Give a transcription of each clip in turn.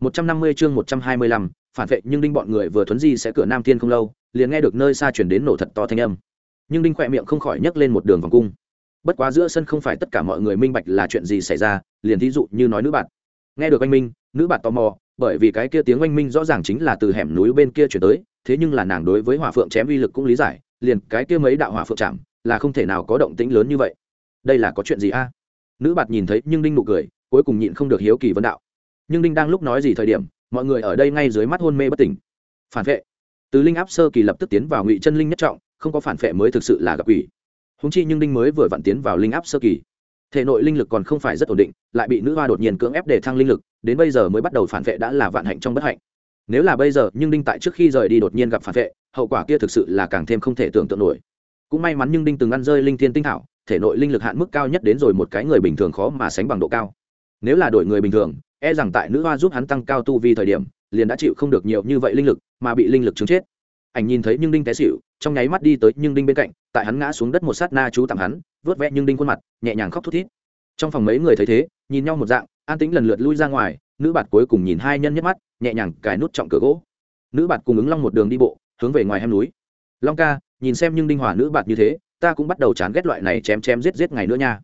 150 chương 125, phản vệ nhưng đinh bọn người vừa thuấn di sẽ cửa Nam Thiên không lâu, liền nghe được nơi xa truyền đến nổ thật to thanh âm. Nhưng đinh khỏe miệng không khỏi nhấc lên một đường vòng cung. Bất quá giữa sân không phải tất cả mọi người minh bạch là chuyện gì xảy ra, liền thí dụ như nói nữ bạn. Nghe được anh minh, nữ bạn tò mò, bởi vì cái kia tiếng anh minh rõ ràng chính là từ hẻm núi bên kia truyền tới, thế nhưng là nàng đối với hỏa phượng chém uy lực cũng lý giải, liền cái kia mấy đạo hỏa phượng chạm, là không thể nào có động tĩnh lớn như vậy. Đây là có chuyện gì a? Nữ bạn nhìn thấy nhưng đinh nụ cười, cuối cùng nhịn không được hiếu kỳ vấn đạo nhưng đinh đang lúc nói gì thời điểm, mọi người ở đây ngay dưới mắt hôn mê bất tỉnh. Phản vệ. Từ linh áp sơ kỳ lập tức tiến vào ngụy chân linh nhất trọng, không có phản vệ mới thực sự là gặp quỷ. Húng chi nhưng đinh mới vừa vặn tiến vào linh áp sơ kỳ. Thể nội linh lực còn không phải rất ổn định, lại bị nữ hoa đột nhiên cưỡng ép để thăng linh lực, đến bây giờ mới bắt đầu phản vệ đã là vạn hạnh trong bất hạnh. Nếu là bây giờ, nhưng đinh tại trước khi rời đi đột nhiên gặp phản vệ, hậu quả kia thực sự là càng thêm không thể tưởng tượng nổi. Cũng may mắn nhưng đinh từng ăn rơi linh thiên tinh thảo, thể nội linh lực hạn mức cao nhất đến rồi một cái người bình thường khó mà sánh bằng độ cao. Nếu là đổi người bình thường e rằng tại nữ hoa giúp hắn tăng cao tu vi thời điểm, liền đã chịu không được nhiều như vậy linh lực, mà bị linh lực chứng chết. Ảnh nhìn thấy nhưng đinh té xịu trong nháy mắt đi tới nhưng đinh bên cạnh, tại hắn ngã xuống đất một sát na chú tặng hắn, vớt vẽ nhưng đinh khuôn mặt, nhẹ nhàng khóc thút thít. Trong phòng mấy người thấy thế, nhìn nhau một dạng, an tĩnh lần lượt lui ra ngoài, nữ bạt cuối cùng nhìn hai nhân nhấc mắt, nhẹ nhàng cài nút trọng cửa gỗ. Nữ bạt cùng ứng long một đường đi bộ, hướng về ngoài hem núi. Long ca, nhìn xem nhưng đinh hòa nữ bạt như thế, ta cũng bắt đầu chán ghét loại này chém chém giết giết ngày nữa nha.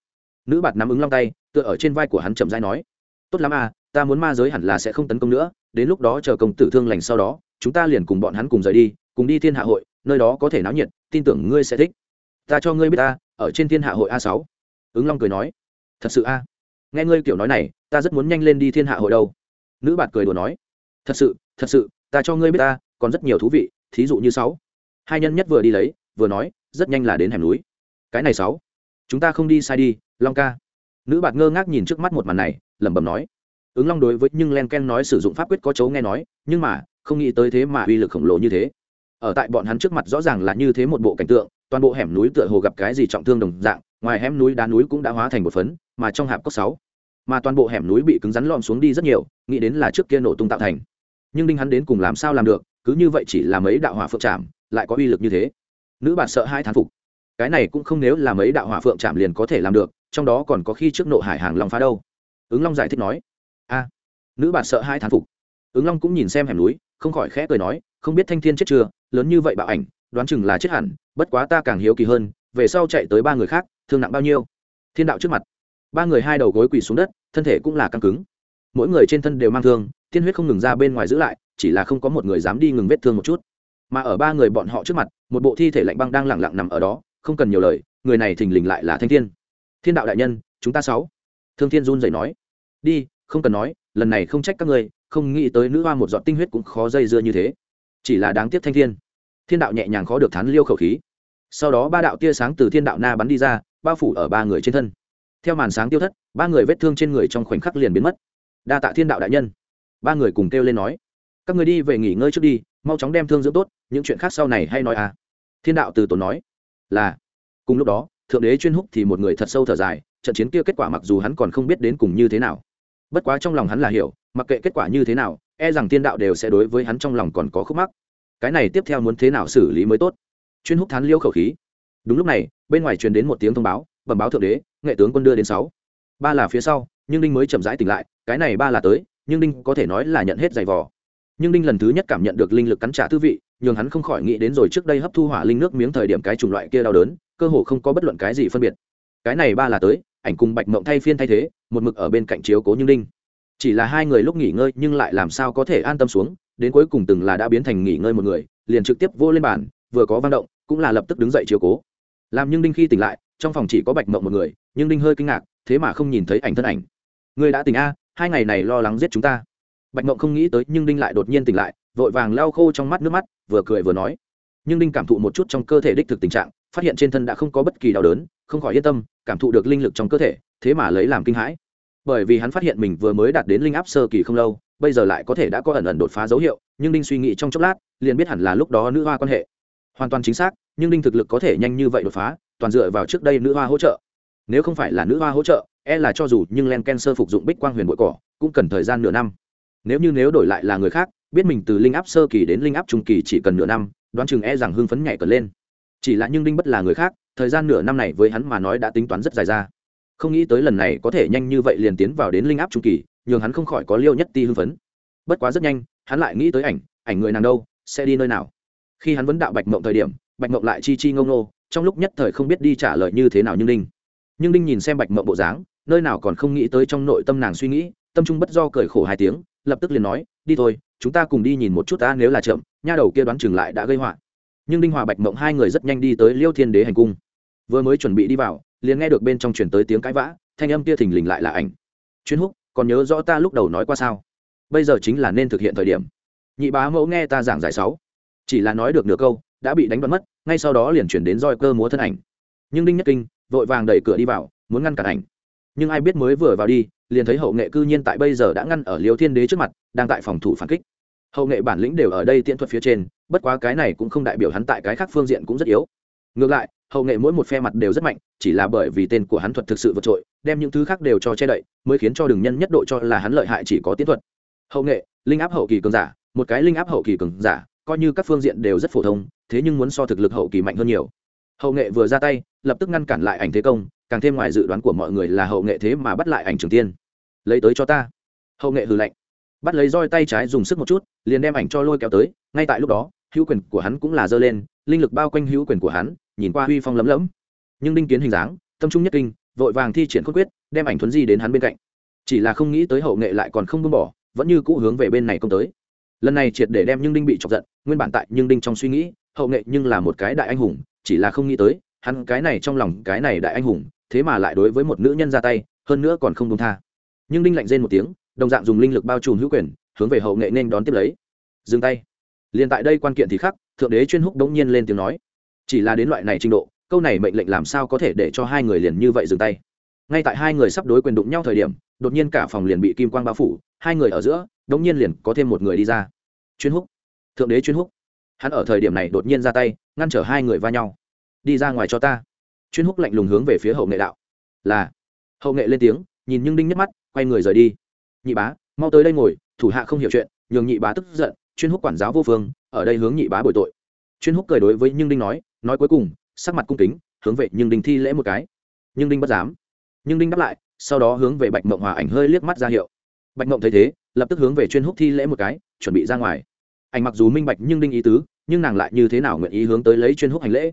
Nữ bạt nắm ứng long tay, tựa ở trên vai của hắn chậm dai nói tốt lắm à ta muốn ma giới hẳn là sẽ không tấn công nữa, đến lúc đó chờ công tử thương lành sau đó, chúng ta liền cùng bọn hắn cùng rời đi, cùng đi thiên hạ hội, nơi đó có thể náo nhiệt, tin tưởng ngươi sẽ thích. Ta cho ngươi biết ta, ở trên thiên hạ hội a sáu. Ứng long cười nói. Thật sự a? Nghe ngươi kiểu nói này, ta rất muốn nhanh lên đi thiên hạ hội đâu. Nữ bạt cười đùa nói. Thật sự thật sự, ta cho ngươi biết ta, còn rất nhiều thú vị, thí dụ như sáu. Hai nhân nhất vừa đi lấy, vừa nói, rất nhanh là đến hẻm núi. Cái này sáu. Chúng ta không đi sai đi, long ca nữ bạt ngơ ngác nhìn trước mắt một màn này, lẩm bẩm nói, ứng long đối với nhưng len ken nói sử dụng pháp quyết có chấu nghe nói, nhưng mà, không nghĩ tới thế mà uy lực khổng lồ như thế. Ở tại bọn hắn trước mặt rõ ràng là như thế một bộ cảnh tượng, toàn bộ hẻm núi tựa hồ gặp cái gì trọng thương đồng dạng, ngoài hẻm núi đá núi cũng đã hóa thành một phấn, mà trong hạp cốc sáu, mà toàn bộ hẻm núi bị cứng rắn lom xuống đi rất nhiều, nghĩ đến là trước kia nổ tung tạo thành. Nhưng đinh hắn đến cùng làm sao làm được, cứ như vậy chỉ là mấy đạo hỏa phượng chạm, lại có uy lực như thế. Nữ bạn sợ hai thán phục, cái này cũng không nếu là mấy đạo hỏa phượng chạm liền có thể làm được trong đó còn có khi trước nộ hải hàng long phá đâu. Ứng long giải thích nói, a, nữ bạn sợ hai thán phục. Ứng long cũng nhìn xem hẻm núi, không khỏi khẽ cười nói, không biết thanh thiên chết chưa, lớn như vậy bạo ảnh, đoán chừng là chết hẳn, bất quá ta càng hiếu kỳ hơn, về sau chạy tới ba người khác, thương nặng bao nhiêu? Thiên đạo trước mặt, ba người hai đầu gối quỳ xuống đất, thân thể cũng là căng cứng. Mỗi người trên thân đều mang thương thiên huyết không ngừng ra bên ngoài giữ lại, chỉ là không có một người dám đi ngừng vết thương một chút. Mà ở ba người bọn họ trước mặt, một bộ thi thể lạnh băng đang lẳng lặng nằm ở đó, không cần nhiều lời, người này thình lình lại là thanh thiên thiên đạo đại nhân, chúng ta sáu. Thương thiên run dậy nói. Đi, không cần nói, lần này không trách các ngươi, không nghĩ tới nữ hoa một giọt tinh huyết cũng khó dây dưa như thế. Chỉ là đáng tiếc thanh thiên. Thiên đạo nhẹ nhàng khó được thán liêu khẩu khí. Sau đó ba đạo tia sáng từ thiên đạo na bắn đi ra, bao phủ ở ba người trên thân. Theo màn sáng tiêu thất, ba người vết thương trên người trong khoảnh khắc liền biến mất. Đa tạ thiên đạo đại nhân. Ba người cùng kêu lên nói. Các người đi về nghỉ ngơi trước đi, mau chóng đem thương dưỡng tốt, những chuyện khác sau này hay nói à. Thiên đạo từ tốn nói. Là. Cùng lúc đó thượng đế chuyên húc thì một người thật sâu thở dài, trận chiến kia kết quả mặc dù hắn còn không biết đến cùng như thế nào. Bất quá trong lòng hắn là hiểu, mặc kệ kết quả như thế nào e rằng tiên đạo đều sẽ đối với hắn trong lòng còn có khúc mắc. Cái này tiếp theo muốn thế nào xử lý mới tốt? Chuyên húc thán liêu khẩu khí. Đúng lúc này, bên ngoài truyền đến một tiếng thông báo, bẩm báo thượng đế, nghệ tướng quân đưa đến sáu. Ba là phía sau, nhưng đinh mới chậm rãi tỉnh lại, cái này ba là tới, nhưng đinh có thể nói là nhận hết giày vò. Nhưng đinh lần thứ nhất cảm nhận được linh lực cắn trả thư vị, nhường hắn không khỏi nghĩ đến rồi trước đây hấp thu hỏa linh nước miếng thời điểm cái chủng loại kia đau đớn cơ hồ không có bất luận cái gì phân biệt. Cái này ba là tới, ảnh cùng bạch mộng thay phiên thay thế, một mực ở bên cạnh chiếu cố như ninh. Chỉ là hai người lúc nghỉ ngơi nhưng lại làm sao có thể an tâm xuống, đến cuối cùng từng là đã biến thành nghỉ ngơi một người, liền trực tiếp vô lên bàn, vừa có vang động, cũng là lập tức đứng dậy chiếu cố. Làm nhưng đinh khi tỉnh lại, trong phòng chỉ có bạch mộng một người nhưng đinh hơi kinh ngạc, thế mà không nhìn thấy ảnh thân ảnh. Người đã tỉnh a, hai ngày này lo lắng giết chúng ta. Bạch mộng không nghĩ tới nhưng đinh lại đột nhiên tỉnh lại, vội vàng lau khô trong mắt nước mắt, vừa cười vừa nói. Nhưng đinh cảm thụ một chút trong cơ thể đích thực tình trạng phát hiện trên thân đã không có bất kỳ đau đớn, không khỏi yên tâm, cảm thụ được linh lực trong cơ thể, thế mà lấy làm kinh hãi. Bởi vì hắn phát hiện mình vừa mới đạt đến linh áp sơ kỳ không lâu, bây giờ lại có thể đã có ẩn ẩn đột phá dấu hiệu, nhưng đinh suy nghĩ trong chốc lát, liền biết hẳn là lúc đó nữ hoa quan hệ. Hoàn toàn chính xác, nhưng đinh thực lực có thể nhanh như vậy đột phá, toàn dựa vào trước đây nữ hoa hỗ trợ. Nếu không phải là nữ hoa hỗ trợ e là cho dù nhưng len ken sơ phục dụng bích quang huyền bội cỏ, cũng cần thời gian nửa năm. Nếu như nếu đổi lại là người khác, biết mình từ linh áp sơ kỳ đến linh áp trung kỳ chỉ cần nửa năm, đoán chừng e rằng hưng phấn nhảy cờ lên chỉ là nhưng đinh bất là người khác, thời gian nửa năm này với hắn mà nói đã tính toán rất dài ra. Không nghĩ tới lần này có thể nhanh như vậy liền tiến vào đến linh áp trung kỳ, nhường hắn không khỏi có liêu nhất ti hưng phấn. Bất quá rất nhanh, hắn lại nghĩ tới ảnh ảnh người nàng đâu, sẽ đi nơi nào. Khi hắn vấn đạo bạch mộng thời điểm, bạch mộng lại chi chi ngông nô trong lúc nhất thời không biết đi trả lời như thế nào nhưng đinh. Nhưng đinh nhìn xem bạch mộng bộ dáng, nơi nào còn không nghĩ tới trong nội tâm nàng suy nghĩ, tâm trung bất do cười khổ hai tiếng, lập tức liền nói, đi thôi, chúng ta cùng đi nhìn một chút ta nếu là chậm, nha đầu kia đoán chừng lại đã gây họa nhưng đinh hòa bạch mộng hai người rất nhanh đi tới liêu thiên đế hành cung vừa mới chuẩn bị đi vào liền nghe được bên trong chuyển tới tiếng cãi vã thanh âm kia thình lình lại là ảnh chuyên húc còn nhớ rõ ta lúc đầu nói qua sao bây giờ chính là nên thực hiện thời điểm nhị bá mẫu nghe ta giảng giải sáu chỉ là nói được nửa câu đã bị đánh bắn mất ngay sau đó liền chuyển đến roi cơ múa thân ảnh nhưng đinh nhất kinh vội vàng đẩy cửa đi vào muốn ngăn cản ảnh nhưng ai biết mới vừa vào đi liền thấy hậu nghệ cư nhiên tại bây giờ đã ngăn ở liêu thiên đế trước mặt đang tại phòng thủ phản kích hậu nghệ bản lĩnh đều ở đây tiễn thuật phía trên, bất quá cái này cũng không đại biểu hắn tại cái khác phương diện cũng rất yếu. Ngược lại, hậu nghệ mỗi một phe mặt đều rất mạnh, chỉ là bởi vì tên của hắn thuật thực sự vượt trội, đem những thứ khác đều cho che đậy, mới khiến cho đường nhân nhất độ cho là hắn lợi hại chỉ có tiến thuật. Hậu nghệ, linh áp hậu kỳ cường giả, một cái linh áp hậu kỳ cường giả, coi như các phương diện đều rất phổ thông, thế nhưng muốn so thực lực hậu kỳ mạnh hơn nhiều. Hậu nghệ vừa ra tay, lập tức ngăn cản lại ảnh thế công, càng thêm ngoài dự đoán của mọi người là hậu nghệ thế mà bắt lại ảnh trường tiên. Lấy tới cho ta. Hậu nghệ hừ lạnh bắt lấy roi tay trái dùng sức một chút, liền đem ảnh cho lôi kéo tới, ngay tại lúc đó, hữu quyền của hắn cũng là dơ lên, linh lực bao quanh hữu quyền của hắn, nhìn qua huy phong lấm lấm. Nhưng đinh kiến hình dáng, tâm trung nhất kinh, vội vàng thi triển khôn quyết, đem ảnh thuấn di đến hắn bên cạnh. Chỉ là không nghĩ tới hậu nghệ lại còn không buông bỏ, vẫn như cũ hướng về bên này công tới. Lần này triệt để đem nhưng đinh bị chọc giận, nguyên bản tại nhưng đinh trong suy nghĩ, hậu nghệ nhưng là một cái đại anh hùng, chỉ là không nghĩ tới, hắn cái này trong lòng cái này đại anh hùng, thế mà lại đối với một nữ nhân ra tay, hơn nữa còn không công tha. Nhưng đinh lạnh rên một tiếng đồng dạng dùng linh lực bao trùm hữu quyền, hướng về hậu nghệ nên đón tiếp lấy. Dừng tay. Liền tại đây quan kiện thì khắc, thượng đế chuyên húc đống nhiên lên tiếng nói. Chỉ là đến loại này trình độ, câu này mệnh lệnh làm sao có thể để cho hai người liền như vậy dừng tay? Ngay tại hai người sắp đối quyền đụng nhau thời điểm, đột nhiên cả phòng liền bị kim quang bao phủ, hai người ở giữa, đống nhiên liền có thêm một người đi ra. Chuyên húc. Thượng đế chuyên húc. Hắn ở thời điểm này đột nhiên ra tay, ngăn trở hai người va nhau. Đi ra ngoài cho ta. Chuyên húc lạnh lùng hướng về phía hậu nghệ đạo. Là. Hậu nghệ lên tiếng, nhìn nhưng đinh nhắc mắt, quay người rời đi nhị bá, mau tới đây ngồi, thủ hạ không hiểu chuyện, nhường nhị bá tức giận, chuyên húc quản giáo vô phương, ở đây hướng nhị bá bồi tội. Chuyên húc cười đối với nhưng đinh nói nói cuối cùng, sắc mặt cung kính, hướng về nhưng đinh thi lễ một cái. Nhưng đinh bất dám nhưng đinh đáp lại, sau đó hướng về bạch mộng hòa ảnh hơi liếc mắt ra hiệu. Bạch mộng thấy thế, lập tức hướng về chuyên húc thi lễ một cái, chuẩn bị ra ngoài. Ảnh mặc dù minh bạch nhưng đinh ý tứ, nhưng nàng lại như thế nào nguyện ý hướng tới lấy chuyên húc hành lễ?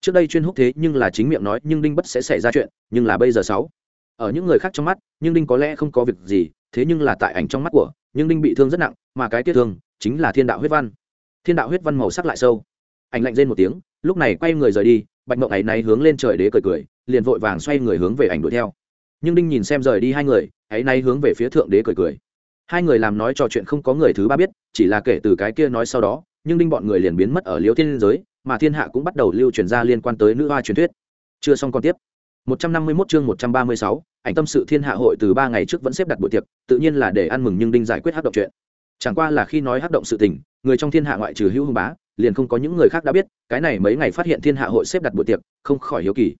Trước đây chuyên húc thế nhưng là chính miệng nói nhưng đinh bất sẽ xảy ra chuyện, nhưng là bây giờ sáu ở những người khác trong mắt, nhưng đinh có lẽ không có việc gì, thế nhưng là tại ảnh trong mắt của, nhưng đinh bị thương rất nặng, mà cái tiết thương chính là thiên đạo huyết văn. Thiên đạo huyết văn màu sắc lại sâu. Ảnh lạnh rên một tiếng, lúc này quay người rời đi, bạch mộng ấy này hướng lên trời đế cười cười, liền vội vàng xoay người hướng về ảnh đuổi theo. Nhưng đinh nhìn xem rời đi hai người, ấy nay hướng về phía thượng đế cười cười. Hai người làm nói trò chuyện không có người thứ ba biết, chỉ là kể từ cái kia nói sau đó, nhưng đinh bọn người liền biến mất ở liễu thiên giới, mà thiên hạ cũng bắt đầu lưu truyền ra liên quan tới nữ hoa truyền thuyết. Chưa xong còn tiếp. 151 chương 136, ảnh tâm sự thiên hạ hội từ ba ngày trước vẫn xếp đặt buổi tiệc tự nhiên là để ăn mừng nhưng đinh giải quyết hắc động chuyện. Chẳng qua là khi nói hắc động sự tình người trong thiên hạ ngoại trừ hữu hưng bá liền không có những người khác đã biết cái này mấy ngày phát hiện thiên hạ hội xếp đặt buổi tiệc không khỏi hiếu kỳ.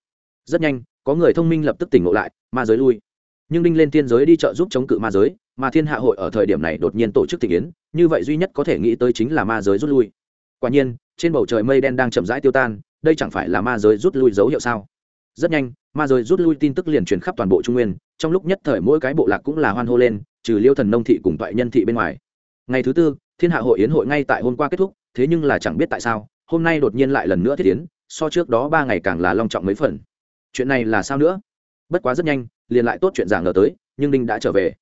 Rất nhanh có người thông minh lập tức tỉnh ngộ lại ma giới lui. Nhưng đinh lên thiên giới đi chợ giúp chống cự ma giới mà thiên hạ hội ở thời điểm này đột nhiên tổ chức thị yến, như vậy duy nhất có thể nghĩ tới chính là ma giới rút lui. Quả nhiên trên bầu trời mây đen đang chậm rãi tiêu tan đây chẳng phải là ma giới rút lui dấu hiệu sao? Rất nhanh, ma giới rút lui tin tức liền truyền khắp toàn bộ trung nguyên, trong lúc nhất thời mỗi cái bộ lạc cũng là hoan hô lên, trừ liêu thần nông thị cùng toại nhân thị bên ngoài. Ngày thứ tư, thiên hạ hội yến hội ngay tại hôm qua kết thúc, thế nhưng là chẳng biết tại sao, hôm nay đột nhiên lại lần nữa thiết tiến so trước đó ba ngày càng là long trọng mấy phần. Chuyện này là sao nữa? Bất quá rất nhanh, liền lại tốt chuyện giả ngờ tới, nhưng đinh đã trở về.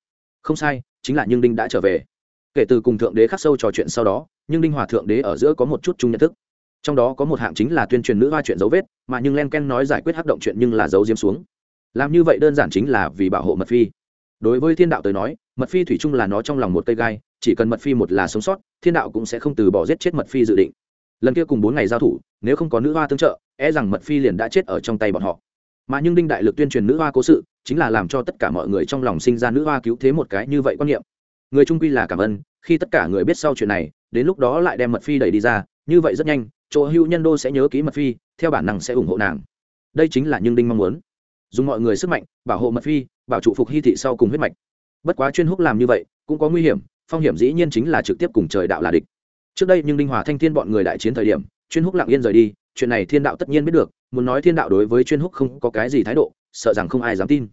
Không sai, chính là nhưng đinh đã trở về. Kể từ cùng thượng đế khắc sâu trò chuyện sau đó, nhưng đinh hòa thượng đế ở giữa có một chút chung nhận thức trong đó có một hạng chính là tuyên truyền nữ hoa chuyện dấu vết, mà nhưng len ken nói giải quyết hắc động chuyện nhưng là dấu diếm xuống. Làm như vậy đơn giản chính là vì bảo hộ mật phi. Đối với thiên đạo tới nói, mật phi thủy chung là nó trong lòng một cây gai, chỉ cần mật phi một là sống sót, thiên đạo cũng sẽ không từ bỏ giết chết mật phi dự định. Lần kia cùng bốn ngày giao thủ, nếu không có nữ hoa tương trợ e rằng mật phi liền đã chết ở trong tay bọn họ. Mà nhưng đinh đại lực tuyên truyền nữ hoa cố sự, chính là làm cho tất cả mọi người trong lòng sinh ra nữ hoa cứu thế một cái như vậy quan niệm. Người trung quy là cảm ơn, khi tất cả người biết sau chuyện này, đến lúc đó lại đem mật phi đẩy đi ra như vậy rất nhanh, chỗ hữu nhân đô sẽ nhớ ký mật phi, theo bản năng sẽ ủng hộ nàng. Đây chính là nhưng đinh mong muốn. Dùng mọi người sức mạnh, bảo hộ mật phi, bảo trụ phục hy thị sau cùng huyết mạch. Bất quá chuyên húc làm như vậy, cũng có nguy hiểm, phong hiểm dĩ nhiên chính là trực tiếp cùng trời đạo là địch. Trước đây nhưng đinh hòa thanh thiên bọn người đại chiến thời điểm, chuyên húc lặng yên rời đi, chuyện này thiên đạo tất nhiên biết được, muốn nói thiên đạo đối với chuyên húc không có cái gì thái độ, sợ rằng không ai dám tin.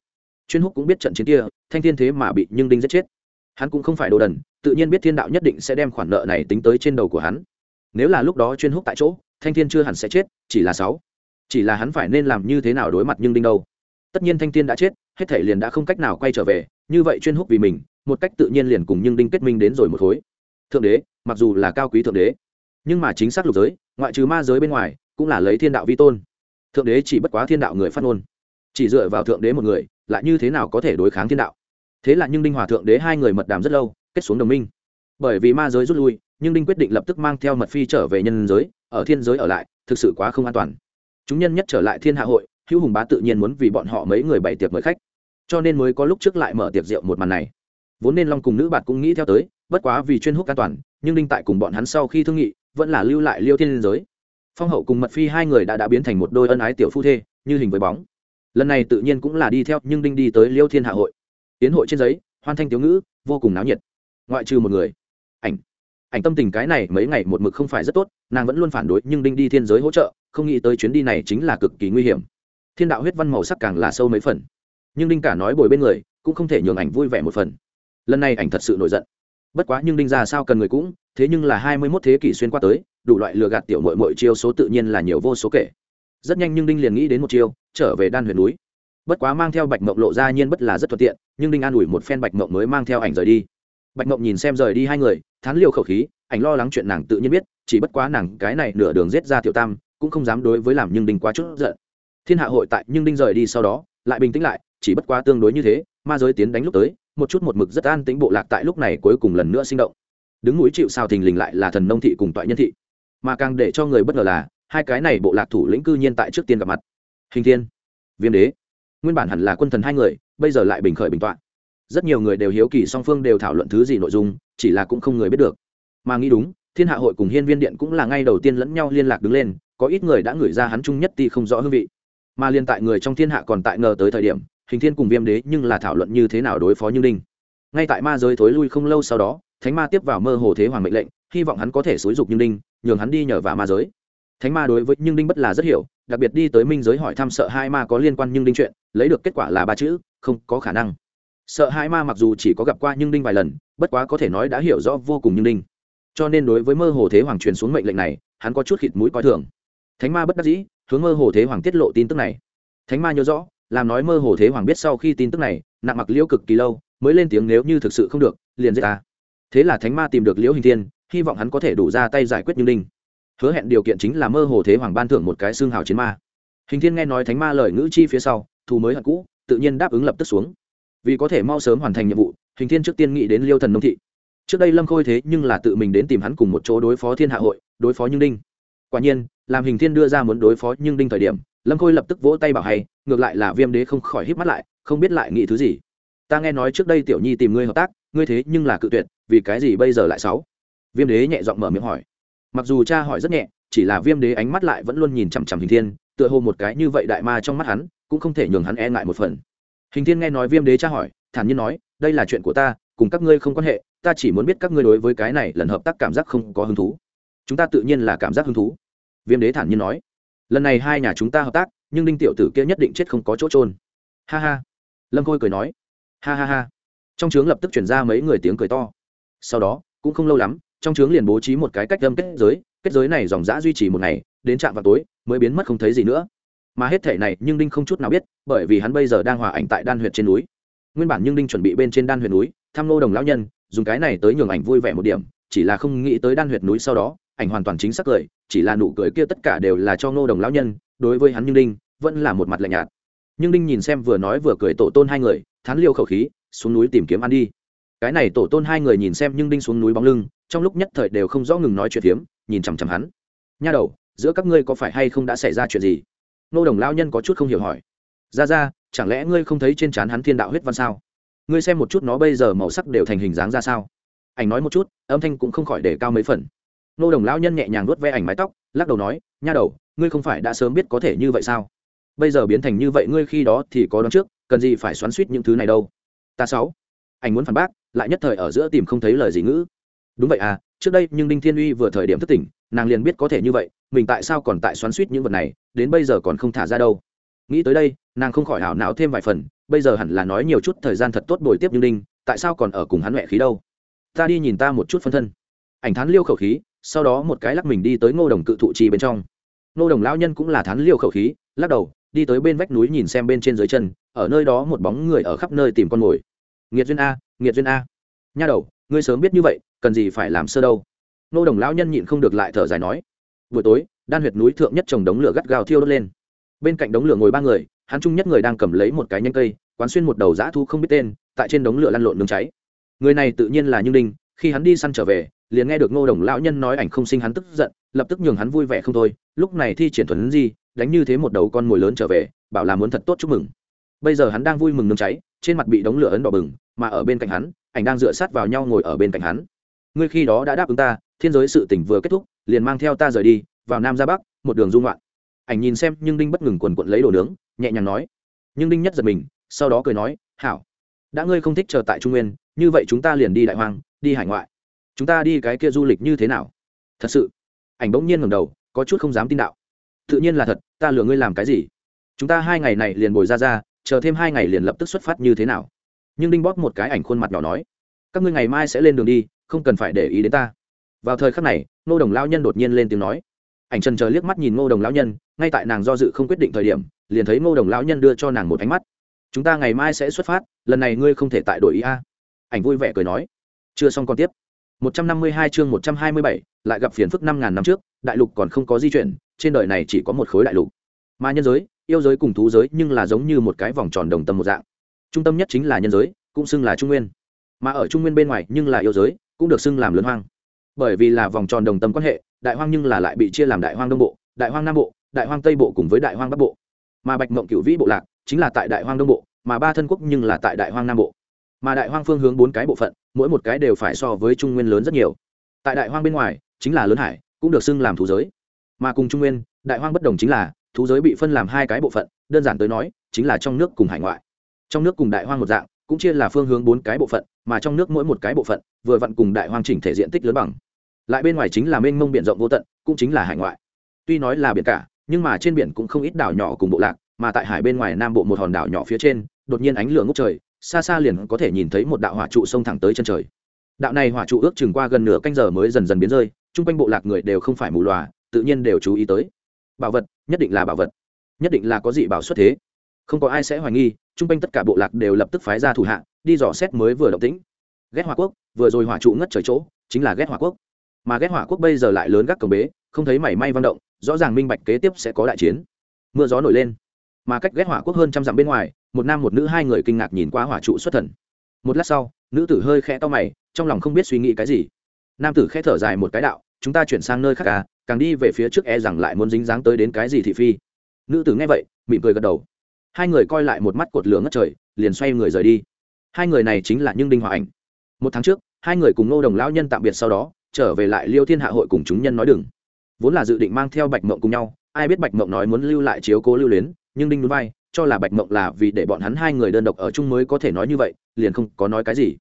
Chuyên húc cũng biết trận chiến kia, thanh thiên thế mà bị nhưng đinh giết chết. Hắn cũng không phải đồ đần, tự nhiên biết thiên đạo nhất định sẽ đem khoản nợ này tính tới trên đầu của hắn nếu là lúc đó chuyên húc tại chỗ, thanh thiên chưa hẳn sẽ chết, chỉ là sáu. Chỉ là hắn phải nên làm như thế nào đối mặt nhưng đinh đâu. Tất nhiên thanh thiên đã chết, hết thể liền đã không cách nào quay trở về, như vậy chuyên húc vì mình, một cách tự nhiên liền cùng nhưng đinh kết minh đến rồi một khối. Thượng đế, mặc dù là cao quý thượng đế, nhưng mà chính xác lục giới, ngoại trừ ma giới bên ngoài, cũng là lấy thiên đạo vi tôn. Thượng đế chỉ bất quá thiên đạo người phát ngôn. Chỉ dựa vào thượng đế một người, lại như thế nào có thể đối kháng thiên đạo? Thế là nhưng đinh hòa thượng đế hai người mật đàm rất lâu, kết xuống đồng minh. Bởi vì ma giới rút lui nhưng đinh quyết định lập tức mang theo mật phi trở về nhân giới, ở thiên giới ở lại, thực sự quá không an toàn. Chúng nhân nhất trở lại thiên hạ hội, hữu hùng bá tự nhiên muốn vì bọn họ mấy người bày tiệc mời khách. Cho nên mới có lúc trước lại mở tiệc rượu một màn này. Vốn nên long cùng nữ bạn cũng nghĩ theo tới, bất quá vì chuyên húc an toàn, nhưng đinh tại cùng bọn hắn sau khi thương nghị, vẫn là lưu lại liêu thiên liên giới. Phong hậu cùng mật phi hai người đã đã biến thành một đôi ân ái tiểu phu thê, như hình với bóng. Lần này tự nhiên cũng là đi theo, nhưng đinh đi tới liêu thiên hạ hội. Tiến hội trên giấy, hoan thanh tiểu ngữ, vô cùng náo nhiệt. Ngoại trừ một người ảnh tâm tình cái này mấy ngày một mực không phải rất tốt, nàng vẫn luôn phản đối nhưng đinh đi thiên giới hỗ trợ, không nghĩ tới chuyến đi này chính là cực kỳ nguy hiểm. Thiên đạo huyết văn màu sắc càng là sâu mấy phần. Nhưng đinh cả nói bồi bên người, cũng không thể nhường ảnh vui vẻ một phần. Lần này ảnh thật sự nổi giận. Bất quá nhưng đinh ra sao cần người cũng, thế nhưng là hai mươi mốt thế kỷ xuyên qua tới, đủ loại lừa gạt tiểu mội mội chiêu số tự nhiên là nhiều vô số kể. Rất nhanh nhưng đinh liền nghĩ đến một chiêu, trở về đan huyền núi. Bất quá mang theo bạch mộng lộ ra nhiên bất là rất thuận tiện, nhưng đinh an ủi một phen bạch mộng mới mang theo ảnh rời đi bạch mộng nhìn xem rời đi hai người, thán liều khẩu khí, ảnh lo lắng chuyện nàng tự nhiên biết, chỉ bất quá nàng cái này nửa đường giết ra tiểu tam, cũng không dám đối với làm nhưng đinh quá chút giận. Thiên hạ hội tại nhưng đinh rời đi sau đó, lại bình tĩnh lại, chỉ bất quá tương đối như thế, ma giới tiến đánh lúc tới, một chút một mực rất an tĩnh bộ lạc tại lúc này cuối cùng lần nữa sinh động. Đứng núi chịu sao thình lình lại là thần nông thị cùng toại nhân thị. Mà càng để cho người bất ngờ là, hai cái này bộ lạc thủ lĩnh cư nhiên tại trước tiên gặp mặt. Hình thiên, viêm đế, nguyên bản hẳn là quân thần hai người, bây giờ lại bình khởi bình tọa rất nhiều người đều hiếu kỳ song phương đều thảo luận thứ gì nội dung, chỉ là cũng không người biết được. Mà nghĩ đúng, thiên hạ hội cùng hiên viên điện cũng là ngay đầu tiên lẫn nhau liên lạc đứng lên, có ít người đã ngửi ra hắn chung nhất ti không rõ hương vị. Mà liên tại người trong thiên hạ còn tại ngờ tới thời điểm, hình thiên cùng viêm đế nhưng là thảo luận như thế nào đối phó như đinh ngay tại ma giới thối lui không lâu sau đó, thánh ma tiếp vào mơ hồ thế hoàng mệnh lệnh, hy vọng hắn có thể xúi dục như đinh nhường hắn đi nhờ vào ma giới. Thánh ma đối với nhưng đinh bất là rất hiểu, đặc biệt đi tới minh giới hỏi thăm sợ hai ma có liên quan nhưng đinh chuyện, lấy được kết quả là ba chữ, không có khả năng sợ hai ma mặc dù chỉ có gặp qua nhưng đinh vài lần, bất quá có thể nói đã hiểu rõ vô cùng nhưng đinh. Cho nên đối với mơ hồ thế hoàng truyền xuống mệnh lệnh này, hắn có chút khịt mũi coi thường. Thánh ma bất đắc dĩ, hướng mơ hồ thế hoàng tiết lộ tin tức này. Thánh ma nhớ rõ, làm nói mơ hồ thế hoàng biết sau khi tin tức này, nặng mặc liễu cực kỳ lâu, mới lên tiếng nếu như thực sự không được, liền giết ta. Thế là thánh ma tìm được liễu hình thiên, hy vọng hắn có thể đủ ra tay giải quyết như đinh. Hứa hẹn điều kiện chính là mơ hồ thế hoàng ban thưởng một cái xương hào chiến ma. Hình thiên nghe nói thánh ma lời ngữ chi phía sau, thù mới hận cũ, tự nhiên đáp ứng lập tức xuống vì có thể mau sớm hoàn thành nhiệm vụ, hình thiên trước tiên nghĩ đến liêu thần nông thị. Trước đây lâm khôi thế nhưng là tự mình đến tìm hắn cùng một chỗ đối phó thiên hạ hội, đối phó nhưng đinh. Quả nhiên, làm hình thiên đưa ra muốn đối phó nhưng đinh thời điểm, lâm khôi lập tức vỗ tay bảo hay, ngược lại là viêm đế không khỏi hít mắt lại, không biết lại nghĩ thứ gì. Ta nghe nói trước đây tiểu nhi tìm ngươi hợp tác, ngươi thế nhưng là cự tuyệt, vì cái gì bây giờ lại sáu? Viêm đế nhẹ giọng mở miệng hỏi. Mặc dù cha hỏi rất nhẹ, chỉ là viêm đế ánh mắt lại vẫn luôn nhìn chằm chằm hình thiên, tựa hồ một cái như vậy đại ma trong mắt hắn, cũng không thể nhường hắn e ngại một phần hình thiên nghe nói viêm đế tra hỏi, thản nhiên nói, đây là chuyện của ta, cùng các ngươi không quan hệ, ta chỉ muốn biết các ngươi đối với cái này lần hợp tác cảm giác không có hứng thú. Chúng ta tự nhiên là cảm giác hứng thú, viêm đế thản nhiên nói. Lần này hai nhà chúng ta hợp tác, nhưng đinh tiểu tử kia nhất định chết không có chỗ trôn ha ha, lâm khôi cười nói. Ha ha ha. Trong trướng lập tức chuyển ra mấy người tiếng cười to. Sau đó, cũng không lâu lắm, trong trướng liền bố trí một cái cách đâm kết giới kết giới này dòng dã duy trì một ngày, đến trạm vào tối, mới biến mất không thấy gì nữa mà hết thể này nhưng đinh không chút nào biết, bởi vì hắn bây giờ đang hòa ảnh tại đan huyện trên núi. Nguyên bản nhưng đinh chuẩn bị bên trên đan huyện núi thăm nô đồng lão nhân, dùng cái này tới nhường ảnh vui vẻ một điểm, chỉ là không nghĩ tới đan huyện núi sau đó, ảnh hoàn toàn chính xác cười, chỉ là nụ cười kia tất cả đều là cho nô đồng lão nhân, đối với hắn nhưng đinh, vẫn là một mặt lạnh nhạt. Nhưng đinh nhìn xem vừa nói vừa cười tổ tôn hai người, thán liêu khẩu khí, xuống núi tìm kiếm ăn đi. Cái này tổ tôn hai người nhìn xem nhưng đinh xuống núi bóng lưng, trong lúc nhất thời đều không rõ ngừng nói chuyện phiếm, nhìn chằm chằm hắn. Nha đầu, giữa các ngươi có phải hay không đã xảy ra chuyện gì? Nô đồng lao nhân có chút không hiểu hỏi. Ra ra, chẳng lẽ ngươi không thấy trên trán hắn thiên đạo huyết văn sao? Ngươi xem một chút nó bây giờ màu sắc đều thành hình dáng ra sao. Ảnh nói một chút, âm thanh cũng không khỏi để cao mấy phần. Nô đồng lao nhân nhẹ nhàng nuốt ve ảnh mái tóc, lắc đầu nói, nha đầu, ngươi không phải đã sớm biết có thể như vậy sao? Bây giờ biến thành như vậy ngươi khi đó thì có đón trước, cần gì phải xoắn suýt những thứ này đâu. Ta sáu. Anh muốn phản bác, lại nhất thời ở giữa tìm không thấy lời gì ngữ. Đúng vậy à trước đây nhưng đinh thiên uy vừa thời điểm thất tỉnh, nàng liền biết có thể như vậy mình tại sao còn tại xoắn suýt những vật này, đến bây giờ còn không thả ra đâu. Nghĩ tới đây, nàng không khỏi hảo não thêm vài phần, bây giờ hẳn là nói nhiều chút thời gian thật tốt bồi tiếp nhưng ninh, tại sao còn ở cùng hắn mẹ khí đâu? Ta đi nhìn ta một chút phân thân. Ảnh thán liêu khẩu khí, sau đó một cái lắc mình đi tới ngô đồng cự thụ trì bên trong. Ngô đồng lão nhân cũng là thán liêu khẩu khí, lắc đầu, đi tới bên vách núi nhìn xem bên trên dưới chân, ở nơi đó một bóng người ở khắp nơi tìm con mồi. Nghiệt duyên a, nghiệt duyên a. Nha đầu, ngươi sớm biết như vậy, cần gì phải làm sơ đâu? Ngô đồng lão nhân nhịn không được lại thở dài nói buổi tối, đan huyệt núi thượng nhất trồng đống lửa gắt gào thiêu đốt lên. Bên cạnh đống lửa ngồi ba người, hắn chung nhất người đang cầm lấy một cái nhanh cây, quán xuyên một đầu dã thu không biết tên, tại trên đống lửa lăn lộn nướng cháy. Người này tự nhiên là như ninh, khi hắn đi săn trở về, liền nghe được ngô đồng lão nhân nói ảnh không sinh hắn tức giận, lập tức nhường hắn vui vẻ không thôi, lúc này thi triển thuần gì đánh như thế một đầu con mồi lớn trở về, bảo là muốn thật tốt chúc mừng. Bây giờ hắn đang vui mừng nướng cháy, trên mặt bị đống lửa ấn đỏ bừng, mà ở bên cạnh hắn, ảnh đang dựa sát vào nhau ngồi ở bên cạnh hắn. Ngươi khi đó đã đáp ứng ta, thiên giới sự tình vừa kết thúc liền mang theo ta rời đi, vào nam ra bắc, một đường dung loạn ảnh nhìn xem nhưng đinh bất ngừng quần quận lấy đồ nướng, nhẹ nhàng nói. Nhưng đinh nhất giật mình, sau đó cười nói, hảo, đã ngươi không thích chờ tại trung nguyên, như vậy chúng ta liền đi đại hoang, đi hải ngoại. Chúng ta đi cái kia du lịch như thế nào? Thật sự. Ảnh bỗng nhiên ngầm đầu, có chút không dám tin đạo. Tự nhiên là thật, ta lừa ngươi làm cái gì? Chúng ta hai ngày này liền bồi ra ra, chờ thêm hai ngày liền lập tức xuất phát như thế nào? Nhưng đinh bóp một cái ảnh khuôn mặt nhỏ nói, các ngươi ngày mai sẽ lên đường đi, không cần phải để ý đến ta vào thời khắc này ngô đồng lao nhân đột nhiên lên tiếng nói. Ảnh trần chờ liếc mắt nhìn ngô đồng lão nhân ngay tại nàng do dự không quyết định thời điểm liền thấy ngô đồng lão nhân đưa cho nàng một ánh mắt. Chúng ta ngày mai sẽ xuất phát lần này ngươi không thể tại đổi ý a. Ảnh vui vẻ cười nói. Chưa xong còn tiếp. 152 chương 127, lại gặp phiền phức năm ngàn năm trước đại lục còn không có di chuyển trên đời này chỉ có một khối đại lục. Mà nhân giới yêu giới cùng thú giới nhưng là giống như một cái vòng tròn đồng tâm một dạng. Trung tâm nhất chính là nhân giới cũng xưng là trung nguyên. Mà ở trung nguyên bên ngoài nhưng là yêu giới cũng được xưng làm lớn hoang bởi vì là vòng tròn đồng tâm quan hệ đại hoang nhưng là lại bị chia làm đại hoang đông bộ đại hoang nam bộ đại hoang tây bộ cùng với đại hoang bắc bộ mà bạch mộng cựu vĩ bộ lạc chính là tại đại hoang đông bộ mà ba thân quốc nhưng là tại đại hoang nam bộ mà đại hoang phương hướng bốn cái bộ phận mỗi một cái đều phải so với trung nguyên lớn rất nhiều tại đại hoang bên ngoài chính là lớn hải cũng được xưng làm thú giới mà cùng trung nguyên đại hoang bất đồng chính là thú giới bị phân làm hai cái bộ phận đơn giản tới nói chính là trong nước cùng hải ngoại trong nước cùng đại hoang một dạng cũng chia là phương hướng bốn cái bộ phận mà trong nước mỗi một cái bộ phận vừa vặn cùng đại hoang chỉnh thể diện tích lớn bằng lại bên ngoài chính là mênh mông biển rộng vô tận, cũng chính là hải ngoại. Tuy nói là biển cả, nhưng mà trên biển cũng không ít đảo nhỏ cùng bộ lạc, mà tại hải bên ngoài nam bộ một hòn đảo nhỏ phía trên, đột nhiên ánh lửa ngốc trời, xa xa liền có thể nhìn thấy một đạo hỏa trụ sông thẳng tới chân trời. Đạo này hỏa trụ ước chừng qua gần nửa canh giờ mới dần dần biến rơi, chung quanh bộ lạc người đều không phải mù lòa tự nhiên đều chú ý tới. Bảo vật, nhất định là bảo vật. Nhất định là có gì bảo xuất thế. Không có ai sẽ hoài nghi, chung quanh tất cả bộ lạc đều lập tức phái ra thủ hạ, đi dò xét mới vừa động tĩnh. Ghét hỏa quốc, vừa rồi hỏa trụ ngất trời chỗ, chính là ghét hỏa quốc mà ghét hỏa quốc bây giờ lại lớn gác cổng bế, không thấy mảy may vang động, rõ ràng minh bạch kế tiếp sẽ có đại chiến. Mưa gió nổi lên, mà cách ghét hỏa quốc hơn trăm dặm bên ngoài, một nam một nữ hai người kinh ngạc nhìn qua hỏa trụ xuất thần. Một lát sau, nữ tử hơi khẽ to mày, trong lòng không biết suy nghĩ cái gì. Nam tử khẽ thở dài một cái đạo, chúng ta chuyển sang nơi khác à càng đi về phía trước e rằng lại muốn dính dáng tới đến cái gì thị phi. Nữ tử nghe vậy, mỉm cười gật đầu. Hai người coi lại một mắt cột lửa ngất trời, liền xoay người rời đi. Hai người này chính là nhưng đinh hòa ảnh. Một tháng trước, hai người cùng Ngô đồng lão nhân tạm biệt sau đó trở về lại liêu thiên hạ hội cùng chúng nhân nói đừng. Vốn là dự định mang theo bạch mộng cùng nhau, ai biết bạch mộng nói muốn lưu lại chiếu cố lưu luyến, nhưng đinh núi vai cho là bạch mộng là vì để bọn hắn hai người đơn độc ở chung mới có thể nói như vậy, liền không có nói cái gì.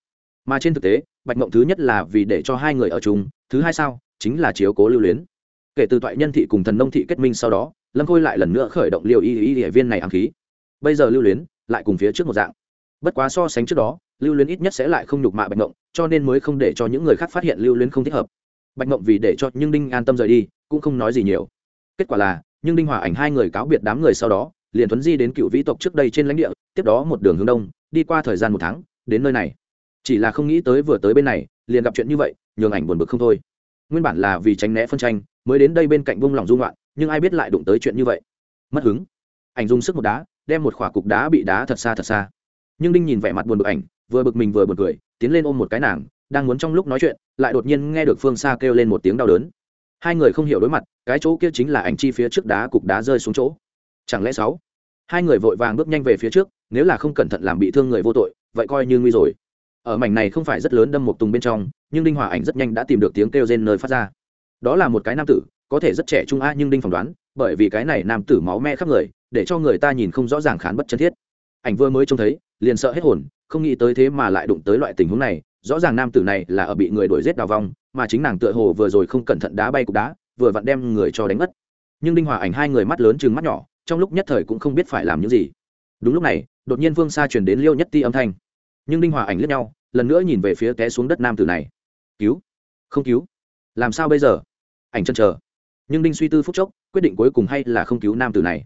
Mà trên thực tế, bạch mộng thứ nhất là vì để cho hai người ở chung, thứ hai sao, chính là chiếu cố lưu luyến. Kể từ toại nhân thị cùng thần nông thị kết minh sau đó, lâm khôi lại lần nữa khởi động liều y y y viên này ám khí. Bây giờ lưu luyến lại cùng phía trước một dạng. Bất quá so sánh trước đó lưu luyến ít nhất sẽ lại không nhục mạ bạch mộng, cho nên mới không để cho những người khác phát hiện lưu luyến không thích hợp. Bạch mộng vì để cho nhưng đinh an tâm rời đi, cũng không nói gì nhiều. Kết quả là, nhưng đinh hòa ảnh hai người cáo biệt đám người sau đó, liền thuấn di đến cựu vĩ tộc trước đây trên lãnh địa, tiếp đó một đường hướng đông, đi qua thời gian một tháng, đến nơi này. Chỉ là không nghĩ tới vừa tới bên này, liền gặp chuyện như vậy, nhường ảnh buồn bực không thôi. Nguyên bản là vì tránh né phân tranh, mới đến đây bên cạnh vung lòng dung loạn, nhưng ai biết lại đụng tới chuyện như vậy. Mất hứng. Ảnh dùng sức một đá, đem một khỏa cục đá bị đá thật xa thật xa. Nhưng đinh nhìn vẻ mặt buồn bực ảnh vừa bực mình vừa bực cười, tiến lên ôm một cái nàng, đang muốn trong lúc nói chuyện, lại đột nhiên nghe được phương xa kêu lên một tiếng đau đớn. Hai người không hiểu đối mặt, cái chỗ kia chính là ảnh chi phía trước đá cục đá rơi xuống chỗ. Chẳng lẽ sáu? Hai người vội vàng bước nhanh về phía trước, nếu là không cẩn thận làm bị thương người vô tội, vậy coi như nguy rồi. Ở mảnh này không phải rất lớn đâm một tùng bên trong, nhưng đinh hòa ảnh rất nhanh đã tìm được tiếng kêu rên nơi phát ra. Đó là một cái nam tử, có thể rất trẻ trung a, nhưng đinh phỏng đoán, bởi vì cái này nam tử máu me khắp người, để cho người ta nhìn không rõ ràng khán bất chân thiết ảnh vừa mới trông thấy, liền sợ hết hồn, không nghĩ tới thế mà lại đụng tới loại tình huống này. Rõ ràng nam tử này là ở bị người đuổi giết đào vong, mà chính nàng tựa hồ vừa rồi không cẩn thận đá bay cục đá, vừa vặn đem người cho đánh mất. Nhưng đinh hòa ảnh hai người mắt lớn chừng mắt nhỏ, trong lúc nhất thời cũng không biết phải làm những gì. Đúng lúc này, đột nhiên Vương xa truyền đến liêu nhất ti âm thanh. Nhưng đinh hòa ảnh lướt nhau, lần nữa nhìn về phía té xuống đất nam tử này. Cứu, không cứu? Làm sao bây giờ? Ảnh chân chờ. Nhưng đinh suy tư phút chốc, quyết định cuối cùng hay là không cứu nam tử này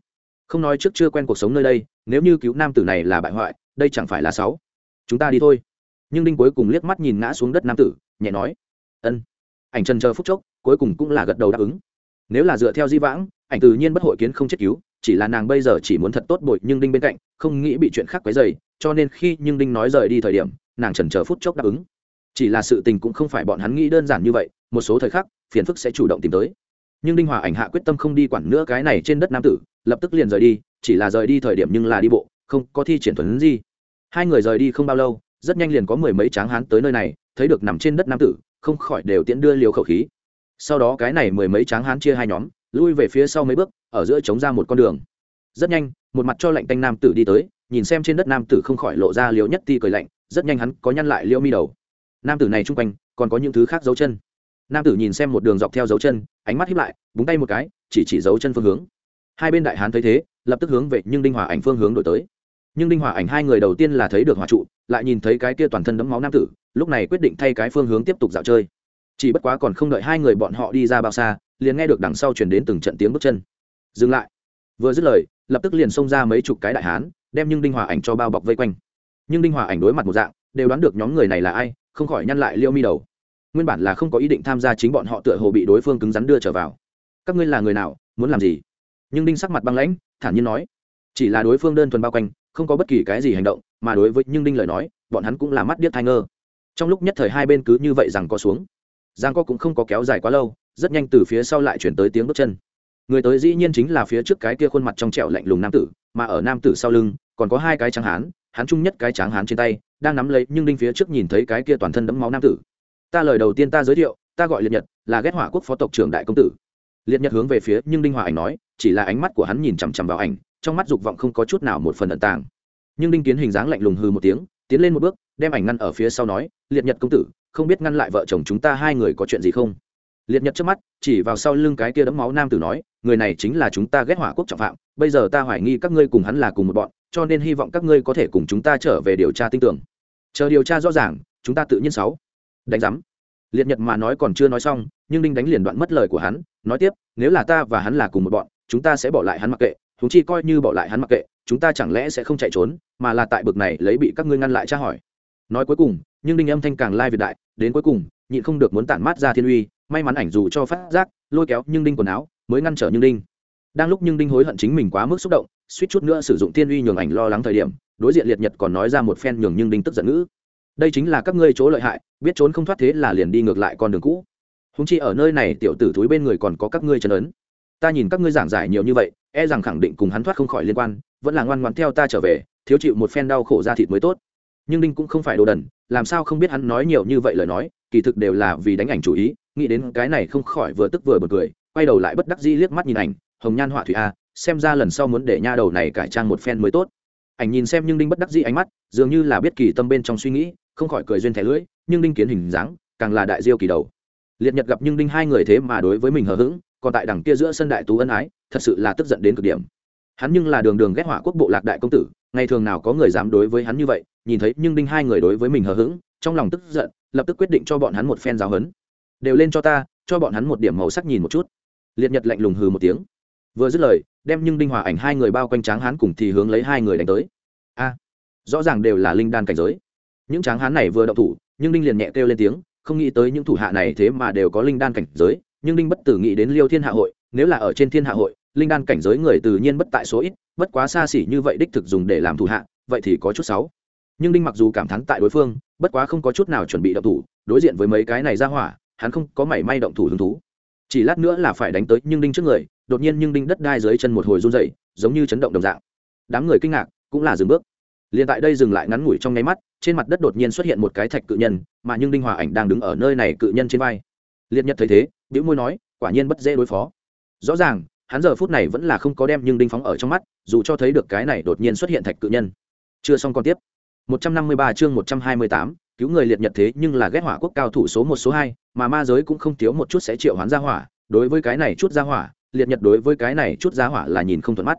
không nói trước chưa quen cuộc sống nơi đây, nếu như cứu nam tử này là bại hoại, đây chẳng phải là sáu. Chúng ta đi thôi. Nhưng đinh cuối cùng liếc mắt nhìn ngã xuống đất nam tử, nhẹ nói. Ân. Ảnh trần chờ phút chốc, cuối cùng cũng là gật đầu đáp ứng. Nếu là dựa theo di vãng, ảnh tự nhiên bất hội kiến không chết cứu, chỉ là nàng bây giờ chỉ muốn thật tốt bội nhưng đinh bên cạnh, không nghĩ bị chuyện khác quấy dày cho nên khi nhưng đinh nói rời đi thời điểm, nàng trần chờ phút chốc đáp ứng. Chỉ là sự tình cũng không phải bọn hắn nghĩ đơn giản như vậy, một số thời khắc, phiền phức sẽ chủ động tìm tới. Nhưng đinh hòa ảnh hạ quyết tâm không đi quản nữa cái này trên đất nam tử lập tức liền rời đi, chỉ là rời đi thời điểm nhưng là đi bộ, không có thi triển thuần gì. Hai người rời đi không bao lâu, rất nhanh liền có mười mấy tráng hán tới nơi này, thấy được nằm trên đất nam tử, không khỏi đều tiễn đưa liều khẩu khí. Sau đó cái này mười mấy tráng hán chia hai nhóm, lui về phía sau mấy bước, ở giữa chống ra một con đường. Rất nhanh, một mặt cho lạnh tanh nam tử đi tới, nhìn xem trên đất nam tử không khỏi lộ ra liều nhất ti cười lạnh, rất nhanh hắn có nhăn lại liêu mi đầu. Nam tử này chung quanh, còn có những thứ khác dấu chân. Nam tử nhìn xem một đường dọc theo dấu chân, ánh mắt hiếp lại, búng tay một cái, chỉ chỉ dấu chân phương hướng hai bên đại hán thấy thế, lập tức hướng về nhưng đinh hòa ảnh phương hướng đổi tới. Nhưng đinh hòa ảnh hai người đầu tiên là thấy được hòa trụ, lại nhìn thấy cái kia toàn thân đấm máu nam tử, lúc này quyết định thay cái phương hướng tiếp tục dạo chơi. Chỉ bất quá còn không đợi hai người bọn họ đi ra bao xa, liền nghe được đằng sau chuyển đến từng trận tiếng bước chân. Dừng lại. Vừa dứt lời, lập tức liền xông ra mấy chục cái đại hán, đem nhưng đinh hòa ảnh cho bao bọc vây quanh. Nhưng đinh hòa ảnh đối mặt một dạng, đều đoán được nhóm người này là ai, không khỏi nhăn lại liêu mi đầu. Nguyên bản là không có ý định tham gia chính bọn họ tựa hồ bị đối phương cứng rắn đưa trở vào. Các ngươi là người nào, muốn làm gì? Nhưng đinh sắc mặt băng lãnh, thản nhiên nói, chỉ là đối phương đơn thuần bao quanh, không có bất kỳ cái gì hành động, mà đối với nhưng đinh lời nói, bọn hắn cũng là mắt điếc thai ngơ. Trong lúc nhất thời hai bên cứ như vậy rằng có xuống. Giang co cũng không có kéo dài quá lâu, rất nhanh từ phía sau lại chuyển tới tiếng bước chân. Người tới dĩ nhiên chính là phía trước cái kia khuôn mặt trong trẻo lạnh lùng nam tử, mà ở nam tử sau lưng, còn có hai cái tráng hán, hắn chung nhất cái tráng hán trên tay, đang nắm lấy nhưng đinh phía trước nhìn thấy cái kia toàn thân đẫm máu nam tử. Ta lời đầu tiên ta giới thiệu, ta gọi liệt nhật, là ghét hỏa quốc phó tộc trưởng đại công tử. Liệt nhật hướng về phía nhưng đinh hòa ảnh nói chỉ là ánh mắt của hắn nhìn chằm chằm vào ảnh, trong mắt dục vọng không có chút nào một phần ẩn tàng. Nhưng đinh kiến hình dáng lạnh lùng hư một tiếng, tiến lên một bước, đem ảnh ngăn ở phía sau nói, liệt nhật công tử, không biết ngăn lại vợ chồng chúng ta hai người có chuyện gì không? Liệt nhật trước mắt, chỉ vào sau lưng cái kia đấm máu nam tử nói, người này chính là chúng ta ghét hỏa quốc trọng phạm, bây giờ ta hoài nghi các ngươi cùng hắn là cùng một bọn, cho nên hy vọng các ngươi có thể cùng chúng ta trở về điều tra tin tưởng. Chờ điều tra rõ ràng, chúng ta tự nhiên sáu. Đánh giám. Liệt nhật mà nói còn chưa nói xong, nhưng đinh đánh liền đoạn mất lời của hắn, nói tiếp, nếu là ta và hắn là cùng một bọn chúng ta sẽ bỏ lại hắn mặc kệ chúng chi coi như bỏ lại hắn mặc kệ, chúng ta chẳng lẽ sẽ không chạy trốn, mà là tại bực này lấy bị các ngươi ngăn lại tra hỏi. Nói cuối cùng, nhưng đinh âm thanh càng lai việt đại, đến cuối cùng, nhịn không được muốn tản mát ra thiên uy, may mắn ảnh dù cho phát giác, lôi kéo nhưng đinh quần áo, mới ngăn trở nhưng đinh. Đang lúc nhưng đinh hối hận chính mình quá mức xúc động, suýt chút nữa sử dụng thiên uy nhường ảnh lo lắng thời điểm, đối diện liệt nhật còn nói ra một phen nhường nhưng đinh tức giận ngữ. Đây chính là các ngươi chỗ lợi hại, biết trốn không thoát thế là liền đi ngược lại con đường cũ. Húng chi ở nơi này tiểu tử thúi bên người còn có các ngươi chân ấn ta nhìn các ngươi giảng giải nhiều như vậy e rằng khẳng định cùng hắn thoát không khỏi liên quan, vẫn là ngoan ngoan theo ta trở về, thiếu chịu một phen đau khổ ra thịt mới tốt. Nhưng đinh cũng không phải đồ đần, làm sao không biết hắn nói nhiều như vậy lời nói, kỳ thực đều là vì đánh ảnh chủ ý, nghĩ đến cái này không khỏi vừa tức vừa bật cười, quay đầu lại bất đắc dĩ liếc mắt nhìn ảnh, hồng nhan họa thủy a, xem ra lần sau muốn để nha đầu này cải trang một phen mới tốt. Ảnh nhìn xem nhưng đinh bất đắc dĩ ánh mắt, dường như là biết kỳ tâm bên trong suy nghĩ, không khỏi cười duyên thẻ lưỡi, nhưng đinh kiến hình dáng, càng là đại diêu kỳ đầu. Liệt nhật gặp nhưng đinh hai người thế mà đối với mình hờ hững còn tại đằng kia giữa sân đại tú ân ái, thật sự là tức giận đến cực điểm. Hắn nhưng là đường đường ghét hỏa quốc bộ lạc đại công tử, ngày thường nào có người dám đối với hắn như vậy, nhìn thấy nhưng đinh hai người đối với mình hờ hững, trong lòng tức giận, lập tức quyết định cho bọn hắn một phen giáo hấn đều lên cho ta, cho bọn hắn một điểm màu sắc nhìn một chút. Liệt nhật lạnh lùng hừ một tiếng. Vừa dứt lời, đem nhưng đinh hòa ảnh hai người bao quanh tráng hán cùng thì hướng lấy hai người đánh tới. A, rõ ràng đều là linh đan cảnh giới. Những tráng hán này vừa động thủ, nhưng đinh liền nhẹ kêu lên tiếng, không nghĩ tới những thủ hạ này thế mà đều có linh đan cảnh giới nhưng đinh bất tử nghĩ đến liêu thiên hạ hội, nếu là ở trên thiên hạ hội, linh đan cảnh giới người tự nhiên bất tại số ít, bất quá xa xỉ như vậy đích thực dùng để làm thủ hạ, vậy thì có chút xấu. Nhưng đinh mặc dù cảm thán tại đối phương, bất quá không có chút nào chuẩn bị động thủ, đối diện với mấy cái này ra hỏa, hắn không có mảy may động thủ hứng thú. Chỉ lát nữa là phải đánh tới nhưng đinh trước người, đột nhiên nhưng đinh đất đai dưới chân một hồi run dậy giống như chấn động đồng dạng. Đám người kinh ngạc, cũng là dừng bước. Liền tại đây dừng lại ngắn ngủi trong nháy mắt, trên mặt đất đột nhiên xuất hiện một cái thạch cự nhân, mà nhưng đinh hòa ảnh đang đứng ở nơi này cự nhân trên vai. Liệt nhật thấy thế biểu môi nói quả nhiên bất dễ đối phó. Rõ ràng hắn giờ phút này vẫn là không có đem nhưng đinh phóng ở trong mắt dù cho thấy được cái này đột nhiên xuất hiện thạch cự nhân. Chưa xong còn tiếp. 153 chương 128, cứu người liệt nhật thế nhưng là ghét hỏa quốc cao thủ số một số hai mà ma giới cũng không thiếu một chút sẽ triệu hoán ra hỏa. Đối với cái này chút ra hỏa liệt nhật đối với cái này chút ra hỏa là nhìn không thuận mắt.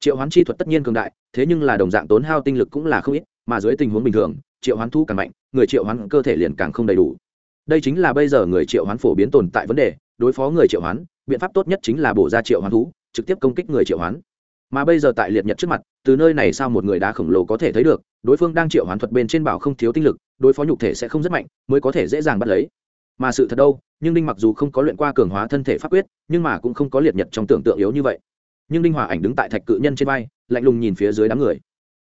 Triệu hoán chi thuật tất nhiên cường đại thế nhưng là đồng dạng tốn hao tinh lực cũng là không ít mà dưới tình huống bình thường triệu hoán thu càng mạnh người triệu hoán cơ thể liền càng không đầy đủ đây chính là bây giờ người triệu hoán phổ biến tồn tại vấn đề, đối phó người triệu hoán, biện pháp tốt nhất chính là bổ ra triệu hoán thú, trực tiếp công kích người triệu hoán. Mà bây giờ tại liệt nhật trước mặt, từ nơi này sao một người đá khổng lồ có thể thấy được, đối phương đang triệu hoán thuật bên trên bảo không thiếu tinh lực, đối phó nhục thể sẽ không rất mạnh, mới có thể dễ dàng bắt lấy. Mà sự thật đâu, nhưng đinh mặc dù không có luyện qua cường hóa thân thể pháp quyết, nhưng mà cũng không có liệt nhật trong tưởng tượng yếu như vậy. Nhưng đinh hòa ảnh đứng tại thạch cự nhân trên vai, lạnh lùng nhìn phía dưới đám người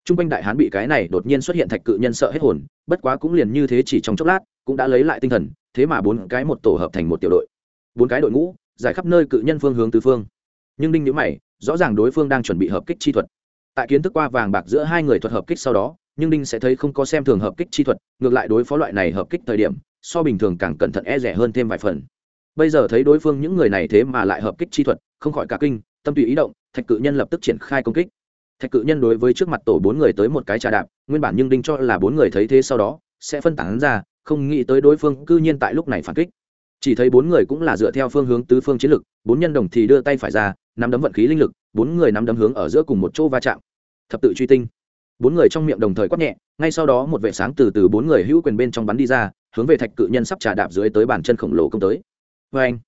t r u n g quanh đại hán bị cái này đột nhiên xuất hiện thạch cự nhân sợ hết hồn, bất quá cũng liền như thế chỉ trong chốc lát, cũng đã lấy lại tinh thần, thế mà bốn cái một tổ hợp thành một tiểu đội. Bốn cái đội ngũ, giải khắp nơi cự nhân phương hướng tứ phương. Nhưng đinh nhữ mày, rõ ràng đối phương đang chuẩn bị hợp kích chi thuật. Tại kiến thức qua vàng bạc giữa hai người thuật hợp kích sau đó, nhưng đinh sẽ thấy không có xem thường hợp kích chi thuật, ngược lại đối phó loại này hợp kích thời điểm, so bình thường càng cẩn thận e rẻ hơn thêm vài phần. Bây giờ thấy đối phương những người này thế mà lại hợp kích chi thuật, không khỏi cả kinh, tâm tùy ý động, thạch cự nhân lập tức triển khai công kích thạch cự nhân đối với trước mặt tổ bốn người tới một cái trà đạp, nguyên bản nhưng đinh cho là bốn người thấy thế sau đó, sẽ phân tán ra, không nghĩ tới đối phương cư nhiên tại lúc này phản kích. Chỉ thấy bốn người cũng là dựa theo phương hướng tứ phương chiến lực, bốn nhân đồng thì đưa tay phải ra, nắm đấm vận khí linh lực, bốn người nắm đấm hướng ở giữa cùng một chỗ va chạm. Thập tự truy tinh. Bốn người trong miệng đồng thời quát nhẹ, ngay sau đó một vệ sáng từ từ bốn người hữu quyền bên trong bắn đi ra, hướng về thạch cự nhân sắp trà đạp dưới tới bàn chân khổng lồ công tới. Vê anh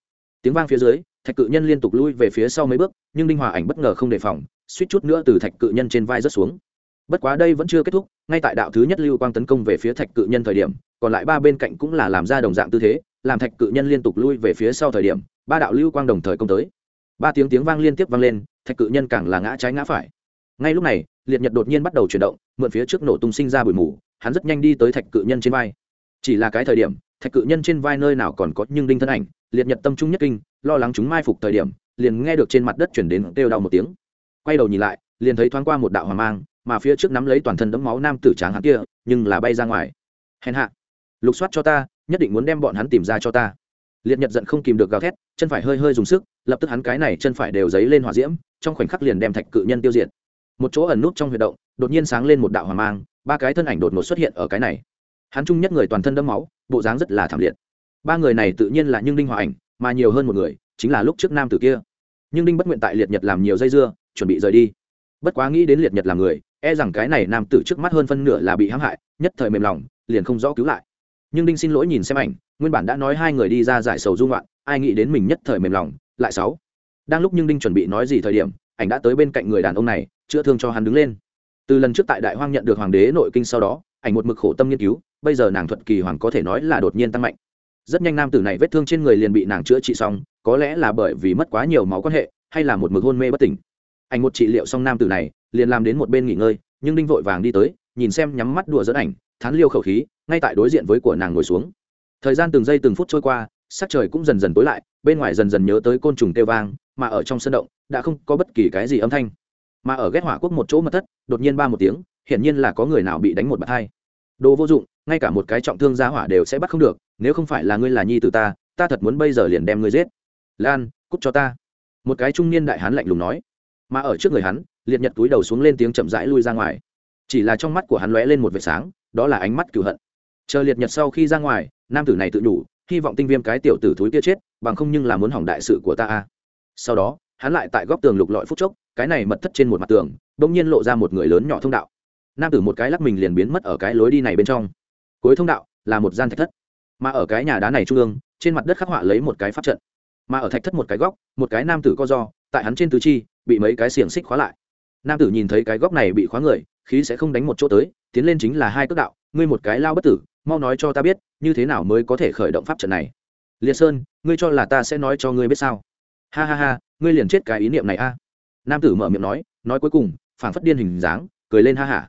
tiếng vang phía dưới, thạch cự nhân liên tục lui về phía sau mấy bước, nhưng đinh hòa ảnh bất ngờ không đề phòng suýt chút nữa từ thạch cự nhân trên vai rớt xuống. Bất quá đây vẫn chưa kết thúc, ngay tại đạo thứ nhất lưu quang tấn công về phía thạch cự nhân thời điểm, còn lại ba bên cạnh cũng là làm ra đồng dạng tư thế, làm thạch cự nhân liên tục lui về phía sau thời điểm, ba đạo lưu quang đồng thời công tới. Ba tiếng tiếng vang liên tiếp vang lên, thạch cự nhân càng là ngã trái ngã phải. Ngay lúc này, liệt nhật đột nhiên bắt đầu chuyển động, mượn phía trước nổ tung sinh ra bụi mù, hắn rất nhanh đi tới thạch cự nhân trên vai. Chỉ là cái thời điểm, thạch cự nhân trên vai nơi nào còn có nhưng đinh thân ảnh, liệt nhật tâm trung nhất kinh, lo lắng chúng mai phục thời điểm, liền nghe được trên mặt đất chuyển đến kêu đau một tiếng quay đầu nhìn lại, liền thấy thoáng qua một đạo hoàng mang, mà phía trước nắm lấy toàn thân đẫm máu nam tử tráng hắn kia, nhưng là bay ra ngoài. Hèn hạ, lục soát cho ta, nhất định muốn đem bọn hắn tìm ra cho ta. Liệt nhật giận không kìm được gào thét, chân phải hơi hơi dùng sức, lập tức hắn cái này chân phải đều dấy lên hỏa diễm, trong khoảnh khắc liền đem thạch cự nhân tiêu diệt. Một chỗ ẩn nút trong huy động, đột nhiên sáng lên một đạo hòa mang, ba cái thân ảnh đột ngột xuất hiện ở cái này. Hắn chung nhất người toàn thân đẫm máu, bộ dáng rất là thảm liệt. Ba người này tự nhiên là nhưng đinh hòa ảnh, mà nhiều hơn một người, chính là lúc trước nam tử kia. Nhưng đinh bất nguyện tại liệt nhật làm nhiều dây dưa chuẩn bị rời đi. Bất quá nghĩ đến liệt nhật là người e rằng cái này nam tử trước mắt hơn phân nửa là bị hãm hại, nhất thời mềm lòng, liền không rõ cứu lại. Nhưng đinh xin lỗi nhìn xem ảnh, nguyên bản đã nói hai người đi ra giải sầu dung loạn, ai nghĩ đến mình nhất thời mềm lòng, lại sáu. Đang lúc nhưng đinh chuẩn bị nói gì thời điểm, ảnh đã tới bên cạnh người đàn ông này, chữa thương cho hắn đứng lên. Từ lần trước tại đại hoang nhận được hoàng đế nội kinh sau đó, ảnh một mực khổ tâm nghiên cứu, bây giờ nàng thuật kỳ hoàng có thể nói là đột nhiên tăng mạnh. Rất nhanh nam tử này vết thương trên người liền bị nàng chữa trị xong, có lẽ là bởi vì mất quá nhiều máu quan hệ, hay là một mực hôn mê bất tỉnh ảnh một trị liệu xong nam tử này, liền làm đến một bên nghỉ ngơi, nhưng đinh vội vàng đi tới, nhìn xem nhắm mắt đùa dẫn ảnh, thán liêu khẩu khí, ngay tại đối diện với của nàng ngồi xuống. Thời gian từng giây từng phút trôi qua, sắc trời cũng dần dần tối lại, bên ngoài dần dần nhớ tới côn trùng kêu vang, mà ở trong sân động, đã không có bất kỳ cái gì âm thanh. Mà ở ghét hỏa quốc một chỗ mật thất, đột nhiên ba một tiếng, hiển nhiên là có người nào bị đánh một bạt hai. Đồ vô dụng, ngay cả một cái trọng thương giá hỏa đều sẽ bắt không được, nếu không phải là ngươi là nhi từ ta ta thật muốn bây giờ liền đem ngươi giết. Lan, cút cho ta. Một cái trung niên đại hán lạnh lùng nói mà ở trước người hắn, liệt nhật túi đầu xuống lên tiếng chậm rãi lui ra ngoài. Chỉ là trong mắt của hắn lóe lên một vệt sáng, đó là ánh mắt cửu hận. Chờ liệt nhật sau khi ra ngoài, nam tử này tự đủ hy vọng tinh viêm cái tiểu tử thúi kia chết, bằng không nhưng là muốn hỏng đại sự của ta sau đó, hắn lại tại góc tường lục lọi phút chốc, cái này mật thất trên một mặt tường đ ỗ n g nhiên lộ ra một người lớn nhỏ thông đạo. Nam tử một cái lắc mình liền biến mất ở cái lối đi này bên trong. Cuối thông đạo là một gian thạch thất. Mà ở cái nhà đá này trung ương, trên mặt đất khắc họa lấy một cái pháp trận. Mà ở thạch thất một cái góc, một cái nam tử co do tại hắn trên tứ chi, bị mấy cái xiềng xích khóa lại. Nam tử nhìn thấy cái góc này bị khóa người, khí sẽ không đánh một chỗ tới, tiến lên chính là hai cước đạo, ngươi một cái lao bất tử, mau nói cho ta biết, như thế nào mới có thể khởi động pháp trận này? Liệt sơn, ngươi cho là ta sẽ nói cho ngươi biết sao? Ha ha ha, ngươi liền chết cái ý niệm này a. Nam tử mở miệng nói nói cuối cùng, phảng phất điên hình dáng, cười lên ha hả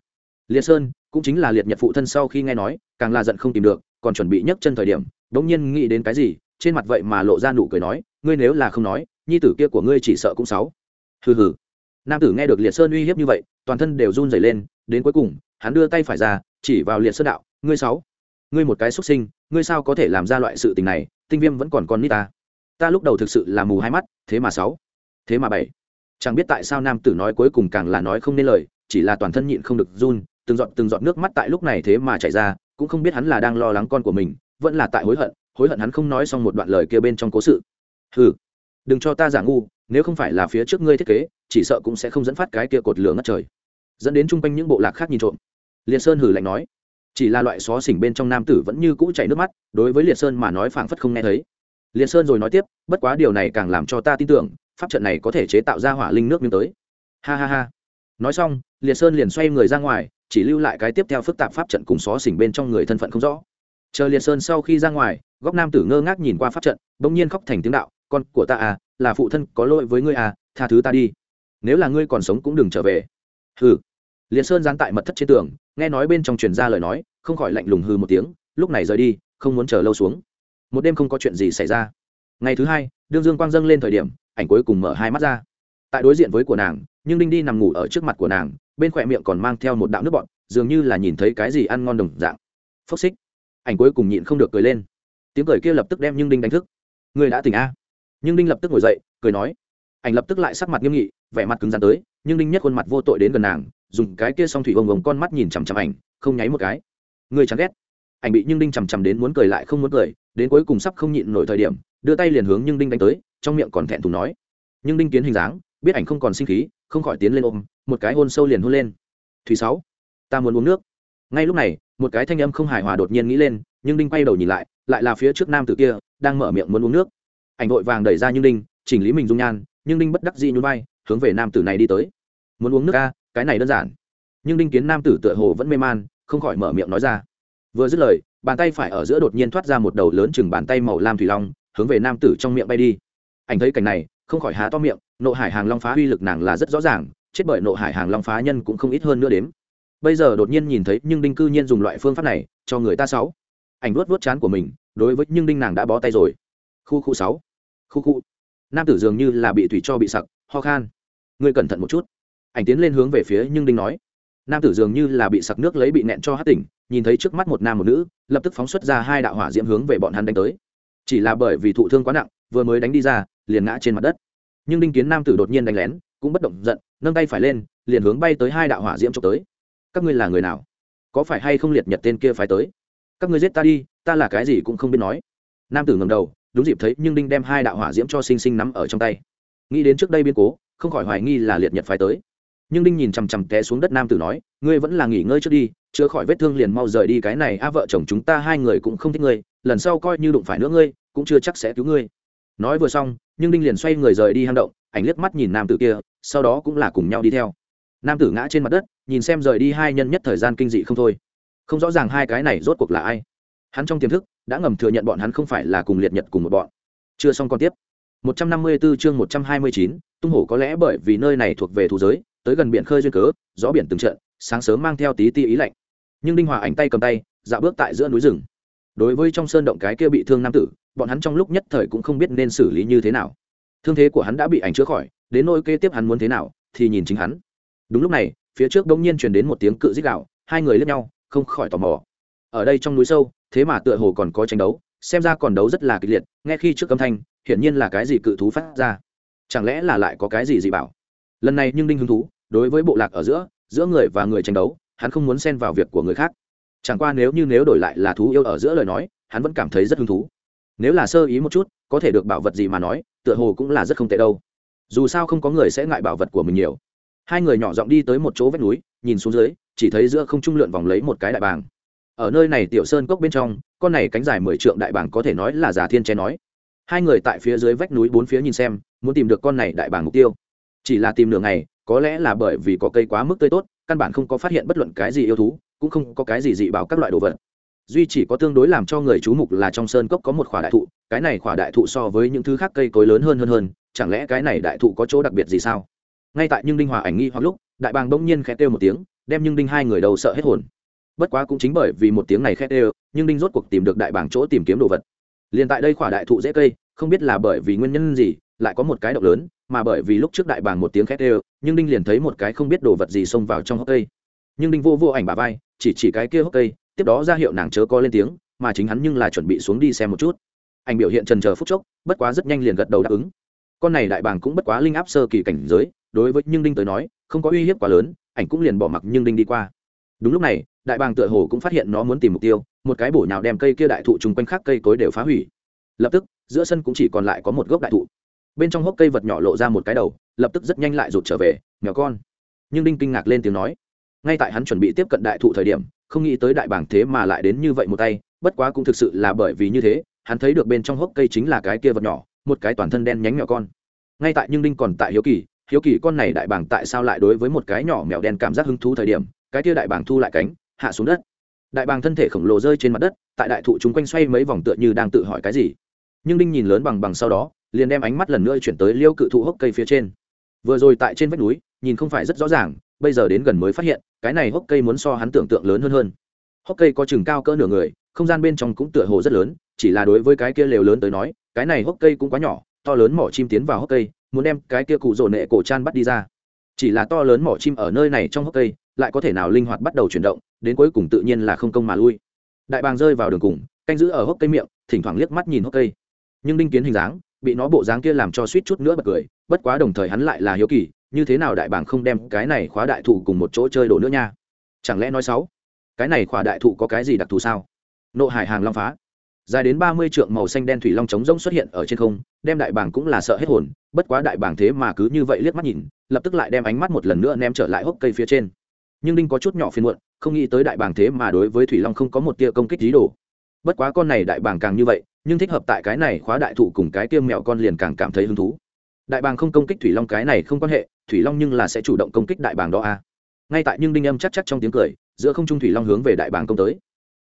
liệt sơn, cũng chính là liệt nhật phụ thân sau khi nghe nói, càng là giận không tìm được, còn chuẩn bị nhấc chân thời điểm đ ỗ n g nhiên nghĩ đến cái gì, trên mặt vậy mà lộ ra nụ cười nói ngươi nếu là không nói, nhi tử kia của ngươi chỉ sợ cũng sáu. Hừ hừ. Nam tử nghe được liệt sơn uy hiếp như vậy, toàn thân đều run rẩy lên, đến cuối cùng, hắn đưa tay phải ra, chỉ vào liệt sơn đạo, ngươi sáu, ngươi một cái xuất sinh, ngươi sao có thể làm ra loại sự tình này, tinh viêm vẫn còn con nít ta. Ta lúc đầu thực sự là mù hai mắt, thế mà sáu, thế mà bảy. Chẳng biết tại sao nam tử nói cuối cùng càng là nói không nên lời, chỉ là toàn thân nhịn không được run, từng giọt từng giọt nước mắt tại lúc này thế mà chảy ra, cũng không biết hắn là đang lo lắng con của mình, vẫn là tại hối hận hối hận hắn không nói xong một đoạn lời kia bên trong cố sự hừ, đừng cho ta giả ngu, nếu không phải là phía trước ngươi thiết kế, chỉ sợ cũng sẽ không dẫn phát cái kia cột lửa ngất trời. Dẫn đến chung quanh những bộ lạc khác nhìn trộm. Liệt sơn hừ lạnh nói, chỉ là loại xó xỉnh bên trong nam tử vẫn như cũ chảy nước mắt, đối với liệt sơn mà nói phảng phất không nghe thấy. Liệt sơn rồi nói tiếp, bất quá điều này càng làm cho ta tin tưởng, pháp trận này có thể chế tạo ra hỏa linh nước miếng tới. Ha ha ha. Nói xong, liệt sơn liền xoay người ra ngoài, chỉ lưu lại cái tiếp theo phức tạp pháp trận cùng xó xỉnh bên trong người thân phận không rõ. Chờ liệt sơn sau khi ra ngoài, góc nam tử ngơ ngác nhìn qua pháp trận, bỗng nhiên khóc thành tiếng đạo con của ta à là phụ thân có lỗi với ngươi à tha thứ ta đi. Nếu là ngươi còn sống cũng đừng trở về. Hừ. Liệt sơn gián tại mật thất trên tường, nghe nói bên trong truyền ra lời nói, không khỏi lạnh lùng hư một tiếng, lúc này rời đi, không muốn chờ lâu xuống. Một đêm không có chuyện gì xảy ra. Ngày thứ hai, đương dương quang dâng lên thời điểm, ảnh cuối cùng mở hai mắt ra. Tại đối diện với của nàng, nhưng đinh đi nằm ngủ ở trước mặt của nàng, bên khỏe miệng còn mang theo một đạo nước bọn dường như là nhìn thấy cái gì ăn ngon đồng dạng. Phốc xích. Ảnh cuối cùng nhịn không được cười lên. Tiếng cười kia lập tức đem nhưng đinh đánh thức. Người đã tỉnh a nhưng đinh lập tức ngồi dậy, cười nói, ảnh lập tức lại sắc mặt nghiêm nghị, vẻ mặt cứng rắn tới, nhưng đinh nhất khuôn mặt vô tội đến gần nàng, dùng cái kia song thủy vồng vồng con mắt nhìn chằm chằm ảnh, không nháy một cái. Người chán ghét. Ảnh bị nhưng đinh chằm chằm đến muốn cười lại không muốn cười, đến cuối cùng sắp không nhịn nổi thời điểm, đưa tay liền hướng nhưng đinh đánh tới, trong miệng còn thẹn thùng nói. Nhưng đinh kiến hình dáng, biết ảnh không còn sinh khí, không khỏi tiến lên ôm, một cái hôn sâu liền hôn lên. Thủy sáu, ta muốn uống nước. Ngay lúc này, một cái thanh âm không hài hòa đột nhiên nghĩ lên, nhưng đinh quay đầu nhìn lại lại là phía trước nam tử kia, đang mở miệng muốn uống nước ảnh vội vàng đẩy ra nhưng đinh, chỉnh lý mình dung nhan nhưng đinh bất đắc dĩ nhún vai, hướng về nam tử này đi tới. Muốn uống nước ca, cái này đơn giản. Nhưng đinh kiến nam tử tựa hồ vẫn mê man, không khỏi mở miệng nói ra. Vừa dứt lời, bàn tay phải ở giữa đột nhiên thoát ra một đầu lớn chừng bàn tay màu lam thủy long, hướng về nam tử trong miệng bay đi. Ảnh thấy cảnh này, không khỏi há to miệng, nộ hải hàng long phá uy lực nàng là rất rõ ràng, chết bởi nộ hải hàng long phá nhân cũng không ít hơn nữa đếm. Bây giờ đột nhiên nhìn thấy nhưng đinh cư nhiên dùng loại phương pháp này, cho người ta sáu. Ảnh vuốt vuốt chán của mình, đối với nhưng đinh nàng đã bó tay rồi. Khu khu sáu khu khu. Nam tử dường như là bị thủy cho bị sặc, ho khan. Ngươi cẩn thận một chút. Ảnh tiến lên hướng về phía nhưng đinh nói. Nam tử dường như là bị sặc nước lấy bị nẹn cho hát tỉnh, nhìn thấy trước mắt một nam một nữ, lập tức phóng xuất ra hai đạo hỏa diễm hướng về bọn hắn đánh tới. Chỉ là bởi vì thụ thương quá nặng, vừa mới đánh đi ra, liền ngã trên mặt đất. Nhưng đinh kiến nam tử đột nhiên đánh lén, cũng bất động giận, nâng tay phải lên, liền hướng bay tới hai đạo hỏa diễm trộm tới. Các ngươi là người nào? Có phải hay không liệt nhật tên kia phải tới? Các ngươi giết ta đi, ta là cái gì cũng không biết nói. Nam tử ngầm đầu đúng dịp thấy nhưng đinh đem hai đạo hỏa diễm cho sinh sinh nắm ở trong tay. Nghĩ đến trước đây biến cố, không khỏi hoài nghi là liệt nhật phải tới. Nhưng đinh nhìn chằm chằm té xuống đất nam tử nói, ngươi vẫn là nghỉ ngơi trước đi, chữa khỏi vết thương liền mau rời đi cái này. A vợ chồng chúng ta hai người cũng không thích ngươi, lần sau coi như đụng phải nữa ngươi, cũng chưa chắc sẽ cứu ngươi. Nói vừa xong, nhưng đinh liền xoay người rời đi hang động, ảnh liếc mắt nhìn nam tử kia, sau đó cũng là cùng nhau đi theo. Nam tử ngã trên mặt đất, nhìn xem rời đi hai nhân nhất thời gian kinh dị không thôi. Không rõ ràng hai cái này rốt cuộc là ai. Hắn trong tiềm thức đã ngầm thừa nhận bọn hắn không phải là cùng liệt nhật cùng một bọn. Chưa xong còn tiếp. 154 chương 129, tung hổ có lẽ bởi vì nơi này thuộc về thủ giới tới gần biển khơi duyên cớ gió biển từng trận sáng sớm mang theo tí ti ý lạnh. Nhưng đinh hòa ảnh tay cầm tay dạo bước tại giữa núi rừng. Đối với trong sơn động cái kia bị thương nam tử bọn hắn trong lúc nhất thời cũng không biết nên xử lý như thế nào. Thương thế của hắn đã bị ảnh chữa khỏi đến nỗi kế tiếp hắn muốn thế nào thì nhìn chính hắn. Đúng lúc này phía trước bỗng nhiên truyền đến một tiếng cự dích đạo hai người lướt nhau không khỏi tò mò ở đây trong núi sâu, thế mà tựa hồ còn có tranh đấu, xem ra còn đấu rất là kịch liệt, nghe khi trước âm thanh, hiển nhiên là cái gì cự thú phát ra. Chẳng lẽ là lại có cái gì dị bảo? Lần này nhưng đinh hứng thú, đối với bộ lạc ở giữa giữa người và người tranh đấu, hắn không muốn xen vào việc của người khác. Chẳng qua nếu như nếu đổi lại là thú yêu ở giữa lời nói, hắn vẫn cảm thấy rất hứng thú. Nếu là sơ ý một chút, có thể được bảo vật gì mà nói, tựa hồ cũng là rất không tệ đâu. Dù sao không có người sẽ ngại bảo vật của mình nhiều. Hai người nhỏ giọng đi tới một chỗ vách núi, nhìn xuống dưới, chỉ thấy giữa không trung lượn vòng lấy một cái đại bàng ở nơi này tiểu sơn cốc bên trong, con này cánh dài mười trượng đại bàng có thể nói là giả thiên che nói. Hai người tại phía dưới vách núi bốn phía nhìn xem, muốn tìm được con này đại bàng mục tiêu. Chỉ là tìm đường này có lẽ là bởi vì có cây quá mức tươi tốt, căn bản không có phát hiện bất luận cái gì yêu thú, cũng không có cái gì dị bảo các loại đồ vật. Duy chỉ có tương đối làm cho người chú mục là trong sơn cốc có một khỏa đại thụ, cái này khỏa đại thụ so với những thứ khác cây cối lớn hơn hơn hơn, chẳng lẽ cái này đại thụ có chỗ đặc biệt gì sao? Ngay tại nhưng đinh hòa ảnh nghi hoặc lúc, đại bàng bỗng nhiên khẽ kêu một tiếng, đem nhưng đinh hai người đầu sợ hết hồn bất quá cũng chính bởi vì một tiếng này khét đều, nhưng đinh rốt cuộc tìm được đại bảng chỗ tìm kiếm đồ vật. Liền tại đây khỏa đại thụ dễ cây, không biết là bởi vì nguyên nhân gì, lại có một cái động lớn, mà bởi vì lúc trước đại bảng một tiếng khét đều, nhưng đinh liền thấy một cái không biết đồ vật gì xông vào trong hốc cây. Nhưng đinh vô vô ảnh bà vai, chỉ chỉ cái kia hốc cây, tiếp đó ra hiệu nàng chớ co lên tiếng, mà chính hắn nhưng là chuẩn bị xuống đi xem một chút. Ảnh biểu hiện trần chờ phút chốc, bất quá rất nhanh liền gật đầu đáp ứng. Con này đại bàng cũng bất quá linh áp sơ kỳ cảnh giới, đối với nhưng đinh tới nói, không có uy hiếp quá lớn, ảnh cũng liền bỏ mặc nhưng đinh đi qua. Đúng lúc này đại bàng tựa hồ cũng phát hiện nó muốn tìm mục tiêu, một cái bổ nhào đem cây kia đại thụ chung quanh khác cây cối đều phá hủy. Lập tức, giữa sân cũng chỉ còn lại có một gốc đại thụ. Bên trong hốc cây vật nhỏ lộ ra một cái đầu, lập tức rất nhanh lại rụt trở về, nhỏ con. Nhưng đinh kinh ngạc lên tiếng nói. Ngay tại hắn chuẩn bị tiếp cận đại thụ thời điểm, không nghĩ tới đại bảng thế mà lại đến như vậy một tay, bất quá cũng thực sự là bởi vì như thế, hắn thấy được bên trong hốc cây chính là cái kia vật nhỏ, một cái toàn thân đen nhánh nhỏ con. Ngay tại nhưng đinh còn tại hiếu kỳ hiếu kỳ con này đại bảng tại sao lại đối với một cái nhỏ mèo đen cảm giác hứng thú thời điểm, cái kia đại bảng thu lại cánh hạ xuống đất. Đại bàng thân thể khổng lồ rơi trên mặt đất, tại đại thụ chúng quanh xoay mấy vòng tựa như đang tự hỏi cái gì. Nhưng đinh nhìn lớn bằng bằng sau đó, liền đem ánh mắt lần nữa chuyển tới liêu cự thụ hốc cây phía trên. Vừa rồi tại trên vách núi, nhìn không phải rất rõ ràng, bây giờ đến gần mới phát hiện, cái này hốc cây muốn so hắn tưởng tượng lớn hơn hơn. Hốc cây có chừng cao cỡ nửa người, không gian bên trong cũng tựa hồ rất lớn, chỉ là đối với cái kia lều lớn tới nói, cái này hốc cây cũng quá nhỏ, to lớn mỏ chim tiến vào hốc cây, muốn đem cái kia cụ rổ nệ cổ chan bắt đi ra. Chỉ là to lớn mỏ chim ở nơi này trong hốc cây lại có thể nào linh hoạt bắt đầu chuyển động, đến cuối cùng tự nhiên là không công mà lui. Đại bàng rơi vào đường cùng, canh giữ ở hốc cây miệng, thỉnh thoảng liếc mắt nhìn hốc cây. Nhưng đinh kiến hình dáng, bị nó bộ dáng kia làm cho suýt chút nữa bật cười, bất quá đồng thời hắn lại là hiếu kỳ, như thế nào đại bàng không đem cái này khóa đại thụ cùng một chỗ chơi đổ nữa nha? Chẳng lẽ nói sáu cái này khóa đại thụ có cái gì đặc thù sao? Nộ hải hàng long phá. Dài đến ba mươi trượng màu xanh đen thủy long trống rỗng xuất hiện ở trên không, đem đại bàng cũng là sợ hết hồn, bất quá đại bàng thế mà cứ như vậy liếc mắt nhìn, lập tức lại đem ánh mắt một lần nữa ném trở lại hốc cây phía trên nhưng đinh có chút nhỏ phiền muộn, không nghĩ tới đại bàng thế mà đối với thủy long không có một tia công kích lý đồ. Bất quá con này đại bàng càng như vậy, nhưng thích hợp tại cái này khóa đại thụ cùng cái tiêm mẹo con liền càng cảm thấy hứng thú. Đại bàng không công kích thủy long cái này không quan hệ, thủy long nhưng là sẽ chủ động công kích đại bàng đó a ngay tại nhưng đinh âm chắc chắc trong tiếng cười, giữa không trung thủy long hướng về đại bàng công tới.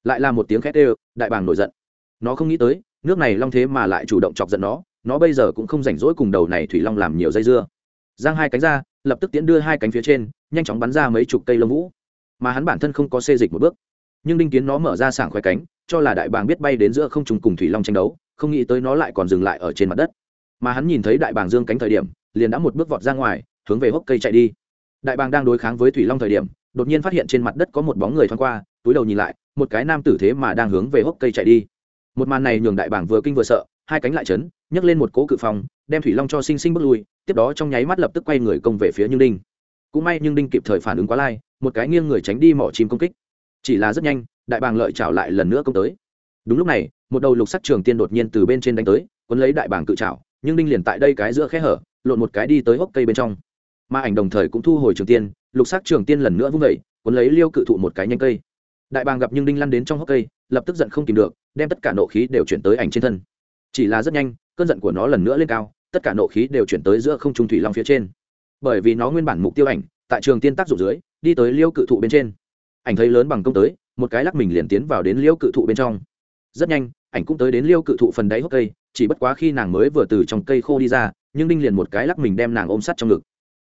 Lại là một tiếng khét ê đại bàng nổi giận. Nó không nghĩ tới, nước này long thế mà lại chủ động chọc giận nó nó bây giờ cũng không rảnh rỗi cùng đầu này thủy long làm nhiều dây dưa. Giang hai cánh ra lập tức tiến đưa hai cánh phía trên, nhanh chóng bắn ra mấy chục cây lông vũ. Mà hắn bản thân không có xê dịch một bước. Nhưng đinh kiến nó mở ra sảng khoái cánh, cho là đại bàng biết bay đến giữa không trùng cùng thủy long tranh đấu, không nghĩ tới nó lại còn dừng lại ở trên mặt đất. Mà hắn nhìn thấy đại bàng dương cánh thời điểm, liền đã một bước vọt ra ngoài, hướng về hốc cây chạy đi. Đại bàng đang đối kháng với thủy long thời điểm, đột nhiên phát hiện trên mặt đất có một bóng người thoáng qua, túi đầu nhìn lại, một cái nam tử thế mà đang hướng về hốc cây chạy đi. Một màn này nhường đại bàng vừa kinh vừa sợ, hai cánh lại chấn, nhấc lên một cố cự phòng đem thủy long cho sinh sinh bước lui tiếp đó trong nháy mắt lập tức quay người công về phía nhưng đinh cũng may nhưng đinh kịp thời phản ứng quá lai một cái nghiêng người tránh đi mỏ chim công kích chỉ là rất nhanh đại bàng lợi trảo lại lần nữa công tới đúng lúc này một đầu lục sắc trường tiên đột nhiên từ bên trên đánh tới quấn lấy đại bàng cự trảo nhưng đinh liền tại đây cái giữa khe hở lộn một cái đi tới hốc cây bên trong mà ảnh đồng thời cũng thu hồi trường tiên lục sắc trường tiên lần nữa vung vẩy quấn lấy liêu cự thụ một cái nhanh cây đại bàng gặp nhưng đinh lăn đến trong hốc cây lập tức giận không tìm được đem tất cả nộ khí đều chuyển tới ảnh trên thân chỉ là rất nhanh cơn giận của nó lần nữa lên cao tất cả nộ khí đều chuyển tới giữa không trung thủy long phía trên. Bởi vì nó nguyên bản mục tiêu ảnh, tại trường tiên tác dụng dưới, đi tới liêu cự thụ bên trên. Ảnh thấy lớn bằng công tới, một cái lắc mình liền tiến vào đến liêu cự thụ bên trong. Rất nhanh, ảnh cũng tới đến liêu cự thụ phần đáy hốc cây, chỉ bất quá khi nàng mới vừa từ trong cây khô đi ra, nhưng đinh liền một cái lắc mình đem nàng ôm sắt trong ngực.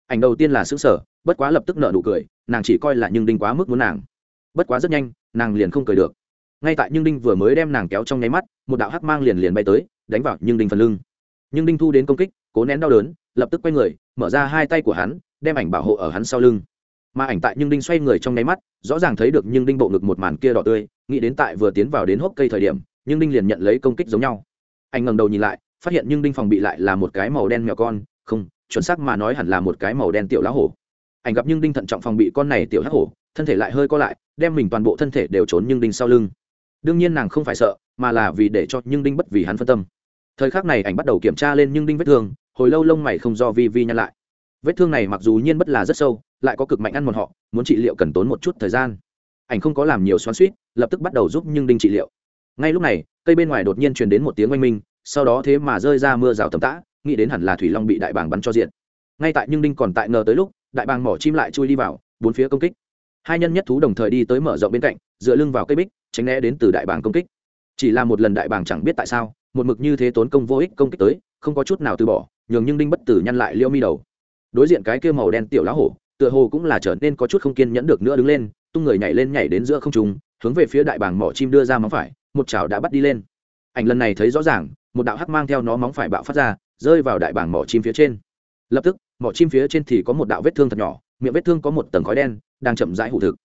Ảnh đầu tiên là xứng sở bất quá lập tức nợ nụ cười, nàng chỉ coi là nhưng đinh quá mức muốn nàng. Bất quá rất nhanh, nàng liền không cười được. Ngay tại nhưng đinh vừa mới đem nàng kéo trong nháy mắt, một đạo hắc mang liền liền bay tới, đánh vào nhưng đinh phần lưng nhưng đinh thu đến công kích, cố nén đau đớn, lập tức quay người, mở ra hai tay của hắn, đem ảnh bảo hộ ở hắn sau lưng. Mà ảnh tại nhưng đinh xoay người trong nháy mắt, rõ ràng thấy được nhưng đinh bộ ngực một màn kia đỏ tươi, nghĩ đến tại vừa tiến vào đến hốc cây thời điểm, nhưng đinh liền nhận lấy công kích giống nhau. Anh ngẩng đầu nhìn lại, phát hiện nhưng đinh phòng bị lại là một cái màu đen mèo con, không, chuẩn xác mà nói hẳn là một cái màu đen tiểu lá hổ. Ảnh gặp nhưng đinh thận trọng phòng bị con này tiểu hắc hổ, thân thể lại hơi co lại, đem mình toàn bộ thân thể đều trốn nhưng đinh sau lưng. Đương nhiên nàng không phải sợ, mà là vì để cho nhưng đinh bất vì hắn phân tâm thời khắc này ảnh bắt đầu kiểm tra lên nhưng đinh vết thương, hồi lâu lông mày không do vi vi nhăn lại. Vết thương này mặc dù nhiên bất là rất sâu, lại có cực mạnh ăn một họ, muốn trị liệu cần tốn một chút thời gian. Ảnh không có làm nhiều xoắn suýt lập tức bắt đầu giúp nhưng đinh trị liệu. Ngay lúc này, cây bên ngoài đột nhiên truyền đến một tiếng oanh minh, sau đó thế mà rơi ra mưa rào tầm tã, nghĩ đến hẳn là thủy long bị đại bàng bắn cho diện ngay tại nhưng đinh còn tại ngờ tới lúc, đại bàng mỏ chim lại chui đi vào, bốn phía công kích. Hai nhân nhất thú đồng thời đi tới mở rộng bên cạnh, dựa lưng vào cây bích, tránh né đến từ đại bàng công kích. Chỉ là một lần đại bàng chẳng biết tại sao một mực như thế tốn công vô ích công kích tới, không có chút nào từ bỏ, nhường nhưng đinh bất tử nhăn lại liêu mi đầu. Đối diện cái kia màu đen tiểu lá hổ, tựa hồ cũng là trở nên có chút không kiên nhẫn được nữa đứng lên, tung người nhảy lên nhảy đến giữa không trung, hướng về phía đại bàng mỏ chim đưa ra móng phải, một chảo đã bắt đi lên. Ảnh lần này thấy rõ ràng, một đạo hắc mang theo nó móng phải bạo phát ra, rơi vào đại bàng mỏ chim phía trên. Lập tức, mỏ chim phía trên thì có một đạo vết thương thật nhỏ, miệng vết thương có một tầng khói đen, đang chậm rãi hủ thực.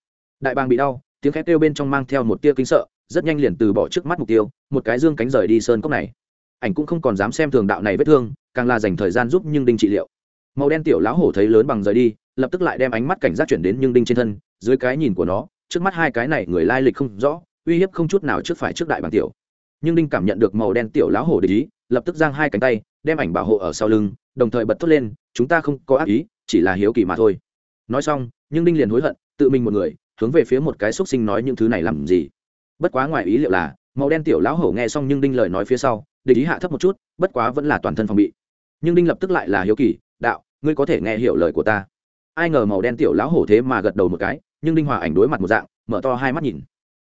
Đại bàng bị đau, tiếng khét kêu bên trong mang theo một tia kinh sợ rất nhanh liền từ bỏ trước mắt mục tiêu, một cái dương cánh rời đi sơn cốc này. Ảnh cũng không còn dám xem thường đạo này vết thương, càng là dành thời gian giúp nhưng đinh trị liệu. Màu đen tiểu lão hổ thấy lớn bằng rời đi, lập tức lại đem ánh mắt cảnh giác chuyển đến nhưng đinh trên thân, dưới cái nhìn của nó, trước mắt hai cái này người lai lịch không rõ, uy hiếp không chút nào trước phải trước đại bằng tiểu. Nhưng đinh cảm nhận được màu đen tiểu lão hổ để ý, lập tức giang hai cánh tay, đem ảnh bảo hộ ở sau lưng, đồng thời bật thốt lên, chúng ta không có ác ý, chỉ là hiếu kỳ mà thôi. Nói xong nhưng đinh liền hối hận, tự mình một người, hướng về phía một cái xúc sinh nói những thứ này làm gì bất quá ngoài ý liệu là, màu đen tiểu lão hổ nghe xong nhưng đinh lời nói phía sau để ý hạ thấp một chút, bất quá vẫn là toàn thân phòng bị. Nhưng đinh lập tức lại là hiếu kỳ, đạo, ngươi có thể nghe hiểu lời của ta? Ai ngờ màu đen tiểu lão hổ thế mà gật đầu một cái, nhưng đinh hòa ảnh đối mặt một dạng, mở to hai mắt nhìn.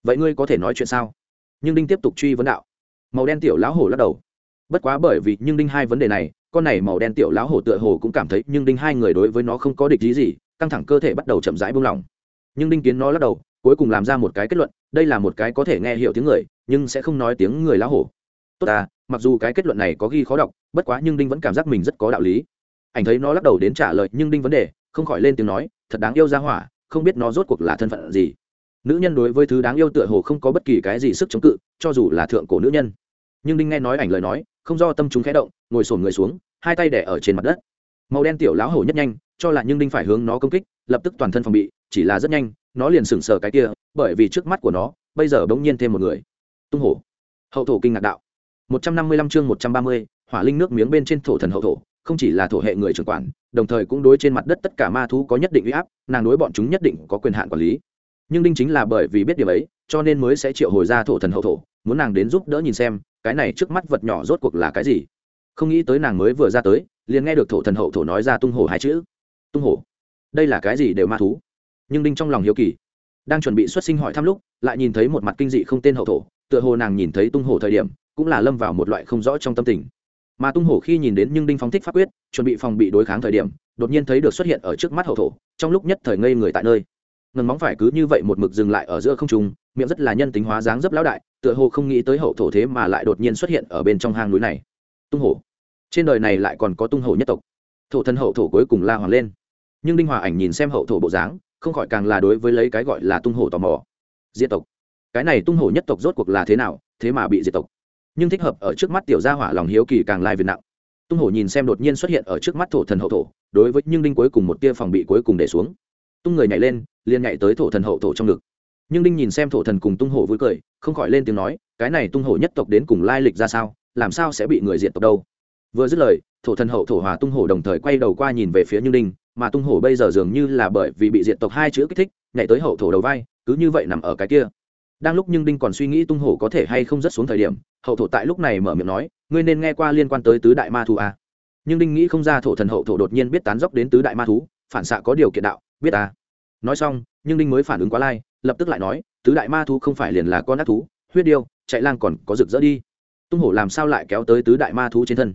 Vậy ngươi có thể nói chuyện sao? Nhưng đinh tiếp tục truy vấn đạo. Màu đen tiểu lão hổ lắc đầu. Bất quá bởi vì nhưng đinh hai vấn đề này, con này màu đen tiểu lão hổ tựa hồ cũng cảm thấy nhưng đinh hai người đối với nó không có địch ý gì, căng thẳng cơ thể bắt đầu chậm rãi buông lỏng. Nhưng đinh kiến nó lắc đầu cuối cùng làm ra một cái kết luận, đây là một cái có thể nghe hiểu tiếng người, nhưng sẽ không nói tiếng người lá hổ. Tốt à mặc dù cái kết luận này có ghi khó đọc, bất quá nhưng đinh vẫn cảm giác mình rất có đạo lý. Ảnh thấy nó lắc đầu đến trả lời, nhưng đinh vấn đề, không khỏi lên tiếng nói, thật đáng yêu ra hỏa, không biết nó rốt cuộc là thân phận gì. Nữ nhân đối với thứ đáng yêu tựa hồ không có bất kỳ cái gì sức chống cự, cho dù là thượng cổ nữ nhân. Nhưng đinh nghe nói ảnh lời nói, không do tâm chúng khẽ động, ngồi sổn người xuống, hai tay đẻ ở trên mặt đất. Màu đen tiểu lão hổ nhất nhanh cho là nhưng đinh phải hướng nó công kích, lập tức toàn thân phòng bị, chỉ là rất nhanh, nó liền sửng sờ cái kia, bởi vì trước mắt của nó, bây giờ bỗng nhiên thêm một người. Tung hổ. Hậu thổ kinh ngạc đạo. Một trăm năm mươi lăm chương một trăm ba mươi, hỏa linh nước miếng bên trên thổ thần hậu thổ, không chỉ là thổ hệ người trưởng quản, đồng thời cũng đối trên mặt đất tất cả ma thú có nhất định uy áp, nàng đối bọn chúng nhất định có quyền hạn quản lý. Nhưng đinh chính là bởi vì biết điều ấy, cho nên mới sẽ triệu hồi ra thổ thần hậu thổ, muốn nàng đến giúp đỡ nhìn xem, cái này trước mắt vật nhỏ rốt cuộc là cái gì. Không nghĩ tới nàng mới vừa ra tới, liền nghe được thổ thần hậu thổ nói ra tung hổ hai chữ tung hổ. Đây là cái gì đều ma thú? Nhưng đinh trong lòng hiếu kỳ. Đang chuẩn bị xuất sinh hỏi thăm lúc, lại nhìn thấy một mặt kinh dị không tên hậu thổ, tựa hồ nàng nhìn thấy tung hổ thời điểm, cũng là lâm vào một loại không rõ trong tâm tình. Mà tung hổ khi nhìn đến nhưng đinh phóng thích pháp quyết, chuẩn bị phòng bị đối kháng thời điểm, đột nhiên thấy được xuất hiện ở trước mắt hậu thổ, trong lúc nhất thời ngây người tại nơi. Ngần móng phải cứ như vậy một mực dừng lại ở giữa không trung, miệng rất là nhân tính hóa dáng dấp lão đại, tựa hồ không nghĩ tới hậu thổ thế mà lại đột nhiên xuất hiện ở bên trong hang núi này. Tung hổ. Trên đời này lại còn có tung hổ nhất tộc. Thổ thân hậu thổ cuối cùng la hoàng lên nhưng đinh hòa ảnh nhìn xem hậu thổ bộ dáng, không khỏi càng là đối với lấy cái gọi là tung hổ tò mò. Diệt tộc. Cái này tung hổ nhất tộc rốt cuộc là thế nào, thế mà bị diệt tộc. Nhưng thích hợp ở trước mắt tiểu gia hỏa lòng hiếu kỳ càng lai việt nặng. Tung hổ nhìn xem đột nhiên xuất hiện ở trước mắt thổ thần hậu thổ, đối với nhưng đinh cuối cùng một tia phòng bị cuối cùng để xuống. Tung người nhảy lên, liền nhảy tới thổ thần hậu thổ trong ngực. Nhưng đinh nhìn xem thổ thần cùng tung hổ vui cười, không khỏi lên tiếng nói, cái này tung hổ nhất tộc đến cùng lai lịch ra sao, làm sao sẽ bị người diệt tộc đâu? Vừa dứt lời, thổ thần hậu thổ hòa tung hổ đồng thời quay đầu qua nhìn về phía nhưng đinh mà tung hổ bây giờ dường như là bởi vì bị diệt tộc hai chữ kích thích, nhảy tới hậu thổ đầu vai, cứ như vậy nằm ở cái kia đang lúc nhưng đinh còn suy nghĩ tung hổ có thể hay không rất xuống thời điểm, hậu thổ tại lúc này mở miệng nói, ngươi nên nghe qua liên quan tới tứ đại ma thú à. nhưng đinh nghĩ không ra thổ thần hậu thổ đột nhiên biết tán dốc đến tứ đại ma thú, phản xạ có điều kiện đạo, biết à. nói xong, nhưng đinh mới phản ứng quá lai, lập tức lại nói, tứ đại ma thú không phải liền là con ác thú, huyết điêu, chạy lang còn có rực rỡ đi tung hổ làm sao lại kéo tới tứ đại ma thú trên thân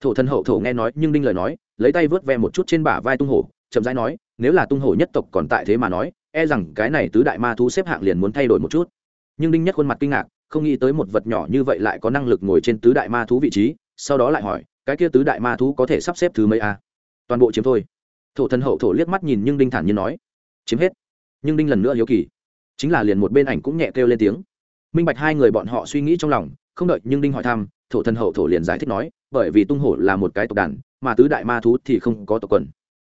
thổ thần hậu thổ nghe nói, nhưng đinh lời nói lấy tay vớt ve một chút trên bả vai tung hổ, chậm rãi nói, nếu là tung hổ nhất tộc còn tại thế mà nói e rằng cái này tứ đại ma thú xếp hạng liền muốn thay đổi một chút. Nhưng đinh nhất khuôn mặt kinh ngạc, không nghĩ tới một vật nhỏ như vậy lại có năng lực ngồi trên tứ đại ma thú vị trí, sau đó lại hỏi, cái kia tứ đại ma thú có thể sắp xếp thứ mấy a? Toàn bộ chiếm thôi. Thổ thần hậu thổ liếc mắt nhìn nhưng đinh thản nhiên nói, chiếm hết. Nhưng đinh lần nữa hiếu kỳ, chính là liền một bên ảnh cũng nhẹ kêu lên tiếng. Minh bạch hai người bọn họ suy nghĩ trong lòng, không đợi nhưng đinh hỏi thăm, thổ thần hậu thổ liền giải thích nói, bởi vì tung hổ là một cái tộc đàn mà tứ đại ma thú thì không có tộc quần.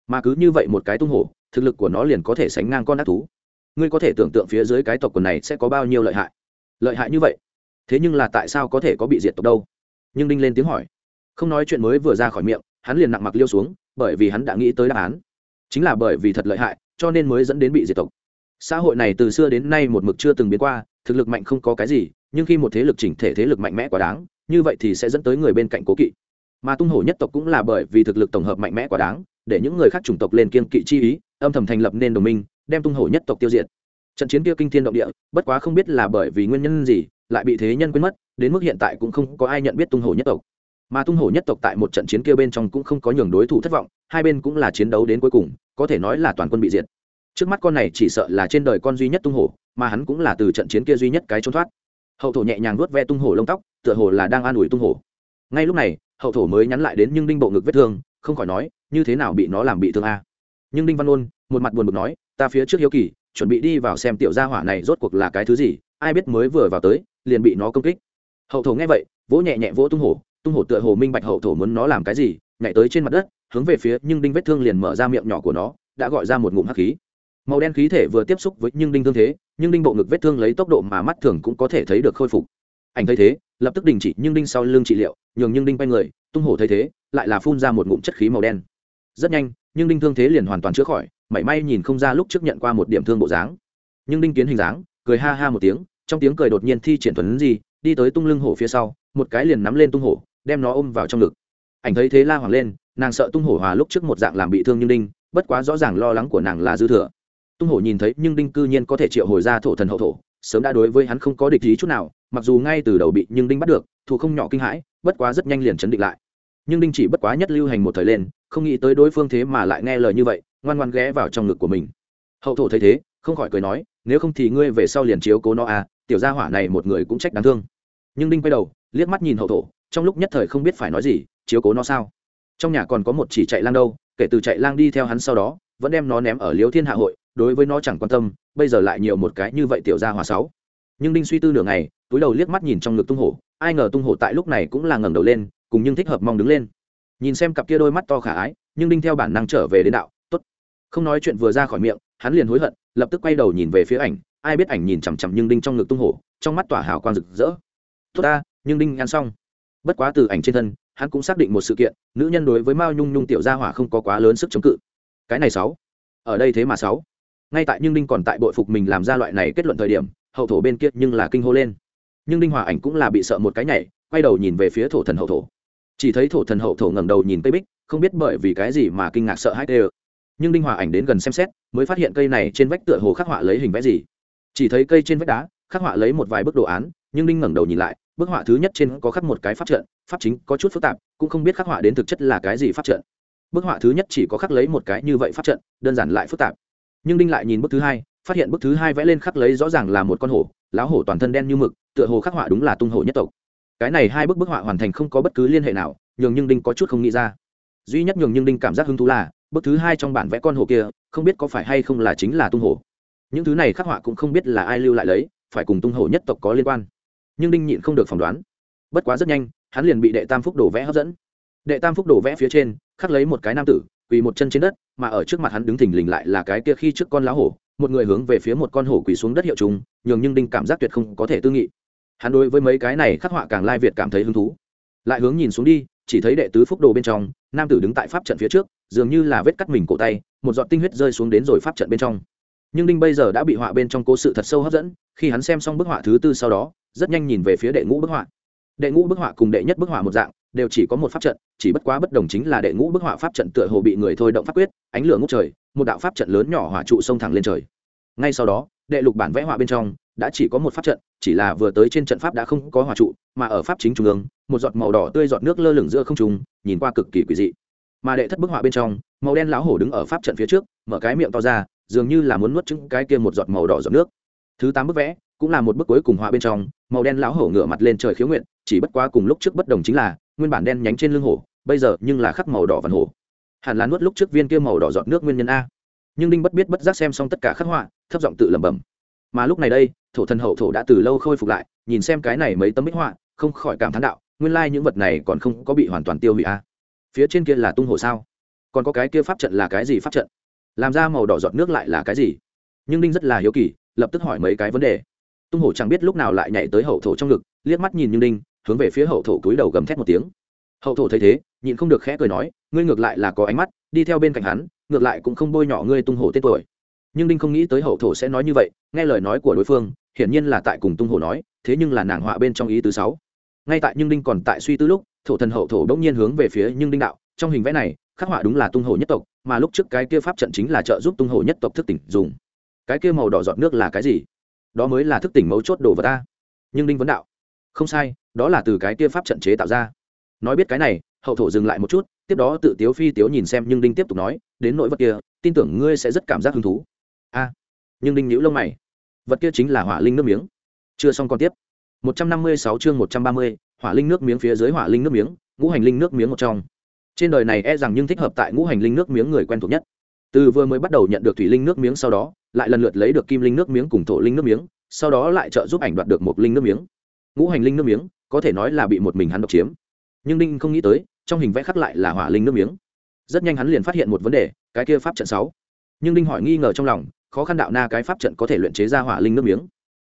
Mà cứ như vậy một cái tung hổ, thực lực của nó liền có thể sánh ngang con ác thú. Ngươi có thể tưởng tượng phía dưới cái tộc quần này sẽ có bao nhiêu lợi hại. Lợi hại như vậy? Thế nhưng là tại sao có thể có bị diệt tộc đâu? Nhưng đinh lên tiếng hỏi. Không nói chuyện mới vừa ra khỏi miệng, hắn liền nặng mặc liêu xuống, bởi vì hắn đã nghĩ tới đáp án. Chính là bởi vì thật lợi hại, cho nên mới dẫn đến bị diệt tộc. Xã hội này từ xưa đến nay một mực chưa từng biến qua, thực lực mạnh không có cái gì, nhưng khi một thế lực chỉnh thể thế lực mạnh mẽ quá đáng, như vậy thì sẽ dẫn tới người bên cạnh cố kỵ mà tung hổ nhất tộc cũng là bởi vì thực lực tổng hợp mạnh mẽ quá đáng, để những người khác chủng tộc lên kiên kỵ chi ý, âm thầm thành lập nên đồng minh, đem tung hổ nhất tộc tiêu diệt. Trận chiến kia kinh thiên động địa, bất quá không biết là bởi vì nguyên nhân gì, lại bị thế nhân quên mất, đến mức hiện tại cũng không có ai nhận biết tung hổ nhất tộc. Mà tung hổ nhất tộc tại một trận chiến kia bên trong cũng không có nhường đối thủ thất vọng, hai bên cũng là chiến đấu đến cuối cùng, có thể nói là toàn quân bị diệt. Trước mắt con này chỉ sợ là trên đời con duy nhất tung hổ, mà hắn cũng là từ trận chiến kia duy nhất cái trốn thoát. Hậu thổ nhẹ nhàng nuốt ve tung hổ lông tóc, tựa hồ là đang an ủi tung hổ. Ngay lúc này hậu thổ mới nhắn lại đến nhưng đinh bộ ngực vết thương, không khỏi nói, như thế nào bị nó làm bị thương a? Nhưng đinh văn ôn, một mặt buồn bực nói, ta phía trước hiếu kỳ, chuẩn bị đi vào xem tiểu gia hỏa này rốt cuộc là cái thứ gì, ai biết mới vừa vào tới, liền bị nó công kích. Hậu thổ nghe vậy, vỗ nhẹ nhẹ vỗ tung hổ tung hổ tựa hồ minh bạch hậu thổ muốn nó làm cái gì, nhảy tới trên mặt đất, hướng về phía nhưng đinh vết thương liền mở ra miệng nhỏ của nó, đã gọi ra một ngụm hắc khí. Màu đen khí thể vừa tiếp xúc với nhưng đinh thương thế, nhưng đinh bộ ngực vết thương lấy tốc độ mà mắt thường cũng có thể thấy được khôi phục. Ảnh thấy thế lập tức đình chỉ nhưng đinh sau lưng trị liệu, nhường nhưng đinh quay người, tung hổ thấy thế, lại là phun ra một ngụm chất khí màu đen. Rất nhanh, nhưng đinh thương thế liền hoàn toàn chữa khỏi, mảy may nhìn không ra lúc trước nhận qua một điểm thương bộ dáng. Nhưng đinh kiến hình dáng, cười ha ha một tiếng, trong tiếng cười đột nhiên thi triển thuần gì đi tới tung lưng hổ phía sau, một cái liền nắm lên tung hổ, đem nó ôm vào trong ngực. Ảnh thấy thế la hoàng lên, nàng sợ tung hổ hòa lúc trước một dạng làm bị thương nhưng đinh, bất quá rõ ràng lo lắng của nàng là dư thừa. Tung hổ nhìn thấy nhưng đinh cư nhiên có thể triệu hồi ra thổ thần hậu thổ sớm đã đối với hắn không có địch ý chút nào, mặc dù ngay từ đầu bị nhưng đinh bắt được thủ không nhỏ kinh hãi, bất quá rất nhanh liền chấn định lại. Nhưng đinh chỉ bất quá nhất lưu hành một thời lên, không nghĩ tới đối phương thế mà lại nghe lời như vậy, ngoan ngoan ghé vào trong ngực của mình. Hậu thổ thấy thế, không khỏi cười nói, nếu không thì ngươi về sau liền chiếu cố nó à tiểu gia hỏa này một người cũng trách đáng thương. Nhưng đinh quay đầu, liếc mắt nhìn hậu thổ, trong lúc nhất thời không biết phải nói gì, chiếu cố nó sao? Trong nhà còn có một chỉ chạy lang đâu, kể từ chạy lang đi theo hắn sau đó, vẫn đem nó ném ở liếu thiên hạ hội đối với nó chẳng quan tâm, bây giờ lại nhiều một cái như vậy tiểu gia hỏa sáu. Nhưng đinh suy tư nửa ngày, túi đầu liếc mắt nhìn trong ngực tung hổ, ai ngờ tung hổ tại lúc này cũng là ngẩng đầu lên, cùng nhưng thích hợp mong đứng lên. Nhìn xem cặp kia đôi mắt to khả ái, nhưng đinh theo bản năng trở về đến đạo, tốt. Không nói chuyện vừa ra khỏi miệng, hắn liền hối hận, lập tức quay đầu nhìn về phía ảnh, ai biết ảnh nhìn chằm chằm nhưng đinh trong ngực tung hổ, trong mắt tỏa hào quang rực rỡ. Tốt ta, nhưng đinh ăn xong. Bất quá từ ảnh trên thân, hắn cũng xác định một sự kiện, nữ nhân đối với mao nhung nhung tiểu gia hỏa không có quá lớn sức chống cự. Cái này sáu. Ở đây thế mà sáu ngay tại nhưng đinh còn tại bội phục mình làm ra loại này kết luận thời điểm, hậu thổ bên kia nhưng là kinh hô lên. Nhưng đinh hòa ảnh cũng là bị sợ một cái nhảy, quay đầu nhìn về phía thổ thần hậu thổ. Chỉ thấy thổ thần hậu thổ ngẩng đầu nhìn cây bích, không biết bởi vì cái gì mà kinh ngạc sợ hãi tê nhưng đinh hòa ảnh đến gần xem xét, mới phát hiện cây này trên vách tựa hồ khắc họa lấy hình vẽ gì. Chỉ thấy cây trên vách đá, khắc họa lấy một vài bức đồ án, nhưng đinh ngẩng đầu nhìn lại, bức họa thứ nhất trên có khắc một cái pháp trận, pháp chính có chút phức tạp, cũng không biết khắc họa đến thực chất là cái gì pháp trận. Bức họa thứ nhất chỉ có khắc lấy một cái như vậy pháp trận, đơn giản lại phức tạp nhưng đinh lại nhìn bức thứ hai, phát hiện bức thứ hai vẽ lên khắc lấy rõ ràng là một con hổ, lão hổ toàn thân đen như mực, tựa hồ khắc họa đúng là tung hổ nhất tộc. Cái này hai bức bức họa hoàn thành không có bất cứ liên hệ nào, nhường nhưng đinh có chút không nghĩ ra. Duy nhất nhường nhưng đinh cảm giác hứng thú là, bức thứ hai trong bản vẽ con hổ kia, không biết có phải hay không là chính là tung hổ. Những thứ này khắc họa cũng không biết là ai lưu lại lấy, phải cùng tung hổ nhất tộc có liên quan. Nhưng đinh nhịn không được phỏng đoán. Bất quá rất nhanh, hắn liền bị đệ tam phúc đồ vẽ hấp dẫn. Đệ tam phúc đồ vẽ phía trên, khắc lấy một cái nam tử quỳ một chân trên đất, mà ở trước mặt hắn đứng thình lình lại là cái kia khi trước con lá hổ, một người hướng về phía một con hổ quỳ xuống đất hiệu trùng, nhường nhưng đinh cảm giác tuyệt không có thể tư nghị. Hắn đối với mấy cái này khắc họa càng lai việt cảm thấy hứng thú. Lại hướng nhìn xuống đi, chỉ thấy đệ tứ phúc đồ bên trong, nam tử đứng tại pháp trận phía trước, dường như là vết cắt mình cổ tay, một giọt tinh huyết rơi xuống đến rồi pháp trận bên trong. Nhưng đinh bây giờ đã bị họa bên trong cố sự thật sâu hấp dẫn, khi hắn xem xong bức họa thứ tư sau đó, rất nhanh nhìn về phía đệ ngũ bức họa. Đệ ngũ bức họa cùng đệ nhất bức họa một dạng đều chỉ có một pháp trận, chỉ bất quá bất đồng chính là đệ ngũ bức họa pháp trận tựa hồ bị người thôi động pháp quyết, ánh lửa ngút trời, một đạo pháp trận lớn nhỏ hỏa trụ xông thẳng lên trời. Ngay sau đó, đệ lục bản vẽ họa bên trong, đã chỉ có một pháp trận, chỉ là vừa tới trên trận pháp đã không có hỏa trụ, mà ở pháp chính trung ương, một giọt màu đỏ tươi giọt nước lơ lửng giữa không trung, nhìn qua cực kỳ quỷ dị. Mà đệ thất bức họa bên trong, màu đen lão hổ đứng ở pháp trận phía trước, mở cái miệng to ra, dường như là muốn nuốt trứng cái kia một giọt màu đỏ giọt nước. Thứ tám bức vẽ, cũng là một bức cuối cùng họa bên trong màu đen lão hổ ngửa mặt lên trời khiếu nguyện, chỉ bất quá cùng lúc trước bất đồng chính là, nguyên bản đen nhánh trên lưng hổ, bây giờ nhưng là khắc màu đỏ vằn hổ. Hẳn là nuốt lúc trước viên kia màu đỏ giọt nước nguyên nhân a. Nhưng đinh bất biết bất giác xem xong tất cả khắc họa, thấp giọng tự lẩm bẩm. Mà lúc này đây, thổ thần hậu thổ đã từ lâu khôi phục lại, nhìn xem cái này mấy tấm bích họa, không khỏi cảm thán đạo, nguyên lai những vật này còn không có bị hoàn toàn tiêu hủy a. Phía trên kia là tung hổ sao? Còn có cái kia pháp trận là cái gì pháp trận? Làm ra màu đỏ giọt nước lại là cái gì? Nhưng đinh rất là hiếu kỳ, lập tức hỏi mấy cái vấn đề tung hổ chẳng biết lúc nào lại nhảy tới hậu thổ trong ngực, liếc mắt nhìn nhưng đinh hướng về phía hậu thổ cúi đầu gầm thét một tiếng. Hậu thổ thấy thế, nhịn không được khẽ cười nói, ngươi ngược lại là có ánh mắt, đi theo bên cạnh hắn, ngược lại cũng không bôi nhọ ngươi tung hổ tên tuổi. Nhưng đinh không nghĩ tới hậu thổ sẽ nói như vậy, nghe lời nói của đối phương, hiển nhiên là tại cùng tung hổ nói, thế nhưng là nàng họa bên trong ý thứ sáu. Ngay tại nhưng đinh còn tại suy tư lúc, thổ thần hậu thổ bỗng nhiên hướng về phía nhưng đinh đạo, trong hình vẽ này, khắc họa đúng là tung hổ nhất tộc, mà lúc trước cái kia pháp trận chính là trợ giúp tung hổ nhất tộc thức tỉnh dùng. Cái kia màu đỏ giọt nước là cái gì? Đó mới là thức tỉnh mấu chốt đồ vật ta. Nhưng đinh vấn đạo không sai đó là từ cái kia pháp trận chế tạo ra. Nói biết cái này hậu thổ dừng lại một chút tiếp đó tự tiếu phi tiếu nhìn xem nhưng đinh tiếp tục nói đến nỗi vật kia tin tưởng ngươi sẽ rất cảm giác hứng thú. A nhưng đinh nhíu lông mày. Vật kia chính là hỏa linh nước miếng. Chưa xong còn tiếp. 156 chương 130, hỏa linh nước miếng phía dưới hỏa linh nước miếng ngũ hành linh nước miếng một trong. Trên đời này e rằng nhưng thích hợp tại ngũ hành linh nước miếng người quen thuộc nhất. Từ vừa mới bắt đầu nhận được thủy linh nước miếng sau đó lại lần lượt lấy được kim linh nước miếng cùng thổ linh nước miếng, sau đó lại trợ giúp ảnh đoạt được một linh nước miếng. Ngũ hành linh nước miếng, có thể nói là bị một mình hắn độc chiếm. Nhưng đinh không nghĩ tới, trong hình vẽ khắc lại là hỏa linh nước miếng. Rất nhanh hắn liền phát hiện một vấn đề, cái kia pháp trận sáu. Nhưng đinh hỏi nghi ngờ trong lòng, khó khăn đạo na cái pháp trận có thể luyện chế ra hỏa linh nước miếng.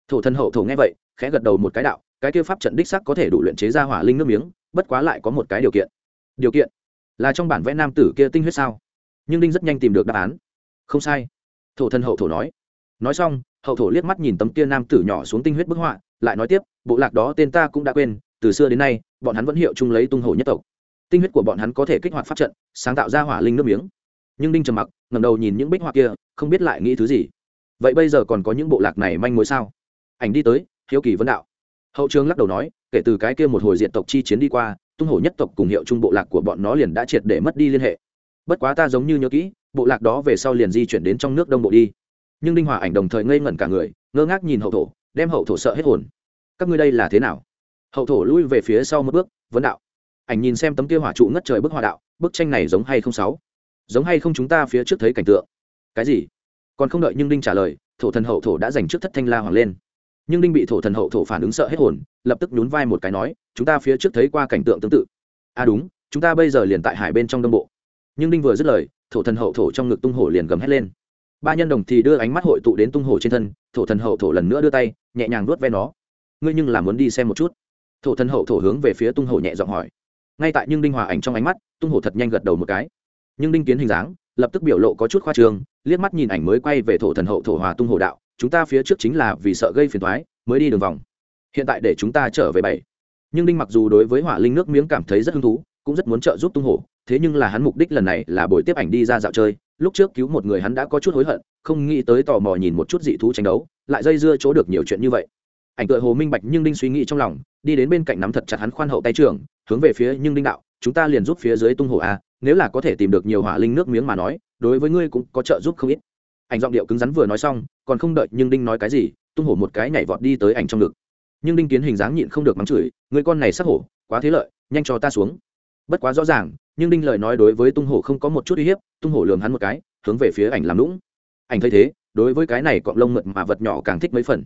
Thổ thân hậu thổ nghe vậy, khẽ gật đầu một cái đạo, cái kia pháp trận đích sắc có thể đủ luyện chế ra hỏa linh nước miếng, bất quá lại có một cái điều kiện. Điều kiện? Là trong bản vẽ nam tử kia tinh huyết sao? Nhưng đinh rất nhanh tìm được đáp án. Không sai thổ thân hậu thổ nói. Nói xong, hậu thổ liếc mắt nhìn tấm kia nam tử nhỏ xuống tinh huyết bức họa, lại nói tiếp, bộ lạc đó tên ta cũng đã quên, từ xưa đến nay, bọn hắn vẫn hiệu chung lấy tung hổ nhất tộc. Tinh huyết của bọn hắn có thể kích hoạt pháp trận, sáng tạo ra hỏa linh nước miếng. Nhưng đinh trầm mặc ngầm đầu nhìn những bích họa kia, không biết lại nghĩ thứ gì. Vậy bây giờ còn có những bộ lạc này manh mối sao? Ảnh đi tới, hiếu kỳ vấn đạo. Hậu trường lắc đầu nói, kể từ cái kia một hồi diện tộc chi chiến đi qua, tung hổ nhất tộc cùng hiệu chung bộ lạc của bọn nó liền đã triệt để mất đi liên hệ. Bất quá ta giống như nhớ kỹ bộ lạc đó về sau liền di chuyển đến trong nước đông bộ đi. Nhưng đinh hòa ảnh đồng thời ngây ngẩn cả người, ngơ ngác nhìn hậu thổ, đem hậu thổ sợ hết hồn. Các ngươi đây là thế nào? Hậu thổ lui về phía sau một bước, vấn đạo. Ảnh nhìn xem tấm kia hỏa trụ ngất trời bức hòa đạo, bức tranh này giống hay không sáu? Giống hay không chúng ta phía trước thấy cảnh tượng? Cái gì? Còn không đợi nhưng đinh trả lời, thổ thần hậu thổ đã dành trước thất thanh la hoàng lên. Nhưng đinh bị thổ thần hậu thổ phản ứng sợ hết hồn, lập tức nhún vai một cái nói, chúng ta phía trước thấy qua cảnh tượng tương tự. À đúng, chúng ta bây giờ liền tại hải bên trong đông bộ. Nhưng đinh vừa dứt lời thổ thần hậu thổ trong ngực tung hổ liền gầm hét lên. Ba nhân đồng thì đưa ánh mắt hội tụ đến tung hổ trên thân, thổ thần hậu thổ lần nữa đưa tay, nhẹ nhàng nuốt ve nó. Ngươi nhưng là muốn đi xem một chút. Thổ thần hậu thổ hướng về phía tung hổ nhẹ giọng hỏi. Ngay tại nhưng đinh hòa ảnh trong ánh mắt, tung hổ thật nhanh gật đầu một cái. Nhưng đinh kiến hình dáng, lập tức biểu lộ có chút khoa trương, liếc mắt nhìn ảnh mới quay về thổ thần hậu thổ hòa tung hổ đạo, chúng ta phía trước chính là vì sợ gây phiền thoái mới đi đường vòng. Hiện tại để chúng ta trở về bảy. Nhưng đinh mặc dù đối với hỏa linh nước miếng cảm thấy rất hứng thú, cũng rất muốn trợ giúp tung hổ thế nhưng là hắn mục đích lần này là buổi tiếp ảnh đi ra dạo chơi. Lúc trước cứu một người hắn đã có chút hối hận, không nghĩ tới tò mò nhìn một chút dị thú tranh đấu, lại dây dưa chỗ được nhiều chuyện như vậy. Ảnh tựa hồ minh bạch nhưng đinh suy nghĩ trong lòng, đi đến bên cạnh nắm thật chặt hắn khoan hậu tay trưởng, hướng về phía nhưng đinh đạo, chúng ta liền giúp phía dưới tung hổ a nếu là có thể tìm được nhiều hỏa linh nước miếng mà nói, đối với ngươi cũng có trợ giúp không ít. Ảnh giọng điệu cứng rắn vừa nói xong, còn không đợi nhưng đinh nói cái gì, tung hổ một cái nhảy vọt đi tới ảnh trong ngực. Nhưng đinh kiến hình dáng nhịn không được mắng chửi người con này sắc hổ, quá thế lợi, nhanh cho ta xuống bất quá rõ ràng, nhưng đinh lời nói đối với tung hổ không có một chút uy hiếp, tung hổ lường hắn một cái, hướng về phía ảnh làm lũng ảnh thấy thế, đối với cái này cọng lông mượt mà vật nhỏ càng thích mấy phần.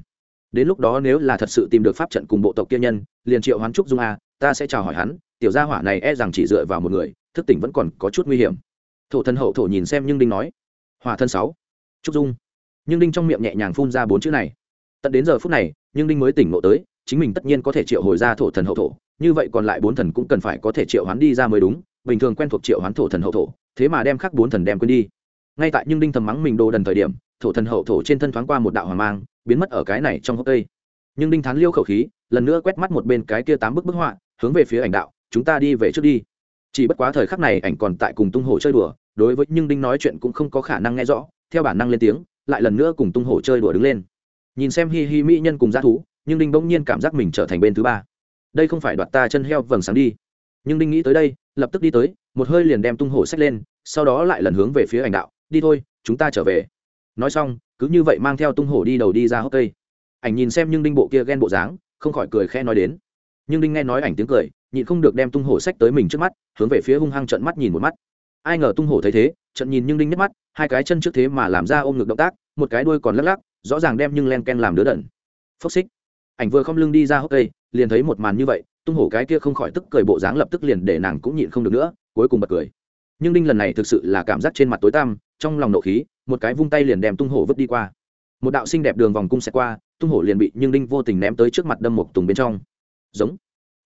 Đến lúc đó nếu là thật sự tìm được pháp trận cùng bộ tộc kia nhân, liền triệu hoán trúc dung a, ta sẽ chào hỏi hắn, tiểu gia hỏa này e rằng chỉ dựa vào một người, thức tỉnh vẫn còn có chút nguy hiểm. Thổ thân hậu thổ nhìn xem nhưng đinh nói hòa thân sáu, trúc dung. Nhưng đinh trong miệng nhẹ nhàng phun ra bốn chữ này. Tận đến giờ phút này, nhưng đinh mới tỉnh ngộ tới, chính mình tất nhiên có thể triệu hồi ra thổ thần hậu thổ như vậy còn lại bốn thần cũng cần phải có thể triệu hoán đi ra mới đúng, bình thường quen thuộc triệu hoán thổ thần hậu thổ, thế mà đem khắc bốn thần đem quên đi. Ngay tại nhưng đinh thầm mắng mình đồ đần thời điểm, thổ thần hậu thổ trên thân thoáng qua một đạo hoàng mang, biến mất ở cái này trong hốc cây. Nhưng đinh thán liêu khẩu khí, lần nữa quét mắt một bên cái kia tám bức bức họa, hướng về phía ảnh đạo, chúng ta đi về trước đi. Chỉ bất quá thời khắc này ảnh còn tại cùng tung hổ chơi đùa, đối với nhưng đinh nói chuyện cũng không có khả năng nghe rõ, theo bản năng lên tiếng, lại lần nữa cùng tung hổ chơi đùa đứng lên. Nhìn xem hi hi mỹ nhân cùng g thú, nhưng đinh bỗng nhiên cảm giác mình trở thành bên thứ ba đây không phải đoạt ta chân heo vầng sáng đi. Nhưng đinh nghĩ tới đây, lập tức đi tới, một hơi liền đem tung hổ sách lên, sau đó lại lần hướng về phía ảnh đạo, đi thôi, chúng ta trở về. Nói xong, cứ như vậy mang theo tung hổ đi đầu đi ra hốc cây. Ảnh nhìn xem nhưng đinh bộ kia ghen bộ dáng, không khỏi cười khe nói đến. Nhưng đinh nghe nói ảnh tiếng cười, nhịn không được đem tung hổ sách tới mình trước mắt, hướng về phía hung hăng trận mắt nhìn một mắt. Ai ngờ tung hổ thấy thế trận nhìn nhưng đinh nhắc mắt, hai cái chân trước thế mà làm ra ôm ngực động tác, một cái đuôi còn lắc lắc, rõ ràng đem nhưng len ken làm đứa đẩn phốc xích ảnh vừa không lưng đi ra hốc cây, liền thấy một màn như vậy, tung hổ cái kia không khỏi tức cười bộ dáng lập tức liền để nàng cũng nhịn không được nữa, cuối cùng bật cười. Nhưng đinh lần này thực sự là cảm giác trên mặt tối tăm, trong lòng nộ khí, một cái vung tay liền đem tung hổ vứt đi qua. Một đạo xinh đẹp đường vòng cung xẹt qua, tung hổ liền bị nhưng đinh vô tình ném tới trước mặt đâm một tùng bên trong. Giống.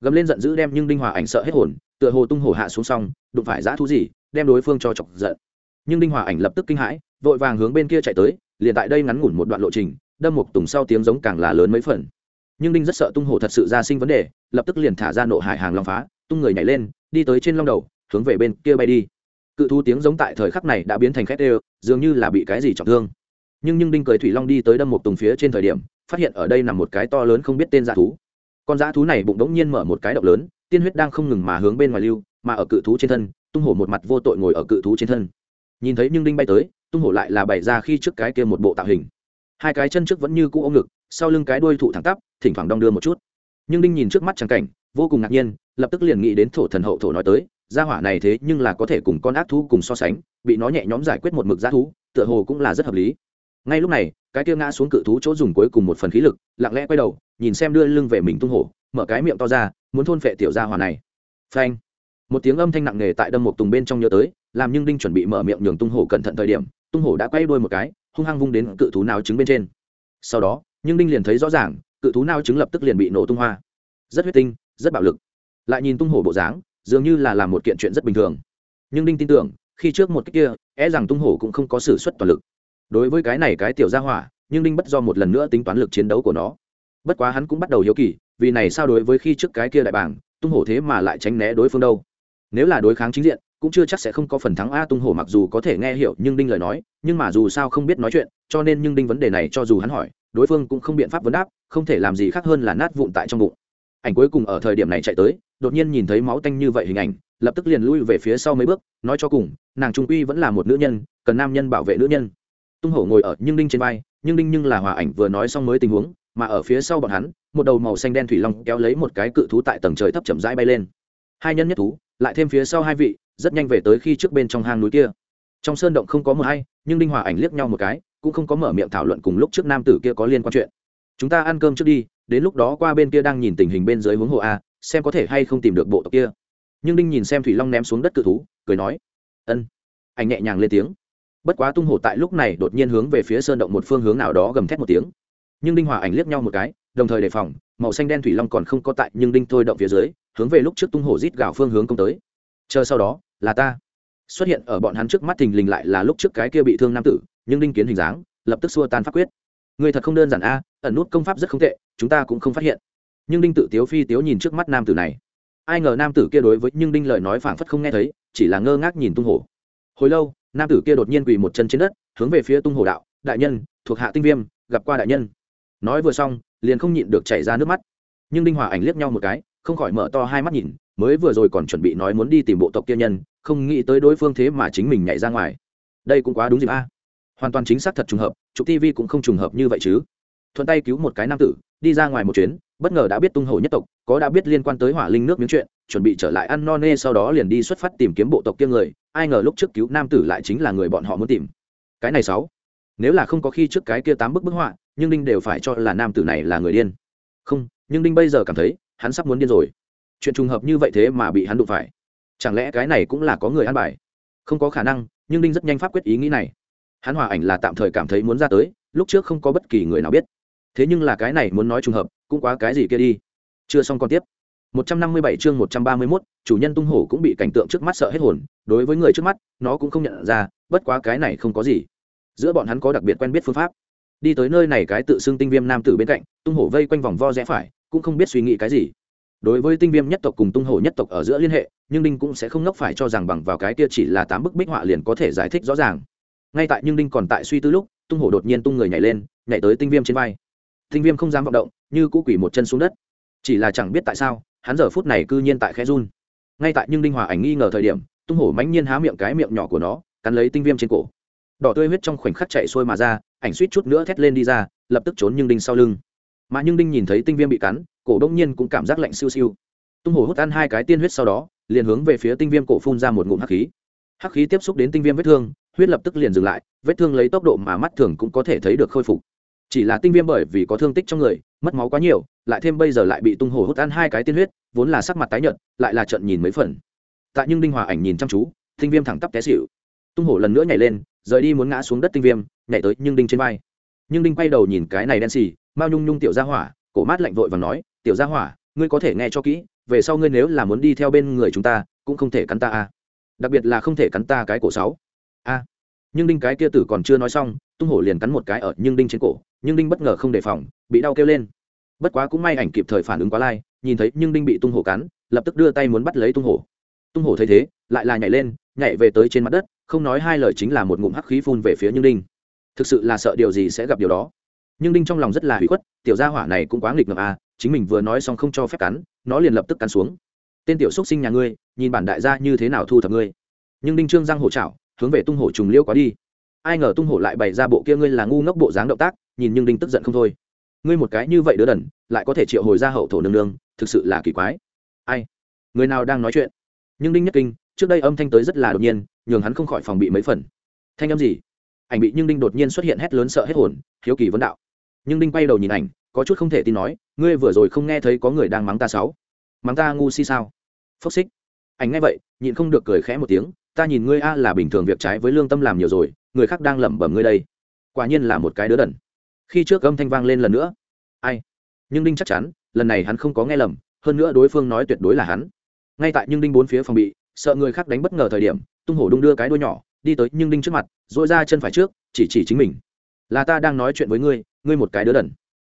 Gầm lên giận dữ đem nhưng đinh hòa ảnh sợ hết hồn, tựa hồ tung hổ hạ xuống xong, đụng phải giã thú gì, đem đối phương cho chọc giận. Nhưng đinh hòa ảnh lập tức kinh hãi, vội vàng hướng bên kia chạy tới, liền tại đây ngắn ngủn một đoạn lộ trình, đâm một tùng sau tiếng giống càng là lớn mấy phần nhưng đinh rất sợ tung hổ thật sự ra sinh vấn đề, lập tức liền thả ra nộ hải hàng long phá, tung người nhảy lên, đi tới trên long đầu, hướng về bên kia bay đi. Cự thú tiếng giống tại thời khắc này đã biến thành khét đều, dường như là bị cái gì trọng thương. Nhưng nhưng đinh cười thủy long đi tới đâm một tùng phía trên thời điểm, phát hiện ở đây nằm một cái to lớn không biết tên dã thú. Con dã thú này bụng đống nhiên mở một cái động lớn, tiên huyết đang không ngừng mà hướng bên ngoài lưu, mà ở cự thú trên thân, tung hổ một mặt vô tội ngồi ở cự thú trên thân. Nhìn thấy nhưng đinh bay tới, tung hổ lại là bày ra khi trước cái kia một bộ tạo hình hai cái chân trước vẫn như cũ ôm ngực, sau lưng cái đuôi thụ thẳng tắp, thỉnh thoảng đong đưa một chút. Nhưng đinh nhìn trước mắt trắng cảnh, vô cùng ngạc nhiên, lập tức liền nghĩ đến thổ thần hậu thổ nói tới, gia hỏa này thế nhưng là có thể cùng con ác thú cùng so sánh, bị nó nhẹ nhõm giải quyết một mực giá thú, tựa hồ cũng là rất hợp lý. Ngay lúc này, cái kia ngã xuống cự thú chỗ dùng cuối cùng một phần khí lực, lặng lẽ quay đầu, nhìn xem đưa lưng về mình tung hổ, mở cái miệng to ra, muốn thôn phệ tiểu gia hỏa này. Phanh. Một tiếng âm thanh nặng nề tại đâm một tùng bên trong nhớ tới, làm nhưng đinh chuẩn bị mở miệng nhường tung hổ cẩn thận thời điểm, tung hổ đã quay đuôi một cái hung hăng vung đến cự thú nào trứng bên trên. Sau đó, nhưng đinh liền thấy rõ ràng, cự thú nào trứng lập tức liền bị nổ tung hoa. Rất huyết tinh, rất bạo lực. Lại nhìn tung hổ bộ dáng, dường như là làm một kiện chuyện rất bình thường. Nhưng đinh tin tưởng, khi trước một cách kia e rằng tung hổ cũng không có s ử suất toàn lực. Đối với cái này cái tiểu gia hỏa, nhưng đinh bất do một lần nữa tính toán lực chiến đấu của nó. Bất quá hắn cũng bắt đầu hiếu kỳ, vì này sao đối với khi trước cái kia đại bảng tung hổ thế mà lại tránh né đối phương đâu? Nếu là đối kháng chính diện cũng chưa chắc sẽ không có phần thắng a tung hổ mặc dù có thể nghe hiểu nhưng đinh lời nói, nhưng mà dù sao không biết nói chuyện, cho nên nhưng đinh vấn đề này cho dù hắn hỏi, đối phương cũng không biện pháp vấn đáp, không thể làm gì khác hơn là nát vụn tại trong bụng. Ảnh cuối cùng ở thời điểm này chạy tới, đột nhiên nhìn thấy máu tanh như vậy hình ảnh, lập tức liền lui về phía sau mấy bước, nói cho cùng, nàng trung uy vẫn là một nữ nhân, cần nam nhân bảo vệ nữ nhân. Tung hổ ngồi ở nhưng đinh trên vai, nhưng đinh nhưng là hòa ảnh vừa nói xong mới tình huống, mà ở phía sau bọn hắn, một đầu màu xanh đen thủy long kéo lấy một cái cự thú tại tầng trời thấp chậm rãi bay lên. Hai nhân nhất thú lại thêm phía sau hai vị, rất nhanh về tới khi trước bên trong hang núi kia. Trong sơn động không có mờ hay, nhưng đinh hòa ảnh liếc nhau một cái, cũng không có mở miệng thảo luận cùng lúc trước nam tử kia có liên quan chuyện. Chúng ta ăn cơm trước đi, đến lúc đó qua bên kia đang nhìn tình hình bên dưới hướng hồ a, xem có thể hay không tìm được bộ tộc kia. Nhưng đinh nhìn xem thủy long ném xuống đất cự thú, cười nói, ân. Anh nhẹ nhàng lên tiếng. Bất quá tung hổ tại lúc này đột nhiên hướng về phía sơn động một phương hướng nào đó gầm thét một tiếng. Nhưng đinh hòa ảnh liếc nhau một cái đồng thời đề phòng, màu xanh đen thủy long còn không có tại, nhưng đinh thôi động phía dưới, hướng về lúc trước tung hổ rít gạo phương hướng công tới. Chờ sau đó, là ta. Xuất hiện ở bọn hắn trước mắt thình lình lại là lúc trước cái kia bị thương nam tử, nhưng đinh kiến hình dáng, lập tức xua tan pháp quyết. Người thật không đơn giản a, ẩn nút công pháp rất không tệ, chúng ta cũng không phát hiện. Nhưng đinh tự tiếu phi tiếu nhìn trước mắt nam tử này. Ai ngờ nam tử kia đối với nhưng đinh lời nói phảng phất không nghe thấy, chỉ là ngơ ngác nhìn tung hổ. Hồi lâu, nam tử kia đột nhiên quỳ một chân trên đất, hướng về phía tung hổ đạo, đại nhân, thuộc hạ tinh viêm, gặp qua đại nhân. Nói vừa xong liền không nhịn được chảy ra nước mắt. Nhưng đinh hòa ảnh liếc nhau một cái, không khỏi mở to hai mắt nhìn, mới vừa rồi còn chuẩn bị nói muốn đi tìm bộ tộc kia nhân, không nghĩ tới đối phương thế mà chính mình nhảy ra ngoài. Đây cũng quá đúng dịp a. Hoàn toàn chính xác thật trùng hợp chụp tv cũng không trùng hợp như vậy chứ. Thuận tay cứu một cái nam tử, đi ra ngoài một chuyến, bất ngờ đã biết tung hổ nhất tộc, có đã biết liên quan tới hỏa linh nước miếng chuyện, chuẩn bị trở lại ăn no nê sau đó liền đi xuất phát tìm kiếm bộ tộc kia người, ai ngờ lúc trước cứu nam tử lại chính là người bọn họ muốn tìm. Cái này sáu, nếu là không có khi trước cái kia tám bức bức họa nhưng đinh đều phải cho là nam tử này là người điên. Không nhưng đinh bây giờ cảm thấy hắn sắp muốn điên rồi. Chuyện trùng hợp như vậy thế mà bị hắn đụng phải. Chẳng lẽ cái này cũng là có người ăn bài? Không có khả năng nhưng đinh rất nhanh pháp quyết ý nghĩ này. Hắn hòa ảnh là tạm thời cảm thấy muốn ra tới lúc trước không có bất kỳ người nào biết. Thế nhưng là cái này muốn nói trùng hợp cũng quá cái gì kia đi. Chưa xong còn tiếp. 157 chương 131, chủ nhân tung hổ cũng bị cảnh tượng trước mắt sợ hết hồn đối với người trước mắt nó cũng không nhận ra bất quá cái này không có gì. Giữa bọn hắn có đặc biệt quen biết phương pháp đi tới nơi này cái tự xưng tinh viêm nam tử bên cạnh, tung hổ vây quanh vòng vo rẽ phải, cũng không biết suy nghĩ cái gì. Đối với tinh viêm nhất tộc cùng tung hổ nhất tộc ở giữa liên hệ, nhưng đinh cũng sẽ không ngốc phải cho rằng bằng vào cái kia chỉ là tám bức bích họa liền có thể giải thích rõ ràng. Ngay tại nhưng đinh còn tại suy tư lúc, tung hổ đột nhiên tung người nhảy lên, nhảy tới tinh viêm trên vai. Tinh viêm không dám vọng động, như cũ quỷ một chân xuống đất. Chỉ là chẳng biết tại sao, hắn giờ phút này cư nhiên tại khe run. Ngay tại nhưng đinh hòa ảnh nghi ngờ thời điểm, tung hổ mãnh nhiên há miệng cái miệng nhỏ của nó, cắn lấy tinh viêm trên cổ đỏ tươi huyết trong khoảnh khắc chạy xuôi mà ra, ảnh suýt chút nữa thét lên đi ra, lập tức trốn nhưng đinh sau lưng. Mà nhưng đinh nhìn thấy tinh viêm bị cắn, cổ đông nhiên cũng cảm giác lạnh siêu siêu. Tung hổ hút ăn hai cái tiên huyết sau đó, liền hướng về phía tinh viêm cổ phun ra một ngụm hắc khí. Hắc khí tiếp xúc đến tinh viêm vết thương, huyết lập tức liền dừng lại, vết thương lấy tốc độ mà mắt thường cũng có thể thấy được khôi phục. Chỉ là tinh viêm bởi vì có thương tích trong người, mất máu quá nhiều, lại thêm bây giờ lại bị tung hổ hút ăn hai cái tiên huyết, vốn là sắc mặt tái nhợt, lại là trận nhìn mấy phần. Tại nhưng đinh hòa ảnh nhìn chăm chú, tinh viêm thẳng tắp té xịu tung hổ lần nữa nhảy lên rời đi muốn ngã xuống đất tinh viêm, nhảy tới nhưng đinh trên vai. Nhưng đinh quay đầu nhìn cái này đen xì, mao nhung nhung tiểu gia hỏa, cổ mát lạnh vội và nói, tiểu gia hỏa, ngươi có thể nghe cho kỹ, về sau ngươi nếu là muốn đi theo bên người chúng ta, cũng không thể cắn ta a đặc biệt là không thể cắn ta cái cổ sáu. A. Nhưng đinh cái kia tử còn chưa nói xong, tung hổ liền cắn một cái ở nhưng đinh trên cổ, nhưng đinh bất ngờ không đề phòng, bị đau kêu lên. Bất quá cũng may ảnh kịp thời phản ứng quá lai, nhìn thấy nhưng đinh bị tung hổ cắn, lập tức đưa tay muốn bắt lấy tung hổ. Tung hổ thấy thế, lại là nhảy lên, nhảy về tới trên mặt đất không nói hai lời chính là một ngụm hắc khí phun về phía nhưng đinh. Thực sự là sợ điều gì sẽ gặp điều đó. Nhưng đinh trong lòng rất là hủy khuất, tiểu gia hỏa này cũng quá nghịch ngợm à chính mình vừa nói xong không cho phép cắn, nó liền lập tức cắn xuống. Tên tiểu xúc sinh nhà ngươi, nhìn bản đại gia như thế nào thu thập ngươi. Nhưng đinh trương giang hổ chảo, hướng về tung hổ trùng liêu quá đi. Ai ngờ tung hổ lại bày ra bộ kia ngươi là ngu ngốc bộ dáng động tác, nhìn nhưng đinh tức giận không thôi. Ngươi một cái như vậy đứa đần, lại có thể triệu hồi ra hậu thổ nương nương, thực sự là kỳ quái. Ai? Người nào đang nói chuyện? Nhưng đinh nhất kinh trước đây âm thanh tới rất là đột nhiên, nhường hắn không khỏi phòng bị mấy phần. Thanh âm gì? Ảnh bị nhưng đinh đột nhiên xuất hiện hét lớn sợ hết hồn, hiếu kỳ vấn đạo. Nhưng đinh quay đầu nhìn ảnh, có chút không thể tin nói, ngươi vừa rồi không nghe thấy có người đang mắng ta sáu? Mắng ta ngu si sao? Phốc xích. Ảnh nghe vậy, nhịn không được cười khẽ một tiếng, ta nhìn ngươi a là bình thường việc trái với lương tâm làm nhiều rồi, người khác đang lẩm bẩm ngươi đây. Quả nhiên là một cái đứa đần. Khi trước âm thanh vang lên lần nữa, ai? Nhưng đinh chắc chắn, lần này hắn không có nghe lầm, hơn nữa đối phương nói tuyệt đối là hắn. Ngay tại nhưng đinh bốn phía phòng bị sợ người khác đánh bất ngờ thời điểm tung hổ đung đưa cái đuôi nhỏ đi tới nhưng đinh trước mặt dội ra chân phải trước chỉ chỉ chính mình. Là ta đang nói chuyện với ngươi ngươi một cái đứa đần.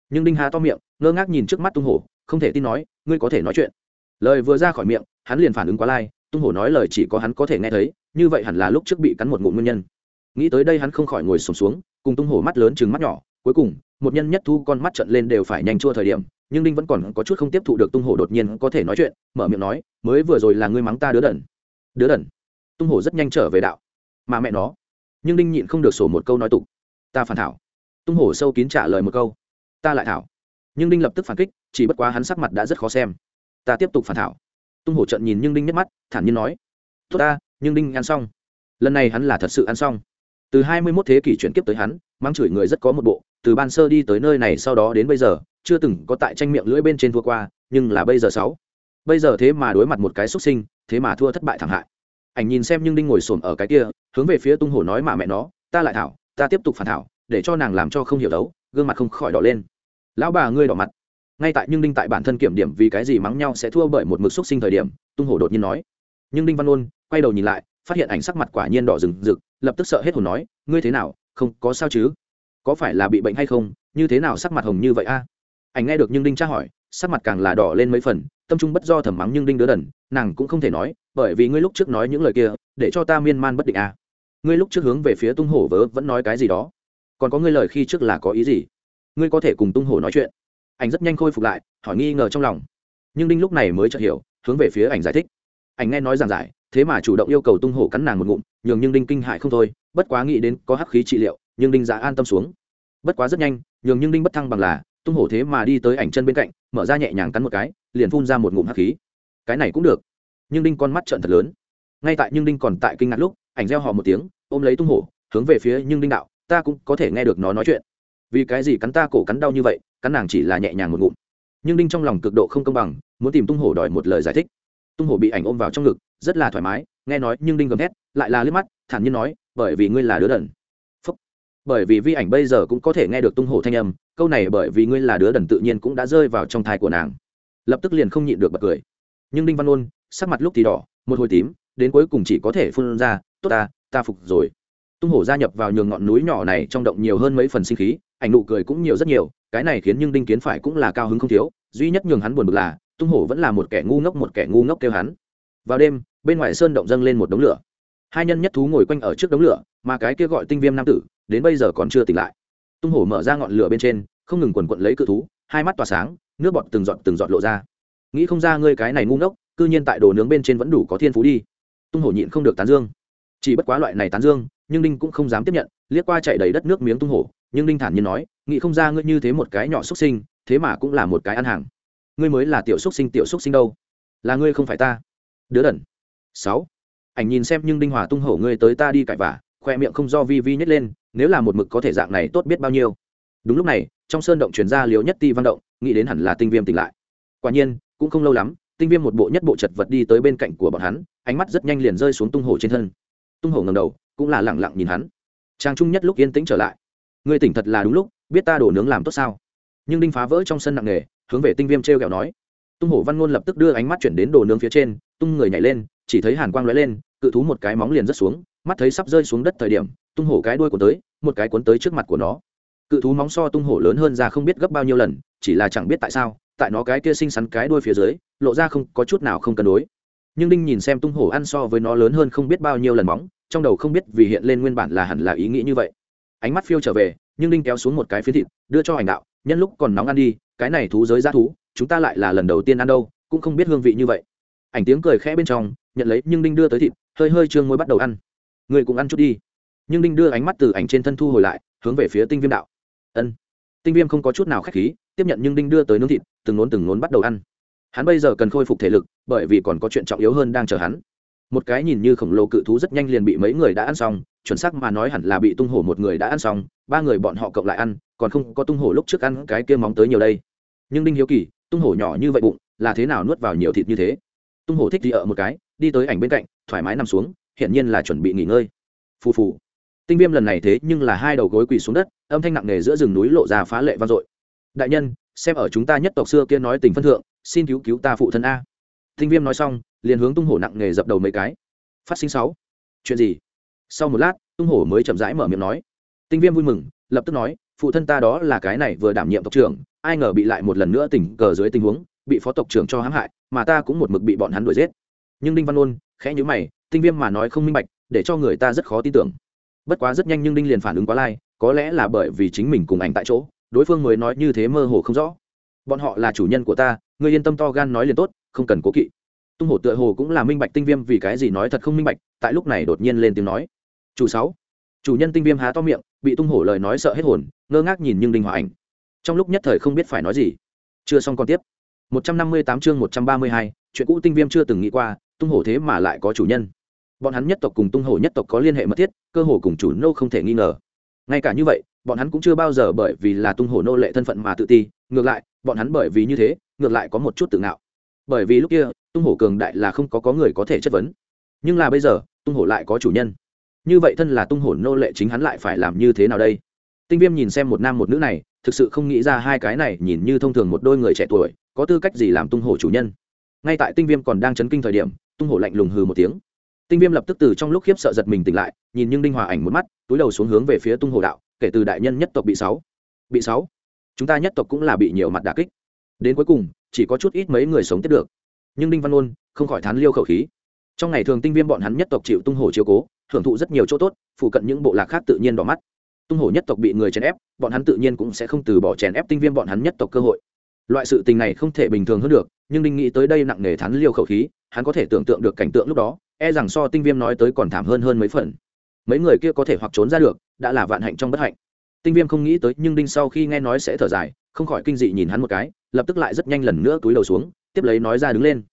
Nhưng đinh hà to miệng ngơ ngác nhìn trước mắt tung hổ không thể tin nói ngươi có thể nói chuyện. Lời vừa ra khỏi miệng hắn liền phản ứng quá lai tung hổ nói lời chỉ có hắn có thể nghe thấy như vậy hẳn là lúc trước bị cắn một ngụm nguyên nhân. Nghĩ tới đây hắn không khỏi ngồi sùng xuống, xuống cùng tung hổ mắt lớn chừng mắt nhỏ cuối cùng một nhân nhất thu con mắt trận lên đều phải nhanh chua thời điểm nhưng đinh vẫn còn có chút không tiếp thụ được tung hổ đột nhiên có thể nói chuyện mở miệng nói mới vừa rồi là ngươi mắng ta đứa đần đứa đần. Tung hổ rất nhanh trở về đạo. Mà mẹ nó. Nhưng đinh nhịn không được sổ một câu nói tục. Ta phản thảo. Tung hổ sâu kín trả lời một câu. Ta lại thảo. Nhưng đinh lập tức phản kích, chỉ bất quá hắn sắc mặt đã rất khó xem. Ta tiếp tục phản thảo. Tung hổ trận nhìn nhưng đinh nhắc mắt, thản nhiên nói. Tốt ta, nhưng đinh ăn xong. Lần này hắn là thật sự ăn xong. Từ hai mươi 21 thế kỷ chuyển kiếp tới hắn mang chửi người rất có một bộ, từ ban sơ đi tới nơi này sau đó đến bây giờ, chưa từng có tại tranh miệng lưỡi bên trên thua qua, nhưng là bây giờ sáu. Bây giờ thế mà đối mặt một cái xuất sinh thế mà thua thất bại thảm hại. Ảnh nhìn xem nhưng đinh ngồi xổm ở cái kia, hướng về phía tung hổ nói mà mẹ nó, ta lại thảo, ta tiếp tục phản thảo, để cho nàng làm cho không hiểu đấu, gương mặt không khỏi đỏ lên. Lão bà ngươi đỏ mặt. Ngay tại nhưng đinh tại bản thân kiểm điểm vì cái gì mắng nhau sẽ thua bởi một mực xúc sinh thời điểm, tung hổ đột nhiên nói. Nhưng đinh văn ôn quay đầu nhìn lại, phát hiện ảnh sắc mặt quả nhiên đỏ rừng rực, lập tức sợ hết hồn nói, ngươi thế nào, không có sao chứ? Có phải là bị bệnh hay không, như thế nào sắc mặt hồng như vậy a? Ảnh nghe được nhưng đinh tra hỏi, sắc mặt càng là đỏ lên mấy phần tâm trung bất do thầm mắng nhưng đinh đứa đần, nàng cũng không thể nói, bởi vì ngươi lúc trước nói những lời kia, để cho ta miên man bất định à. Ngươi lúc trước hướng về phía tung hổ vớ, vẫn nói cái gì đó. Còn có ngươi lời khi trước là có ý gì? Ngươi có thể cùng tung hổ nói chuyện. Ảnh rất nhanh khôi phục lại, hỏi nghi ngờ trong lòng. Nhưng đinh lúc này mới chợt hiểu, hướng về phía ảnh giải thích. Ảnh nghe nói giảng giải, thế mà chủ động yêu cầu tung hổ cắn nàng một ngụm, nhường nhưng đinh kinh hại không thôi, bất quá nghĩ đến có hắc khí trị liệu, nhưng đinh giá an tâm xuống. Bất quá rất nhanh, nhường nhưng đinh bất thăng bằng là tung hổ thế mà đi tới ảnh chân bên cạnh, mở ra nhẹ nhàng cắn một cái, liền phun ra một ngụm hắc khí. Cái này cũng được. Nhưng đinh con mắt trợn thật lớn. Ngay tại nhưng đinh còn tại kinh ngạc lúc, ảnh reo hò một tiếng, ôm lấy tung hổ, hướng về phía nhưng đinh đạo, ta cũng có thể nghe được nó nói chuyện. Vì cái gì cắn ta cổ cắn đau như vậy, cắn nàng chỉ là nhẹ nhàng một ngụm. Nhưng đinh trong lòng cực độ không công bằng, muốn tìm tung hổ đòi một lời giải thích. Tung hổ bị ảnh ôm vào trong ngực, rất là thoải mái, nghe nói nhưng đinh gầm thét, lại là liếc mắt, thản nhiên nói, bởi vì ngươi là đứa đần. Phúc. bởi vì vi ảnh bây giờ cũng có thể nghe được tung hổ thanh âm câu này bởi vì ngươi là đứa đần tự nhiên cũng đã rơi vào trong thai của nàng. Lập tức liền không nhịn được bật cười. Nhưng đinh văn ôn sắc mặt lúc thì đỏ, một hồi tím, đến cuối cùng chỉ có thể phun ra, tốt ta ta phục rồi. Tung hổ gia nhập vào nhường ngọn núi nhỏ này trong động nhiều hơn mấy phần sinh khí, ảnh nụ cười cũng nhiều rất nhiều, cái này khiến nhưng đinh kiến phải cũng là cao hứng không thiếu, duy nhất nhường hắn buồn bực là, tung hổ vẫn là một kẻ ngu ngốc, một kẻ ngu ngốc kêu hắn. Vào đêm, bên ngoài sơn động dâng lên một đống lửa. Hai nhân nhất thú ngồi quanh ở trước đống lửa, mà cái kia gọi tinh viêm nam tử, đến bây giờ còn chưa tỉnh lại tung hổ mở ra ngọn lửa bên trên, không ngừng quần quận lấy cự thú, hai mắt tỏa sáng, nước bọt từng giọt từng giọt lộ ra. Nghĩ không ra ngươi cái này ngu ngốc, cư nhiên tại đồ nướng bên trên vẫn đủ có thiên phú đi. Tung hổ nhịn không được tán dương. Chỉ bất quá loại này tán dương, nhưng đinh cũng không dám tiếp nhận, liếc qua chạy đầy đất nước miếng tung hổ, nhưng đinh thản nhiên nói, nghĩ không ra ngươi như thế một cái nhỏ xuất sinh, thế mà cũng là một cái ăn hàng. Ngươi mới là tiểu xuất sinh, tiểu xuất sinh đâu? Là ngươi không phải ta. Đứa đần. Sáu. Ảnh nhìn xem nhưng đinh hòa tung hổ ngươi tới ta đi cãi vả khoe miệng không do vi vi nhét lên, nếu là một mực có thể dạng này tốt biết bao nhiêu. Đúng lúc này, trong sơn động truyền ra liếu nhất ti văn động, nghĩ đến hẳn là tinh viêm tỉnh lại. Quả nhiên, cũng không lâu lắm, tinh viêm một bộ nhất bộ chật vật đi tới bên cạnh của bọn hắn, ánh mắt rất nhanh liền rơi xuống tung hổ trên thân. Tung hổ ngầm đầu, cũng là lẳng lặng nhìn hắn. Trang trung nhất lúc yên tĩnh trở lại. Ngươi tỉnh thật là đúng lúc, biết ta đổ nướng làm tốt sao? Nhưng đinh phá vỡ trong sân nặng nề, hướng về tinh viêm t r e o kẹo nói. Tung hổ văn ngôn lập tức đưa ánh mắt chuyển đến đồ nướng phía trên, tung người nhảy lên, chỉ thấy hàn quang lóe lên, cự thú một cái móng liền rớt xuống mắt thấy sắp rơi xuống đất thời điểm, tung hổ cái đuôi của tới, một cái cuốn tới trước mặt của nó. Cự thú móng so tung hổ lớn hơn ra không biết gấp bao nhiêu lần, chỉ là chẳng biết tại sao, tại nó cái kia xinh xắn cái đuôi phía dưới, lộ ra không có chút nào không cân đối. Nhưng đinh nhìn xem tung hổ ăn so với nó lớn hơn không biết bao nhiêu lần móng, trong đầu không biết vì hiện lên nguyên bản là hẳn là ý nghĩ như vậy. Ánh mắt phiêu trở về, nhưng đinh kéo xuống một cái phiến thịt, đưa cho ảnh đạo, nhân lúc còn nóng ăn đi, cái này thú giới g thú, chúng ta lại là lần đầu tiên ăn đâu, cũng không biết hương vị như vậy. Ảnh tiếng cười khẽ bên trong, nhận lấy, nhưng đinh đưa tới thịt, hơi hơi trương môi bắt đầu ăn ngươi cũng ăn chút đi. Nhưng đinh đưa ánh mắt từ ảnh trên thân thu hồi lại, hướng về phía tinh viêm đạo. Ân. Tinh viêm không có chút nào k h á c h khí, tiếp nhận nhưng đinh đưa tới nướng thịt, từng nốn từng nốn bắt đầu ăn. Hắn bây giờ cần khôi phục thể lực, bởi vì còn có chuyện trọng yếu hơn đang chờ hắn. Một cái nhìn như khổng lồ cự thú rất nhanh liền bị mấy người đã ăn xong, chuẩn xác mà nói hẳn là bị tung hổ một người đã ăn xong, ba người bọn họ cộng lại ăn, còn không có tung hổ lúc trước ăn cái kia móng tới nhiều đây. Nhưng đinh hiếu kỳ, tung hổ nhỏ như vậy bụng, là thế nào nuốt vào nhiều thịt như thế? Tung hổ thích thì ở một cái, đi tới ảnh bên cạnh, thoải mái nằm xuống hiển nhiên là chuẩn bị nghỉ ngơi. Phù phù. Tinh viêm lần này thế nhưng là hai đầu gối quỳ xuống đất, âm thanh nặng nề giữa rừng núi lộ ra phá lệ vang dội. Đại nhân, xem ở chúng ta nhất tộc xưa kia nói tình phân thượng, xin cứu cứu ta phụ thân a. Tinh viêm nói xong, liền hướng tung hổ nặng nghề dập đầu mấy cái. Phát sinh sáu. Chuyện gì? Sau một lát, tung hổ mới chậm rãi mở miệng nói. Tinh viêm vui mừng, lập tức nói, phụ thân ta đó là cái này vừa đảm nhiệm tộc trưởng, ai ngờ bị lại một lần nữa tỉnh cờ dưới tình huống, bị phó tộc trưởng cho hãm hại, mà ta cũng một mực bị bọn hắn đuổi giết. Nhưng đinh văn ôn khẽ nhíu mày tinh viêm mà nói không minh bạch để cho người ta rất khó tin tưởng. Bất quá rất nhanh nhưng đinh liền phản ứng quá lai có lẽ là bởi vì chính mình cùng ảnh tại chỗ đối phương mới nói như thế mơ hồ không rõ. Bọn họ là chủ nhân của ta ngươi yên tâm to gan nói liền tốt không cần cố kỵ. Tung hổ tựa hồ cũng là minh bạch tinh viêm vì cái gì nói thật không minh bạch tại lúc này đột nhiên lên tiếng nói. Chủ sáu. Chủ nhân tinh viêm há to miệng bị tung hổ lời nói sợ hết hồn ngơ ngác nhìn nhưng đinh hòa ảnh. Trong lúc nhất thời không biết phải nói gì. Chưa xong còn tiếp. 158 chương 132, chuyện cũ tinh viêm chưa từng nghĩ qua tung hổ thế mà lại có chủ nhân bọn hắn nhất tộc cùng tung hổ nhất tộc có liên hệ mật thiết, cơ hồ cùng chủ nô không thể nghi ngờ. Ngay cả như vậy, bọn hắn cũng chưa bao giờ bởi vì là tung hổ nô lệ thân phận mà tự ti, ngược lại, bọn hắn bởi vì như thế, ngược lại có một chút tự ngạo. Bởi vì lúc kia, tung hổ cường đại là không có có người có thể chất vấn. Nhưng là bây giờ, tung hổ lại có chủ nhân. Như vậy thân là tung hổ nô lệ chính hắn lại phải làm như thế nào đây? Tinh viêm nhìn xem một nam một nữ này, thực sự không nghĩ ra hai cái này nhìn như thông thường một đôi người trẻ tuổi, có tư cách gì làm tung hổ chủ nhân. Ngay tại tinh viêm còn đang chấn kinh thời điểm, tung hổ lạnh lùng hừ một tiếng tinh viêm lập tức từ trong lúc khiếp sợ giật mình tỉnh lại, nhìn nhưng đinh hòa ảnh một mắt, túi đầu xuống hướng về phía tung hổ đạo, kể từ đại nhân nhất tộc bị sáu. Bị sáu? Chúng ta nhất tộc cũng là bị nhiều mặt đà kích. Đến cuối cùng, chỉ có chút ít mấy người sống tiếp được. Nhưng đinh văn ôn, không khỏi thán liêu khẩu khí. Trong ngày thường tinh viêm bọn hắn nhất tộc chịu tung hổ chiếu cố, hưởng thụ rất nhiều chỗ tốt, phụ cận những bộ lạc khác tự nhiên đỏ mắt. Tung hổ nhất tộc bị người chèn ép, bọn hắn tự nhiên cũng sẽ không từ bỏ chèn ép tinh viêm bọn hắn nhất tộc cơ hội. Loại sự tình này không thể bình thường hơn được, nhưng đinh nghĩ tới đây nặng nề thán liêu khẩu khí, hắn có thể tưởng tượng được cảnh tượng lúc đó e rằng so tinh viêm nói tới còn thảm hơn hơn mấy phần. Mấy người kia có thể hoặc trốn ra được, đã là vạn hạnh trong bất hạnh. Tinh viêm không nghĩ tới, nhưng đinh sau khi nghe nói sẽ thở dài, không khỏi kinh dị nhìn hắn một cái, lập tức lại rất nhanh lần nữa túi đầu xuống, tiếp lấy nói ra đứng lên.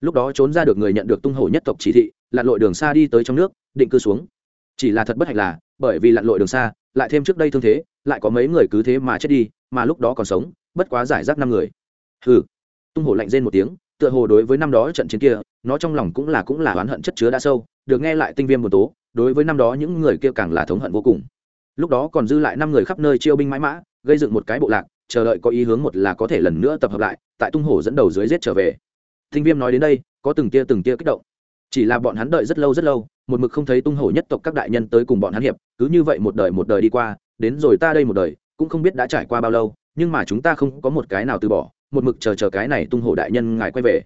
Lúc đó trốn ra được người nhận được tung hổ nhất tộc chỉ thị, lặn lội đường xa đi tới trong nước, định cư xuống. Chỉ là thật bất hạnh là, bởi vì lặn lội đường xa, lại thêm trước đây thương thế, lại có mấy người cứ thế mà chết đi, mà lúc đó còn sống, bất quá giải rác năm người. Hừ. Tung hổ lạnh rên một tiếng tựa hồ đối với năm đó trận chiến kia, nó trong lòng cũng là cũng là oán hận chất chứa đã sâu, được nghe lại tinh viêm một tố, đối với năm đó những người kia càng là thống hận vô cùng. Lúc đó còn dư lại năm người khắp nơi chiêu binh mãi mã, gây dựng một cái bộ lạc, chờ đợi có ý hướng một là có thể lần nữa tập hợp lại, tại tung hổ dẫn đầu dưới giết trở về. Tinh viêm nói đến đây, có từng tia từng tia kích động. Chỉ là bọn hắn đợi rất lâu rất lâu, một mực không thấy tung hổ nhất tộc các đại nhân tới cùng bọn hắn hiệp, cứ như vậy một đời một đời đi qua, đến rồi ta đây một đời, cũng không biết đã trải qua bao lâu, nhưng mà chúng ta không có một cái nào từ bỏ một mực chờ chờ cái này tung hổ đại nhân ngài quay về.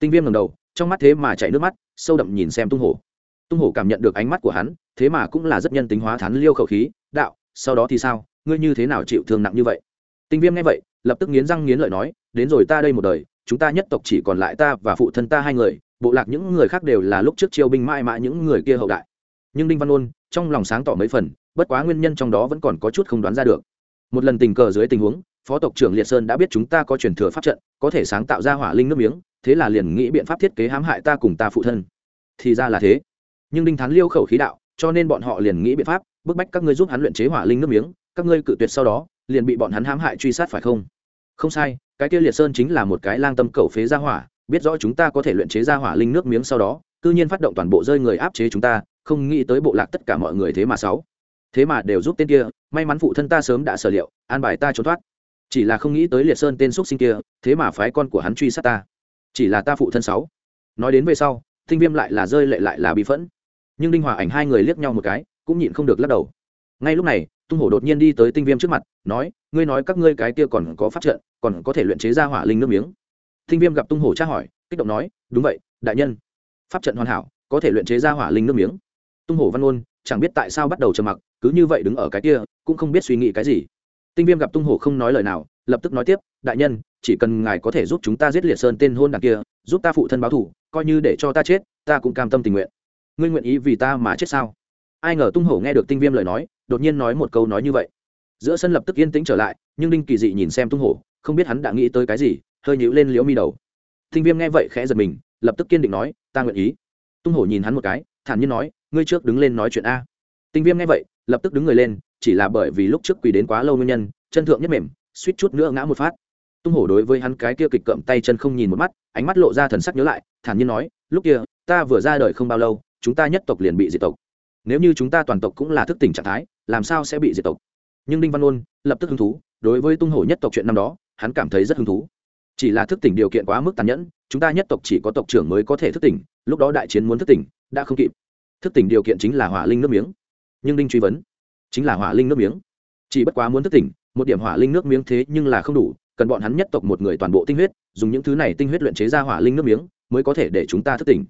Tinh viêm ngầm đầu, trong mắt thế mà chảy nước mắt, sâu đậm nhìn xem tung hổ. Tung hổ cảm nhận được ánh mắt của hắn, thế mà cũng là rất nhân tính hóa thắn liêu khẩu khí, đạo, sau đó thì sao? Ngươi như thế nào chịu thương nặng như vậy? Tinh viêm nghe vậy, lập tức nghiến răng nghiến lợi nói, đến rồi ta đây một đời, chúng ta nhất tộc chỉ còn lại ta và phụ thân ta hai người, bộ lạc những người khác đều là lúc trước chiêu binh mãi mãi những người kia hậu đại. Nhưng đinh văn ôn trong lòng sáng tỏ mấy phần, bất quá nguyên nhân trong đó vẫn còn có chút không đoán ra được. Một lần tình cờ dưới tình huống phó tộc trưởng liệt sơn đã biết chúng ta có truyền thừa pháp trận, có thể sáng tạo ra hỏa linh nước miếng, thế là liền nghĩ biện pháp thiết kế hãm hại ta cùng ta phụ thân. Thì ra là thế. Nhưng đinh Thắng liêu khẩu khí đạo, cho nên bọn họ liền nghĩ biện pháp, bức bách các ngươi giúp hắn luyện chế hỏa linh nước miếng, các ngươi cự tuyệt sau đó, liền bị bọn hắn hãm hại truy sát phải không? Không sai, cái kia liệt sơn chính là một cái lang tâm cầu phế ra hỏa, biết rõ chúng ta có thể luyện chế ra hỏa linh nước miếng sau đó tự nhiên phát động toàn bộ rơi người áp chế chúng ta, không nghĩ tới bộ lạc tất cả mọi người thế mà sáu. Thế mà đều giúp tên kia, may mắn phụ thân ta sớm đã sở liệu, an bài ta trốn thoát chỉ là không nghĩ tới liệt sơn tên xúc sinh kia, thế mà phái con của hắn truy sát ta. Chỉ là ta phụ thân sáu. Nói đến về sau thinh viêm lại là rơi lệ lại là bị phẫn. Nhưng đinh hòa ảnh hai người liếc nhau một cái, cũng nhịn không được lắc đầu. Ngay lúc này, tung hổ đột nhiên đi tới tinh viêm trước mặt, nói, ngươi nói các ngươi cái kia còn có phát trận, còn có thể luyện chế ra hỏa linh nước miếng. Tinh viêm gặp tung hổ tra hỏi, kích động nói, đúng vậy, đại nhân. Pháp trận hoàn hảo, có thể luyện chế ra hỏa linh nước miếng. Tung hổ văn ôn chẳng biết tại sao bắt đầu trầm mặc, cứ như vậy đứng ở cái kia, cũng không biết suy nghĩ cái gì tinh viêm gặp tung hổ không nói lời nào, lập tức nói tiếp, đại nhân, chỉ cần ngài có thể giúp chúng ta giết liệt sơn tên hôn đằng kia, giúp ta phụ thân báo thủ coi như để cho ta chết, ta cũng cam tâm tình nguyện. Ngươi nguyện ý vì ta mà chết sao? Ai ngờ tung hổ nghe được tinh viêm lời nói, đột nhiên nói một câu nói như vậy. Giữa sân lập tức yên tĩnh trở lại, nhưng đinh kỳ dị nhìn xem tung hổ, không biết hắn đã nghĩ tới cái gì, hơi nhíu lên liễu mi đầu. Tinh viêm nghe vậy khẽ giật mình, lập tức kiên định nói, ta nguyện ý. Tung hổ nhìn hắn một cái, thản nhiên nói, ngươi trước đứng lên nói chuyện a. Tinh viêm nghe vậy, lập tức đứng người lên chỉ là bởi vì lúc trước quỳ đến quá lâu nguyên nhân, chân thượng nhất mềm, suýt chút nữa ngã một phát. Tung hổ đối với hắn cái kia kịch cậm tay chân không nhìn một mắt, ánh mắt lộ ra thần sắc nhớ lại, thản nhiên nói, lúc kia, ta vừa ra đời không bao lâu, chúng ta nhất tộc liền bị diệt tộc. Nếu như chúng ta toàn tộc cũng là thức tỉnh trạng thái, làm sao sẽ bị diệt tộc? Nhưng đinh văn ôn lập tức hứng thú, đối với tung hổ nhất tộc chuyện năm đó, hắn cảm thấy rất hứng thú. Chỉ là thức tỉnh điều kiện quá mức tàn nhẫn, chúng ta nhất tộc chỉ có tộc trưởng mới có thể thức tỉnh, lúc đó đại chiến muốn thức tỉnh, đã không kịp. Thức tỉnh điều kiện chính là hỏa linh nước miếng. Nhưng đinh truy vấn chính là hỏa linh nước miếng. Chỉ bất quá muốn thức tỉnh, một điểm hỏa linh nước miếng thế nhưng là không đủ, cần bọn hắn nhất tộc một người toàn bộ tinh huyết, dùng những thứ này tinh huyết luyện chế ra hỏa linh nước miếng, mới có thể để chúng ta thức tỉnh.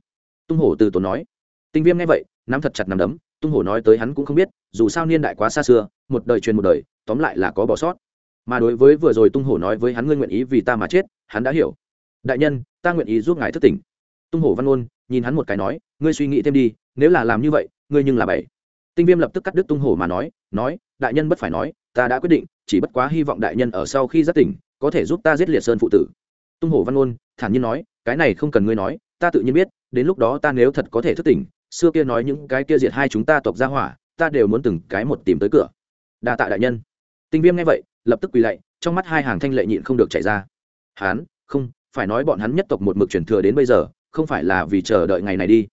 Tung hổ từ tốn nói. Tinh viêm nghe vậy, nắm thật chặt nắm đấm, tung hổ nói tới hắn cũng không biết, dù sao niên đại quá xa xưa, một đời truyền một đời, tóm lại là có bỏ sót. Mà đối với vừa rồi tung hổ nói với hắn ngươi nguyện ý vì ta mà chết, hắn đã hiểu. Đại nhân, ta nguyện ý giúp ngài thức tỉnh. Tung hổ văn ôn nhìn hắn một cái nói, ngươi suy nghĩ thêm đi, nếu là làm như vậy, ngươi nhưng là bảy tinh viêm lập tức cắt đứt tung hổ mà nói nói, đại nhân bất phải nói, ta đã quyết định, chỉ bất quá hy vọng đại nhân ở sau khi giác tỉnh, có thể giúp ta giết liệt sơn phụ tử. Tung hổ văn ôn thản nhiên nói, cái này không cần ngươi nói, ta tự nhiên biết, đến lúc đó ta nếu thật có thể thức tỉnh, xưa kia nói những cái kia diệt hai chúng ta tộc ra hỏa, ta đều muốn từng cái một tìm tới cửa. Đa tạ đại nhân. Tinh viêm nghe vậy, lập tức quỳ lạy, trong mắt hai hàng thanh lệ nhịn không được chảy ra. Hán, không, phải nói bọn hắn nhất tộc một mực truyền thừa đến bây giờ, không phải là vì chờ đợi ngày này đi.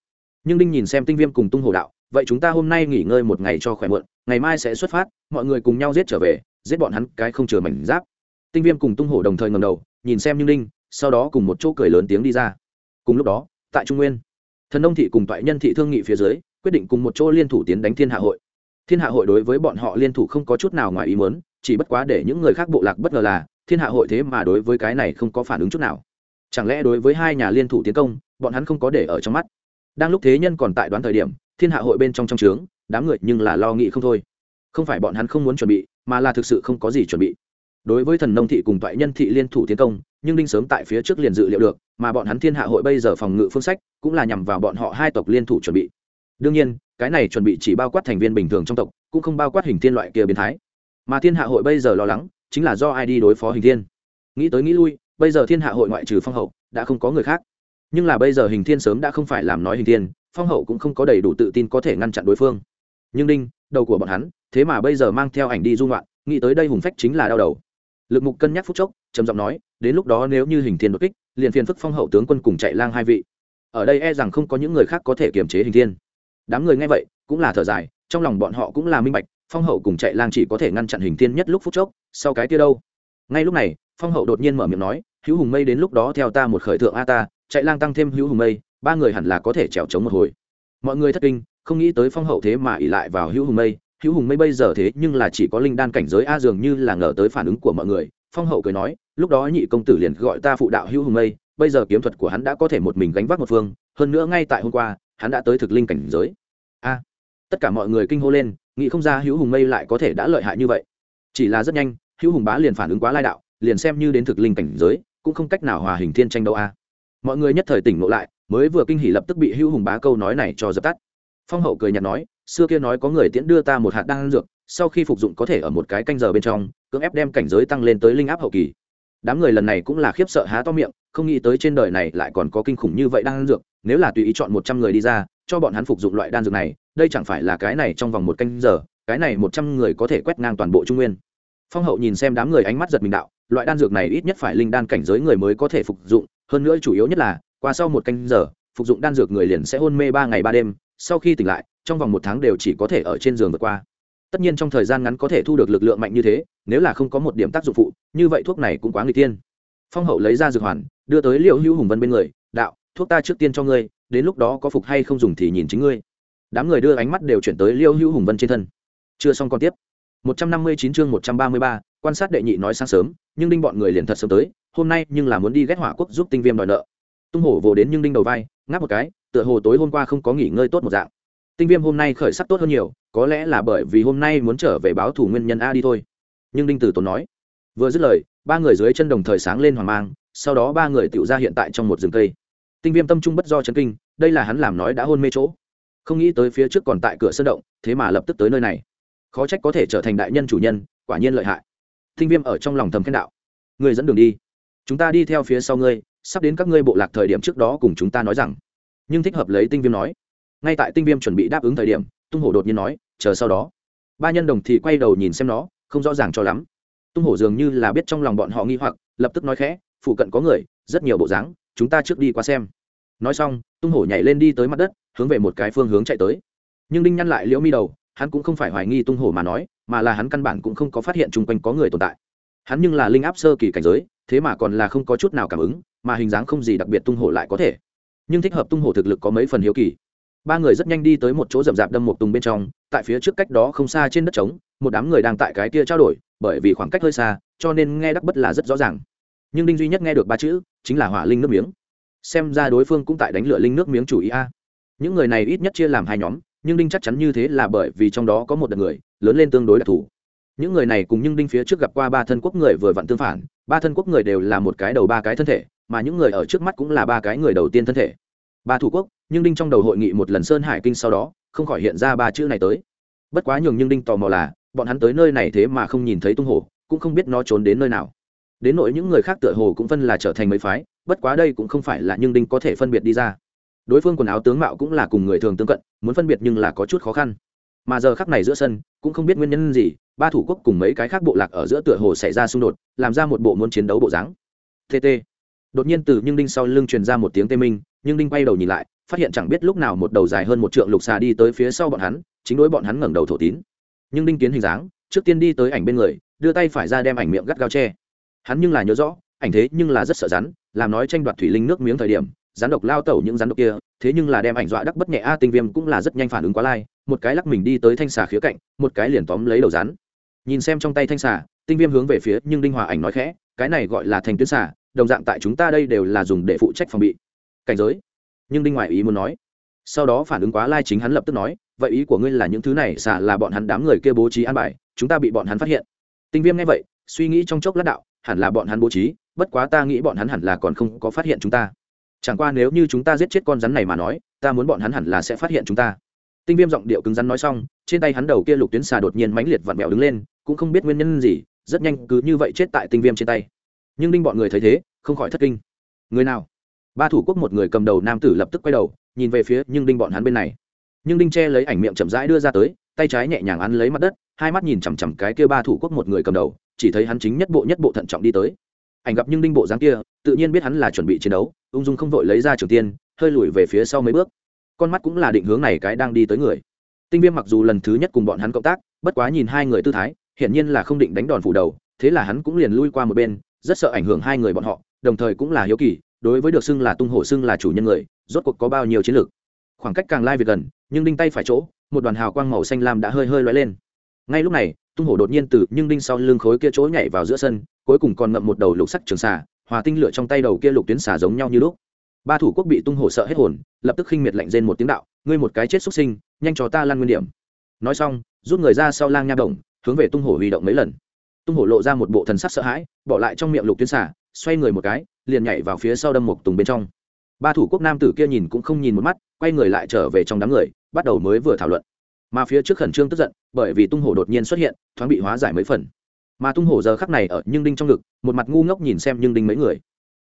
Nhưng đinh nhìn xem tinh viêm cùng tung hồ đạo vậy chúng ta hôm nay nghỉ ngơi một ngày cho khỏe muộn, ngày mai sẽ xuất phát, mọi người cùng nhau giết trở về, giết bọn hắn cái không chừa mảnh giáp. Tinh viêm cùng tung hổ đồng thời ngầm đầu, nhìn xem như ninh, sau đó cùng một chỗ cười lớn tiếng đi ra. Cùng lúc đó, tại trung nguyên, thần nông thị cùng toại nhân thị thương nghị phía dưới, quyết định cùng một chỗ liên thủ tiến đánh thiên hạ hội. Thiên hạ hội đối với bọn họ liên thủ không có chút nào ngoài ý muốn, chỉ bất quá để những người khác bộ lạc bất ngờ là, thiên hạ hội thế mà đối với cái này không có phản ứng chút nào. Chẳng lẽ đối với hai nhà liên thủ tiến công, bọn hắn không có để ở trong mắt? Đang lúc thế nhân còn tại đoán thời điểm thiên hạ hội bên trong trong trướng, đám người nhưng là lo nghĩ không thôi. Không phải bọn hắn không muốn chuẩn bị, mà là thực sự không có gì chuẩn bị. Đối với thần nông thị cùng toại nhân thị liên thủ tiến công, nhưng đinh sớm tại phía trước liền dự liệu được, mà bọn hắn thiên hạ hội bây giờ phòng ngự phương sách cũng là nhằm vào bọn họ hai tộc liên thủ chuẩn bị. Đương nhiên, cái này chuẩn bị chỉ bao quát thành viên bình thường trong tộc, cũng không bao quát hình thiên loại kia biến thái. Mà thiên hạ hội bây giờ lo lắng, chính là do ai đi đối phó hình thiên. Nghĩ tới nghĩ lui, bây giờ thiên hạ hội ngoại trừ phong hậu, đã không có người khác. Nhưng là bây giờ hình thiên sớm đã không phải làm nói hình thiên phong hậu cũng không có đầy đủ tự tin có thể ngăn chặn đối phương. Nhưng đinh, đầu của bọn hắn, thế mà bây giờ mang theo ảnh đi dung loạn nghĩ tới đây hùng phách chính là đau đầu. Lực mục cân nhắc phút chốc, trầm giọng nói, đến lúc đó nếu như hình thiên đột kích, liền phiền phức phong hậu tướng quân cùng chạy lang hai vị. Ở đây e rằng không có những người khác có thể kiềm chế hình thiên. Đám người nghe vậy, cũng là thở dài, trong lòng bọn họ cũng là minh bạch, phong hậu cùng chạy lang chỉ có thể ngăn chặn hình thiên nhất lúc phút chốc, sau cái kia đâu? Ngay lúc này, phong hậu đột nhiên mở miệng nói, hữu hùng mây đến lúc đó theo ta một khởi thượng a ta, chạy lang tăng thêm hữu hùng mây ba người hẳn là có thể trèo trống một hồi. Mọi người thất kinh, không nghĩ tới phong hậu thế mà ỉ lại vào hữu hùng mây. Hữu hùng mây bây giờ thế nhưng là chỉ có linh đan cảnh giới a dường như là ngờ tới phản ứng của mọi người. Phong hậu cười nói, lúc đó nhị công tử liền gọi ta phụ đạo hữu hùng mây. Bây giờ kiếm thuật của hắn đã có thể một mình gánh vác một phương. Hơn nữa ngay tại hôm qua, hắn đã tới thực linh cảnh giới. A. Tất cả mọi người kinh hô lên, nghĩ không ra hữu hùng mây lại có thể đã lợi hại như vậy. Chỉ là rất nhanh, hữu hùng bá liền phản ứng quá lai đạo, liền xem như đến thực linh cảnh giới, cũng không cách nào hòa hình thiên tranh đâu a. Mọi người nhất thời tỉnh ngộ lại mới vừa kinh hỉ lập tức bị hữu hùng bá câu nói này cho dập tắt. Phong hậu cười nhạt nói, xưa kia nói có người tiễn đưa ta một hạt đan dược, sau khi phục dụng có thể ở một cái canh giờ bên trong, cưỡng ép đem cảnh giới tăng lên tới linh áp hậu kỳ. Đám người lần này cũng là khiếp sợ há to miệng, không nghĩ tới trên đời này lại còn có kinh khủng như vậy đan dược, nếu là tùy ý chọn một trăm người đi ra, cho bọn hắn phục dụng loại đan dược này, đây chẳng phải là cái này trong vòng một canh giờ, cái này một trăm người có thể quét ngang toàn bộ trung nguyên. Phong hậu nhìn xem đám người ánh mắt giật mình đạo, loại đan dược này ít nhất phải linh đan cảnh giới người mới có thể phục dụng, hơn nữa chủ yếu nhất là qua sau một canh giờ phục dụng đan dược người liền sẽ hôn mê ba ngày ba đêm sau khi tỉnh lại trong vòng một tháng đều chỉ có thể ở trên giường vượt qua. Tất nhiên trong thời gian ngắn có thể thu được lực lượng mạnh như thế nếu là không có một điểm tác dụng phụ như vậy thuốc này cũng quá người tiên. Phong hậu lấy ra dược hoàn đưa tới liệu hữu hùng vân bên người đạo thuốc ta trước tiên cho ngươi đến lúc đó có phục hay không dùng thì nhìn chính ngươi. Đám người đưa ánh mắt đều chuyển tới liêu hữu hùng vân trên thân. Chưa xong còn tiếp. 159 chương 133, quan sát đệ nhị nói sáng sớm nhưng đinh bọn người liền thật sớm tới hôm nay nhưng là muốn đi ghét hỏa quốc giúp tinh viêm đòi nợ tung hổ vồ đến nhưng đinh đầu vai, ngáp một cái, tựa hồ tối hôm qua không có nghỉ ngơi tốt một dạng. Tinh viêm hôm nay khởi sắc tốt hơn nhiều, có lẽ là bởi vì hôm nay muốn trở về báo thủ nguyên nhân a đi thôi. Nhưng đinh tử tốn nói, vừa dứt lời, ba người dưới chân đồng thời sáng lên hoàng mang, sau đó ba người tựu ra hiện tại trong một rừng cây. Tinh viêm tâm trung bất do chấn kinh, đây là hắn làm nói đã hôn mê chỗ. Không nghĩ tới phía trước còn tại cửa sân động, thế mà lập tức tới nơi này. Khó trách có thể trở thành đại nhân chủ nhân, quả nhiên lợi hại. Tinh viêm ở trong lòng thầm khen đạo. Người dẫn đường đi. Chúng ta đi theo phía sau ngươi sắp đến các ngươi bộ lạc thời điểm trước đó cùng chúng ta nói rằng. Nhưng thích hợp lấy tinh viêm nói. Ngay tại tinh viêm chuẩn bị đáp ứng thời điểm, tung hổ đột nhiên nói, chờ sau đó. Ba nhân đồng thì quay đầu nhìn xem nó, không rõ ràng cho lắm. Tung hổ dường như là biết trong lòng bọn họ nghi hoặc, lập tức nói khẽ, phụ cận có người, rất nhiều bộ dáng, chúng ta trước đi qua xem. Nói xong, tung hổ nhảy lên đi tới mặt đất, hướng về một cái phương hướng chạy tới. Nhưng đinh nhăn lại liễu mi đầu, hắn cũng không phải hoài nghi tung hổ mà nói, mà là hắn căn bản cũng không có phát hiện chung quanh có người tồn tại hắn nhưng là linh áp sơ kỳ cảnh giới, thế mà còn là không có chút nào cảm ứng, mà hình dáng không gì đặc biệt tung hổ lại có thể. Nhưng thích hợp tung hổ thực lực có mấy phần hiếu kỳ. Ba người rất nhanh đi tới một chỗ rậm rạp đâm một tùng bên trong, tại phía trước cách đó không xa trên đất trống, một đám người đang tại cái kia trao đổi, bởi vì khoảng cách hơi xa, cho nên nghe đắc bất là rất rõ ràng. Nhưng đinh duy nhất nghe được ba chữ, chính là hỏa linh nước miếng. Xem ra đối phương cũng tại đánh lửa linh nước miếng chủ ý a. Những người này ít nhất chia làm hai nhóm, nhưng đinh chắc chắn như thế là bởi vì trong đó có một đợt người, lớn lên tương đối đặc thù những người này cùng nhưng đinh phía trước gặp qua ba thân quốc người vừa vặn tương phản, ba thân quốc người đều là một cái đầu ba cái thân thể, mà những người ở trước mắt cũng là ba cái người đầu tiên thân thể. Ba thủ quốc, nhưng đinh trong đầu hội nghị một lần sơn hải kinh sau đó, không khỏi hiện ra ba chữ này tới. Bất quá nhường nhưng đinh tò mò là, bọn hắn tới nơi này thế mà không nhìn thấy tung hồ cũng không biết nó trốn đến nơi nào. Đến nỗi những người khác tựa hồ cũng phân là trở thành mấy phái, bất quá đây cũng không phải là nhưng đinh có thể phân biệt đi ra. Đối phương quần áo tướng mạo cũng là cùng người thường tương cận, muốn phân biệt nhưng là có chút khó khăn. Mà giờ khắc này giữa sân, cũng không biết nguyên nhân gì ba thủ quốc cùng mấy cái khác bộ lạc ở giữa tựa hồ xảy ra xung đột, làm ra một bộ muốn chiến đấu bộ dáng. Tt đột nhiên từ nhưng đinh sau lưng truyền ra một tiếng tê minh nhưng đinh quay đầu nhìn lại, phát hiện chẳng biết lúc nào một đầu dài hơn một trượng lục xà đi tới phía sau bọn hắn, chính đối bọn hắn ngẩng đầu thổ tín. Nhưng đinh kiến hình dáng, trước tiên đi tới ảnh bên người, đưa tay phải ra đem ảnh miệng gắt gao che. Hắn nhưng là nhớ rõ, ảnh thế nhưng là rất sợ rắn, làm nói tranh đoạt thủy linh nước miếng thời điểm, rắn độc lao tẩu những rắn độc kia thế nhưng là đem ảnh dọa đắc bất nhẹ a tinh viêm cũng là rất nhanh phản ứng quá lai, một cái lắc mình đi tới thanh xà khía cạnh, một cái liền tóm lấy đầu rắn. Nhìn xem trong tay thanh xà, tinh viêm hướng về phía nhưng đinh hòa ảnh nói khẽ, cái này gọi là thành tuyến xà, đồng dạng tại chúng ta đây đều là dùng để phụ trách phòng bị. Cảnh giới. Nhưng đinh ngoại ý muốn nói. Sau đó phản ứng quá lai chính hắn lập tức nói, vậy ý của ngươi là những thứ này xả là bọn hắn đám người kia bố trí an bài, chúng ta bị bọn hắn phát hiện. Tinh viêm nghe vậy, suy nghĩ trong chốc lát đạo, hẳn là bọn hắn bố trí, bất quá ta nghĩ bọn hắn hẳn là còn không có phát hiện chúng ta chẳng qua nếu như chúng ta giết chết con rắn này mà nói, ta muốn bọn hắn hẳn là sẽ phát hiện chúng ta. Tinh viêm giọng điệu cứng rắn nói xong, trên tay hắn đầu kia lục tuyến xà đột nhiên mãnh liệt vặn vẹo đứng lên, cũng không biết nguyên nhân gì, rất nhanh cứ như vậy chết tại tinh viêm trên tay. Nhưng đinh bọn người thấy thế, không khỏi thất kinh. Người nào? Ba thủ quốc một người cầm đầu nam tử lập tức quay đầu, nhìn về phía nhưng đinh bọn hắn bên này. Nhưng đinh che lấy ảnh miệng chậm rãi đưa ra tới, tay trái nhẹ nhàng ăn lấy mặt đất, hai mắt nhìn chằm chằm cái kia ba thủ quốc một người cầm đầu, chỉ thấy hắn chính nhất bộ nhất bộ thận trọng đi tới ảnh gặp nhưng đinh bộ dáng kia, tự nhiên biết hắn là chuẩn bị chiến đấu, ung dung không vội lấy ra trường tiên, hơi lùi về phía sau mấy bước. Con mắt cũng là định hướng này cái đang đi tới người. Tinh viêm mặc dù lần thứ nhất cùng bọn hắn cộng tác, bất quá nhìn hai người tư thái, hiển nhiên là không định đánh đòn phủ đầu, thế là hắn cũng liền lui qua một bên, rất sợ ảnh hưởng hai người bọn họ, đồng thời cũng là hiếu kỳ, đối với được xưng là tung hổ xưng là chủ nhân người, rốt cuộc có bao nhiêu chiến lược. Khoảng cách càng lai việc gần, nhưng đinh tay phải chỗ, một đoàn hào quang màu xanh lam đã hơi hơi lóe lên. Ngay lúc này tung hổ đột nhiên từ nhưng đinh sau lưng khối kia chỗ nhảy vào giữa sân, cuối cùng còn ngậm một đầu lục sắc trường xà, hòa tinh lửa trong tay đầu kia lục tuyến xà giống nhau như lúc. Ba thủ quốc bị tung hổ sợ hết hồn, lập tức khinh miệt lạnh rên một tiếng đạo, ngươi một cái chết xuất sinh, nhanh cho ta lan nguyên điểm. Nói xong, rút người ra sau lang nha động hướng về tung hổ huy động mấy lần. Tung hổ lộ ra một bộ thần sắc sợ hãi, bỏ lại trong miệng lục tuyến xà, xoay người một cái, liền nhảy vào phía sau đâm một tùng bên trong. Ba thủ quốc nam tử kia nhìn cũng không nhìn một mắt, quay người lại trở về trong đám người, bắt đầu mới vừa thảo luận mà phía trước khẩn trương tức giận, bởi vì tung hổ đột nhiên xuất hiện, thoáng bị hóa giải mấy phần. Mà tung hổ giờ khắc này ở nhưng đinh trong ngực, một mặt ngu ngốc nhìn xem nhưng đinh mấy người.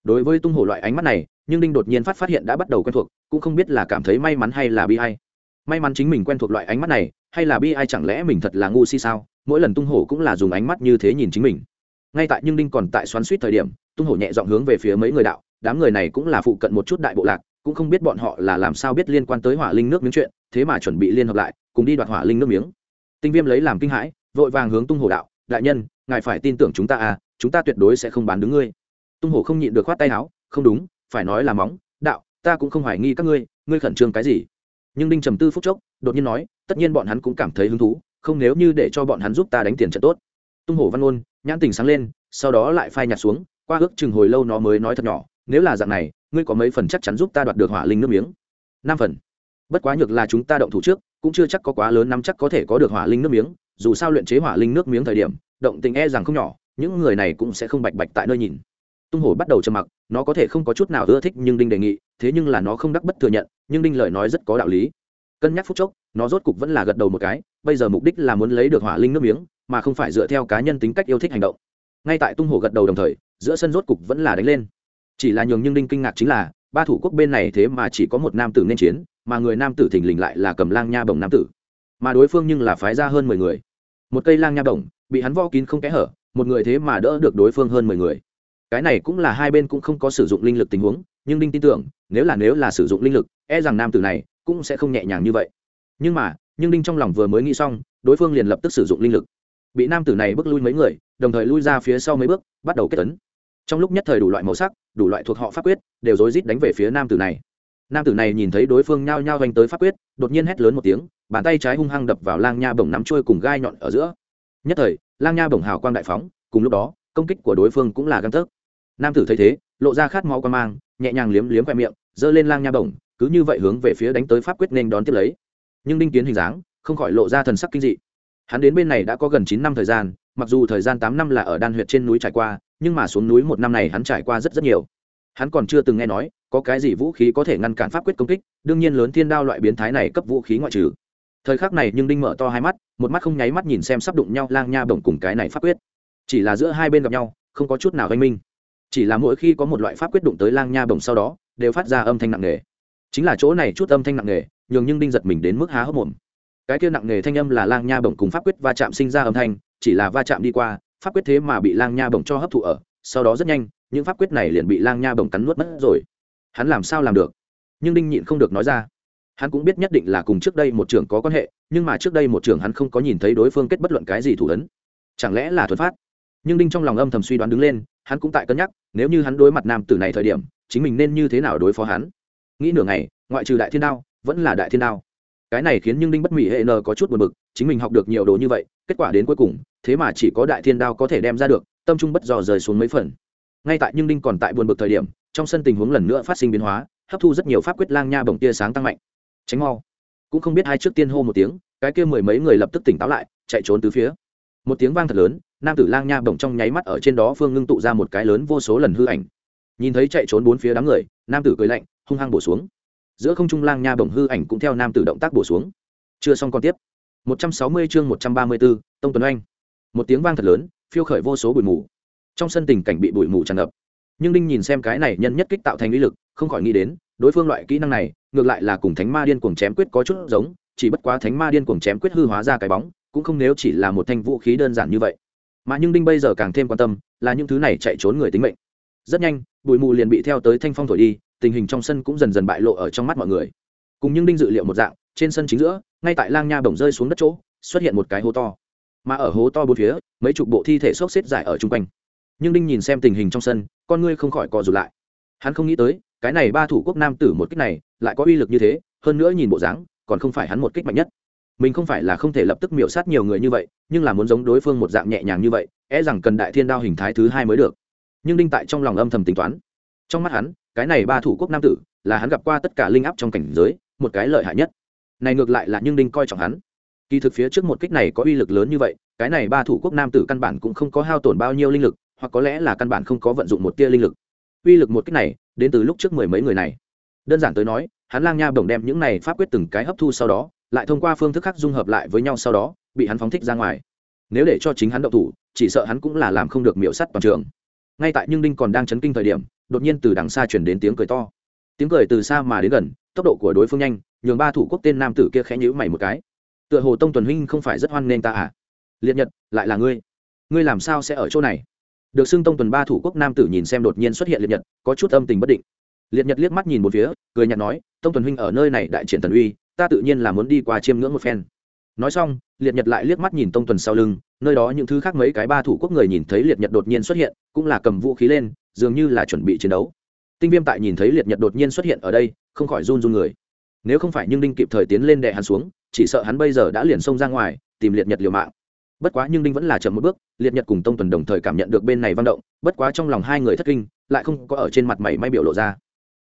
Đối với tung hổ loại ánh mắt này, nhưng đinh đột nhiên phát phát hiện đã bắt đầu quen thuộc, cũng không biết là cảm thấy may mắn hay là bi hay may mắn chính mình quen thuộc loại ánh mắt này, hay là bi ai chẳng lẽ mình thật là ngu si sao? Mỗi lần tung hổ cũng là dùng ánh mắt như thế nhìn chính mình. Ngay tại nhưng đinh còn tại xoắn suýt thời điểm, tung hổ nhẹ dọn hướng về phía mấy người đạo, đám người này cũng là phụ cận một chút đại bộ lạc, cũng không biết bọn họ là làm sao biết liên quan tới hỏa linh nước miếng chuyện, thế mà chuẩn bị liên hợp lại cùng đi đoạt hỏa linh nước miếng. Tinh viêm lấy làm kinh hãi, vội vàng hướng tung hồ đạo, đại nhân, ngài phải tin tưởng chúng ta à chúng ta tuyệt đối sẽ không bán đứng ngươi. Tung hồ không nhịn được khoát tay áo, không đúng, phải nói là móng, đạo, ta cũng không hoài nghi các ngươi ngươi khẩn trương cái gì? Nhưng đinh trầm tư phút chốc, đột nhiên nói, tất nhiên bọn hắn cũng cảm thấy hứng thú, không nếu như để cho bọn hắn giúp ta đánh tiền trận tốt. Tung hổ văn ôn nhãn tình sáng lên, sau đó lại phai nhạt xuống, qua ước chừng hồi lâu nó mới nói thật nhỏ, nếu là dạng này, ngươi có mấy phần chắc chắn giúp ta đoạt được hỏa linh nước miếng? Năm phần bất quá nhược là chúng ta động thủ trước, cũng chưa chắc có quá lớn nắm chắc có thể có được hỏa linh nước miếng, dù sao luyện chế hỏa linh nước miếng thời điểm, động tình e rằng không nhỏ, những người này cũng sẽ không bạch bạch tại nơi nhìn. Tung hổ bắt đầu trầm mặc, nó có thể không có chút nào ưa thích nhưng đinh đề nghị, thế nhưng là nó không đắc bất thừa nhận, nhưng đinh lời nói rất có đạo lý. Cân nhắc phút chốc, nó rốt cục vẫn là gật đầu một cái, bây giờ mục đích là muốn lấy được hỏa linh nước miếng, mà không phải dựa theo cá nhân tính cách yêu thích hành động. Ngay tại tung hổ gật đầu đồng thời, giữa sân rốt cục vẫn là đánh lên. Chỉ là nhường nhưng đinh kinh ngạc chính là, ba thủ quốc bên này thế mà chỉ có một nam tử nên chiến mà người nam tử thình lình lại là cầm lang nha bồng nam tử. Mà đối phương nhưng là phái ra hơn mười người. Một cây lang nha bồng bị hắn vo kín không kẽ hở, một người thế mà đỡ được đối phương hơn mười người. Cái này cũng là hai bên cũng không có sử dụng linh lực tình huống, nhưng đinh tin tưởng, nếu là nếu là sử dụng linh lực e rằng nam tử này cũng sẽ không nhẹ nhàng như vậy. Nhưng mà, nhưng đinh trong lòng vừa mới nghĩ xong, đối phương liền lập tức sử dụng linh lực. Bị nam tử này bước lui mấy người, đồng thời lui ra phía sau mấy bước, bắt đầu kết tấn trong lúc nhất thời đủ loại màu sắc, đủ loại thuộc họ pháp quyết, đều rối rít đánh về phía nam tử này nam tử này nhìn thấy đối phương nhao nhao vanh tới pháp quyết, đột nhiên hét lớn một tiếng, bàn tay trái hung hăng đập vào lang nha bổng nắm trôi cùng gai nhọn ở giữa. Nhất thời, lang nha bổng hào quang đại phóng, cùng lúc đó, công kích của đối phương cũng là găng tấc. Nam tử thấy thế, lộ ra khát máu quan mang, nhẹ nhàng liếm liếm khoe miệng, giơ lên lang nha bổng, cứ như vậy hướng về phía đánh tới pháp quyết nên đón tiếp lấy. Nhưng đinh kiến hình dáng, không khỏi lộ ra thần sắc kinh dị. Hắn đến bên này đã có gần chín năm thời gian, mặc dù thời gian tám năm là ở đan huyệt trên núi trải qua, nhưng mà xuống núi một năm này hắn trải qua rất rất nhiều hắn còn chưa từng nghe nói, có cái gì vũ khí có thể ngăn cản pháp quyết công kích, đương nhiên lớn thiên đao loại biến thái này cấp vũ khí ngoại trừ. Thời khắc này nhưng đinh mở to hai mắt, một mắt không nháy mắt nhìn xem sắp đụng nhau lang nha bổng cùng cái này pháp quyết. Chỉ là giữa hai bên gặp nhau, không có chút nào oanh minh. Chỉ là mỗi khi có một loại pháp quyết đụng tới lang nha bổng sau đó, đều phát ra âm thanh nặng nề. Chính là chỗ này chút âm thanh nặng nề, nhường nhưng đinh giật mình đến mức há hốc mồm. Cái kia nặng nề thanh âm là lang nha bổng cùng pháp quyết va chạm sinh ra âm thanh, chỉ là va chạm đi qua, pháp quyết thế mà bị lang nha bổng cho hấp thụ ở, sau đó rất nhanh những pháp quyết này liền bị lang nha bồng cắn nuốt mất rồi. Hắn làm sao làm được? Nhưng đinh nhịn không được nói ra. Hắn cũng biết nhất định là cùng trước đây một trường có quan hệ, nhưng mà trước đây một trường hắn không có nhìn thấy đối phương kết bất luận cái gì thủ ấn. Chẳng lẽ là thuật phát nhưng đinh trong lòng âm thầm suy đoán đứng lên, hắn cũng tại cân nhắc, nếu như hắn đối mặt nam tử này thời điểm, chính mình nên như thế nào đối phó hắn? Nghĩ nửa ngày, ngoại trừ đại thiên đao, vẫn là đại thiên đao. Cái này khiến nhưng đinh bất mỹ hệ n có chút buồn bực, chính mình học được nhiều đồ như vậy, kết quả đến cuối cùng, thế mà chỉ có đại thiên đao có thể đem ra được, tâm trung bất dò rời xuống mấy phần ngay tại nhưng đinh còn tại buồn bực thời điểm trong sân tình huống lần nữa phát sinh biến hóa hấp thu rất nhiều pháp quyết lang nha bồng tia sáng tăng mạnh. Tránh mau. Cũng không biết hai trước tiên hô một tiếng cái kia mười mấy người lập tức tỉnh táo lại chạy trốn từ phía. Một tiếng vang thật lớn nam tử lang nha bồng trong nháy mắt ở trên đó phương ngưng tụ ra một cái lớn vô số lần hư ảnh. Nhìn thấy chạy trốn bốn phía đám người nam tử cười lạnh hung hăng bổ xuống. Giữa không trung lang nha bồng hư ảnh cũng theo nam tử động tác bổ xuống. Chưa xong còn tiếp. 160 chương 134, tông tuấn anh. Một tiếng vang thật lớn phiêu khởi vô số bụi mù trong sân tình cảnh bị bụi mù tràn ngập. Nhưng đinh nhìn xem cái này nhân nhất kích tạo thành uy lực, không khỏi nghĩ đến, đối phương loại kỹ năng này, ngược lại là cùng thánh ma điên cuồng chém quyết có chút giống, chỉ bất quá thánh ma điên cuồng chém quyết hư hóa ra cái bóng, cũng không nếu chỉ là một thanh vũ khí đơn giản như vậy. Mà nhưng đinh bây giờ càng thêm quan tâm, là những thứ này chạy trốn người tính mệnh. Rất nhanh, bụi mù liền bị theo tới thanh phong thổi đi, tình hình trong sân cũng dần dần bại lộ ở trong mắt mọi người. Cùng nhưng đinh dự liệu một dạng, trên sân chính giữa, ngay tại lang nha bổng rơi xuống đất chỗ, xuất hiện một cái hố to. Mà ở hố to bốn phía, mấy chục bộ thi thể xốc xếp dài ở chung quanh nhưng đinh nhìn xem tình hình trong sân, con ngươi không khỏi co rụt lại. Hắn không nghĩ tới, cái này ba thủ quốc nam tử một kích này lại có uy lực như thế, hơn nữa nhìn bộ dáng, còn không phải hắn một kích mạnh nhất. Mình không phải là không thể lập tức miểu sát nhiều người như vậy, nhưng là muốn giống đối phương một dạng nhẹ nhàng như vậy e rằng cần đại thiên đao hình thái thứ hai mới được. Nhưng đinh tại trong lòng âm thầm tính toán. Trong mắt hắn, cái này ba thủ quốc nam tử, là hắn gặp qua tất cả linh áp trong cảnh giới, một cái lợi hại nhất. Này ngược lại là nhưng đinh coi trọng hắn. Kỳ thực phía trước một kích này có uy lực lớn như vậy, cái này ba thủ quốc nam tử căn bản cũng không có hao tổn bao nhiêu linh lực hoặc có lẽ là căn bản không có vận dụng một tia linh lực. Uy lực một kích này, đến từ lúc trước mười mấy người này. Đơn giản tới nói, hắn lang nha bổng đem những này pháp quyết từng cái hấp thu sau đó, lại thông qua phương thức khác dung hợp lại với nhau sau đó, bị hắn phóng thích ra ngoài. Nếu để cho chính hắn động thủ, chỉ sợ hắn cũng là làm không được miễu sắt toàn trường. Ngay tại nhưng đinh còn đang chấn kinh thời điểm, đột nhiên từ đằng xa chuyển đến tiếng cười to. Tiếng cười từ xa mà đến gần, tốc độ của đối phương nhanh, nhường ba thủ quốc tên nam tử kia khẽ nhữ mày một cái. Tựa hồ tông tuần huynh không phải rất hoan nghênh ta à? Liệt nhật, lại là ngươi. Ngươi làm sao sẽ ở chỗ này? Được xưng tông tuần ba thủ quốc nam tử nhìn xem đột nhiên xuất hiện liệt nhật, có chút âm tình bất định. Liệt nhật liếc mắt nhìn một phía, cười nhạt nói, tông tuần huynh ở nơi này đại triển thần uy, ta tự nhiên là muốn đi qua chiêm ngưỡng một phen. Nói xong, liệt nhật lại liếc mắt nhìn tông tuần sau lưng, nơi đó những thứ khác mấy cái ba thủ quốc người nhìn thấy liệt nhật đột nhiên xuất hiện, cũng là cầm vũ khí lên, dường như là chuẩn bị chiến đấu. Tinh viêm tại nhìn thấy liệt nhật đột nhiên xuất hiện ở đây, không khỏi run run người. Nếu không phải nhưng đinh kịp thời tiến lên đè hắn xuống, chỉ sợ hắn bây giờ đã liền xông ra ngoài, tìm liệt nhật liều mạng bất quá nhưng đinh vẫn là chậm một bước, liệt nhật cùng tông tuần đồng thời cảm nhận được bên này văn động, bất quá trong lòng hai người thất kinh, lại không có ở trên mặt mày may biểu lộ ra.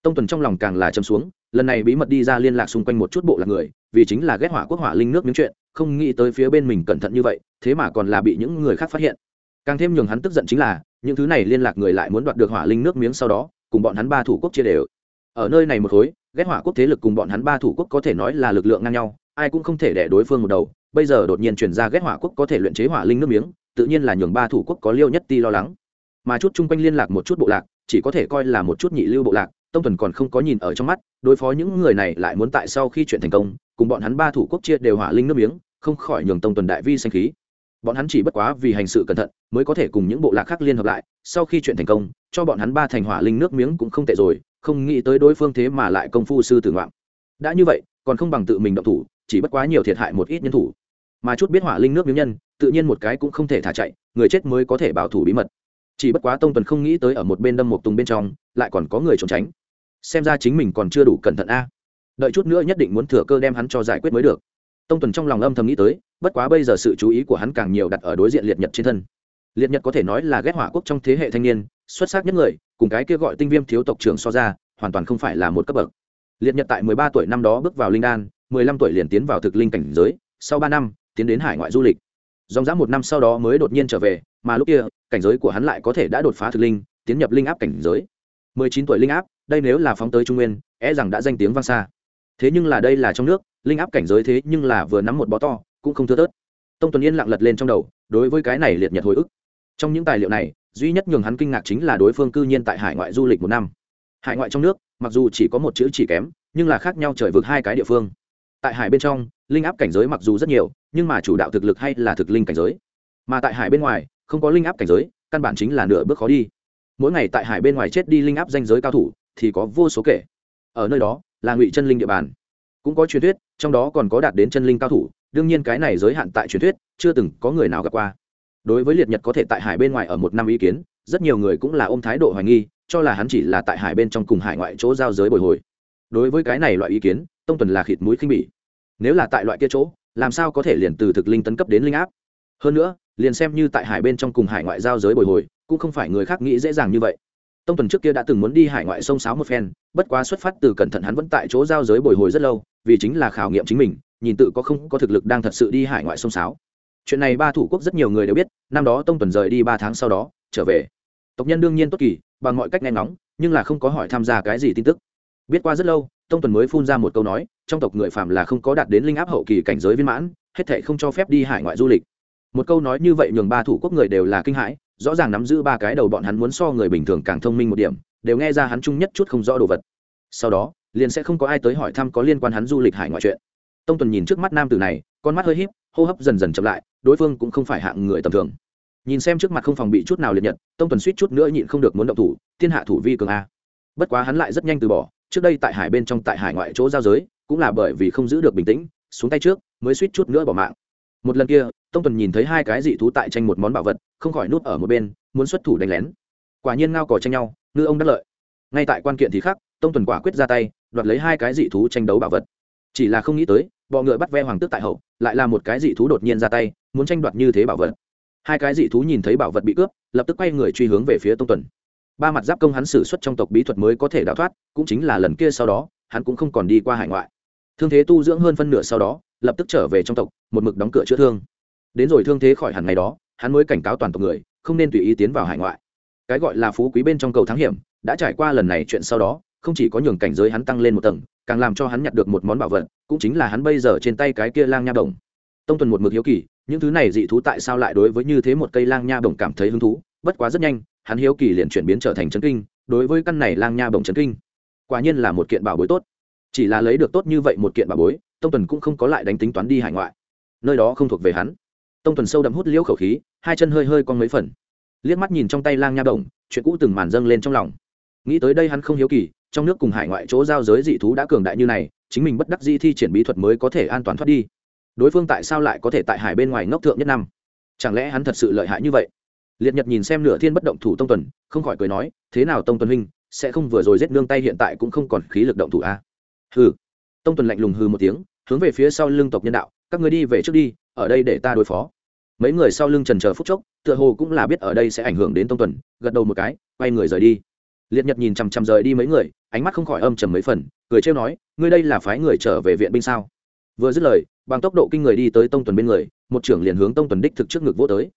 Tông tuần trong lòng càng là châm xuống, lần này bí mật đi ra liên lạc xung quanh một chút bộ lạc người, vì chính là ghét hỏa quốc hỏa linh nước miếng chuyện, không nghĩ tới phía bên mình cẩn thận như vậy, thế mà còn là bị những người khác phát hiện. Càng thêm nhường hắn tức giận chính là, những thứ này liên lạc người lại muốn đoạt được hỏa linh nước miếng sau đó, cùng bọn hắn ba thủ quốc chia đều. Ở nơi này một khối, ghét hỏa quốc thế lực cùng bọn hắn ba thủ quốc có thể nói là lực lượng ngang nhau ai cũng không thể để đối phương một đầu. Bây giờ đột nhiên chuyển ra ghét hỏa quốc có thể luyện chế hỏa linh nước miếng, tự nhiên là nhường ba thủ quốc có liêu nhất ti lo lắng. Mà chút chung quanh liên lạc một chút bộ lạc, chỉ có thể coi là một chút nhị lưu bộ lạc, tông tuần còn không có nhìn ở trong mắt, đối phó những người này lại muốn tại sau khi chuyện thành công, cùng bọn hắn ba thủ quốc chia đều hỏa linh nước miếng, không khỏi nhường tông tuần đại vi xanh khí. Bọn hắn chỉ bất quá vì hành sự cẩn thận, mới có thể cùng những bộ lạc khác liên hợp lại, sau khi chuyện thành công, cho bọn hắn ba thành hỏa linh nước miếng cũng không tệ rồi, không nghĩ tới đối phương thế mà lại công phu sư tử ngoạm. Đã như vậy, còn không bằng tự mình động thủ chỉ bất quá nhiều thiệt hại một ít nhân thủ. Mà chút biết hỏa linh nước miếng nhân, tự nhiên một cái cũng không thể thả chạy, người chết mới có thể bảo thủ bí mật. Chỉ bất quá tông tuần không nghĩ tới ở một bên đâm một tùng bên trong, lại còn có người trốn tránh. Xem ra chính mình còn chưa đủ cẩn thận a. Đợi chút nữa nhất định muốn thừa cơ đem hắn cho giải quyết mới được. Tông tuần trong lòng âm thầm nghĩ tới, bất quá bây giờ sự chú ý của hắn càng nhiều đặt ở đối diện liệt nhật trên thân. Liệt nhật có thể nói là ghét hỏa quốc trong thế hệ thanh niên, xuất sắc nhất người, cùng cái kia gọi tinh viêm thiếu tộc trưởng so ra, hoàn toàn không phải là một cấp bậc. Liệt nhật tại mười ba tuổi năm đó bước vào linh đan mười lăm tuổi liền tiến vào thực linh cảnh giới, sau ba năm, tiến đến hải ngoại du lịch. Dòng dã một năm sau đó mới đột nhiên trở về, mà lúc kia, cảnh giới của hắn lại có thể đã đột phá thực linh, tiến nhập linh áp cảnh giới. mười chín tuổi linh áp, đây nếu là phóng tới trung nguyên e rằng đã danh tiếng vang xa. Thế nhưng là đây là trong nước, linh áp cảnh giới thế nhưng là vừa nắm một bó to, cũng không thưa tớt tông tuần yên lặng lật lên trong đầu, đối với cái này liệt nhật hồi ức. Trong những tài liệu này, duy nhất nhường hắn kinh ngạc chính là đối phương cư nhiên tại hải ngoại du lịch một năm. Hải ngoại trong nước, mặc dù chỉ có một chữ chỉ kém, nhưng là khác nhau trời vực hai cái địa phương tại hải bên trong, linh áp cảnh giới mặc dù rất nhiều, nhưng mà chủ đạo thực lực hay là thực linh cảnh giới. Mà tại hải bên ngoài, không có linh áp cảnh giới, căn bản chính là nửa bước khó đi. Mỗi ngày tại hải bên ngoài chết đi linh áp danh giới cao thủ, thì có vô số kể. Ở nơi đó, là ngụy chân linh địa bàn. Cũng có truyền thuyết, trong đó còn có đạt đến chân linh cao thủ, đương nhiên cái này giới hạn tại truyền thuyết, chưa từng có người nào gặp qua. Đối với liệt nhật có thể tại hải bên ngoài ở một năm ý kiến, rất nhiều người cũng là ôm thái độ hoài nghi, cho là hắn chỉ là tại hải bên trong cùng hải ngoại chỗ giao giới bồi hồi đối với cái này loại ý kiến, tông tuần là khịt mũi khinh bỉ. Nếu là tại loại kia chỗ, làm sao có thể liền từ thực linh tấn cấp đến linh áp? Hơn nữa, liền xem như tại hải bên trong cùng hải ngoại giao giới bồi hồi, cũng không phải người khác nghĩ dễ dàng như vậy. Tông tuần trước kia đã từng muốn đi hải ngoại sông sáo một phen, bất quá xuất phát từ cẩn thận hắn vẫn tại chỗ giao giới bồi hồi rất lâu, vì chính là khảo nghiệm chính mình, nhìn tự có không có thực lực đang thật sự đi hải ngoại sông sáo. Chuyện này ba thủ quốc rất nhiều người đều biết, năm đó tông tuần rời đi ba tháng sau đó, trở về. Tộc nhân đương nhiên tốt kỳ, bằng mọi cách nghe ngóng, nhưng là không có hỏi tham gia cái gì tin tức biết qua rất lâu, tông tuần mới phun ra một câu nói, trong tộc người phạm là không có đạt đến linh áp hậu kỳ cảnh giới viên mãn, hết thệ không cho phép đi hải ngoại du lịch. Một câu nói như vậy nhường ba thủ quốc người đều là kinh hãi, rõ ràng nắm giữ ba cái đầu bọn hắn muốn so người bình thường càng thông minh một điểm, đều nghe ra hắn chung nhất chút không rõ đồ vật. Sau đó, liền sẽ không có ai tới hỏi thăm có liên quan hắn du lịch hải ngoại chuyện. Tông tuần nhìn trước mắt nam tử này, con mắt hơi híp, hô hấp dần dần chậm lại, đối phương cũng không phải hạng người tầm thường. Nhìn xem trước mặt không phòng bị chút nào liệt nhật, tông tuần suýt chút nữa nhịn không được muốn động thủ, thiên hạ thủ vi cường a. Bất quá hắn lại rất nhanh từ bỏ trước đây tại hải bên trong tại hải ngoại chỗ giao giới, cũng là bởi vì không giữ được bình tĩnh, xuống tay trước, mới suýt chút nữa bỏ mạng. Một lần kia, tông tuần nhìn thấy hai cái dị thú tại tranh một món bảo vật, không khỏi nút ở một bên, muốn xuất thủ đánh lén. Quả nhiên ngao cò tranh nhau, ngư ông đắc lợi. Ngay tại quan kiện thì khác tông tuần quả quyết ra tay, đoạt lấy hai cái dị thú tranh đấu bảo vật. Chỉ là không nghĩ tới, bọ ngựa bắt ve hoàng tước tại hậu, lại là một cái dị thú đột nhiên ra tay, muốn tranh đoạt như thế bảo vật. Hai cái dị thú nhìn thấy bảo vật bị cướp, lập tức quay người truy hướng về phía tông tuần ba mặt giáp công hắn xử xuất trong tộc bí thuật mới có thể đào thoát, cũng chính là lần kia sau đó, hắn cũng không còn đi qua hải ngoại. Thương thế tu dưỡng hơn phân nửa sau đó, lập tức trở về trong tộc, một mực đóng cửa chữa thương. Đến rồi thương thế khỏi hẳn ngày đó, hắn mới cảnh cáo toàn tộc người, không nên tùy ý tiến vào hải ngoại. Cái gọi là phú quý bên trong cầu thắng hiểm, đã trải qua lần này chuyện sau đó, không chỉ có nhường cảnh giới hắn tăng lên một tầng, càng làm cho hắn nhặt được một món bảo vật, cũng chính là hắn bây giờ trên tay cái kia lang nha đồng tông tuần một mực hiếu kỳ, những thứ này dị thú tại sao lại đối với như thế một cây lang nha bổng cảm thấy hứng thú, bất quá rất nhanh hắn hiếu kỳ liền chuyển biến trở thành chấn kinh, đối với căn này lang nha bồng chấn kinh, quả nhiên là một kiện bảo bối tốt. Chỉ là lấy được tốt như vậy một kiện bảo bối, tông tuần cũng không có lại đánh tính toán đi hải ngoại. Nơi đó không thuộc về hắn. Tông tuần sâu đậm hút liễu khẩu khí, hai chân hơi hơi con mấy phần. Liếc mắt nhìn trong tay lang nha bồng chuyện cũ từng màn dâng lên trong lòng. Nghĩ tới đây hắn không hiếu kỳ, trong nước cùng hải ngoại chỗ giao giới dị thú đã cường đại như này, chính mình bất đắc di thi triển bí thuật mới có thể an toàn thoát đi. Đối phương tại sao lại có thể tại hải bên ngoài ngốc thượng nhất năm? Chẳng lẽ hắn thật sự lợi hại như vậy? Liệt nhật nhìn xem nửa thiên bất động thủ tông tuần, không khỏi cười nói, thế nào tông tuần huynh, sẽ không vừa rồi giết nương tay hiện tại cũng không còn khí lực động thủ a à? hừ. Tông tuần lạnh lùng hừ một tiếng, hướng về phía sau lưng tộc nhân đạo, các người đi về trước đi, ở đây để ta đối phó. Mấy người sau lưng trần chờ phút chốc, tựa hồ cũng là biết ở đây sẽ ảnh hưởng đến tông tuần, gật đầu một cái, quay người rời đi. Liệt nhật nhìn chằm chằm rời đi mấy người, ánh mắt không khỏi âm trầm mấy phần, cười trêu nói, ngươi đây là phái người trở về viện binh sao? Vừa dứt lời, bằng tốc độ kinh người đi tới tông tuần bên người, một trưởng liền hướng tông tuần đích thực trước ngực vô tới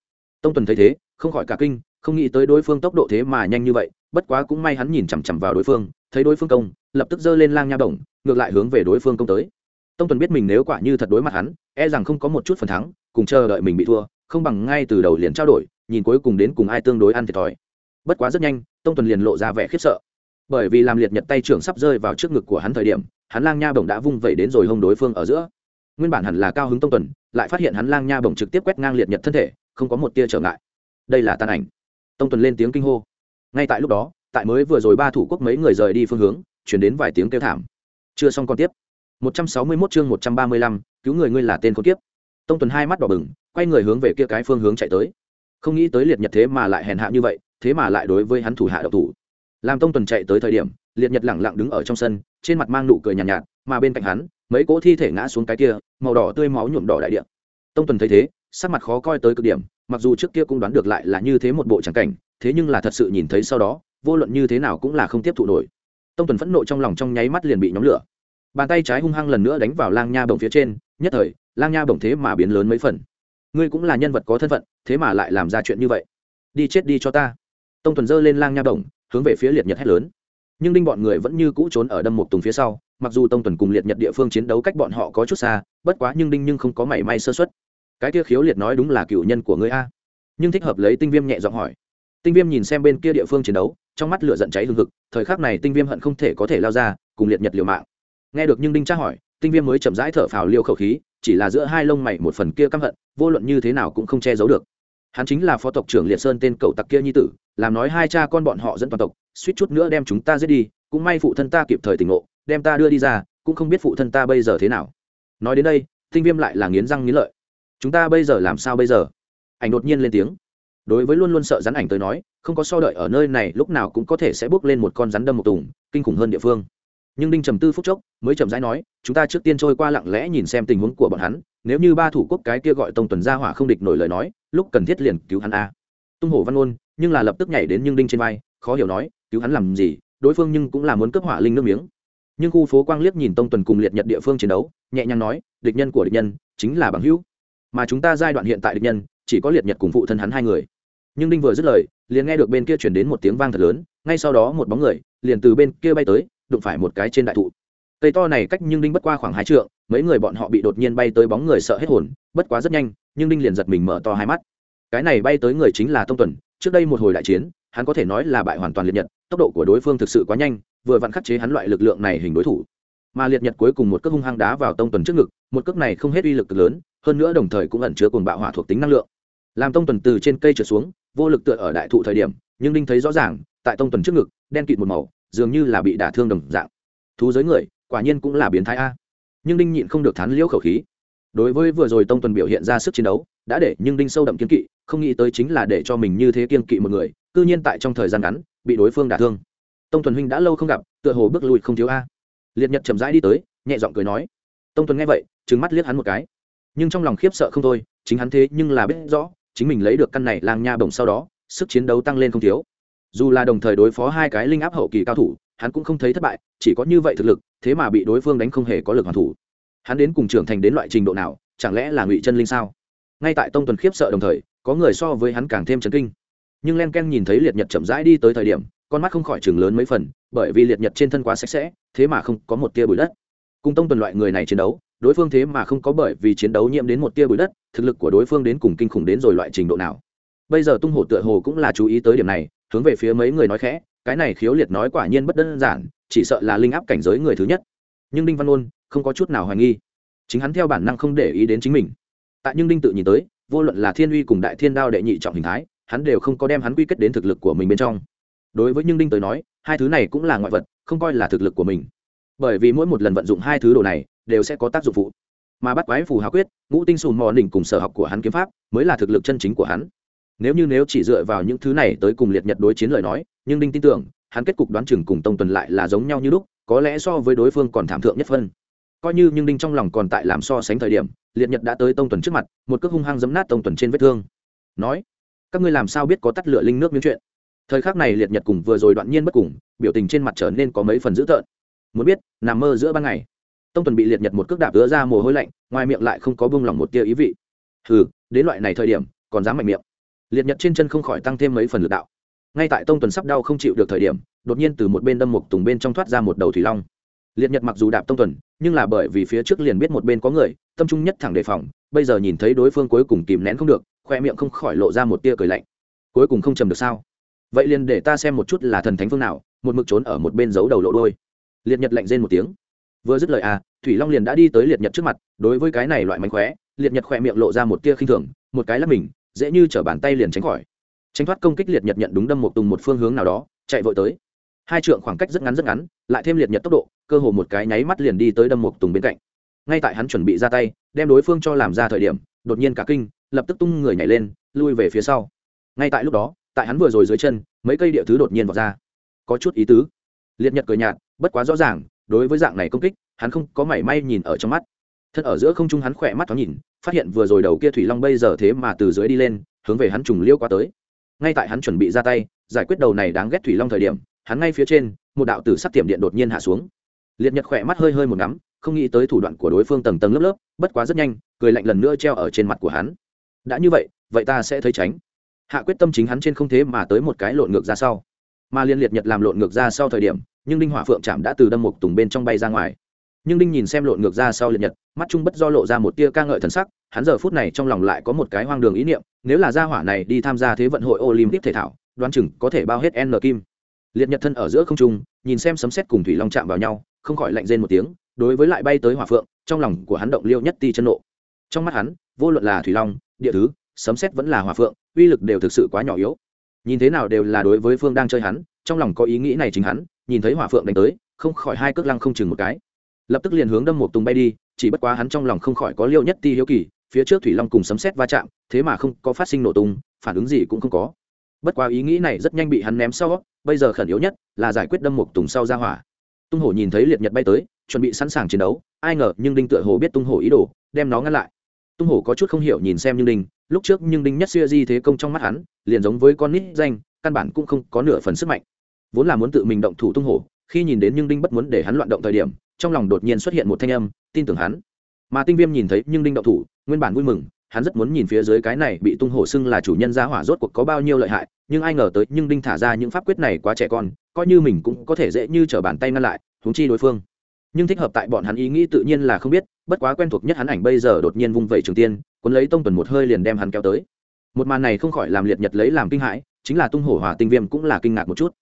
tông tuần thấy thế, không khỏi cả kinh, không nghĩ tới đối phương tốc độ thế mà nhanh như vậy, bất quá cũng may hắn nhìn chằm chằm vào đối phương, thấy đối phương công, lập tức giơ lên lang nha bổng, ngược lại hướng về đối phương công tới. Tông tuần biết mình nếu quả như thật đối mặt hắn e rằng không có một chút phần thắng, cùng chờ đợi mình bị thua, không bằng ngay từ đầu liền trao đổi, nhìn cuối cùng đến cùng ai tương đối ăn thiệt thòi. Bất quá rất nhanh, tông tuần liền lộ ra vẻ khiếp sợ. Bởi vì làm liệt nhật tay trưởng sắp rơi vào trước ngực của hắn thời điểm, hắn lang nha bổng đã vung vẩy đến rồi hông đối phương ở giữa. Nguyên bản hẳn là cao hứng tông tuần, lại phát hiện hắn lang nha bổng trực tiếp quét ngang liệt nhật thân thể không có một tia trở ngại. Đây là tàn ảnh. Tông tuần lên tiếng kinh hô. Ngay tại lúc đó tại mới vừa rồi ba thủ quốc mấy người rời đi phương hướng chuyển đến vài tiếng kêu thảm. Chưa xong còn tiếp. 161 chương 135, cứu người ngươi là tên con tiếp tông tuần hai mắt đỏ bừng quay người hướng về kia cái phương hướng chạy tới. Không nghĩ tới liệt nhật thế mà lại hèn hạ như vậy thế mà lại đối với hắn thủ hạ độc thủ. Làm tông tuần chạy tới thời điểm liệt nhật lẳng lặng đứng ở trong sân trên mặt mang nụ cười nhàn nhạt, nhạt mà bên cạnh hắn mấy cỗ thi thể ngã xuống cái kia màu đỏ tươi máu nhuộm đỏ đại địa. Tông tuần thấy thế sắc mặt khó coi tới cực điểm, mặc dù trước kia cũng đoán được lại là như thế một bộ tràng cảnh, thế nhưng là thật sự nhìn thấy sau đó, vô luận như thế nào cũng là không tiếp thụ nổi. Tông tuần phẫn nộ trong lòng trong nháy mắt liền bị nhóm lửa. Bàn tay trái hung hăng lần nữa đánh vào lang nha bồng phía trên, nhất thời, lang nha bồng thế mà biến lớn mấy phần. Ngươi cũng là nhân vật có thân phận, thế mà lại làm ra chuyện như vậy. Đi chết đi cho ta. Tông tuần giơ lên lang nha bồng hướng về phía liệt nhật hét lớn. Nhưng đinh bọn người vẫn như cũ trốn ở đâm một tùng phía sau, mặc dù tông tuần cùng liệt nhật địa phương chiến đấu cách bọn họ có chút xa, bất quá nhưng đinh nhưng không có mảy may sơ xuất cái kia khiếu liệt nói đúng là cựu nhân của ngươi a. Nhưng thích hợp lấy tinh viêm nhẹ giọng hỏi. Tinh viêm nhìn xem bên kia địa phương chiến đấu, trong mắt lửa giận cháy hừng hực, thời khắc này tinh viêm hận không thể có thể lao ra, cùng liệt nhật liều mạng. Nghe được nhưng đinh tra hỏi, tinh viêm mới chậm rãi thở phào liêu khẩu khí, chỉ là giữa hai lông mày một phần kia căm hận, vô luận như thế nào cũng không che giấu được. Hắn chính là phó tộc trưởng liệt sơn tên cậu tặc kia nhi tử, làm nói hai cha con bọn họ dẫn toàn tộc, suýt chút nữa đem chúng ta giết đi, cũng may phụ thân ta kịp thời tỉnh ngộ, đem ta đưa đi ra, cũng không biết phụ thân ta bây giờ thế nào. Nói đến đây, tinh viêm lại là nghiến răng nghiến lợi chúng ta bây giờ làm sao bây giờ? Ảnh đột nhiên lên tiếng. Đối với luôn luôn sợ rắn ảnh tới nói, không có so đợi ở nơi này, lúc nào cũng có thể sẽ bước lên một con rắn đâm một tùng, kinh khủng hơn địa phương. Nhưng đinh trầm tư phút chốc, mới chậm rãi nói, chúng ta trước tiên trôi qua lặng lẽ nhìn xem tình huống của bọn hắn, nếu như ba thủ quốc cái kia gọi tông tuần gia hỏa không địch nổi lời nói, lúc cần thiết liền cứu hắn a. Tung hổ văn ôn, nhưng là lập tức nhảy đến nhưng đinh trên vai, khó hiểu nói, cứu hắn làm gì? Đối phương nhưng cũng là muốn cấp hỏa linh nước miếng. Nhưng khu phố quang liếc nhìn tông tuần cùng liệt nhật địa phương chiến đấu, nhẹ nhàng nói, địch nhân của địch nhân chính là bằng hữu mà chúng ta giai đoạn hiện tại địch nhân, chỉ có liệt nhật cùng phụ thân hắn hai người. Nhưng đinh vừa dứt lời, liền nghe được bên kia chuyển đến một tiếng vang thật lớn, ngay sau đó một bóng người liền từ bên kia bay tới, đụng phải một cái trên đại thụ. Cây to này cách nhưng đinh bất qua khoảng hai trượng, mấy người bọn họ bị đột nhiên bay tới bóng người sợ hết hồn, bất quá rất nhanh, nhưng đinh liền giật mình mở to hai mắt. Cái này bay tới người chính là tông tuần, trước đây một hồi đại chiến, hắn có thể nói là bại hoàn toàn liệt nhật, tốc độ của đối phương thực sự quá nhanh, vừa vặn khắc chế hắn loại lực lượng này hình đối thủ. Mà liệt nhật cuối cùng một cước hung hăng đá vào tông tuần trước ngực, một cước này không hết uy lực lớn hơn nữa đồng thời cũng ẩn chứa cuồng bạo hỏa thuộc tính năng lượng. Làm tông tuần từ trên cây trượt xuống, vô lực tựa ở đại thụ thời điểm, nhưng đinh thấy rõ ràng, tại tông tuần trước ngực, đen kịt một màu, dường như là bị đả thương đồng dạng. Thú giới người, quả nhiên cũng là biến thái a. Nhưng đinh nhịn không được thán liễu khẩu khí. Đối với vừa rồi tông tuần biểu hiện ra sức chiến đấu, đã để nhưng đinh sâu đậm kiên kỵ, không nghĩ tới chính là để cho mình như thế kiên kỵ một người, cư nhiên tại trong thời gian ngắn, bị đối phương đả thương. Tông tuần huynh đã lâu không gặp, tựa hồ bước lùi không thiếu a. Liệt nhật chậm rãi đi tới, nhẹ giọng cười nói. Tông tuần nghe vậy, trừng mắt liếc hắn một cái nhưng trong lòng khiếp sợ không thôi, chính hắn thế nhưng là biết rõ, chính mình lấy được căn này lang nha bổng sau đó, sức chiến đấu tăng lên không thiếu. Dù là đồng thời đối phó hai cái linh áp hậu kỳ cao thủ, hắn cũng không thấy thất bại, chỉ có như vậy thực lực, thế mà bị đối phương đánh không hề có lực hoàn thủ. Hắn đến cùng trưởng thành đến loại trình độ nào, chẳng lẽ là ngụy chân linh sao? Ngay tại tông tuần khiếp sợ đồng thời, có người so với hắn càng thêm chấn kinh. Nhưng len ken nhìn thấy liệt nhật chậm rãi đi tới thời điểm, con mắt không khỏi chừng lớn mấy phần, bởi vì liệt nhật trên thân quá sạch sẽ, thế mà không có một tia bụi đất. Cùng tông tuần loại người này chiến đấu đối phương thế mà không có bởi vì chiến đấu nhiễm đến một tia bụi đất, thực lực của đối phương đến cùng kinh khủng đến rồi loại trình độ nào. Bây giờ tung hổ tựa hồ cũng là chú ý tới điểm này, hướng về phía mấy người nói khẽ, cái này khiếu liệt nói quả nhiên bất đơn giản, chỉ sợ là linh áp cảnh giới người thứ nhất. Nhưng đinh văn ôn không có chút nào hoài nghi. Chính hắn theo bản năng không để ý đến chính mình. Tại nhưng đinh tự nhìn tới, vô luận là thiên uy cùng đại thiên đao đệ nhị trọng hình thái, hắn đều không có đem hắn quy kết đến thực lực của mình bên trong. Đối với nhưng đinh tới nói, hai thứ này cũng là ngoại vật, không coi là thực lực của mình. Bởi vì mỗi một lần vận dụng hai thứ đồ này đều sẽ có tác dụng phụ. Mà bắt quái phù hào quyết, ngũ tinh sùn mò đỉnh cùng sở học của hắn kiếm pháp, mới là thực lực chân chính của hắn. Nếu như nếu chỉ dựa vào những thứ này tới cùng liệt nhật đối chiến lời nói, nhưng đinh tin tưởng, hắn kết cục đoán chừng cùng tông tuần lại là giống nhau như lúc, có lẽ so với đối phương còn thảm thượng nhất phân. Coi như nhưng đinh trong lòng còn tại làm so sánh thời điểm, liệt nhật đã tới tông tuần trước mặt, một cước hung hăng giấm nát tông tuần trên vết thương. Nói, các ngươi làm sao biết có tắt lửa linh nước miếng chuyện? Thời khắc này liệt nhật cùng vừa rồi đoạn nhiên bất cùng, biểu tình trên mặt trở nên có mấy phần dữ tợn. Muốn biết, nằm mơ giữa ban ngày tông tuần bị liệt nhật một cước đạp ứa ra mồ hôi lạnh, ngoài miệng lại không có bông lỏng một tia ý vị. Hừ, đến loại này thời điểm, còn dám mạnh miệng. Liệt nhật trên chân không khỏi tăng thêm mấy phần lực đạo. Ngay tại tông tuần sắp đau không chịu được thời điểm, đột nhiên từ một bên đâm một tùng bên trong thoát ra một đầu thủy long. Liệt nhật mặc dù đạp tông tuần, nhưng là bởi vì phía trước liền biết một bên có người, tâm trung nhất thẳng đề phòng, bây giờ nhìn thấy đối phương cuối cùng kìm nén không được, khoe miệng không khỏi lộ ra một tia cười lạnh. Cuối cùng không trầm được sao? Vậy liền để ta xem một chút là thần thánh phương nào, một mực trốn ở một bên giấu đầu lộ đôi liệt nhật lạnh rên một tiếng vừa dứt lời à thủy long liền đã đi tới liệt nhật trước mặt, đối với cái này loại mánh khóe, liệt nhật khoe miệng lộ ra một tia khinh thường, một cái lắp mình, dễ như chở bàn tay liền tránh khỏi. Tránh thoát công kích liệt nhật nhận đúng đâm một tùng một phương hướng nào đó, chạy vội tới. Hai trượng khoảng cách rất ngắn rất ngắn, lại thêm liệt nhật tốc độ, cơ hồ một cái nháy mắt liền đi tới đâm một tùng bên cạnh. Ngay tại hắn chuẩn bị ra tay, đem đối phương cho làm ra thời điểm, đột nhiên cả kinh, lập tức tung người nhảy lên, lui về phía sau. Ngay tại lúc đó, tại hắn vừa rồi dưới chân, mấy cây địa thứ đột nhiên vọt ra. Có chút ý tứ. Liệt nhật cười nhạt, bất quá rõ ràng đối với dạng này công kích, hắn không có mảy may nhìn ở trong mắt. Thân ở giữa không trung hắn khỏe mắt thoáng nhìn, phát hiện vừa rồi đầu kia thủy long bây giờ thế mà từ dưới đi lên, hướng về hắn trùng liêu qua tới. Ngay tại hắn chuẩn bị ra tay, giải quyết đầu này đáng ghét thủy long thời điểm, hắn ngay phía trên, một đạo tử sắc tiệm điện đột nhiên hạ xuống. Liệt nhật khỏe mắt hơi hơi một ngắm, không nghĩ tới thủ đoạn của đối phương tầng tầng lớp lớp, bất quá rất nhanh, cười lạnh lần nữa treo ở trên mặt của hắn. Đã như vậy vậy ta sẽ thấy tránh. Hạ quyết tâm chính hắn trên không thế mà tới một cái lộn ngược ra sau. Mà liên liệt nhật làm lộn ngược ra sau thời điểm nhưng đinh hỏa phượng chạm đã từ đâm một tùng bên trong bay ra ngoài nhưng đinh nhìn xem lộn ngược ra sau liệt nhật mắt trung bất do lộ ra một tia ca ngợi thần sắc hắn giờ phút này trong lòng lại có một cái hoang đường ý niệm nếu là gia hỏa này đi tham gia thế vận hội olympic thể thao đoán chừng có thể bao hết n kim liệt nhật thân ở giữa không trung nhìn xem sấm sét cùng thủy long chạm vào nhau không khỏi lạnh rên một tiếng đối với lại bay tới hỏa phượng trong lòng của hắn động liêu nhất ti chân nộ trong mắt hắn vô luận là thủy long địa thứ sấm sét vẫn là hỏa phượng uy lực đều thực sự quá nhỏ yếu nhìn thế nào đều là đối với phương đang chơi hắn trong lòng có ý nghĩ này chính hắn nhìn thấy hỏa phượng đánh tới, không khỏi hai cước lăng không chừng một cái. Lập tức liền hướng đâm một tùng bay đi, chỉ bất quá hắn trong lòng không khỏi có liêu nhất ti hiếu kỳ, phía trước thủy long cùng sấm sét va chạm, thế mà không có phát sinh nổ tung, phản ứng gì cũng không có. Bất quá ý nghĩ này rất nhanh bị hắn ném sau, bây giờ khẩn yếu nhất là giải quyết đâm một tùng sau ra hỏa. Tung hổ nhìn thấy liệt nhật bay tới, chuẩn bị sẵn sàng chiến đấu, ai ngờ nhưng đinh tựa hồ biết tung hổ ý đồ, đem nó ngăn lại. Tung hổ có chút không hiểu nhìn xem nhưng đinh, lúc trước nhưng đinh nhất xuya di thế công trong mắt hắn, liền giống với con nít danh, căn bản cũng không có nửa phần sức mạnh vốn là muốn tự mình động thủ tung hổ, khi nhìn đến nhưng đinh bất muốn để hắn loạn động thời điểm, trong lòng đột nhiên xuất hiện một thanh âm, tin tưởng hắn. Mà tinh viêm nhìn thấy nhưng đinh động thủ, nguyên bản vui mừng, hắn rất muốn nhìn phía dưới cái này bị tung hổ xưng là chủ nhân gia hỏa rốt cuộc có bao nhiêu lợi hại, nhưng ai ngờ tới nhưng đinh thả ra những pháp quyết này quá trẻ con, coi như mình cũng có thể dễ như trở bàn tay ngăn lại húng chi đối phương. Nhưng thích hợp tại bọn hắn ý nghĩ tự nhiên là không biết, bất quá quen thuộc nhất hắn ảnh bây giờ đột nhiên vung vẩy trường tiên, cuốn lấy tông tuần một hơi liền đem hắn kéo tới. Một màn này không khỏi làm liệt nhật lấy làm kinh hãi, chính là tung hổ hòa tinh viêm cũng là kinh ngạc một chút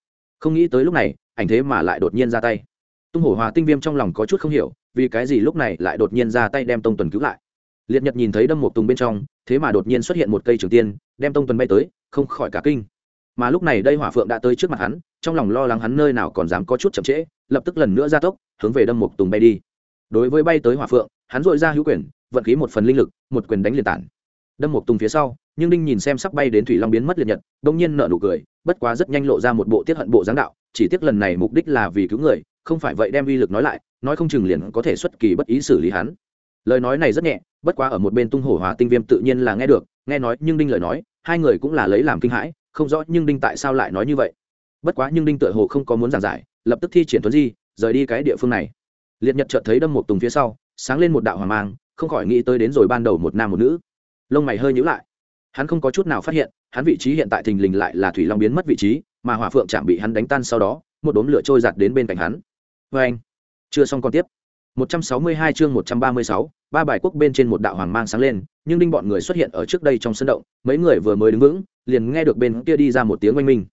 không nghĩ tới lúc này, ảnh thế mà lại đột nhiên ra tay. Tung hổ hòa tinh viêm trong lòng có chút không hiểu, vì cái gì lúc này lại đột nhiên ra tay đem tông tuần cứu lại. Liệt nhật nhìn thấy đâm một tùng bên trong, thế mà đột nhiên xuất hiện một cây trường tiên, đem tông tuần bay tới, không khỏi cả kinh. Mà lúc này đây hỏa phượng đã tới trước mặt hắn, trong lòng lo lắng hắn nơi nào còn dám có chút chậm trễ, lập tức lần nữa ra tốc, hướng về đâm một tùng bay đi. Đối với bay tới hỏa phượng, hắn dội ra hữu quyền, vận khí một phần linh lực, một quyền đánh liền tản. Đâm một tùng phía sau nhưng đinh nhìn xem sắp bay đến thủy long biến mất liệt nhật đông nhiên nợ nụ cười bất quá rất nhanh lộ ra một bộ tiết hận bộ giáng đạo chỉ tiếc lần này mục đích là vì cứu người không phải vậy đem uy lực nói lại nói không chừng liền có thể xuất kỳ bất ý xử lý hắn lời nói này rất nhẹ bất quá ở một bên tung hổ hòa tinh viêm tự nhiên là nghe được nghe nói nhưng đinh lời nói hai người cũng là lấy làm kinh hãi không rõ nhưng đinh tại sao lại nói như vậy bất quá nhưng đinh tựa hồ không có muốn giảng giải lập tức thi triển tuấn di rời đi cái địa phương này liệt nhật chợt thấy đâm một tùng phía sau sáng lên một đạo hoàng mang không khỏi nghĩ tới đến rồi ban đầu một nam một nữ lông mày hơi nhữ lại hắn không có chút nào phát hiện hắn vị trí hiện tại thình lình lại là thủy long biến mất vị trí mà hỏa phượng chạm bị hắn đánh tan sau đó một đốm lửa trôi giặt đến bên cạnh hắn. Vê anh chưa xong còn tiếp. 162 chương 136, ba bài quốc bên trên một đạo hoàng mang sáng lên nhưng đinh bọn người xuất hiện ở trước đây trong sân động mấy người vừa mới đứng vững liền nghe được bên kia đi ra một tiếng oanh minh.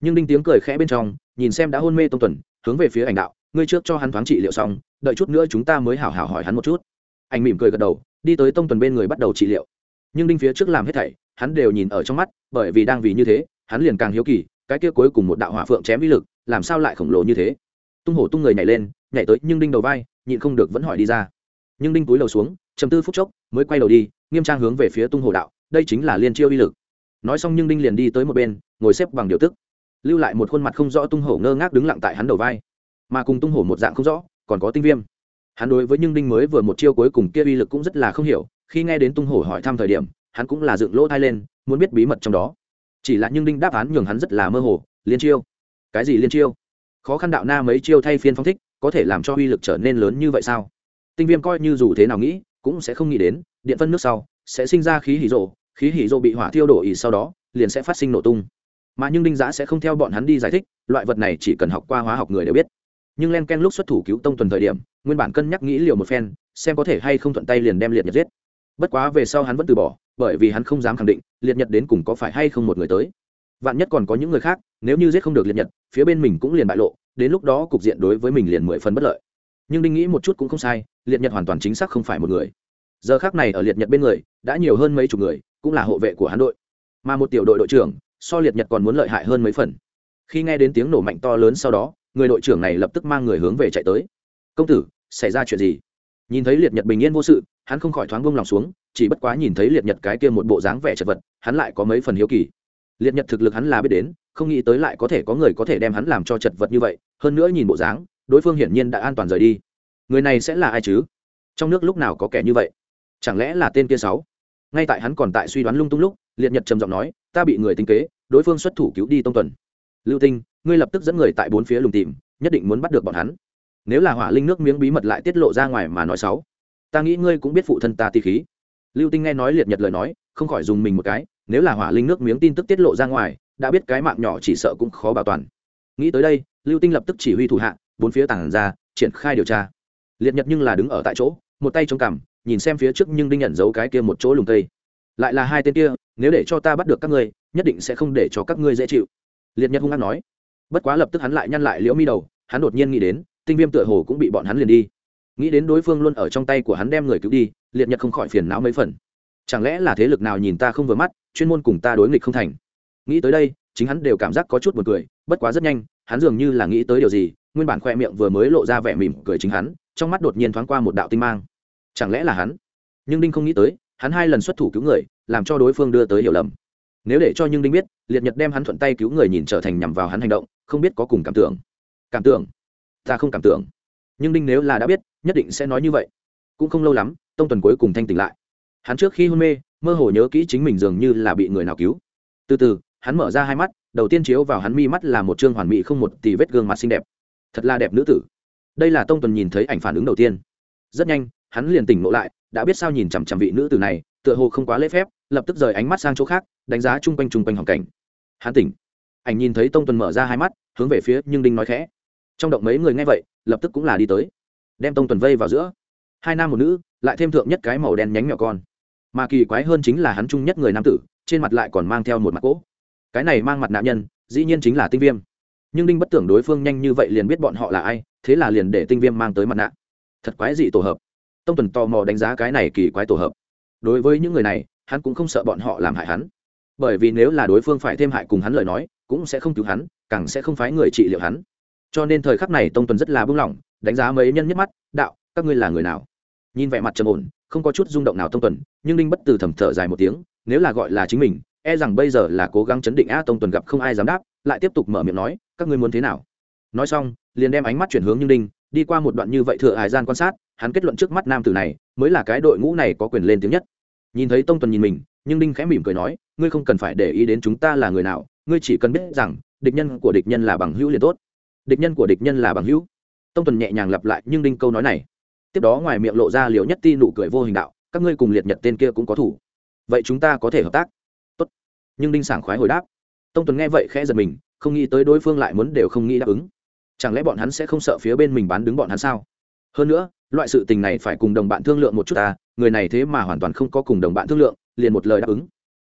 Nhưng đinh tiếng cười khẽ bên trong nhìn xem đã hôn mê tông tuần hướng về phía ảnh đạo ngươi trước cho hắn thoáng trị liệu xong đợi chút nữa chúng ta mới hảo hảo hỏi hắn một chút. Anh mỉm cười gật đầu đi tới tông tuần bên người bắt đầu trị liệu. Nhưng đinh phía trước làm hết thảy hắn đều nhìn ở trong mắt, bởi vì đang vì như thế, hắn liền càng hiếu kỳ, cái kia cuối cùng một đạo hỏa phượng chém vi lực, làm sao lại khổng lồ như thế? Tung hổ tung người nhảy lên, nhảy tới nhưng đinh đầu vai, nhịn không được vẫn hỏi đi ra. Nhưng đinh túi đầu xuống, chầm tư phút chốc, mới quay đầu đi, nghiêm trang hướng về phía tung hổ đạo, đây chính là liên chiêu uy lực. Nói xong nhưng đinh liền đi tới một bên, ngồi xếp bằng điều tức. Lưu lại một khuôn mặt không rõ tung hổ ngơ ngác đứng lặng tại hắn đầu vai. Mà cùng tung hổ một dạng không rõ, còn có tinh viêm. Hắn đối với nhưng đinh mới vừa một chiêu cuối cùng kia uy lực cũng rất là không hiểu, khi nghe đến tung hổ hỏi thăm thời điểm hắn cũng là dựng lỗ thai lên, muốn biết bí mật trong đó. Chỉ là nhưng đinh đáp án nhường hắn rất là mơ hồ, liên chiêu. Cái gì liên chiêu? Khó khăn đạo na mấy chiêu thay phiên phong thích, có thể làm cho uy lực trở nên lớn như vậy sao? Tinh viêm coi như dù thế nào nghĩ, cũng sẽ không nghĩ đến, điện phân nước sau, sẽ sinh ra khí hỉ rộ, khí hỉ rộ bị hỏa thiêu đổ ỉ sau đó, liền sẽ phát sinh nổ tung. Mà nhưng đinh giã sẽ không theo bọn hắn đi giải thích, loại vật này chỉ cần học qua hóa học người đều biết. Nhưng len ken lúc xuất thủ cứu tông tuần thời điểm, nguyên bản cân nhắc nghĩ liều một phen, xem có thể hay không thuận tay liền đem liệt nhật giết bất quá về sau hắn vẫn từ bỏ, bởi vì hắn không dám khẳng định liệt nhật đến cùng có phải hay không một người tới. Vạn nhất còn có những người khác, nếu như giết không được liệt nhật, phía bên mình cũng liền bại lộ, đến lúc đó cục diện đối với mình liền mười phần bất lợi. Nhưng đinh nghĩ một chút cũng không sai, liệt nhật hoàn toàn chính xác không phải một người. Giờ khác này ở liệt nhật bên người, đã nhiều hơn mấy chục người, cũng là hộ vệ của hắn đội. Mà một tiểu đội đội trưởng, so liệt nhật còn muốn lợi hại hơn mấy phần. Khi nghe đến tiếng nổ mạnh to lớn sau đó, người đội trưởng này lập tức mang người hướng về chạy tới. Công tử, xảy ra chuyện gì? Nhìn thấy liệt nhật bình yên vô sự, hắn không khỏi thoáng bông lòng xuống, chỉ bất quá nhìn thấy liệt nhật cái kia một bộ dáng vẻ chật vật, hắn lại có mấy phần hiếu kỳ. Liệt nhật thực lực hắn là biết đến, không nghĩ tới lại có thể có người có thể đem hắn làm cho chật vật như vậy, hơn nữa nhìn bộ dáng, đối phương hiển nhiên đã an toàn rời đi. Người này sẽ là ai chứ? Trong nước lúc nào có kẻ như vậy? Chẳng lẽ là tên kia sáu? Ngay tại hắn còn tại suy đoán lung tung lúc, liệt nhật trầm giọng nói, ta bị người tính kế, đối phương xuất thủ cứu đi tông tuần. Lưu tinh, ngươi lập tức dẫn người tại bốn phía lùng tìm, nhất định muốn bắt được bọn hắn nếu là hỏa linh nước miếng bí mật lại tiết lộ ra ngoài mà nói xấu, ta nghĩ ngươi cũng biết phụ thân ta ti khí. Lưu tinh nghe nói liệt nhật lời nói, không khỏi dùng mình một cái, nếu là hỏa linh nước miếng tin tức tiết lộ ra ngoài, đã biết cái mạng nhỏ chỉ sợ cũng khó bảo toàn. Nghĩ tới đây, lưu tinh lập tức chỉ huy thủ hạ, bốn phía tảng ra, triển khai điều tra. Liệt nhật nhưng là đứng ở tại chỗ, một tay chống cằm, nhìn xem phía trước nhưng đinh nhận giấu cái kia một chỗ lùng cây. Lại là hai tên kia, nếu để cho ta bắt được các ngươi, nhất định sẽ không để cho các ngươi dễ chịu. Liệt nhật hung hăng nói. Bất quá lập tức hắn lại nhăn lại liễu mi đầu, hắn đột nhiên nghĩ đến tinh viêm tựa hồ cũng bị bọn hắn liền đi. Nghĩ đến đối phương luôn ở trong tay của hắn đem người cứu đi, liệt nhật không khỏi phiền não mấy phần. Chẳng lẽ là thế lực nào nhìn ta không vừa mắt, chuyên môn cùng ta đối nghịch không thành? Nghĩ tới đây, chính hắn đều cảm giác có chút b u ồ n cười, bất quá rất nhanh, hắn dường như là nghĩ tới điều gì, nguyên bản khoe miệng vừa mới lộ ra vẻ mỉm cười chính hắn, trong mắt đột nhiên thoáng qua một đạo tinh mang. Chẳng lẽ là hắn? Nhưng đinh không nghĩ tới, hắn hai lần xuất thủ cứu người, làm cho đối phương đưa tới hiểu lầm. Nếu để cho nhưng đinh biết, liệt nhật đem hắn thuận tay cứu người nhìn trở thành nhằm vào hắn hành động, không biết có cùng cảm tưởng. Cảm tưởng? Ta không cảm tưởng. Nhưng đinh nếu là đã biết, nhất định sẽ nói như vậy. Cũng không lâu lắm, tông tuần cuối cùng thanh tỉnh lại. Hắn trước khi hôn mê, mơ hồ nhớ kỹ chính mình dường như là bị người nào cứu. Từ từ, hắn mở ra hai mắt, đầu tiên chiếu vào hắn mi mắt là một chương hoàn mỹ không một tỷ vết gương mặt xinh đẹp. Thật là đẹp nữ tử. Đây là tông tuần nhìn thấy ảnh phản ứng đầu tiên. Rất nhanh, hắn liền tỉnh ngộ lại, đã biết sao nhìn chằm chằm vị nữ tử này, tựa hồ không quá lễ phép, lập tức rời ánh mắt sang chỗ khác, đánh giá chung quanh chung quanh hoàn cảnh. Hắn tỉnh. Ảnh nhìn thấy tông tuần mở ra hai mắt, hướng về phía nhưng đinh nói khẽ trong động mấy người nghe vậy lập tức cũng là đi tới đem tông tuần vây vào giữa hai nam một nữ lại thêm thượng nhất cái màu đen nhánh nhỏ con mà kỳ quái hơn chính là hắn chung nhất người nam tử trên mặt lại còn mang theo một mặt cỗ cái này mang mặt nạn nhân dĩ nhiên chính là tinh viêm nhưng đinh bất tưởng đối phương nhanh như vậy liền biết bọn họ là ai thế là liền để tinh viêm mang tới mặt nạ thật quái dị tổ hợp tông tuần tò mò đánh giá cái này kỳ quái tổ hợp đối với những người này hắn cũng không sợ bọn họ làm hại hắn bởi vì nếu là đối phương phải thêm hại cùng hắn lời nói cũng sẽ không cứu hắn càng sẽ không phái người trị liệu hắn cho nên thời khắc này tông tuần rất là bưng lỏng, đánh giá mấy nhân nhất mắt, đạo, các ngươi là người nào? Nhìn vẻ mặt trầm ổn, không có chút rung động nào tông tuần, nhưng đinh bất từ thầm thở dài một tiếng, nếu là gọi là chính mình e rằng bây giờ là cố gắng chấn định a tông tuần gặp không ai dám đáp, lại tiếp tục mở miệng nói, các ngươi muốn thế nào? Nói xong, liền đem ánh mắt chuyển hướng như đinh, đi qua một đoạn như vậy thừa hải gian quan sát, hắn kết luận trước mắt nam tử này mới là cái đội ngũ này có quyền lên tiếng nhất. Nhìn thấy tông tuần nhìn mình, nhưng đinh khẽ mỉm cười nói, ngươi không cần phải để ý đến chúng ta là người nào, ngươi chỉ cần biết rằng, địch nhân của địch nhân là bằng hữu liền tốt địch nhân của địch nhân là bằng hữu. Tông tuần nhẹ nhàng lặp lại, nhưng đinh câu nói này. Tiếp đó ngoài miệng lộ ra liều nhất ti nụ cười vô hình đạo, các ngươi cùng liệt nhật tên kia cũng có thủ. Vậy chúng ta có thể hợp tác? Tốt. nhưng đinh sảng khoái hồi đáp. Tông tuần nghe vậy khẽ giật mình, không nghĩ tới đối phương lại muốn đều không nghĩ đáp ứng. Chẳng lẽ bọn hắn sẽ không sợ phía bên mình bán đứng bọn hắn sao? Hơn nữa, loại sự tình này phải cùng đồng bạn thương lượng một chút ta, người này thế mà hoàn toàn không có cùng đồng bạn thương lượng, liền một lời đáp ứng.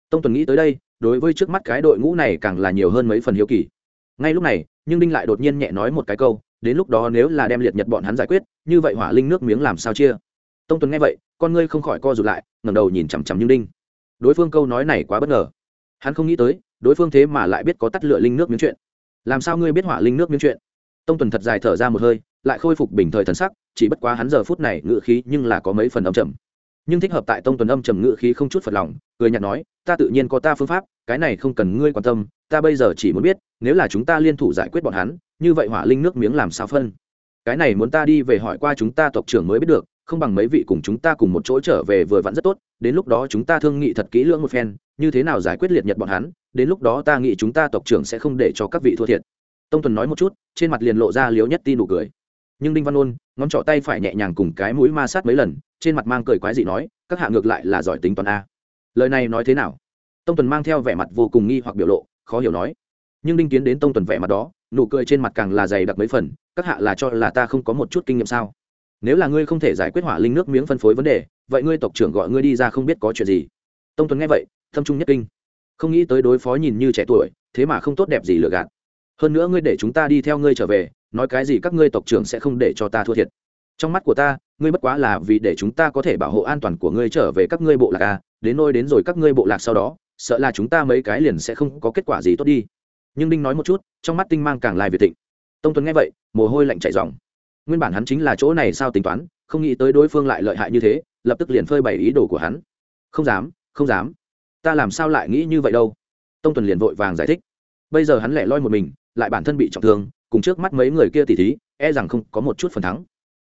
Tông tuần nghĩ tới đây, đối với trước mắt cái đội ngũ này càng là nhiều hơn mấy phần hiếu kỳ ngay lúc này, nhưng đinh lại đột nhiên nhẹ nói một cái câu, đến lúc đó nếu là đem liệt nhật bọn hắn giải quyết, như vậy hỏa linh nước miếng làm sao chia? Tông tuấn nghe vậy, con ngươi không khỏi co rụt lại, ngẩng đầu nhìn chằm chằm như đinh. Đối phương câu nói này quá bất ngờ. Hắn không nghĩ tới, đối phương thế mà lại biết có tắt lựa linh nước miếng chuyện. Làm sao ngươi biết hỏa linh nước miếng chuyện? Tông tuần thật dài thở ra một hơi, lại khôi phục bình thời thần sắc, chỉ bất quá hắn giờ phút này ngự khí nhưng là có mấy phần âm trầm nhưng thích hợp tại tông tuần âm trầm ngự khí không chút phật lòng, cười nhạt nói, ta tự nhiên có ta phương pháp, cái này không cần ngươi quan tâm, ta bây giờ chỉ muốn biết, nếu là chúng ta liên thủ giải quyết bọn hắn, như vậy hỏa linh nước miếng làm sao phân? Cái này muốn ta đi về hỏi qua chúng ta tộc trưởng mới biết được, không bằng mấy vị cùng chúng ta cùng một chỗ trở về vừa vặn rất tốt, đến lúc đó chúng ta thương nghị thật kỹ lưỡng một phen, như thế nào giải quyết liệt nhật bọn hắn, đến lúc đó ta nghĩ chúng ta tộc trưởng sẽ không để cho các vị thua thiệt. Tông tuần nói một chút, trên mặt liền lộ ra liếu nhất tin nụ cười. Nhưng đinh văn ôn, ngón trỏ tay phải nhẹ nhàng cùng cái mũi ma sát mấy lần trên mặt mang cười quái dị nói, các hạ ngược lại là giỏi tính toán a. Lời này nói thế nào? Tông tuần mang theo vẻ mặt vô cùng nghi hoặc biểu lộ, khó hiểu nói. Nhưng đinh kiến đến tông tuần vẻ mặt đó, nụ cười trên mặt càng là dày đặc mấy phần, các hạ là cho là ta không có một chút kinh nghiệm sao? Nếu là ngươi không thể giải quyết hỏa linh nước miếng phân phối vấn đề, vậy ngươi tộc trưởng gọi ngươi đi ra không biết có chuyện gì. Tông tuần nghe vậy, thâm trung nhất kinh. Không nghĩ tới đối phó nhìn như trẻ tuổi, thế mà không tốt đẹp gì lừa gạt. Hơn nữa ngươi để chúng ta đi theo ngươi trở về, nói cái gì các ngươi tộc trưởng sẽ không để cho ta thua thiệt. Trong mắt của ta ngươi bất quá là vì để chúng ta có thể bảo hộ an toàn của ngươi trở về các ngươi bộ lạc à đến nôi đến rồi các ngươi bộ lạc sau đó, sợ là chúng ta mấy cái liền sẽ không có kết quả gì tốt đi. Nhưng đinh nói một chút, trong mắt tinh mang càng lai việt thịnh. Tông tuấn nghe vậy, mồ hôi lạnh chạy dòng nguyên bản hắn chính là chỗ này sao tính toán, không nghĩ tới đối phương lại lợi hại như thế, lập tức liền phơi bày ý đồ của hắn. Không dám không dám. Ta làm sao lại nghĩ như vậy đâu? Tông tuần liền vội vàng giải thích. Bây giờ hắn lẻ loi một mình, lại bản thân bị trọng thương, cùng trước mắt mấy người kia tỉ thí e rằng không có một chút phần thắng.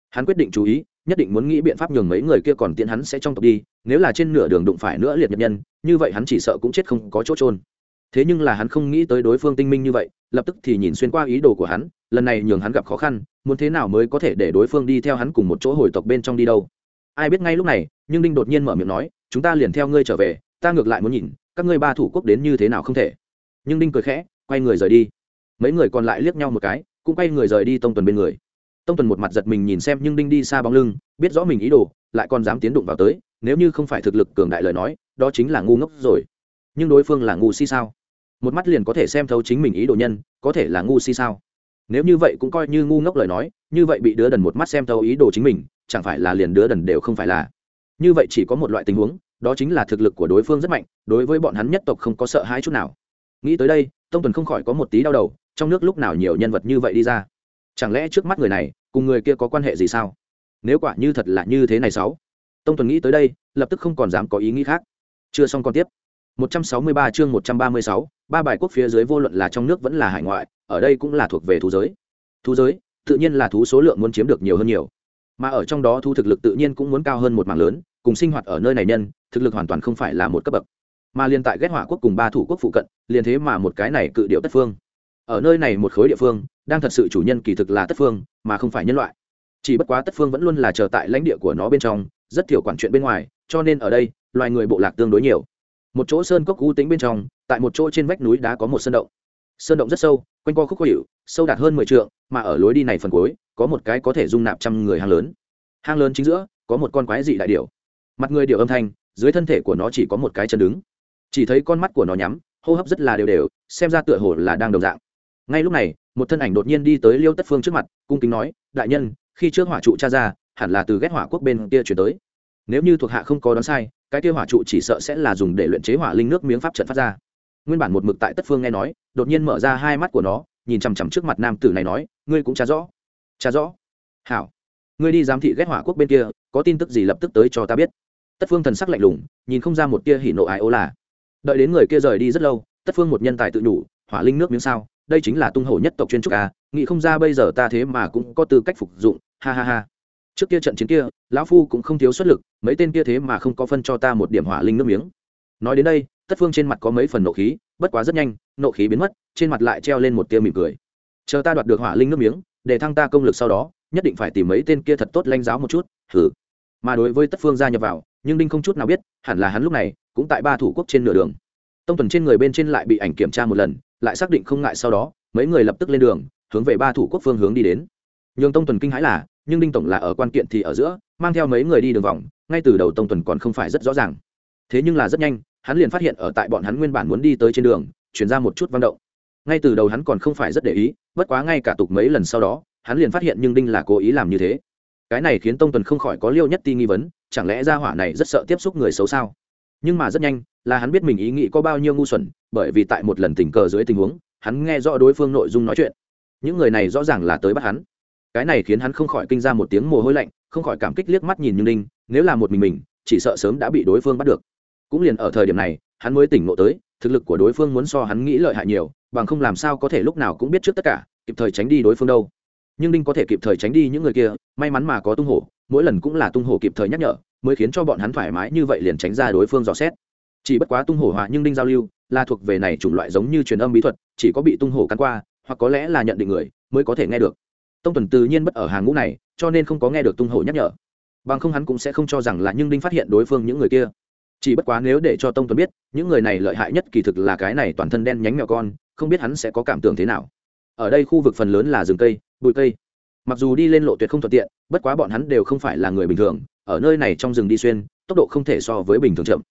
Hắn quyết định chú ý nhất định muốn nghĩ biện pháp nhường mấy người kia còn tiện hắn sẽ trong tộc đi, nếu là trên nửa đường đụng phải nữa liệt nhật nhân, như vậy hắn chỉ sợ cũng chết không có chỗ trôn thế nhưng là hắn không nghĩ tới đối phương tinh minh như vậy, lập tức thì nhìn xuyên qua ý đồ của hắn, lần này nhường hắn gặp khó khăn, muốn thế nào mới có thể để đối phương đi theo hắn cùng một chỗ hồi tộc bên trong đi đâu. Ai biết ngay lúc này, nhưng đinh đột nhiên mở miệng nói, chúng ta liền theo ngươi trở về, ta ngược lại muốn nhìn, các ngươi ba thủ quốc đến như thế nào không thể. Nhưng đinh cười khẽ, quay người rời đi. Mấy người còn lại liếc nhau một cái, cũng quay người rời đi tông tuần bên người tông tuần một mặt giật mình nhìn xem nhưng đinh đi xa bóng lưng, biết rõ mình ý đồ, lại còn dám tiến đụng vào tới, nếu như không phải thực lực cường đại lời nói, đó chính là ngu ngốc rồi. Nhưng đối phương là ngu si sao? Một mắt liền có thể xem thấu chính mình ý đồ nhân, có thể là ngu si sao? Nếu như vậy cũng coi như ngu ngốc lời nói, như vậy bị đứa đần một mắt xem thấu ý đồ chính mình, chẳng phải là liền đứa đần đều không phải là. Như vậy chỉ có một loại tình huống, đó chính là thực lực của đối phương rất mạnh, đối với bọn hắn nhất tộc không có sợ hãi chút nào. Nghĩ tới đây, tông tuần không khỏi có một tí đau đầu, trong nước lúc nào nhiều nhân vật như vậy đi ra? Chẳng lẽ trước mắt người này cùng người kia có quan hệ gì sao? Nếu quả như thật là như thế này sáu tông tuần nghĩ tới đây lập tức không còn dám có ý nghĩ khác. Chưa xong còn tiếp. 163 chương 136, ba bài quốc phía dưới vô luận là trong nước vẫn là hải ngoại ở đây cũng là thuộc về thú giới. Thú giới tự nhiên là thú số lượng muốn chiếm được nhiều hơn nhiều. Mà ở trong đó thu thực lực tự nhiên cũng muốn cao hơn một mảng lớn cùng sinh hoạt ở nơi này nhân thực lực hoàn toàn không phải là một cấp bậc. Mà liên tại ghét hỏa quốc cùng ba thủ quốc phụ cận liền thế mà một cái này cự điệu tất phương ở nơi này một khối địa phương, đang thật sự chủ nhân kỳ thực là tất phương, mà không phải nhân loại. Chỉ bất quá tất phương vẫn luôn là chờ tại lãnh địa của nó bên trong, rất thiểu quản chuyện bên ngoài, cho nên ở đây, loài người bộ lạc tương đối nhiều. Một chỗ sơn cốc u tính bên trong, tại một chỗ trên vách núi đá có một sơn động. Sơn động rất sâu, quanh co khúc khó hiệu sâu đạt hơn mười t mà ở lối đi này phần cuối, có một cái có thể dung nạp trăm người hang lớn. Hang lớn chính giữa, có một con quái dị đại điểu. Mặt người điệu âm thanh, dưới thân thể của nó chỉ có một cái chân đứng. Chỉ thấy con mắt của nó nhắm, hô hấp rất là đều đều, xem ra tựa hồ là đang đồng dạng ngay lúc này, một thân ảnh đột nhiên đi tới liêu tất phương trước mặt, cung kính nói, đại nhân, khi trước hỏa trụ cha ra, hẳn là từ ghét hỏa quốc bên kia chuyển tới. Nếu như thuộc hạ không có đoán sai, cái kia hỏa trụ chỉ sợ sẽ là dùng để luyện chế hỏa linh nước miếng pháp trận phát ra. Nguyên bản một mực tại tất phương nghe nói, đột nhiên mở ra hai mắt của nó, nhìn chằm chằm trước mặt nam tử này nói, ngươi cũng trả rõ trả rõ. Hảo, ngươi đi giám thị ghét hỏa quốc bên kia, có tin tức gì lập tức tới cho ta biết. Tất phương thần sắc lạnh lùng, nhìn không ra một tia hỉ nộ ai ô là. Đợi đến người kia rời đi rất lâu, tất phương một nhân tài tự nhủ: hỏa linh nước miếng sao? Đây chính là tung hổ nhất tộc chuyên trúc à nghĩ không ra bây giờ ta thế mà cũng có tư cách phục dụng, ha ha ha. Trước kia trận chiến kia, lão phu cũng không thiếu xuất lực, mấy tên kia thế mà không có phân cho ta một điểm hỏa linh nước miếng. Nói đến đây, tất phương trên mặt có mấy phần nộ khí, bất quá rất nhanh, nộ khí biến mất, trên mặt lại treo lên một tia mỉm cười. Chờ ta đoạt được hỏa linh nước miếng, để thăng ta công lực sau đó, nhất định phải tìm mấy tên kia thật tốt lanh giáo một chút thử mà đối với tất phương gia nhập vào, nhưng đinh không chút nào biết, hẳn là hắn lúc này cũng tại ba thủ quốc trên nửa đường. Tông tuần trên người bên trên lại bị ảnh kiểm tra một lần lại xác định không ngại sau đó, mấy người lập tức lên đường, hướng về ba thủ quốc phương hướng đi đến. Nhường tông tuần kinh hãi là, nhưng đinh tổng là ở quan kiện thì ở giữa, mang theo mấy người đi đường vòng, ngay từ đầu tông tuần còn không phải rất rõ ràng. Thế nhưng là rất nhanh, hắn liền phát hiện ở tại bọn hắn nguyên bản muốn đi tới trên đường chuyển ra một chút văn động. Ngay từ đầu hắn còn không phải rất để ý, bất quá ngay cả tục mấy lần sau đó, hắn liền phát hiện nhưng đinh là cố ý làm như thế. Cái này khiến tông tuần không khỏi có liêu nhất ti nghi vấn, chẳng lẽ ra hỏa này rất sợ tiếp xúc người xấu sao? Nhưng mà rất nhanh là hắn biết mình ý nghĩ có bao nhiêu ngu xuẩn, bởi vì tại một lần tình cờ dưới tình huống, hắn nghe rõ đối phương nội dung nói chuyện. Những người này rõ ràng là tới bắt hắn. Cái này khiến hắn không khỏi kinh ra một tiếng mồ hôi lạnh, không khỏi cảm kích liếc mắt nhìn như ninh, nếu là một mình mình, chỉ sợ sớm đã bị đối phương bắt được. Cũng liền ở thời điểm này, hắn mới tỉnh ngộ tới, thực lực của đối phương muốn so hắn nghĩ lợi hại nhiều, bằng không làm sao có thể lúc nào cũng biết trước tất cả, kịp thời tránh đi đối phương đâu. Nhưng đinh có thể kịp thời tránh đi những người kia, may mắn mà có tung hổ, mỗi lần cũng là tung hổ kịp thời nhắc nhở, mới khiến cho bọn hắn thoải mái như vậy liền tránh ra đối phương dò xét chỉ bất quá tung hổ hòa nhưng đinh giao lưu là thuộc về này chủng loại giống như truyền âm bí thuật, chỉ có bị tung hổ cắn qua, hoặc có lẽ là nhận định người mới có thể nghe được. Tông tuần tự nhiên bất ở hàng ngũ này, cho nên không có nghe được tung hổ nhắc nhở. Bằng không hắn cũng sẽ không cho rằng là nhưng đinh phát hiện đối phương những người kia. Chỉ bất quá nếu để cho tông tuần biết, những người này lợi hại nhất kỳ thực là cái này toàn thân đen nhánh mèo con, không biết hắn sẽ có cảm tưởng thế nào. Ở đây khu vực phần lớn là rừng cây, bụi cây. Mặc dù đi lên lộ tuyệt không thuận tiện, bất quá bọn hắn đều không phải là người bình thường, ở nơi này trong rừng đi xuyên, tốc độ không thể so với bình thường chậm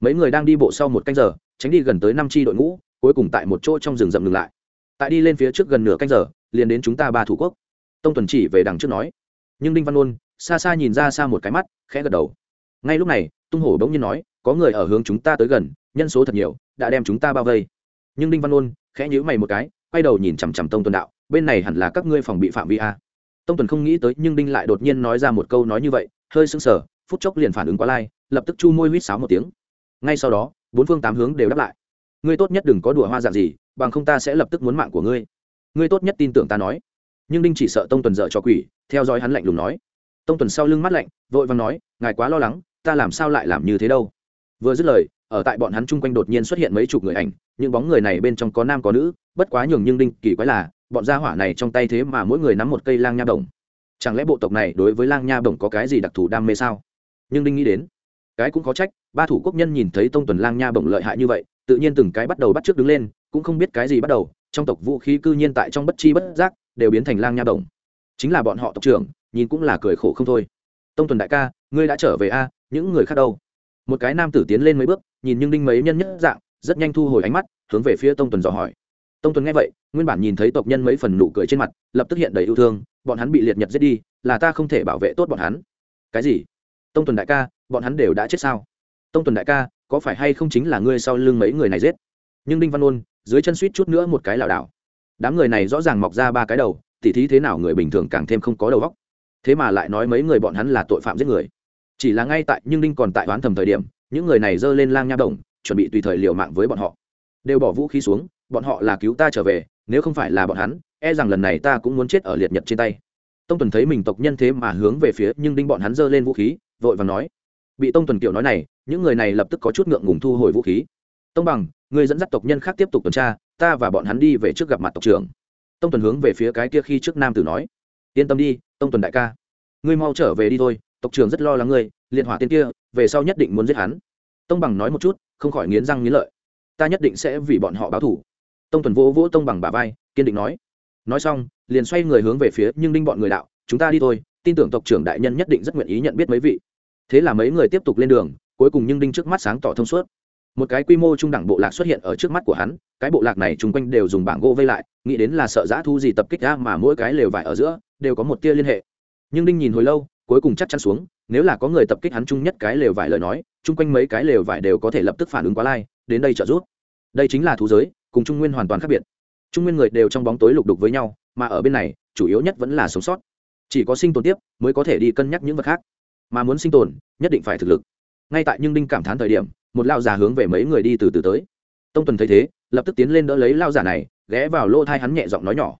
mấy người đang đi bộ sau một canh giờ, tránh đi gần tới năm tri đội ngũ, cuối cùng tại một chỗ trong rừng rậm ngừng lại. Tại đi lên phía trước gần nửa canh giờ, liền đến chúng ta ba thủ quốc. Tông tuần chỉ về đằng trước nói. Nhưng đinh văn ôn xa xa nhìn ra xa một cái mắt, khẽ gật đầu. Ngay lúc này, tung hổ bỗng nhiên nói, có người ở hướng chúng ta tới gần, nhân số thật nhiều, đã đem chúng ta bao vây. Nhưng đinh văn ôn khẽ nhíu mày một cái, quay đầu nhìn chằm chằm tông tuần đạo, bên này hẳn là các ngươi phòng bị phạm vi a. Tông tuần không nghĩ tới, nhưng đinh lại đột nhiên nói ra một câu nói như vậy, hơi sững sờ, phút chốc liền phản ứng quá lai, lập tức chu môi huýt sáo một tiếng ngay sau đó, bốn phương tám hướng đều đáp lại. Ngươi tốt nhất đừng có đùa hoa dạng gì, bằng không ta sẽ lập tức muốn mạng của ngươi. Ngươi tốt nhất tin tưởng ta nói. Nhưng đinh chỉ sợ tông tuần dợ cho quỷ, theo dõi hắn lạnh lùng nói. Tông tuần sau lưng mắt lạnh, vội vàng nói, ngài quá lo lắng, ta làm sao lại làm như thế đâu? Vừa dứt lời, ở tại bọn hắn chung quanh đột nhiên xuất hiện mấy chục người ảnh, những bóng người này bên trong có nam có nữ, bất quá nhường nhưng đinh kỳ quái là, bọn gia hỏa này trong tay thế mà mỗi người nắm một cây lang nha đồng chẳng lẽ bộ tộc này đối với lang nha đồng có cái gì đặc thù đam mê sao? Nhưng đinh nghĩ đến cái cũng có trách, ba thủ quốc nhân nhìn thấy tông tuần lang nha bổng lợi hại như vậy, tự nhiên từng cái bắt đầu bắt trước đứng lên, cũng không biết cái gì bắt đầu, trong tộc vũ khí cư nhiên tại trong bất chi bất giác đều biến thành lang nha bổng. Chính là bọn họ tộc trưởng, nhìn cũng là cười khổ không thôi. Tông tuần đại ca, ngươi đã trở về a, những người khác đâu? Một cái nam tử tiến lên mấy bước, nhìn nhưng đinh mấy nhân nhất dạng, rất nhanh thu hồi ánh mắt, hướng về phía tông tuần dò hỏi. Tông tuần nghe vậy, nguyên bản nhìn thấy tộc nhân mấy phần nụ cười trên mặt, lập tức hiện đầy yêu thương, bọn hắn bị liệt nhật giết đi, là ta không thể bảo vệ tốt bọn hắn. Cái gì? Tông tuần đại ca bọn hắn đều đã chết sao? Tông tuần đại ca, có phải hay không chính là ngươi sau lưng mấy người này giết? Nhưng đinh văn ôn dưới chân suýt chút nữa một cái lảo đảo. Đám người này rõ ràng mọc ra ba cái đầu, tỉ thí thế nào người bình thường càng thêm không có đầu óc. Thế mà lại nói mấy người bọn hắn là tội phạm giết người. Chỉ là ngay tại nhưng đinh còn tại đoán thầm thời điểm, những người này giơ lên lang nha đồng, chuẩn bị tùy thời liều mạng với bọn họ. Đều bỏ vũ khí xuống, bọn họ là cứu ta trở về, nếu không phải là bọn hắn e rằng lần này ta cũng muốn chết ở liệt nhật trên tay. Tông tuần thấy mình tộc nhân thế mà hướng về phía nhưng đinh bọn hắn giơ lên vũ khí, vội và nói bị tông tuần kiểu nói này, những người này lập tức có chút ngượng ngùng thu hồi vũ khí. Tông bằng, người dẫn dắt tộc nhân khác tiếp tục tuần tra, ta và bọn hắn đi về trước gặp mặt tộc trưởng. Tông tuần hướng về phía cái kia khi trước nam tử nói. Yên tâm đi, tông tuần đại ca. Ngươi mau trở về đi thôi, tộc trưởng rất lo lắng ngươi liệt hỏa tiên kia, về sau nhất định muốn giết hắn. Tông bằng nói một chút, không khỏi nghiến răng nghiến lợi. Ta nhất định sẽ vì bọn họ báo thủ tông tuần vỗ vỗ tông bằng bà vai, kiên định nói. Nói xong, liền xoay người hướng về phía nhưng đinh bọn người đạo, chúng ta đi thôi, tin tưởng tộc trưởng đại nhân nhất định rất nguyện ý nhận biết mấy vị thế là mấy người tiếp tục lên đường, cuối cùng nhưng đinh trước mắt sáng tỏ thông suốt. Một cái quy mô trung đẳng bộ lạc xuất hiện ở trước mắt của hắn, cái bộ lạc này chung quanh đều dùng bảng gỗ vây lại, nghĩ đến là sợ giã thu gì tập kích ra mà mỗi cái lều vải ở giữa đều có một tia liên hệ. Nhưng đinh nhìn hồi lâu, cuối cùng chắc chắn xuống, nếu là có người tập kích hắn chung nhất cái lều vải lời nói, chung quanh mấy cái lều vải đều có thể lập tức phản ứng quá lai, đến đây trợ giúp. Đây chính là thú giới, cùng trung nguyên hoàn toàn khác biệt. Trung nguyên người đều trong bóng tối lục đục với nhau, mà ở bên này, chủ yếu nhất vẫn là sống sót. Chỉ có sinh tồn tiếp, mới có thể đi cân nhắc những vật khác mà muốn sinh tồn, nhất định phải thực lực. Ngay tại nhưng đinh cảm thán thời điểm, một lao già hướng về mấy người đi từ từ tới. Tông tuần thấy thế, lập tức tiến lên đỡ lấy lao giả này, ghé vào lỗ thai hắn nhẹ giọng nói nhỏ.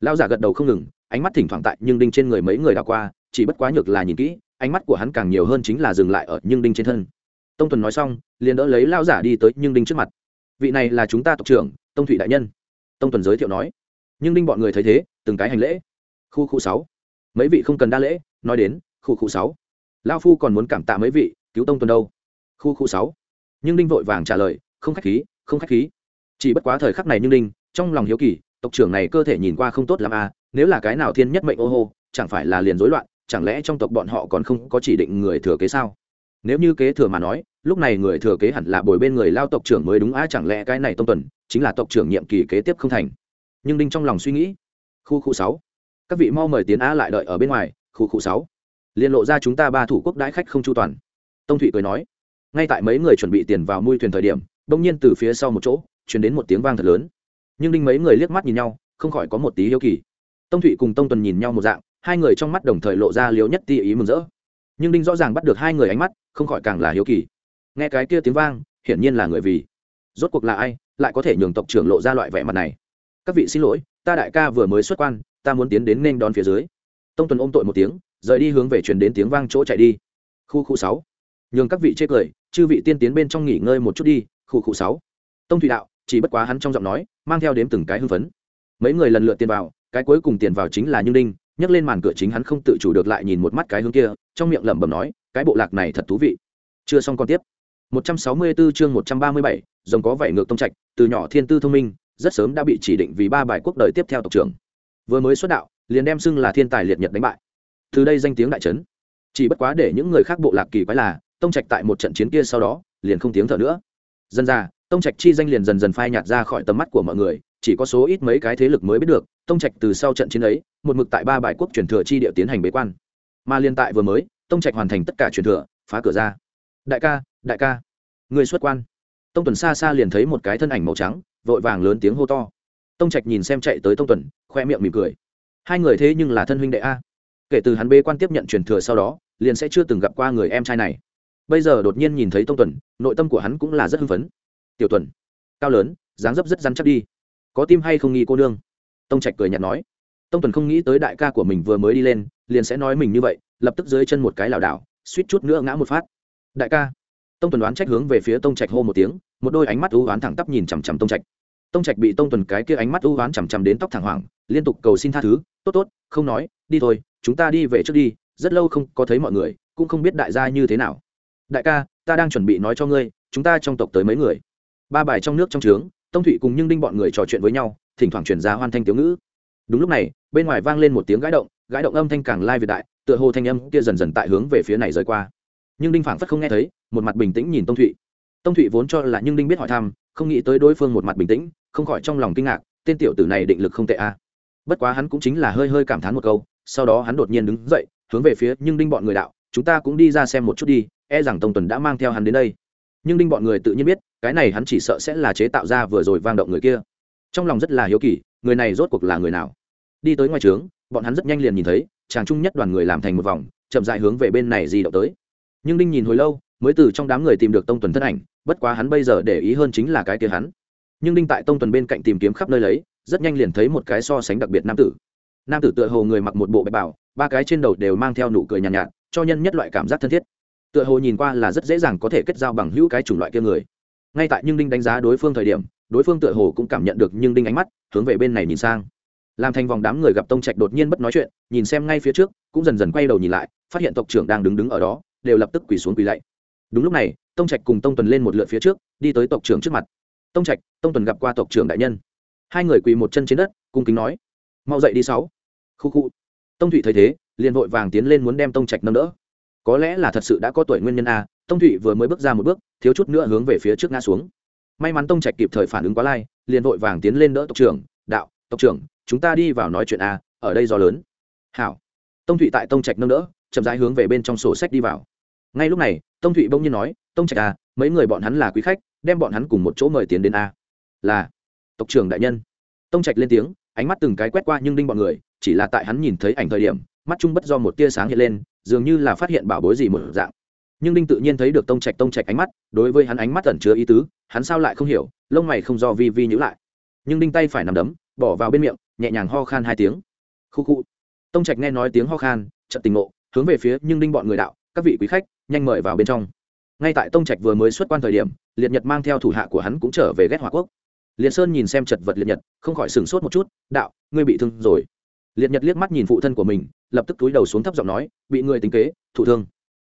Lao giả gật đầu không ngừng, ánh mắt thỉnh thoảng tại nhưng đinh trên người mấy người đã qua, chỉ bất quá nhược là nhìn kỹ, ánh mắt của hắn càng nhiều hơn chính là dừng lại ở nhưng đinh trên thân. Tông tuần nói xong, liền đỡ lấy lao giả đi tới nhưng đinh trước mặt. Vị này là chúng ta tộc trưởng, tông thụy đại nhân. Tông tuần giới thiệu nói. Nhưng đinh bọn người thấy thế, từng cái hành lễ. Khu khu sáu. Mấy vị không cần đa lễ, nói đến, khu khu sáu lao phu còn muốn cảm tạ mấy vị, cứu tông tuần đâu? Khu khu sáu. Nhưng đinh vội vàng trả lời, không khách khí, không khách khí. Chỉ bất quá thời khắc này nhưng đinh, trong lòng hiếu kỳ, tộc trưởng này cơ thể nhìn qua không tốt l à nếu là cái nào thiên nhất mệnh ô hô, chẳng phải là liền rối loạn, chẳng lẽ trong tộc bọn họ còn không có chỉ định người thừa kế sao? Nếu như kế thừa mà nói, lúc này người thừa kế hẳn là bồi bên người lao tộc trưởng mới đúng, á, chẳng lẽ cái này tông tuần chính là tộc trưởng nhiệm kỳ kế tiếp không thành? Nhưng đinh trong lòng suy nghĩ, khu khu sáu. Các vị mau mời tiến á lại đợi ở bên ngoài, khu khu sáu liên lộ ra chúng ta ba thủ quốc đãi khách không chu toàn. Tông thụy cười nói, ngay tại mấy người chuẩn bị tiền vào mui thuyền thời điểm, bỗng nhiên từ phía sau một chỗ chuyển đến một tiếng vang thật lớn. Nhưng đinh mấy người liếc mắt nhìn nhau, không khỏi có một tí hiếu kỳ. Tông thụy cùng tông tuần nhìn nhau một dạng, hai người trong mắt đồng thời lộ ra liếu nhất ti ý mừng rỡ. Nhưng đinh rõ ràng bắt được hai người ánh mắt, không khỏi càng là hiếu kỳ. Nghe cái kia tiếng vang, hiển nhiên là người vì. Rốt cuộc là ai, lại có thể nhường tộc trưởng lộ ra loại vẻ mặt này? Các vị xin lỗi, ta đại ca vừa mới xuất quan, ta muốn tiến đến nên đón phía dưới. Tông tuần ôm tội một tiếng rời đi hướng về truyền đến tiếng vang chỗ chạy đi. Khu khu sáu. Nhường các vị chê cười chư vị tiên tiến bên trong nghỉ ngơi một chút đi khu khu sáu. Tông thủy đạo chỉ bất quá hắn trong giọng nói mang theo đếm từng cái hưng phấn. Mấy người lần lượt tiền vào cái cuối cùng tiền vào chính là như đinh nhấc lên màn cửa chính hắn không tự chủ được lại nhìn một mắt cái hướng kia trong miệng lẩm bẩm nói cái bộ lạc này thật thú vị. Chưa xong còn tiếp. 164 chương 137, rồng có vảy ngược tông trạch từ nhỏ thiên tư thông minh rất sớm đã bị chỉ định vì ba bài quốc đời tiếp theo tộc trưởng. Vừa mới xuất đạo liền đem xưng là thiên tài liệt nhật đánh bại từ đây danh tiếng đại trấn. Chỉ bất quá để những người khác bộ lạc kỳ quái là, tông trạch tại một trận chiến kia sau đó, liền không tiếng thở nữa. Dân ra, tông trạch chi danh liền dần dần phai nhạt ra khỏi tầm mắt của mọi người, chỉ có số ít mấy cái thế lực mới biết được, tông trạch từ sau trận chiến ấy, một mực tại ba bài quốc truyền thừa chi địa tiến hành bế quan. Mà liên tại vừa mới, tông trạch hoàn thành tất cả truyền thừa, phá cửa ra. Đại ca đại ca. Người xuất quan. Tông tuần xa xa liền thấy một cái thân ảnh màu trắng, vội vàng lớn tiếng hô to. Tông trạch nhìn xem chạy tới tông tuần, khoe miệng mỉm cười. Hai người thế nhưng là thân huynh đệ a kể từ hắn bê quan tiếp nhận truyền thừa sau đó, liền sẽ chưa từng gặp qua người em trai này. Bây giờ đột nhiên nhìn thấy tông tuần, nội tâm của hắn cũng là rất hưng phấn. Tiểu tuần, cao lớn, dáng dấp rất rắn chắc đi. Có tim hay không nghi cô nương? Tông trạch cười nhạt nói. Tông tuần không nghĩ tới đại ca của mình vừa mới đi lên, liền sẽ nói mình như vậy, lập tức dưới chân một cái lảo đảo, suýt chút nữa ngã một phát. Đại ca. Tông tuần đoán trách hướng về phía tông trạch hô một tiếng, một đôi ánh mắt ưu oán thẳng tắp nhìn chằm chằm tông trạch. Tông trạch bị tông tuần cái kia ánh mắt ưu oán chằm chằm đến tóc thẳng hoảng, liên tục cầu xin tha thứ, tốt tốt, không nói, đi thôi chúng ta đi về trước đi, rất lâu không có thấy mọi người, cũng không biết đại gia như thế nào. Đại ca, ta đang chuẩn bị nói cho ngươi, chúng ta trong tộc tới mấy người? Ba bài trong nước trong trướng, tông thụy cùng nhưng đinh bọn người trò chuyện với nhau, thỉnh thoảng chuyển ra hoan thanh tiểu ngữ. Đúng lúc này, bên ngoài vang lên một tiếng gãi động gãi động âm thanh càng lai việt đại, tựa hồ thanh âm kia dần dần tại hướng về phía này rời qua. Nhưng đinh phảng phất không nghe thấy, một mặt bình tĩnh nhìn tông thụy. Tông thụy vốn cho là nhưng đinh biết hỏi thăm, không nghĩ tới đối phương một mặt bình tĩnh, không khỏi trong lòng kinh ngạc, tên tiểu tử này định lực không tệ a. Bất quá hắn cũng chính là hơi hơi cảm thán một câu sau đó hắn đột nhiên đứng dậy, hướng về phía nhưng đinh bọn người đạo, chúng ta cũng đi ra xem một chút đi e rằng tông tuần đã mang theo hắn đến đây. Nhưng đinh bọn người tự nhiên biết, cái này hắn chỉ sợ sẽ là chế tạo ra vừa rồi vang động người kia. Trong lòng rất là hiếu kỳ, người này rốt cuộc là người nào? Đi tới ngoài trướng, bọn hắn rất nhanh liền nhìn thấy, chàng trung nhất đoàn người làm thành một vòng, chậm dại hướng về bên này di động tới. Nhưng đinh nhìn hồi lâu, mới từ trong đám người tìm được tông tuần thân ảnh, bất quá hắn bây giờ để ý hơn chính là cái kia hắn. Nhưng đinh tại tông tuần bên cạnh tìm kiếm khắp nơi lấy, rất nhanh liền thấy một cái so sánh đặc biệt nam tử nam tử tựa hồ người mặc một bộ bạch bảo ba cái trên đầu đều mang theo nụ cười nhàn nhạt, nhạt cho nhân nhất loại cảm giác thân thiết. Tựa hồ nhìn qua là rất dễ dàng có thể kết giao bằng hữu cái chủng loại kia người. Ngay tại nhưng đinh đánh giá đối phương thời điểm đối phương tựa hồ cũng cảm nhận được nhưng đinh ánh mắt hướng về bên này nhìn sang. Làm thành vòng đám người gặp tông trạch đột nhiên bất nói chuyện nhìn xem ngay phía trước cũng dần dần quay đầu nhìn lại phát hiện tộc trưởng đang đứng đứng ở đó đều lập tức quỳ xuống quỳ lạy. Đúng lúc này tông trạch cùng tông tuần lên một lượt phía trước đi tới tộc trưởng trước mặt. Tông trạch tông tuần gặp qua tộc trưởng đại nhân. Hai người quỳ một chân trên đất cung kính nói. Mau dậy đi sáu khu khu. Tông thụy thấy thế, liền vội vàng tiến lên muốn đem tông trạch nâng đỡ. Có lẽ là thật sự đã có tuổi nguyên nhân a, tông thụy vừa mới bước ra một bước, thiếu chút nữa hướng về phía trước ngã xuống. May mắn tông trạch kịp thời phản ứng quá lai, liền vội vàng tiến lên đỡ tộc trưởng, đạo, tộc trưởng, chúng ta đi vào nói chuyện a, ở đây do lớn. Hảo. Tông thụy tại tông trạch nâng đỡ, chậm rãi hướng về bên trong sổ sách đi vào. Ngay lúc này, tông thụy bỗng nhiên nói, tông trạch a mấy người bọn hắn là quý khách, đem bọn hắn cùng một chỗ mời tiến đến a. Là. Tộc trưởng đại nhân. Tông trạch lên tiếng, ánh mắt từng cái quét qua nhưng đinh bọn người chỉ là tại hắn nhìn thấy ảnh thời điểm, mắt trung bất do một tia sáng hiện lên, dường như là phát hiện bảo bối gì một dạng. Nhưng đinh tự nhiên thấy được tông trạch tông trạch ánh mắt, đối với hắn ánh mắt ẩn chứa ý tứ, hắn sao lại không hiểu, lông mày không do vi vi nhữ lại. Nhưng đinh tay phải nằm đấm, bỏ vào bên miệng, nhẹ nhàng ho khan hai tiếng. Khu khu. Tông trạch nghe nói tiếng ho khan, chợt tình ngộ, hướng về phía nhưng đinh bọn người đạo, các vị quý khách, nhanh mời vào bên trong. Ngay tại tông trạch vừa mới xuất quan thời điểm, liệt nhật mang theo thủ hạ của hắn cũng trở về ghét hòa quốc. Liệt sơn nhìn xem chật vật liệt nhật, không khỏi sửng sốt một chút, đạo, ngươi bị thương rồi liệt nhật liếc mắt nhìn phụ thân của mình, lập tức túi đầu xuống thấp giọng nói, bị người tính kế, thụ thương.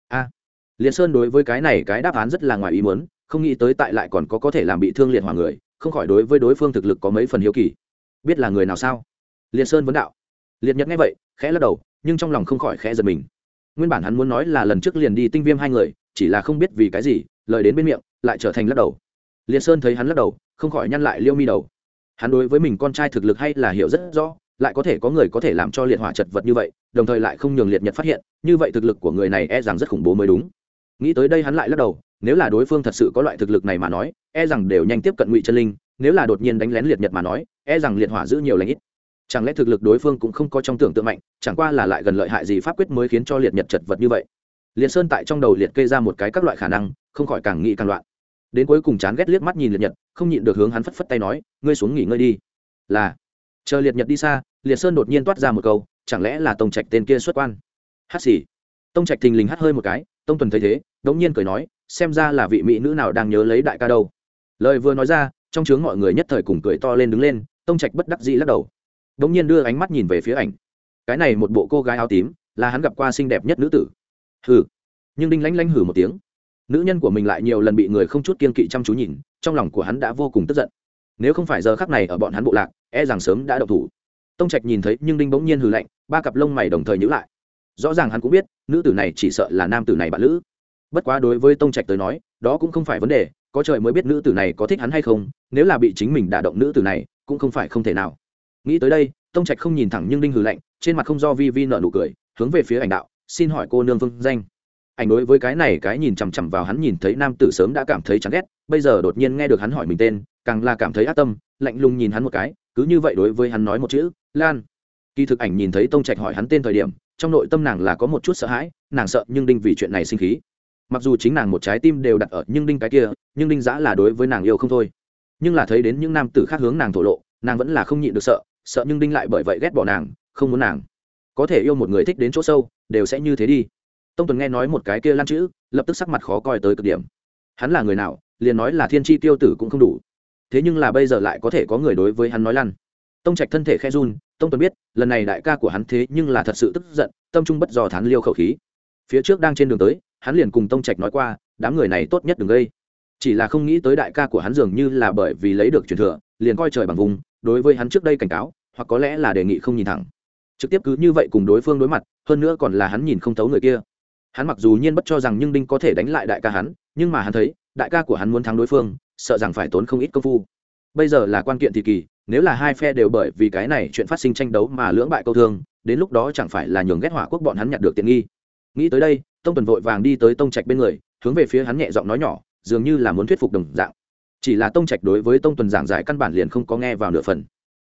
A. Liệt sơn đối với cái này cái đáp án rất là ngoài ý muốn, không nghĩ tới tại lại còn có có thể làm bị thương liệt hỏa người, không khỏi đối với đối phương thực lực có mấy phần hiếu kỳ. Biết là người nào sao? Liệt sơn vấn đạo. Liệt nhật nghe vậy, khẽ lắc đầu, nhưng trong lòng không khỏi khẽ giật mình. Nguyên bản hắn muốn nói là lần trước liền đi tinh viêm hai người, chỉ là không biết vì cái gì, lời đến bên miệng, lại trở thành lắc đầu. Liệt sơn thấy hắn lắc đầu, không khỏi nhăn lại liêu mi đầu. Hắn đối với mình con trai thực lực hay là hiểu rất rõ lại có thể có người có thể làm cho liệt hỏa chật vật như vậy, đồng thời lại không nhường liệt nhật phát hiện, như vậy thực lực của người này e rằng rất khủng bố mới đúng. Nghĩ tới đây hắn lại lắc đầu, nếu là đối phương thật sự có loại thực lực này mà nói e rằng đều nhanh tiếp cận ngụy chân linh, nếu là đột nhiên đánh lén liệt nhật mà nói e rằng liệt hỏa giữ nhiều lãnh ít. Chẳng lẽ thực lực đối phương cũng không có trong tưởng tượng mạnh, chẳng qua là lại gần lợi hại gì pháp quyết mới khiến cho liệt nhật chật vật như vậy. Liệt sơn tại trong đầu liệt kê ra một cái các loại khả năng, không khỏi càng nghĩ càng loạn. Đến cuối cùng chán ghét liếc mắt nhìn liệt nhật, không nhịn được hướng hắn phất phất tay nói, ngươi xuống nghỉ ngơi đi. Là, chờ liệt nhật đi xa liệt sơn đột nhiên toát ra một câu, chẳng lẽ là tông trạch tên kia xuất quan? Hát xì. Tông trạch thình lình hát hơi một cái, tông tuần thấy thế, đống nhiên cười nói, xem ra là vị mỹ nữ nào đang nhớ lấy đại ca đâu. Lời vừa nói ra, trong chướng mọi người nhất thời cùng cười to lên đứng lên, tông trạch bất đắc dĩ lắc đầu. Đống nhiên đưa ánh mắt nhìn về phía ảnh. Cái này một bộ cô gái áo tím, là hắn gặp qua xinh đẹp nhất nữ tử. Hừ. Nhưng đinh lánh lánh hử một tiếng. Nữ nhân của mình lại nhiều lần bị người không chút kiên kỵ chăm chú nhìn, trong lòng của hắn đã vô cùng tức giận. Nếu không phải giờ khắc này ở bọn hắn bộ lạc e rằng sớm đã đậu thủ tông trạch nhìn thấy nhưng đinh bỗng nhiên hừ lạnh, ba cặp lông mày đồng thời nhữ lại. Rõ ràng hắn cũng biết, nữ tử này chỉ sợ là nam tử này bạn lữ. Bất quá đối với tông trạch tới nói, đó cũng không phải vấn đề, có trời mới biết nữ tử này có thích hắn hay không, nếu là bị chính mình đả động nữ tử này, cũng không phải không thể nào. Nghĩ tới đây, tông trạch không nhìn thẳng nhưng đinh hừ lạnh, trên mặt không do vi vi nợ nụ cười, hướng về phía ảnh đạo, xin hỏi cô nương vương danh. Ảnh đối với cái này cái nhìn chằm chằm vào hắn nhìn thấy nam tử sớm đã cảm thấy chán ghét, bây giờ đột nhiên nghe được hắn hỏi mình tên, càng là cảm thấy ác tâm, lạnh lùng nhìn hắn một cái, cứ như vậy đối với hắn nói một chữ lan. Kỳ thực ảnh nhìn thấy tông trạch hỏi hắn tên thời điểm, trong nội tâm nàng là có một chút sợ hãi, nàng sợ nhưng đinh vì chuyện này sinh khí. Mặc dù chính nàng một trái tim đều đặt ở nhưng đinh cái kia, nhưng đinh giã là đối với nàng yêu không thôi. Nhưng là thấy đến những nam tử khác hướng nàng thổ lộ, nàng vẫn là không nhịn được sợ sợ nhưng đinh lại bởi vậy ghét bỏ nàng, không muốn nàng. Có thể yêu một người thích đến chỗ sâu, đều sẽ như thế đi. Tông tuần nghe nói một cái kia lan chữ, lập tức sắc mặt khó coi tới cực điểm. Hắn là người nào, liền nói là thiên tri tiêu tử cũng không đủ. Thế nhưng là bây giờ lại có thể có người đối với hắn nói lăn tông trạch thân thể khe run, tông tuần biết, lần này đại ca của hắn thế nhưng là thật sự tức giận, tâm trung bất dò thán liêu khẩu khí. Phía trước đang trên đường tới, hắn liền cùng tông trạch nói qua, đám người này tốt nhất đừng gây. Chỉ là không nghĩ tới đại ca của hắn dường như là bởi vì lấy được truyền thừa, liền coi trời bằng vùng, đối với hắn trước đây cảnh cáo, hoặc có lẽ là đề nghị không nhìn thẳng. Trực tiếp cứ như vậy cùng đối phương đối mặt, hơn nữa còn là hắn nhìn không thấu người kia. Hắn mặc dù nhiên bất cho rằng nhưng đinh có thể đánh lại đại ca hắn, nhưng mà hắn thấy, đại ca của hắn muốn thắng đối phương, sợ rằng phải tốn không ít công phu. Bây giờ là quan kiện thì kỳ nếu là hai phe đều bởi vì cái này chuyện phát sinh tranh đấu mà lưỡng bại câu thương, đến lúc đó chẳng phải là nhường ghét hỏa quốc bọn hắn nhặt được tiện nghi. Nghĩ tới đây, tông tuần vội vàng đi tới tông trạch bên người, hướng về phía hắn nhẹ giọng nói nhỏ, dường như là muốn thuyết phục đồng dạng. Chỉ là tông trạch đối với tông tuần giảng giải căn bản liền không có nghe vào nửa phần.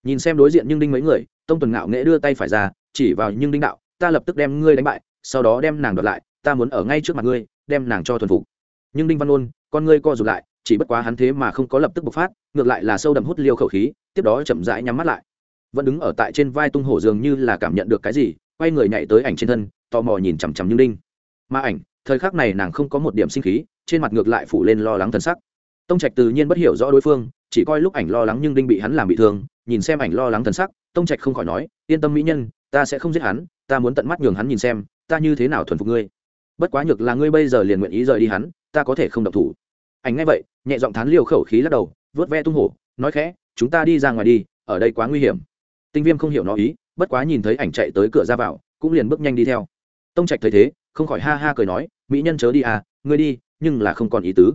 Nhìn xem đối diện nhưng đinh mấy người, tông tuần ngạo nghễ đưa tay phải ra, chỉ vào nhưng đinh đạo, ta lập tức đem ngươi đánh bại, sau đó đem nàng đoạt lại, ta muốn ở ngay trước mặt ngươi, đem nàng cho thuần phục. Nhưng đinh văn ôn, con ngươi co rụt lại chỉ bất quá hắn thế mà không có lập tức bộc phát, ngược lại là sâu đậm hút liêu khẩu khí, tiếp đó chậm rãi nhắm mắt lại. Vẫn đứng ở tại trên vai tung hổ dường như là cảm nhận được cái gì, quay người nhảy tới ảnh trên thân, tò mò nhìn chằm chằm như đinh mà ảnh, thời khắc này nàng không có một điểm sinh khí, trên mặt ngược lại phủ lên lo lắng thân sắc. Tông trạch tự nhiên bất hiểu rõ đối phương, chỉ coi lúc ảnh lo lắng nhưng đinh bị hắn làm bị thương, nhìn xem ảnh lo lắng thân sắc, tông trạch không khỏi nói, yên tâm mỹ nhân, ta sẽ không giết hắn, ta muốn tận mắt nhường hắn nhìn xem, ta như thế nào thuần phục ngươi. Bất quá nhược là ngươi bây giờ liền nguyện ý rời đi hắn, ta có thể không động thủ ảnh ngay vậy nhẹ giọng thán liều khẩu khí lắc đầu vớt ve tung hổ nói khẽ chúng ta đi ra ngoài đi ở đây quá nguy hiểm. Tinh viêm không hiểu nó ý bất quá nhìn thấy ảnh chạy tới cửa ra vào cũng liền bước nhanh đi theo. Tông trạch thấy thế không khỏi ha ha cười nói mỹ nhân chớ đi à ngươi đi nhưng là không còn ý tứ.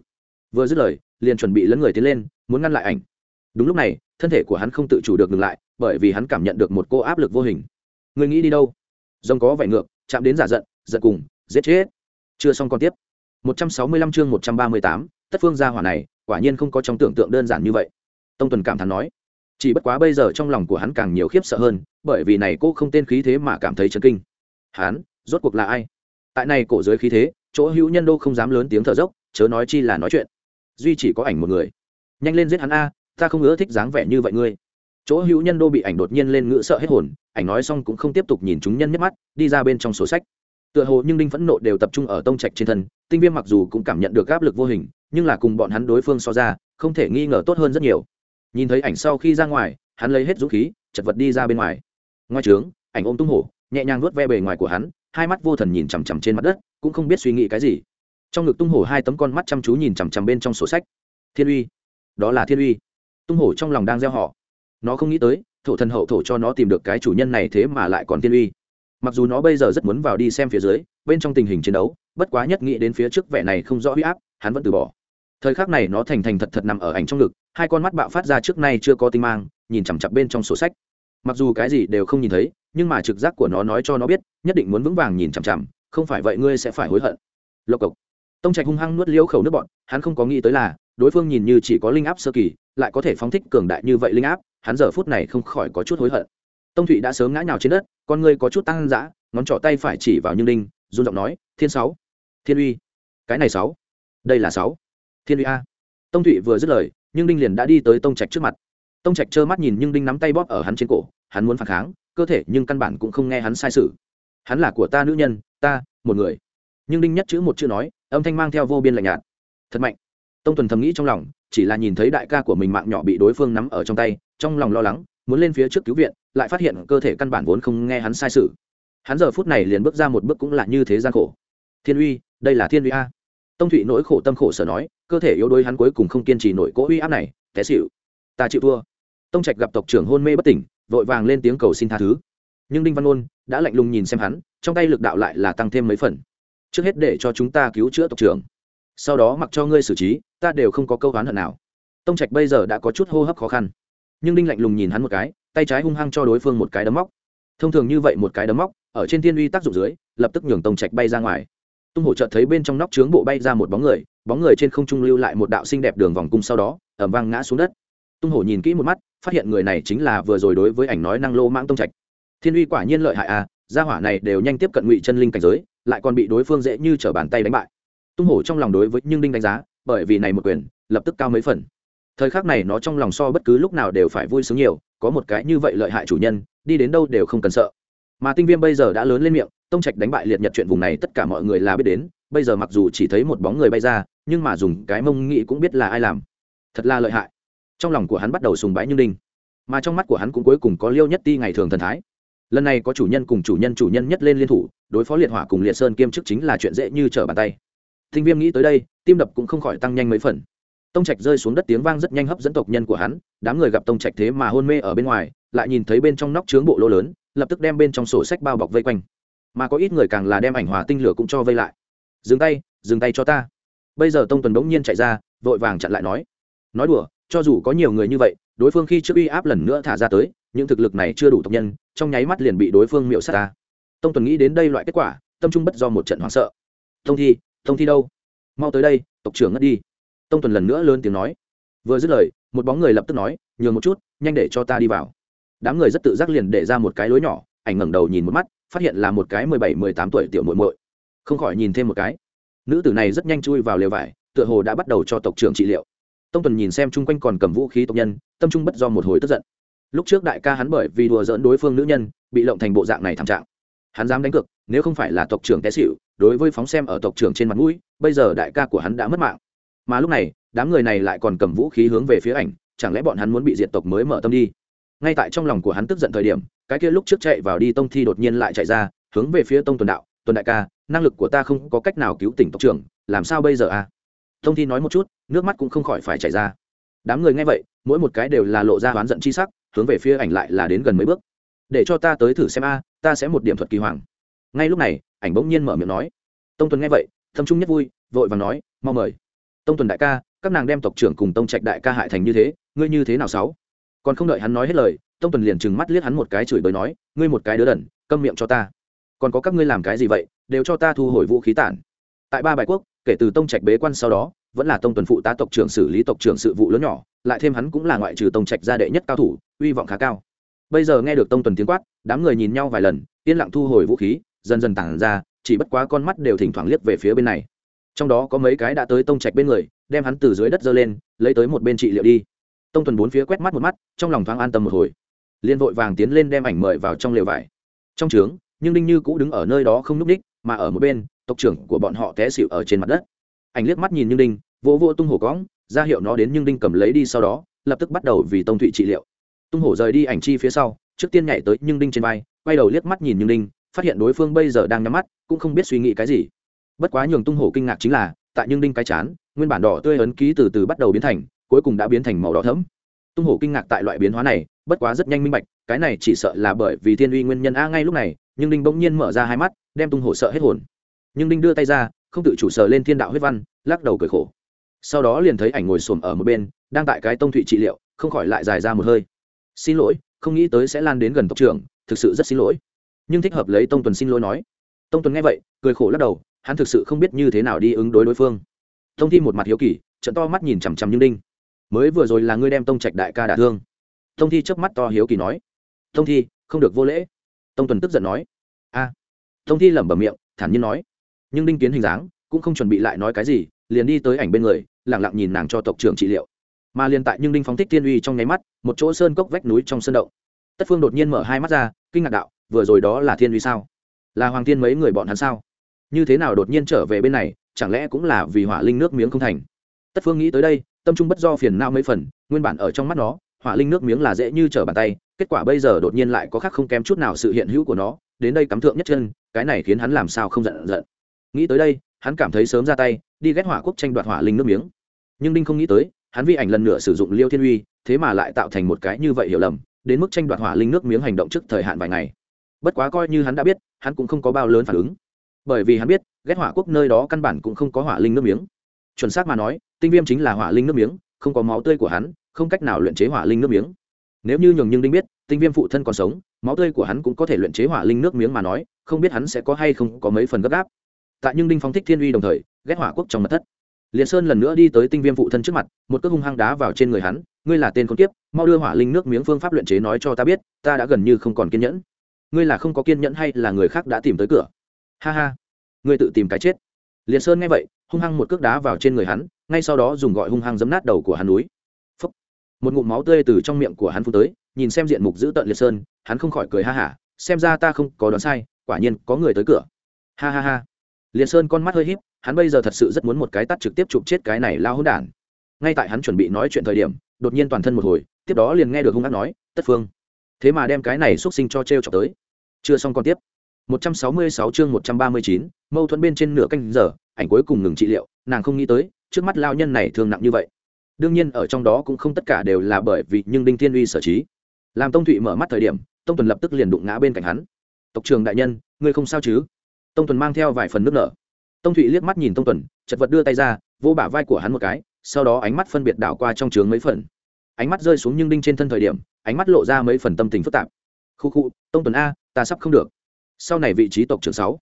Vừa dứt lời liền chuẩn bị lấn người tiến lên muốn ngăn lại ảnh. Đúng lúc này thân thể của hắn không tự chủ được ngừng lại bởi vì hắn cảm nhận được một cô áp lực vô hình. Người nghĩ đi đâu? Rồng có vẻ ngược chạm đến giả giận giận cùng giết chết. Chưa xong còn tiếp. 165 chương 138, tất phương gia hỏa này, quả nhiên không có trong tưởng tượng đơn giản như vậy. Tông tuần cảm thán nói, chỉ bất quá bây giờ trong lòng của hắn càng nhiều khiếp sợ hơn, bởi vì này cô không tên khí thế mà cảm thấy chấn kinh. Hắn, rốt cuộc là ai? Tại này cổ giới khí thế, chỗ hữu nhân đô không dám lớn tiếng thở dốc, chớ nói chi là nói chuyện. Duy chỉ có ảnh một người. Nhanh lên giết hắn a, ta không ưa thích dáng vẻ như vậy ngươi. Chỗ hữu nhân đô bị ảnh đột nhiên lên ngữ sợ hết hồn, ảnh nói xong cũng không tiếp tục nhìn chúng nhân nhấc mắt, đi ra bên trong sổ sách. Tựa hồ nhưng đinh phẫn nộ đều tập trung ở tông trạch trên thân, tinh viêm mặc dù cũng cảm nhận được áp lực vô hình nhưng là cùng bọn hắn đối phương so ra, không thể nghi ngờ tốt hơn rất nhiều. Nhìn thấy ảnh sau khi ra ngoài, hắn lấy hết dũng khí, chật vật đi ra bên ngoài. Ngoài trướng, ảnh ôm tung hổ, nhẹ nhàng vuốt ve bề ngoài của hắn, hai mắt vô thần nhìn chằm chằm trên mặt đất, cũng không biết suy nghĩ cái gì. Trong ngực tung hổ hai tấm con mắt chăm chú nhìn chằm chằm bên trong sổ sách. Thiên uy, đó là thiên uy. Tung hổ trong lòng đang gieo họ. Nó không nghĩ tới, thổ thần hậu thổ cho nó tìm được cái chủ nhân này thế mà lại còn thiên uy. Mặc dù nó bây giờ rất muốn vào đi xem phía dưới, bên trong tình hình chiến đấu, bất quá nhất nghĩ đến phía trước vẻ này không rõ huy áp, hắn vẫn từ bỏ thời khắc này nó thành thành thật thật nằm ở ảnh trong ngực, hai con mắt bạo phát ra trước nay chưa có tinh mang, nhìn chằm chặp bên trong sổ sách. Mặc dù cái gì đều không nhìn thấy, nhưng mà trực giác của nó nói cho nó biết, nhất định muốn vững vàng nhìn chằm chằm, không phải vậy ngươi sẽ phải hối hận. Lộc cộc. Tông trạch hung hăng nuốt liễu khẩu nước bọn, hắn không có nghĩ tới là, đối phương nhìn như chỉ có linh áp sơ kỳ, lại có thể phóng thích cường đại như vậy linh áp, hắn giờ phút này không khỏi có chút hối hận. Tông thụy đã sớm ngã nhào trên đất, con ngươi có chút tăng dã, ngón trỏ tay phải chỉ vào như đinh run giọng nói, thiên sáu, thiên uy, cái này sáu, đây là sáu thiên uy a. Tông thụy vừa dứt lời, nhưng đinh liền đã đi tới tông trạch trước mặt. Tông trạch trơ mắt nhìn nhưng đinh nắm tay bóp ở hắn trên cổ, hắn muốn phản kháng, cơ thể nhưng căn bản cũng không nghe hắn sai sự. Hắn là của ta nữ nhân, ta, một người. Nhưng đinh nhất chữ một chữ nói, âm thanh mang theo vô biên lạnh nhạt. Thật mạnh. Tông tuần thầm nghĩ trong lòng, chỉ là nhìn thấy đại ca của mình mạng nhỏ bị đối phương nắm ở trong tay, trong lòng lo lắng, muốn lên phía trước cứu viện, lại phát hiện cơ thể căn bản vốn không nghe hắn sai sự. Hắn giờ phút này liền bước ra một bước cũng là như thế gian khổ. Thiên uy, đây là thiên uy a tông thụy nỗi khổ tâm khổ sở nói, cơ thể yếu đuối hắn cuối cùng không kiên trì nổi cỗ uy áp này, té xịu ta chịu thua. Tông trạch gặp tộc trưởng hôn mê bất tỉnh, vội vàng lên tiếng cầu xin tha thứ. Nhưng đinh văn ôn đã lạnh lùng nhìn xem hắn, trong tay lực đạo lại là tăng thêm mấy phần. Trước hết để cho chúng ta cứu chữa tộc trưởng. Sau đó mặc cho ngươi xử trí, ta đều không có câu oán hận nào. Tông trạch bây giờ đã có chút hô hấp khó khăn. Nhưng đinh lạnh lùng nhìn hắn một cái, tay trái hung hăng cho đối phương một cái đấm móc. Thông thường như vậy một cái đấm móc, ở trên thiên uy tác dụng dưới, lập tức nhường tông trạch bay ra ngoài tung hổ chợt thấy bên trong nóc trướng bộ bay ra một bóng người bóng người trên không trung lưu lại một đạo xinh đẹp đường vòng cung sau đó ẩm vang ngã xuống đất. Tung hổ nhìn kỹ một mắt, phát hiện người này chính là vừa rồi đối với ảnh nói năng lô mãng tông trạch. Thiên uy quả nhiên lợi hại à gia hỏa này đều nhanh tiếp cận ngụy chân linh cảnh giới, lại còn bị đối phương dễ như t r ở bàn tay đánh bại. Tung hổ trong lòng đối với nhưng đinh đánh giá, bởi vì này một quyền, lập tức cao mấy phần. Thời khắc này nó trong lòng so bất cứ lúc nào đều phải vui sướng nhiều, có một cái như vậy lợi hại chủ nhân, đi đến đâu đều không cần sợ mà tinh viêm bây giờ đã lớn lên miệng, tông trạch đánh bại liệt nhật chuyện vùng này tất cả mọi người là biết đến, bây giờ mặc dù chỉ thấy một bóng người bay ra, nhưng mà dùng cái mông nghĩ cũng biết là ai làm. Thật là lợi hại. Trong lòng của hắn bắt đầu sùng bái như đinh. Mà trong mắt của hắn cũng cuối cùng có liêu nhất ti ngày thường thần thái. Lần này có chủ nhân cùng chủ nhân chủ nhân nhất lên liên thủ, đối phó liệt hỏa cùng liệt sơn kiêm chức chính là chuyện dễ như trở bàn tay. Tinh viêm nghĩ tới đây, tim đập cũng không khỏi tăng nhanh mấy phần. Tông trạch rơi xuống đất tiếng vang rất nhanh hấp dẫn tộc nhân của hắn, đám người gặp tông trạch thế mà hôn mê ở bên ngoài, lại nhìn thấy bên trong nóc trướng bộ lô lớn lập tức đem bên trong sổ sách bao bọc vây quanh. Mà có ít người càng là đem ảnh hòa tinh lửa cũng cho vây lại. Dừng tay dừng tay cho ta. Bây giờ tông tuần bỗng nhiên chạy ra, vội vàng chặn lại nói. Nói đùa, cho dù có nhiều người như vậy, đối phương khi trước uy áp lần nữa thả ra tới, những thực lực này chưa đủ tộc nhân, trong nháy mắt liền bị đối phương miệu sát ta. Tông tuần nghĩ đến đây loại kết quả, tâm trung bất do một trận hoảng sợ. Tông thi tông thi đâu? Mau tới đây, tộc trưởng ngất đi. Tông tuần lần nữa lớn tiếng nói. Vừa dứt lời, một bóng người lập tức nói, nhường một chút, nhanh để cho ta đi vào đám người rất tự giác liền để ra một cái lối nhỏ, ảnh ngẩng đầu nhìn một mắt, phát hiện là một cái mười bảy, mười tám tuổi tiểu muội muội. Không khỏi nhìn thêm một cái. Nữ tử này rất nhanh chui vào lều vải, tựa hồ đã bắt đầu cho tộc trưởng trị liệu. Tông tuần nhìn xem chung quanh còn cầm vũ khí tộc nhân, tâm trung bất do một hồi tức giận. Lúc trước đại ca hắn bởi vì đùa dỡn đối phương nữ nhân, bị lộng thành bộ dạng này thảm trạng. Hắn dám đánh cược, nếu không phải là tộc trưởng té xịu đối với phóng xem ở tộc trưởng trên mặt mũi, bây giờ đại ca của hắn đã mất mạng. Mà lúc này, đám người này lại còn cầm vũ khí hướng về phía ảnh, chẳng lẽ bọn hắn muốn bị diệt tộc mới mở tâm đi? Ngay tại trong lòng của hắn tức giận thời điểm, cái kia lúc trước chạy vào đi tông thi đột nhiên lại chạy ra, hướng về phía tông tuần đạo, tuần đại ca, năng lực của ta không có cách nào cứu tỉnh tộc trưởng, làm sao bây giờ à? Tông thi nói một chút, nước mắt cũng không khỏi phải chảy ra. Đám người nghe vậy, mỗi một cái đều là lộ ra oán giận chi sắc, hướng về phía ảnh lại là đến gần mấy bước. Để cho ta tới thử xem a, ta sẽ một điểm thuật kỳ hoàng. Ngay lúc này, ảnh bỗng nhiên mở miệng nói. Tông tuần nghe vậy, thâm trung nhất vui, vội và nói, mau mời. Tông tuần đại ca, các nàng đem tộc trưởng cùng tông trạch đại ca hại thành như thế, ngươi như thế nào sáu? Còn không đợi hắn nói hết lời, tông tuần liền trừng mắt liếc hắn một cái chửi bới nói, ngươi một cái đứa đẩn câm miệng cho ta. Còn có các ngươi làm cái gì vậy, đều cho ta thu hồi vũ khí tản. Tại ba bài quốc, kể từ tông trạch bế quan sau đó, vẫn là tông tuần phụ tá tộc trưởng xử lý tộc trưởng sự vụ lớn nhỏ, lại thêm hắn cũng là ngoại trừ tông trạch gia đệ nhất cao thủ, uy vọng khá cao. Bây giờ nghe được tông tuần tiếng quát, đám người nhìn nhau vài lần, yên lặng thu hồi vũ khí, dần dần tản ra, chỉ bất quá con mắt đều thỉnh thoảng liếc về phía bên này. Trong đó có mấy cái đã tới tông trạch bên người, đem hắn từ dưới đất dơ lên, lấy tới một bên trị liệu đi tông tuần bốn phía quét mắt một mắt, trong lòng thoáng an tâm một hồi. Liên vội vàng tiến lên đem ảnh mời vào trong lều vải. Trong trướng, nhưng đinh như cũ đứng ở nơi đó không n ú c ních mà ở một bên, tộc trưởng của bọn họ té xịu ở trên mặt đất. Ảnh liếc mắt nhìn nhưng đinh, vỗ vỗ tung hổ cõng, ra hiệu nó đến nhưng đinh cầm lấy đi sau đó, lập tức bắt đầu vì tông thụy trị liệu. Tung hổ rời đi ảnh chi phía sau, trước tiên nhảy tới nhưng đinh trên vai, quay đầu liếc mắt nhìn nhưng đinh, phát hiện đối phương bây giờ đang nhắm mắt, cũng không biết suy nghĩ cái gì. Bất quá nhường tung hổ kinh ngạc chính là, tại nhưng đinh cái chán, nguyên bản đỏ tươi ấn ký từ từ bắt đầu biến thành cuối cùng đã biến thành màu đỏ thẫm. Tung hổ kinh ngạc tại loại biến hóa này, bất quá rất nhanh minh bạch, cái này chỉ sợ là bởi vì thiên uy nguyên nhân a ngay lúc này, nhưng đinh bỗng nhiên mở ra hai mắt, đem tung hổ sợ hết hồn. Nhưng đinh đưa tay ra, không tự chủ sợ lên thiên đạo huyết văn, lắc đầu cười khổ. Sau đó liền thấy ảnh ngồi xổm ở một bên, đang tại cái tông thụy trị liệu, không khỏi lại dài ra một hơi. Xin lỗi, không nghĩ tới sẽ lan đến gần tộc trưởng, thực sự rất xin lỗi. Nhưng thích hợp lấy tông tuần xin lỗi nói. Tông tuần nghe vậy, cười khổ lắc đầu, hắn thực sự không biết như thế nào đi ứng đối đối phương. Tông thi một mặt hiếu kỳ trận to mắt nhìn chằm chằm như đinh mới vừa rồi là ngươi đem tông trạch đại ca đả thương. Tông thi chớp mắt to hiếu kỳ nói. Tông thi, không được vô lễ. Tông tuần tức giận nói. A. À. tông thi lẩm bẩm miệng, thản nhiên nói. Nhưng đinh kiến hình dáng, cũng không chuẩn bị lại nói cái gì, liền đi tới ảnh bên người lẳng lặng nhìn nàng cho tộc trưởng trị liệu. Mà liền tại nhưng đinh phóng thích tiên uy trong nháy mắt, một chỗ sơn cốc vách núi trong sơn động. Tất phương đột nhiên mở hai mắt ra, kinh ngạc đạo, vừa rồi đó là thiên uy sao? Là hoàng tiên mấy người bọn hắn sao? Như thế nào đột nhiên trở về bên này, chẳng lẽ cũng là vì hỏa linh nước miếng không thành? Tất phương nghĩ tới đây tâm trung bất do phiền não mấy phần, nguyên bản ở trong mắt nó, hỏa linh nước miếng là dễ như trở bàn tay, kết quả bây giờ đột nhiên lại có khác không kém chút nào sự hiện hữu của nó, đến đây cắm thượng nhất chân, cái này khiến hắn làm sao không giận giận. Nghĩ tới đây, hắn cảm thấy sớm ra tay, đi ghét hỏa quốc tranh đoạt hỏa linh nước miếng. Nhưng đinh không nghĩ tới, hắn vi ảnh lần nữa sử dụng liêu thiên uy, thế mà lại tạo thành một cái như vậy hiểu lầm, đến mức tranh đoạt hỏa linh nước miếng hành động trước thời hạn vài ngày. Bất quá coi như hắn đã biết, hắn cũng không có bao lớn phản ứng. Bởi vì hắn biết, ghét hỏa quốc nơi đó căn bản cũng không có hỏa linh nước miếng. Chuẩn xác mà nói tinh viêm chính là hỏa linh nước miếng, không có máu tươi của hắn, không cách nào luyện chế hỏa linh nước miếng. Nếu như nhường nhưng đinh biết, tinh viêm phụ thân còn sống, máu tươi của hắn cũng có thể luyện chế hỏa linh nước miếng mà nói, không biết hắn sẽ có hay không có mấy phần gấp gáp. Tại nhưng đinh phóng thích thiên uy đồng thời, ghét hỏa quốc trong mật thất. Liền sơn lần nữa đi tới tinh viêm phụ thân trước mặt, một cước hung hăng đá vào trên người hắn, ngươi là tên con kiếp, mau đưa hỏa linh nước miếng phương pháp luyện chế nói cho ta biết, ta đã gần như không còn kiên nhẫn. Ngươi là không có kiên nhẫn hay là người khác đã tìm tới cửa? Ha ha, ngươi tự tìm cái chết. Liền sơn nghe vậy hung hăng một cước đá vào trên người hắn, ngay sau đó dùng gọi hung hăng giấm nát đầu của hắn núi. Phúc. một ngụm máu tươi từ trong miệng của hắn phun tới, nhìn xem diện mục dữ tợn liệt sơn, hắn không khỏi cười ha hả, xem ra ta không có đoán sai, quả nhiên có người tới cửa. Ha ha ha. Liệt sơn con mắt hơi híp, hắn bây giờ thật sự rất muốn một cái tắt trực tiếp chụp chết cái này lao hỗn đản. Ngay tại hắn chuẩn bị nói chuyện thời điểm, đột nhiên toàn thân một hồi, tiếp đó liền nghe được hung hăng nói, tất phương, thế mà đem cái này x sinh cho t r e o tới. Chưa xong còn tiếp. 166 chương 139, mâu thuẫn bên trên nửa canh giờ ảnh cuối cùng ngừng trị liệu nàng không nghĩ tới trước mắt lao nhân này thường nặng như vậy. Đương nhiên ở trong đó cũng không tất cả đều là bởi vì nhưng đinh thiên uy sở trí. Làm tông thụy mở mắt thời điểm tông tuần lập tức liền đụng ngã bên cạnh hắn. Tộc trường đại nhân ngươi không sao chứ? Tông tuần mang theo vài phần nước nở. Tông thụy liếc mắt nhìn tông tuần chật vật đưa tay ra vô bả vai của hắn một cái sau đó ánh mắt phân biệt đảo qua trong trường mấy phần. Ánh mắt rơi xuống nhưng đinh trên thân thời điểm ánh mắt lộ ra mấy phần tâm tình phức tạp. "Khụ khụ, tông tuần a ta sắp không được sau này vị trí tộc trưởng sáu.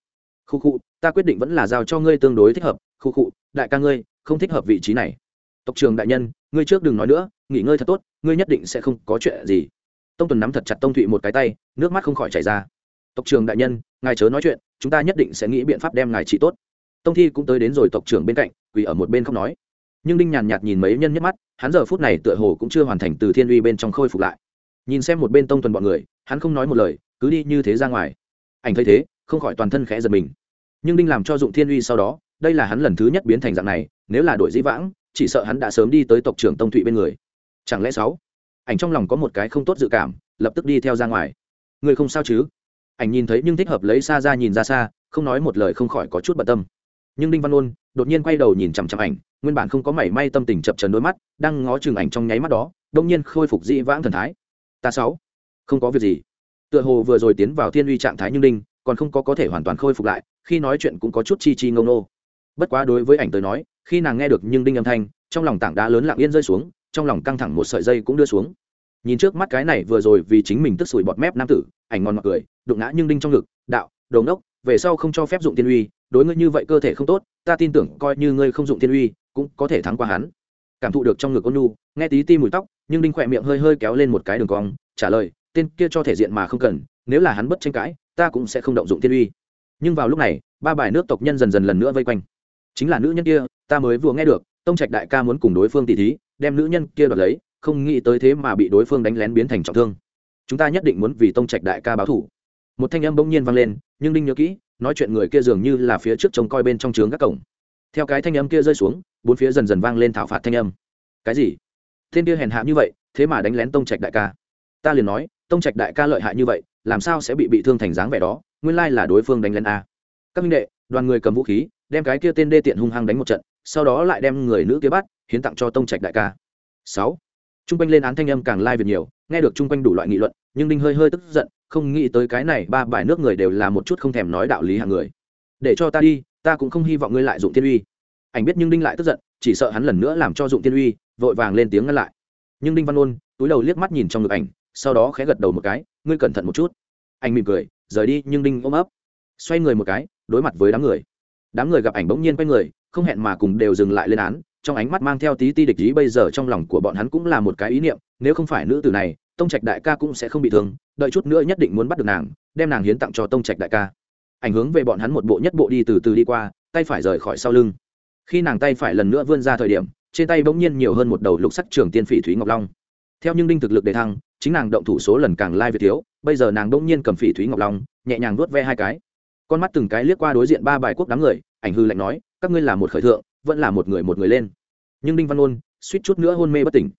Khu khu, ta quyết định vẫn là giao cho ngươi tương đối thích hợp. Khu khu, đại ca ngươi, không thích hợp vị trí này. Tộc trưởng đại nhân, ngươi trước đừng nói nữa, nghỉ ngơi thật tốt, ngươi nhất định sẽ không có chuyện gì. Tông tuần nắm thật chặt tông thụy một cái tay, nước mắt không khỏi chảy ra. Tộc trưởng đại nhân, ngài chớ nói chuyện, chúng ta nhất định sẽ nghĩ biện pháp đem ngài trị tốt. Tông thi cũng tới đến rồi tộc trưởng bên cạnh, quỳ ở một bên không nói. Nhưng đinh nhàn nhạt nhìn mấy nhân nhất mắt, hắn giờ phút này tựa hồ cũng chưa hoàn thành từ thiên uy bên trong khôi phục lại. Nhìn xem một bên tông tuần bọn người, hắn không nói một lời, cứ đi như thế ra ngoài ảnh thấy thế, không khỏi toàn thân khẽ giật mình. Nhưng đinh làm cho dụng thiên uy sau đó, đây là hắn lần thứ nhất biến thành dạng này, nếu là đội dĩ vãng, chỉ sợ hắn đã sớm đi tới tộc trưởng tông thụy bên người. Chẳng lẽ sáu? Ảnh trong lòng có một cái không tốt dự cảm, lập tức đi theo ra ngoài. Người không sao chứ? Ảnh nhìn thấy nhưng thích hợp lấy xa ra nhìn ra xa không nói một lời không khỏi có chút bận tâm. Nhưng đinh văn ôn đột nhiên quay đầu nhìn chằm chằm ảnh, nguyên bản không có mảy may tâm tình chập trần đôi mắt, đang ngó chừng ảnh trong nháy mắt đó đông nhiên khôi phục dĩ vãng thần thái. Ta sáu? Không có việc gì tựa hồ vừa rồi tiến vào thiên uy trạng thái nhưng đinh, còn không có có thể hoàn toàn khôi phục lại, khi nói chuyện cũng có chút chi chi ngông nô. Bất quá đối với ảnh tới nói, khi nàng nghe được nhưng đinh âm thanh, trong lòng tảng đá lớn lặng yên rơi xuống, trong lòng căng thẳng một sợi dây cũng đưa xuống. Nhìn trước mắt cái này vừa rồi vì chính mình tức sủi bọt mép nam tử, ảnh ngon mặc cười, đụng ngã nhưng đinh trong ngực, đạo, đồ đốc về sau không cho phép dụng thiên uy, đối ngươi như vậy cơ thể không tốt, ta tin tưởng coi như ngươi không dụng thiên uy, cũng có thể thắng qua hắn. Cảm thụ được trong ngực ôn nu nghe tí ti mùi tóc, nhưng đinh khỏe miệng hơi hơi kéo lên một cái đường cong, trả lời tên kia cho thể diện mà không cần, nếu là hắn bất tranh cãi, ta cũng sẽ không động dụng thiên uy. Nhưng vào lúc này, ba bài nước tộc nhân dần dần lần nữa vây quanh. Chính là nữ nhân kia, ta mới vừa nghe được, tông trạch đại ca muốn cùng đối phương tỉ thí, đem nữ nhân kia đoạt lấy, không nghĩ tới thế mà bị đối phương đánh lén biến thành trọng thương. Chúng ta nhất định muốn vì tông trạch đại ca báo thủ một thanh âm bỗng nhiên vang lên, nhưng đinh nhớ kỹ, nói chuyện người kia dường như là phía trước trông coi bên trong trướng các cổng. Theo cái thanh âm kia rơi xuống, bốn phía dần dần vang lên thảo phạt thanh âm. Cái gì? Thiên kia hèn hạ như vậy, thế mà đánh lén tông trạch đại ca. Ta liền nói tông trạch đại ca lợi hại như vậy, làm sao sẽ bị bị thương thành dáng vẻ đó? Nguyên lai là đối phương đánh lên a. Các minh đệ, đoàn người cầm vũ khí, đem cái kia tên đê tiện hung hăng đánh một trận, sau đó lại đem người nữ kia bắt, hiến tặng cho tông trạch đại ca. Sáu. Chung quanh lên án thanh âm càng lai việc nhiều, nghe được chung quanh đủ loại nghị luận, nhưng đinh hơi hơi tức giận, không nghĩ tới cái này ba bài nước người đều là một chút không thèm nói đạo lý hàng người. Để cho ta đi, ta cũng không hy vọng ngươi lại dụng tiên uy. Ảnh biết nhưng đinh lại tức giận, chỉ sợ hắn lần nữa làm cho dụng tiên uy, vội vàng lên tiếng ngăn lại. Nhưng đinh văn ôn, túi đầu liếc mắt nhìn trong ngực ảnh sau đó khẽ gật đầu một cái, ngươi cẩn thận một chút. Anh mỉm cười, rời đi, nhưng đinh ôm ấp, xoay người một cái, đối mặt với đám người. Đám người gặp ảnh bỗng nhiên quay người, không hẹn mà cùng đều dừng lại lên án, trong ánh mắt mang theo tí ti địch ý, bây giờ trong lòng của bọn hắn cũng là một cái ý niệm, nếu không phải nữ tử này, tông trạch đại ca cũng sẽ không bị thương, đợi chút nữa nhất định muốn bắt được nàng, đem nàng hiến tặng cho tông trạch đại ca. Ảnh hướng về bọn hắn một bộ nhất bộ đi từ từ đi qua, tay phải rời khỏi sau lưng. Khi nàng tay phải lần nữa vươn ra thời điểm, trên tay bỗng nhiên nhiều hơn một đầu lục sắc trường tiên phỉ thúy ngọc long theo nhưng đinh thực lực đề thăng, chính nàng động thủ số lần càng lai việt thiếu, bây giờ nàng bỗng nhiên cầm phỉ thúy ngọc long, nhẹ nhàng nuốt ve hai cái. Con mắt từng cái liếc qua đối diện ba bài quốc đám người, ảnh hư lạnh nói, các ngươi là một khởi thượng, vẫn là một người một người lên. Nhưng đinh văn ôn, suýt chút nữa hôn mê bất tỉnh.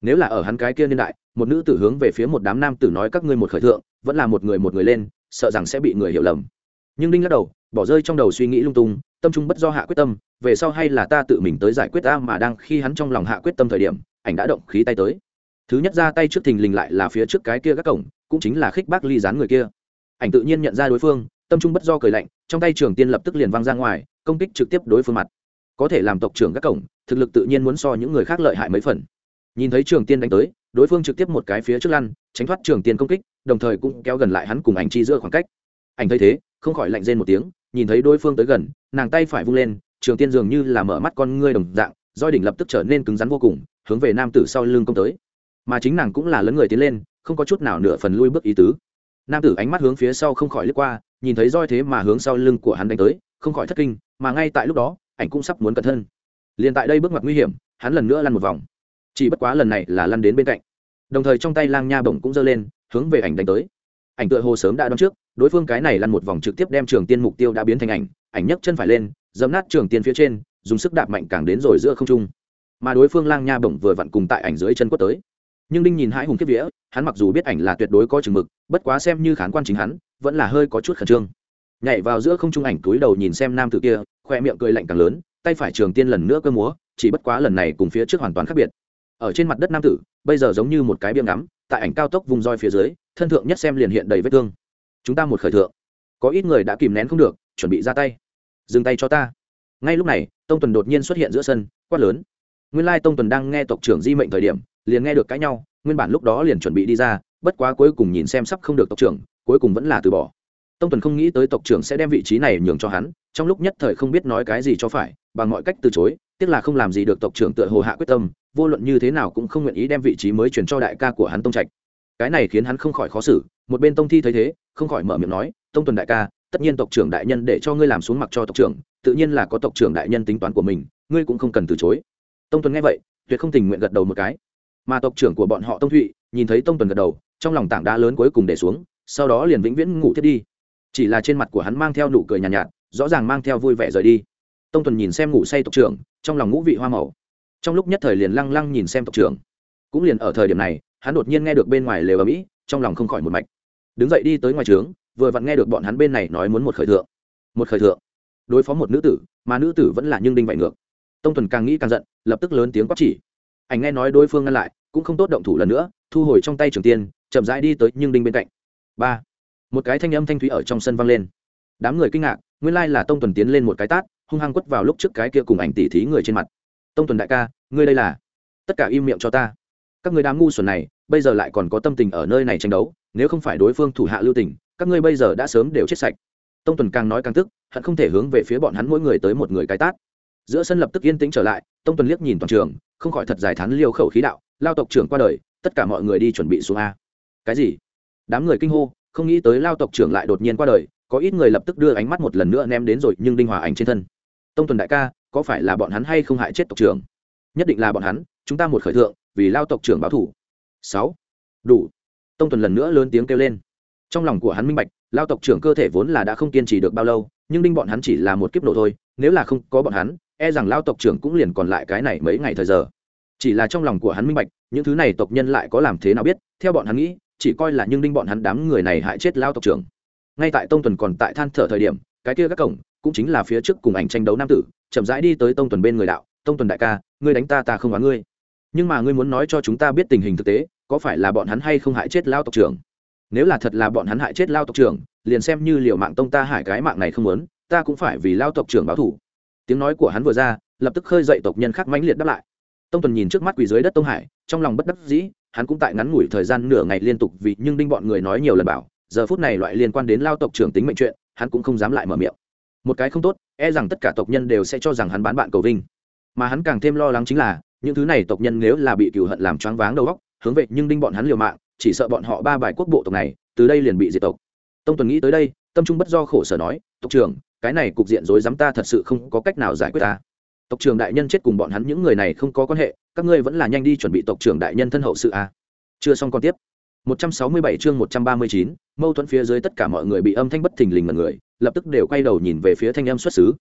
Nếu là ở hắn cái kia niên đại, một nữ tử hướng về phía một đám nam tử nói các ngươi một khởi thượng, vẫn là một người một người lên, sợ rằng sẽ bị người hiểu lầm. Nhưng đinh lắc đầu, bỏ rơi trong đầu suy nghĩ lung tung, tâm trung bất do hạ quyết tâm, về sau hay là ta tự mình tới giải quyết ta mà đang khi hắn trong lòng hạ quyết tâm thời điểm, ảnh đã động khí tay tới thứ nhất ra tay trước thình lình lại là phía trước cái kia các cổng, cũng chính là khích bác ly dán người kia. Ảnh tự nhiên nhận ra đối phương, tâm trung bất do cười lạnh, trong tay trường tiên lập tức liền văng ra ngoài, công kích trực tiếp đối phương mặt. Có thể làm tộc trưởng các cổng, thực lực tự nhiên muốn so những người khác lợi hại mấy phần. Nhìn thấy trường tiên đánh tới, đối phương trực tiếp một cái phía trước lăn, tránh thoát trường tiên công kích, đồng thời cũng kéo gần lại hắn cùng ảnh chi giữa khoảng cách. Ảnh thấy thế, không khỏi lạnh rên một tiếng, nhìn thấy đối phương tới gần, nàng tay phải vung lên, trường tiên dường như là mở mắt con ngươi đồng dạng, roi đỉnh lập tức trở nên cứng rắn vô cùng, hướng về nam tử sau lưng công tới mà chính nàng cũng là lấn người tiến lên, không có chút nào nửa phần lui bước ý tứ. Nam tử ánh mắt hướng phía sau không khỏi lướt qua, nhìn thấy roi thế mà hướng sau lưng của hắn đánh tới, không khỏi thất kinh, mà ngay tại lúc đó, ảnh cũng sắp muốn cẩn thân. Liền tại đây bước ngoặt nguy hiểm, hắn lần nữa lăn một vòng. Chỉ bất quá lần này là lăn đến bên cạnh. Đồng thời trong tay lang nha bổng cũng giơ lên, hướng về ảnh đánh tới. Ảnh tựa hồ sớm đã đón trước, đối phương cái này lăn một vòng trực tiếp đem trường tiên mục tiêu đã biến thành ảnh ảnh nhấc chân phải lên dấm nát trường tiên phía trên, dùng sức đạp mạnh càng đến rồi giữa không trung. Mà đối phương lang nha bổng vừa vặn cùng tại ảnh dưới chân quất tới nhưng đinh nhìn hãi hùng kiếp vía, hắn mặc dù biết ảnh là tuyệt đối có chừng mực, bất quá xem như khán quan chính hắn, vẫn là hơi có chút khẩn trương. Nhảy vào giữa không trung ảnh túi đầu nhìn xem nam tử kia, khoe miệng cười lạnh càng lớn, tay phải trường tiên lần nữa cơ múa, chỉ bất quá lần này cùng phía trước hoàn toàn khác biệt. Ở trên mặt đất nam tử, bây giờ giống như một cái biêm ngắm, tại ảnh cao tốc vùng roi phía dưới, thân thượng nhất xem liền hiện đầy vết thương. Chúng ta một khởi thượng. Có ít người đã kìm nén không được, chuẩn bị ra tay. Dừng tay cho ta. Ngay lúc này, tông tuần đột nhiên xuất hiện giữa sân, quát lớn. Nguyên lai tông tuần đang nghe tộc trưởng di mệnh thời điểm liền nghe được cãi nhau, nguyên bản lúc đó liền chuẩn bị đi ra, bất quá cuối cùng nhìn xem sắp không được tộc trưởng, cuối cùng vẫn là từ bỏ. Tông tuần không nghĩ tới tộc trưởng sẽ đem vị trí này nhường cho hắn, trong lúc nhất thời không biết nói cái gì cho phải, bằng mọi cách từ chối, tiếc là không làm gì được tộc trưởng tựa hồ hạ quyết tâm, vô luận như thế nào cũng không nguyện ý đem vị trí mới chuyển cho đại ca của hắn tông trạch. Cái này khiến hắn không khỏi khó xử, một bên tông thi thấy thế, không khỏi mở miệng nói, tông tuần đại ca, tất nhiên tộc trưởng đại nhân để cho ngươi làm xuống mặc cho tộc trưởng, tự nhiên là có tộc trưởng đại nhân tính toán của mình, ngươi cũng không cần từ chối. Tông tuần nghe vậy, tuyệt không tình nguyện gật đầu một cái mà tộc trưởng của bọn họ tông thụy nhìn thấy tông tuần gật đầu trong lòng tảng đá lớn cuối cùng để xuống sau đó liền vĩnh viễn ngủ thiết đi. Chỉ là trên mặt của hắn mang theo nụ cười nhàn nhạt, nhạt rõ ràng mang theo vui vẻ rời đi. Tông tuần nhìn xem ngủ say tộc trưởng trong lòng ngũ vị hoa màu. Trong lúc nhất thời liền lăng lăng nhìn xem tộc trưởng. Cũng liền ở thời điểm này hắn đột nhiên nghe được bên ngoài lều ở mỹ trong lòng không khỏi một mạch. Đứng dậy đi tới ngoài trướng vừa vặn nghe được bọn hắn bên này nói muốn một khởi thượng. Một khởi thượng. Đối phó một nữ tử mà nữ tử vẫn là nhưng đinh vậy ngược. Tông tuần càng nghĩ càng giận lập tức lớn tiếng quát chỉ. Ảnh nghe nói đối phương ngăn lại cũng không tốt động thủ lần nữa, thu hồi trong tay trường tiên, chậm rãi đi tới nhưng đinh bên cạnh. Ba, một cái thanh âm thanh thúy ở trong sân vang lên. Đám người kinh ngạc, nguyên lai là tông tuần tiến lên một cái tát, hung hăng quất vào lúc trước cái kia cùng ảnh tỉ thí người trên mặt. Tông tuần đại ca, ngươi đây là? Tất cả im miệng cho ta. Các người đám ngu xuẩn này, bây giờ lại còn có tâm tình ở nơi này tranh đấu, nếu không phải đối phương thủ hạ lưu tình, các ngươi bây giờ đã sớm đều chết sạch. Tông tuần càng nói càng tức, hận không thể hướng về phía bọn hắn mỗi người tới một người cái tát giữa sân lập tức yên tĩnh trở lại, tông tuần liếc nhìn toàn trường, không khỏi thật giải thán liêu khẩu khí đạo, lao tộc trưởng qua đời, tất cả mọi người đi chuẩn bị xuống a. Cái gì? Đám người kinh hô, không nghĩ tới lao tộc trưởng lại đột nhiên qua đời, có ít người lập tức đưa ánh mắt một lần nữa ném đến rồi, nhưng đinh hòa ảnh trên thân. Tông tuần đại ca, có phải là bọn hắn hay không hại chết tộc trưởng? Nhất định là bọn hắn, chúng ta một khởi thượng, vì lao tộc trưởng báo thủ. Sáu. Đủ. Tông tuần lần nữa lớn tiếng kêu lên. Trong lòng của hắn minh bạch, lao tộc trưởng cơ thể vốn là đã không kiên trì được bao lâu, nhưng đinh bọn hắn chỉ là một kiếp nổ thôi, nếu là không có bọn hắn e rằng lao tộc trưởng cũng liền còn lại cái này mấy ngày thời giờ. Chỉ là trong lòng của hắn minh bạch, những thứ này tộc nhân lại có làm thế nào biết, theo bọn hắn nghĩ, chỉ coi là nhưng đinh bọn hắn đám người này hại chết lao tộc trưởng. Ngay tại tông tuần còn tại than thở thời điểm, cái kia các cổng, cũng chính là phía trước cùng ảnh tranh đấu nam tử, chậm rãi đi tới tông tuần bên người đạo, tông tuần đại ca, ngươi đánh ta ta không oán ngươi. Nhưng mà ngươi muốn nói cho chúng ta biết tình hình thực tế, có phải là bọn hắn hay không hại chết lao tộc trưởng? Nếu là thật là bọn hắn hại chết lao tộc trưởng, liền xem như liệu mạng tông ta hại cái mạng này không muốn, ta cũng phải vì lao tộc trưởng báo thủ tiếng nói của hắn vừa ra, lập tức khơi dậy tộc nhân khác mãnh liệt đáp lại. Tông tuần nhìn trước mắt quỳ dưới đất tông hải, trong lòng bất đắc dĩ, hắn cũng tại ngắn ngủi thời gian nửa ngày liên tục vì nhưng đinh bọn người nói nhiều lần bảo, giờ phút này loại liên quan đến lao tộc trưởng tính mệnh chuyện, hắn cũng không dám lại mở miệng. Một cái không tốt e rằng tất cả tộc nhân đều sẽ cho rằng hắn bán bạn cầu vinh. Mà hắn càng thêm lo lắng chính là, những thứ này tộc nhân nếu là bị cựu hận làm choáng váng đầu óc, hướng về nhưng đinh bọn hắn liều mạng, chỉ sợ bọn họ ba bài quốc bộ tộc này, từ đây liền bị diệt tộc. Tông tuần nghĩ tới đây, tâm trung bất do khổ sở nói, tộc trưởng cái này cục diện rối rắm ta thật sự không có cách nào giải quyết ta. Tộc trưởng đại nhân chết cùng bọn hắn những người này không có quan hệ các ngươi vẫn là nhanh đi chuẩn bị tộc trưởng đại nhân thân hậu sự a chưa xong còn tiếp. 167 chương 139, mâu thuẫn phía dưới tất cả mọi người bị âm thanh bất thình lình mà người lập tức đều quay đầu nhìn về phía thanh âm xuất xứ.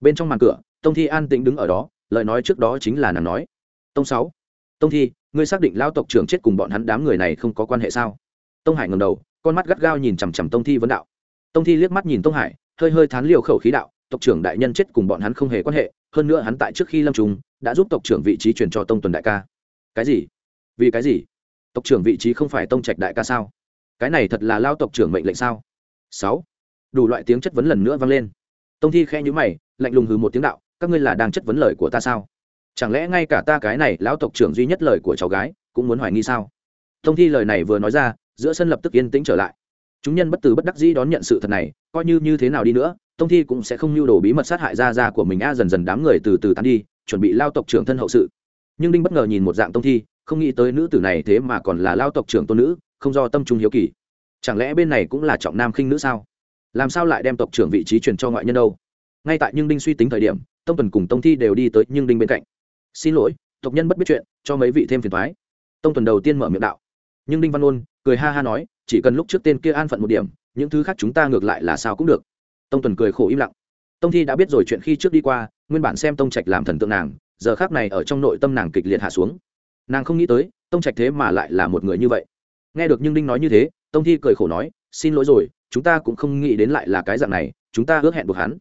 Bên trong màn cửa tông thi an tĩnh đứng ở đó lời nói trước đó chính là nàng nói. Tông sáu tông thi ngươi xác định lao tộc trưởng chết cùng bọn hắn đám người này không có quan hệ sao? Tông hải ngầm đầu con mắt gắt gao nhìn chằm chằm tông thi vấn đạo. Tông thi liếc mắt nhìn tông hải hơi hơi thán liều khẩu khí đạo, tộc trưởng đại nhân chết cùng bọn hắn không hề quan hệ, hơn nữa hắn tại trước khi lâm trùng, đã giúp tộc trưởng vị trí truyền cho tông tuần đại ca. Cái gì? Vì cái gì? Tộc trưởng vị trí không phải tông trạch đại ca sao? Cái này thật là lao tộc trưởng mệnh lệnh sao? Sáu. Đủ loại tiếng chất vấn lần nữa vang lên. Tông thi khe nhữ mày, lạnh lùng hừ một tiếng đạo, các ngươi là đang chất vấn lời của ta sao? Chẳng lẽ ngay cả ta cái này lão tộc trưởng duy nhất lời của cháu gái, cũng muốn hoài nghi sao? Tông thi lời này vừa nói ra, giữa sân lập tức yên tĩnh trở lại. Chúng nhân bất từ bất đắc dĩ đón nhận sự thật này coi như như thế nào đi nữa, tông thi cũng sẽ không lưu đồ bí mật sát hại ra ra của mình. A, dần dần đám người từ từ tán đi, chuẩn bị lao tộc trưởng thân hậu sự. Nhưng đinh bất ngờ nhìn một dạng tông thi, không nghĩ tới nữ tử này thế mà còn là lao tộc trưởng tôn nữ, không do tâm trung hiếu kỳ. Chẳng lẽ bên này cũng là trọng nam khinh nữ sao? Làm sao lại đem tộc trưởng vị trí truyền cho ngoại nhân đâu? Ngay tại nhưng đinh suy tính thời điểm, tông tuần cùng tông thi đều đi tới nhưng đinh bên cạnh. Xin lỗi, tộc nhân bất biết chuyện, cho mấy vị thêm phiền thoái tông tuần đầu tiên mở miệng đạo. Nhưng đinh văn ôn cười ha ha nói, chỉ cần lúc trước tên kia an phận một điểm những thứ khác chúng ta ngược lại là sao cũng được. Tông tuần cười khổ im lặng. Tông thi đã biết rồi chuyện khi trước đi qua, nguyên bản xem tông trạch làm thần tượng nàng, giờ khác này ở trong nội tâm nàng kịch liệt hạ xuống. Nàng không nghĩ tới, tông trạch thế mà lại là một người như vậy. Nghe được nhưng đinh nói như thế, tông thi cười khổ nói, xin lỗi rồi, chúng ta cũng không nghĩ đến lại là cái dạng này, chúng ta ước hẹn buộc hắn.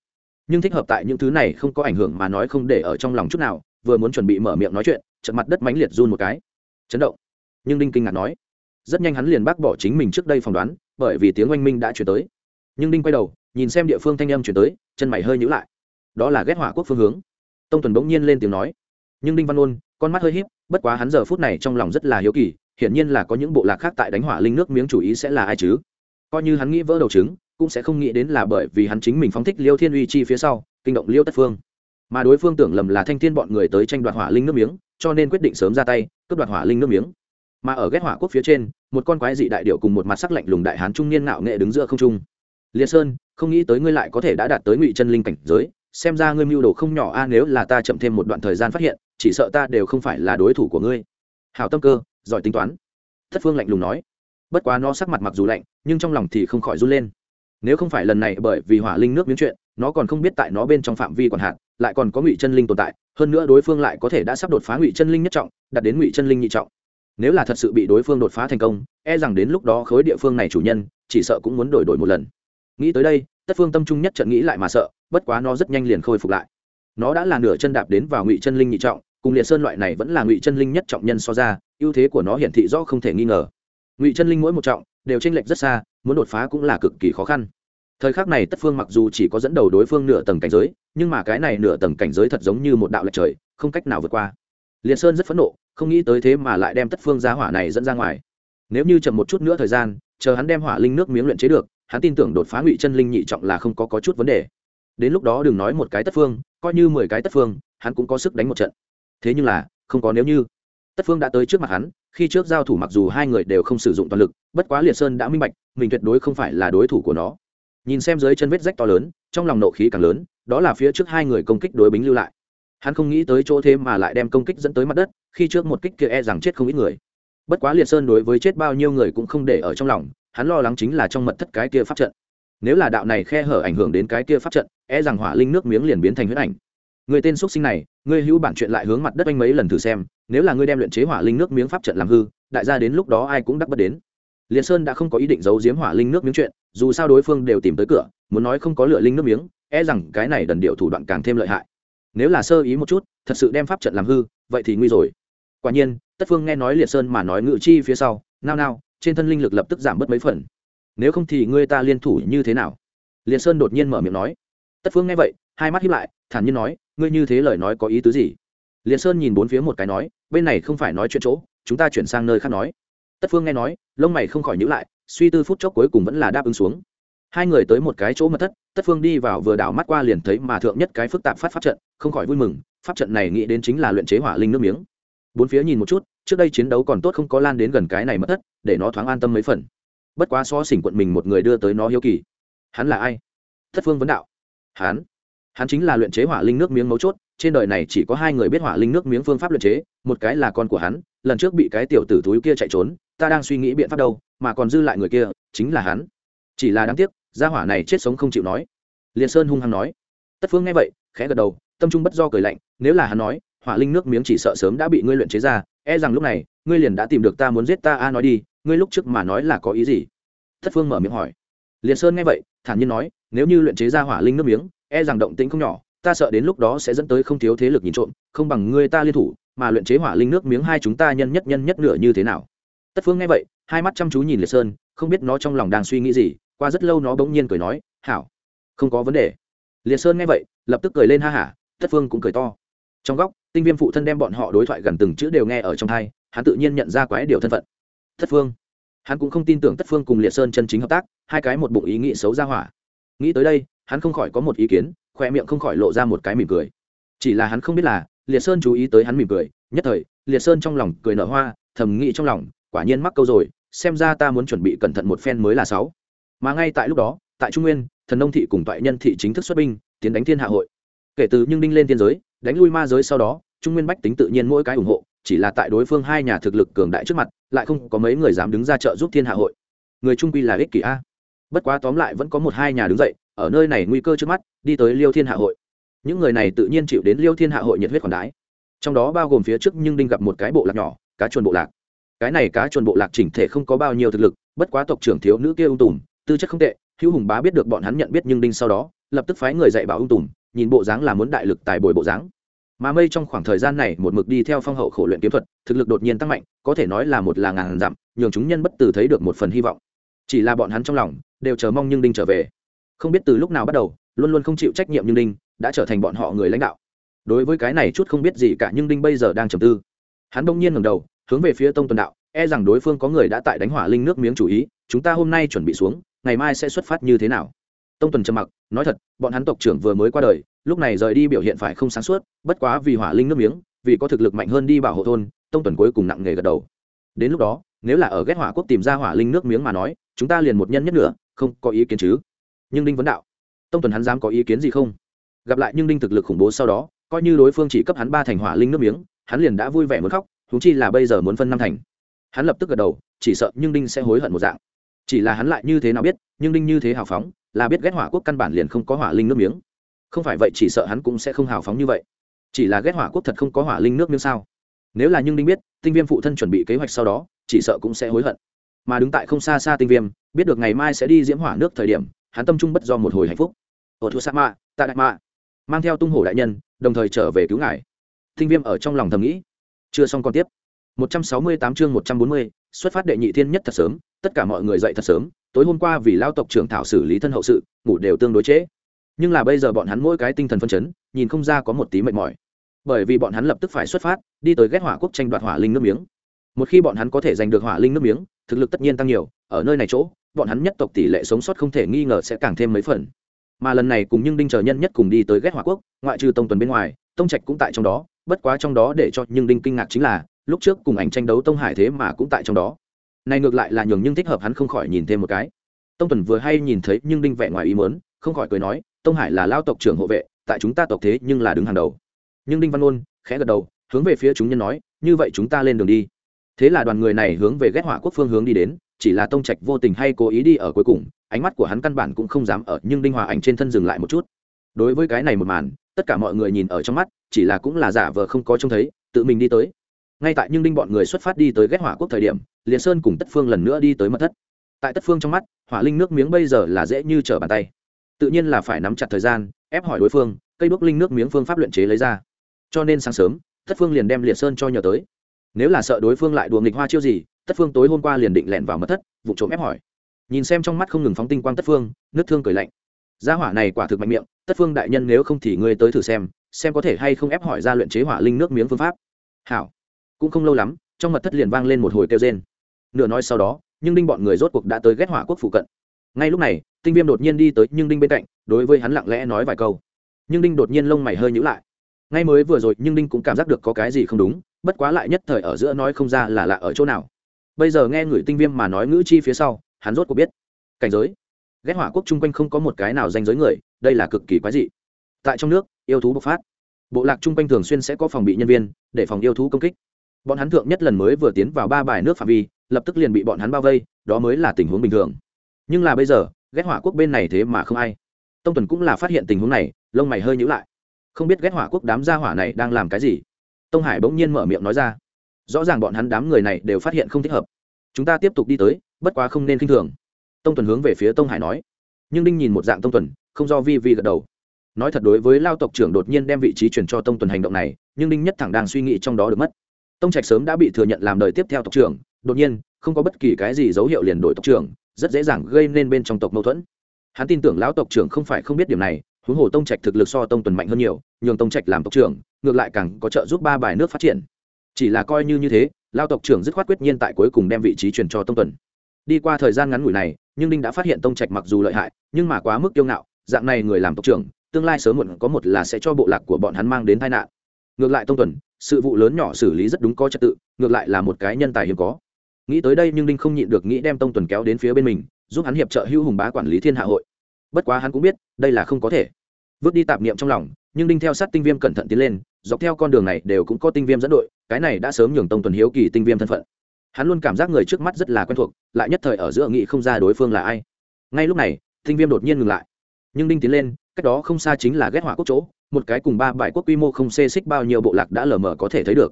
Nhưng thích hợp tại những thứ này không có ảnh hưởng mà nói không để ở trong lòng chút nào, vừa muốn chuẩn bị mở miệng nói chuyện trận mặt đất mánh liệt run một cái. Chấn động. Nhưng đinh kinh ngạc nói, rất nhanh hắn liền bác bỏ chính mình trước đây phỏng đoán bởi vì tiếng oanh minh đã chuyển tới. Nhưng đinh quay đầu, nhìn xem địa phương thanh âm chuyển tới, chân mày hơi nhữ lại. Đó là ghét hỏa quốc phương hướng. Tông tuần bỗng nhiên lên tiếng nói. Nhưng đinh văn ôn, con mắt hơi híp, bất quá hắn giờ phút này trong lòng rất là hiếu kỳ, hiển nhiên là có những bộ lạc khác tại đánh hỏa linh nước miếng chủ ý sẽ là ai chứ? Coi như hắn nghĩ vỡ đầu trứng, cũng sẽ không nghĩ đến là bởi vì hắn chính mình phóng thích liêu thiên uy chi phía sau, kinh động liêu tất phương. Mà đối phương tưởng lầm là thanh thiên bọn người tới tranh đoạt hỏa linh nước miếng, cho nên quyết định sớm ra tay, cướp đoạt hỏa linh nước miếng mà ở ghét hỏa quốc phía trên, một con quái dị đại điệu cùng một mặt sắc lạnh lùng đại hán trung niên ngạo nghệ đứng giữa không trung. Liệt sơn, không nghĩ tới ngươi lại có thể đã đạt tới ngụy chân linh cảnh giới, xem ra ngươi mưu đồ không nhỏ a, nếu là ta chậm thêm một đoạn thời gian phát hiện, chỉ sợ ta đều không phải là đối thủ của ngươi. Hào tâm cơ, giỏi tính toán. Thất phương lạnh lùng nói. Bất quá nó sắc mặt mặc dù lạnh, nhưng trong lòng thì không khỏi run lên. Nếu không phải lần này bởi vì hỏa linh nước miếng chuyện, nó còn không biết tại nó bên trong phạm vi còn hạn, lại còn có ngụy chân linh tồn tại, hơn nữa đối phương lại có thể đã sắp đột phá ngụy chân linh nhất trọng đặt đến ngụy chân linh nhị trọng nếu là thật sự bị đối phương đột phá thành công e rằng đến lúc đó khối địa phương này chủ nhân, chỉ sợ cũng muốn đổi đổi một lần. Nghĩ tới đây, tất phương tâm trung nhất trận nghĩ lại mà sợ, bất quá nó rất nhanh liền khôi phục lại. Nó đã là nửa chân đạp đến vào ngụy chân linh nhị trọng, cùng liệt sơn loại này vẫn là ngụy chân linh nhất trọng nhân so ra, ưu thế của nó hiển thị rõ không thể nghi ngờ. Ngụy chân linh mỗi một trọng, đều tranh lệch rất xa, muốn đột phá cũng là cực kỳ khó khăn. Thời khắc này tất phương mặc dù chỉ có dẫn đầu đối phương nửa tầng cảnh giới, nhưng mà cái này nửa tầng cảnh giới thật giống như một đạo lệch trời, không cách nào vượt qua. Liệt sơn rất phẫn nộ không nghĩ tới thế mà lại đem tất phương giá hỏa này dẫn ra ngoài. Nếu như chậm một chút nữa thời gian chờ hắn đem hỏa linh nước miếng luyện chế được hắn tin tưởng đột phá ngụy chân linh nhị trọng là không có, có chút vấn đề. Đến lúc đó đừng nói một cái tất phương coi như mười cái tất phương hắn cũng có sức đánh một trận. Thế nhưng là không có nếu như. Tất phương đã tới trước mặt hắn khi trước giao thủ mặc dù hai người đều không sử dụng toàn lực bất quá liệt sơn đã minh bạch mình tuyệt đối không phải là đối thủ của nó. Nhìn xem dưới chân vết rách to lớn trong lòng nộ khí càng lớn đó là phía trước hai người công kích đối bính lưu lại hắn không nghĩ tới chỗ thế mà lại đem công kích dẫn tới mặt đất, khi trước một kích kia e rằng chết không ít người. Bất quá liệt sơn đối với chết bao nhiêu người cũng không để ở trong lòng, hắn lo lắng chính là trong mật thất cái kia pháp trận. Nếu là đạo này khe hở ảnh hưởng đến cái kia pháp trận e rằng hỏa linh nước miếng liền biến thành huyết ảnh. Người tên x sinh này, ngươi hữu bản chuyện lại hướng mặt đất anh mấy lần thử xem, nếu là ngươi đem luyện chế hỏa linh nước miếng pháp trận làm hư, đại gia đến lúc đó ai cũng đắc bất đến. Liệt sơn đã không có ý định giấu giếm hỏa linh nước miếng chuyện, dù sao đối phương đều tìm tới cửa, muốn nói không có lựa linh nước miếng e rằng cái này đần điệu thủ đoạn càng thêm lợi hại nếu là sơ ý một chút, thật sự đem pháp trận làm hư, vậy thì nguy rồi. Quả nhiên, tất phương nghe nói liệt sơn mà nói ngự chi phía sau, nao nao, trên thân linh lực lập tức giảm bớt mấy phần. Nếu không thì ngươi ta liên thủ như thế nào? Liệt sơn đột nhiên mở miệng nói. Tất phương nghe vậy, hai mắt hiếp lại, thản nhiên nói, ngươi như thế lời nói có ý tứ gì? Liệt sơn nhìn bốn phía một cái nói, bên này không phải nói chuyện chỗ, chúng ta chuyển sang nơi khác nói. Tất phương nghe nói, lông mày không khỏi nhữ lại, suy tư phút chốc cuối cùng vẫn là đáp ứng xuống hai người tới một cái chỗ mật thất, tất phương đi vào vừa đảo mắt qua liền thấy mà thượng nhất cái phức tạp phát pháp trận, không khỏi vui mừng, pháp trận này nghĩ đến chính là luyện chế hỏa linh nước miếng. Bốn phía nhìn một chút, trước đây chiến đấu còn tốt không có lan đến gần cái này mất thất, để nó thoáng an tâm mấy phần. Bất quá so xỉnh quận mình một người đưa tới nó hiếu kỳ. Hắn là ai? Thất phương vấn đạo. Hắn. Hắn chính là luyện chế hỏa linh nước miếng mấu chốt, trên đời này chỉ có hai người biết hỏa linh nước miếng phương pháp luyện chế, một cái là con của hắn, lần trước bị cái tiểu tử túi kia chạy trốn, ta đang suy nghĩ biện pháp đâu, mà còn dư lại người kia, chính là hắn. Chỉ là đáng tiếc gia hỏa này chết sống không chịu nói. Liền sơn hung hăng nói. Tất phương nghe vậy, khẽ gật đầu, tâm trung bất do cười lạnh, nếu là hắn nói, hỏa linh nước miếng chỉ sợ sớm đã bị ngươi luyện chế ra e rằng lúc này, ngươi liền đã tìm được ta muốn giết ta a nói đi, ngươi lúc trước mà nói là có ý gì? Thất phương mở miệng hỏi. Liền sơn nghe vậy, thản nhiên nói, nếu như luyện chế ra hỏa linh nước miếng e rằng động tĩnh không nhỏ, ta sợ đến lúc đó sẽ dẫn tới không thiếu thế lực nhìn trộm, không bằng ngươi ta liên thủ, mà luyện chế hỏa linh nước miếng hai chúng ta nhân nhất nhân nhất nửa như thế nào? Tất phương nghe vậy, hai mắt chăm chú nhìn liệt sơn, không biết nó trong lòng đang suy nghĩ gì qua rất lâu nó bỗng nhiên cười nói, hảo, không có vấn đề. Liệt sơn nghe vậy, lập tức cười lên ha hả tất phương cũng cười to. Trong góc, tinh viêm phụ thân đem bọn họ đối thoại gần từng chữ đều nghe ở trong thai, hắn tự nhiên nhận ra quái điều thân phận. Tất phương. Hắn cũng không tin tưởng tất phương cùng liệt sơn chân chính hợp tác, hai cái một bụng ý nghĩ xấu ra hỏa. Nghĩ tới đây, hắn không khỏi có một ý kiến, khoe miệng không khỏi lộ ra một cái mỉm cười. Chỉ là hắn không biết là, liệt sơn chú ý tới hắn mỉm cười, nhất thời, liệt sơn trong lòng cười nở hoa, thầm nghĩ trong lòng, quả nhiên mắc câu rồi, xem ra ta muốn chuẩn bị cẩn thận một phen mới là sáu mà ngay tại lúc đó, tại trung nguyên, thần nông thị cùng toại nhân thị chính thức xuất binh, tiến đánh thiên hạ hội. Kể từ nhưng đinh lên thiên giới, đánh lui ma giới sau đó, trung nguyên bách tính tự nhiên mỗi cái ủng hộ, chỉ là tại đối phương hai nhà thực lực cường đại trước mặt, lại không có mấy người dám đứng ra trợ giúp thiên hạ hội. Người trung quy là ích kỷ a. Bất quá tóm lại vẫn có một hai nhà đứng dậy, ở nơi này nguy cơ trước mắt, đi tới liêu thiên hạ hội. Những người này tự nhiên chịu đến liêu thiên hạ hội nhiệt huyết khoản đái. Trong đó bao gồm phía trước nhưng đinh gặp một cái bộ lạc nhỏ, cá chuồn bộ lạc. Cái này cá chuồn bộ lạc chỉnh thể không có bao nhiêu thực lực, bất quá tộc trưởng thiếu nữ kia ung tùm tư chất không tệ, hữu hùng bá biết được bọn hắn nhận biết nhưng đinh sau đó, lập tức phái người dạy bảo ung tùm, nhìn bộ dáng là muốn đại lực tài bồi bộ dáng. Mà mây trong khoảng thời gian này, một mực đi theo phong hậu khổ luyện kiếm thuật, thực lực đột nhiên tăng mạnh, có thể nói là một là ngàn dặm, nhường chúng nhân bất tử thấy được một phần hy vọng. Chỉ là bọn hắn trong lòng, đều chờ mong nhưng đinh trở về. Không biết từ lúc nào bắt đầu, luôn luôn không chịu trách nhiệm nhưng đinh đã trở thành bọn họ người lãnh đạo. Đối với cái này chút không biết gì cả nhưng đinh bây giờ đang trầm tư. Hắn bỗng nhiên ngầm đầu, hướng về phía tông tuần đạo e rằng đối phương có người đã tại đánh hỏa linh nước miếng chủ ý, chúng ta hôm nay chuẩn bị xuống ngày mai sẽ xuất phát như thế nào? Tông tuần trầm mặc, nói thật, bọn hắn tộc trưởng vừa mới qua đời, lúc này rời đi biểu hiện phải không sáng suốt, bất quá vì hỏa linh nước miếng, vì có thực lực mạnh hơn đi bảo hộ thôn, tông tuần cuối cùng nặng nghề gật đầu. Đến lúc đó, nếu là ở ghét hỏa quốc tìm ra hỏa linh nước miếng mà nói, chúng ta liền một nhân nhất nữa không có ý kiến chứ? Nhưng đinh vấn đạo, tông tuần hắn dám có ý kiến gì không? Gặp lại nhưng đinh thực lực khủng bố sau đó, coi như đối phương chỉ cấp hắn ba thành hỏa linh nước miếng, hắn liền đã vui vẻ muốn khóc thú chi là bây giờ muốn phân năm thành. Hắn lập tức gật đầu, chỉ sợ nhưng đinh sẽ hối hận một dạng chỉ là hắn lại như thế nào biết nhưng đinh như thế hào phóng là biết ghét hỏa quốc căn bản liền không có hỏa linh nước miếng. Không phải vậy chỉ sợ hắn cũng sẽ không hào phóng như vậy. Chỉ là ghét hỏa quốc thật không có hỏa linh nước miếng sao? Nếu là nhưng đinh biết tinh viêm phụ thân chuẩn bị kế hoạch sau đó chỉ sợ cũng sẽ hối hận. Mà đứng tại không xa xa tinh viêm biết được ngày mai sẽ đi diễm hỏa nước thời điểm hắn tâm trung bất do một hồi hạnh phúc. Ở thua sa mạ tạ đại mạ mang theo tung hổ đại nhân đồng thời trở về cứu ngài. Tinh viêm ở trong lòng thầm nghĩ. Chưa xong còn tiếp. 168 chương 140, xuất phát đệ nhị thiên nhất thật sớm tất cả mọi người dậy thật sớm, tối hôm qua vì lao tộc trưởng thảo xử lý thân hậu sự, ngủ đều tương đối trễ. Nhưng là bây giờ bọn hắn mỗi cái tinh thần phân chấn, nhìn không ra có một tí mệt mỏi. Bởi vì bọn hắn lập tức phải xuất phát, đi tới ghét hỏa quốc tranh đoạt hỏa linh nước miếng. Một khi bọn hắn có thể giành được hỏa linh nước miếng, thực lực tất nhiên tăng nhiều, ở nơi này chỗ, bọn hắn nhất tộc tỷ lệ sống sót không thể nghi ngờ sẽ càng thêm mấy phần. Mà lần này cùng nhưng đinh chờ nhân nhất cùng đi tới ghét hỏa quốc, ngoại trừ tông tuần bên ngoài, tông trạch cũng tại trong đó, bất quá trong đó để cho nhưng đinh kinh ngạc chính là, lúc trước cùng ảnh tranh đấu tông hải thế mà cũng tại trong đó này ngược lại là nhường nhưng thích hợp hắn không khỏi nhìn thêm một cái. Tông tuần vừa hay nhìn thấy nhưng đinh vẻ ngoài ý mớn không khỏi cười nói, tông hải là lao tộc trưởng hộ vệ, tại chúng ta tộc thế nhưng là đứng hàng đầu. Nhưng đinh văn ôn khẽ gật đầu, hướng về phía chúng nhân nói, như vậy chúng ta lên đường đi. Thế là đoàn người này hướng về ghét hỏa quốc phương hướng đi đến, chỉ là tông trạch vô tình hay cố ý đi ở cuối cùng, ánh mắt của hắn căn bản cũng không dám ở nhưng đinh hòa ảnh trên thân dừng lại một chút. Đối với cái này một màn, tất cả mọi người nhìn ở trong mắt, chỉ là cũng là giả vờ không có trông thấy, tự mình đi tới ngay tại nhưng đinh bọn người xuất phát đi tới ghét hỏa quốc thời điểm liền sơn cùng tất phương lần nữa đi tới mật thất. Tại tất phương trong mắt, hỏa linh nước miếng bây giờ là dễ như trở bàn tay. Tự nhiên là phải nắm chặt thời gian, ép hỏi đối phương, cây đuốc linh nước miếng phương pháp luyện chế lấy ra. Cho nên sáng sớm, tất phương liền đem liệt sơn cho nhờ tới. Nếu là sợ đối phương lại đùa nghịch hoa chiêu gì, tất phương tối hôm qua liền định lẹn vào mật thất, vụ trộm ép hỏi. Nhìn xem trong mắt không ngừng phóng tinh quang tất phương nước thương cười lạnh. Gia hỏa này quả thực mạnh miệng, tất phương đại nhân nếu không thì ngươi tới thử xem xem có thể hay không ép hỏi ra luyện chế hỏa linh nước miếng phương pháp. Hảo cũng không lâu lắm, trong mật thất liền vang lên một hồi kêu rên. Nửa nói sau đó, nhưng đinh bọn người rốt cuộc đã tới ghét hỏa quốc phụ cận. Ngay lúc này, tinh viêm đột nhiên đi tới nhưng đinh bên cạnh, đối với hắn lặng lẽ nói vài câu. Nhưng đinh đột nhiên lông mày hơi nhữ lại. Ngay mới vừa rồi, nhưng đinh cũng cảm giác được có cái gì không đúng, bất quá lại nhất thời ở giữa nói không ra là lạ ở chỗ nào. Bây giờ nghe người tinh viêm mà nói ngữ chi phía sau, hắn rốt cuộc biết. Cảnh giới. Ghét hỏa quốc chung quanh không có một cái nào danh giới người, đây là cực kỳ quái dị. Tại trong nước, yêu thú bộc phát. Bộ lạc chung quanh thường xuyên sẽ có phòng bị nhân viên, để phòng yêu thú công kích bọn hắn thượng nhất lần mới vừa tiến vào ba bài nước phạm vi, lập tức liền bị bọn hắn bao vây, đó mới là tình huống bình thường. Nhưng là bây giờ, ghét hỏa quốc bên này thế mà không ai. Tông tuần cũng là phát hiện tình huống này, lông mày hơi nhữ lại. Không biết ghét hỏa quốc đám gia hỏa này đang làm cái gì? Tông hải bỗng nhiên mở miệng nói ra. Rõ ràng bọn hắn đám người này đều phát hiện không thích hợp. Chúng ta tiếp tục đi tới, bất quá không nên k i n h thường. Tông tuần hướng về phía tông hải nói. Nhưng đinh nhìn một dạng tông tuần, không do vi vi gật đầu. Nói thật đối với lao tộc trưởng đột nhiên đem vị trí chuyển cho tông tuần hành động này, nhưng đinh nhất thẳng đang suy nghĩ trong đó được mất tông trạch sớm đã bị thừa nhận làm đời tiếp theo tộc trưởng, đột nhiên, không có bất kỳ cái gì dấu hiệu liền đổi tộc trưởng, rất dễ dàng gây nên bên trong tộc mâu thuẫn. Hắn tin tưởng lão tộc trưởng không phải không biết điểm này, huống hồ tông trạch thực lực so tông tuần mạnh hơn nhiều, nhường tông trạch làm tộc trưởng, ngược lại càng có trợ giúp ba bài nước phát triển. Chỉ là coi như như thế lao tộc trưởng dứt khoát quyết nhiên tại cuối cùng đem vị trí truyền cho tông tuần. Đi qua thời gian ngắn ngủi này, nhưng đinh đã phát hiện tông trạch mặc dù lợi hại, nhưng mà quá mức kiêu ngạo, dạng này người làm tộc trưởng, tương lai sớm muộn có một là sẽ cho bộ lạc của bọn hắn mang đến tai nạn. Ngược lại tông tuần sự vụ lớn nhỏ xử lý rất đúng có trật tự, ngược lại là một cái nhân tài hiếm có. Nghĩ tới đây nhưng đinh không nhịn được nghĩ đem tông tuần kéo đến phía bên mình, giúp hắn hiệp trợ hữu hùng bá quản lý thiên hạ hội. Bất quá hắn cũng biết, đây là không có thể. Vứt đi tạp niệm trong lòng, nhưng đinh theo sát tinh viêm cẩn thận tiến lên, dọc theo con đường này đều cũng có tinh viêm dẫn đội, cái này đã sớm nhường tông tuần hiếu kỳ tinh viêm thân phận. Hắn luôn cảm giác người trước mắt rất là quen thuộc, lại nhất thời ở giữa nghị không ra đối phương là ai. Ngay lúc này, tinh viêm đột nhiên ngừng lại. Nhưng đinh tiến lên, cách đó không xa chính là ghét hỏa quốc chỗ một cái cùng ba bài quốc quy mô không xê xích bao nhiêu bộ lạc đã lờ mờ có thể thấy được.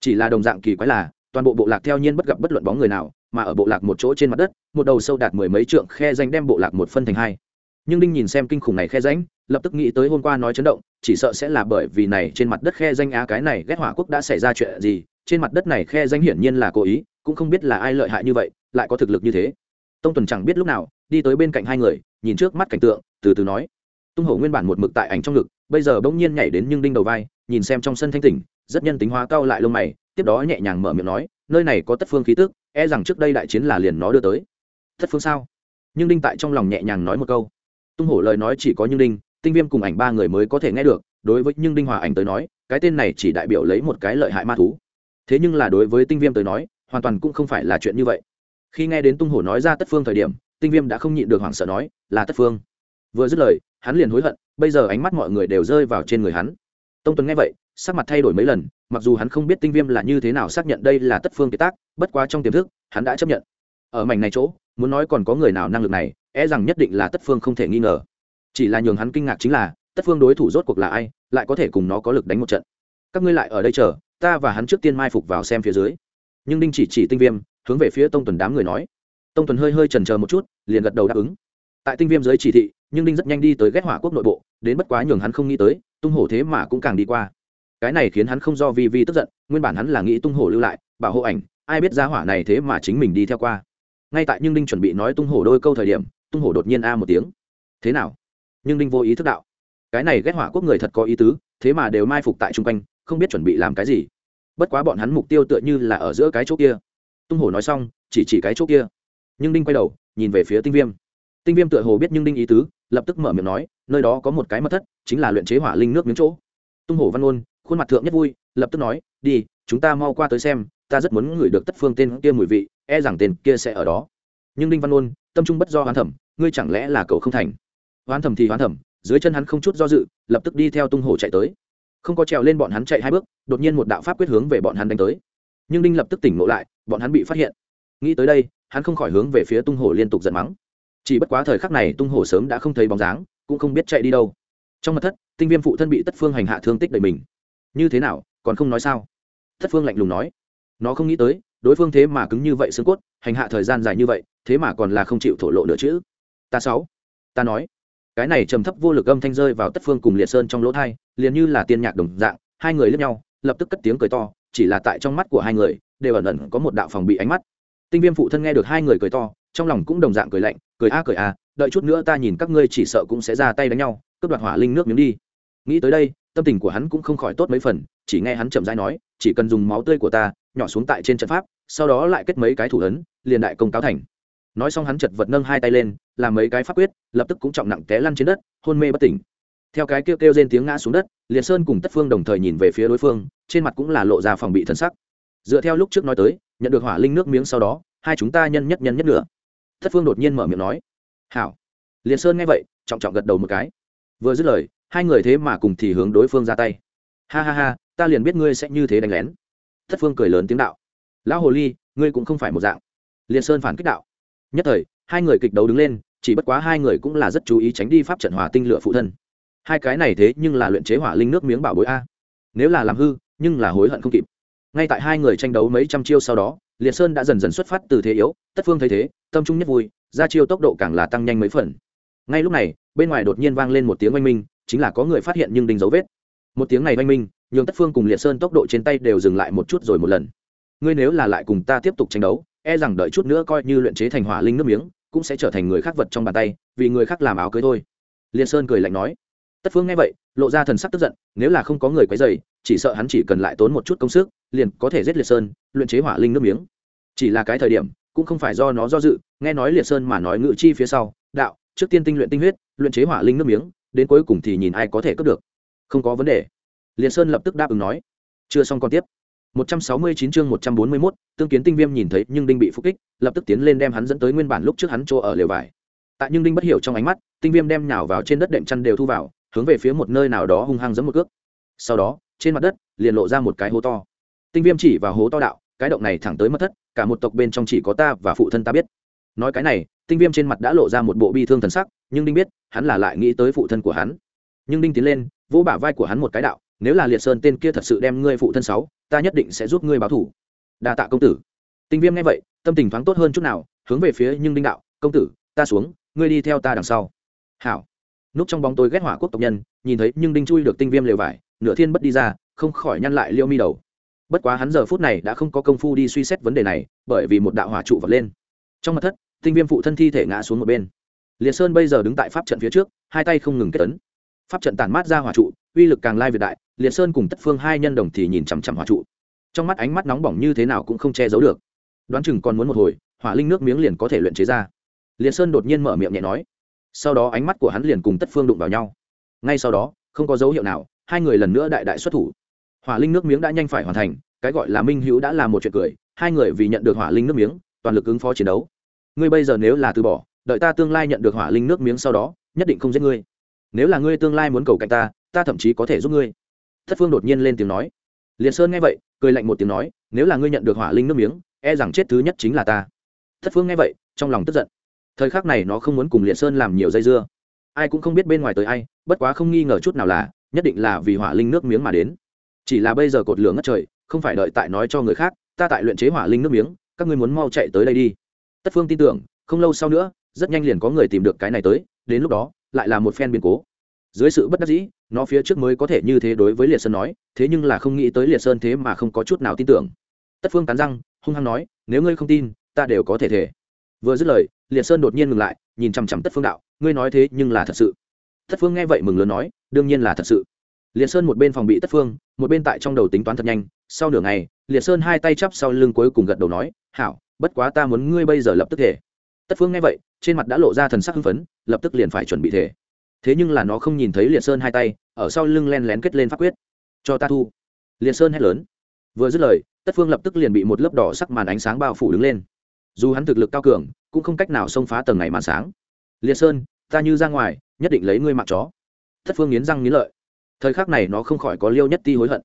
Chỉ là đồng dạng kỳ quái là, toàn bộ bộ lạc theo nhiên bất gặp bất luận bóng người nào, mà ở bộ lạc một chỗ trên mặt đất, một đầu sâu đạt mười mấy trượng khe danh đem bộ lạc một phân thành hai. Nhưng đinh nhìn xem kinh khủng này khe danh lập tức nghĩ tới hôm qua nói chấn động, chỉ sợ sẽ là bởi vì này trên mặt đất khe danh á cái này ghét hỏa quốc đã xảy ra chuyện gì, trên mặt đất này khe danh hiển nhiên là cố ý, cũng không biết là ai lợi hại như vậy, lại có thực lực như thế. Tông tuần chẳng biết lúc nào, đi tới bên cạnh hai người, nhìn trước mắt cảnh tượng, từ từ nói. Tung hổ nguyên bản một mực tại ảnh trong ngực bây giờ bỗng nhiên nhảy đến nhưng đinh đầu vai, nhìn xem trong sân thanh tỉnh, rất nhân tính hóa cao lại lông mày, tiếp đó nhẹ nhàng mở miệng nói, nơi này có tất phương khí tức e rằng trước đây đại chiến là liền nó đưa tới. Tất phương sao? Nhưng đinh tại trong lòng nhẹ nhàng nói một câu. Tung hổ lời nói chỉ có nhưng đinh, tinh viêm cùng ảnh ba người mới có thể nghe được, đối với nhưng đinh hòa ảnh tới nói, cái tên này chỉ đại biểu lấy một cái lợi hại ma thú. Thế nhưng là đối với tinh viêm tới nói, hoàn toàn cũng không phải là chuyện như vậy. Khi nghe đến tung hổ nói ra tất phương thời điểm, tinh viêm đã không nhịn được hoảng sợ nói, là tất phương. Vừa dứt lời hắn liền hối hận, bây giờ ánh mắt mọi người đều rơi vào trên người hắn. Tông tuấn nghe vậy, sắc mặt thay đổi mấy lần, mặc dù hắn không biết tinh viêm là như thế nào xác nhận đây là tất phương kiệt tác, bất quá trong tiềm thức, hắn đã chấp nhận. Ở mảnh này chỗ, muốn nói còn có người nào năng lực này e rằng nhất định là tất phương không thể nghi ngờ. Chỉ là nhường hắn kinh ngạc chính là, tất phương đối thủ rốt cuộc là ai, lại có thể cùng nó có lực đánh một trận. Các ngươi lại ở đây chờ, ta và hắn trước tiên mai phục vào xem phía dưới. Nhưng đinh chỉ chỉ tinh viêm, hướng về phía tông tuần đám người nói. Tông tuần hơi hơi trần chờ một chút, liền gật đầu đáp ứng. Tại tinh viêm dưới chỉ thị nhưng đinh rất nhanh đi tới ghét hỏa quốc nội bộ, đến bất quá nhường hắn không nghĩ tới, tung hổ thế mà cũng càng đi qua. Cái này khiến hắn không do vi vi tức giận, nguyên bản hắn là nghĩ tung hổ lưu lại, bảo hộ ảnh, ai biết ra hỏa này thế mà chính mình đi theo qua. Ngay tại nhưng đinh chuẩn bị nói tung hổ đôi câu thời điểm, tung hổ đột nhiên a một tiếng. Thế nào? Nhưng đinh vô ý thức đạo. Cái này ghét hỏa quốc người thật có ý tứ, thế mà đều mai phục tại chung quanh, không biết chuẩn bị làm cái gì. Bất quá bọn hắn mục tiêu tựa như là ở giữa cái chỗ kia. Tung hổ nói xong, chỉ chỉ cái chỗ kia. Nhưng đinh quay đầu, nhìn về phía tinh viêm. Tinh viêm tựa hồ biết nhưng đinh ý tứ lập tức mở miệng nói, nơi đó có một cái mật thất, chính là luyện chế hỏa linh nước miếng chỗ. Tung hổ văn ôn khuôn mặt thượng nhất vui, lập tức nói, đi, chúng ta mau qua tới xem, ta rất muốn ngửi được tất phương tên kia mùi vị e rằng tên kia sẽ ở đó. Nhưng đinh văn ôn tâm trung bất do hoán thẩm, ngươi chẳng lẽ là cậu không thành? Hoán thẩm thì hoán thẩm, dưới chân hắn không chút do dự, lập tức đi theo tung hổ chạy tới. Không có trèo lên bọn hắn chạy hai bước, đột nhiên một đạo pháp quyết hướng về bọn hắn đánh tới. Nhưng đinh lập tức tỉnh ngộ lại, bọn hắn bị phát hiện. Nghĩ tới đây, hắn không khỏi hướng về phía tung hổ liên tục giận mắng chỉ bất quá thời khắc này tung hổ sớm đã không thấy bóng dáng, cũng không biết chạy đi đâu. Trong mặt thất, tinh viêm phụ thân bị tất phương hành hạ thương tích đầy mình. Như thế nào, còn không nói sao? Tất phương lạnh lùng nói. Nó không nghĩ tới, đối phương thế mà cứng như vậy xương cốt, hành hạ thời gian dài như vậy, thế mà còn là không chịu thổ lộ nữa chứ. Ta sáu. Ta nói. Cái này trầm thấp vô lực âm thanh rơi vào tất phương cùng liệt sơn trong lỗ thai, liền như là tiên nhạc đồng dạng, hai người lướt nhau, lập tức cất tiếng cười to, chỉ là tại trong mắt của hai người, đều ẩn ẩn có một đạo phòng bị ánh mắt. Tinh viêm phụ thân nghe được hai người cười to trong lòng cũng đồng dạng cười lạnh, cười a cười a, đợi chút nữa ta nhìn các ngươi chỉ sợ cũng sẽ ra tay đánh nhau, cướp đoạt hỏa linh nước miếng đi. Nghĩ tới đây, tâm tình của hắn cũng không khỏi tốt mấy phần, chỉ nghe hắn chậm rãi nói, chỉ cần dùng máu tươi của ta, nhỏ xuống tại trên trận pháp, sau đó lại kết mấy cái thủ ấn, liền đại công cáo thành. Nói xong hắn chật vật nâng hai tay lên, làm mấy cái pháp quyết, lập tức cũng trọng nặng té lăn trên đất, hôn mê bất tỉnh. Theo cái kêu kêu trên tiếng ngã xuống đất, liệt sơn cùng tất phương đồng thời nhìn về phía đối phương, trên mặt cũng là lộ ra phòng bị thân sắc. Dựa theo lúc trước nói tới, nhận được hỏa linh nước miếng sau đó, hai chúng ta nhân nhất nhân nhất nữa Thất phương đột nhiên mở miệng nói, hảo. Liệt sơn nghe vậy, trọng trọng gật đầu một cái. Vừa dứt lời, hai người thế mà cùng thì hướng đối phương ra tay. Ha ha ha, ta liền biết ngươi sẽ như thế đánh lén. Thất phương cười lớn tiếng đạo, lão hồ ly, ngươi cũng không phải một dạng. Liệt sơn phản kích đạo, nhất thời, hai người kịch đấu đứng lên, chỉ bất quá hai người cũng là rất chú ý tránh đi pháp trận hỏa tinh lựa phụ thân. Hai cái này thế nhưng là luyện chế hỏa linh nước miếng bảo bối a. Nếu là làm hư, nhưng là hối hận không kịp. Ngay tại hai người tranh đấu mấy trăm chiêu sau đó liệt sơn đã dần dần xuất phát từ thế yếu, tất phương thấy thế, tâm trung nhất vui, ra chiêu tốc độ càng là tăng nhanh mấy phần. Ngay lúc này, bên ngoài đột nhiên vang lên một tiếng oanh minh, chính là có người phát hiện nhưng đinh dấu vết. Một tiếng này oanh minh, nhường tất phương cùng liệt sơn tốc độ trên tay đều dừng lại một chút rồi một lần. Ngươi nếu là lại cùng ta tiếp tục tranh đấu e rằng đợi chút nữa coi như luyện chế thành hỏa linh nước miếng, cũng sẽ trở thành người khác vật trong bàn tay, vì người khác làm áo cưới thôi. Liệt sơn cười lạnh nói. Tất phương nghe vậy, lộ ra thần sắc tức giận, nếu là không có người quấy dày chỉ sợ hắn chỉ cần lại tốn một chút công sức liền có thể giết liệt sơn luyện chế hỏa linh nước miếng. Chỉ là cái thời điểm cũng không phải do nó do dự nghe nói liệt sơn mà nói ngự chi phía sau đạo trước tiên tinh luyện tinh huyết luyện chế hỏa linh nước miếng đến cuối cùng thì nhìn ai có thể cướp được. Không có vấn đề. Liệt sơn lập tức đáp ứng nói. Chưa xong còn tiếp. 169 chương 141, tương kiến tinh viêm nhìn thấy nhưng đinh bị phục kích lập tức tiến lên đem hắn dẫn tới nguyên bản lúc trước hắn chỗ ở lều vải. Tại nhưng đinh bất hiểu trong ánh mắt tinh viêm đem nhào vào trên đất đệm chăn đều thu vào hướng về phía một nơi nào đó hung hăng giẫm một cước. Sau đó trên mặt đất liền lộ ra một cái hố to tinh viêm chỉ vào hố to đạo, cái động này thẳng tới mất thất, cả một tộc bên trong chỉ có ta và phụ thân ta biết. Nói cái này, tinh viêm trên mặt đã lộ ra một bộ bi thương thần sắc, nhưng đinh biết, hắn là lại nghĩ tới phụ thân của hắn. Nhưng đinh tiến lên, vỗ bả vai của hắn một cái đạo, nếu là liệt sơn tên kia thật sự đem ngươi phụ thân sáu, ta nhất định sẽ giúp ngươi báo thủ đa tạ công tử. Tinh viêm nghe vậy, tâm tình thoáng tốt hơn chút nào, hướng về phía nhưng đinh đạo, công tử, ta xuống, ngươi đi theo ta đằng sau. Hảo. Núp trong bóng tối ghét hỏa quốc tộc nhân, nhìn thấy nhưng đinh chui được tinh viêm lều vải, nửa thiên bất đi ra, không khỏi nhăn lại liêu mi đầu bất quá hắn giờ phút này đã không có công phu đi suy xét vấn đề này, bởi vì một đạo hỏa trụ vật lên. Trong mặt thất, tinh viêm phụ thân thi thể ngã xuống một bên. Liệt sơn bây giờ đứng tại pháp trận phía trước, hai tay không ngừng kết tấn pháp trận tản mát ra hỏa trụ, uy lực càng lai việt đại, liệt sơn cùng tất phương hai nhân đồng thì nhìn chằm chằm hỏa trụ. Trong mắt ánh mắt nóng bỏng như thế nào cũng không che giấu được. Đoán chừng còn muốn một hồi, hỏa linh nước miếng liền có thể luyện chế ra. Liệt sơn đột nhiên mở miệng nhẹ nói. Sau đó ánh mắt của hắn liền cùng tất phương đụng vào nhau. Ngay sau đó, không có dấu hiệu nào, hai người lần nữa đại đại xuất thủ hỏa linh nước miếng đã nhanh phải hoàn thành, cái gọi là minh hữu đã là một chuyện cười, hai người vì nhận được hỏa linh nước miếng, toàn lực ứng phó chiến đấu. Ngươi bây giờ nếu là từ bỏ, đợi ta tương lai nhận được hỏa linh nước miếng sau đó, nhất định không giết ngươi. Nếu là ngươi tương lai muốn cầu cạnh ta ta thậm chí có thể giúp ngươi. Thất phương đột nhiên lên tiếng nói. Liệt sơn nghe vậy, cười lạnh một tiếng nói, nếu là ngươi nhận được hỏa linh nước miếng e rằng chết thứ nhất chính là ta. Thất phương nghe vậy, trong lòng tức giận. Thời khắc này nó không muốn cùng liệt sơn làm nhiều dây dưa. Ai cũng không biết bên ngoài tới ai, bất quá không nghi ngờ chút nào là, nhất định là vì hỏa linh nước miếng mà đến chỉ là bây giờ cột lửa ngất trời, không phải đợi tại nói cho người khác, ta tại luyện chế hỏa linh nước miếng, các ngươi muốn mau chạy tới đây đi. Tất phương tin tưởng, không lâu sau nữa, rất nhanh liền có người tìm được cái này tới, đến lúc đó, lại là một phen biến cố. Dưới sự bất đắc dĩ, nó phía trước mới có thể như thế đối với liệt sơn nói, thế nhưng là không nghĩ tới liệt sơn thế mà không có chút nào tin tưởng. Tất phương cắn răng, hung hăng nói, nếu ngươi không tin, ta đều có thể thể vừa dứt lời, liệt sơn đột nhiên ngừng lại, nhìn chằm chằm tất phương đạo, ngươi nói thế nhưng là thật sự. Tất phương nghe vậy mừng lớn nói, đương nhiên là thật sự liệt sơn một bên phòng bị tất phương, một bên tại trong đầu tính toán thật nhanh, sau nửa ngày, liệt sơn hai tay chắp sau lưng cuối cùng gật đầu nói, hảo, bất quá ta muốn ngươi bây giờ lập tức thể. Tất phương nghe vậy, trên mặt đã lộ ra thần sắc hưng phấn, lập tức liền phải chuẩn bị thể. Thế nhưng là nó không nhìn thấy liệt sơn hai tay, ở sau lưng len lén kết lên pháp quyết. Cho ta thu. Liệt sơn hét lớn. Vừa dứt lời, tất phương lập tức liền bị một lớp đỏ sắc màn ánh sáng bao phủ đứng lên. Dù hắn thực lực cao cường, cũng không cách nào xông phá tầng này màn sáng. Liệt sơn, ta như ra ngoài, nhất định lấy ngươi mạng chó. Tất phương nghiến răng nghiến lợi thời khắc này nó không khỏi có liêu nhất ti hối hận.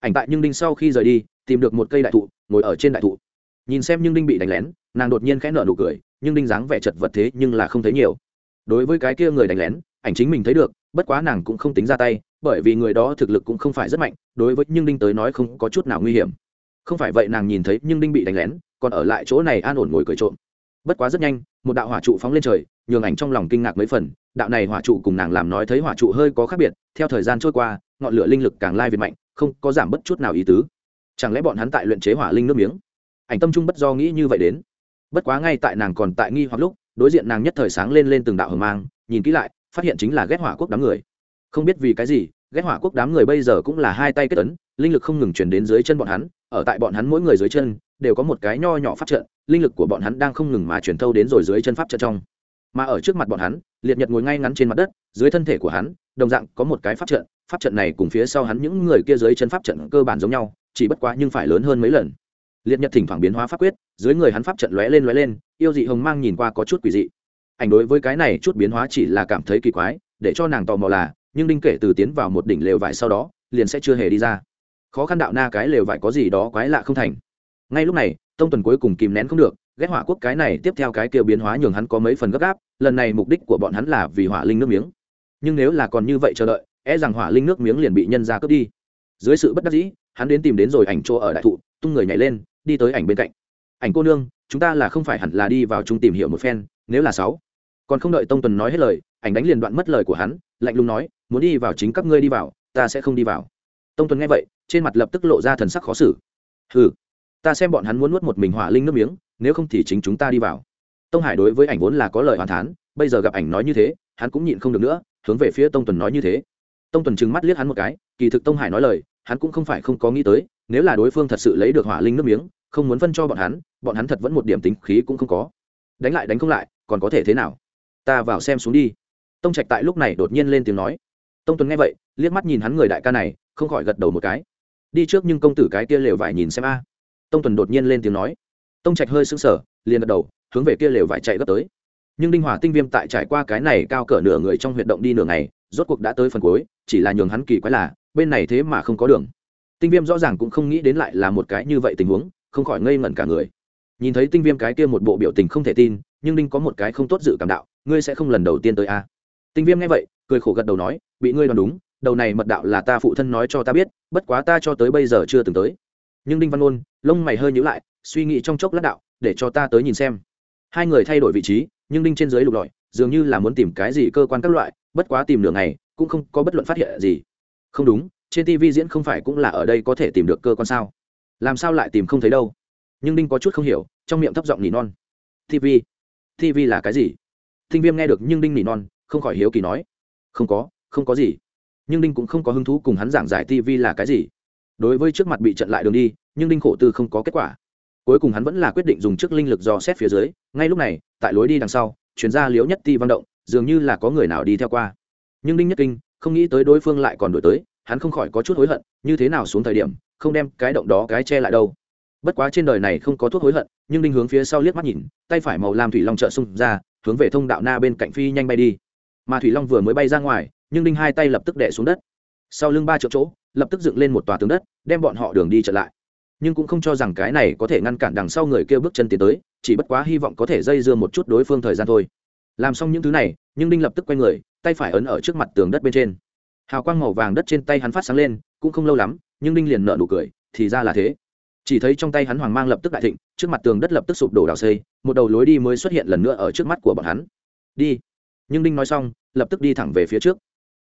Ảnh tại nhưng đinh sau khi rời đi, tìm được một cây đại thụ, ngồi ở trên đại thụ. Nhìn xem nhưng đinh bị đánh lén, nàng đột nhiên khẽ nở nụ cười nhưng đinh dáng vẻ chật vật thế nhưng là không thấy nhiều. Đối với cái kia người đánh lén, ảnh chính mình thấy được, bất quá nàng cũng không tính ra tay, bởi vì người đó thực lực cũng không phải rất mạnh, đối với nhưng đinh tới nói không có chút nào nguy hiểm. Không phải vậy nàng nhìn thấy nhưng đinh bị đánh lén, còn ở lại chỗ này an ổn ngồi cười trộm. Bất quá rất nhanh, một đạo hỏa trụ phóng lên trời, nhường ảnh trong lòng kinh ngạc mấy phần đạo này hỏa trụ cùng nàng làm nói thấy hỏa trụ hơi có khác biệt, theo thời gian trôi qua, ngọn lửa linh lực càng lai việt mạnh, không có giảm bất chút nào ý tứ. Chẳng lẽ bọn hắn tại luyện chế hỏa linh nước miếng? Ảnh tâm trung bất do nghĩ như vậy đến. Bất quá ngay tại nàng còn tại nghi hoặc lúc, đối diện nàng nhất thời sáng lên lên từng đạo hờ mang, nhìn kỹ lại, phát hiện chính là ghét hỏa quốc đám người. Không biết vì cái gì, ghét hỏa quốc đám người bây giờ cũng là hai tay kết tấn linh lực không ngừng chuyển đến dưới chân bọn hắn, ở tại bọn hắn mỗi người dưới chân, đều có một cái nho nhỏ pháp trận, linh lực của bọn hắn đang không ngừng mà chuyển thâu đến rồi dưới chân pháp trận trong. Mà ở trước mặt bọn hắn liệt nhật ngồi ngay ngắn trên mặt đất, dưới thân thể của hắn, đồng dạng có một cái pháp trận pháp trận này cùng phía sau hắn những người kia dưới chân pháp trận cơ bản giống nhau, chỉ bất quá nhưng phải lớn hơn mấy lần. Liệt nhật thỉnh thoảng biến hóa pháp quyết, dưới người hắn pháp trận lóe lên lóe lên, yêu dị hồng mang nhìn qua có chút quỷ dị. Ảnh đối với cái này chút biến hóa chỉ là cảm thấy kỳ quái, để cho nàng tò mò là, nhưng đinh kể từ tiến vào một đỉnh lều vải sau đó, liền sẽ chưa hề đi ra. Khó khăn đạo na cái lều vải có gì đó quái lạ không thành. Ngay lúc này, tông tuần cuối cùng kìm nén không được ghét hỏa quốc cái này tiếp theo cái kia biến hóa nhường hắn có mấy phần gấp gáp, lần này mục đích của bọn hắn là vì hỏa linh nước miếng. Nhưng nếu là còn như vậy chờ đợi e rằng hỏa linh nước miếng liền bị nhân ra cướp đi. Dưới sự bất đắc dĩ, hắn đến tìm đến rồi ảnh chỗ ở đại thụ, tung người nhảy lên, đi tới ảnh bên cạnh. Ảnh cô nương, chúng ta là không phải hẳn là đi vào chung tìm hiểu một phen, nếu là sáu. Còn không đợi tông tuần nói hết lời, ảnh đánh liền đoạn mất lời của hắn, lạnh lùng nói, muốn đi vào chính các ngươi đi vào, ta sẽ không đi vào. Tông tuần nghe vậy, trên mặt lập tức lộ ra thần sắc khó xử. Hừ ta xem bọn hắn muốn nuốt một mình hỏa linh nước miếng, nếu không thì chính chúng ta đi vào. Tông hải đối với ảnh vốn là có lời hoàn thán, bây giờ gặp ảnh nói như thế, hắn cũng nhịn không được nữa, hướng về phía tông tuần nói như thế. Tông tuần trừng mắt liếc hắn một cái, kỳ thực tông hải nói lời, hắn cũng không phải không có nghĩ tới, nếu là đối phương thật sự lấy được hỏa linh nước miếng, không muốn phân cho bọn hắn bọn hắn thật vẫn một điểm tính khí cũng không có. Đánh lại đánh không lại, còn có thể thế nào? Ta vào xem xuống đi. Tông trạch tại lúc này đột nhiên lên tiếng nói. Tông tuấn nghe vậy, liếc mắt nhìn hắn người đại ca này, không khỏi gật đầu một cái. Đi trước nhưng công tử cái kia lều vải nhìn xem a tông tuần đột nhiên lên tiếng nói. Tông trạch hơi sững sờ, liền gật đầu, hướng về kia lều vải chạy gấp tới. Nhưng đinh hỏa tinh viêm tại trải qua cái này cao cỡ nửa người trong huyệt động đi nửa ngày, rốt cuộc đã tới phần cuối, chỉ là nhường hắn kỳ quái là, bên này thế mà không có đường. Tinh viêm rõ ràng cũng không nghĩ đến lại là một cái như vậy tình huống, không khỏi ngây ngẩn cả người. Nhìn thấy tinh viêm cái kia một bộ biểu tình không thể tin, nhưng đinh có một cái không tốt dự cảm đạo, ngươi sẽ không lần đầu tiên tới a. Tinh viêm nghe vậy, cười khổ gật đầu nói, bị ngươi đoán đúng, đầu này mật đạo là ta phụ thân nói cho ta biết, bất quá ta cho tới bây giờ chưa từng tới nhưng đinh văn ôn lông mày hơi nhữ lại, suy nghĩ trong chốc lát đạo, để cho ta tới nhìn xem. Hai người thay đổi vị trí, nhưng đinh trên dưới lục lọi, dường như là muốn tìm cái gì cơ quan các loại, bất quá tìm nửa ngày, cũng không có bất luận phát hiện gì. Không đúng, trên tv diễn không phải cũng là ở đây có thể tìm được cơ quan sao? Làm sao lại tìm không thấy đâu? Nhưng đinh có chút không hiểu, trong miệng thấp giọng nỉ non. Tv tv là cái gì? Thinh viêm nghe được nhưng đinh nỉ non, không khỏi hiếu kỳ nói. Không có không có gì. Nhưng đinh cũng không có hứng thú cùng hắn giảng giải tv là cái gì đối với trước mặt bị trận lại đường đi, nhưng đinh khổ tư không có kết quả. Cuối cùng hắn vẫn là quyết định dùng trước linh lực dò xét phía dưới, ngay lúc này, tại lối đi đằng sau chuyển ra liếu nhất ti văn động, dường như là có người nào đi theo qua. Nhưng đinh nhất kinh, không nghĩ tới đối phương lại còn đổi tới, hắn không khỏi có chút hối hận, như thế nào xuống thời điểm, không đem cái động đó cái che lại đâu. Bất quá trên đời này không có thuốc hối hận, nhưng đinh hướng phía sau liếc mắt nhìn, tay phải màu làm thủy long trợ xung ra, hướng về thông đạo na bên cạnh phi nhanh bay đi. Mà thủy long vừa mới bay ra ngoài, nhưng đinh hai tay lập tức đẻ xuống đất sau lưng ba triệu chỗ, lập tức dựng lên một tòa tường đất, đem bọn họ đường đi trở lại. Nhưng cũng không cho rằng cái này có thể ngăn cản đằng sau người kêu bước chân tiến tới, chỉ bất quá hy vọng có thể dây dưa một chút đối phương thời gian thôi. Làm xong những thứ này, nhưng đinh lập tức quay người, tay phải ấn ở trước mặt tường đất bên trên. Hào quang màu vàng đất trên tay hắn phát sáng lên, cũng không lâu lắm, nhưng đinh liền nở nụ cười, thì ra là thế. Chỉ thấy trong tay hắn hoàng mang lập tức đại thịnh, trước mặt tường đất lập tức sụp đổ đào xây, một đầu lối đi mới xuất hiện lần nữa ở trước mắt của bọn hắn. Đi. Nhưng đinh nói xong, lập tức đi thẳng về phía trước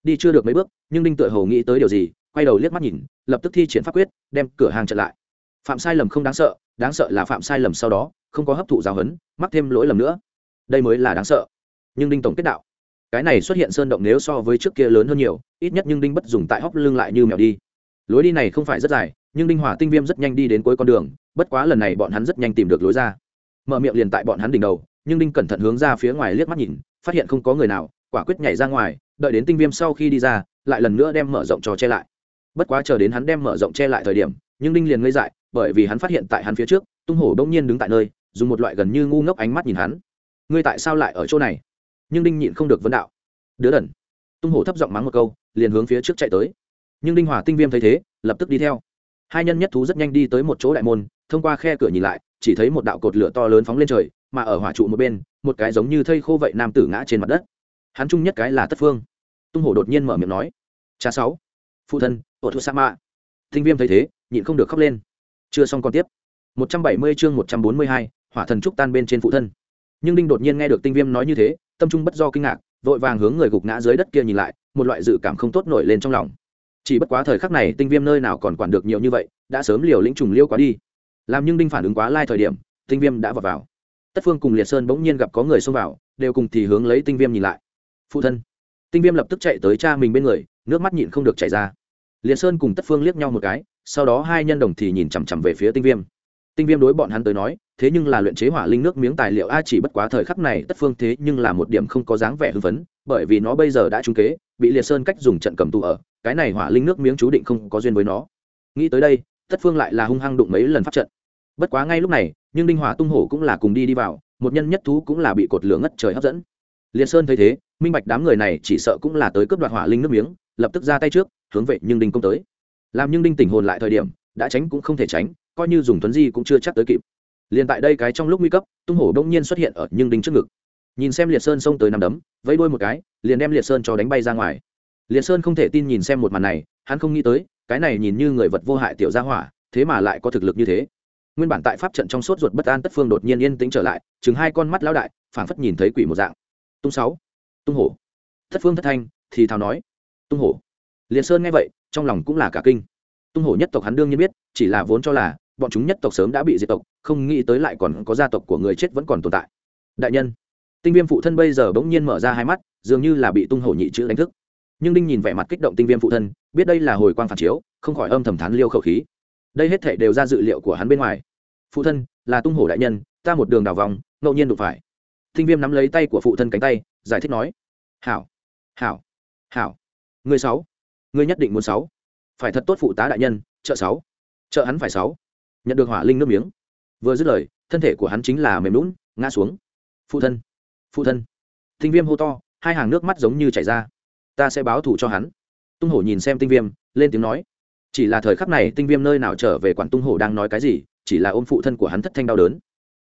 đi chưa được mấy bước, nhưng đinh tựa hồ nghĩ tới điều gì, quay đầu liếc mắt nhìn, lập tức thi triển pháp quyết, đem cửa hàng chặn lại. Phạm sai lầm không đáng sợ đáng sợ là phạm sai lầm sau đó, không có hấp thụ giáo huấn, mắc thêm lỗi lầm nữa. Đây mới là đáng sợ. Nhưng đinh tổng kết đạo, cái này xuất hiện sơn động nếu so với trước kia lớn hơn nhiều, ít nhất nhưng đinh bất dùng tại hóc lưng lại như mèo đi. Lối đi này không phải rất dài, nhưng đinh hỏa tinh viêm rất nhanh đi đến cuối con đường, bất quá lần này bọn hắn rất nhanh tìm được lối ra. Mở miệng liền tại bọn hắn đỉnh đầu, nhưng đinh cẩn thận hướng ra phía ngoài liếc mắt nhìn, phát hiện không có người nào, quả quyết nhảy ra ngoài đợi đến tinh viêm sau khi đi ra, lại lần nữa đem mở rộng trò che lại. Bất quá chờ đến hắn đem mở rộng che lại thời điểm, nhưng đinh liền ngây dại, bởi vì hắn phát hiện tại hắn phía trước, tung hổ đông nhiên đứng tại nơi, dùng một loại gần như ngu ngốc ánh mắt nhìn hắn. Ngươi tại sao lại ở chỗ này? Nhưng đinh nhịn không được vấn đạo. Đứa đần. Tung hổ thấp giọng mắng một câu, liền hướng phía trước chạy tới. Nhưng đinh hỏa tinh viêm thấy thế, lập tức đi theo. Hai nhân nhất thú rất nhanh đi tới một chỗ đại môn, thông qua khe cửa nhìn lại, chỉ thấy một đạo cột lửa to lớn phóng lên trời, mà ở hỏa trụ một bên, một cái giống như thây khô vậy nam tử ngã trên mặt đất hắn chung nhất cái là tất phương. Tung hổ đột nhiên mở miệng nói cha sáu phụ thân ổ thu sa mạ tinh viêm thấy thế nhịn không được khóc lên. Chưa xong còn tiếp. 170 chương 142, hỏa thần trúc tan bên trên phụ thân. Nhưng đinh đột nhiên nghe được tinh viêm nói như thế tâm trung bất do kinh ngạc vội vàng hướng người gục ngã dưới đất kia nhìn lại một loại dự cảm không tốt nổi lên trong lòng. Chỉ bất quá thời khắc này tinh viêm nơi nào còn quản được nhiều như vậy đã sớm liều lĩnh trùng liêu quá đi. Làm nhưng đinh phản ứng quá lai thời điểm tinh viêm đã vào vào. Tất phương cùng liệt sơn bỗng nhiên gặp có người xông vào đều cùng thì hướng lấy tinh viêm nhìn lại phụ thân. Tinh viêm lập tức chạy tới cha mình bên người, nước mắt nhịn không được chảy ra. Liệt sơn cùng tất phương liếc nhau một cái, sau đó hai nhân đồng thì nhìn chằm chằm về phía tinh viêm. Tinh viêm đối bọn hắn tới nói, thế nhưng là luyện chế hỏa linh nước miếng tài liệu a, chỉ bất quá thời khắc này tất phương thế nhưng là một điểm không có dáng vẻ hưng phấn, bởi vì nó bây giờ đã trúng kế, bị liệt sơn cách dùng trận cầm tù ở, cái này hỏa linh nước miếng chú định không có duyên với nó. Nghĩ tới đây, tất phương lại là hung hăng đụng mấy lần phát trận. Bất quá ngay lúc này, nhưng đinh hỏa tung hổ cũng là cùng đi đi vào, một nhân nhất thú cũng là bị cột lửa ngất trời hấp dẫn. Liệt sơn thấy thế minh bạch đám người này chỉ sợ cũng là tới cướp đoạt hỏa linh nước miếng, lập tức ra tay trước, hướng về nhưng đinh công tới. Làm nhưng đinh tỉnh hồn lại thời điểm, đã tránh cũng không thể tránh, coi như dùng tuấn di cũng chưa chắc tới kịp. Liền tại đây cái trong lúc nguy cấp, tung hổ đông nhiên xuất hiện ở nhưng đinh trước ngực. Nhìn xem liệt sơn xông tới nằm đấm, vẫy đuôi một cái, liền đem liệt sơn cho đánh bay ra ngoài. Liệt sơn không thể tin nhìn xem một màn này, hắn không nghĩ tới, cái này nhìn như người vật vô hại tiểu gia hỏa, thế mà lại có thực lực như thế. Nguyên bản tại pháp trận trong sốt ruột bất an tất phương đột nhiên yên tĩnh trở lại, chừng hai con mắt lão đại, phảng phất nhìn thấy quỷ một dạng. Tung sáu tung hổ. Thất phương thất thanh, thì thào nói. Tung hổ. Liệt sơn nghe vậy, trong lòng cũng là cả kinh. Tung hổ nhất tộc hắn đương nhiên biết, chỉ là vốn cho là, bọn chúng nhất tộc sớm đã bị diệt tộc, không nghĩ tới lại còn có gia tộc của người chết vẫn còn tồn tại. Đại nhân. Tinh viêm phụ thân bây giờ bỗng nhiên mở ra hai mắt, dường như là bị tung hổ nhị chữ đánh thức. Nhưng đinh nhìn vẻ mặt kích động tinh viêm phụ thân, biết đây là hồi quang phản chiếu, không khỏi âm thầm thán liêu khẩu khí. Đây hết thể đều ra dự liệu của hắn bên ngoài. Phụ thân, là tung hổ đại nhân, ta một đường đào vòng, ngẫu nhiên đụng phải. Tinh viêm nắm lấy tay của phụ thân cánh tay giải thích nói. Hảo hảo hảo. Người sáu, người nhất định muốn sáu. Phải thật tốt phụ tá đại nhân chợ sáu. Chợ hắn phải sáu. Nhận được hỏa linh nước miếng. Vừa dứt lời, thân thể của hắn chính là mềm lún ngã xuống. Phụ thân phụ thân. Tinh viêm hô to, hai hàng nước mắt giống như chảy ra. Ta sẽ báo thù cho hắn. Tung hổ nhìn xem tinh viêm, lên tiếng nói. Chỉ là thời khắc này tinh viêm nơi nào trở về quản tung hổ đang nói cái gì, chỉ là ôm phụ thân của hắn thất thanh đau đớn.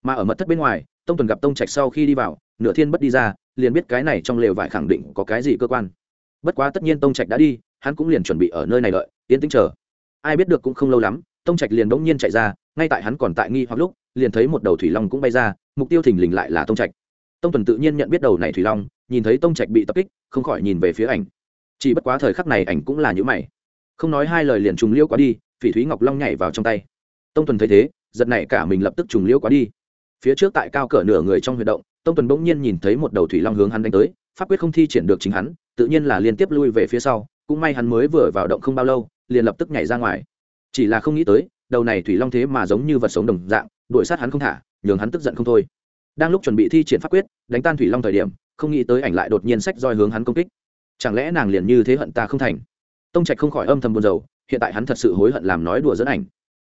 Mà ở mật thất bên ngoài, tông tuần gặp tông trạch sau khi đi vào nửa thiên bất đi ra, liền biết cái này trong lều vải khẳng định có cái gì cơ quan. Bất quá tất nhiên tông trạch đã đi, hắn cũng liền chuẩn bị ở nơi này đợi, yên tĩnh chờ. Ai biết được cũng không lâu lắm, tông trạch liền bỗng nhiên chạy ra, ngay tại hắn còn tại nghi hoặc lúc, liền thấy một đầu thủy long cũng bay ra, mục tiêu thình lình lại là tông trạch. Tông tuần tự nhiên nhận biết đầu này thủy long, nhìn thấy tông trạch bị tập kích, không khỏi nhìn về phía ảnh. Chỉ bất quá thời khắc này ảnh cũng là những mày. Không nói hai lời liền trùng liêu quá đi, phỉ thúy ngọc long nhảy vào trong tay. Tông tuần thấy thế, giật này cả mình lập tức trùng liêu quá đi. Phía trước tại cao cỡ nửa người trong huy động tông tuần bỗng nhiên nhìn thấy một đầu thủy long hướng hắn đánh tới, pháp quyết không thi triển được chính hắn, tự nhiên là liên tiếp lui về phía sau, cũng may hắn mới vừa vào động không bao lâu, liền lập tức nhảy ra ngoài. Chỉ là không nghĩ tới, đầu này thủy long thế mà giống như vật sống đồng dạng, đuổi sát hắn không thả, nhường hắn tức giận không thôi. Đang lúc chuẩn bị thi triển pháp quyết, đánh tan thủy long thời điểm, không nghĩ tới ảnh lại đột nhiên sách roi hướng hắn công kích. Chẳng lẽ nàng liền như thế hận ta không thành? Tông trạch không khỏi âm thầm buồn rầu, hiện tại hắn thật sự hối hận làm nói đùa dẫn ảnh.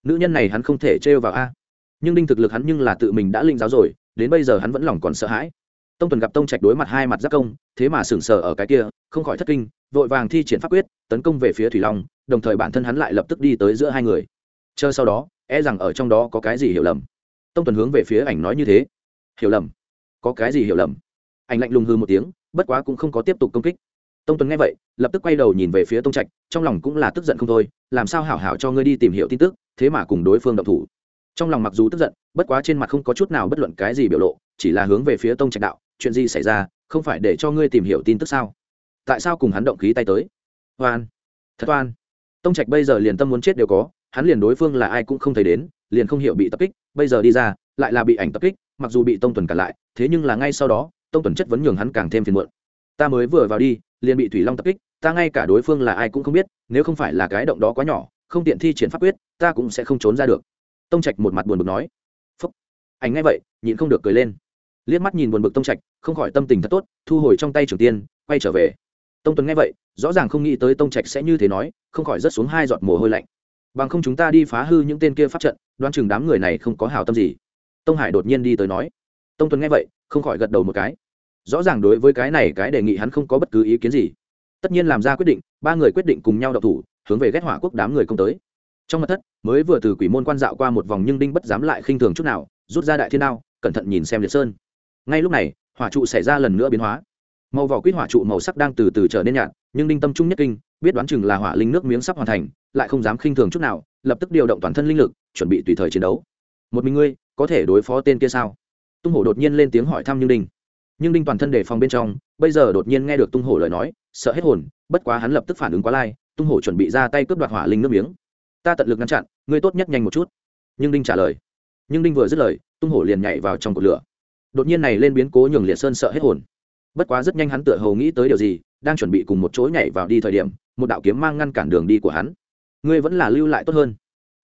Nữ nhân này hắn không thể trêu vào a. Nhưng đinh thực lực hắn nhưng là tự mình đã linh giáo rồi đến bây giờ hắn vẫn lòng còn sợ hãi. Tông tuần gặp tông trạch đối mặt hai mặt giác công, thế mà sừng sờ ở cái kia, không khỏi thất kinh, vội vàng thi triển pháp quyết, tấn công về phía thủy long, đồng thời bản thân hắn lại lập tức đi tới giữa hai người. Chờ sau đó e rằng ở trong đó có cái gì hiểu lầm. Tông tuần hướng về phía ảnh nói như thế. Hiểu lầm? Có cái gì hiểu lầm? Ảnh lạnh lùng hư một tiếng, bất quá cũng không có tiếp tục công kích. Tông tuần nghe vậy, lập tức quay đầu nhìn về phía tông trạch, trong lòng cũng là tức giận không thôi, làm sao hảo hảo cho ngươi đi tìm hiểu tin tức, thế mà cùng đối phương độc thủ trong lòng mặc dù tức giận, bất quá trên mặt không có chút nào bất luận cái gì biểu lộ, chỉ là hướng về phía tông trạch đạo, chuyện gì xảy ra? Không phải để cho ngươi tìm hiểu tin tức sao? Tại sao cùng hắn động khí tay tới? Oan. Thật oan. Tông trạch bây giờ liền tâm muốn chết đều có, hắn liền đối phương là ai cũng không thấy đến, liền không hiểu bị tập kích, bây giờ đi ra, lại là bị ảnh tập kích, mặc dù bị tông tuần cản lại, thế nhưng là ngay sau đó, tông tuần chất vấn nhường hắn càng thêm phiền muộn. Ta mới vừa vào đi, liền bị thủy long tập kích, ta ngay cả đối phương là ai cũng không biết, nếu không phải là cái động đó quá nhỏ, không tiện thi triển pháp quyết, ta cũng sẽ không trốn ra được tông trạch một mặt buồn bực nói, phúc, ảnh ngay vậy, nhịn không được cười lên. Liếc mắt nhìn buồn bực tông trạch, không khỏi tâm tình thật tốt, thu hồi trong tay trường tiên, quay trở về. Tông tuấn nghe vậy, rõ ràng không nghĩ tới tông trạch sẽ như thế nói, không khỏi rớt xuống hai giọt mồ hôi lạnh. Bằng không chúng ta đi phá hư những tên kia pháp trận, đoán chừng đám người này không có hào tâm gì. Tông hải đột nhiên đi tới nói. Tông tuấn nghe vậy, không khỏi gật đầu một cái. Rõ ràng đối với cái này cái đề nghị hắn không có bất cứ ý kiến gì. Tất nhiên làm ra quyết định, ba người quyết định cùng nhau đậu thủ, hướng về ghét hỏa quốc đám người công tới trong mặt thất, mới vừa từ quỷ môn quan dạo qua một vòng nhưng đinh bất dám lại khinh thường chút nào, rút ra đại thiên đao, cẩn thận nhìn xem liệt sơn. Ngay lúc này, hỏa trụ xảy ra lần nữa biến hóa. Màu vỏ quýt hỏa trụ màu sắc đang từ từ trở nên nhạt, nhưng đinh tâm trung nhất kinh, biết đoán chừng là hỏa linh nước miếng sắp hoàn thành, lại không dám khinh thường chút nào, lập tức điều động toàn thân linh lực, chuẩn bị tùy thời chiến đấu. Một mình ngươi, có thể đối phó tên kia sao? Tung hổ đột nhiên lên tiếng hỏi thăm nhưng đinh. Nhưng đinh toàn thân đề phòng bên trong, bây giờ đột nhiên nghe được tung hổ lời nói, sợ hết hồn, bất quá hắn lập tức phản ứng quá lai, tung hổ chuẩn bị ra tay cướp đoạt hỏa linh nước miếng ta tận lực ngăn chặn, ngươi tốt nhất nhanh một chút. Nhưng đinh trả lời. Nhưng đinh vừa dứt lời, tung hổ liền nhảy vào trong cột lửa. Đột nhiên này lên biến cố nhường liệt sơn sợ hết hồn. Bất quá rất nhanh hắn tựa hầu nghĩ tới điều gì, đang chuẩn bị cùng một chỗ nhảy vào đi thời điểm, một đạo kiếm mang ngăn cản đường đi của hắn. Ngươi vẫn là lưu lại tốt hơn.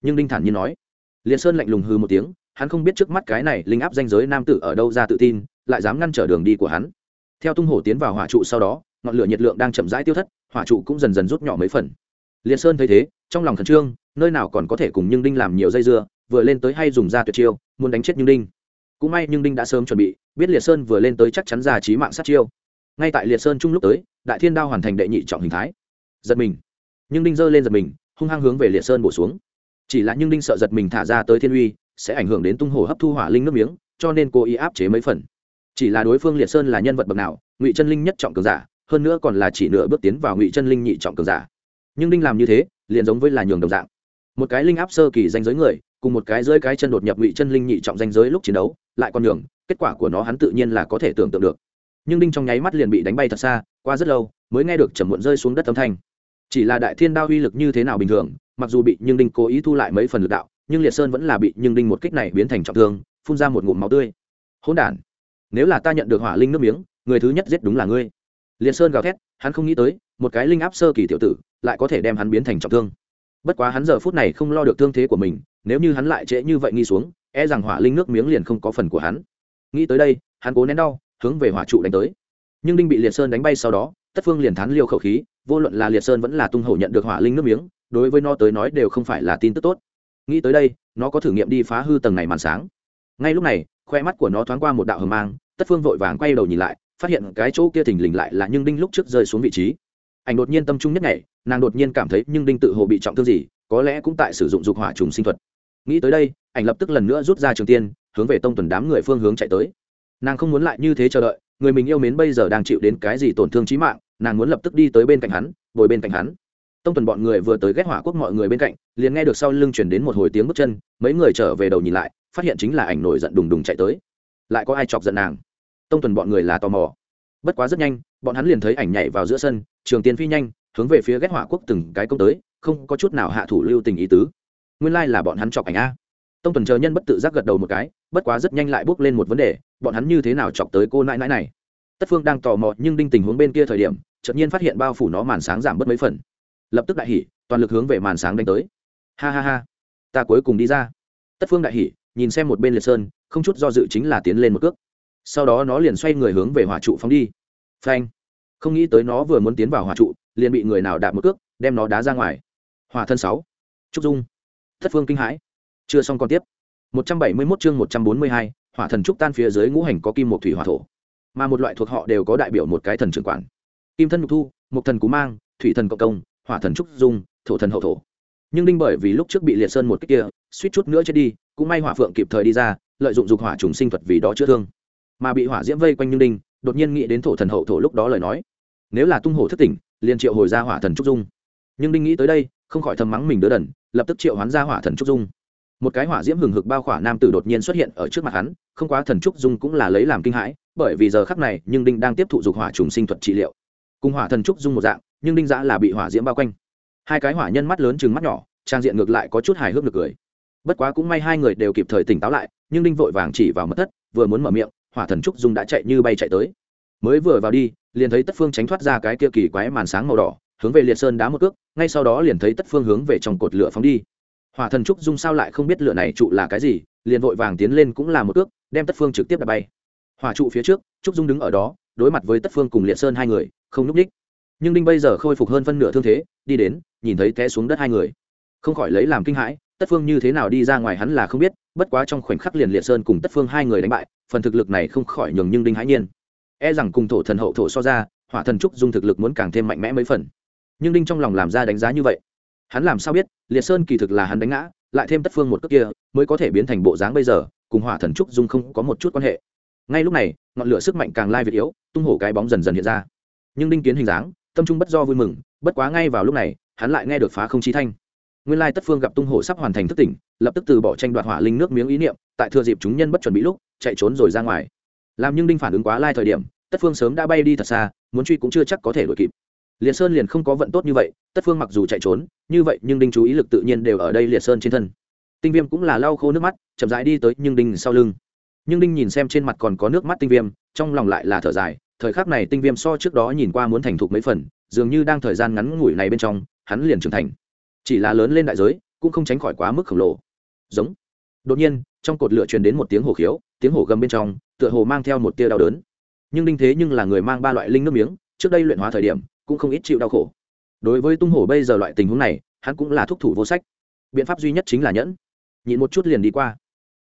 Nhưng đinh thản nhiên nói. Liệt sơn lạnh lùng hư một tiếng, hắn không biết trước mắt cái này linh áp danh giới nam tử ở đâu ra tự tin, lại dám ngăn trở đường đi của hắn. Theo tung hổ tiến vào hỏa trụ sau đó, ngọn lửa nhiệt lượng đang chậm rãi tiêu thất, hỏa trụ cũng dần dần rút nhỏ mấy phần. Liệt sơn thấy thế trong lòng khẩn trương, nơi nào còn có thể cùng nhưng đinh làm nhiều dây dưa, vừa lên tới hay dùng ra tuyệt chiêu, muốn đánh chết nhưng đinh. Cũng may nhưng đinh đã sớm chuẩn bị, biết liệt sơn vừa lên tới chắc chắn ra trí mạng sát chiêu. Ngay tại liệt sơn chung lúc tới, đại thiên đao hoàn thành đệ nhị trọng hình thái. Giật mình. Nhưng đinh giơ lên giật mình, hung hăng hướng về liệt sơn bổ xuống. Chỉ là nhưng đinh sợ giật mình thả ra tới thiên uy, sẽ ảnh hưởng đến tung hồ hấp thu hỏa linh nước miếng, cho nên cô ý áp chế mấy phần. Chỉ là đối phương liệt sơn là nhân vật bậc nào, ngụy chân linh nhất trọng cường giả, hơn nữa còn là chỉ nửa bước tiến vào ngụy chân linh nhị trọng cường giả. Nhưng đinh làm như thế liền giống với là nhường đồng dạng. Một cái linh áp sơ kỳ danh giới người, cùng một cái dưới cái chân đột nhập ngụy chân linh nhị trọng danh giới lúc chiến đấu, lại còn nhường, kết quả của nó hắn tự nhiên là có thể tưởng tượng được. Nhưng đinh trong nháy mắt liền bị đánh bay thật xa, qua rất lâu, mới nghe được trầm muộn rơi xuống đất âm thanh. Chỉ là đại thiên đao uy lực như thế nào bình thường, mặc dù bị nhưng đinh cố ý thu lại mấy phần lực đạo, nhưng liệt sơn vẫn là bị nhưng đinh một kích này biến thành trọng thương, phun ra một ngụm máu tươi. Hỗn đản, nếu là ta nhận được hỏa linh nước miếng, người thứ nhất giết đúng là ngươi. Liệt sơn gào thét, hắn không nghĩ tới, một cái linh áp sơ kỳ tiểu tử lại có thể đem hắn biến thành trọng thương. Bất quá hắn giờ phút này không lo được thương thế của mình, nếu như hắn lại trễ như vậy nghi xuống e rằng hỏa linh nước miếng liền không có phần của hắn. Nghĩ tới đây, hắn cố nén đau, hướng về hỏa trụ đánh tới. Nhưng đinh bị liệt sơn đánh bay sau đó, tất phương liền thán liêu khẩu khí, vô luận là liệt sơn vẫn là tung hổ nhận được hỏa linh nước miếng, đối với nó tới nói đều không phải là tin tức tốt. Nghĩ tới đây, nó có thử nghiệm đi phá hư tầng này màn sáng. Ngay lúc này, khoe mắt của nó thoáng qua một đạo hờ mang, tất phương vội vàng quay đầu nhìn lại, phát hiện cái chỗ kia thình lình lại là nhưng đinh lúc trước rơi xuống vị trí ảnh đột nhiên tâm trung nhất ngày nàng đột nhiên cảm thấy nhưng đinh tự hồ bị trọng thương gì, có lẽ cũng tại sử dụng dục hỏa trùng sinh thuật. Nghĩ tới đây, ảnh lập tức lần nữa rút ra trường tiên, hướng về tông tuần đám người phương hướng chạy tới. Nàng không muốn lại như thế chờ đợi, người mình yêu mến bây giờ đang chịu đến cái gì tổn thương trí mạng, nàng muốn lập tức đi tới bên cạnh hắn ngồi bên cạnh hắn. Tông tuần bọn người vừa tới ghét hỏa quốc mọi người bên cạnh, liền nghe được sau lưng chuyển đến một hồi tiếng bước chân, mấy người trở về đầu nhìn lại, phát hiện chính là ảnh nổi giận đùng đùng chạy tới. Lại có ai chọc giận nàng? Tông tuần bọn người là tò mò. Bất quá rất nhanh, bọn hắn liền thấy ảnh nhảy vào giữa sân trường tiên phi nhanh, hướng về phía ghét hỏa quốc từng cái công tới, không có chút nào hạ thủ lưu tình ý tứ. Nguyên lai là bọn hắn chọc ảnh a. Tông tuần chờ nhân bất tự giác gật đầu một cái, bất quá rất nhanh lại bước lên một vấn đề, bọn hắn như thế nào chọc tới cô nãi nãi này? Tất phương đang tò mò nhưng đinh tình huống bên kia thời điểm, chợt nhiên phát hiện bao phủ nó màn sáng giảm bớt mấy phần. Lập tức đại hỉ, toàn lực hướng về màn sáng đánh tới. Ha ha ha, ta cuối cùng đi ra. Tất phương đại hỉ, nhìn xem một bên liệt sơn, không chút do dự chính là tiến lên một cước. Sau đó nó liền xoay người hướng về hỏa trụ phóng đi. Phanh không nghĩ tới nó vừa muốn tiến vào hỏa trụ liền bị người nào đạp một cước đem nó đá ra ngoài. Hỏa thân sáu. Trúc dung. Thất phương kinh hãi. Chưa xong còn tiếp. 171 chương 142, hỏa thần trúc tan phía dưới ngũ hành có kim một thủy hỏa thổ. Mà một loại thuộc họ đều có đại biểu một cái thần trưởng quản. Kim thân nhục thu một thần cú mang thủy thần cộng công hỏa thần trúc dung thổ thần hậu thổ. Nhưng đinh bởi vì lúc trước bị liệt sơn một cách kia suýt chút nữa chết đi cũng may hỏa phượng kịp thời đi ra lợi dụng dục hỏa trùng sinh thuật vì đó chữa thương. Mà bị hỏa diễm vây quanh như đinh đột nhiên nghĩ đến thổ thần hậu thổ lúc đó lời nói nếu là tung hổ thất tỉnh, liền triệu hồi ra hỏa thần trúc dung. Nhưng đinh nghĩ tới đây, không khỏi thầm mắng mình đứa đần, lập tức triệu hoán ra hỏa thần trúc dung. Một cái hỏa diễm hừng hực bao khỏa nam tử đột nhiên xuất hiện ở trước mặt hắn, không quá thần trúc dung cũng là lấy làm kinh hãi, bởi vì giờ khắc này, nhưng đinh đang tiếp thụ dục hỏa trùng sinh thuật trị liệu. Cùng hỏa thần trúc dung một dạng, nhưng đinh giã là bị hỏa diễm bao quanh. Hai cái hỏa nhân mắt lớn chừng mắt nhỏ, trang diện ngược lại có chút hài hước được cười. Bất quá cũng may hai người đều kịp thời tỉnh táo lại, nhưng đinh vội vàng chỉ vào mất thất, vừa muốn mở miệng, hỏa thần trúc dung đã chạy như bay chạy tới mới vừa vào đi, liền thấy tất phương tránh thoát ra cái kia kỳ quái màn sáng màu đỏ, hướng về liệt sơn đá một cước, ngay sau đó liền thấy tất phương hướng về trong cột lửa phóng đi. Hỏa thần trúc dung sao lại không biết lửa này trụ là cái gì, liền vội vàng tiến lên cũng là một cước, đem tất phương trực tiếp đặt bay. Hỏa trụ phía trước, trúc dung đứng ở đó, đối mặt với tất phương cùng liệt sơn hai người, không núp ních nhưng đinh bây giờ khôi phục hơn phân nửa thương thế, đi đến, nhìn thấy té xuống đất hai người. Không khỏi lấy làm kinh hãi, tất phương như thế nào đi ra ngoài hắn là không biết, bất quá trong khoảnh khắc liền liệt sơn cùng tất phương hai người đánh bại, phần thực lực này không khỏi nhường nhưng đinh hãi nhiên e rằng cùng thổ thần hậu thổ so ra, hỏa thần trúc dung thực lực muốn càng thêm mạnh mẽ mấy phần. Nhưng đinh trong lòng làm ra đánh giá như vậy, hắn làm sao biết, liệt sơn kỳ thực là hắn đánh ngã, lại thêm tất phương một cước kia, mới có thể biến thành bộ dáng bây giờ, cùng hỏa thần trúc dung không có một chút quan hệ. Ngay lúc này, ngọn lửa sức mạnh càng lai việt yếu, tung hổ cái bóng dần dần hiện ra. Nhưng đinh kiến hình dáng, tâm trung bất do vui mừng, bất quá ngay vào lúc này, hắn lại nghe được phá không chi thanh. Nguyên lai tất phương gặp tung hổ sắp hoàn thành thức tỉnh, lập tức từ bỏ tranh đoạt hỏa linh nước miếng ý niệm, tại thừa dịp chúng nhân bất chuẩn bị lúc, chạy trốn rồi ra ngoài. Làm nhưng đinh phản ứng quá lai thời điểm tất phương sớm đã bay đi thật xa, muốn truy cũng chưa chắc có thể đuổi kịp. Liệt sơn liền không có vận tốt như vậy, tất phương mặc dù chạy trốn, như vậy nhưng đinh chú ý lực tự nhiên đều ở đây liệt sơn trên thân. Tinh viêm cũng là lau khô nước mắt, chậm rãi đi tới nhưng đinh sau lưng. Nhưng đinh nhìn xem trên mặt còn có nước mắt tinh viêm, trong lòng lại là thở dài, thời khắc này tinh viêm so trước đó nhìn qua muốn thành thục mấy phần, dường như đang thời gian ngắn ngủi này bên trong, hắn liền trưởng thành. Chỉ là lớn lên đại giới, cũng không tránh khỏi quá mức khổng lồ. Giống. Đột nhiên, trong cột lửa truyền đến một tiếng hổ khiếu, tiếng hổ gầm bên trong, tựa hồ mang theo một tia đau đớn nhưng đinh thế nhưng là người mang ba loại linh nước miếng, trước đây luyện hóa thời điểm, cũng không ít chịu đau khổ. Đối với tung hổ bây giờ loại tình huống này, hắn cũng là thúc thủ vô sách. Biện pháp duy nhất chính là nhẫn. Nhịn một chút liền đi qua.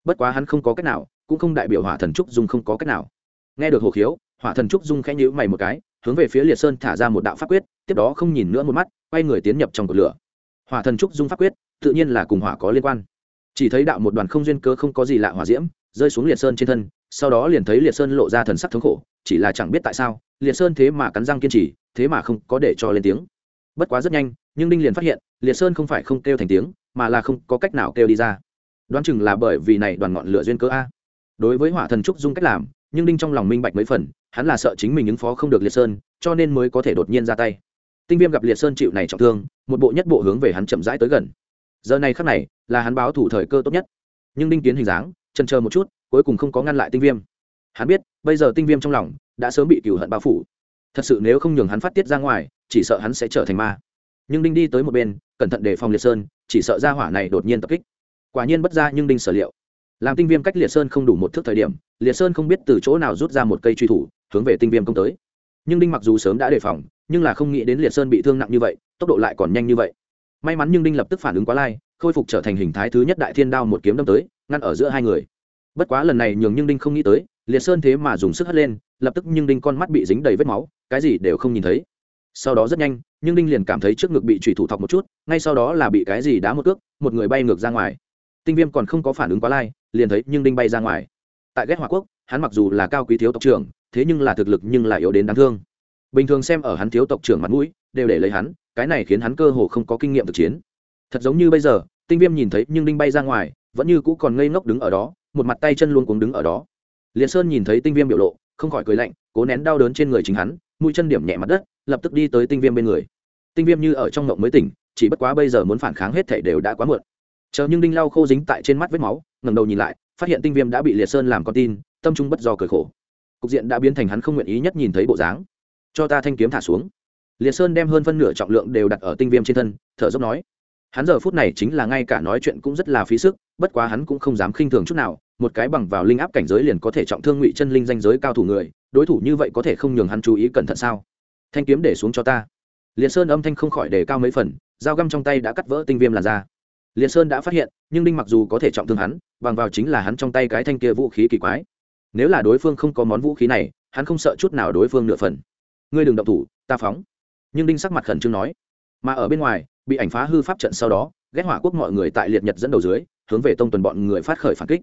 Bất quá hắn không có cách nào, cũng không đại biểu hỏa thần trúc dung không có cách nào. Nghe được hồ khiếu, hỏa thần trúc dung khẽ nhữ mày một cái, hướng về phía liệt sơn thả ra một đạo pháp quyết, tiếp đó không nhìn nữa một mắt, quay người tiến nhập trong cột lửa. Hỏa thần trúc dung pháp quyết, tự nhiên là cùng hỏa có liên quan. Chỉ thấy đạo một đoàn không duyên cơ không có gì lạ hỏa diễm, rơi xuống liệt sơn trên thân sau đó liền thấy liệt sơn lộ ra thần sắc thống khổ, chỉ là chẳng biết tại sao, liệt sơn thế mà cắn răng kiên trì, thế mà không có để cho lên tiếng. Bất quá rất nhanh, nhưng đinh liền phát hiện, liệt sơn không phải không kêu thành tiếng, mà là không có cách nào kêu đi ra. Đoán chừng là bởi vì này đoàn ngọn lửa duyên cơ a. Đối với hỏa thần trúc dung cách làm, nhưng đinh trong lòng minh bạch mấy phần, hắn là sợ chính mình ứng phó không được liệt sơn, cho nên mới có thể đột nhiên ra tay. Tinh viêm gặp liệt sơn chịu này trọng thương, một bộ nhất bộ hướng về hắn chậm rãi tới gần. Giờ này khắc này, là hắn báo thủ thời cơ tốt nhất. Nhưng đinh kiến hình dáng trần chờ một chút, cuối cùng không có ngăn lại tinh viêm. Hắn biết, bây giờ tinh viêm trong lòng đã sớm bị cửu hận bao phủ. Thật sự nếu không nhường hắn phát tiết ra ngoài, chỉ sợ hắn sẽ trở thành ma. Nhưng đinh đi tới một bên, cẩn thận đề phòng liệt sơn, chỉ sợ ra hỏa này đột nhiên tập kích. Quả nhiên bất ra nhưng đinh sở liệu. Làm tinh viêm cách liệt sơn không đủ một thước thời điểm, liệt sơn không biết từ chỗ nào rút ra một cây truy thủ, hướng về tinh viêm công tới. Nhưng đinh mặc dù sớm đã đề phòng, nhưng là không nghĩ đến liệt sơn bị thương nặng như vậy, tốc độ lại còn nhanh như vậy. May mắn nhưng đinh lập tức phản ứng quá lai, khôi phục trở thành hình thái thứ nhất đại thiên đao một kiếm đâm tới ngăn ở giữa hai người. Bất quá lần này nhường nhưng đinh không nghĩ tới, liệt sơn thế mà dùng sức hất lên, lập tức nhưng đinh con mắt bị dính đầy vết máu, cái gì đều không nhìn thấy. Sau đó rất nhanh, nhưng đinh liền cảm thấy trước ngực bị trùy thủ thọc một chút, ngay sau đó là bị cái gì đá một cước, một người bay ngược ra ngoài. Tinh viêm còn không có phản ứng quá lai, liền thấy nhưng đinh bay ra ngoài. Tại ghét hòa quốc, hắn mặc dù là cao quý thiếu tộc trưởng, thế nhưng là thực lực nhưng là yếu đến đáng thương. Bình thường xem ở hắn thiếu tộc trưởng mặt mũi, đều để lấy hắn, cái này khiến hắn cơ hồ không có kinh nghiệm thực chiến. Thật giống như bây giờ, tinh viêm nhìn thấy nhưng đinh bay ra ngoài vẫn như cũ còn ngây ngốc đứng ở đó, một mặt tay chân luôn cuống đứng ở đó. Liền sơn nhìn thấy tinh viêm biểu lộ, không khỏi cười lạnh, cố nén đau đớn trên người chính hắn, mũi chân điểm nhẹ mặt đất, lập tức đi tới tinh viêm bên người. Tinh viêm như ở trong ngộng mới tỉnh, chỉ bất quá bây giờ muốn phản kháng hết thể đều đã quá muộn. Chờ nhưng đinh lau khô dính tại trên mắt vết máu, ngẩng đầu nhìn lại, phát hiện tinh viêm đã bị liệt sơn làm con tin, tâm trung bất do cười khổ. Cục diện đã biến thành hắn không nguyện ý nhất nhìn thấy bộ dáng. Cho ta thanh kiếm thả xuống. Liệt sơn đem hơn phân nửa trọng lượng đều đặt ở tinh viêm trên thân, thở dốc nói hắn giờ phút này chính là ngay cả nói chuyện cũng rất là phí sức, bất quá hắn cũng không dám khinh thường chút nào, một cái bằng vào linh áp cảnh giới liền có thể trọng thương ngụy chân linh danh giới cao thủ người, đối thủ như vậy có thể không nhường hắn chú ý cẩn thận sao? Thanh kiếm để xuống cho ta. Liền sơn âm thanh không khỏi đề cao mấy phần, dao găm trong tay đã cắt vỡ tinh viêm làn da. Liền sơn đã phát hiện, nhưng đinh mặc dù có thể trọng thương hắn, bằng vào chính là hắn trong tay cái thanh kia vũ khí kỳ quái. Nếu là đối phương không có món vũ khí này, hắn không sợ chút nào đối phương nửa phần. Ngươi đừng động thủ, ta phóng. Nhưng đinh sắc mặt khẩn trương nói. Mà ở bên ngoài bị ảnh phá hư pháp trận sau đó, ghét hỏa quốc mọi người tại liệt nhật dẫn đầu dưới, hướng về tông tuần bọn người phát khởi phản kích.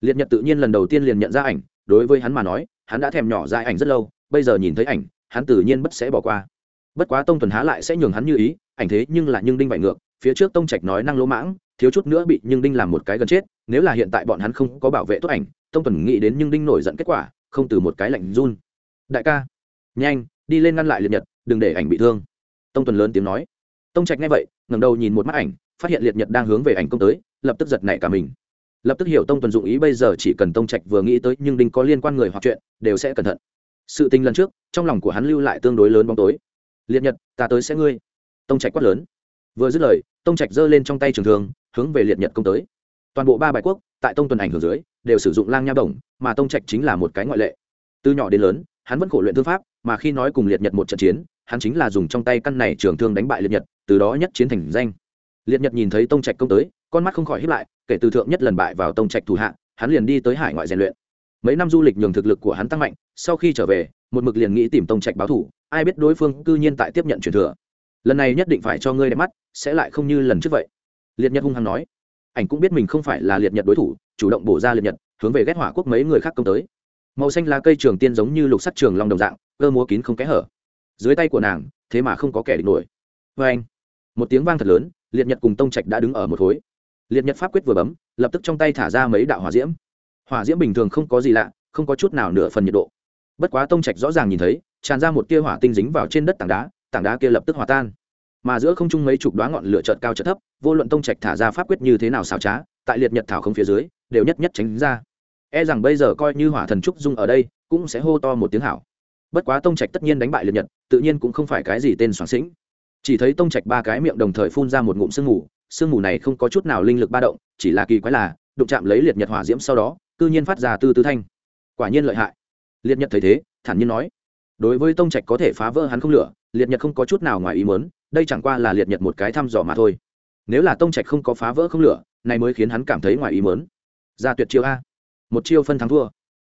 Liệt nhật tự nhiên lần đầu tiên liền nhận ra ảnh, đối với hắn mà nói, hắn đã thèm nhỏ ra ảnh rất lâu, bây giờ nhìn thấy ảnh, hắn tự nhiên bất sẽ bỏ qua. Bất quá tông tuần há lại sẽ nhường hắn như ý, ảnh thế nhưng là nhưng đinh bại ngược, phía trước tông trạch nói năng lỗ mãng, thiếu chút nữa bị nhưng đinh làm một cái gần chết, nếu là hiện tại bọn hắn không có bảo vệ tốt ảnh, tông tuần nghĩ đến nhưng đinh nổi giận kết quả, không từ một cái lạnh run. Đại ca, nhanh, đi lên ngăn lại liệt nhật, đừng để ảnh bị thương. Tông tuần lớn tiếng nói tông trạch nghe vậy, ngẩng đầu nhìn một mắt ảnh, phát hiện liệt nhật đang hướng về ảnh công tới, lập tức giật nảy cả mình. Lập tức hiểu tông tuần dụng ý bây giờ chỉ cần tông trạch vừa nghĩ tới nhưng đinh có liên quan người hoặc chuyện, đều sẽ cẩn thận. Sự tình lần trước, trong lòng của hắn lưu lại tương đối lớn bóng tối. Liệt nhật, ta tới sẽ ngươi. Tông trạch quát lớn. Vừa dứt lời, tông trạch giơ lên trong tay trường thường hướng về liệt nhật công tới. Toàn bộ ba bài quốc, tại tông tuần ảnh hưởng dưới, đều sử dụng lang nha đồng, mà tông trạch chính là một cái ngoại lệ. Từ nhỏ đến lớn, hắn vẫn khổ luyện thương pháp, mà khi nói cùng liệt nhật một trận chiến, hắn chính là dùng trong tay căn này trường thương đánh bại liệt nhật từ đó nhất chiến thành danh. Liệt nhật nhìn thấy tông trạch công tới, con mắt không khỏi hiếp lại, kể từ thượng nhất lần bại vào tông trạch thủ hạ, hắn liền đi tới hải ngoại rèn luyện. Mấy năm du lịch nhường thực lực của hắn tăng mạnh, sau khi trở về, một mực liền nghĩ tìm tông trạch báo thủ, ai biết đối phương cư nhiên tại tiếp nhận truyền thừa. Lần này nhất định phải cho ngươi đẹp mắt, sẽ lại không như lần trước vậy. Liệt nhật hung hăng nói. Ảnh cũng biết mình không phải là liệt nhật đối thủ, chủ động bổ ra liệt nhật, hướng về ghét hỏa quốc mấy người khác công tới. Màu xanh lá cây trường tiên giống như lục sắt trường long đồng dạng, cơ múa kín không kẽ hở. Dưới tay của nàng, thế mà không có kẻ địch nổi. Vê anh một tiếng vang thật lớn, liệt nhật cùng tông trạch đã đứng ở một khối. Liệt nhật pháp quyết vừa bấm, lập tức trong tay thả ra mấy đạo hỏa diễm. Hỏa diễm bình thường không có gì lạ, không có chút nào nửa phần nhiệt độ. Bất quá tông trạch rõ ràng nhìn thấy, tràn ra một tia hỏa tinh dính vào trên đất tảng đá tảng đá kia lập tức hòa tan. Mà giữa không trung mấy chục đoá ngọn lửa chợt cao chợt thấp, vô luận tông trạch thả ra pháp quyết như thế nào xảo trá, tại liệt nhật thảo không phía dưới, đều nhất nhất tránh ra. E rằng bây giờ coi như hỏa thần trúc dung ở đây, cũng sẽ hô to một tiếng hảo. Bất quá tông trạch tất nhiên đánh bại liệt nhật, tự nhiên cũng không phải cái gì tên soạn sĩnh chỉ thấy tông trạch ba cái miệng đồng thời phun ra một ngụm sương mù sương mù này không có chút nào linh lực ba động, chỉ là kỳ quái là, đụng chạm lấy liệt nhật hỏa diễm sau đó tự nhiên phát ra tư tư thanh. Quả nhiên lợi hại. Liệt nhật thấy thế, thản nhiên nói, đối với tông trạch có thể phá vỡ hắn không lửa, liệt nhật không có chút nào ngoài ý muốn, đây chẳng qua là liệt nhật một cái thăm dò mà thôi. Nếu là tông trạch không có phá vỡ không lửa, này mới khiến hắn cảm thấy ngoài ý muốn. Ra tuyệt chiêu a. Một chiêu phân thắng thua.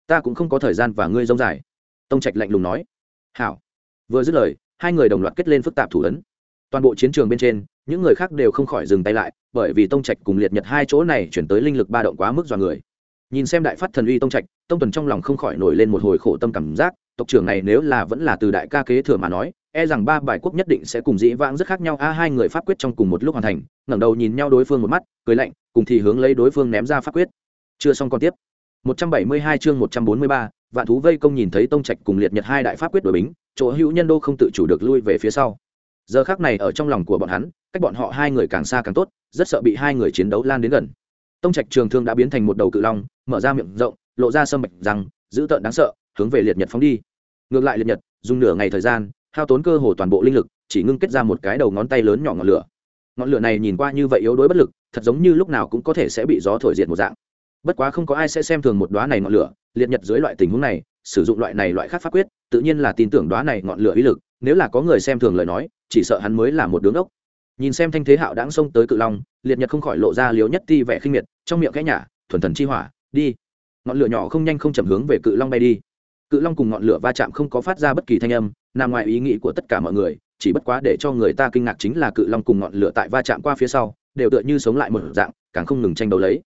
Ta cũng không có thời gian và ngươi rông dài. Tông trạch lạnh lùng nói. Hảo. Vừa dứt lời, hai người đồng loạt kết lên phức tạp thủ ấn toàn bộ chiến trường bên trên những người khác đều không khỏi dừng tay lại bởi vì tông trạch cùng liệt nhật hai chỗ này chuyển tới linh lực ba động quá mức dọa người. Nhìn xem đại phát thần uy tông trạch tông tuần trong lòng không khỏi nổi lên một hồi khổ tâm cảm giác tộc trưởng này nếu là vẫn là từ đại ca kế thừa mà nói e rằng ba bài quốc nhất định sẽ cùng dĩ vãng rất khác nhau. A hai người pháp quyết trong cùng một lúc hoàn thành ngẩng đầu nhìn nhau đối phương một mắt cười lạnh cùng thì hướng lấy đối phương ném ra pháp quyết. Chưa xong còn tiếp. 172 chương 143, vạn thú vây công nhìn thấy tông trạch cùng liệt nhật hai đại pháp quyết đối bính chỗ hữu nhân đô không tự chủ được lui về phía sau giờ khác này ở trong lòng của bọn hắn, cách bọn họ hai người càng xa càng tốt, rất sợ bị hai người chiến đấu lan đến gần. Tông trạch trường thương đã biến thành một đầu cự long, mở ra miệng rộng, lộ ra sâm mạch rằng, dữ tợn đáng sợ, hướng về liệt nhật phóng đi. Ngược lại liệt nhật, dùng nửa ngày thời gian, hao tốn cơ hồ toàn bộ linh lực, chỉ ngưng kết ra một cái đầu ngón tay lớn nhỏ ngọn lửa. Ngọn lửa này nhìn qua như vậy yếu đuối bất lực, thật giống như lúc nào cũng có thể sẽ bị gió thổi diệt một dạng. Bất quá không có ai sẽ xem thường một đoá này ngọn lửa, liệt nhật dưới loại tình huống này, sử dụng loại này loại khác pháp quyết, tự nhiên là tin tưởng đoá này ngọn lửa uy lực nếu là có người xem thường lời nói, chỉ sợ hắn mới là một đứng ốc nhìn xem thanh thế hạo đáng xông tới cự long, liệt nhật không khỏi lộ ra liếu nhất ti vẻ khinh miệt, trong miệng cái nhả, thuần thần chi hỏa, đi. Ngọn lửa nhỏ không nhanh không chậm hướng về cự long bay đi. Cự long cùng ngọn lửa va chạm không có phát ra bất kỳ thanh âm, nằm ngoài ý nghĩ của tất cả mọi người, chỉ bất quá để cho người ta kinh ngạc chính là cự long cùng ngọn lửa tại va chạm qua phía sau, đều tựa như sống lại một dạng, càng không ngừng tranh đấu lấy.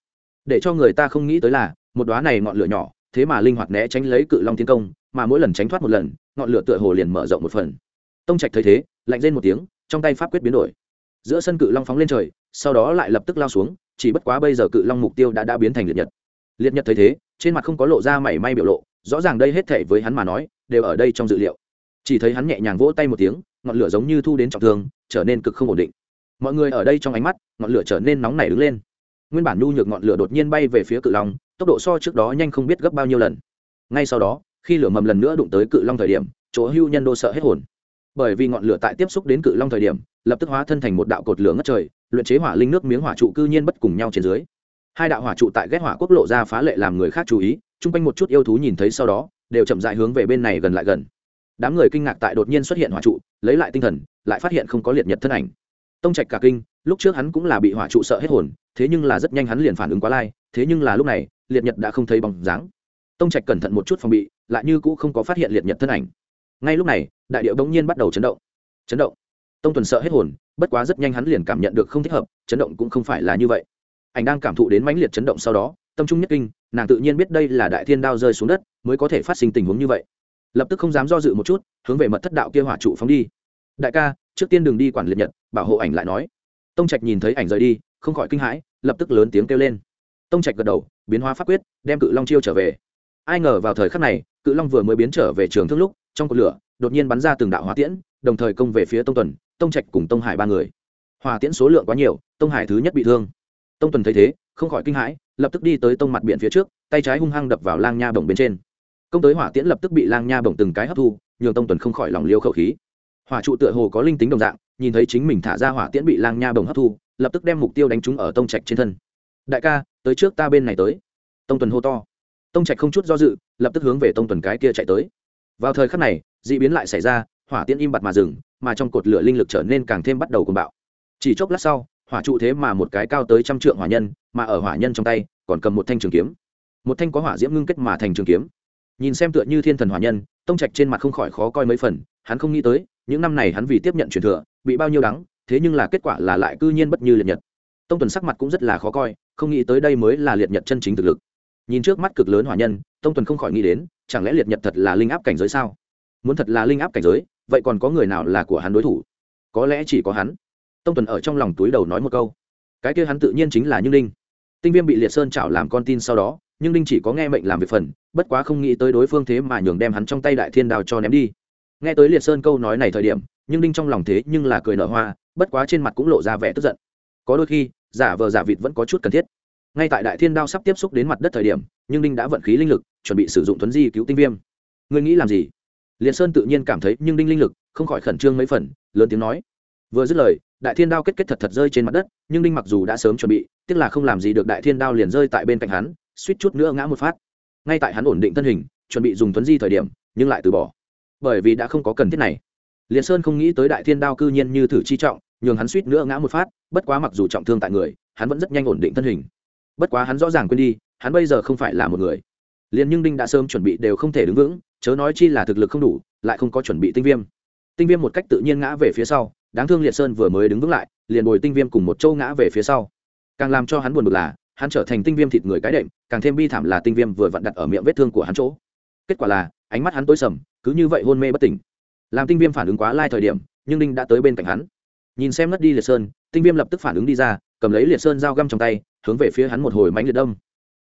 Để cho người ta không nghĩ tới là, một đoá này ngọn lửa nhỏ, thế mà linh hoạt né tránh lấy cự long tiến công, mà mỗi lần tránh thoát một lần ngọn lửa tựa hồ liền mở rộng một phần. Tông trạch thấy thế, lạnh lên một tiếng, trong tay pháp quyết biến đổi. Giữa sân cự long phóng lên trời, sau đó lại lập tức lao xuống, chỉ bất quá bây giờ cự long mục tiêu đã đã biến thành liệt nhật. Liệt nhật thấy thế, trên mặt không có lộ ra mảy may biểu lộ, rõ ràng đây hết thể với hắn mà nói, đều ở đây trong dự liệu. Chỉ thấy hắn nhẹ nhàng vỗ tay một tiếng, ngọn lửa giống như thu đến trọng thương, trở nên cực không ổn định. Mọi người ở đây trong ánh mắt, ngọn lửa trở nên nóng nảy đứng lên. Nguyên bản nhu nhược ngọn lửa đột nhiên bay về phía cự long, tốc độ so trước đó nhanh không biết gấp bao nhiêu lần. Ngay sau đó khi lửa mầm lần nữa đụng tới cự long thời điểm, chỗ hưu nhân đô sợ hết hồn. Bởi vì ngọn lửa tại tiếp xúc đến cự long thời điểm, lập tức hóa thân thành một đạo cột lửa ngất trời, luyện chế hỏa linh nước miếng hỏa trụ cư nhiên bất cùng nhau trên dưới. Hai đạo hỏa trụ tại ghét hỏa quốc lộ ra phá lệ làm người khác chú ý, chung quanh một chút yêu thú nhìn thấy sau đó, đều chậm dại hướng về bên này gần lại gần. Đám người kinh ngạc tại đột nhiên xuất hiện hỏa trụ, lấy lại tinh thần, lại phát hiện không có liệt nhật thân ảnh. Tông trạch cả kinh, lúc trước hắn cũng là bị hỏa trụ sợ hết hồn, thế nhưng là rất nhanh hắn liền phản ứng quá lai, thế nhưng là lúc này, liệt nhật đã không thấy bóng dáng. Tông trạch cẩn thận một chút phòng bị lại như cũ không có phát hiện liệt nhật thân ảnh. Ngay lúc này, đại điệu bỗng nhiên bắt đầu chấn động. Chấn động. Tông tuần sợ hết hồn, bất quá rất nhanh hắn liền cảm nhận được không thích hợp, chấn động cũng không phải là như vậy. Ảnh đang cảm thụ đến mãnh liệt chấn động sau đó, tâm trung nhất kinh, nàng tự nhiên biết đây là đại thiên đao rơi xuống đất, mới có thể phát sinh tình huống như vậy. Lập tức không dám do dự một chút, hướng về mật thất đạo kia hỏa trụ phóng đi. Đại ca, trước tiên đừng đi quản liệt nhật, bảo hộ ảnh lại nói. Tông trạch nhìn thấy ảnh rời đi, không khỏi kinh hãi, lập tức lớn tiếng kêu lên. Tông trạch gật đầu, biến hóa pháp quyết, đem cự long chiêu trở về ai ngờ vào thời khắc này, cự long vừa mới biến trở về trường thương lúc, trong cột lửa, đột nhiên bắn ra từng đạo hỏa tiễn, đồng thời công về phía tông tuần, tông trạch cùng tông hải ba người. Hỏa tiễn số lượng quá nhiều, tông hải thứ nhất bị thương. Tông tuần thấy thế, không khỏi kinh hãi, lập tức đi tới tông mặt biển phía trước, tay trái hung hăng đập vào lang nha bổng bên trên. Công tới hỏa tiễn lập tức bị lang nha bổng từng cái hấp thu, nhường tông tuần không khỏi lòng liêu khẩu khí. Hỏa trụ tựa hồ có linh tính đồng dạng, nhìn thấy chính mình thả ra hỏa tiễn bị lang nha bổng hấp thu, lập tức đem mục tiêu đánh trúng ở tông trạch trên thân. Đại ca, tới trước ta bên này tới. Tông tuần hô to tông trạch không chút do dự, lập tức hướng về tông tuần cái kia chạy tới. Vào thời khắc này d ị biến lại xảy ra, hỏa tiễn im bặt mà dừng, mà trong cột lửa linh lực trở nên càng thêm bắt đầu cuồng bạo. Chỉ chốc lát sau, hỏa trụ thế mà một cái cao tới trăm trượng hỏa nhân, mà ở hỏa nhân trong tay, còn cầm một thanh trường kiếm. Một thanh có hỏa diễm ngưng kết mà thành trường kiếm. Nhìn xem tựa như thiên thần hỏa nhân, tông trạch trên mặt không khỏi khó coi mấy phần, hắn không nghĩ tới, những năm này hắn vì tiếp nhận truyền thừa, bị bao nhiêu đắng, thế nhưng là kết quả là lại cư nhiên bất như liệt nhật. Tông tuần sắc mặt cũng rất là khó coi, không nghĩ tới đây mới là liệt nhật chân chính thực lực nhìn trước mắt cực lớn hỏa nhân, tông tuần không khỏi nghĩ đến, chẳng lẽ liệt nhật thật là linh áp cảnh giới sao? Muốn thật là linh áp cảnh giới, vậy còn có người nào là của hắn đối thủ? Có lẽ chỉ có hắn. Tông tuần ở trong lòng túi đầu nói một câu. Cái kia hắn tự nhiên chính là như linh. Tinh viêm bị liệt sơn chảo làm con tin sau đó nhưng linh chỉ có nghe mệnh làm việc phần, bất quá không nghĩ tới đối phương thế mà nhường đem hắn trong tay đại thiên đào cho ném đi. Nghe tới liệt sơn câu nói này thời điểm nhưng linh trong lòng thế nhưng là cười nở hoa, bất quá trên mặt cũng lộ ra vẻ tức giận. Có đôi khi, giả vờ giả vịt vẫn có chút cần thiết ngay tại đại thiên đao sắp tiếp xúc đến mặt đất thời điểm, nhưng đinh đã vận khí linh lực, chuẩn bị sử dụng thuấn di cứu tinh viêm. Ngươi nghĩ làm gì? Liệt sơn tự nhiên cảm thấy, nhưng đinh linh lực, không khỏi khẩn trương mấy phần, lớn tiếng nói. Vừa dứt lời, đại thiên đao kết kết thật thật rơi trên mặt đất, nhưng đinh mặc dù đã sớm chuẩn bị, tiếc là không làm gì được đại thiên đao liền rơi tại bên cạnh hắn, suýt chút nữa ngã một phát. Ngay tại hắn ổn định thân hình, chuẩn bị dùng thuấn di thời điểm, nhưng lại từ bỏ. Bởi vì đã không có cần thiết này. Liệt sơn không nghĩ tới đại thiên đao cư nhiên như thử chi trọng, nhường hắn suýt nữa ngã một phát, bất quá mặc dù trọng thương tại người, hắn vẫn rất nhanh ổn định thân hình bất quá hắn rõ ràng quên đi, hắn bây giờ không phải là một người. Liền nhưng đinh đã sớm chuẩn bị đều không thể đứng vững, chớ nói chi là thực lực không đủ, lại không có chuẩn bị tinh viêm. Tinh viêm một cách tự nhiên ngã về phía sau, đáng thương liệt sơn vừa mới đứng vững lại, liền bồi tinh viêm cùng một châu ngã về phía sau. Càng làm cho hắn buồn bực là, hắn trở thành tinh viêm thịt người cái đệm, càng thêm bi thảm là tinh viêm vừa vặn đặt ở miệng vết thương của hắn chỗ. Kết quả là, ánh mắt hắn tối sầm, cứ như vậy hôn mê bất tỉnh. Làm tinh viêm phản ứng quá lai thời điểm nhưng đinh đã tới bên cạnh hắn. Nhìn xem ngất đi liệt sơn, tinh viêm lập tức phản ứng đi ra, cầm lấy liệt sơn dao găm trong tay hướng về phía hắn một hồi mánh liệt đông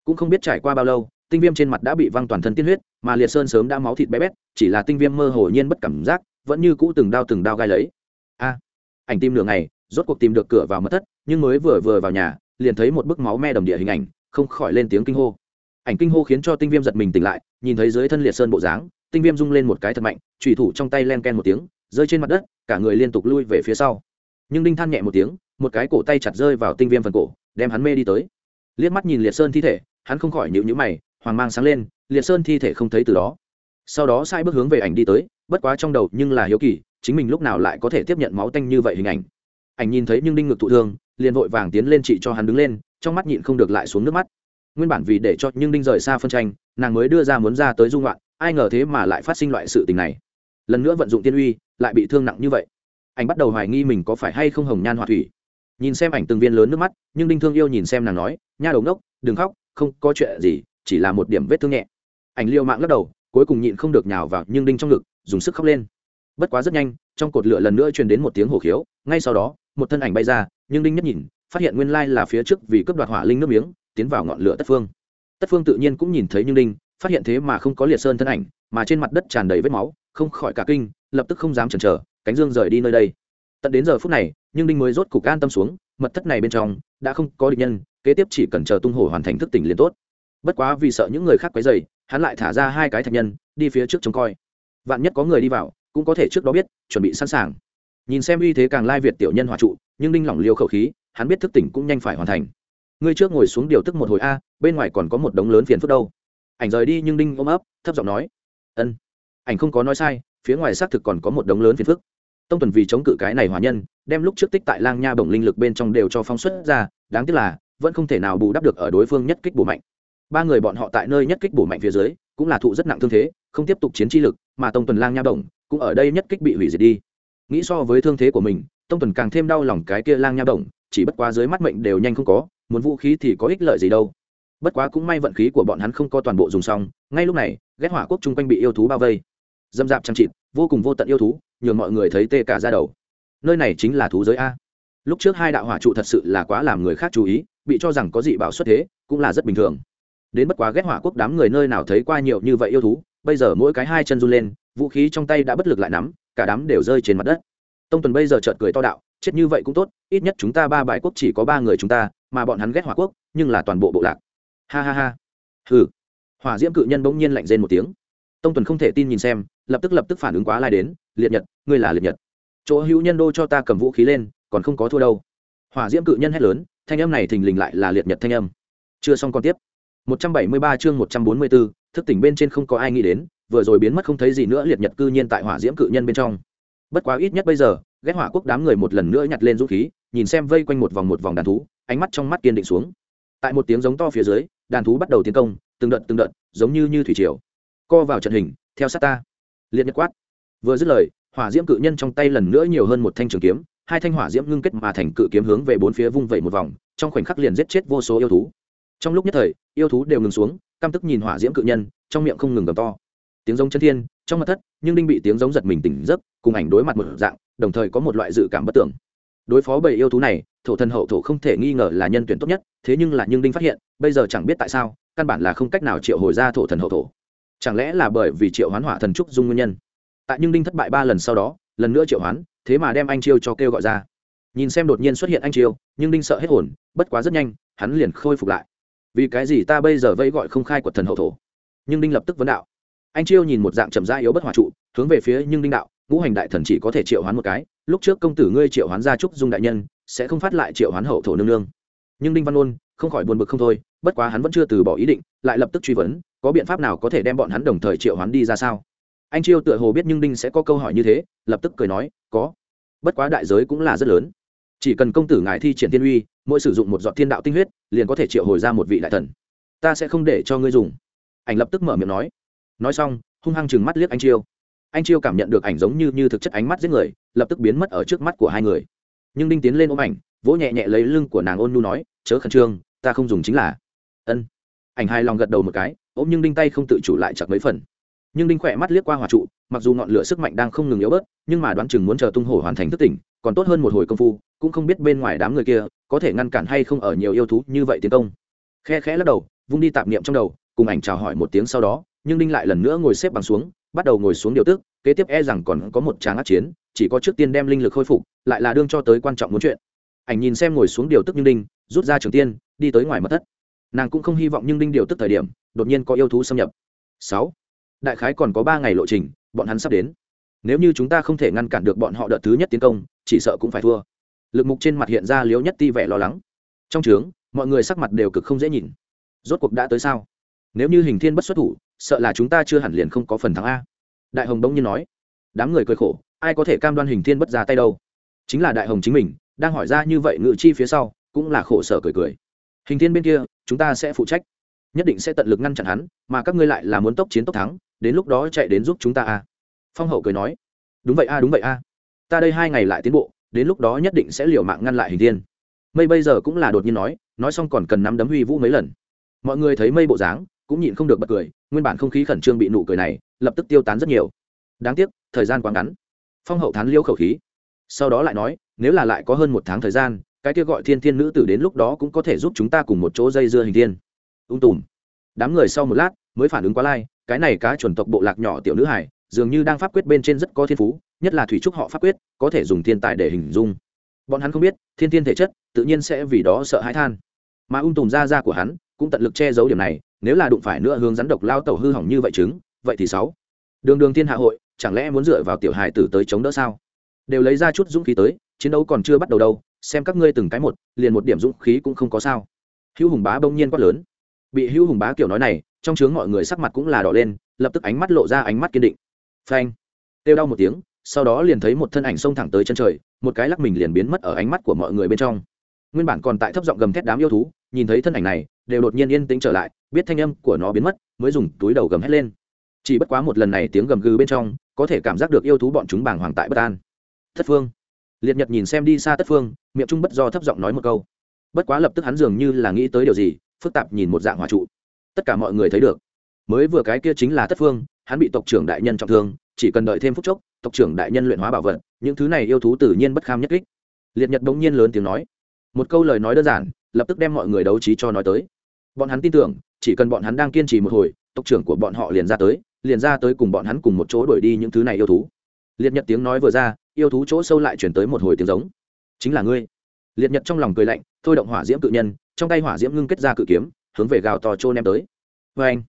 cũng không biết trải qua bao lâu, tinh viêm trên mặt đã bị văng toàn thân tiên huyết, mà liệt sơn sớm đã máu thịt bé bét, chỉ là tinh viêm mơ hồ nhiên bất cảm giác, vẫn như cũ từng đao từng đao gai lấy. A, ảnh tim nửa ngày, rốt cuộc tìm được cửa vào mất thất, nhưng mới vừa vừa vào nhà, liền thấy một bức máu me đầm địa hình ảnh, không khỏi lên tiếng kinh hô. Ảnh kinh hô khiến cho tinh viêm giật mình tỉnh lại, nhìn thấy dưới thân liệt sơn bộ dáng, tinh viêm rung lên một cái thật mạnh trùy thủ trong tay len ken một tiếng, rơi trên mặt đất, cả người liên tục lui về phía sau. Nhưng đinh than nhẹ một tiếng, một cái cổ tay chặt rơi vào tinh viêm phần cổ đem hắn mê đi tới. Liếc mắt nhìn liệt sơn thi thể, hắn không khỏi nhịu nhữ mày, hoàng mang sáng lên, liệt sơn thi thể không thấy từ đó. Sau đó sai bước hướng về ảnh đi tới, bất quá trong đầu nhưng là hiếu kỳ, chính mình lúc nào lại có thể tiếp nhận máu tanh như vậy hình ảnh. Ảnh nhìn thấy nhưng đinh ngực thụ thương, liền vội vàng tiến lên chị cho hắn đứng lên, trong mắt nhịn không được lại xuống nước mắt. Nguyên bản vì để cho nhưng đinh rời xa phân tranh, nàng mới đưa ra muốn ra tới dung loạn, ai ngờ thế mà lại phát sinh loại sự tình này. Lần nữa vận dụng tiên uy, lại bị thương nặng như vậy. Anh bắt đầu hoài nghi mình có phải hay không hồng nhan hòa thủy nhìn xem ảnh từng viên lớn nước mắt, nhưng đinh thương yêu nhìn xem nàng nói, nha đầu ngốc, đừng khóc, không có chuyện gì, chỉ là một điểm vết thương nhẹ. Ảnh liêu mạng lắc đầu, cuối cùng nhịn không được nhào vào nhưng đinh trong ngực, dùng sức khóc lên. Bất quá rất nhanh, trong cột lửa lần nữa truyền đến một tiếng hổ khiếu, ngay sau đó, một thân ảnh bay ra, nhưng đinh nhất nhìn, phát hiện nguyên lai là phía trước vì cướp đoạt hỏa linh nước miếng, tiến vào ngọn lửa tất phương. Tất phương tự nhiên cũng nhìn thấy nhưng đinh, phát hiện thế mà không có liệt sơn thân ảnh, mà trên mặt đất tràn đầy vết máu, không khỏi cả kinh, lập tức không dám chần chờ, cánh dương rời đi nơi đây tận đến giờ phút này, nhưng đinh mới rốt cục an tâm xuống, mật thất này bên trong, đã không có địch nhân, kế tiếp chỉ cần chờ tung hổ hoàn thành thức tỉnh liền tốt. Bất quá vì sợ những người khác quấy dày hắn lại thả ra hai cái thạch nhân, đi phía trước trông coi. Vạn nhất có người đi vào, cũng có thể trước đó biết, chuẩn bị sẵn sàng. Nhìn xem uy thế càng lai việt tiểu nhân hòa trụ, nhưng đinh lỏng liêu khẩu khí, hắn biết thức tỉnh cũng nhanh phải hoàn thành. Ngươi trước ngồi xuống điều tức một hồi a, bên ngoài còn có một đống lớn phiền phức đâu. Ảnh rời đi nhưng đinh ôm ấp, thấp giọng nói. Ân. Ảnh không có nói sai, phía ngoài xác thực còn có một đống lớn phiền phức tông tuần vì chống cự cái này hòa nhân, đem lúc trước tích tại lang nha bổng linh lực bên trong đều cho phóng xuất ra, đáng tiếc là, vẫn không thể nào bù đắp được ở đối phương nhất kích bổ mạnh. Ba người bọn họ tại nơi nhất kích bổ mạnh phía dưới, cũng là thụ rất nặng thương thế, không tiếp tục chiến chi lực, mà tông tuần lang nha bổng cũng ở đây nhất kích bị hủy diệt đi. Nghĩ so với thương thế của mình, tông tuần càng thêm đau lòng cái kia lang nha bổng, chỉ bất quá dưới mắt mệnh đều nhanh không có, muốn vũ khí thì có ích lợi gì đâu. Bất quá cũng may vận khí của bọn hắn không có toàn bộ dùng xong, ngay lúc này, ghét hỏa quốc chung quanh bị yêu thú bao vây. Dâm dạp chăm chịt, vô cùng vô tận yêu thú nhường mọi người thấy tê cả ra đầu. Nơi này chính là thú giới a. Lúc trước hai đạo hỏa trụ thật sự là quá làm người khác chú ý, bị cho rằng có dị bảo xuất thế, cũng là rất bình thường. Đến bất quá ghét hỏa quốc đám người nơi nào thấy qua nhiều như vậy yêu thú, bây giờ mỗi cái hai chân run lên, vũ khí trong tay đã bất lực lại nắm, cả đám đều rơi trên mặt đất. Tông tuần bây giờ chợt cười to đạo, chết như vậy cũng tốt, ít nhất chúng ta ba bài quốc chỉ có ba người chúng ta, mà bọn hắn ghét hỏa quốc, nhưng là toàn bộ bộ lạc. Ha ha ha. Hừ. Hỏa diễm cự nhân bỗng nhiên lạnh rên một tiếng. Tông tuần không thể tin nhìn xem lập tức lập tức phản ứng quá lai đến liệt nhật ngươi là liệt nhật. Chỗ hữu nhân đô cho ta cầm vũ khí lên còn không có thua đâu. Hỏa diễm cự nhân hét lớn thanh âm này thình lình lại là liệt nhật thanh âm. Chưa xong còn tiếp. 173 chương 144, thức tỉnh bên trên không có ai nghĩ đến vừa rồi biến mất không thấy gì nữa liệt nhật cư nhiên tại hỏa diễm cự nhân bên trong. Bất quá ít nhất bây giờ ghét hỏa quốc đám người một lần nữa nhặt lên dũng khí nhìn xem vây quanh một vòng một vòng đàn thú ánh mắt trong mắt kiên định xuống. Tại một tiếng giống to phía dưới đàn thú bắt đầu tiến công từng đợt từng đợt giống như như thủy triều co vào trận hình theo sát ta liệt nhật quát. Vừa dứt lời, hỏa diễm cự nhân trong tay lần nữa nhiều hơn một thanh trường kiếm, hai thanh hỏa diễm ngưng kết mà thành cự kiếm hướng về bốn phía vung vẩy một vòng, trong khoảnh khắc liền giết chết vô số yêu thú. Trong lúc nhất thời, yêu thú đều ngừng xuống, căm tức nhìn hỏa diễm cự nhân, trong miệng không ngừng gầm to. Tiếng giống chân thiên, trong mặt thất, nhưng đinh bị tiếng giống giật mình tỉnh giấc, cùng ảnh đối mặt một dạng, đồng thời có một loại dự cảm bất tưởng đối phó bầy yêu thú này, thổ thần hậu thổ không thể nghi ngờ là nhân tuyển tốt nhất, thế nhưng là nhưng đinh phát hiện, bây giờ chẳng biết tại sao, căn bản là không cách nào triệu hồi ra thổ thần hậu thổ chẳng lẽ là bởi vì triệu hoán hỏa thần trúc dung nguyên nhân? Tại nhưng đinh thất bại ba lần sau đó, lần nữa triệu hoán, thế mà đem anh chiêu cho kêu gọi ra. Nhìn xem đột nhiên xuất hiện anh chiêu, nhưng đinh sợ hết hồn, bất quá rất nhanh, hắn liền khôi phục lại. Vì cái gì ta bây giờ vẫy gọi không khai của thần hậu thổ? Nhưng đinh lập tức vấn đạo. Anh chiêu nhìn một dạng trầm da yếu bất hòa trụ, hướng về phía nhưng đinh đạo, ngũ hành đại thần chỉ có thể triệu hoán một cái, lúc trước công tử ngươi triệu hoán gia trúc dung đại nhân, sẽ không phát lại triệu hoán hậu thổ nương nương. Nhưng đinh văn ôn không khỏi buồn bực không thôi bất quá hắn vẫn chưa từ bỏ ý định, lại lập tức truy vấn, có biện pháp nào có thể đem bọn hắn đồng thời triệu hoán đi ra sao? Anh chiêu tựa hồ biết nhưng đinh sẽ có câu hỏi như thế, lập tức cười nói, có. Bất quá đại giới cũng là rất lớn. Chỉ cần công tử ngài thi triển thiên uy, mỗi sử dụng một giọt thiên đạo tinh huyết, liền có thể triệu hồi ra một vị đại thần. Ta sẽ không để cho ngươi dùng. Ảnh lập tức mở miệng nói. Nói xong, hung hăng chừng mắt liếc anh chiêu. Anh chiêu cảm nhận được ảnh giống như như thực chất ánh mắt giết người, lập tức biến mất ở trước mắt của hai người. Nhưng đinh tiến lên ôm ảnh, vỗ nhẹ nhẹ lấy lưng của nàng ôn nhu nói, chớ khẩn trương, ta không dùng chính là ân. Ảnh hai lòng gật đầu một cái, ôm nhưng đinh tay không tự chủ lại chặt mấy phần. Nhưng đinh khỏe mắt liếc qua hòa trụ, mặc dù ngọn lửa sức mạnh đang không ngừng yếu bớt, nhưng mà đoán chừng muốn chờ tung hổ hoàn thành thức tỉnh, còn tốt hơn một hồi công phu, cũng không biết bên ngoài đám người kia có thể ngăn cản hay không ở nhiều yêu thú như vậy tiến công. Khe khẽ lắc đầu, vung đi tạp niệm trong đầu, cùng ảnh chào hỏi một tiếng sau đó, nhưng đinh lại lần nữa ngồi xếp bằng xuống, bắt đầu ngồi xuống điều tức, kế tiếp e rằng còn có một tràng át chiến, chỉ có trước tiên đem linh lực khôi phục, lại là đương cho tới quan trọng muốn chuyện. Ảnh nhìn xem ngồi xuống điều tức nhưng đinh, rút ra trường tiên, đi tới ngoài mật thất nàng cũng không hy vọng nhưng đinh điều tức thời điểm đột nhiên có yêu thú xâm nhập sáu đại khái còn có ba ngày lộ trình bọn hắn sắp đến nếu như chúng ta không thể ngăn cản được bọn họ đợt thứ nhất tiến công chỉ sợ cũng phải thua lực mục trên mặt hiện ra liếu nhất ti vẻ lo lắng trong trướng mọi người sắc mặt đều cực không dễ nhìn rốt cuộc đã tới sao nếu như hình thiên bất xuất thủ sợ là chúng ta chưa hẳn liền không có phần thắng a đại hồng đông như nói đám người cười khổ ai có thể cam đoan hình thiên bất ra tay đâu chính là đại hồng chính mình đang hỏi ra như vậy ngự chi phía sau cũng là khổ sở cười cười hình thiên bên kia, chúng ta sẽ phụ trách. Nhất định sẽ tận lực ngăn chặn hắn, mà các ngươi lại là muốn tốc chiến tốc thắng, đến lúc đó chạy đến giúp chúng ta à? phong hậu cười nói, đúng vậy a, đúng vậy a. Ta đây hai ngày lại tiến bộ, đến lúc đó nhất định sẽ liều mạng ngăn lại hình thiên. Mây bây giờ cũng là đột nhiên nói nói xong còn cần nắm đấm huy vũ mấy lần. Mọi người thấy mây bộ dáng, cũng nhịn không được bật cười, nguyên bản không khí khẩn trương bị nụ cười này, lập tức tiêu tán rất nhiều. Đáng tiếc, thời gian quá ngắn. Phong hậu thán liễu khẩu khí. Sau đó lại nói, nếu là lại có hơn một tháng thời gian cái kia gọi thiên thiên nữ tử đến lúc đó cũng có thể giúp chúng ta cùng một chỗ dây dưa hình thiên. Ung tùm. Đám người sau một lát, mới phản ứng quá lai, cái này cá chuẩn tộc bộ lạc nhỏ tiểu nữ hải, dường như đang pháp quyết bên trên rất có thiên phú, nhất là thủy trúc họ pháp quyết, có thể dùng thiên tài để hình dung. Bọn hắn không biết, thiên thiên thể chất, tự nhiên sẽ vì đó sợ hãi than. Mà ung tùm ra ra của hắn, cũng tận lực che giấu điểm này, nếu là đụng phải nữa hướng rắn độc lao tẩu hư hỏng như vậy chứng, vậy thì sáu. Đường đường thiên hạ hội, chẳng lẽ muốn dựa vào tiểu hài tử tới chống đỡ sao? Đều lấy ra chút dũng khí tới, chiến đấu còn chưa bắt đầu đâu xem các ngươi từng cái một, liền một điểm dũng khí cũng không có sao. Hữu hùng bá bỗng nhiên quát lớn. Bị hữu hùng bá kiểu nói này, trong chướng mọi người sắc mặt cũng là đỏ lên, lập tức ánh mắt lộ ra ánh mắt kiên định. Phanh! Têu đau một tiếng, sau đó liền thấy một thân ảnh xông thẳng tới chân trời, một cái lắc mình liền biến mất ở ánh mắt của mọi người bên trong. Nguyên bản còn tại thấp giọng gầm thét đám yêu thú, nhìn thấy thân ảnh này, đều đột nhiên yên tĩnh trở lại, biết thanh âm của nó biến mất, mới dùng túi đầu gầm hét lên. Chỉ bất quá một lần này tiếng gầm gừ bên trong, có thể cảm giác được yêu thú bọn chúng bàng hoàng tại bất an. Thất phương liệt nhật nhìn xem đi xa tất phương, miệng trung bất do thấp giọng nói một câu. Bất quá lập tức hắn dường như là nghĩ tới điều gì, phức tạp nhìn một dạng hỏa trụ. Tất cả mọi người thấy được. Mới vừa cái kia chính là tất phương, hắn bị tộc trưởng đại nhân trọng thương, chỉ cần đợi thêm phút chốc, tộc trưởng đại nhân luyện hóa bảo vật, những thứ này yêu thú tự nhiên bất kham nhất kích. Liệt nhật bỗng nhiên lớn tiếng nói. Một câu lời nói đơn giản, lập tức đem mọi người đấu trí cho nói tới. Bọn hắn tin tưởng, chỉ cần bọn hắn đang kiên trì một hồi, tộc trưởng của bọn họ liền ra tới, liền ra tới cùng bọn hắn cùng một chỗ đuổi đi những thứ này yêu thú. Liệt nhật tiếng nói vừa ra yêu thú chỗ sâu lại chuyển tới một hồi tiếng giống. Chính là ngươi. Liệt nhật trong lòng cười lạnh, thôi động hỏa diễm cự nhân, trong tay hỏa diễm ngưng kết ra cự kiếm, hướng về gào to trô em tới. Vê anh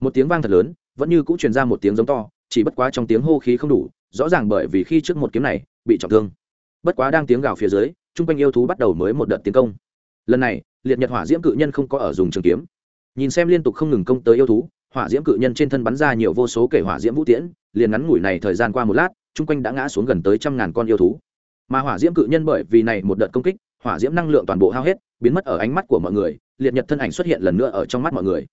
một tiếng vang thật lớn, vẫn như cũng truyền ra một tiếng giống to, chỉ bất quá trong tiếng hô khí không đủ, rõ ràng bởi vì khi trước một kiếm này, bị trọng thương. Bất quá đang tiếng gào phía dưới, chung quanh yêu thú bắt đầu mới một đợt tiến công. Lần này, liệt nhật hỏa diễm cự nhân không có ở dùng trường kiếm. Nhìn xem liên tục không ngừng công tới yêu thú, hỏa diễm cự nhân trên thân bắn ra nhiều vô số kể hỏa diễm vũ tiễn, liền ngắn ngủi này thời gian qua một lát chung quanh đã ngã xuống gần tới trăm ngàn con yêu thú. Mà hỏa diễm cự nhân bởi vì này một đợt công kích, hỏa diễm năng lượng toàn bộ hao hết, biến mất ở ánh mắt của mọi người, liệt nhật thân ảnh xuất hiện lần nữa ở trong mắt mọi người.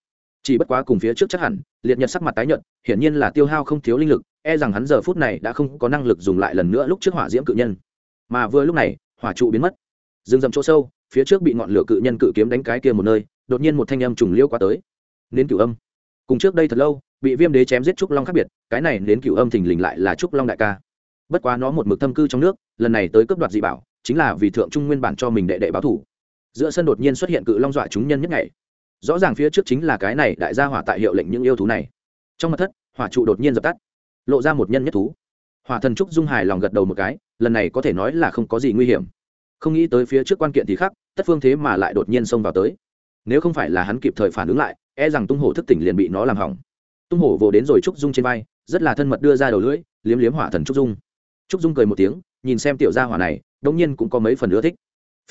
Chỉ bất quá cùng phía trước chắc hẳn, liệt nhật sắc mặt tái nhợt, hiển nhiên là tiêu hao không thiếu linh lực e rằng hắn giờ phút này đã không có năng lực dùng lại lần nữa lúc trước hỏa diễm cự nhân. Mà vừa lúc này, hỏa trụ biến mất. Rừng rậm chỗ sâu, phía trước bị ngọn lửa cự nhân cự kiếm đánh cái kia một nơi, đột nhiên một thanh âm trùng liêu qua tới. Nến cửu âm. Cùng trước đây thật lâu bị viêm đế chém giết trúc long khác biệt, cái này đến cựu âm thình lình lại là trúc long đại ca. Bất quá nó một mực thâm cư trong nước, lần này tới cướp đoạt dị bảo, chính là vì thượng trung nguyên bản cho mình đệ đệ báo thủ. Giữa sân đột nhiên xuất hiện cự long dọa chúng nhân nhất ngày. Rõ ràng phía trước chính là cái này đại gia hỏa tại hiệu lệnh những yêu thú này. Trong mặt thất, hỏa trụ đột nhiên dập tắt, lộ ra một nhân nhất thú. Hỏa thần trúc dung hài lòng gật đầu một cái, lần này có thể nói là không có gì nguy hiểm. Không nghĩ tới phía trước quan kiện thì khác, tất phương thế mà lại đột nhiên xông vào tới. Nếu không phải là hắn kịp thời phản ứng lại e rằng tung hổ thức tỉnh liền bị nó làm hỏng tung hổ vồ đến rồi trúc dung trên vai, rất là thân mật đưa ra đầu lưỡi, liếm liếm hỏa thần trúc dung. Trúc dung cười một tiếng, nhìn xem tiểu gia hỏa này đông nhiên cũng có mấy phần ưa thích.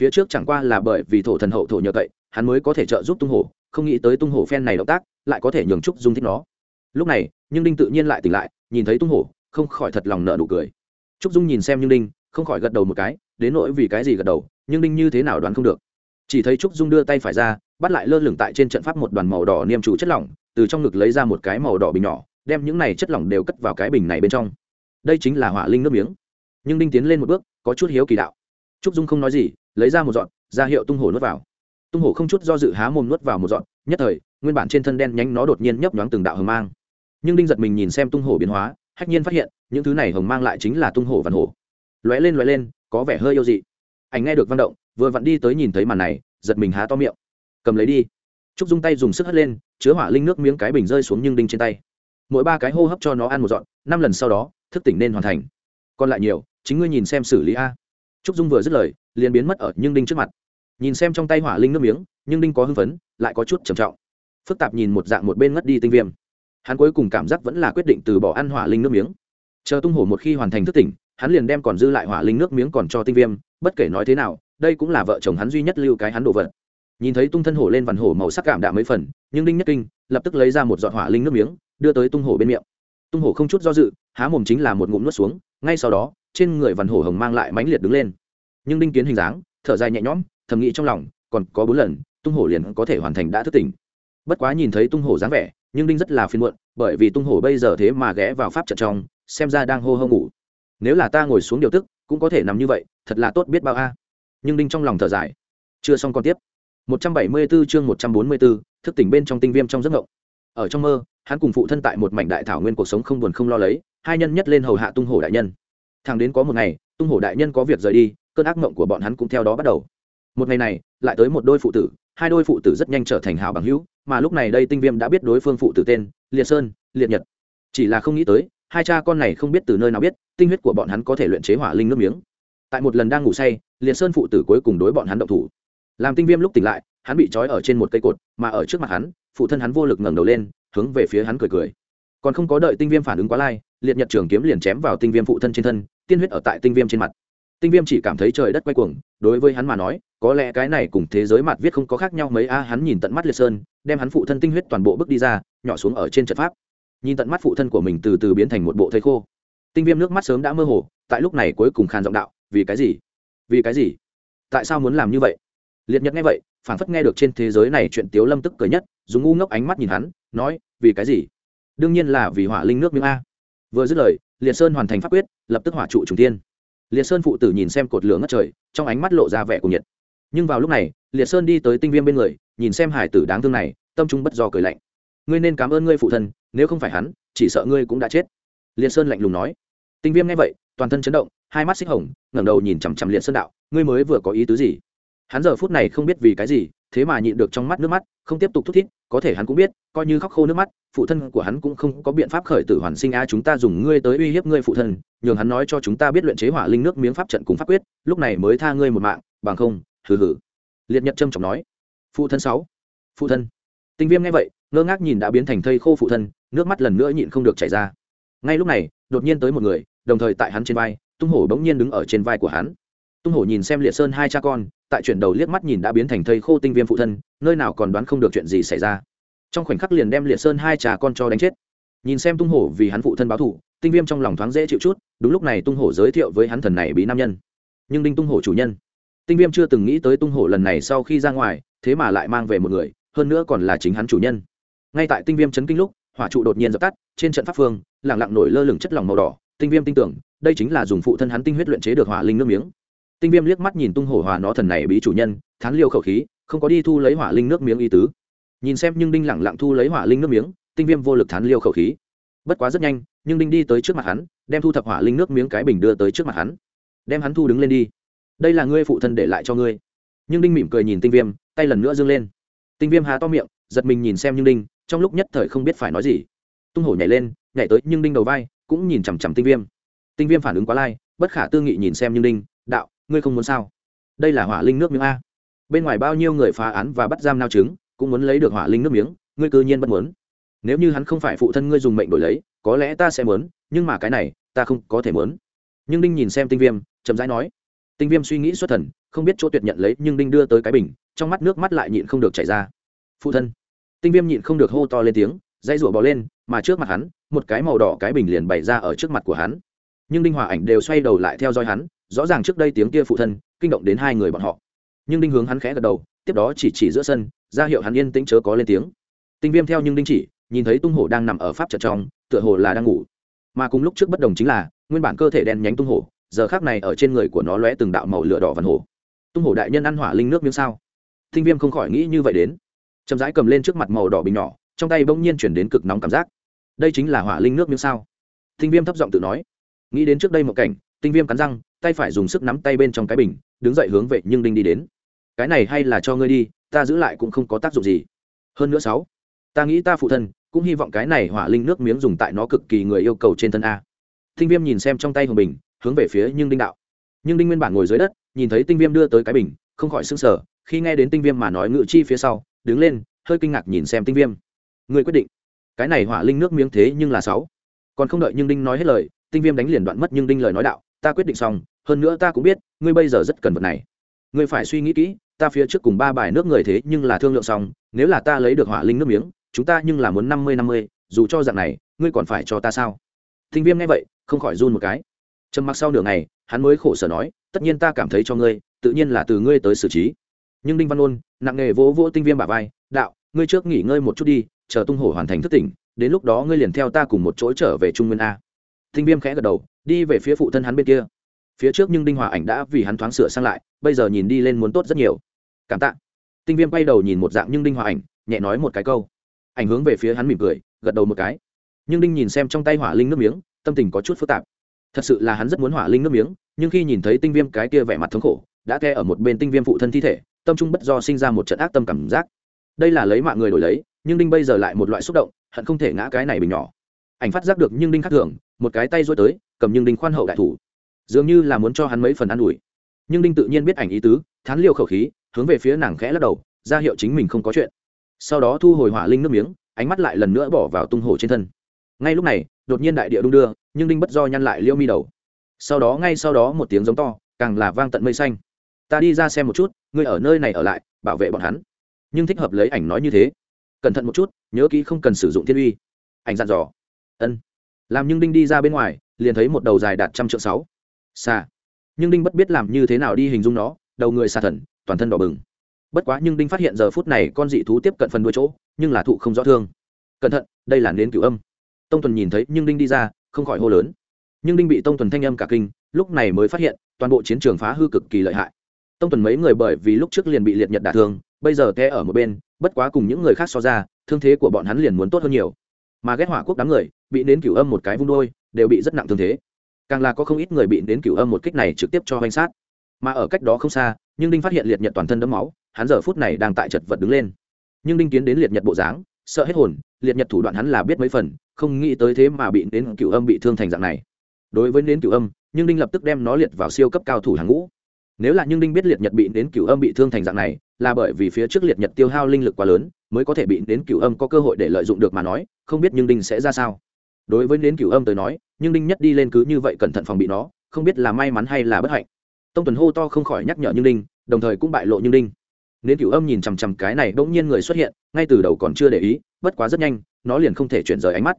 Phía trước chẳng qua là bởi vì thổ thần hậu thổ nhờ cậy, hắn mới có thể trợ giúp tung hổ, không nghĩ tới tung hổ phen này động tác, lại có thể nhường trúc dung thích nó. Lúc này, nhưng đinh tự nhiên lại tỉnh lại, nhìn thấy tung hổ, không khỏi thật lòng nợ nụ cười. Trúc dung nhìn xem nhưng đinh, không khỏi gật đầu một cái, đến nỗi vì cái gì gật đầu, nhưng đinh như thế nào đoán không được. Chỉ thấy trúc dung đưa tay phải ra, bắt lại lơ lửng tại trên trận pháp một đoàn màu đỏ niêm trụ chất lỏng từ trong ngực lấy ra một cái màu đỏ bình nhỏ, đem những này chất lỏng đều cất vào cái bình này bên trong. Đây chính là hỏa linh nước miếng. Nhưng đinh tiến lên một bước, có chút hiếu kỳ đạo. Trúc dung không nói gì, lấy ra một dọn ra hiệu tung hổ nuốt vào. Tung hổ không chút do dự há mồm nuốt vào một dọn nhất thời, nguyên bản trên thân đen nhánh nó đột nhiên nhấp nhoáng từng đạo hờ mang. Nhưng đinh giật mình nhìn xem tung hổ biến hóa, hách nhiên phát hiện, những thứ này hồng mang lại chính là tung hổ văn hổ. Lóe lên lóe lên, có vẻ hơi yêu dị. Anh nghe được văn động, vừa vặn đi tới nhìn thấy màn này, giật mình há to miệng. Cầm lấy đi trúc dung tay dùng sức hất lên, chứa hỏa linh nước miếng cái bình rơi xuống nhưng đinh trên tay. Mỗi ba cái hô hấp cho nó ăn một dọn, năm lần sau đó, thức tỉnh nên hoàn thành. Còn lại nhiều, chính ngươi nhìn xem xử lý a. Trúc dung vừa dứt lời, liền biến mất ở nhưng đinh trước mặt. Nhìn xem trong tay hỏa linh nước miếng, nhưng đinh có hưng phấn, lại có chút trầm trọng. Phức tạp nhìn một dạng một bên ngất đi tinh viêm. Hắn cuối cùng cảm giác vẫn là quyết định từ bỏ ăn hỏa linh nước miếng. Chờ tung hổ một khi hoàn thành thức tỉnh, hắn liền đem còn dư lại hỏa linh nước miếng còn cho tinh viêm, bất kể nói thế nào, đây cũng là vợ chồng hắn duy nhất lưu cái hắn đồ vật nhìn thấy tung thân hổ lên vằn hổ màu sắc cảm đạm mấy phần, nhưng đinh nhất kinh lập tức lấy ra một giọt hỏa linh nước miếng, đưa tới tung hổ bên miệng. Tung hổ không chút do dự, há mồm chính là một ngụm nuốt xuống, ngay sau đó, trên người vằn hổ hồng mang lại mãnh liệt đứng lên. Nhưng đinh kiến hình dáng, thở dài nhẹ nhõm, thầm nghĩ trong lòng, còn có bốn lần, tung hổ liền có thể hoàn thành đã thức tỉnh. Bất quá nhìn thấy tung hổ dáng vẻ, nhưng đinh rất là phiền muộn, bởi vì tung hổ bây giờ thế mà ghé vào pháp trận trong, xem ra đang hô hô ngủ. Nếu là ta ngồi xuống điều tức, cũng có thể nằm như vậy, thật là tốt biết bao a. Nhưng đinh trong lòng thở dài. Chưa xong còn tiếp. 174 chương 144, thức tỉnh bên trong tinh viêm trong giấc ngộng. Ở trong mơ hắn cùng phụ thân tại một mảnh đại thảo nguyên cuộc sống không buồn không lo lấy hai nhân nhất lên hầu hạ tung hổ đại nhân. Thằng đến có một ngày tung hổ đại nhân có việc rời đi cơn ác mộng của bọn hắn cũng theo đó bắt đầu. Một ngày này lại tới một đôi phụ tử hai đôi phụ tử rất nhanh trở thành hảo bằng hữu mà lúc này đây tinh viêm đã biết đối phương phụ tử tên liệt sơn liệt nhật. Chỉ là không nghĩ tới hai cha con này không biết từ nơi nào biết tinh huyết của bọn hắn có thể luyện chế hỏa linh nước miếng. Tại một lần đang ngủ say liệt sơn phụ tử cuối cùng đối bọn hắn động thủ làm tinh viêm lúc tỉnh lại, hắn bị trói ở trên một cây cột, mà ở trước mặt hắn, phụ thân hắn vô lực ngẩng đầu lên, hướng về phía hắn cười cười. Còn không có đợi tinh viêm phản ứng quá lai, liệt nhật trường kiếm liền chém vào tinh viêm phụ thân trên thân, tiên huyết ở tại tinh viêm trên mặt. Tinh viêm chỉ cảm thấy trời đất quay cuồng, đối với hắn mà nói, có lẽ cái này cùng thế giới mặt viết không có khác nhau mấy a à, hắn nhìn tận mắt liệt sơn, đem hắn phụ thân tinh huyết toàn bộ bước đi ra, nhỏ xuống ở trên trận pháp. Nhìn tận mắt phụ thân của mình từ từ biến thành một bộ thây khô. Tinh viêm nước mắt sớm đã mơ hồ, tại lúc này cuối cùng khàn giọng đạo, vì cái gì? Vì cái gì? Tại sao muốn làm như vậy? Liệt nhật nghe vậy phản phất nghe được trên thế giới này chuyện tiếu lâm tức cười nhất, dùng ngu ngốc ánh mắt nhìn hắn, nói, vì cái gì? Đương nhiên là vì hỏa linh nước miếng a. Vừa dứt lời, liệt sơn hoàn thành pháp quyết, lập tức hỏa trụ trùng tiên liệt sơn phụ tử nhìn xem cột lửa ngất trời, trong ánh mắt lộ ra vẻ của nhiệt. Nhưng vào lúc này, liệt sơn đi tới tinh viêm bên người, nhìn xem hải tử đáng thương này, tâm trung bất do cười lạnh. Ngươi nên cảm ơn ngươi phụ thân, nếu không phải hắn, chỉ sợ ngươi cũng đã chết. Liệt sơn lạnh lùng nói. Tinh viêm nghe vậy, toàn thân chấn động, hai mắt xích hồng, ngẩng đầu nhìn chằm chằm liệt sơn đạo, ngươi mới vừa có ý tứ gì? Hắn giờ phút này không biết vì cái gì thế mà nhịn được trong mắt nước mắt không tiếp tục thúc thiết, có thể hắn cũng biết coi như khóc khô nước mắt phụ thân của hắn cũng không có biện pháp khởi tử hoàn sinh a chúng ta dùng ngươi tới uy hiếp ngươi phụ thân nhường hắn nói cho chúng ta biết luyện chế hỏa linh nước miếng pháp trận cùng pháp quyết lúc này mới tha ngươi một mạng bằng không hừ hừ. Liệt nhật trâm trọng nói. Phụ thân sáu. Phụ thân. Tinh viêm nghe vậy ngơ ngác nhìn đã biến thành thây khô phụ thân nước mắt lần nữa nhịn không được chảy ra. Ngay lúc này đột nhiên tới một người đồng thời tại hắn trên vai tung hổ bỗng nhiên đứng ở trên vai của hắn tung hổ nhìn xem liệt sơn hai cha con, tại chuyển đầu liếc mắt nhìn đã biến thành thây khô tinh viêm phụ thân, nơi nào còn đoán không được chuyện gì xảy ra. Trong khoảnh khắc liền đem liệt sơn hai cha con cho đánh chết. Nhìn xem tung hổ vì hắn phụ thân báo thủ tinh viêm trong lòng thoáng dễ chịu chút, đúng lúc này tung hổ giới thiệu với hắn thần này bí nam nhân. Nhưng đinh tung hổ chủ nhân. Tinh viêm chưa từng nghĩ tới tung hổ lần này sau khi ra ngoài, thế mà lại mang về một người, hơn nữa còn là chính hắn chủ nhân. Ngay tại tinh viêm chấn kinh lúc, hỏa trụ đột nhiên dập tắt, trên trận pháp phương lẳng lặng nổi lơ lửng chất lỏng màu đỏ. Tinh viêm tin tưởng, đây chính là dùng phụ thân hắn tinh huyết luyện chế được hỏa linh nước miếng tinh viêm liếc mắt nhìn tung hổ hòa nó thần này bí chủ nhân, thán liêu khẩu khí, không có đi thu lấy hỏa linh nước miếng y tứ. Nhìn xem nhưng đinh lẳng lặng thu lấy hỏa linh nước miếng, tinh viêm vô lực thán liêu khẩu khí. Bất quá rất nhanh, nhưng đinh đi tới trước mặt hắn, đem thu thập hỏa linh nước miếng cái bình đưa tới trước mặt hắn. Đem hắn thu đứng lên đi. Đây là ngươi phụ thân để lại cho ngươi. Nhưng đinh mỉm cười nhìn tinh viêm, tay lần nữa dâng lên. Tinh viêm há to miệng, giật mình nhìn xem nhưng đinh, trong lúc nhất thời không biết phải nói gì. Tung hổ nhảy lên, nhảy tới nhưng đinh đầu vai, cũng nhìn chằm chằm tinh viêm. Tinh viêm phản ứng quá lai, bất khả tư nghị nhìn xem nhưng đinh ngươi không muốn sao? Đây là hỏa linh nước miếng a. Bên ngoài bao nhiêu người phá án và bắt giam nao trứng, cũng muốn lấy được hỏa linh nước miếng, ngươi cư nhiên bất muốn. Nếu như hắn không phải phụ thân ngươi dùng mệnh đổi lấy, có lẽ ta sẽ muốn, nhưng mà cái này, ta không có thể muốn. Nhưng đinh nhìn xem tinh viêm, chậm rãi nói. Tinh viêm suy nghĩ xuất thần, không biết chỗ tuyệt nhận lấy, nhưng đinh đưa tới cái bình, trong mắt nước mắt lại nhịn không được chảy ra. Phụ thân. Tinh viêm nhịn không được hô to lên tiếng dây rủa bò lên, mà trước mặt hắn, một cái màu đỏ cái bình liền bày ra ở trước mặt của hắn. Nhưng đinh hòa ảnh đều xoay đầu lại theo dõi hắn rõ ràng trước đây tiếng kia phụ thân, kinh động đến hai người bọn họ. Nhưng đinh hướng hắn khẽ gật đầu, tiếp đó chỉ chỉ giữa sân, ra hiệu hắn yên tĩnh chớ có lên tiếng. Tinh viêm theo nhưng đinh chỉ, nhìn thấy tung hổ đang nằm ở pháp trận trong, tựa hồ là đang ngủ. Mà cùng lúc trước bất đồng chính là, nguyên bản cơ thể đen nhánh tung hổ, giờ khác này ở trên người của nó lóe từng đạo màu lửa đỏ vằn hổ. Tung hổ đại nhân ăn hỏa linh nước miếng sao? Tinh viêm không khỏi nghĩ như vậy đến. Chậm rãi cầm lên trước mặt màu đỏ bình nhỏ, trong tay bỗng nhiên chuyển đến cực nóng cảm giác. Đây chính là hỏa linh nước miếng sao? Tinh viêm thấp giọng tự nói. Nghĩ đến trước đây một cảnh, tinh viêm cắn răng tay phải dùng sức nắm tay bên trong cái bình, đứng dậy hướng vệ nhưng đinh đi đến. Cái này hay là cho ngươi đi, ta giữ lại cũng không có tác dụng gì. Hơn nữa sáu, ta nghĩ ta phụ thân cũng hy vọng cái này hỏa linh nước miếng dùng tại nó cực kỳ người yêu cầu trên thân a. Tinh viêm nhìn xem trong tay hồng bình, hướng về phía nhưng đinh đạo. Nhưng đinh nguyên bản ngồi dưới đất, nhìn thấy tinh viêm đưa tới cái bình, không khỏi sưng sở khi nghe đến tinh viêm mà nói ngự chi phía sau, đứng lên, hơi kinh ngạc nhìn xem tinh viêm. Người quyết định. Cái này hỏa linh nước miếng thế nhưng là sáu. Còn không đợi nhưng đinh nói hết lời, tinh viêm đánh liền đoạn mất nhưng đinh lời nói đạo ta quyết định xong, hơn nữa ta cũng biết, ngươi bây giờ rất cần vật này. Ngươi phải suy nghĩ kỹ, ta phía trước cùng ba bài nước người thế nhưng là thương lượng xong, nếu là ta lấy được hỏa linh nước miếng, chúng ta nhưng là muốn năm mươi năm mươi, dù cho dạng này, ngươi còn phải cho ta sao? Thinh viêm nghe vậy, không khỏi run một cái. Trầm mặc sau nửa ngày, hắn mới khổ sở nói, tất nhiên ta cảm thấy cho ngươi, tự nhiên là từ ngươi tới xử trí. Nhưng đinh văn ôn, nặng nghề vỗ vỗ tinh viêm bả vai, đạo, ngươi trước nghỉ ngơi một chút đi, chờ tung hổ hoàn thành thức tỉnh, đến lúc đó ngươi liền theo ta cùng một chỗ trở về trung nguyên a tinh viêm khẽ gật đầu, đi về phía phụ thân hắn bên kia. Phía trước nhưng đinh hòa ảnh đã vì hắn thoáng sửa sang lại, bây giờ nhìn đi lên muốn tốt rất nhiều. Cảm tạ. Tinh viêm quay đầu nhìn một dạng nhưng đinh hòa ảnh, nhẹ nói một cái câu. Ảnh hướng về phía hắn mỉm cười, gật đầu một cái. Nhưng đinh nhìn xem trong tay hỏa linh nước miếng, tâm tình có chút phức tạp. Thật sự là hắn rất muốn hỏa linh nước miếng, nhưng khi nhìn thấy tinh viêm cái kia vẻ mặt thống khổ, đã ke ở một bên tinh viêm phụ thân thi thể, tâm trung bất do sinh ra một trận ác tâm cảm giác. Đây là lấy mạng người đổi lấy, nhưng đinh bây giờ lại một loại xúc động, hận không thể ngã cái này bình nhỏ. Ảnh phát giác được nhưng đinh khắc thường một cái tay rối tới, cầm nhưng đinh khoan hậu đại thủ. Dường như là muốn cho hắn mấy phần an ủi. Nhưng đinh tự nhiên biết ảnh ý tứ, thán liêu khẩu khí, hướng về phía nàng khẽ lắc đầu, ra hiệu chính mình không có chuyện. Sau đó thu hồi hỏa linh nước miếng, ánh mắt lại lần nữa bỏ vào tung hồ trên thân. Ngay lúc này, đột nhiên đại địa đung đưa, nhưng đinh bất do nhăn lại liêu mi đầu. Sau đó ngay sau đó một tiếng giống to, càng là vang tận mây xanh. Ta đi ra xem một chút, ngươi ở nơi này ở lại, bảo vệ bọn hắn. Nhưng thích hợp lấy ảnh nói như thế. Cẩn thận một chút, nhớ kỹ không cần sử dụng thiên uy. Ảnh dặn dò. Ân làm nhưng đinh đi ra bên ngoài, liền thấy một đầu dài đạt trăm triệu sáu. Xa nhưng đinh bất biết làm như thế nào đi hình dung nó, đầu người xa thần, toàn thân đỏ bừng. Bất quá nhưng đinh phát hiện giờ phút này con dị thú tiếp cận phần đuôi chỗ, nhưng là thụ không rõ thương. Cẩn thận, đây là nến cửu âm. Tông tuần nhìn thấy nhưng đinh đi ra, không khỏi hô lớn. Nhưng đinh bị tông tuần thanh âm cả kinh, lúc này mới phát hiện, toàn bộ chiến trường phá hư cực kỳ lợi hại. Tông tuần mấy người bởi vì lúc trước liền bị liệt nhật đả thương, bây giờ té ở một bên, bất quá cùng những người khác so ra, thương thế của bọn hắn liền muốn tốt hơn nhiều mà ghét hỏa quốc đám người, bị đến cửu âm một cái vung đôi, đều bị rất nặng thương thế. Càng là có không ít người bị đến cửu âm một kích này trực tiếp cho hoành sát. Mà ở cách đó không xa, nhưng đinh phát hiện liệt nhật toàn thân đấm máu, hắn giờ phút này đang tại chật vật đứng lên. Nhưng đinh kiến đến liệt nhật bộ dáng, sợ hết hồn, liệt nhật thủ đoạn hắn là biết mấy phần, không nghĩ tới thế mà bị đến cửu âm bị thương thành dạng này. Đối với đến cửu âm, nhưng đinh lập tức đem nó liệt vào siêu cấp cao thủ hàng ngũ. Nếu là nhưng đinh biết liệt nhật bị đến cửu âm bị thương thành dạng này, là bởi vì phía trước liệt nhật tiêu hao linh lực quá lớn mới có thể bị đến cửu âm có cơ hội để lợi dụng được mà nói, không biết nhưng đinh sẽ ra sao. Đối với đến cửu âm tới nói, nhưng đinh nhất đi lên cứ như vậy cẩn thận phòng bị nó, không biết là may mắn hay là bất hạnh. Tông tuần hô to không khỏi nhắc nhở nhưng đinh, đồng thời cũng bại lộ nhưng đinh. Nên cửu âm nhìn chằm chằm cái này bỗng nhiên người xuất hiện, ngay từ đầu còn chưa để ý, bất quá rất nhanh, nó liền không thể chuyển rời ánh mắt.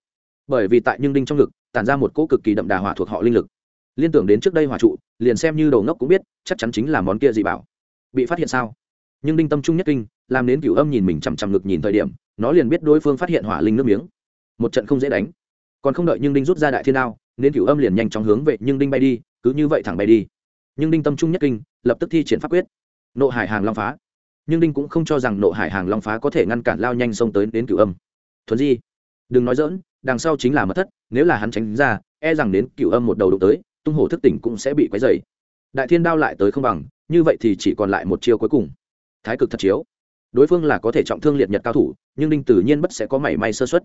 Bởi vì tại nhưng đinh trong ngực, tản ra một cỗ cực kỳ đậm đà hỏa thuộc họ linh lực. Liên tưởng đến trước đây hỏa trụ, liền xem như đầu ngốc cũng biết, chắc chắn chính là món kia gì bảo. Bị phát hiện sao? Nhưng đinh tâm trung nhất kinh, làm đến cửu âm nhìn mình chằm chằm ngực nhìn thời điểm, nó liền biết đối phương phát hiện hỏa linh nước miếng. Một trận không dễ đánh. Còn không đợi nhưng đinh rút ra đại thiên đao, nên cửu âm liền nhanh chóng hướng về nhưng đinh bay đi, cứ như vậy thẳng bay đi. Nhưng đinh tâm trung nhất kinh, lập tức thi triển pháp quyết. Nộ hải hàng long phá. Nhưng đinh cũng không cho rằng nộ hải hàng long phá có thể ngăn cản lao nhanh xông tới đến cửu âm. Thuần di, đừng nói dỡn đằng sau chính là mất thất, nếu là hắn tránh ra e rằng đến cửu âm một đầu đụng tới, tung hổ thức tỉnh cũng sẽ bị quấy dày đại thiên đao lại tới không bằng, như vậy thì chỉ còn lại một chiêu cuối cùng thái cực thật chiếu. Đối phương là có thể trọng thương liệt nhật cao thủ nhưng đinh tự nhiên bất sẽ có mảy may sơ xuất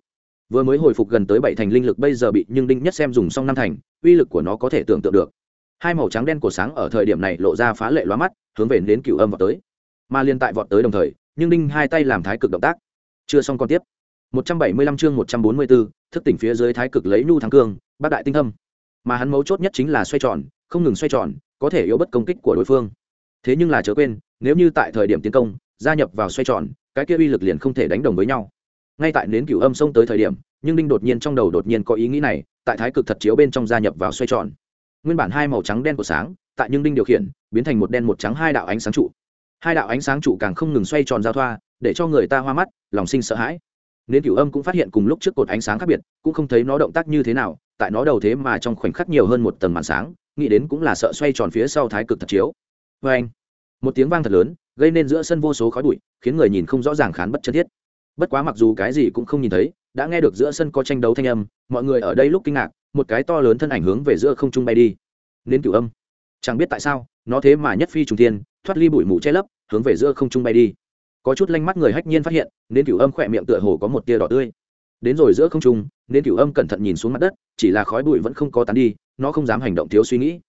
vừa mới hồi phục gần tới bảy thành linh lực bây giờ bị nhưng đinh nhất xem dùng xong năm thành uy lực của nó có thể tưởng tượng được. Hai màu trắng đen của sáng ở thời điểm này lộ ra phá lệ loa mắt hướng về đến cựu âm vào tới. Mà liên tại vọt tới đồng thời nhưng đinh hai tay làm thái cực động tác. Chưa xong còn tiếp. 175 chương 144, thức tỉnh phía dưới thái cực lấy nhu thắng cương bác đại tinh thâm. Mà hắn mấu chốt nhất chính là xoay tròn không ngừng xoay tròn có thể yếu bất công kích của đối phương. Thế nhưng là chớ quên nếu như tại thời điểm tiến công, gia nhập vào xoay tròn, cái kia uy lực liền không thể đánh đồng với nhau. Ngay tại nến cửu âm xông tới thời điểm, nhưng đinh đột nhiên trong đầu đột nhiên có ý nghĩ này, tại thái cực thật chiếu bên trong gia nhập vào xoay tròn. Nguyên bản hai màu trắng đen của sáng, tại nhưng đinh điều khiển, biến thành một đen một trắng hai đạo ánh sáng trụ. Hai đạo ánh sáng trụ càng không ngừng xoay tròn giao thoa, để cho người ta hoa mắt, lòng sinh sợ hãi. Nên cửu âm cũng phát hiện cùng lúc trước cột ánh sáng khác biệt, cũng không thấy nó động tác như thế nào, tại nó đầu thế mà trong khoảnh khắc nhiều hơn một tầng màn sáng, nghĩ đến cũng là sợ xoay tròn phía sau thái cực thật chiếu. Vê anh một tiếng vang thật lớn, gây nên giữa sân vô số khói bụi, khiến người nhìn không rõ ràng khán bất chân thiết. Bất quá mặc dù cái gì cũng không nhìn thấy, đã nghe được giữa sân có tranh đấu thanh âm, mọi người ở đây lúc kinh ngạc, một cái to lớn thân ảnh hướng về giữa không trung bay đi. Nên cửu âm. Chẳng biết tại sao, nó thế mà nhất phi trùng thiên, thoát ly bụi mù che lấp, hướng về giữa không trung bay đi. Có chút lanh mắt người hách nhiên phát hiện nên cửu âm khỏe miệng tựa hồ có một tia đỏ tươi. Đến rồi giữa không trung nên cửu âm cẩn thận nhìn xuống mặt đất, chỉ là khói bụi vẫn không có tán đi, nó không dám hành động thiếu suy nghĩ.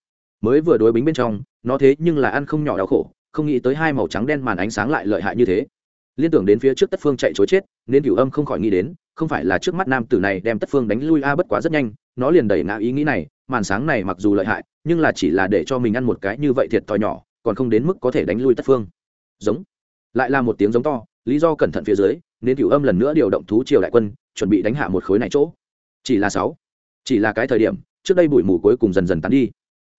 Mới vừa đối bính bên trong, nó thế nhưng là ăn không nhỏ đau khổ không nghĩ tới hai màu trắng đen màn ánh sáng lại lợi hại như thế. Liên tưởng đến phía trước tất phương chạy chối chết, nên cửu âm không khỏi nghĩ đến, không phải là trước mắt nam tử này đem tất phương đánh lui a bất quá rất nhanh, nó liền đẩy ngã ý nghĩ này, màn sáng này mặc dù lợi hại, nhưng là chỉ là để cho mình ăn một cái như vậy thiệt thòi nhỏ, còn không đến mức có thể đánh lui tất phương. Giống. Lại là một tiếng giống to, lý do cẩn thận phía dưới, nên cửu âm lần nữa điều động thú triều đại quân, chuẩn bị đánh hạ một khối này chỗ. Chỉ là sáu. Chỉ là cái thời điểm, trước đây bụi mù cuối cùng dần dần tán đi.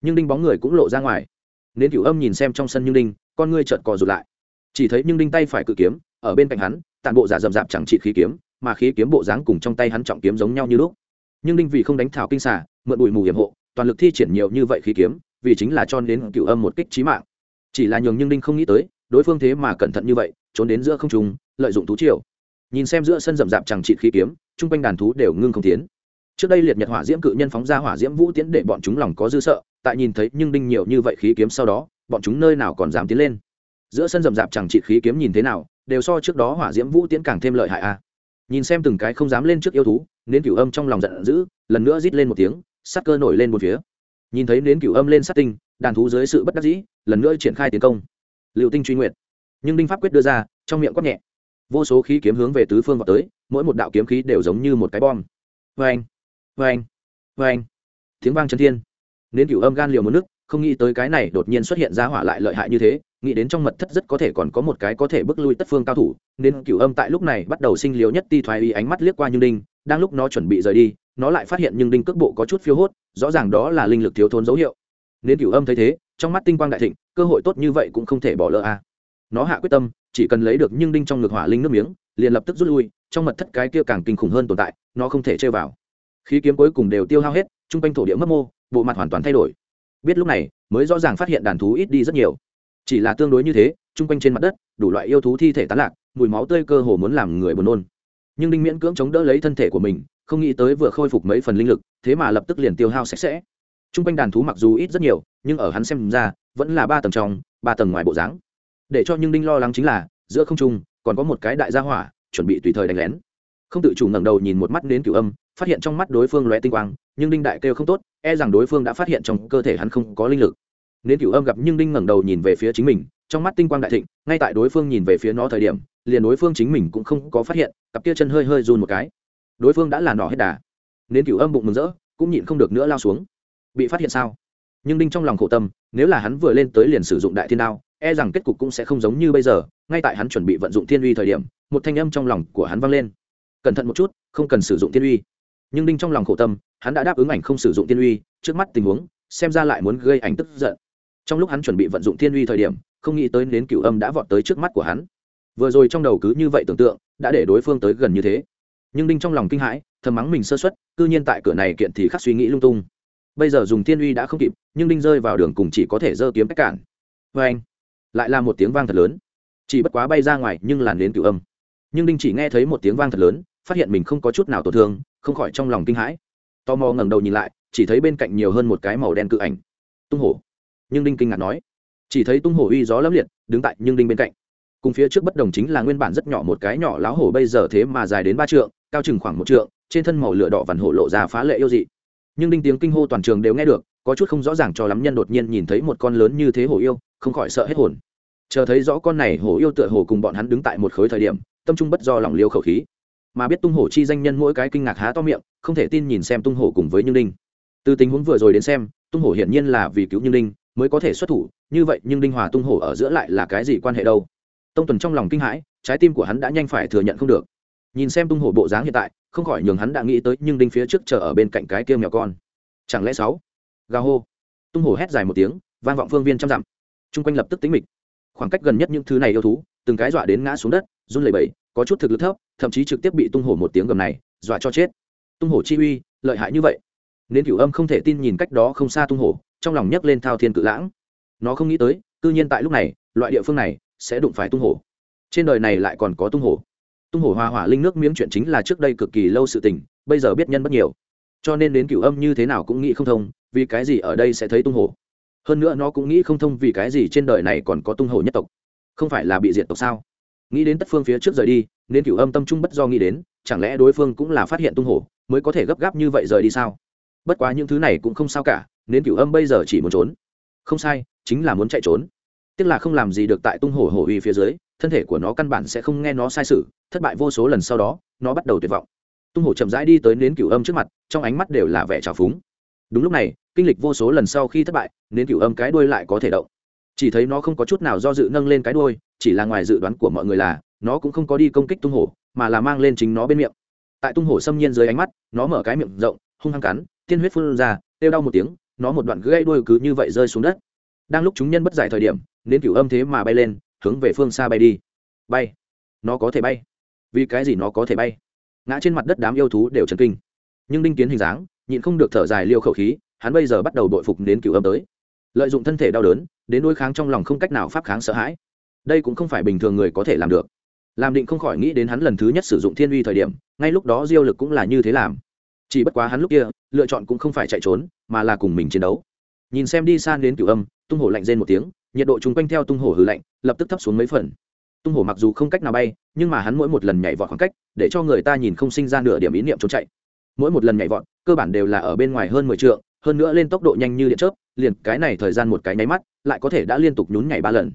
Nhưng đinh bóng người cũng lộ ra ngoài. Nên cửu âm nhìn xem trong sân như đinh con ngươi chợt cò rụt lại. Chỉ thấy nhưng đinh tay phải cự kiếm, ở bên cạnh hắn tàn bộ giả rậm rạp chẳng trị khí kiếm, mà khí kiếm bộ dáng cùng trong tay hắn trọng kiếm giống nhau như lúc. Nhưng đinh vì không đánh thảo kinh xà, mượn bụi mù hiểm hộ, toàn lực thi triển nhiều như vậy khí kiếm, vì chính là cho đến cựu âm một kích trí mạng. Chỉ là nhường nhưng đinh không nghĩ tới, đối phương thế mà cẩn thận như vậy, trốn đến giữa không trung, lợi dụng thú triều. Nhìn xem giữa sân rậm rạp chẳng trị khí kiếm, chung quanh đàn thú đều ngưng không tiến. Trước đây liệt nhật hỏa diễm cự nhân phóng ra hỏa diễm vũ tiến để bọn chúng lòng có dư sợ, tại nhìn thấy nhưng đinh nhiều như vậy khí kiếm sau đó bọn chúng nơi nào còn dám tiến lên? Giữa sân rậm rạp chẳng trị khí kiếm nhìn thế nào, đều so trước đó hỏa diễm vũ tiễn càng thêm lợi hại a nhìn xem từng cái không dám lên trước yêu thú, nến cửu âm trong lòng giận dữ, lần nữa rít lên một tiếng sắc cơ nổi lên một phía. Nhìn thấy nến cửu âm lên sát tinh, đàn thú dưới sự bất đắc dĩ, lần nữa triển khai tiến công. Liệu tinh truy nguyện. nhưng đinh pháp quyết đưa ra, trong miệng quát nhẹ. Vô số khí kiếm hướng về tứ phương vào tới, mỗi một đạo kiếm khí đều giống như một cái bom. Vê anh vê anh vê anh tiếng vang chân thiên. Nến cửu âm gan liều một nước không nghĩ tới cái này đột nhiên xuất hiện ra hỏa lại lợi hại như thế, nghĩ đến trong mật thất rất có thể còn có một cái có thể bước lui tất phương cao thủ, nên cửu âm tại lúc này bắt đầu sinh liều nhất ti thoái y ánh mắt liếc qua như đinh, đang lúc nó chuẩn bị rời đi, nó lại phát hiện nhưng đinh cước bộ có chút phiêu hốt, rõ ràng đó là linh lực thiếu thốn dấu hiệu. Nên cửu âm thấy thế, trong mắt tinh quang đại thịnh, cơ hội tốt như vậy cũng không thể bỏ lỡ a. Nó hạ quyết tâm, chỉ cần lấy được nhưng đinh trong ngực hỏa linh nước miếng, liền lập tức rút lui, trong mật thất cái kia càng kinh khủng hơn tồn tại, nó không thể chơi vào. Khí kiếm cuối cùng đều tiêu hao hết, chung quanh thổ địa mất mô, bộ mặt hoàn toàn thay đổi biết lúc này, mới rõ ràng phát hiện đàn thú ít đi rất nhiều. Chỉ là tương đối như thế, chung quanh trên mặt đất, đủ loại yêu thú thi thể tán lạc, mùi máu tươi cơ hồ muốn làm người buồn nôn. Nhưng đinh miễn cưỡng chống đỡ lấy thân thể của mình, không nghĩ tới vừa khôi phục mấy phần linh lực, thế mà lập tức liền tiêu hao sạch sẽ. Chung quanh đàn thú mặc dù ít rất nhiều, nhưng ở hắn xem ra, vẫn là ba tầng trong, ba tầng ngoài bộ dáng. Để cho nhưng đinh lo lắng chính là, giữa không trung, còn có một cái đại gia hỏa, chuẩn bị tùy thời đánh lén không tự chủ ngẩng đầu nhìn một mắt đến cửu âm, phát hiện trong mắt đối phương lóe tinh quang, nhưng đinh đại kêu không tốt e rằng đối phương đã phát hiện trong cơ thể hắn không có linh lực. Nên cửu âm gặp nhưng đinh ngẩng đầu nhìn về phía chính mình, trong mắt tinh quang đại thịnh, ngay tại đối phương nhìn về phía nó thời điểm, liền đối phương chính mình cũng không có phát hiện, cặp kia chân hơi hơi run một cái. Đối phương đã là nỏ hết đà. Nên cửu âm bụng mừng rỡ, cũng nhịn không được nữa lao xuống. Bị phát hiện sao? Nhưng đinh trong lòng khổ tâm, nếu là hắn vừa lên tới liền sử dụng đại thiên đao e rằng kết cục cũng sẽ không giống như bây giờ, ngay tại hắn chuẩn bị vận dụng thiên uy thời điểm, một thanh âm trong lòng của hắn vang lên cẩn thận một chút, không cần sử dụng tiên uy. Nhưng đinh trong lòng khổ tâm, hắn đã đáp ứng ảnh không sử dụng tiên uy, trước mắt tình huống, xem ra lại muốn gây ảnh tức giận. Trong lúc hắn chuẩn bị vận dụng thiên uy thời điểm, không nghĩ tới đến cửu âm đã vọt tới trước mắt của hắn. Vừa rồi trong đầu cứ như vậy tưởng tượng, đã để đối phương tới gần như thế. Nhưng đinh trong lòng kinh hãi, thầm mắng mình sơ xuất cư nhiên tại cửa này kiện thì khắc suy nghĩ lung tung. Bây giờ dùng thiên uy đã không kịp, nhưng đinh rơi vào đường cùng chỉ có thể giơ kiếm cách cản. Vê anh, lại là một tiếng vang thật lớn. Chỉ bất quá bay ra ngoài nhưng làn đến cửu âm. Nhưng đinh chỉ nghe thấy một tiếng vang thật lớn phát hiện mình không có chút nào tổn thương, không khỏi trong lòng kinh hãi. Tò mò ngẩng đầu nhìn lại, chỉ thấy bên cạnh nhiều hơn một cái màu đen cự ảnh. Tung hổ. Nhưng đinh kinh ngạc nói. Chỉ thấy tung hổ uy gió lấp liệt, đứng tại nhưng đinh bên cạnh. Cùng phía trước bất đồng chính là nguyên bản rất nhỏ một cái nhỏ láo hổ bây giờ thế mà dài đến ba trượng, cao chừng khoảng một trượng, trên thân màu lửa đỏ vằn hổ lộ ra phá lệ yêu dị. Nhưng đinh tiếng kinh hô toàn trường đều nghe được, có chút không rõ ràng cho lắm nhân đột nhiên nhìn thấy một con lớn như thế hổ yêu, không khỏi sợ hết hồn. Chờ thấy rõ con này hổ yêu tựa hồ cùng bọn hắn đứng tại một khối thời điểm, tâm trung bất do lòng liêu khẩu khí mà biết tung hổ chi danh nhân mỗi cái kinh ngạc há to miệng, không thể tin nhìn xem tung hổ cùng với như đinh từ tình huống vừa rồi đến xem, tung hổ hiển nhiên là vì cứu như đinh mới có thể xuất thủ, như vậy nhưng đinh hòa tung hổ ở giữa lại là cái gì quan hệ đâu? Tông tuần trong lòng kinh hãi, trái tim của hắn đã nhanh phải thừa nhận không được. Nhìn xem tung hổ bộ dáng hiện tại, không khỏi nhường hắn đã nghĩ tới nhưng đinh phía trước chờ ở bên cạnh cái kia mèo con. Chẳng lẽ sáu? Gào hô. Tung hổ hét dài một tiếng, vang vọng phương viên trăm dặm. Chung quanh lập tức tính mịch. Khoảng cách gần nhất những thứ này yêu thú, từng cái dọa đến ngã xuống đất, run lẩy bẩy có chút thực lực thấp, thậm chí trực tiếp bị tung hổ một tiếng gầm này, dọa cho chết. Tung hổ chi uy, lợi hại như vậy. Nên cửu âm không thể tin nhìn cách đó không xa tung hổ, trong lòng nhấc lên thao thiên cự lãng. Nó không nghĩ tới, cư nhiên tại lúc này, loại địa phương này sẽ đụng phải tung hổ. Trên đời này lại còn có tung hổ. Tung hổ hòa hỏa linh nước miếng chuyện chính là trước đây cực kỳ lâu sự tình, bây giờ biết nhân bất nhiều. Cho nên đến cửu âm như thế nào cũng nghĩ không thông, vì cái gì ở đây sẽ thấy tung hổ. Hơn nữa nó cũng nghĩ không thông vì cái gì trên đời này còn có tung hổ nhất tộc. Không phải là bị diệt tộc sao? Nghĩ đến tất phương phía trước rời đi, nên cửu âm tâm trung bất do nghĩ đến, chẳng lẽ đối phương cũng là phát hiện tung hổ, mới có thể gấp gáp như vậy rời đi sao? Bất quá những thứ này cũng không sao cả, nên cửu âm bây giờ chỉ muốn trốn. Không sai, chính là muốn chạy trốn. Tiếc là không làm gì được tại tung hổ hổ uy phía dưới, thân thể của nó căn bản sẽ không nghe nó sai sự, thất bại vô số lần sau đó, nó bắt đầu tuyệt vọng. Tung hổ chậm rãi đi tới nến cửu âm trước mặt, trong ánh mắt đều là vẻ trào phúng. Đúng lúc này, kinh lịch vô số lần sau khi thất bại, nến cửu âm cái đuôi lại có thể động chỉ thấy nó không có chút nào do dự nâng lên cái đuôi, chỉ là ngoài dự đoán của mọi người là, nó cũng không có đi công kích tung hổ, mà là mang lên chính nó bên miệng. Tại tung hổ xâm nhiên dưới ánh mắt, nó mở cái miệng rộng, hung hăng cắn, tiên huyết phun ra, kêu đau một tiếng, nó một đoạn gãy đuôi cứ như vậy rơi xuống đất. Đang lúc chúng nhân bất giải thời điểm nên cửu âm thế mà bay lên, hướng về phương xa bay đi. Bay. Nó có thể bay. Vì cái gì nó có thể bay? Ngã trên mặt đất đám yêu thú đều chấn kinh. Nhưng đinh kiến hình dáng, nhịn không được thở dài liêu khẩu khí, hắn bây giờ bắt đầu bội phục đến cửu âm tới. Lợi dụng thân thể đau đớn đến đối kháng trong lòng không cách nào pháp kháng sợ hãi. Đây cũng không phải bình thường người có thể làm được. Làm định không khỏi nghĩ đến hắn lần thứ nhất sử dụng thiên uy thời điểm, ngay lúc đó diêu lực cũng là như thế làm. Chỉ bất quá hắn lúc kia, lựa chọn cũng không phải chạy trốn, mà là cùng mình chiến đấu. Nhìn xem đi san đến cửu âm, tung hổ lạnh rên một tiếng, nhiệt độ chung quanh theo tung hổ hư lạnh, lập tức thấp xuống mấy phần. Tung hổ mặc dù không cách nào bay, nhưng mà hắn mỗi một lần nhảy vọt khoảng cách, để cho người ta nhìn không sinh ra nửa điểm ý niệm trốn chạy. Mỗi một lần nhảy vọt, cơ bản đều là ở bên ngoài hơn mười t hơn nữa lên tốc độ nhanh như điện chớp, liền cái này thời gian một cái nháy mắt, lại có thể đã liên tục nhún nhảy ba lần.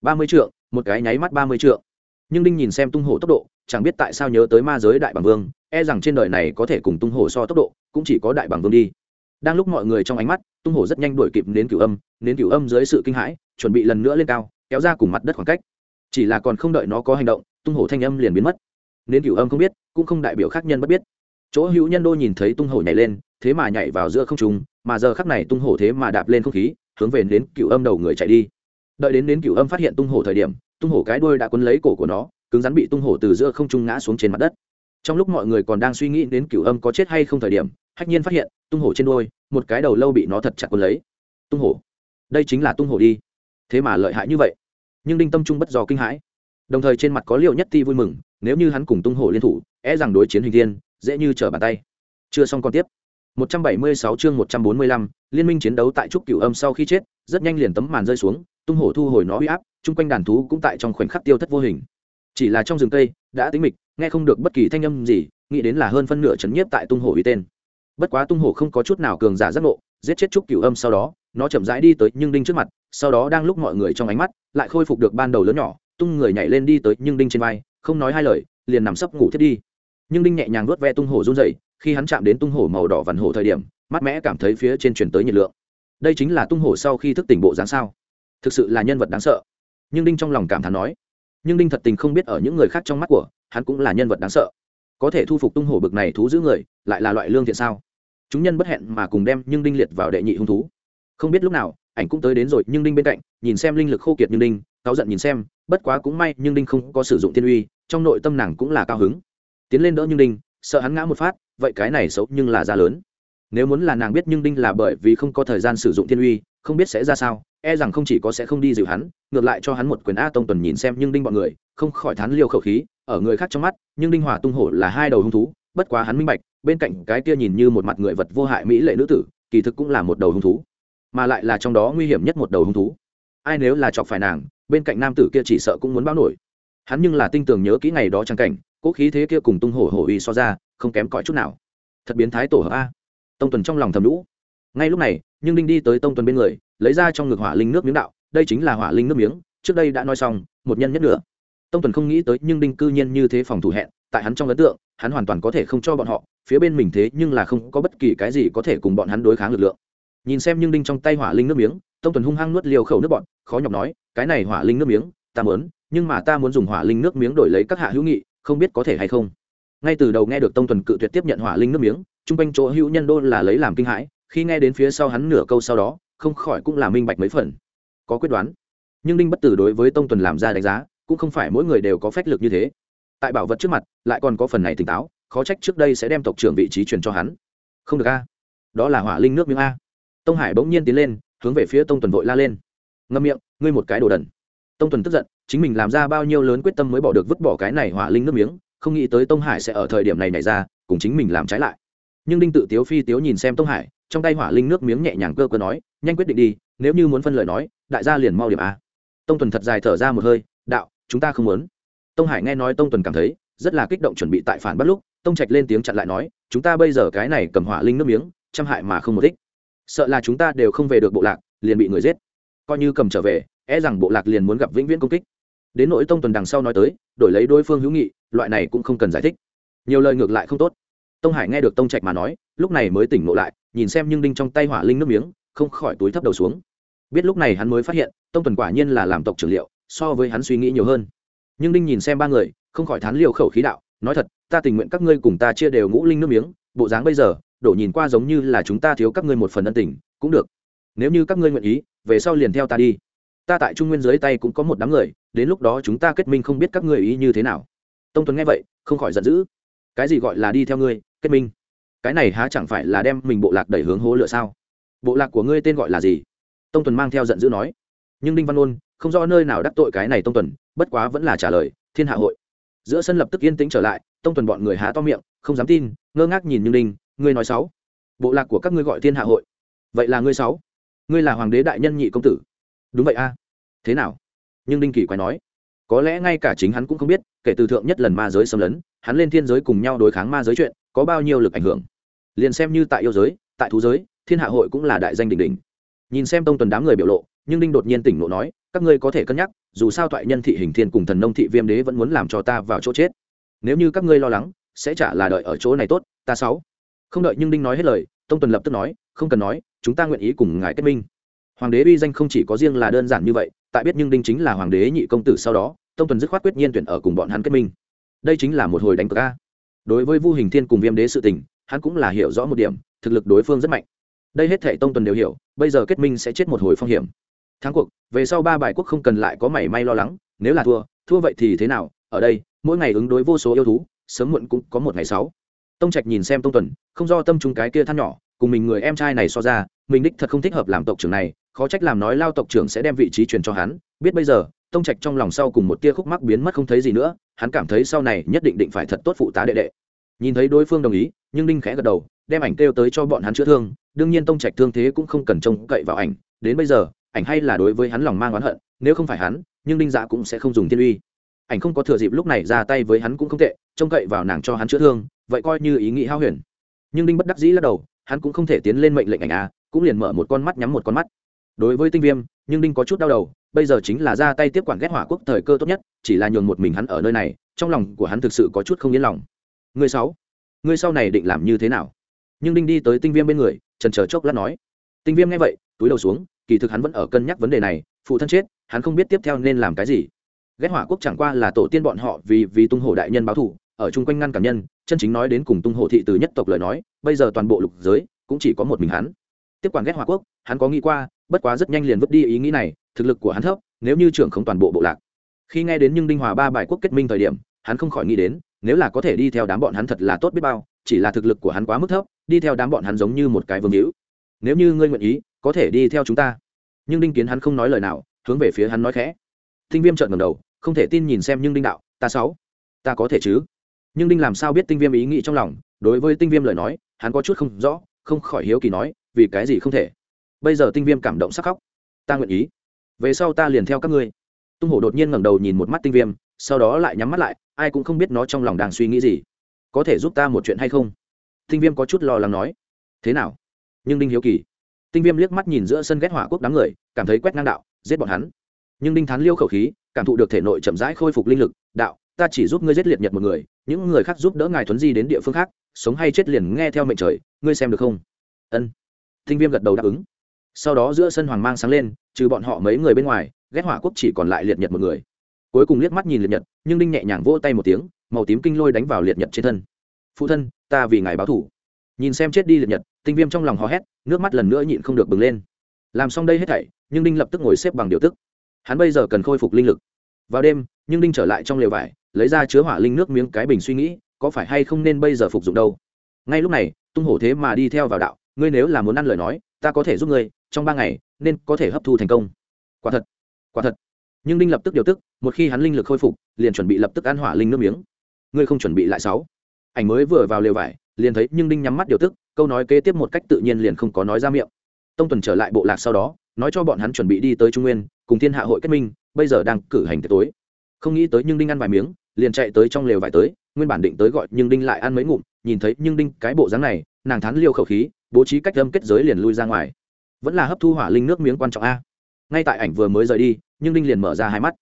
Ba mươi trượng, một cái nháy mắt ba mươi trượng. Nhưng đinh nhìn xem tung hổ tốc độ, chẳng biết tại sao nhớ tới ma giới đại bằng vương e rằng trên đời này có thể cùng tung hổ so tốc độ, cũng chỉ có đại bằng vương đi. Đang lúc mọi người trong ánh mắt, tung hổ rất nhanh đuổi kịp đến cửu âm đến cửu âm dưới sự kinh hãi, chuẩn bị lần nữa lên cao, kéo ra cùng mặt đất khoảng cách. Chỉ là còn không đợi nó có hành động, tung hổ thanh âm liền biến mất. Đến cửu âm không biết, cũng không đại biểu khác nhân bất biết. Chỗ hữu nhân đô nhìn thấy tung hổ nhảy lên, thế mà nhảy vào giữa không trung mà giờ khắc này tung hổ thế mà đạp lên không khí, hướng về đến cửu âm đầu người chạy đi. Đợi đến đến cửu âm phát hiện tung hổ thời điểm, tung hổ cái đuôi đã quấn lấy cổ của nó, cứng rắn bị tung hổ từ giữa không trung ngã xuống trên mặt đất. Trong lúc mọi người còn đang suy nghĩ đến cửu âm có chết hay không thời điểm, hách nhiên phát hiện tung hổ trên đuôi, một cái đầu lâu bị nó thật chặt quấn lấy. Tung hổ, đây chính là tung hổ đi. Thế mà lợi hại như vậy. Nhưng đinh tâm trung bất do kinh hãi. Đồng thời trên mặt có liệu nhất ti vui mừng, nếu như hắn cùng tung hổ liên thủ e rằng đối chiến hình thiên, dễ như trở bàn tay. Chưa xong còn tiếp. 176 chương 145, liên minh chiến đấu tại trúc cửu âm sau khi chết rất nhanh liền tấm màn rơi xuống tung hổ thu hồi nó uy áp chung quanh đàn thú cũng tại trong khoảnh khắc tiêu thất vô hình chỉ là trong rừng cây đã tĩnh mịch nghe không được bất kỳ thanh âm gì nghĩ đến là hơn phân nửa chấn nhiếp tại tung hổ uy tên bất quá tung hổ không có chút nào cường giả giác ngộ giết chết trúc cửu âm sau đó nó chậm rãi đi tới nhưng đinh trước mặt sau đó đang lúc mọi người trong ánh mắt lại khôi phục được ban đầu lớn nhỏ tung người nhảy lên đi tới nhưng đinh trên vai không nói hai lời liền nằm sấp ngủ thiết đi nhưng đinh nhẹ nhàng vuốt ve tung hổ run rẩy khi hắn chạm đến tung hổ màu đỏ vằn hổ thời điểm, mắt mẽ cảm thấy phía trên truyền tới nhiệt lượng. Đây chính là tung hổ sau khi thức tỉnh bộ dáng sao? Thực sự là nhân vật đáng sợ. Nhưng đinh trong lòng cảm thán nói, nhưng đinh thật tình không biết ở những người khác trong mắt của hắn cũng là nhân vật đáng sợ. Có thể thu phục tung hổ bực này thú giữ người, lại là loại lương thiện sao? Chúng nhân bất hẹn mà cùng đem nhưng đinh liệt vào đệ nhị hung thú. Không biết lúc nào, ảnh cũng tới đến rồi, nhưng đinh bên cạnh, nhìn xem linh lực khô kiệt như đinh, cáu giận nhìn xem, bất quá cũng may nhưng đinh không có sử dụng thiên uy, trong nội tâm nàng cũng là cao hứng. Tiến lên đỡ nhưng đinh sợ hắn ngã một phát, vậy cái này xấu nhưng là ra lớn. Nếu muốn là nàng biết nhưng đinh là bởi vì không có thời gian sử dụng thiên uy, không biết sẽ ra sao e rằng không chỉ có sẽ không đi dịu hắn, ngược lại cho hắn một quyền a tông tuần nhìn xem nhưng đinh bọn người, không khỏi thán liêu khẩu khí, ở người khác trong mắt, nhưng đinh hòa tung hổ là hai đầu hung thú, bất quá hắn minh bạch, bên cạnh cái kia nhìn như một mặt người vật vô hại mỹ lệ nữ tử, kỳ thực cũng là một đầu hung thú, mà lại là trong đó nguy hiểm nhất một đầu hung thú. Ai nếu là chọc phải nàng, bên cạnh nam tử kia chỉ sợ cũng muốn báo nổi. Hắn nhưng là tinh tường nhớ kỹ ngày đó trang cảnh cố khí thế kia cùng tung hổ hổ uy so ra, không kém cỏi chút nào. Thật biến thái tổ hợp a. Tông tuần trong lòng thầm lũ ngay lúc này, nhưng đinh đi tới tông tuần bên người, lấy ra trong ngực hỏa linh nước miếng đạo, đây chính là hỏa linh nước miếng, trước đây đã nói xong, một nhân nhất nữa. Tông tuần không nghĩ tới nhưng đinh cư nhiên như thế phòng thủ hẹn, tại hắn trong ấn tượng, hắn hoàn toàn có thể không cho bọn họ, phía bên mình thế nhưng là không có bất kỳ cái gì có thể cùng bọn hắn đối kháng lực lượng. Nhìn xem nhưng đinh trong tay hỏa linh nước miếng, tông tuần hung hăng nuốt liều khẩu nước bọn khó nhọc nói, cái này hỏa linh nước miếng, ta muốn, nhưng mà ta muốn dùng hỏa linh nước miếng đổi lấy các hạ hữu nghị không biết có thể hay không. Ngay từ đầu nghe được tông tuần cự tuyệt tiếp nhận hỏa linh nước miếng chung quanh chỗ hữu nhân đô là lấy làm kinh hãi, khi nghe đến phía sau hắn nửa câu sau đó, không khỏi cũng là minh bạch mấy phần. Có quyết đoán. Nhưng đinh bất tử đối với tông tuần làm ra đánh giá, cũng không phải mỗi người đều có phách lực như thế. Tại bảo vật trước mặt, lại còn có phần này tỉnh táo, khó trách trước đây sẽ đem tộc trưởng vị trí truyền cho hắn. Không được a. Đó là hỏa linh nước miếng a. Tông hải bỗng nhiên tiến lên, hướng về phía tông tuần vội la lên. Ngâm miệng, ngươi một cái đồ đần. Tông tuần tức giận chính mình làm ra bao nhiêu lớn quyết tâm mới bỏ được vứt bỏ cái này hỏa linh nước miếng, không nghĩ tới tông hải sẽ ở thời điểm này nảy ra, cùng chính mình làm trái lại. Nhưng đinh tự tiếu phi tiếu nhìn xem tông hải, trong tay hỏa linh nước miếng nhẹ nhàng cơ cơ nói, nhanh quyết định đi, nếu như muốn phân lời nói, đại gia liền mau điểm a. Tông tuần thật dài thở ra một hơi, đạo, chúng ta không muốn. Tông hải nghe nói tông tuần cảm thấy, rất là kích động chuẩn bị tại phản bắt lúc, tông trạch lên tiếng chặn lại nói, chúng ta bây giờ cái này cầm hỏa linh nước miếng, trăm hại mà không một ích. Sợ là chúng ta đều không về được bộ lạc, liền bị người giết. Coi như cầm trở về e rằng bộ lạc liền muốn gặp vĩnh viễn công kích. Đến nỗi tông tuần đằng sau nói tới, đổi lấy đối phương hữu nghị, loại này cũng không cần giải thích. Nhiều lời ngược lại không tốt. Tông hải nghe được tông trạch mà nói, lúc này mới tỉnh ngộ lại, nhìn xem nhưng đinh trong tay hỏa linh nước miếng, không khỏi túi thấp đầu xuống. Biết lúc này hắn mới phát hiện, tông tuần quả nhiên là làm tộc trưởng liệu, so với hắn suy nghĩ nhiều hơn. Nhưng đinh nhìn xem ba người, không khỏi thán liều khẩu khí đạo, nói thật, ta tình nguyện các ngươi cùng ta chia đều ngũ linh nước miếng, bộ dáng bây giờ, đổ nhìn qua giống như là chúng ta thiếu các ngươi một phần ân tình, cũng được. Nếu như các ngươi nguyện ý, về sau liền theo ta đi ta tại trung nguyên dưới tay cũng có một đám người, đến lúc đó chúng ta kết minh không biết các ngươi ý như thế nào. Tông tuấn nghe vậy, không khỏi giận dữ. Cái gì gọi là đi theo ngươi, kết minh? Cái này há chẳng phải là đem mình bộ lạc đẩy hướng hố lửa sao? Bộ lạc của ngươi tên gọi là gì? Tông tuần mang theo giận dữ nói. Nhưng đinh văn ôn không rõ nơi nào đắc tội cái này tông tuần bất quá vẫn là trả lời, thiên hạ hội. Giữa sân lập tức yên tĩnh trở lại, tông tuần bọn người há to miệng, không dám tin, ngơ ngác nhìn nhưng đinh, ngươi nói sáu bộ lạc của các ngươi gọi thiên hạ hội. Vậy là ngươi sáu ngươi là hoàng đế đại nhân nhị công tử đúng vậy a. Thế nào? Nhưng đinh kỳ quái nói, có lẽ ngay cả chính hắn cũng không biết, kể từ thượng nhất lần ma giới xâm lấn, hắn lên thiên giới cùng nhau đối kháng ma giới chuyện, có bao nhiêu lực ảnh hưởng? Liền xem như tại yêu giới, tại thú giới, thiên hạ hội cũng là đại danh đỉnh đỉnh. Nhìn xem tông tuần đám người biểu lộ, nhưng đinh đột nhiên tỉnh lộ nói, các ngươi có thể cân nhắc, dù sao thoại nhân thị hình thiên cùng thần nông thị viêm đế vẫn muốn làm cho ta vào chỗ chết. Nếu như các ngươi lo lắng, sẽ trả là đợi ở chỗ này tốt, ta sáu. Không đợi nhưng đinh nói hết lời, tông tuần lập tức nói, không cần nói, chúng ta nguyện ý cùng ngài kết minh hoàng đế uy danh không chỉ có riêng là đơn giản như vậy, tại biết nhưng đinh chính là hoàng đế nhị công tử sau đó, tông tuần dứt khoát quyết nhiên tuyển ở cùng bọn hắn kết minh. Đây chính là một hồi đánh cờ ca đối với vu hình thiên cùng viêm đế sự tình, hắn cũng là hiểu rõ một điểm, thực lực đối phương rất mạnh. Đây hết thể tông tuần đều hiểu, bây giờ kết minh sẽ chết một hồi phong hiểm. Thắng cuộc, về sau ba bài quốc không cần lại có mảy may lo lắng, nếu là thua thua vậy thì thế nào? Ở đây, mỗi ngày ứng đối vô số yêu thú, sớm muộn cũng có một ngày sáu. Tông trạch nhìn xem tông tuần, không do tâm trung cái kia than nhỏ, cùng mình người em trai này so ra, mình đích thật không thích hợp làm tộc trưởng này khó trách làm nói lao tộc trưởng sẽ đem vị trí truyền cho hắn, biết bây giờ, tông trạch trong lòng sau cùng một tia khúc mắc biến mất không thấy gì nữa, hắn cảm thấy sau này nhất định định phải thật tốt phụ tá đệ đệ. Nhìn thấy đối phương đồng ý, nhưng đinh khẽ gật đầu, đem ảnh kêu tới cho bọn hắn chữa thương, đương nhiên tông trạch thương thế cũng không cần trông cậy vào ảnh, đến bây giờ, ảnh hay là đối với hắn lòng mang oán hận, nếu không phải hắn, nhưng đinh dạ cũng sẽ không dùng thiên uy. Ảnh không có thừa dịp lúc này ra tay với hắn cũng không tệ, trông cậy vào nàng cho hắn chữa thương, vậy coi như ý nghĩ hao huyền. Nhưng đinh bất đắc dĩ lắc đầu, hắn cũng không thể tiến lên mệnh lệnh ảnh a cũng liền mở một con mắt nhắm một con mắt đối với tinh viêm, nhưng đinh có chút đau đầu, bây giờ chính là ra tay tiếp quản ghét hỏa quốc thời cơ tốt nhất, chỉ là nhường một mình hắn ở nơi này, trong lòng của hắn thực sự có chút không yên lòng. Người sáu, người sau này định làm như thế nào? Nhưng đinh đi tới tinh viêm bên người trần chờ chốc lát nói. Tinh viêm nghe vậy, túi đầu xuống, kỳ thực hắn vẫn ở cân nhắc vấn đề này, phụ thân chết, hắn không biết tiếp theo nên làm cái gì. Ghét hỏa quốc chẳng qua là tổ tiên bọn họ vì vì tung hổ đại nhân báo thủ ở chung quanh ngăn cảm nhân, chân chính nói đến cùng tung hổ thị từ nhất tộc lời nói, bây giờ toàn bộ lục giới, cũng chỉ có một mình hắn. Tiếp quản ghét hỏa quốc, hắn có nghĩ qua bất quá rất nhanh liền vứt đi ý nghĩ này, thực lực của hắn thấp, nếu như trưởng không toàn bộ bộ lạc. Khi nghe đến nhưng đinh hòa ba bài quốc kết minh thời điểm, hắn không khỏi nghĩ đến, nếu là có thể đi theo đám bọn hắn thật là tốt biết bao, chỉ là thực lực của hắn quá mức thấp, đi theo đám bọn hắn giống như một cái vương hữu. Nếu như ngươi nguyện ý, có thể đi theo chúng ta. Nhưng đinh kiến hắn không nói lời nào, hướng về phía hắn nói khẽ. Tinh viêm trợn ngầm đầu, không thể tin nhìn xem nhưng đinh đạo, ta sáu, ta có thể chứ? Nhưng đinh làm sao biết tinh viêm ý nghĩ trong lòng, đối với tinh viêm lời nói, hắn có chút không rõ, không khỏi hiếu kỳ nói, vì cái gì không thể? Bây giờ tinh viêm cảm động sắc khóc. Ta nguyện ý. Về sau ta liền theo các ngươi. Tung hổ đột nhiên ngẩng đầu nhìn một mắt tinh viêm, sau đó lại nhắm mắt lại, ai cũng không biết nó trong lòng đang suy nghĩ gì. Có thể giúp ta một chuyện hay không? Tinh viêm có chút lo lắng nói. Thế nào? Nhưng đinh hiếu kỳ. Tinh viêm liếc mắt nhìn giữa sân ghét hỏa quốc đám người, cảm thấy quét ngang đạo, giết bọn hắn. Nhưng đinh thắn liêu khẩu khí, cảm thụ được thể nội chậm rãi khôi phục linh lực, đạo, ta chỉ giúp ngươi giết liệt nhật một người, những người khác giúp đỡ ngài thuấn di đến địa phương khác, sống hay chết liền nghe theo mệnh trời, ngươi xem được không? Ân. Tinh viêm gật đầu đáp ứng sau đó giữa sân hoàng mang sáng lên, trừ bọn họ mấy người bên ngoài, ghét hỏa quốc chỉ còn lại liệt nhật một người. Cuối cùng liếc mắt nhìn liệt nhật, nhưng đinh nhẹ nhàng vỗ tay một tiếng, màu tím kinh lôi đánh vào liệt nhật trên thân. Phụ thân, ta vì ngài báo thủ. Nhìn xem chết đi liệt nhật, tinh viêm trong lòng hò hét, nước mắt lần nữa nhịn không được bừng lên. Làm xong đây hết thảy, nhưng đinh lập tức ngồi xếp bằng điều tức. Hắn bây giờ cần khôi phục linh lực. Vào đêm, nhưng đinh trở lại trong lều vải, lấy ra chứa hỏa linh nước miếng cái bình suy nghĩ, có phải hay không nên bây giờ phục dụng đâu. Ngay lúc này, tung hổ thế mà đi theo vào đạo, ngươi nếu là muốn ăn lời nói, ta có thể giúp ngươi trong ba ngày, nên có thể hấp thu thành công. Quả thật quả thật. Nhưng đinh lập tức điều tức, một khi hắn linh lực khôi phục, liền chuẩn bị lập tức ăn hỏa linh nước miếng. Ngươi không chuẩn bị lại sáu. Ảnh mới vừa vào lều vải, liền thấy nhưng đinh nhắm mắt điều tức, câu nói kế tiếp một cách tự nhiên liền không có nói ra miệng. Tông tuần trở lại bộ lạc sau đó, nói cho bọn hắn chuẩn bị đi tới trung nguyên, cùng thiên hạ hội kết minh, bây giờ đang cử hành tối. Không nghĩ tới nhưng đinh ăn vài miếng, liền chạy tới trong lều vải tới, nguyên bản định tới gọi nhưng đinh lại ăn mấy ngụm, nhìn thấy nhưng đinh cái bộ dáng này, nàng thán liêu khẩu khí, bố trí cách âm kết giới liền lui ra ngoài vẫn là hấp thu hỏa linh nước miếng quan trọng a ngay tại ảnh vừa mới rời đi nhưng đinh liền mở ra hai mắt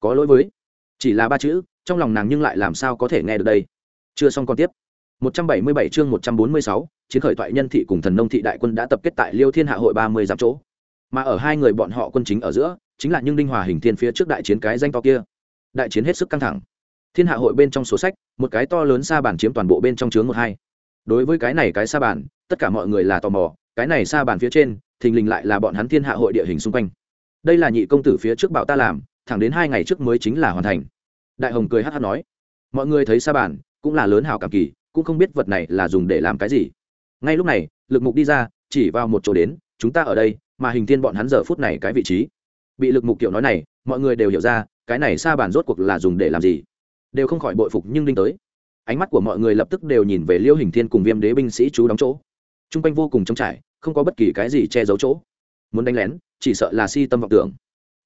có lỗi với chỉ là ba chữ trong lòng nàng nhưng lại làm sao có thể nghe được đây chưa xong còn tiếp 177 chương 146, chiến khởi thoại nhân thị cùng thần nông thị đại quân đã tập kết tại Liêu Thiên Hạ hội 30 dặm chỗ. Mà ở hai người bọn họ quân chính ở giữa, chính là Nhưng Đinh Hòa hình thiên phía trước đại chiến cái danh to kia. Đại chiến hết sức căng thẳng. Thiên Hạ hội bên trong sổ sách, một cái to lớn sa bản chiếm toàn bộ bên trong chướng một hai. Đối với cái này cái sa bản tất cả mọi người là tò mò, cái này sa bản phía trên thình lình lại là bọn hắn thiên hạ hội địa hình xung quanh. Đây là nhị công tử phía trước bảo ta làm thẳng đến hai ngày trước mới chính là hoàn thành. Đại hồng cười hát hát nói. Mọi người thấy sa bản, cũng là lớn hào cảm kỳ cũng không biết vật này là dùng để làm cái gì. Ngay lúc này lực mục đi ra chỉ vào một chỗ đến chúng ta ở đây mà hình thiên bọn hắn giờ phút này cái vị trí. Bị lực mục kiểu nói này mọi người đều hiểu ra cái này sa bản rốt cuộc là dùng để làm gì. Đều không khỏi bội phục nhưng đinh tới. Ánh mắt của mọi người lập tức đều nhìn về liêu hình thiên cùng viêm đế binh sĩ chú đóng chỗ. T r u n g quanh vô cùng trống trải không có bất kỳ cái gì che giấu chỗ. Muốn đánh lén, chỉ sợ là si tâm vọng tưởng.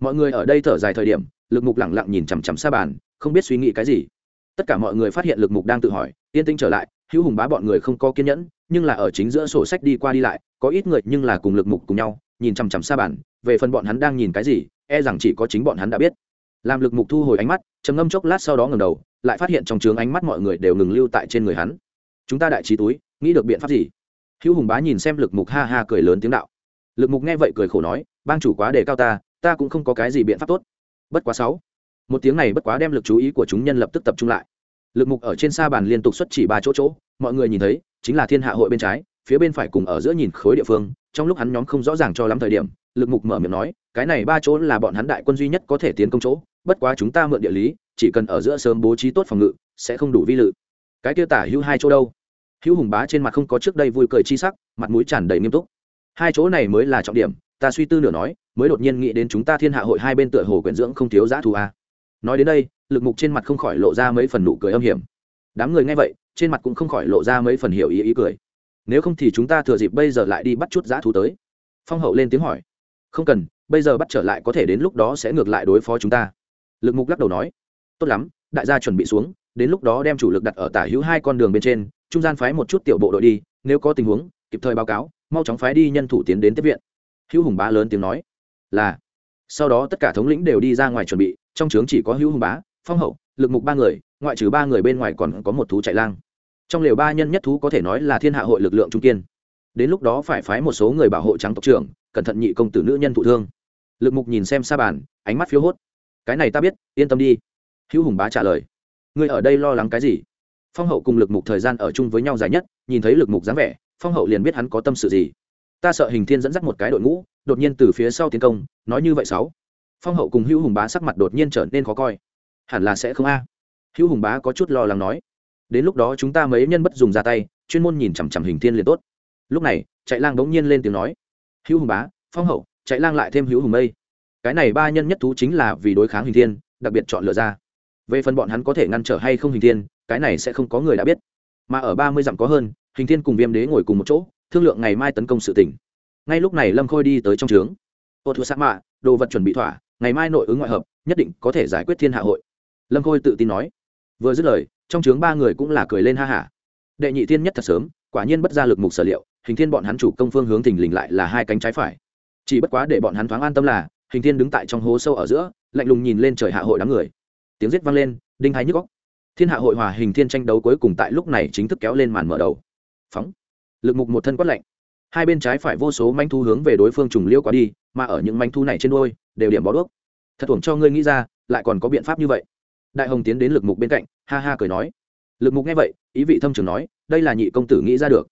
Mọi người ở đây thở dài thời điểm, lực mục lẳng lặng nhìn chằm chằm xa bàn, không biết suy nghĩ cái gì. Tất cả mọi người phát hiện lực mục đang tự hỏi, yên tĩnh trở lại, hữu hùng bá bọn người không có kiên nhẫn, nhưng là ở chính giữa sổ sách đi qua đi lại, có ít người nhưng là cùng lực mục cùng nhau, nhìn chằm chằm xa bàn, về phần bọn hắn đang nhìn cái gì e rằng chỉ có chính bọn hắn đã biết. Làm lực mục thu hồi ánh mắt, trầm ngâm chốc lát sau đó ngầm đầu, lại phát hiện trong trướng ánh mắt mọi người đều ngừng lưu tại trên người hắn. Chúng ta đại trí túi, nghĩ được biện pháp gì? Hữu hùng bá nhìn xem lực mục ha ha cười lớn tiếng đạo. Lực mục nghe vậy cười khổ nói, bang chủ quá đề cao ta ta cũng không có cái gì biện pháp tốt. Bất quá sáu. Một tiếng này bất quá đem lực chú ý của chúng nhân lập tức tập trung lại. Lực mục ở trên sa bàn liên tục xuất chỉ ba chỗ chỗ, mọi người nhìn thấy, chính là thiên hạ hội bên trái, phía bên phải cùng ở giữa nhìn khối địa phương, trong lúc hắn nhóm không rõ ràng cho lắm thời điểm, lực mục mở miệng nói, cái này ba chỗ là bọn hắn đại quân duy nhất có thể tiến công chỗ, bất quá chúng ta mượn địa lý, chỉ cần ở giữa sớm bố trí tốt phòng ngự, sẽ không đủ vi lự. Cái tiêu tả hữu hai chỗ đâu? Hữu hùng bá trên mặt không có trước đây vui cười chi sắc, mặt mũi tràn đầy nghiêm túc. Hai chỗ này mới là trọng điểm, ta suy tư nửa nói, mới đột nhiên nghĩ đến chúng ta thiên hạ hội hai bên tựa hồ quyển dưỡng không thiếu giã thù a. Nói đến đây, lực mục trên mặt không khỏi lộ ra mấy phần nụ cười âm hiểm. Đám người nghe vậy, trên mặt cũng không khỏi lộ ra mấy phần hiểu ý ý cười. Nếu không thì chúng ta thừa dịp bây giờ lại đi bắt chút giã thú tới. Phong hậu lên tiếng hỏi. Không cần, bây giờ bắt trở lại có thể đến lúc đó sẽ ngược lại đối phó chúng ta. Lực mục lắc đầu nói. Tốt lắm, đại gia chuẩn bị xuống, đến lúc đó đem chủ lực đặt ở tả hữu hai con đường bên trên trung gian phái một chút tiểu bộ đội đi, nếu có tình huống, kịp thời báo cáo, mau chóng phái đi nhân thủ tiến đến tiếp viện. Hữu hùng bá lớn tiếng nói. Là. Sau đó tất cả thống lĩnh đều đi ra ngoài chuẩn bị, trong trướng chỉ có hữu hùng bá, phong hậu, lực mục ba người, ngoại trừ ba người bên ngoài còn có một thú chạy lang. Trong liều ba nhân nhất thú có thể nói là thiên hạ hội lực lượng trung kiên. Đến lúc đó phải phái một số người bảo hộ trắng tộc trưởng, cẩn thận nhị công tử nữ nhân thụ thương. Lực mục nhìn xem xa bàn, ánh mắt phiếu hốt. Cái này ta biết, yên tâm đi. Hữu hùng bá trả lời. Ngươi ở đây lo lắng cái gì? Phong hậu cùng lực mục thời gian ở chung với nhau dài nhất, nhìn thấy lực mục dáng vẻ, phong hậu liền biết hắn có tâm sự gì. Ta sợ hình thiên dẫn dắt một cái đội ngũ, đột nhiên từ phía sau tiến công, nói như vậy sáu. Phong hậu cùng hữu hùng bá sắc mặt đột nhiên trở nên khó coi. Hẳn là sẽ không a. Hữu hùng bá có chút lo lắng nói. Đến lúc đó chúng ta mấy nhân bất dùng ra tay, chuyên môn nhìn chằm chằm hình thiên liền tốt. Lúc này, chạy lang bỗng nhiên lên tiếng nói. Hữu hùng bá, phong hậu, chạy lang lại thêm hữu hùng mây. Cái này ba nhân nhất thú chính là vì đối kháng hình thiên, đặc biệt chọn lựa ra. Về phần bọn hắn có thể ngăn trở hay không hình thiên cái này sẽ không có người đã biết. Mà ở ba mươi dặm có hơn, hình thiên cùng viêm đế ngồi cùng một chỗ, thương lượng ngày mai tấn công sự tỉnh ngay lúc này lâm khôi đi tới trong trướng. Ô thua sát mạ đồ vật chuẩn bị thỏa, ngày mai nội ứng ngoại hợp, nhất định có thể giải quyết thiên hạ hội. Lâm khôi tự tin nói. Vừa dứt lời, trong trướng ba người cũng là cười lên ha hả đệ nhị thiên nhất thật sớm, quả nhiên bất ra lực mục sở liệu, hình thiên bọn hắn chủ công phương hướng thình lình lại là hai cánh trái phải. Chỉ bất quá để bọn hắn thoáng an tâm là, hình thiên đứng tại trong hố sâu ở giữa, lạnh lùng nhìn lên trời hạ hội đám người. Tiếng giết vang lên, đinh hai nhức góc thiên hạ hội hòa hình thiên tranh đấu cuối cùng tại lúc này chính thức kéo lên màn mở đầu. Phóng. Lực mục một thân quất lạnh. Hai bên trái phải vô số manh thu hướng về đối phương trùng liêu qua đi, mà ở những manh thu này trên đôi đều điểm bó đuốc. Thật thuồng cho ngươi nghĩ ra, lại còn có biện pháp như vậy. Đại hồng tiến đến lực mục bên cạnh, ha ha cười nói. Lực mục nghe vậy, ý vị thâm trường nói, đây là nhị công tử nghĩ ra được.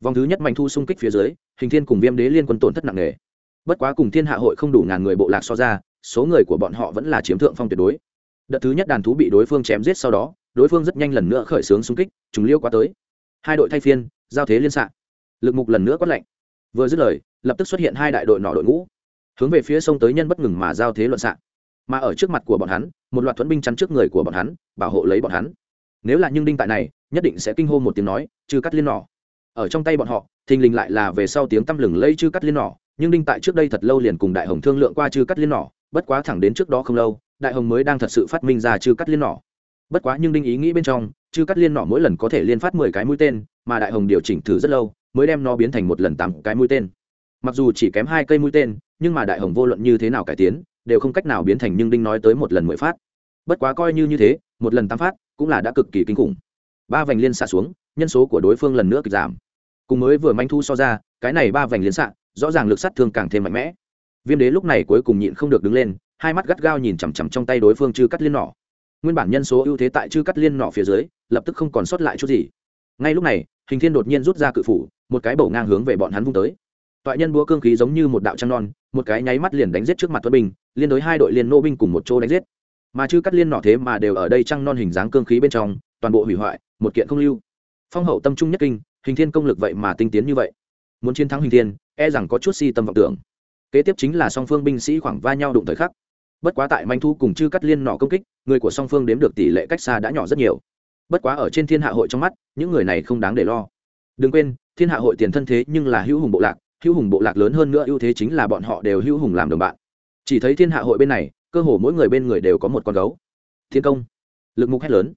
Vòng thứ nhất mạnh thu xung kích phía dưới, hình thiên cùng viêm đế liên quân tổn thất nặng nề. Bất quá cùng thiên hạ hội không đủ ngàn người bộ lạc so ra, số người của bọn họ vẫn là chiếm thượng phong tuyệt đối. Đợt thứ nhất đàn thú bị đối phương chém giết sau đó đối phương rất nhanh lần nữa khởi xướng xung kích chúng liêu qua tới. Hai đội thay phiên, giao thế liên xạ. Lực mục lần nữa quát lạnh. Vừa dứt lời, lập tức xuất hiện hai đại đội nọ đội ngũ. Hướng về phía sông tới nhân bất ngừng mà giao thế luận xạ. Mà ở trước mặt của bọn hắn, một loạt thuẫn binh chắn trước người của bọn hắn, bảo hộ lấy bọn hắn. Nếu là nhưng đinh tại này, nhất định sẽ kinh hô một tiếng nói, chư cắt liên nỏ. Ở trong tay bọn họ, thình lình lại là về sau tiếng tăm lừng lây chư cắt liên nỏ. Nhưng đinh tại trước đây thật lâu liền cùng đại hồng thương lượng qua chư cắt liên nỏ. Bất quá thẳng đến trước đó không lâu, đại hồng mới đang thật sự phát minh ra chư cắt liên nỏ bất quá nhưng đinh ý nghĩ bên trong, chư cắt liên nỏ mỗi lần có thể liên phát mười cái mũi tên, mà đại hồng điều chỉnh thử rất lâu, mới đem nó biến thành một lần tám cái mũi tên. Mặc dù chỉ kém hai cây mũi tên, nhưng mà đại hồng vô luận như thế nào cải tiến, đều không cách nào biến thành nhưng đinh nói tới một lần mười phát. Bất quá coi như như thế, một lần tám phát cũng là đã cực kỳ kinh khủng. Ba vành liên xạ xuống, nhân số của đối phương lần nữa kịch giảm. Cùng mới vừa manh thu so ra, cái này ba vành liên xạ, rõ ràng lực sát thương càng thêm mạnh mẽ. Viêm đế lúc này cuối cùng nhịn không được đứng lên, hai mắt gắt gao nhìn chằm chằm trong tay đối phương chư cắt liên nỏ nguyên bản nhân số ưu thế tại chư cắt liên nọ phía dưới, lập tức không còn sót lại chút gì. Ngay lúc này, hình thiên đột nhiên rút ra cự phủ, một cái bổ ngang hướng về bọn hắn vung tới. Toại nhân búa cương khí giống như một đạo trăng non, một cái nháy mắt liền đánh giết trước mặt tuấn binh liên đối hai đội liên nô binh cùng một chỗ đánh giết. Mà chư cắt liên nọ thế mà đều ở đây trăng non hình dáng cương khí bên trong, toàn bộ hủy hoại, một kiện không lưu. Phong hậu tâm trung nhất kinh, hình thiên công lực vậy mà tinh tiến như vậy. Muốn chiến thắng hình thiên e rằng có chút si tâm vọng tưởng. Kế tiếp chính là song phương binh sĩ khoảng va nhau đụng thời khắc bất quá tại manh thu cùng chư cắt liên nọ công kích, người của song phương đếm được tỷ lệ cách xa đã nhỏ rất nhiều. Bất quá ở trên thiên hạ hội trong mắt, những người này không đáng để lo. Đừng quên, thiên hạ hội tiền thân thế nhưng là hữu hùng bộ lạc, hữu hùng bộ lạc lớn hơn nữa ưu thế chính là bọn họ đều hữu hùng làm đồng bạn. Chỉ thấy thiên hạ hội bên này, cơ hồ mỗi người bên người đều có một con gấu. Thiên công. Lực mục hét lớn.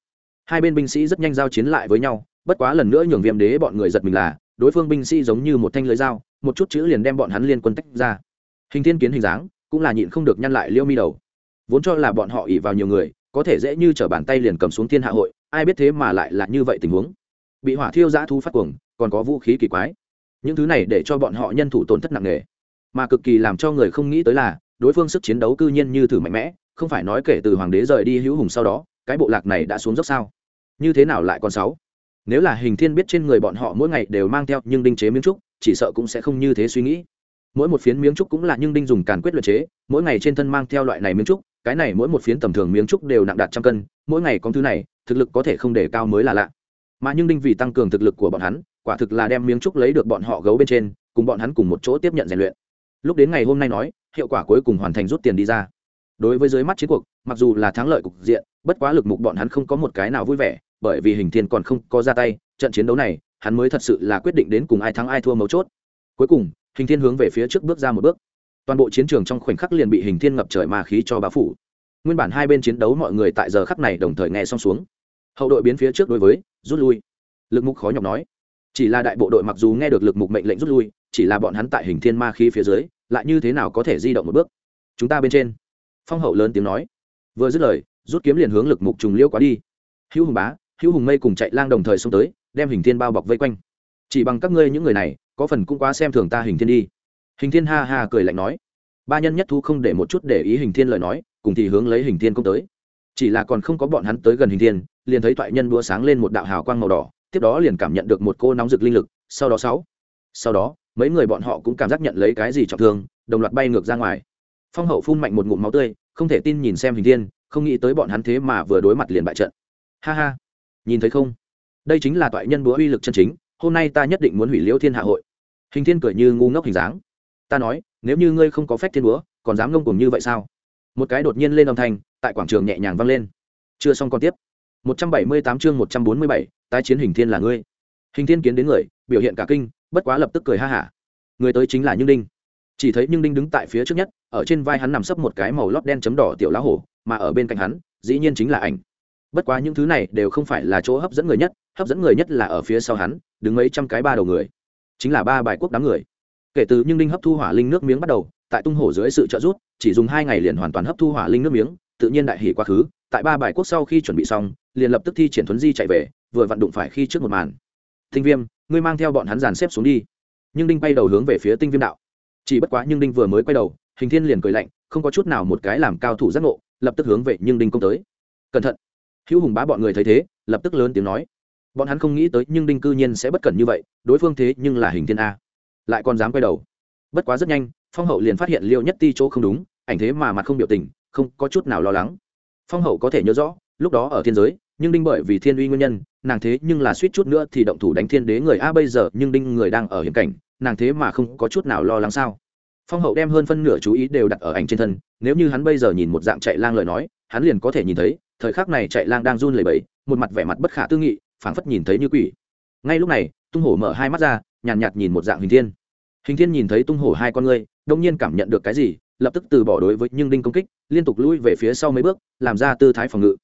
Hai bên binh sĩ rất nhanh giao chiến lại với nhau, bất quá lần nữa nhường viêm đế bọn người giật mình là, đối phương binh sĩ giống như một thanh lưới dao, một chút chữ liền đem bọn hắn liên quân tách ra. Hình thiên kiến hình dáng cũng là nhịn không được nhăn lại liêu mi đầu. Vốn cho là bọn họ ỉ vào nhiều người, có thể dễ như t r ở bàn tay liền cầm xuống thiên hạ hội, ai biết thế mà lại là như vậy tình huống. Bị hỏa thiêu giã thu phát cuồng, còn có vũ khí kỳ quái. Những thứ này để cho bọn họ nhân thủ tổn thất nặng nề. Mà cực kỳ làm cho người không nghĩ tới là, đối phương sức chiến đấu cư nhiên như thử mạnh mẽ, không phải nói kể từ hoàng đế rời đi hữu hùng sau đó, cái bộ lạc này đã xuống dốc sao? Như thế nào lại còn sáu? Nếu là hình thiên biết trên người bọn họ mỗi ngày đều mang theo nhưng đinh chế miếng trúc, chỉ sợ cũng sẽ không như thế suy nghĩ mỗi một phiến miếng trúc cũng là nhưng đinh dùng càn quyết luyện chế, mỗi ngày trên thân mang theo loại này miếng trúc, cái này mỗi một phiến tầm thường miếng trúc đều nặng đạt trăm cân, mỗi ngày có thứ này, thực lực có thể không để cao mới là lạ. Mà nhưng đinh vì tăng cường thực lực của bọn hắn, quả thực là đem miếng trúc lấy được bọn họ gấu bên trên, cùng bọn hắn cùng một chỗ tiếp nhận rèn luyện. Lúc đến ngày hôm nay nói, hiệu quả cuối cùng hoàn thành rút tiền đi ra. Đối với dưới mắt chiến cuộc, mặc dù là thắng lợi cục diện, bất quá lực mục bọn hắn không có một cái nào vui vẻ, bởi vì hình thiên còn không có ra tay, trận chiến đấu này, hắn mới thật sự là quyết định đến cùng ai thắng ai thua mấu chốt. Cuối cùng hình thiên hướng về phía trước bước ra một bước. Toàn bộ chiến trường trong khoảnh khắc liền bị hình thiên ngập trời ma khí cho bao phủ. Nguyên bản hai bên chiến đấu mọi người tại giờ khắc này đồng thời nghe xong xuống. Hậu đội biến phía trước đối với, rút lui. Lực mục khó nhọc nói. Chỉ là đại bộ đội mặc dù nghe được lực mục mệnh lệnh rút lui, chỉ là bọn hắn tại hình thiên ma khí phía dưới, lại như thế nào có thể di động một bước? Chúng ta bên trên. Phong hậu lớn tiếng nói. Vừa dứt lời, rút kiếm liền hướng lực mục trùng liêu quá đi. Hữu hùng bá, hữu hùng mây cùng chạy lang đồng thời xông tới, đem hình thiên bao bọc vây quanh. Chỉ bằng các ngươi những người này có phần cũng quá xem thường ta hình thiên đi. Hình thiên ha ha cười lạnh nói. Ba nhân nhất thu không để một chút để ý hình thiên lời nói, cùng thì hướng lấy hình thiên công tới. Chỉ là còn không có bọn hắn tới gần hình thiên, liền thấy toại nhân đua sáng lên một đạo hào quang màu đỏ, tiếp đó liền cảm nhận được một cô nóng rực linh lực, sau đó sáu. Sau đó, mấy người bọn họ cũng cảm giác nhận lấy cái gì trọng thương, đồng loạt bay ngược ra ngoài. Phong hậu phun mạnh một ngụm máu tươi, không thể tin nhìn xem hình thiên, không nghĩ tới bọn hắn thế mà vừa đối mặt liền bại trận. Ha ha. Nhìn thấy không? Đây chính là toại nhân búa uy lực chân chính, hôm nay ta nhất định muốn hủy liễu thiên hạ hội hình thiên cười như ngu ngốc hình dáng. Ta nói nếu như ngươi không có phép thiên búa còn dám ngông cùng như vậy sao? Một cái đột nhiên lên âm thanh tại quảng trường nhẹ nhàng vang lên. Chưa xong còn tiếp. 178 chương 147, tái chiến hình thiên là ngươi. Hình thiên kiến đến người biểu hiện cả kinh bất quá lập tức cười ha hả. Người tới chính là Như đinh. Chỉ thấy nhưng đinh đứng tại phía trước nhất ở trên vai hắn nằm sấp một cái màu lót đen chấm đỏ tiểu lá hổ mà ở bên cạnh hắn dĩ nhiên chính là ảnh. Bất quá những thứ này đều không phải là chỗ hấp dẫn người nhất hấp dẫn người nhất là ở phía sau hắn đứng mấy trăm cái ba đầu người chính là ba bài quốc đám người. Kể từ nhưng đinh hấp thu hỏa linh nước miếng bắt đầu, tại tung hổ dưới sự trợ giúp, chỉ dùng hai ngày liền hoàn toàn hấp thu hỏa linh nước miếng, tự nhiên đại hỷ quá khứ, tại ba bài quốc sau khi chuẩn bị xong, liền lập tức thi triển thuấn di chạy về, vừa vặn đụng phải khi trước một màn. Tinh viêm, ngươi mang theo bọn hắn dàn xếp xuống đi. Nhưng đinh bay đầu hướng về phía tinh viêm đạo. Chỉ bất quá nhưng đinh vừa mới quay đầu, hình thiên liền cười lạnh, không có chút nào một cái làm cao thủ giác ngộ, lập tức hướng về nhưng đinh công tới. Cẩn thận. Hữu hùng bá bọn người thấy thế, lập tức lớn tiếng nói bọn hắn không nghĩ tới nhưng đinh cư nhiên sẽ bất cẩn như vậy, đối phương thế nhưng là hình thiên a. Lại còn dám quay đầu. Bất quá rất nhanh, phong hậu liền phát hiện liêu nhất ti chỗ không đúng, ảnh thế mà mặt không biểu tình, không có chút nào lo lắng. Phong hậu có thể nhớ rõ, lúc đó ở thiên giới, nhưng đinh bởi vì thiên uy nguyên nhân, nàng thế nhưng là suýt chút nữa thì động thủ đánh thiên đế người a bây giờ, nhưng đinh người đang ở hiểm cảnh, nàng thế mà không có chút nào lo lắng sao? Phong hậu đem hơn phân nửa chú ý đều đặt ở ảnh trên thân, nếu như hắn bây giờ nhìn một dạng chạy lang lời nói, hắn liền có thể nhìn thấy, thời khắc này chạy lang đang run lẩy bẩy, một mặt vẻ mặt bất khả tư nghị phảng phất nhìn thấy như quỷ. Ngay lúc này tung hổ mở hai mắt ra nhàn nhạt, nhạt nhìn một dạng hình thiên. Hình thiên nhìn thấy tung hổ hai con ngươi đông nhiên cảm nhận được cái gì lập tức từ bỏ đối với nhưng đinh công kích liên tục lui về phía sau mấy bước làm ra tư thái phòng ngự.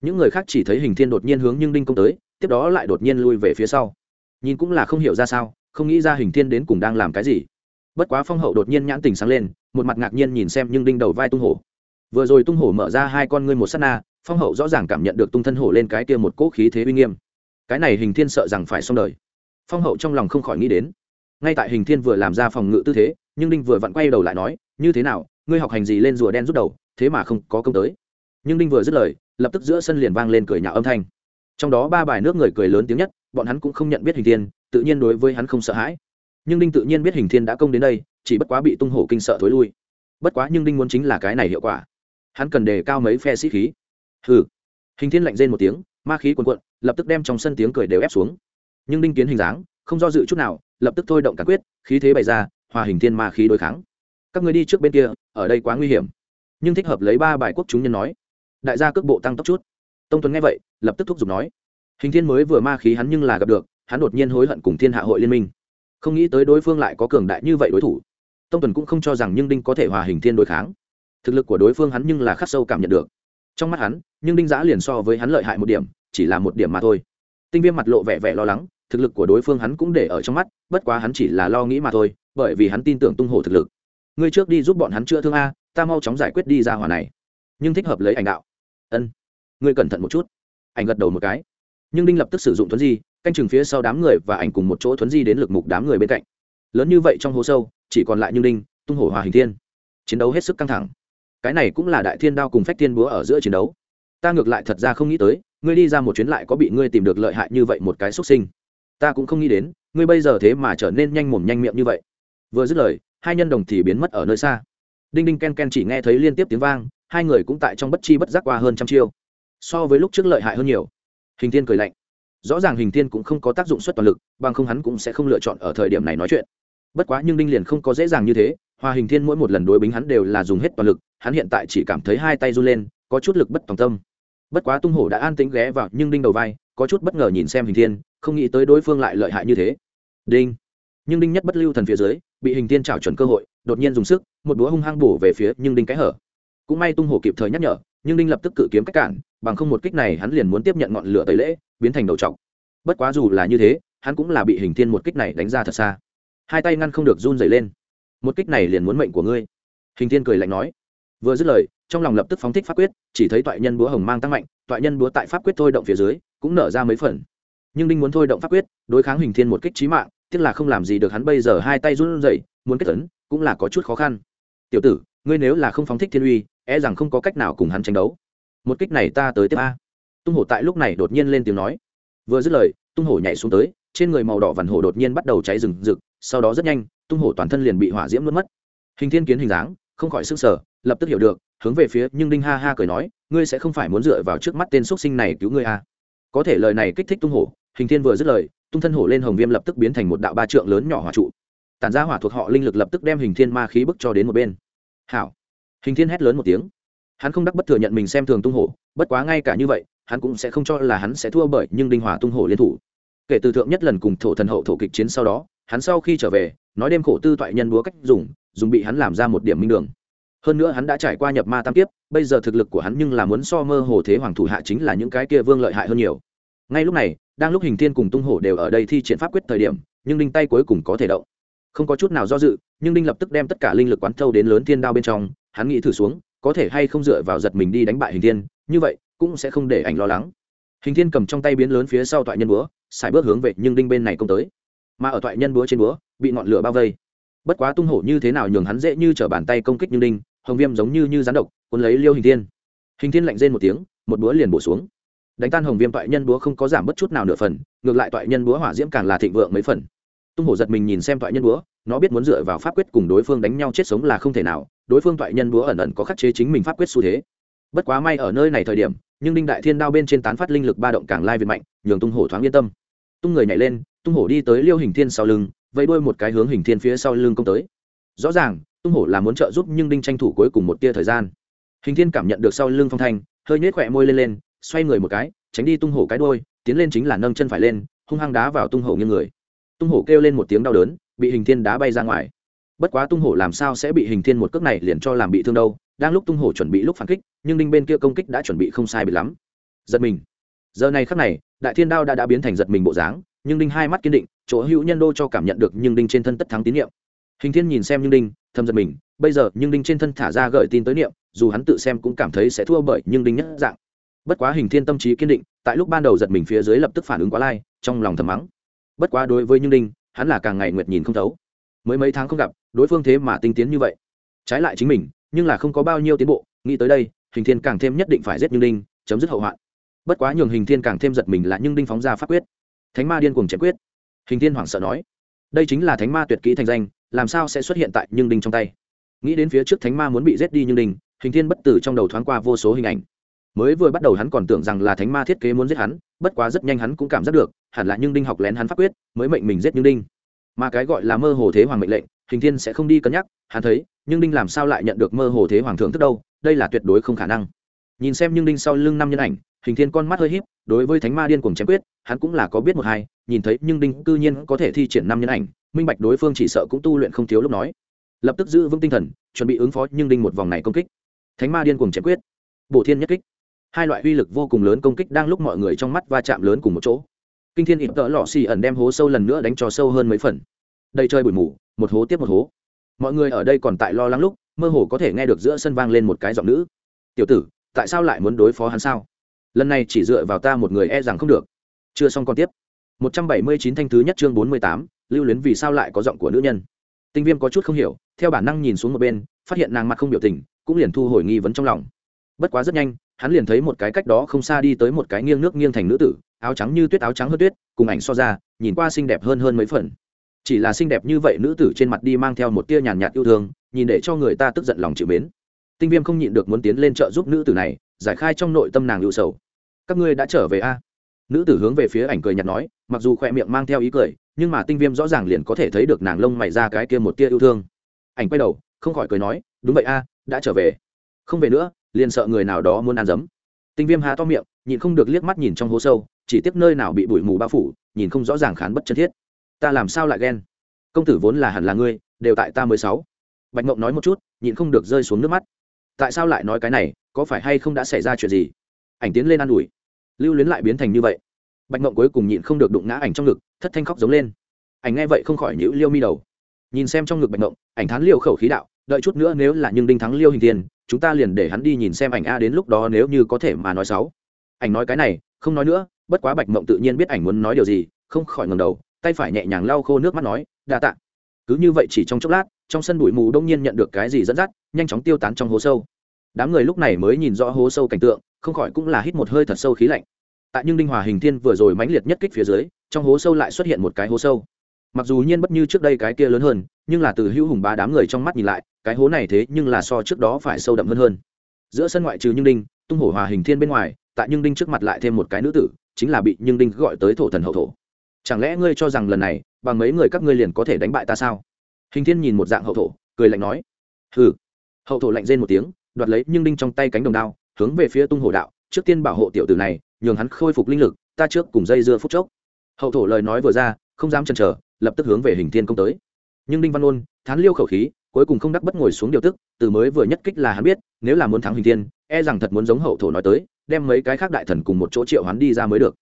Những người khác chỉ thấy hình thiên đột nhiên hướng nhưng đinh công tới tiếp đó lại đột nhiên lui về phía sau. Nhìn cũng là không hiểu ra sao không nghĩ ra hình thiên đến cùng đang làm cái gì. Bất quá phong hậu đột nhiên nhãn tình sáng lên một mặt ngạc nhiên nhìn xem nhưng đinh đầu vai tung hổ. Vừa rồi tung hổ mở ra hai con ngươi một s á t na phong hậu rõ ràng cảm nhận được tung thân hổ lên cái kia một cỗ khí thế uy nghiêm cái này hình thiên sợ rằng phải xong đời. Phong hậu trong lòng không khỏi nghĩ đến. Ngay tại hình thiên vừa làm ra phòng ngự tư thế, nhưng đinh vừa vặn quay đầu lại nói, như thế nào, ngươi học hành gì lên rùa đen rút đầu, thế mà không có công tới? Nhưng đinh vừa dứt lời, lập tức giữa sân liền vang lên cười nhạo âm thanh. Trong đó ba bài nước người cười lớn tiếng nhất, bọn hắn cũng không nhận biết hình thiên, tự nhiên đối với hắn không sợ hãi. Nhưng đinh tự nhiên biết hình thiên đã công đến đây, chỉ bất quá bị tung hổ kinh sợ thối lui. Bất quá nhưng đinh muốn chính là cái này hiệu quả. Hắn cần đề cao mấy phe sĩ khí. Hừ. Hình thiên lạnh rên một tiếng ma khí cuồn cuộn, lập tức đem trong sân tiếng cười đều ép xuống. Nhưng đinh kiến hình dáng, không do dự chút nào, lập tức thôi động cả quyết, khí thế bày ra, hòa hình thiên ma khí đối kháng. Các người đi trước bên kia, ở đây quá nguy hiểm. Nhưng thích hợp lấy ba bài quốc chúng nhân nói. Đại gia cước bộ tăng tốc chút. Tông tuấn nghe vậy, lập tức thúc giục nói. Hình thiên mới vừa ma khí hắn nhưng là gặp được, hắn đột nhiên hối hận cùng thiên hạ hội liên minh. Không nghĩ tới đối phương lại có cường đại như vậy đối thủ. Tông tuấn cũng không cho rằng nhưng đinh có thể hòa hình thiên đối kháng. Thực lực của đối phương hắn nhưng là khắc sâu cảm nhận được trong mắt hắn, nhưng đinh giã liền so với hắn lợi hại một điểm, chỉ là một điểm mà thôi. Tinh viêm mặt lộ vẻ vẻ lo lắng, thực lực của đối phương hắn cũng để ở trong mắt, bất quá hắn chỉ là lo nghĩ mà thôi, bởi vì hắn tin tưởng tung hổ thực lực. Ngươi trước đi giúp bọn hắn chữa thương a, ta mau chóng giải quyết đi ra hỏa này. Nhưng thích hợp lấy ảnh đạo. Ân. Ngươi cẩn thận một chút. Ảnh gật đầu một cái. Nhưng đinh lập tức sử dụng thuấn di, canh chừng phía sau đám người và ảnh cùng một chỗ thuấn di đến lực mục đám người bên cạnh. Lớn như vậy trong hố sâu, chỉ còn lại như đinh, tung hổ hòa hình thiên. Chiến đấu hết sức căng thẳng cái này cũng là đại thiên đao cùng phách thiên búa ở giữa chiến đấu. Ta ngược lại thật ra không nghĩ tới, ngươi đi ra một chuyến lại có bị ngươi tìm được lợi hại như vậy một cái xuất sinh. Ta cũng không nghĩ đến, ngươi bây giờ thế mà trở nên nhanh mồm nhanh miệng như vậy. Vừa dứt lời, hai nhân đồng thì biến mất ở nơi xa. Đinh đinh ken ken chỉ nghe thấy liên tiếp tiếng vang, hai người cũng tại trong bất chi bất giác qua hơn trăm chiêu. So với lúc trước lợi hại hơn nhiều. Hình thiên cười lạnh. Rõ ràng hình thiên cũng không có tác dụng suất toàn lực, bằng không hắn cũng sẽ không lựa chọn ở thời điểm này nói chuyện. Bất quá nhưng đinh liền không có dễ dàng như thế, hòa hình thiên mỗi một lần đối bính hắn đều là dùng hết toàn lực hắn hiện tại chỉ cảm thấy hai tay run lên, có chút lực bất tòng tâm. Bất quá tung hổ đã an tĩnh ghé vào, nhưng đinh đầu vai, có chút bất ngờ nhìn xem hình thiên, không nghĩ tới đối phương lại lợi hại như thế. Đinh. Nhưng đinh nhất bất lưu thần phía dưới, bị hình thiên trảo chuẩn cơ hội, đột nhiên dùng sức, một búa hung hăng bổ về phía nhưng đinh cái hở. Cũng may tung hổ kịp thời nhắc nhở, nhưng đinh lập tức cự kiếm cách cản, bằng không một kích này hắn liền muốn tiếp nhận ngọn lửa tẩy lễ, biến thành đầu trọc. Bất quá dù là như thế, hắn cũng là bị hình thiên một kích này đánh ra thật xa. Hai tay ngăn không được run dày lên. Một kích này liền muốn mệnh của ngươi. Hình thiên cười lạnh nói vừa dứt lời, trong lòng lập tức phóng thích pháp quyết, chỉ thấy toại nhân búa hồng mang tăng mạnh, toại nhân búa tại pháp quyết thôi động phía dưới, cũng nở ra mấy phần. Nhưng đinh muốn thôi động pháp quyết, đối kháng hình thiên một kích trí mạng, tiếc là không làm gì được hắn bây giờ hai tay run rẩy, muốn kết tấn cũng là có chút khó khăn. Tiểu tử, ngươi nếu là không phóng thích thiên uy e rằng không có cách nào cùng hắn tranh đấu. Một kích này ta tới tiếp a. Tung hổ tại lúc này đột nhiên lên tiếng nói. Vừa dứt lời, tung hổ nhảy xuống tới, trên người màu đỏ vằn hổ đột nhiên bắt đầu cháy rừng rực, sau đó rất nhanh, tung hổ toàn thân liền bị hỏa diễm nuốt mất. Hình thiên kiến hình dáng, không khỏi sức sở lập tức hiểu được, hướng về phía nhưng đinh ha ha cười nói, ngươi sẽ không phải muốn dựa vào trước mắt tên x sinh này cứu ngươi à. có thể lời này kích thích tung hổ, hình thiên vừa dứt lời, tung thân hổ lên hồng viêm lập tức biến thành một đạo ba trượng lớn nhỏ hỏa trụ. Tản ra hỏa thuộc họ linh lực lập tức đem hình thiên ma khí bức cho đến một bên. Hảo. Hình thiên hét lớn một tiếng. Hắn không đắc bất thừa nhận mình xem thường tung hổ, bất quá ngay cả như vậy, hắn cũng sẽ không cho là hắn sẽ thua bởi nhưng đinh hỏa tung hổ liên thủ. Kể từ thượng nhất lần cùng thổ thần hậu thổ kịch chiến sau đó, hắn sau khi trở về, nói đêm khổ tư toại nhân búa cách dùng dùng bị hắn làm ra một điểm minh đường hơn nữa hắn đã trải qua nhập ma tam kiếp, bây giờ thực lực của hắn nhưng là muốn so mơ hồ thế hoàng thủ hạ chính là những cái kia vương lợi hại hơn nhiều. Ngay lúc này, đang lúc hình thiên cùng tung hổ đều ở đây thi triển pháp quyết thời điểm, nhưng đinh tay cuối cùng có thể động. Không có chút nào do dự, nhưng đinh lập tức đem tất cả linh lực quán thâu đến lớn thiên đao bên trong, hắn nghĩ thử xuống, có thể hay không dựa vào giật mình đi đánh bại hình thiên, như vậy, cũng sẽ không để ảnh lo lắng. Hình thiên cầm trong tay biến lớn phía sau toại nhân búa, xài bước hướng về nhưng đinh bên này công tới. Mà ở toại nhân búa trên búa, bị ngọn lửa bao vây. Bất quá tung hổ như thế nào nhường hắn dễ như t bàn tay công kích như đinh hồng viêm giống như như rắn độc, cuốn lấy liêu hình thiên. Hình thiên lạnh rên một tiếng, một búa liền bổ xuống. Đánh tan hồng viêm toại nhân búa không có giảm bất chút nào nửa phần, ngược lại toại nhân búa hỏa diễm càng là thịnh vượng mấy phần. Tung hổ giật mình nhìn xem toại nhân búa, nó biết muốn dựa vào pháp quyết cùng đối phương đánh nhau chết sống là không thể nào, đối phương toại nhân búa ẩn ẩn có khắc chế chính mình pháp quyết xu thế. Bất quá may ở nơi này thời điểm, nhưng đinh đại thiên đao bên trên tán phát linh lực ba động càng lai việt mạnh, nhường tung hổ thoáng yên tâm. Tung người nhảy lên, tung hổ đi tới liêu hình thiên sau lưng, vẫy đuôi một cái hướng hình thiên phía sau lưng công tới. Rõ ràng tung hổ là muốn trợ giúp nhưng đinh tranh thủ cuối cùng một tia thời gian. Hình thiên cảm nhận được sau lưng phong thanh, hơi nhếch khỏe môi lên lên, xoay người một cái, tránh đi tung hổ cái đôi tiến lên chính là nâng chân phải lên, hung hăng đá vào tung hổ như người. Tung hổ kêu lên một tiếng đau đớn, bị hình thiên đá bay ra ngoài. Bất quá tung hổ làm sao sẽ bị hình thiên một cước này liền cho làm bị thương đâu, đang lúc tung hổ chuẩn bị lúc phản kích, nhưng đinh bên kia công kích đã chuẩn bị không sai bị lắm. Giật mình. Giờ này khắc này, đại thiên đao đã đã biến thành giật mình bộ dáng, nhưng đinh hai mắt kiên định, chỗ hữu nhân đô cho cảm nhận được nhưng đinh trên thân tất thắng tín nhiệm hình thiên nhìn xem nhưng đinh thâm giật mình, bây giờ nhưng đinh trên thân thả ra gợi tin tới niệm, dù hắn tự xem cũng cảm thấy sẽ thua bởi nhưng đinh nhất dạng. Bất quá hình thiên tâm trí kiên định, tại lúc ban đầu giật mình phía dưới lập tức phản ứng quá lai, trong lòng thầm mắng. Bất quá đối với nhưng đinh, hắn là càng ngày nguyệt nhìn không thấu. Mới mấy tháng không gặp, đối phương thế mà tinh tiến như vậy. Trái lại chính mình, nhưng là không có bao nhiêu tiến bộ, nghĩ tới đây, hình thiên càng thêm nhất định phải giết nhưng đinh, chấm dứt hậu hoạn. Bất quá nhường hình thiên càng thêm giật mình là nhưng đinh phóng ra pháp quyết. Thánh ma điên cuồng chém quyết. Hình thiên hoảng sợ nói, đây chính là thánh ma tuyệt kỹ thành danh làm sao sẽ xuất hiện tại nhưng đinh trong tay? Nghĩ đến phía trước thánh ma muốn bị giết đi nhưng đinh, hình thiên bất tử trong đầu thoáng qua vô số hình ảnh. Mới vừa bắt đầu hắn còn tưởng rằng là thánh ma thiết kế muốn giết hắn, bất quá rất nhanh hắn cũng cảm giác được, hẳn là nhưng đinh học lén hắn pháp quyết, mới mệnh mình giết nhưng đinh. Mà cái gọi là mơ hồ thế hoàng mệnh lệnh, hình thiên sẽ không đi cân nhắc, hắn thấy, nhưng đinh làm sao lại nhận được mơ hồ thế hoàng thượng thức đâu, đây là tuyệt đối không khả năng. Nhìn xem nhưng đinh sau lưng năm nhân ảnh, hình thiên con mắt hơi híp, đối với thánh ma điên cuồng chém quyết, hắn cũng là có biết một hai nhìn thấy nhưng đinh cư nhiên có thể thi triển năm nhân ảnh, minh bạch đối phương chỉ sợ cũng tu luyện không thiếu lúc nói. Lập tức giữ vững tinh thần, chuẩn bị ứng phó nhưng đinh một vòng này công kích. Thánh ma điên cùng chém quyết. Bổ thiên nhất kích. Hai loại uy lực vô cùng lớn công kích đang lúc mọi người trong mắt va chạm lớn cùng một chỗ. Kinh thiên ít tợ lọ xì ẩn đem hố sâu lần nữa đánh cho sâu hơn mấy phần. Đầy chơi bụi mù, một hố tiếp một hố. Mọi người ở đây còn tại lo lắng lúc, mơ hồ có thể nghe được giữa sân vang lên một cái giọng nữ. Tiểu tử, tại sao lại muốn đối phó hắn sao? Lần này chỉ dựa vào ta một người e rằng không được. Chưa xong còn tiếp. 179 thanh thứ nhất chương 48, lưu luyến vì sao lại có giọng của nữ nhân. Tinh viêm có chút không hiểu theo bản năng nhìn xuống một bên phát hiện nàng mặt không biểu tình cũng liền thu hồi nghi vấn trong lòng. Bất quá rất nhanh hắn liền thấy một cái cách đó không xa đi tới một cái nghiêng nước nghiêng thành nữ tử áo trắng như tuyết áo trắng hơn tuyết cùng ảnh so ra nhìn qua xinh đẹp hơn hơn mấy phần. Chỉ là xinh đẹp như vậy nữ tử trên mặt đi mang theo một tia nhàn nhạt yêu thương nhìn để cho người ta tức giận lòng chịu mến. Tinh viêm không nhịn được muốn tiến lên trợ giúp nữ tử này giải khai trong nội tâm nàng lưu sầu. Các ngươi đã trở về a? Nữ tử hướng về phía ảnh cười nhạt nói mặc dù khỏe miệng mang theo ý cười, nhưng mà tinh viêm rõ ràng liền có thể thấy được nàng lông mày ra cái kia một tia yêu thương. Ảnh quay đầu, không khỏi cười nói, đúng vậy a, đã trở về. Không về nữa, liền sợ người nào đó muốn ăn dấm. Tinh viêm há to miệng, nhịn không được liếc mắt nhìn trong hố sâu, chỉ tiếp nơi nào bị bụi mù bao phủ, nhìn không rõ ràng khán bất chân thiết. Ta làm sao lại ghen? Công tử vốn là hẳn là ngươi, đều tại ta mới sáu. Bạch mộng nói một chút, nhịn không được rơi xuống nước mắt. Tại sao lại nói cái này, có phải hay không đã xảy ra chuyện gì? Ảnh tiến lên ă n ủi. Lưu luyến lại biến thành như vậy? Bạch mộng cuối cùng nhịn không được đụng ngã ảnh trong ngực, thất thanh khóc giống lên. Ảnh nghe vậy không khỏi nhữ liêu mi đầu. Nhìn xem trong ngực bạch mộng ảnh thán liêu khẩu khí đạo, đợi chút nữa nếu là nhưng đinh thắng liêu hình tiền, chúng ta liền để hắn đi nhìn xem ảnh a đến lúc đó nếu như có thể mà nói sáu ảnh nói cái này, không nói nữa, bất quá bạch mộng tự nhiên biết ảnh muốn nói điều gì, không khỏi ngầm đầu, tay phải nhẹ nhàng lau khô nước mắt nói, đa tạ. Cứ như vậy chỉ trong chốc lát, trong sân bụi mù đông nhiên nhận được cái gì dẫn dắt, nhanh chóng tiêu tán trong hố sâu. Đám người lúc này mới nhìn rõ hố sâu cảnh tượng, không khỏi cũng là hít một hơi thật sâu khí lạnh tại nhưng đinh hòa hình thiên vừa rồi mãnh liệt nhất kích phía dưới, trong hố sâu lại xuất hiện một cái hố sâu. Mặc dù nhiên bất như trước đây cái kia lớn hơn, nhưng là từ hữu hùng ba đám người trong mắt nhìn lại, cái hố này thế nhưng là so trước đó phải sâu đậm hơn hơn. Giữa sân ngoại trừ nhưng đinh, tung hổ hòa hình thiên bên ngoài, tại nhưng đinh trước mặt lại thêm một cái nữ tử, chính là bị nhưng đinh gọi tới thổ thần hậu thổ. Chẳng lẽ ngươi cho rằng lần này, bằng mấy người các ngươi liền có thể đánh bại ta sao? Hình thiên nhìn một dạng hậu thổ, cười lạnh nói. Hừ. Hậu thổ lạnh rên một tiếng, đoạt lấy nhưng đinh trong tay cánh đồng đao, hướng về phía tung hổ đạo, trước tiên bảo hộ tiểu tử này nhường hắn khôi phục linh lực, ta trước cùng dây dưa phút chốc. Hậu thổ lời nói vừa ra, không dám chần chờ, lập tức hướng về hình thiên công tới. Nhưng đinh văn ôn thán liêu khẩu khí, cuối cùng không đắc bất ngồi xuống điều tức, từ mới vừa nhất kích là hắn biết, nếu là muốn thắng hình thiên e rằng thật muốn giống hậu thổ nói tới, đem mấy cái khác đại thần cùng một chỗ triệu hắn đi ra mới được.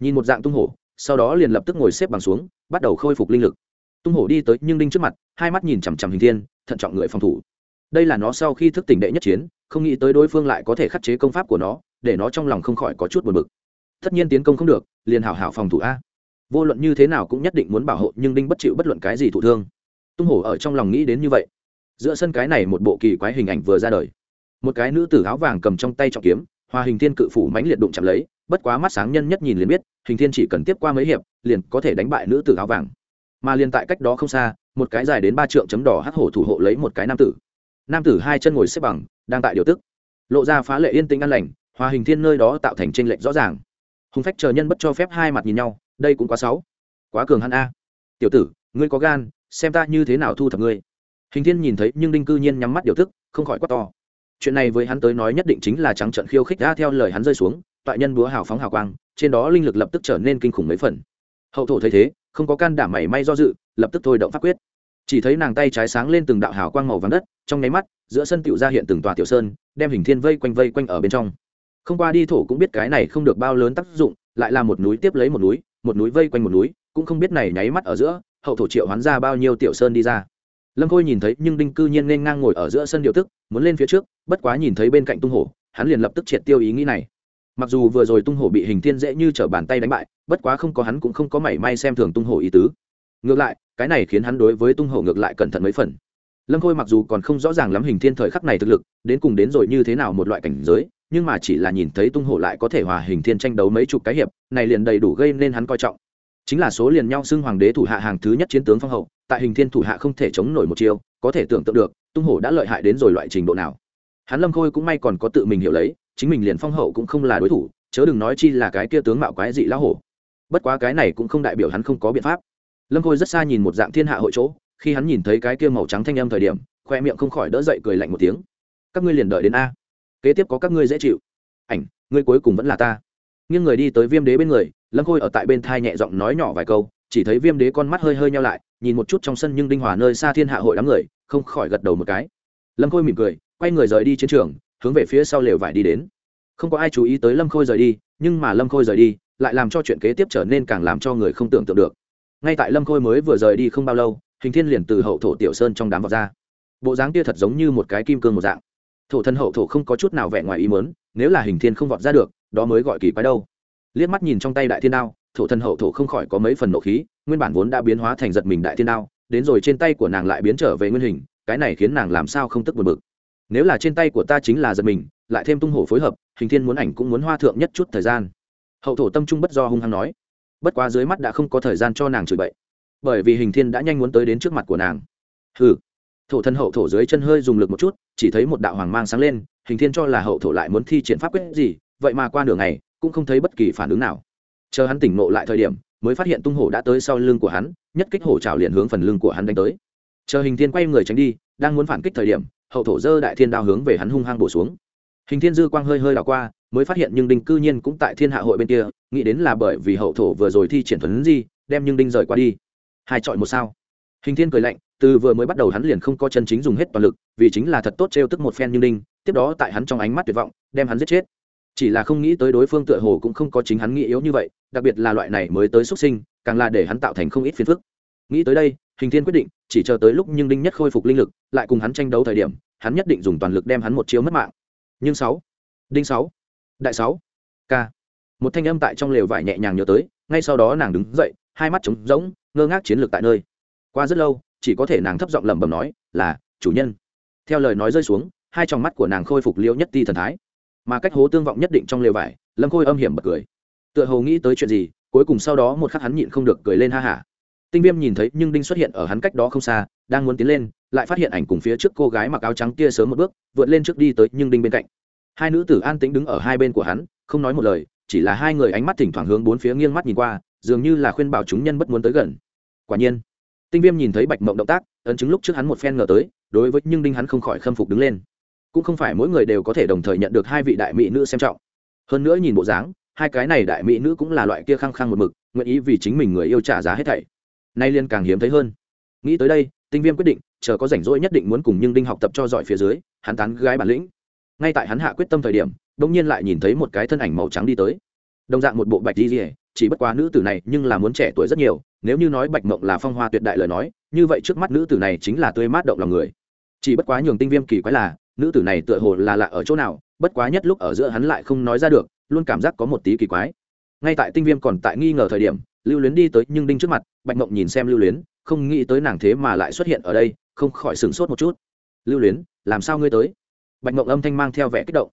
Nhìn một dạng tung hổ, sau đó liền lập tức ngồi xếp bằng xuống, bắt đầu khôi phục linh lực. Tung hổ đi tới nhưng đinh trước mặt, hai mắt nhìn chằm chằm hình thiên, thận trọng người phòng thủ. Đây là nó sau khi thức tỉnh đệ nhất chiến, không nghĩ tới đối phương lại có thể khắc chế công pháp của nó để nó trong lòng không khỏi có chút buồn bực. Tất nhiên tiến công không được, liền hảo hảo phòng thủ a. Vô luận như thế nào cũng nhất định muốn bảo hộ, nhưng đinh bất chịu bất luận cái gì thụ thương. Tung hổ ở trong lòng nghĩ đến như vậy. Giữa sân cái này một bộ kỳ quái hình ảnh vừa ra đời. Một cái nữ tử áo vàng cầm trong tay trọng kiếm, hòa hình thiên cự phủ mãnh liệt đụng chạm lấy, bất quá mắt sáng nhân nhất nhìn liền biết, hình thiên chỉ cần tiếp qua mấy hiệp, liền có thể đánh bại nữ tử áo vàng. Mà liền tại cách đó không xa, một cái dài đến ba trượng chấm đỏ hắc hổ thủ hộ lấy một cái nam tử. Nam tử hai chân ngồi xếp bằng, đang tại điều tức. Lộ ra phá lệ yên tĩnh an lành hòa hình thiên nơi đó tạo thành tranh lệch rõ ràng. Hùng phách chờ nhân bất cho phép hai mặt nhìn nhau đây cũng quá xấu. Quá cường hắn a. Tiểu tử ngươi có gan xem ta như thế nào thu thập ngươi. Hình thiên nhìn thấy nhưng đinh cư nhiên nhắm mắt điều thức, không khỏi quát to. Chuyện này với hắn tới nói nhất định chính là trắng trận khiêu khích ra theo lời hắn rơi xuống toại nhân búa hào phóng hào quang trên đó linh lực lập tức trở nên kinh khủng mấy phần. Hậu thổ thấy thế không có can đảm mảy may do dự lập tức thôi động pháp quyết. Chỉ thấy nàng tay trái sáng lên từng đạo hào quang màu vàng đất trong nháy mắt giữa sân tiểu ra hiện từng tòa tiểu sơn đem hình thiên vây quanh vây quanh ở bên trong không qua đi thổ cũng biết cái này không được bao lớn tác dụng, lại là một núi tiếp lấy một núi một núi vây quanh một núi, cũng không biết này nháy mắt ở giữa, hậu thổ triệu hoán ra bao nhiêu tiểu sơn đi ra. Lâm khôi nhìn thấy nhưng đinh cư nhiên nên ngang ngồi ở giữa sân điều tức, muốn lên phía trước, bất quá nhìn thấy bên cạnh tung hổ, hắn liền lập tức triệt tiêu ý nghĩ này. Mặc dù vừa rồi tung hổ bị hình thiên dễ như t r ở bàn tay đánh bại, bất quá không có hắn cũng không có mảy may xem thường tung hổ ý tứ. Ngược lại, cái này khiến hắn đối với tung hổ ngược lại cẩn thận mấy phần. Lâm khôi mặc dù còn không rõ ràng lắm hình thiên thời khắc này thực lực, đến cùng đến rồi như thế nào một loại cảnh giới nhưng mà chỉ là nhìn thấy tung hổ lại có thể hòa hình thiên tranh đấu mấy chục cái hiệp, này liền đầy đủ gây nên hắn coi trọng. Chính là số liền nhau xưng hoàng đế thủ hạ hàng thứ nhất chiến tướng phong hậu, tại hình thiên thủ hạ không thể chống nổi một chiêu, có thể tưởng tượng được, tung hổ đã lợi hại đến rồi loại trình độ nào. Hắn lâm khôi cũng may còn có tự mình hiểu lấy, chính mình liền phong hậu cũng không là đối thủ, chớ đừng nói chi là cái kia tướng mạo quái dị lão hổ. Bất quá cái này cũng không đại biểu hắn không có biện pháp. Lâm khôi rất xa nhìn một dạng thiên hạ hội chỗ, khi hắn nhìn thấy cái kia màu trắng thanh âm thời điểm, khoe miệng không khỏi đỡ dậy cười lạnh một tiếng. Các ngươi liền đợi đến a kế tiếp có các ngươi dễ chịu. Ảnh, ngươi cuối cùng vẫn là ta. Nghiêng người đi tới viêm đế bên người, lâm khôi ở tại bên thai nhẹ giọng nói nhỏ vài câu, chỉ thấy viêm đế con mắt hơi hơi nhau lại, nhìn một chút trong sân nhưng đinh hòa nơi xa thiên hạ hội đám người, không khỏi gật đầu một cái. Lâm khôi mỉm cười, quay người rời đi chiến trường, hướng về phía sau lều vải đi đến. Không có ai chú ý tới lâm khôi rời đi, nhưng mà lâm khôi rời đi, lại làm cho chuyện kế tiếp trở nên càng làm cho người không tưởng tượng được. Ngay tại lâm khôi mới vừa rời đi không bao lâu, hình thiên liền từ hậu thổ tiểu sơn trong đám vọt ra. Bộ dáng kia thật giống như một cái kim cương một dạng thổ thân hậu thổ không có chút nào vẻ ngoài ý mớn nếu là hình thiên không vọt ra được, đó mới gọi kỳ quái đâu. Liếc mắt nhìn trong tay đại thiên đao, thổ thân hậu thổ không khỏi có mấy phần nộ khí, nguyên bản vốn đã biến hóa thành giật mình đại thiên đao, đến rồi trên tay của nàng lại biến trở về nguyên hình, cái này khiến nàng làm sao không tức buồn bực. Nếu là trên tay của ta chính là giật mình, lại thêm tung hổ phối hợp, hình thiên muốn ảnh cũng muốn hoa thượng nhất chút thời gian. Hậu thổ tâm trung bất do hung hăng nói, bất quá dưới mắt đã không có thời gian cho nàng chửi bậy, bởi vì hình thiên đã nhanh muốn tới đến trước mặt của nàng. Hừ thổ thân hậu thổ dưới chân hơi dùng lực một chút, chỉ thấy một đạo hoàng mang sáng lên, hình thiên cho là hậu thổ lại muốn thi triển pháp quyết gì, vậy mà qua nửa ngày, cũng không thấy bất kỳ phản ứng nào. Chờ hắn tỉnh ngộ lại thời điểm, mới phát hiện tung hổ đã tới sau lưng của hắn, nhất kích hổ trào liền hướng phần lưng của hắn đánh tới. Chờ hình thiên quay người tránh đi, đang muốn phản kích thời điểm, hậu thổ dơ đại thiên đao hướng về hắn hung hăng bổ xuống. Hình thiên dư quang hơi hơi đảo qua, mới phát hiện nhưng đinh cư nhiên cũng tại thiên hạ hội bên kia, nghĩ đến là bởi vì hậu thổ vừa rồi thi triển thuấn di, đem nhưng đinh rời qua đi. Hai chọi một sao hình thiên cười lạnh, từ vừa mới bắt đầu hắn liền không có chân chính dùng hết toàn lực, vì chính là thật tốt trêu tức một phen như Ninh. tiếp đó tại hắn trong ánh mắt tuyệt vọng, đem hắn giết chết. Chỉ là không nghĩ tới đối phương tựa hồ cũng không có chính hắn nghĩ yếu như vậy, đặc biệt là loại này mới tới xuất sinh, càng là để hắn tạo thành không ít phiền phức. Nghĩ tới đây, hình thiên quyết định, chỉ chờ tới lúc nhưng đinh nhất khôi phục linh lực, lại cùng hắn tranh đấu thời điểm, hắn nhất định dùng toàn lực đem hắn một chiếu mất mạng. Nhưng sáu, đinh sáu, đại sáu, k. Một thanh âm tại trong lều vải nhẹ nhàng nhớ tới, ngay sau đó nàng đứng dậy, hai mắt trống rỗng, ngơ ngác chiến lược tại nơi qua rất lâu, chỉ có thể nàng thấp giọng lẩm bẩm nói, là, chủ nhân. Theo lời nói rơi xuống, hai tròng mắt của nàng khôi phục liễu nhất ti thần thái. Mà cách hố tương vọng nhất định trong lều vải, lâm khôi âm hiểm bật cười. Tựa hồ nghĩ tới chuyện gì, cuối cùng sau đó một khắc hắn nhịn không được cười lên ha hả. Tinh viêm nhìn thấy nhưng đinh xuất hiện ở hắn cách đó không xa, đang muốn tiến lên, lại phát hiện ảnh cùng phía trước cô gái mặc áo trắng kia sớm một bước, vượt lên trước đi tới nhưng đinh bên cạnh. Hai nữ tử an tĩnh đứng ở hai bên của hắn, không nói một lời, chỉ là hai người ánh mắt thỉnh thoảng hướng bốn phía nghiêng mắt nhìn qua, dường như là khuyên bảo chúng nhân bất muốn tới gần. Quả nhiên tinh viêm nhìn thấy bạch mộng động tác, ấn chứng lúc trước hắn một phen ngờ tới, đối với nhưng đinh hắn không khỏi khâm phục đứng lên. Cũng không phải mỗi người đều có thể đồng thời nhận được hai vị đại mỹ nữ xem trọng. Hơn nữa nhìn bộ dáng, hai cái này đại mỹ nữ cũng là loại kia khăng khăng một mực, nguyện ý vì chính mình người yêu trả giá hết thảy. Nay liên càng hiếm thấy hơn. Nghĩ tới đây, tinh viêm quyết định, chờ có rảnh rỗi nhất định muốn cùng nhưng đinh học tập cho giỏi phía dưới, hắn tán gái bản lĩnh. Ngay tại hắn hạ quyết tâm thời điểm, bỗng nhiên lại nhìn thấy một cái thân ảnh màu trắng đi tới. Đồng dạng một bộ bạch di rỉa chỉ bất quá nữ tử này nhưng là muốn trẻ tuổi rất nhiều nếu như nói bạch mộng là phong hoa tuyệt đại lời nói, như vậy trước mắt nữ tử này chính là tươi mát động lòng người. Chỉ bất quá nhường tinh viêm kỳ quái là, nữ tử này tựa hồ là lạ ở chỗ nào, bất quá nhất lúc ở giữa hắn lại không nói ra được, luôn cảm giác có một tí kỳ quái. Ngay tại tinh viêm còn tại nghi ngờ thời điểm, lưu luyến đi tới nhưng đinh trước mặt, bạch mộng nhìn xem lưu luyến, không nghĩ tới nàng thế mà lại xuất hiện ở đây, không khỏi sửng sốt một chút. Lưu luyến, làm sao ngươi tới? Bạch mộng âm thanh mang theo vẻ kích động.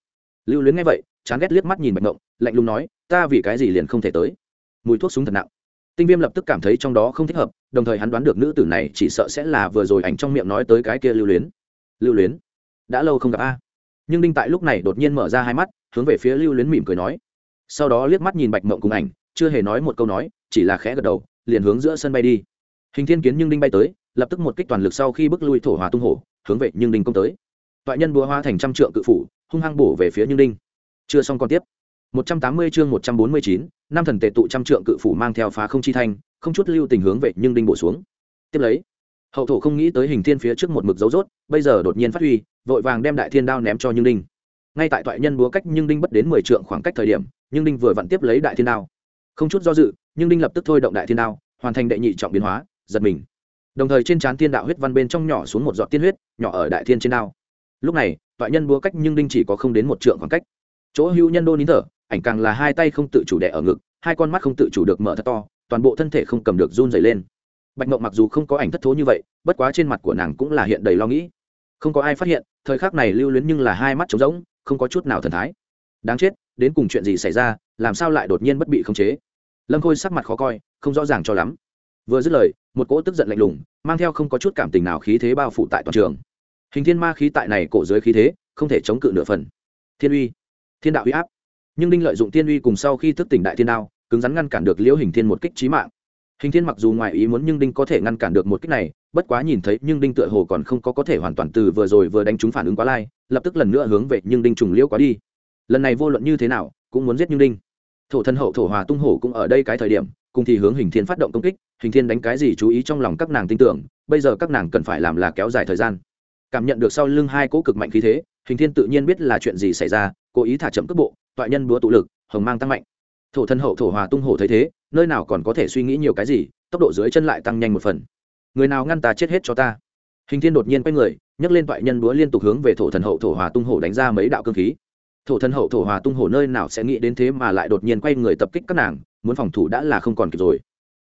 Lưu luyến nghe vậy, chán ghét liếc mắt nhìn bạch mộng, lạnh lùng nói, ta vì cái gì liền không thể tới? Mùi thuốc súng thật nặng tinh viêm lập tức cảm thấy trong đó không thích hợp, đồng thời hắn đoán được nữ tử này chỉ sợ sẽ là vừa rồi ảnh trong miệng nói tới cái kia lưu luyến. Lưu luyến? Đã lâu không gặp a. Nhưng đinh tại lúc này đột nhiên mở ra hai mắt, hướng về phía lưu luyến mỉm cười nói. Sau đó liếc mắt nhìn bạch mộng cùng ảnh, chưa hề nói một câu nói, chỉ là khẽ gật đầu, liền hướng giữa sân bay đi. Hình thiên kiến nhưng đinh bay tới, lập tức một kích toàn lực sau khi bước lui thổ hòa tung hổ, hướng về nhưng đinh công tới. Toại nhân búa hoa thành trăm trượng cự phủ, hung hăng bổ về phía nhưng đinh. Chưa xong còn tiếp. 180 chương 149, năm thần tệ tụ trăm trượng cự phủ mang theo phá không chi thanh không chút lưu tình hướng về nhưng đinh bổ xuống. Tiếp lấy hậu thổ không nghĩ tới hình thiên phía trước một mực dấu rốt bây giờ đột nhiên phát huy vội vàng đem đại thiên đao ném cho nhưng đinh. Ngay tại toại nhân búa cách nhưng đinh bất đến mười trượng khoảng cách thời điểm nhưng đinh vừa vặn tiếp lấy đại thiên đao. Không chút do dự nhưng đinh lập tức thôi động đại thiên đao hoàn thành đệ nhị trọng biến hóa giật mình. Đồng thời trên trán thiên đạo huyết văn bên trong nhỏ xuống một giọt tiên huyết nhỏ ở đại thiên trên đao. Lúc này toại nhân búa cách nhưng đinh chỉ có không đến một trượng khoảng cách. Chỗ hưu nhân đô nín thở ảnh càng là hai tay không tự chủ đẻ ở ngực, hai con mắt không tự chủ được mở thật to, toàn bộ thân thể không cầm được run dày lên. Bạch mộng mặc dù không có ảnh thất thố như vậy, bất quá trên mặt của nàng cũng là hiện đầy lo nghĩ. Không có ai phát hiện, thời khắc này lưu luyến nhưng là hai mắt trống rỗng, không có chút nào thần thái. Đáng chết, đến cùng chuyện gì xảy ra, làm sao lại đột nhiên bất bị khống chế? Lâm khôi sắc mặt khó coi, không rõ ràng cho lắm. Vừa dứt lời, một cỗ tức giận lạnh lùng, mang theo không có chút cảm tình nào khí thế bao phủ tại toàn trường. Hình thiên ma khí tại này cổ dưới khí thế, không thể chống cự nửa phần. Thiên uy, thiên đạo uy áp nhưng đinh lợi dụng tiên uy cùng sau khi thức tỉnh đại thiên đao, cứng rắn ngăn cản được liễu hình thiên một kích trí mạng. Hình thiên mặc dù ngoài ý muốn nhưng đinh có thể ngăn cản được một kích này, bất quá nhìn thấy nhưng đinh tựa hồ còn không có có thể hoàn toàn từ vừa rồi vừa đánh trúng phản ứng quá lai, lập tức lần nữa hướng về nhưng đinh trùng liễu quá đi. Lần này vô luận như thế nào, cũng muốn giết nhưng đinh. Thổ thân hậu, thổ hòa tung hổ cũng ở đây cái thời điểm, cùng thì hướng hình thiên phát động công kích, hình thiên đánh cái gì chú ý trong lòng các nàng tin tưởng, bây giờ các nàng cần phải làm là kéo dài thời gian. Cảm nhận được sau lưng hai cỗ cực mạnh khí thế, hình thiên tự nhiên biết là chuyện gì xảy ra, cố ý thả chậm cước bộ toại nhân búa tụ lực, hồng mang tăng mạnh. Thổ thân hậu thổ hòa tung hổ thấy thế, nơi nào còn có thể suy nghĩ nhiều cái gì, tốc độ dưới chân lại tăng nhanh một phần. Người nào ngăn ta chết hết cho ta? Hình thiên đột nhiên quay người, nhấc lên toại nhân búa liên tục hướng về thổ thần hậu thổ hòa tung hổ đánh ra mấy đạo cơ khí. Thổ thần hậu thổ hòa tung hổ nơi nào sẽ nghĩ đến thế mà lại đột nhiên quay người tập kích các nàng, muốn phòng thủ đã là không còn kịp rồi.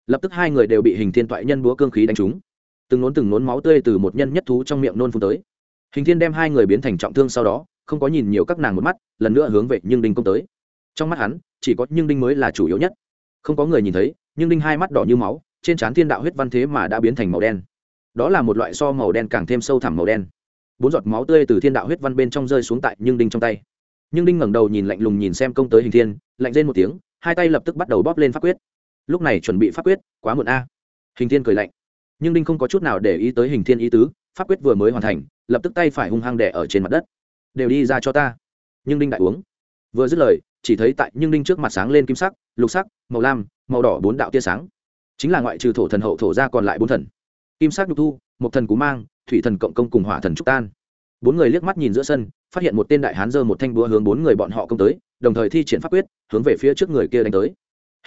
Lập tức hai người đều bị hình thiên toại nhân búa cương khí đánh trúng. Từng nốn từng nốn máu tươi từ một nhân nhất thú trong miệng nôn phun tới. Hình thiên đem hai người biến thành trọng thương sau đó không có nhìn nhiều các nàng một mắt, lần nữa hướng về nhưng đinh công tới. Trong mắt hắn, chỉ có nhưng đinh mới là chủ yếu nhất. Không có người nhìn thấy nhưng đinh hai mắt đỏ như máu, trên trán thiên đạo huyết văn thế mà đã biến thành màu đen. Đó là một loại so màu đen càng thêm sâu thẳm màu đen. Bốn giọt máu tươi từ thiên đạo huyết văn bên trong rơi xuống tại nhưng đinh trong tay. Nhưng đinh ngẩng đầu nhìn lạnh lùng nhìn xem công tới hình thiên, lạnh rên một tiếng, hai tay lập tức bắt đầu bóp lên pháp quyết. Lúc này chuẩn bị pháp quyết, quá muộn a. Hình thiên cười lạnh. Nhưng đinh không có chút nào để ý tới hình thiên ý tứ, pháp quyết vừa mới hoàn thành, lập tức tay phải hung hăng đẻ ở trên mặt đất đều đi ra cho ta. Nhưng đinh đại uống vừa dứt lời, chỉ thấy tại nhưng đinh trước mặt sáng lên kim sắc, lục sắc, màu lam, màu đỏ bốn đạo tia sáng. Chính là ngoại trừ thổ thần hậu thổ ra còn lại bốn thần. Kim sắc nhục thu, một thần cú mang, thủy thần cộng công cùng hỏa thần trúc tan. Bốn người liếc mắt nhìn giữa sân, phát hiện một tên đại hán giơ một thanh búa hướng bốn người bọn họ công tới, đồng thời thi triển pháp quyết, hướng về phía trước người kia đánh tới.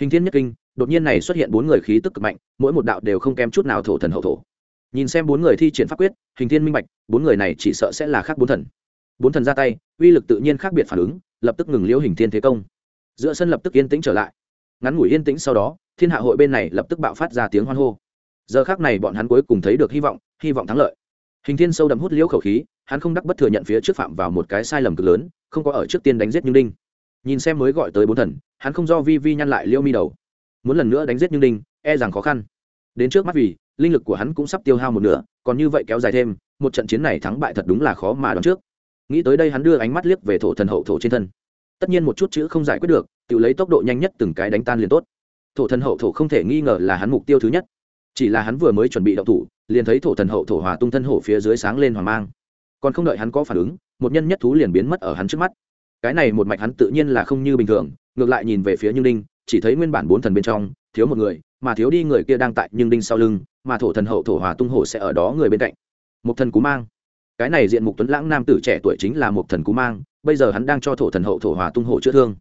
Hình thiên nhất kinh, đột nhiên này xuất hiện bốn người khí tức cực mạnh, mỗi một đạo đều không kém chút nào thổ thần hậu thổ. Nhìn xem bốn người thi triển pháp quyết, hình thiên minh bạch, bốn người này chỉ sợ sẽ là khác bốn thần bốn thần ra tay, uy lực tự nhiên khác biệt phản ứng, lập tức ngừng liễu hình thiên thế công. Giữa sân lập tức yên tĩnh trở lại. Ngắn ngủi yên tĩnh sau đó, thiên hạ hội bên này lập tức bạo phát ra tiếng hoan hô. Giờ khác này bọn hắn cuối cùng thấy được hy vọng hy vọng thắng lợi. Hình thiên sâu đậm hút liễu khẩu khí, hắn không đắc bất thừa nhận phía trước phạm vào một cái sai lầm cực lớn, không có ở trước tiên đánh giết như đinh. Nhìn xem mới gọi tới bốn thần, hắn không do vi vi nhăn lại liễu mi đầu. Muốn lần nữa đánh giết như đinh e rằng khó khăn. Đến trước mắt vì, linh lực của hắn cũng sắp tiêu hao một nửa, còn như vậy kéo dài thêm, một trận chiến này thắng bại thật đúng là khó mà đoán trước nghĩ tới đây hắn đưa ánh mắt liếc về thổ thần hậu thổ trên thân. Tất nhiên một chút chữ không giải quyết được, tự lấy tốc độ nhanh nhất từng cái đánh tan liền tốt. Thổ thần hậu thổ không thể nghi ngờ là hắn mục tiêu thứ nhất. Chỉ là hắn vừa mới chuẩn bị động thủ, liền thấy thổ thần hậu thổ hòa tung thân hổ phía dưới sáng lên hoàng mang. Còn không đợi hắn có phản ứng, một nhân nhất thú liền biến mất ở hắn trước mắt. Cái này một mạch hắn tự nhiên là không như bình thường, ngược lại nhìn về phía như đinh chỉ thấy nguyên bản bốn thần bên trong, thiếu một người, mà thiếu đi người kia đang tại nhưng đinh sau lưng, mà thổ thần hậu thổ hòa tung hổ sẽ ở đó người bên cạnh. Một thần cú mang cái này diện mục tuấn lãng nam tử trẻ tuổi chính là một thần cú mang, bây giờ hắn đang cho thổ thần hậu thổ hòa tung hổ chữa thương.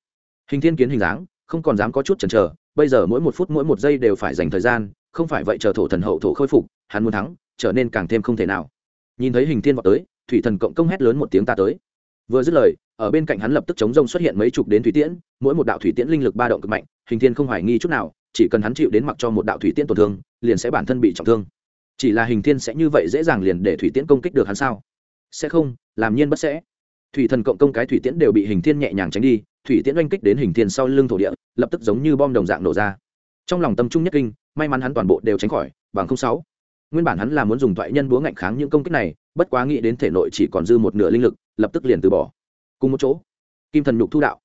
Hình thiên kiến hình dáng, không còn dám có chút chần chờ, bây giờ mỗi một phút mỗi một giây đều phải dành thời gian, không phải vậy chờ thổ thần hậu thổ khôi phục, hắn muốn thắng, trở nên càng thêm không thể nào. Nhìn thấy hình thiên vào tới, thủy thần cộng công hét lớn một tiếng ta tới. Vừa dứt lời, ở bên cạnh hắn lập tức chống rông xuất hiện mấy chục đến thủy tiễn, mỗi một đạo thủy tiễn linh lực ba động cực mạnh, hình thiên không hoài nghi chút nào, chỉ cần hắn chịu đến mặc cho một đạo thủy tiễn tổn thương, liền sẽ bản thân bị trọng thương chỉ là hình thiên sẽ như vậy dễ dàng liền để thủy tiễn công kích được hắn sao? Sẽ không, làm nhiên bất sẽ. Thủy thần cộng công cái thủy tiễn đều bị hình thiên nhẹ nhàng tránh đi, thủy tiễn oanh kích đến hình thiên sau lưng thổ địa, lập tức giống như bom đồng dạng nổ ra. Trong lòng tâm trung nhất kinh, may mắn hắn toàn bộ đều tránh khỏi, bằng không sáu. Nguyên bản hắn là muốn dùng thoại nhân búa ngạnh kháng những công kích này, bất quá nghĩ đến thể nội chỉ còn dư một nửa linh lực, lập tức liền từ bỏ. Cùng một chỗ, kim thần nhục thu đạo.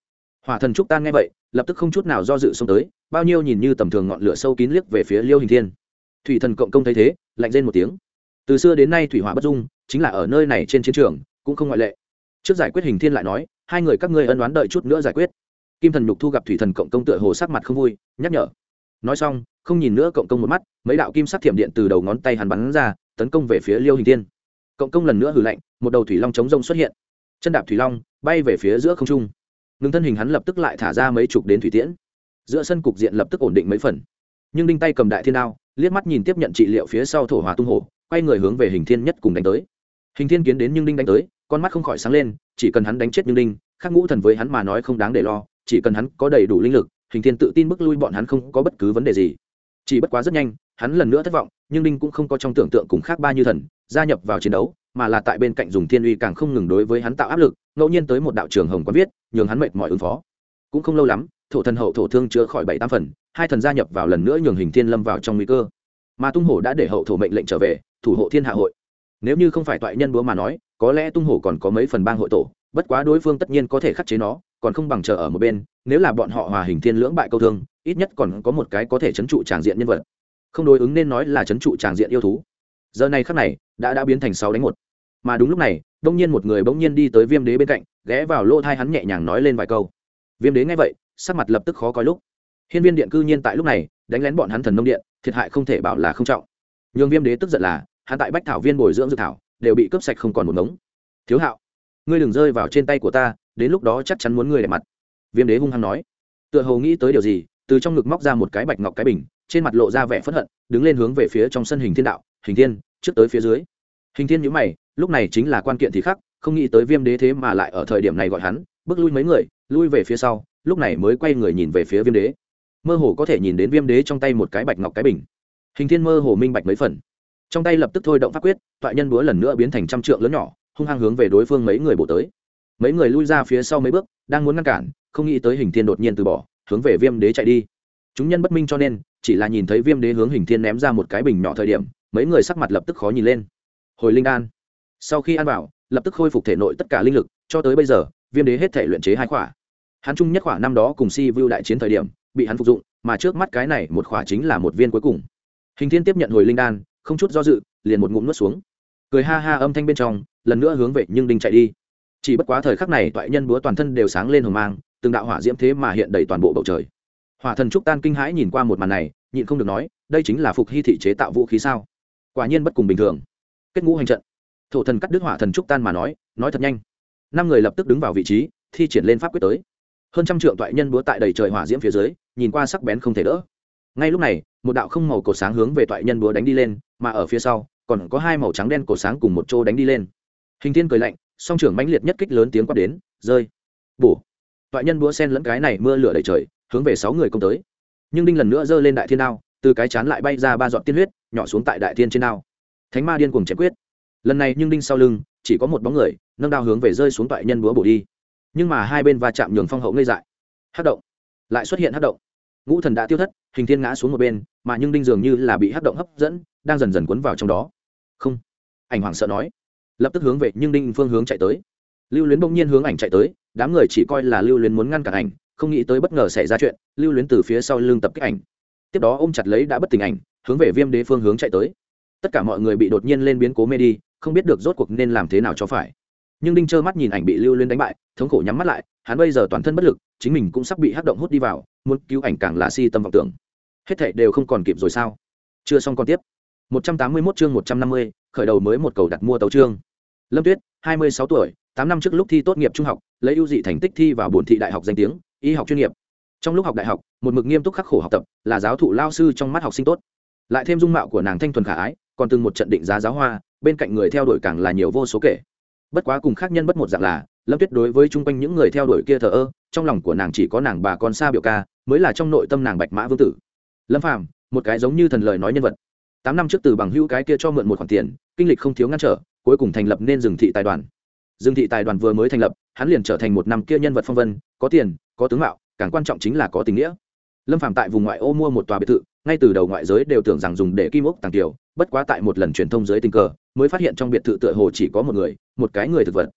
Hỏa thần trúc tan nghe vậy, lập tức không chút nào do dự xông tới, bao nhiêu nhìn như tầm thường ngọn lửa sâu kín liếc về phía liêu hình thiên thủy thần cộng công thấy thế, lạnh rên một tiếng. Từ xưa đến nay thủy hỏa bất dung, chính là ở nơi này trên chiến trường, cũng không ngoại lệ. Trước giải quyết hình thiên lại nói, hai người các ngươi ân đoán đợi chút nữa giải quyết. Kim thần nhục thu gặp thủy thần cộng công tựa hồ sắc mặt không vui, nhắc nhở. Nói xong, không nhìn nữa cộng công một mắt, mấy đạo kim sắc thiểm điện từ đầu ngón tay hắn bắn ra, tấn công về phía liêu hình thiên. Cộng công lần nữa hử lạnh, một đầu thủy long chống rông xuất hiện. Chân đạp thủy long, bay về phía giữa không trung. Ngừng thân hình hắn lập tức lại thả ra mấy chục đến thủy tiễn. Giữa sân cục diện lập tức ổn định mấy phần. Nhưng đinh tay cầm đại thiên đao liếc mắt nhìn tiếp nhận trị liệu phía sau thổ hòa tung hồ quay người hướng về hình thiên nhất cùng đánh tới. Hình thiên kiến đến nhưng đinh đánh tới, con mắt không khỏi sáng lên, chỉ cần hắn đánh chết nhưng đinh, khắc ngũ thần với hắn mà nói không đáng để lo, chỉ cần hắn có đầy đủ linh lực, hình thiên tự tin bức lui bọn hắn không có bất cứ vấn đề gì. Chỉ bất quá rất nhanh, hắn lần nữa thất vọng, nhưng đinh cũng không có trong tưởng tượng cùng khác ba như thần, gia nhập vào chiến đấu, mà là tại bên cạnh dùng thiên uy càng không ngừng đối với hắn tạo áp lực, ngẫu nhiên tới một đạo trường hồng quán viết, nhường hắn mệt mỏi ứng phó. Cũng không lâu lắm, thổ thần hậu thổ thương chữa khỏi bảy tam phần hai thần gia nhập vào lần nữa nhường hình thiên lâm vào trong nguy cơ. Mà tung hổ đã để hậu thổ mệnh lệnh trở về, thủ hộ thiên hạ hội. Nếu như không phải toại nhân búa mà nói, có lẽ tung hổ còn có mấy phần bang hội tổ, bất quá đối phương tất nhiên có thể khắc chế nó, còn không bằng chờ ở một bên, nếu là bọn họ hòa hình thiên lưỡng bại câu thương, ít nhất còn có một cái có thể chấn trụ tràng diện nhân vật. Không đối ứng nên nói là chấn trụ tràng diện yêu thú. Giờ này khắc này, đã đã biến thành sáu đánh một. Mà đúng lúc này, đông nhiên một người bỗng nhiên đi tới viêm đế bên cạnh, ghé vào lỗ thai hắn nhẹ nhàng nói lên vài câu. Viêm đế nghe vậy, sắc mặt lập tức khó coi lúc hiên viên điện cư nhiên tại lúc này đánh lén bọn hắn thần nông điện, thiệt hại không thể bảo là không trọng. Nhường viêm đế tức giận là, hắn tại bách thảo viên bồi dưỡng dược thảo, đều bị cướp sạch không còn một ngống. Thiếu hạo, ngươi đừng rơi vào trên tay của ta, đến lúc đó chắc chắn muốn ngươi để mặt. Viêm đế hung hăng nói. Tựa hồ nghĩ tới điều gì, từ trong ngực móc ra một cái bạch ngọc cái bình, trên mặt lộ ra vẻ phẫn hận, đứng lên hướng về phía trong sân hình thiên đạo, hình thiên, trước tới phía dưới. Hình thiên nhíu mày, lúc này chính là quan kiện thì khắc, không nghĩ tới viêm đế thế mà lại ở thời điểm này gọi hắn, bước lui mấy người, lui về phía sau, lúc này mới quay người nhìn về phía viêm đế mơ hồ có thể nhìn đến viêm đế trong tay một cái bạch ngọc cái bình. Hình thiên mơ hồ minh bạch mấy phần. Trong tay lập tức thôi động pháp quyết, toại nhân búa lần nữa biến thành trăm trượng lớn nhỏ, hung hăng hướng về đối phương mấy người bổ tới. Mấy người lui ra phía sau mấy bước, đang muốn ngăn cản, không nghĩ tới hình thiên đột nhiên từ bỏ, hướng về viêm đế chạy đi. Chúng nhân bất minh cho nên, chỉ là nhìn thấy viêm đế hướng hình thiên ném ra một cái bình nhỏ thời điểm, mấy người sắc mặt lập tức khó nhìn lên. Hồi linh đan. Sau khi ăn vào, lập tức khôi phục thể nội tất cả linh lực, cho tới bây giờ, viêm đế hết thể luyện chế hai khỏa. Hắn chung nhất khỏa năm đó cùng si vưu đại chiến thời điểm bị hắn phục dụng, mà trước mắt cái này một khỏa chính là một viên cuối cùng. Hình thiên tiếp nhận hồi linh đan, không chút do dự, liền một ngụm nuốt xuống. Cười ha ha âm thanh bên trong, lần nữa hướng về nhưng đinh chạy đi. Chỉ bất quá thời khắc này, toại nhân búa toàn thân đều sáng lên hồng mang, từng đạo hỏa diễm thế mà hiện đầy toàn bộ bầu trời. Hỏa thần trúc tan kinh hãi nhìn qua một màn này, nhịn không được nói, đây chính là phục hy thị chế tạo vũ khí sao? Quả nhiên bất cùng bình thường. Kết ngũ hành trận. Thổ thần cắt đứt hỏa thần trúc tan mà nói nói thật nhanh. Năm người lập tức đứng vào vị trí, thi triển lên pháp quyết tới hơn trăm trượng toại nhân búa tại đầy trời hỏa diễm phía dưới, nhìn qua sắc bén không thể đỡ. Ngay lúc này, một đạo không màu cổ sáng hướng về toại nhân búa đánh đi lên, mà ở phía sau, còn có hai màu trắng đen cổ sáng cùng một chỗ đánh đi lên. Hình thiên cười lạnh, song trưởng mãnh liệt nhất kích lớn tiếng quát đến, rơi! Bổ. Toại nhân búa sen lẫn cái này mưa lửa đầy trời, hướng về sáu người công tới. Nhưng đinh lần nữa giơ lên đại thiên đao, từ cái chán lại bay ra ba dọn tiên huyết, nhỏ xuống tại đại thiên trên đao. Thánh ma điên cuồng chém quyết. Lần này nhưng đinh sau lưng, chỉ có một bóng người, nâng đao hướng về rơi xuống toại nhân búa bổ đi nhưng mà hai bên va chạm nhường phong hậu ngây dại. Hát động. Lại xuất hiện hát động. Ngũ thần đã tiêu thất, hình thiên ngã xuống một bên, mà nhưng đinh dường như là bị hát động hấp dẫn, đang dần dần cuốn vào trong đó. Không. Ảnh hoàng sợ nói. Lập tức hướng về nhưng đinh phương hướng chạy tới. Lưu luyến bỗng nhiên hướng ảnh chạy tới, đám người chỉ coi là lưu luyến muốn ngăn cản ảnh, không nghĩ tới bất ngờ xảy ra chuyện, lưu luyến từ phía sau lưng tập kích ảnh. Tiếp đó ôm chặt lấy đã bất tỉnh ảnh, hướng về viêm đế phương hướng chạy tới. Tất cả mọi người bị đột nhiên lên biến cố mê đi, không biết được rốt cuộc nên làm thế nào cho phải nhưng đinh trơ mắt nhìn ảnh bị lưu luyến đánh bại thống khổ nhắm mắt lại hắn bây giờ toàn thân bất lực chính mình cũng sắp bị hắc động hút đi vào muốn cứu ảnh càng là si tâm vọng tưởng hết thệ đều không còn kịp rồi sao chưa xong còn tiếp 181 chương 150, khởi đầu mới một cầu đặt mua tấu chương. Lâm tuyết 26 tuổi 8 năm trước lúc thi tốt nghiệp trung học lấy ưu dị thành tích thi vào bổn thị đại học danh tiếng y học chuyên nghiệp. Trong lúc học đại học một mực nghiêm túc khắc khổ học tập là giáo thụ lao sư trong mắt học sinh tốt. Lại thêm dung mạo của nàng thanh thuần khả ái còn từng một trận định giá giáo hoa bên cạnh người theo đuổi càng là nhiều vô số kể bất quá cùng khác nhân bất một dạng là, lâm tuyết đối với chung quanh những người theo đuổi kia thờ ơ, trong lòng của nàng chỉ có nàng bà con xa biểu ca, mới là trong nội tâm nàng bạch mã vương tử. Lâm phàm, một cái giống như thần lời nói nhân vật. Tám năm trước từ bằng hữu cái kia cho mượn một khoản tiền, kinh lịch không thiếu ngăn trở, cuối cùng thành lập nên rừng thị tài đoàn. Rừng thị tài đoàn vừa mới thành lập, hắn liền trở thành một năm kia nhân vật phong vân, có tiền, có tướng mạo, càng quan trọng chính là có tình nghĩa. Lâm phàm tại vùng ngoại ô mua một tòa biệt thự, ngay từ đầu ngoại giới đều tưởng rằng dùng để kim ốc tàng tiểu, bất quá tại một lần truyền thông giới tình cờ, mới phát hiện trong biệt thự tựa hồ chỉ có một người một cái người thực vật.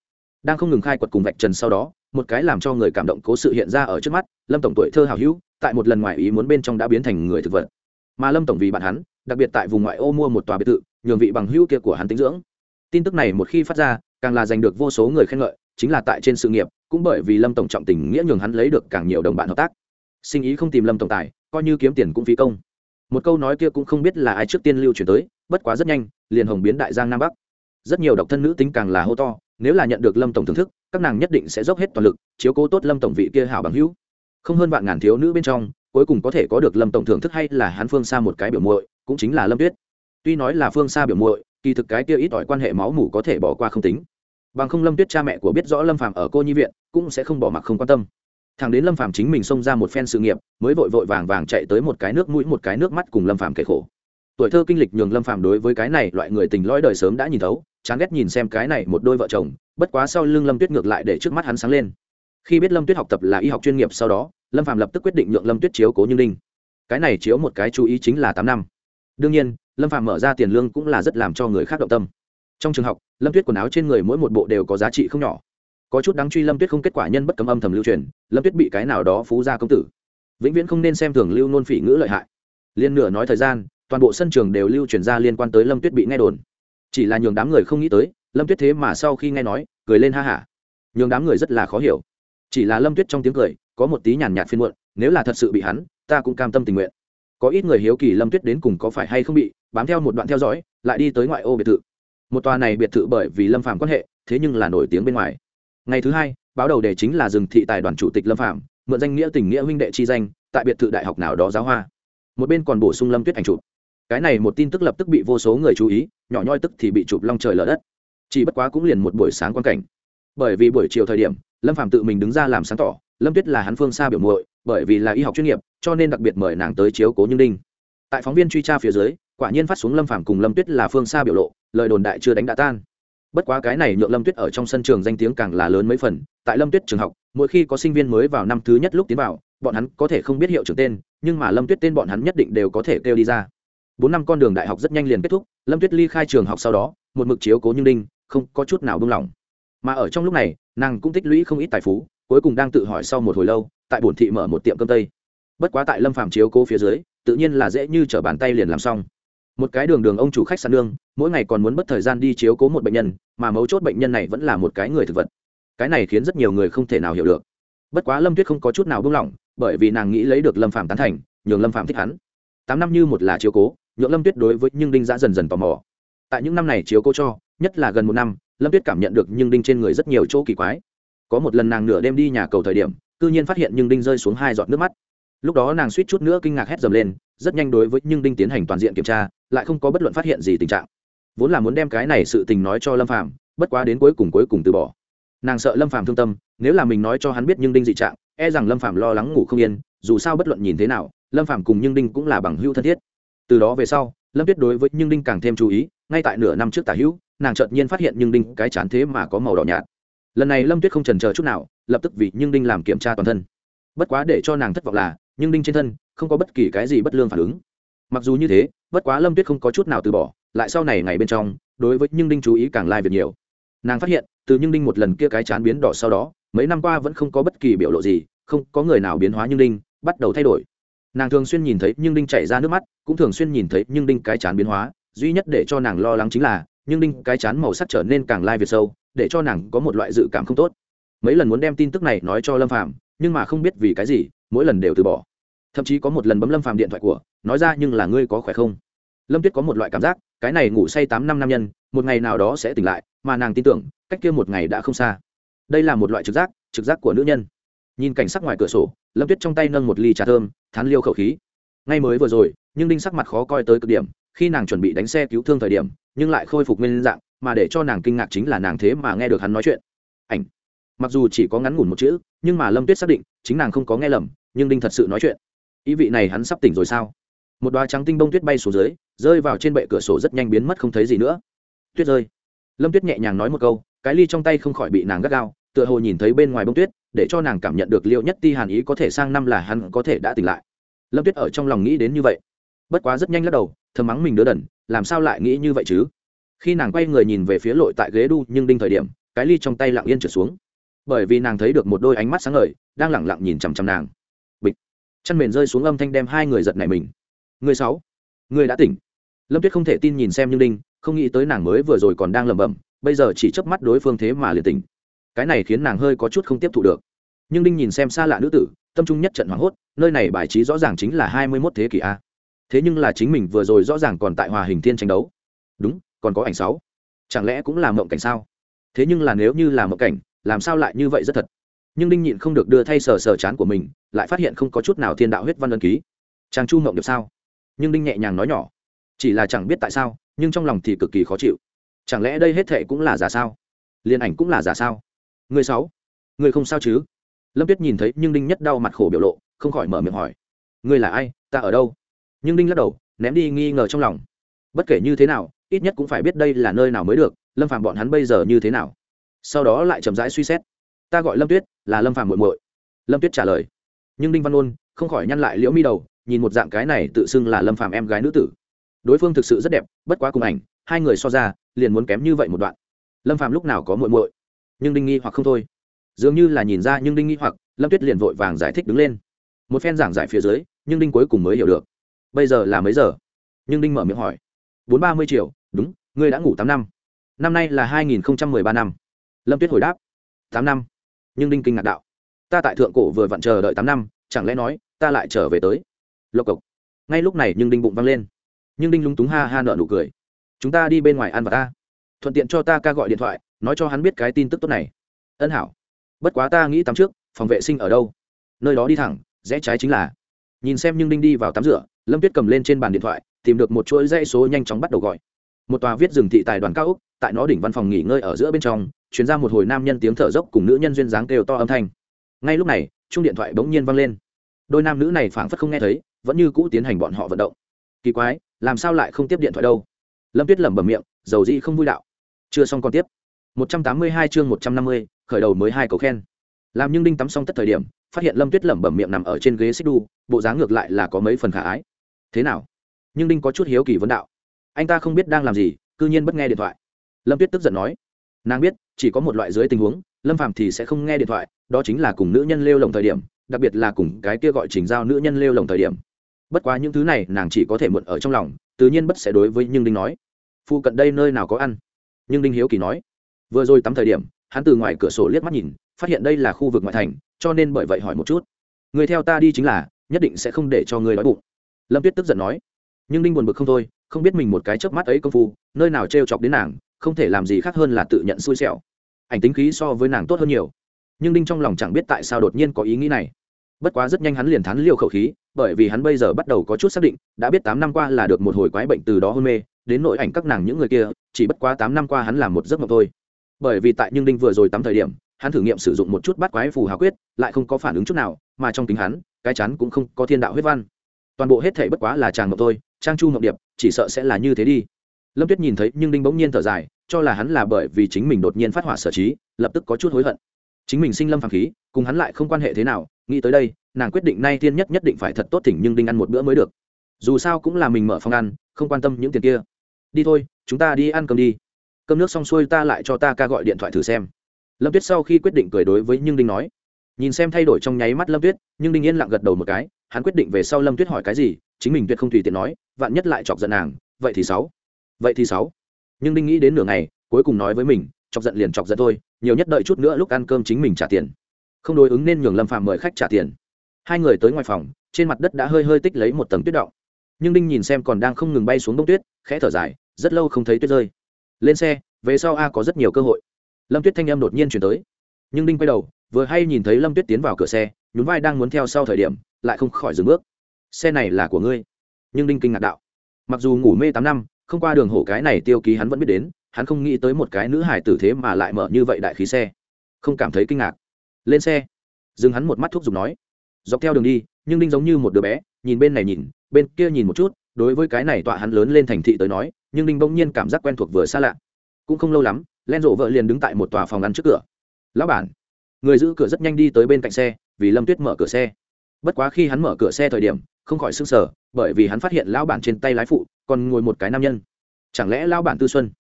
Đang không ngừng khai quật cùng vạch trần sau đó, một cái làm cho người cảm động cố sự hiện ra ở trước mắt, lâm tổng tuổi thơ hào hữu, tại một lần ngoài ý muốn bên trong đã biến thành người thực vật. Mà lâm tổng vì bạn hắn, đặc biệt tại vùng ngoại ô mua một tòa biệt thự, nhường vị bằng hữu kia của hắn tính dưỡng. Tin tức này một khi phát ra, càng là giành được vô số người khen ngợi, chính là tại trên sự nghiệp, cũng bởi vì lâm tổng trọng tình nghĩa nhường hắn lấy được càng nhiều đồng bạn hợp tác. Sinh ý không tìm lâm tổng tài, coi như kiếm tiền cũng phí công. Một câu nói kia cũng không biết là ai trước tiên lưu truyền tới, bất quá rất nhanh, liền hồng biến đại giang nam bắc rất nhiều độc thân nữ tính càng là hô to, nếu là nhận được lâm tổng thưởng thức, các nàng nhất định sẽ dốc hết toàn lực, chiếu cố tốt lâm tổng vị kia hảo bằng hữu. Không hơn vạn ngàn thiếu nữ bên trong, cuối cùng có thể có được lâm tổng thưởng thức hay là hắn phương xa một cái biểu muội, cũng chính là lâm tuyết. Tuy nói là phương xa biểu muội, kỳ thực cái kia ít ỏi quan hệ máu mủ có thể bỏ qua không tính. Bằng không lâm tuyết cha mẹ của biết rõ lâm phàm ở cô nhi viện, cũng sẽ không bỏ mặc không quan tâm. Thằng đến lâm phàm chính mình xông ra một phen sự nghiệp, mới vội vội vàng vàng chạy tới một cái nước mũi, một cái nước mắt cùng lâm phàm kể khổ. Tuổi thơ kinh lịch nhường lâm phàm đối với cái này loại người tình lõi đời sớm đã nhìn thấu chán ghét nhìn xem cái này một đôi vợ chồng, bất quá sau lưng lâm tuyết ngược lại để trước mắt hắn sáng lên. Khi biết lâm tuyết học tập là y học chuyên nghiệp sau đó, lâm phàm lập tức quyết định nhượng lâm tuyết chiếu cố như ninh. Cái này chiếu một cái chú ý chính là tám năm. Đương nhiên, lâm phạm mở ra tiền lương cũng là rất làm cho người khác động tâm. Trong trường học, lâm tuyết quần áo trên người mỗi một bộ đều có giá trị không nhỏ. Có chút đáng truy lâm tuyết không kết quả nhân bất cấm âm thầm lưu truyền, lâm tuyết bị cái nào đó phú gia công tử. Vĩnh viễn không nên xem thường lưu nôn phỉ ngữ lợi hại. Liên nửa nói thời gian, toàn bộ sân trường đều lưu truyền ra liên quan tới lâm tuyết bị nghe đồn chỉ là nhường đám người không nghĩ tới, lâm tuyết thế mà sau khi nghe nói, cười lên ha hả. Nhường đám người rất là khó hiểu. Chỉ là lâm tuyết trong tiếng cười, có một tí nhàn nhạt phiên muộn, nếu là thật sự bị hắn, ta cũng cam tâm tình nguyện. Có ít người hiếu kỳ lâm tuyết đến cùng có phải hay không bị, bám theo một đoạn theo dõi, lại đi tới ngoại ô biệt thự. Một tòa này biệt thự bởi vì lâm phạm quan hệ, thế nhưng là nổi tiếng bên ngoài. Ngày thứ hai, báo đầu đề chính là rừng thị tài đoàn chủ tịch lâm phạm mượn danh nghĩa tình nghĩa huynh đệ chi danh, tại biệt thự đại học nào đó giáo hoa. Một bên còn bổ sung lâm tuyết ảnh chụp. Cái này một tin tức lập tức bị vô số người chú ý nhỏ nhoi tức thì bị chụp long trời lở đất. Chỉ bất quá cũng liền một buổi sáng quan cảnh. Bởi vì buổi chiều thời điểm, lâm phạm tự mình đứng ra làm sáng tỏ, lâm tuyết là hắn phương xa biểu muội, bởi vì là y học chuyên nghiệp, cho nên đặc biệt mời nàng tới chiếu cố như đinh tại phóng viên truy tra phía dưới, quả nhiên phát xuống lâm phạm cùng lâm tuyết là phương xa biểu lộ, lời đồn đại chưa đánh đã tan. Bất quá cái này nhượng lâm tuyết ở trong sân trường danh tiếng càng là lớn mấy phần, tại lâm tuyết trường học, mỗi khi có sinh viên mới vào năm thứ nhất lúc tiến vào, bọn hắn có thể không biết hiệu trưởng tên, nhưng mà lâm tuyết tên bọn hắn nhất định đều có thể kêu đi ra bốn năm con đường đại học rất nhanh liền kết thúc, lâm tuyết ly khai trường học sau đó, một mực chiếu cố như đinh, không có chút nào buông lỏng. Mà ở trong lúc này, nàng cũng tích lũy không ít tài phú, cuối cùng đang tự hỏi sau một hồi lâu, tại bổn thị mở một tiệm cơm tây. Bất quá tại lâm phàm chiếu cố phía dưới, tự nhiên là dễ như t bàn tay liền làm xong. Một cái đường đường ông chủ khách sạn nương, mỗi ngày còn muốn mất thời gian đi chiếu cố một bệnh nhân, mà mấu chốt bệnh nhân này vẫn là một cái người thực vật. Cái này khiến rất nhiều người không thể nào hiểu được. Bất quá lâm tuyết không có chút nào buông lỏng, bởi vì nàng nghĩ lấy được lâm phạm tán thành, nhường lâm phạm thích hắn. Tám năm như một là chiếu cố nhượng lâm tuyết đối với nhưng đinh giã dần dần tò mò. Tại những năm này chiếu cô cho, nhất là gần một năm, lâm tuyết cảm nhận được nhưng đinh trên người rất nhiều chỗ kỳ quái. Có một lần nàng nửa đêm đi nhà cầu thời điểm, cư nhiên phát hiện nhưng đinh rơi xuống hai giọt nước mắt. Lúc đó nàng suýt chút nữa kinh ngạc hét dầm lên, rất nhanh đối với nhưng đinh tiến hành toàn diện kiểm tra, lại không có bất luận phát hiện gì tình trạng. Vốn là muốn đem cái này sự tình nói cho lâm phạm bất quá đến cuối cùng cuối cùng từ bỏ. Nàng sợ lâm phạm thương tâm, nếu là mình nói cho hắn biết nhưng đinh dị trạng e rằng lâm phạm lo lắng ngủ không yên, dù sao bất luận nhìn thế nào, lâm phạm cùng nhưng đinh cũng là bằng hữu thân thiết từ đó về sau, lâm tuyết đối với nhưng đinh càng thêm chú ý, ngay tại nửa năm trước tả hữu, nàng chợt nhiên phát hiện nhưng đinh cái chán thế mà có màu đỏ nhạt. Lần này lâm tuyết không trần chờ chút nào, lập tức vì nhưng đinh làm kiểm tra toàn thân. Bất quá để cho nàng thất vọng là, nhưng đinh trên thân không có bất kỳ cái gì bất lương phản ứng. Mặc dù như thế, bất quá lâm tuyết không có chút nào từ bỏ, lại sau này ngày bên trong, đối với nhưng đinh chú ý càng lai việc nhiều. Nàng phát hiện, từ nhưng đinh một lần kia cái chán biến đỏ sau đó, mấy năm qua vẫn không có bất kỳ biểu lộ gì, không có người nào biến hóa nhưng đinh, bắt đầu thay đổi nàng thường xuyên nhìn thấy nhưng đinh chảy ra nước mắt, cũng thường xuyên nhìn thấy nhưng đinh cái chán biến hóa. Duy nhất để cho nàng lo lắng chính là, nhưng đinh cái chán màu sắc trở nên càng lai việt sâu, để cho nàng có một loại dự cảm không tốt. Mấy lần muốn đem tin tức này nói cho lâm phạm nhưng mà không biết vì cái gì, mỗi lần đều từ bỏ. Thậm chí có một lần bấm lâm phạm điện thoại của, nói ra nhưng là ngươi có khỏe không? Lâm tuyết có một loại cảm giác, cái này ngủ say tám năm nam nhân, một ngày nào đó sẽ tỉnh lại, mà nàng tin tưởng, cách kia một ngày đã không xa. Đây là một loại trực giác trực giác của nữ nhân. Nhìn cảnh sắc ngoài cửa sổ lâm tuyết trong tay nâng một ly trà thơm, thán liêu khẩu khí. Ngay mới vừa rồi, nhưng đinh sắc mặt khó coi tới cực điểm, khi nàng chuẩn bị đánh xe cứu thương thời điểm, nhưng lại khôi phục nguyên dạng, mà để cho nàng kinh ngạc chính là nàng thế mà nghe được hắn nói chuyện. Ảnh. Mặc dù chỉ có ngắn ngủn một chữ, nhưng mà lâm tuyết xác định, chính nàng không có nghe lầm, nhưng đinh thật sự nói chuyện. Ý vị này hắn sắp tỉnh rồi sao? Một đoá trắng tinh bông tuyết bay xuống dưới, rơi vào trên bệ cửa sổ rất nhanh biến mất không thấy gì nữa. Tuyết rơi. Lâm tuyết nhẹ nhàng nói một câu, cái ly trong tay không khỏi bị nàng gắt gao tựa hồ nhìn thấy bên ngoài bông tuyết, để cho nàng cảm nhận được liệu nhất ti hàn ý có thể sang năm là hắn có thể đã tỉnh lại. Lâm tuyết ở trong lòng nghĩ đến như vậy. Bất quá rất nhanh lắc đầu, thầm mắng mình đứa đần, làm sao lại nghĩ như vậy chứ? Khi nàng quay người nhìn về phía lội tại ghế đu nhưng đinh thời điểm, cái ly trong tay lặng yên trở xuống. Bởi vì nàng thấy được một đôi ánh mắt sáng ngời, đang lẳng lặng nhìn chằm chằm nàng. Bịch. Chăn mền rơi xuống âm thanh đem hai người giật này mình. Người sáu. Người đã tỉnh. Lâm tuyết không thể tin nhìn xem như đinh, không nghĩ tới nàng mới vừa rồi còn đang lẩm bẩm, bây giờ chỉ chớp mắt đối phương thế mà liền tỉnh cái này khiến nàng hơi có chút không tiếp thụ được. Nhưng đinh nhìn xem xa lạ nữ tử, tâm trung nhất trận hoảng hốt, nơi này bài trí rõ ràng chính là hai mươi mốt thế kỷ a. Thế nhưng là chính mình vừa rồi rõ ràng còn tại hòa hình thiên tranh đấu. Đúng, còn có ảnh sáu. Chẳng lẽ cũng là mộng cảnh sao? Thế nhưng là nếu như là mộng cảnh, làm sao lại như vậy rất thật? Nhưng đinh nhịn không được đưa thay sờ sờ chán của mình, lại phát hiện không có chút nào thiên đạo huyết văn ân ký. Chàng chu mộng được sao? Nhưng đinh nhẹ nhàng nói nhỏ. Chỉ là chẳng biết tại sao, nhưng trong lòng thì cực kỳ khó chịu. Chẳng lẽ đây hết thệ cũng là giả sao? Liên ảnh cũng là giả sao? Người sáu. Người không sao chứ? Lâm tuyết nhìn thấy nhưng đinh nhất đau mặt khổ biểu lộ, không khỏi mở miệng hỏi. Người là ai? Ta ở đâu? Nhưng đinh lắc đầu, ném đi nghi ngờ trong lòng. Bất kể như thế nào, ít nhất cũng phải biết đây là nơi nào mới được, lâm phạm bọn hắn bây giờ như thế nào? Sau đó lại chậm rãi suy xét. Ta gọi lâm tuyết, là lâm phạm muội muội. Lâm tuyết trả lời. Nhưng đinh văn ôn không khỏi nhăn lại liễu mi đầu, nhìn một dạng cái này tự xưng là lâm phàm em gái nữ tử. Đối phương thực sự rất đẹp, bất quá cùng ảnh, hai người so ra, liền muốn kém như vậy một đoạn. Lâm phàm lúc nào có muội muội? Nhưng đinh nghi hoặc không thôi. Dường như là nhìn ra nhưng đinh nghi hoặc, lâm tuyết liền vội vàng giải thích đứng lên. Một phen giảng giải phía dưới, nhưng đinh cuối cùng mới hiểu được. Bây giờ là mấy giờ? Nhưng đinh mở miệng hỏi. Bốn ba mươi triệu đúng, ngươi đã ngủ tám năm. Năm nay là hai nghìn ba năm. Lâm tuyết hồi đáp. Tám năm. Nhưng đinh kinh ngạc đạo. Ta tại thượng cổ vừa vặn chờ đợi tám năm, chẳng lẽ nói, ta lại trở về tới? Lộc cộc. Ngay lúc này nhưng đinh bụng văng lên. Nhưng đinh lúng túng ha ha nợ nụ cười. Chúng ta đi bên ngoài ăn và ta thuận tiện cho ta ca gọi điện thoại, nói cho hắn biết cái tin tức tốt này. Ân hảo. Bất quá ta nghĩ tắm trước, phòng vệ sinh ở đâu? Nơi đó đi thẳng, rẽ trái chính là. Nhìn xem nhưng đinh đi vào tắm rửa, lâm tuyết cầm lên trên bàn điện thoại, tìm được một chuỗi dãy số nhanh chóng bắt đầu gọi. Một tòa viết rừng thị tài đoàn cao úc tại nó đỉnh văn phòng nghỉ ngơi ở giữa bên trong chuyển ra một hồi nam nhân tiếng thở dốc cùng nữ nhân duyên dáng kêu to âm thanh. Ngay lúc này chung điện thoại bỗng nhiên vang lên. Đôi nam nữ này phảng phất không nghe thấy, vẫn như cũ tiến hành bọn họ vận động. Kỳ quái, làm sao lại không tiếp điện thoại đâu? Lâm tuyết lẩm bẩm miệng, dầu dĩ không vui đạo chưa xong còn tiếp. 182 chương 150, khởi đầu mới hai cầu khen. Làm nhưng đinh tắm xong tất thời điểm phát hiện lâm tuyết lẩm bẩm miệng nằm ở trên ghế xích đu bộ dáng ngược lại là có mấy phần khả ái. Thế nào? Nhưng đinh có chút hiếu kỳ vấn đạo. Anh ta không biết đang làm gì cư nhiên bất nghe điện thoại. Lâm tuyết tức giận nói. Nàng biết chỉ có một loại dưới tình huống lâm phạm thì sẽ không nghe điện thoại đó chính là cùng nữ nhân lêu lồng thời điểm đặc biệt là cùng cái kia gọi trình giao nữ nhân lêu lồng thời điểm. Bất quá những thứ này nàng chỉ có thể mượn ở trong lòng tự nhiên bất sẽ đối với nhưng đinh nói. Phụ cận đây nơi nào có ăn? Nhưng đinh hiếu kỳ nói, vừa rồi tắm thời điểm, hắn từ ngoài cửa sổ liếc mắt nhìn, phát hiện đây là khu vực ngoại thành, cho nên bởi vậy hỏi một chút. Người theo ta đi chính là, nhất định sẽ không để cho người đói bụng. Lâm tuyết tức giận nói, nhưng đinh buồn bực không thôi, không biết mình một cái chớp mắt ấy công phu, nơi nào t chọc đến nàng, không thể làm gì khác hơn là tự nhận xui xẻo. Ảnh tính khí so với nàng tốt hơn nhiều, nhưng đinh trong lòng chẳng biết tại sao đột nhiên có ý nghĩ này. Bất quá rất nhanh hắn liền thắn liều khẩu khí, bởi vì hắn bây giờ bắt đầu có chút xác định, đã biết tám năm qua là được một hồi quái bệnh từ đó hôn mê đến nội ảnh các nàng những người kia, chỉ bất quá tám năm qua hắn làm một giấc mộng thôi. Bởi vì tại nhưng đinh vừa rồi tắm thời điểm, hắn thử nghiệm sử dụng một chút bát quái phù hào quyết, lại không có phản ứng chút nào, mà trong tính hắn, cái chắn cũng không có thiên đạo huyết văn. Toàn bộ hết thể bất quá là chàng mộng thôi, trang chu mộng điệp, chỉ sợ sẽ là như thế đi. Lâm tuyết nhìn thấy nhưng đinh bỗng nhiên thở dài, cho là hắn là bởi vì chính mình đột nhiên phát hỏa sở trí, lập tức có chút hối hận. Chính mình sinh lâm phàm khí, cùng hắn lại không quan hệ thế nào, nghĩ tới đây, nàng quyết định nay tiên nhất nhất định phải thật tốt thỉnh nhưng đinh ăn một bữa mới được. Dù sao cũng là mình mở phòng ăn, không quan tâm những tiền kia đi thôi, chúng ta đi ăn cơm đi. Cơm nước xong xuôi ta lại cho ta ca gọi điện thoại thử xem. Lâm tuyết sau khi quyết định cười đối với nhưng đinh nói. Nhìn xem thay đổi trong nháy mắt lâm tuyết, nhưng đinh yên lặng gật đầu một cái, hắn quyết định về sau lâm tuyết hỏi cái gì, chính mình tuyệt không tùy tiện nói, vạn nhất lại chọc giận nàng, vậy thì sáu. Vậy thì sáu. Nhưng đinh nghĩ đến nửa ngày, cuối cùng nói với mình, chọc giận liền chọc giận thôi, nhiều nhất đợi chút nữa lúc ăn cơm chính mình trả tiền. Không đối ứng nên nhường lâm phạm mời khách trả tiền. Hai người tới ngoài phòng, trên mặt đất đã hơi hơi tích lấy một tầng tuyết động. Nhưng đinh nhìn xem còn đang không ngừng bay xuống đông tuyết, khẽ thở dài rất lâu không thấy tuyết rơi. Lên xe, về sau a có rất nhiều cơ hội. Lâm tuyết thanh em đột nhiên chuyển tới. Nhưng đinh quay đầu, vừa hay nhìn thấy lâm tuyết tiến vào cửa xe, nhún vai đang muốn theo sau thời điểm, lại không khỏi dừng bước. Xe này là của ngươi. Nhưng đinh kinh ngạc đạo. Mặc dù ngủ mê tám năm, không qua đường hổ cái này tiêu ký hắn vẫn biết đến, hắn không nghĩ tới một cái nữ hải tử thế mà lại mở như vậy đại khí xe. Không cảm thấy kinh ngạc. Lên xe. Dừng hắn một mắt thuốc giục nói. Dọc theo đường đi, nhưng đinh giống như một đứa bé, nhìn bên này nhìn bên kia nhìn một chút, đối với cái này tọa hắn lớn lên thành thị tới nói, nhưng đinh bỗng nhiên cảm giác quen thuộc vừa xa lạ. Cũng không lâu lắm, len rộ vợ liền đứng tại một tòa phòng ăn trước cửa. Lão bản. Người giữ cửa rất nhanh đi tới bên cạnh xe, vì lâm tuyết mở cửa xe. Bất quá khi hắn mở cửa xe thời điểm, không khỏi s ư n g sở bởi vì hắn phát hiện lão bản trên tay lái phụ còn ngồi một cái nam nhân. Chẳng lẽ lão bản tư xuân?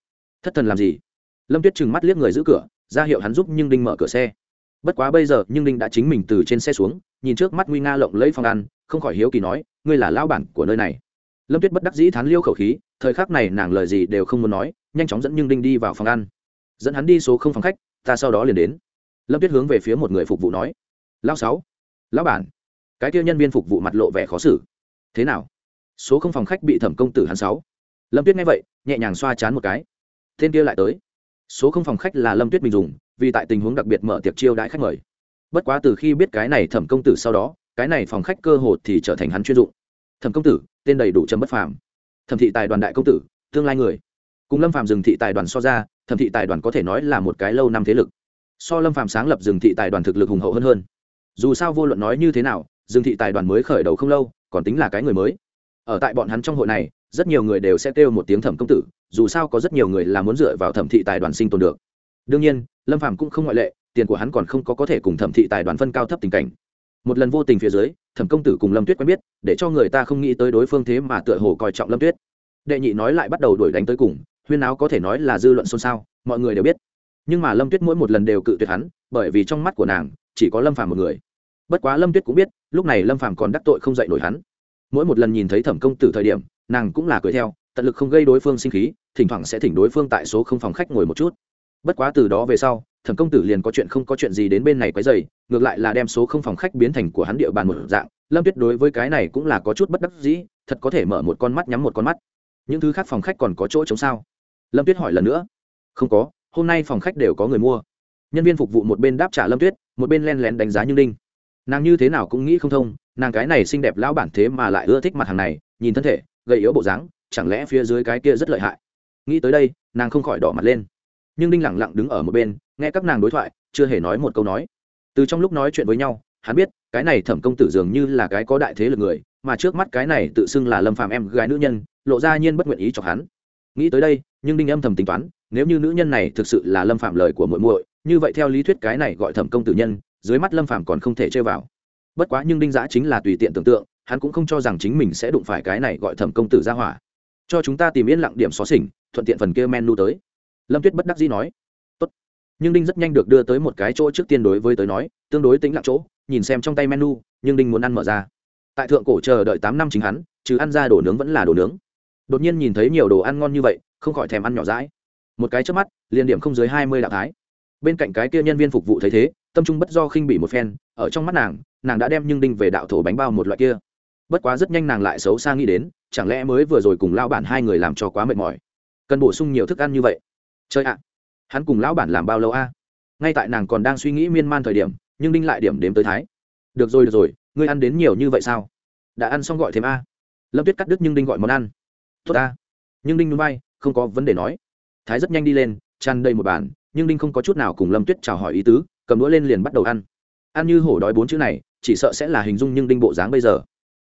Thất thần làm gì? Lâm tuyết trừng mắt liếc người giữ cửa, ra hiệu hắn giúp nhưng đinh mở cửa xe. Bất quá bây giờ nhưng đinh đã chính mình từ trên xe xuống, nhìn trước mắt nguy nga lộng lấy phòng ăn, không khỏi hiếu kỳ nói ngươi là lão bản của nơi này. Lâm tuyết bất đắc dĩ thán liêu khẩu khí, thời khắc này nàng lời gì đều không muốn nói, nhanh chóng dẫn nhưng đinh đi vào phòng ăn. Dẫn hắn đi số không phòng khách, ta sau đó liền đến. Lâm tuyết hướng về phía một người phục vụ nói lao sáu, lão bản. Cái kia nhân viên phục vụ mặt lộ vẻ khó xử. Thế nào? Số không phòng khách bị thẩm công tử hắn sáu. Lâm tuyết nghe vậy, nhẹ nhàng xoa chán một cái. Tên kia lại tới. Số không phòng khách là lâm tuyết mình dùng, vì tại tình huống đặc biệt mở tiệc chiêu đãi khách mời. Bất quá từ khi biết cái này thẩm công tử sau đó cái này phòng khách cơ hồ thì trở thành hắn chuyên dụng. Thẩm công tử, tên đầy đủ trầm bất phàm. Thẩm thị tài đoàn đại công tử, tương lai người. Cùng lâm phàm dừng thị tài đoàn so ra, thẩm thị tài đoàn có thể nói là một cái lâu năm thế lực. So lâm phàm sáng lập dừng thị tài đoàn thực lực hùng hậu hơn hơn. Dù sao vô luận nói như thế nào dừng thị tài đoàn mới khởi đầu không lâu, còn tính là cái người mới. Ở tại bọn hắn trong hội này, rất nhiều người đều sẽ kêu một tiếng thẩm công tử, dù sao có rất nhiều người là muốn dựa vào thẩm thị tài đoàn sinh tồn được. Đương nhiên, lâm phàm cũng không ngoại lệ, tiền của hắn còn không có có thể cùng thẩm thị tài đoàn phân cao thấp tình cảnh một lần vô tình phía dưới, thẩm công tử cùng lâm tuyết quen biết, để cho người ta không nghĩ tới đối phương thế mà tựa hồ coi trọng lâm tuyết. Đệ nhị nói lại bắt đầu đuổi đánh tới cùng, huyên áo có thể nói là dư luận xôn xao, mọi người đều biết. Nhưng mà lâm tuyết mỗi một lần đều cự tuyệt hắn, bởi vì trong mắt của nàng, chỉ có lâm phàm một người. Bất quá lâm tuyết cũng biết, lúc này lâm phàm còn đắc tội không dạy nổi hắn. Mỗi một lần nhìn thấy thẩm công tử thời điểm, nàng cũng là cười theo, tận lực không gây đối phương sinh khí, thỉnh thoảng sẽ thỉnh đối phương tại số không phòng khách ngồi một chút bất quá từ đó về sau, thẩm công tử liền có chuyện không có chuyện gì đến bên này quấy dày ngược lại là đem số không phòng khách biến thành của hắn địa bàn một dạng. Lâm tuyết đối với cái này cũng là có chút bất đắc dĩ, thật có thể mở một con mắt nhắm một con mắt. Những thứ khác phòng khách còn có chỗ chống sao? Lâm tuyết hỏi lần nữa. Không có, hôm nay phòng khách đều có người mua. Nhân viên phục vụ một bên đáp trả lâm tuyết, một bên len lén đánh giá như đinh nàng như thế nào cũng nghĩ không thông, nàng cái này xinh đẹp lão bản thế mà lại ưa thích mặt hàng này, nhìn thân thể, gầy yếu bộ dáng, chẳng lẽ phía dưới cái kia rất lợi hại? Nghĩ tới đây, nàng không khỏi đỏ mặt lên nhưng đinh lẳng lặng đứng ở một bên, nghe các nàng đối thoại, chưa hề nói một câu nói. Từ trong lúc nói chuyện với nhau, hắn biết, cái này thẩm công tử dường như là cái có đại thế lực người, mà trước mắt cái này tự xưng là lâm phàm em gái nữ nhân, lộ ra nhiên bất nguyện ý cho hắn. Nghĩ tới đây, nhưng đinh âm thầm tính toán, nếu như nữ nhân này thực sự là lâm phạm lời của muội muội, như vậy theo lý thuyết cái này gọi thẩm công tử nhân, dưới mắt lâm phạm còn không thể chơi vào. Bất quá nhưng đinh giã chính là tùy tiện tưởng tượng, hắn cũng không cho rằng chính mình sẽ đụng phải cái này gọi thẩm công tử ra hỏa. Cho chúng ta tìm yên lặng điểm xó xỉnh thuận tiện phần kia menu tới lâm tuyết bất đắc dĩ nói, Tốt. nhưng đinh rất nhanh được đưa tới một cái chỗ trước tiên đối với tới nói, tương đối tính lặng chỗ, nhìn xem trong tay menu, nhưng đinh muốn ăn mở ra. Tại thượng cổ chờ đợi tám năm chính hắn chứ ăn ra đồ nướng vẫn là đồ nướng. Đột nhiên nhìn thấy nhiều đồ ăn ngon như vậy, không khỏi thèm ăn nhỏ rãi một cái trước mắt, liền điểm không dưới hai mươi đạo thái. Bên cạnh cái kia nhân viên phục vụ thấy thế, tâm trung bất do khinh bỉ một phen, ở trong mắt nàng nàng đã đem nhưng đinh về đạo thổ bánh bao một loại kia. Bất quá rất nhanh nàng lại xấu xa nghĩ đến, chẳng lẽ mới vừa rồi cùng lao bản hai người làm cho quá mệt mỏi? Cần bổ sung nhiều thức ăn như vậy chơi ạ. Hắn cùng lão bản làm bao lâu a? Ngay tại nàng còn đang suy nghĩ miên man thời điểm, nhưng đinh lại điểm đếm tới thái. Được rồi được rồi, ngươi ăn đến nhiều như vậy sao? Đã ăn xong gọi thêm a. Lâm tuyết cắt đứt nhưng đinh gọi món ăn. Tốt a. Nhưng đinh núi bay không có vấn đề nói. Thái rất nhanh đi lên, tràn đầy một bàn, nhưng đinh không có chút nào cùng lâm tuyết chào hỏi ý tứ, cầm đũa lên liền bắt đầu ăn. Ăn như hổ đói bốn chữ này, chỉ sợ sẽ là hình dung nhưng đinh bộ dáng bây giờ.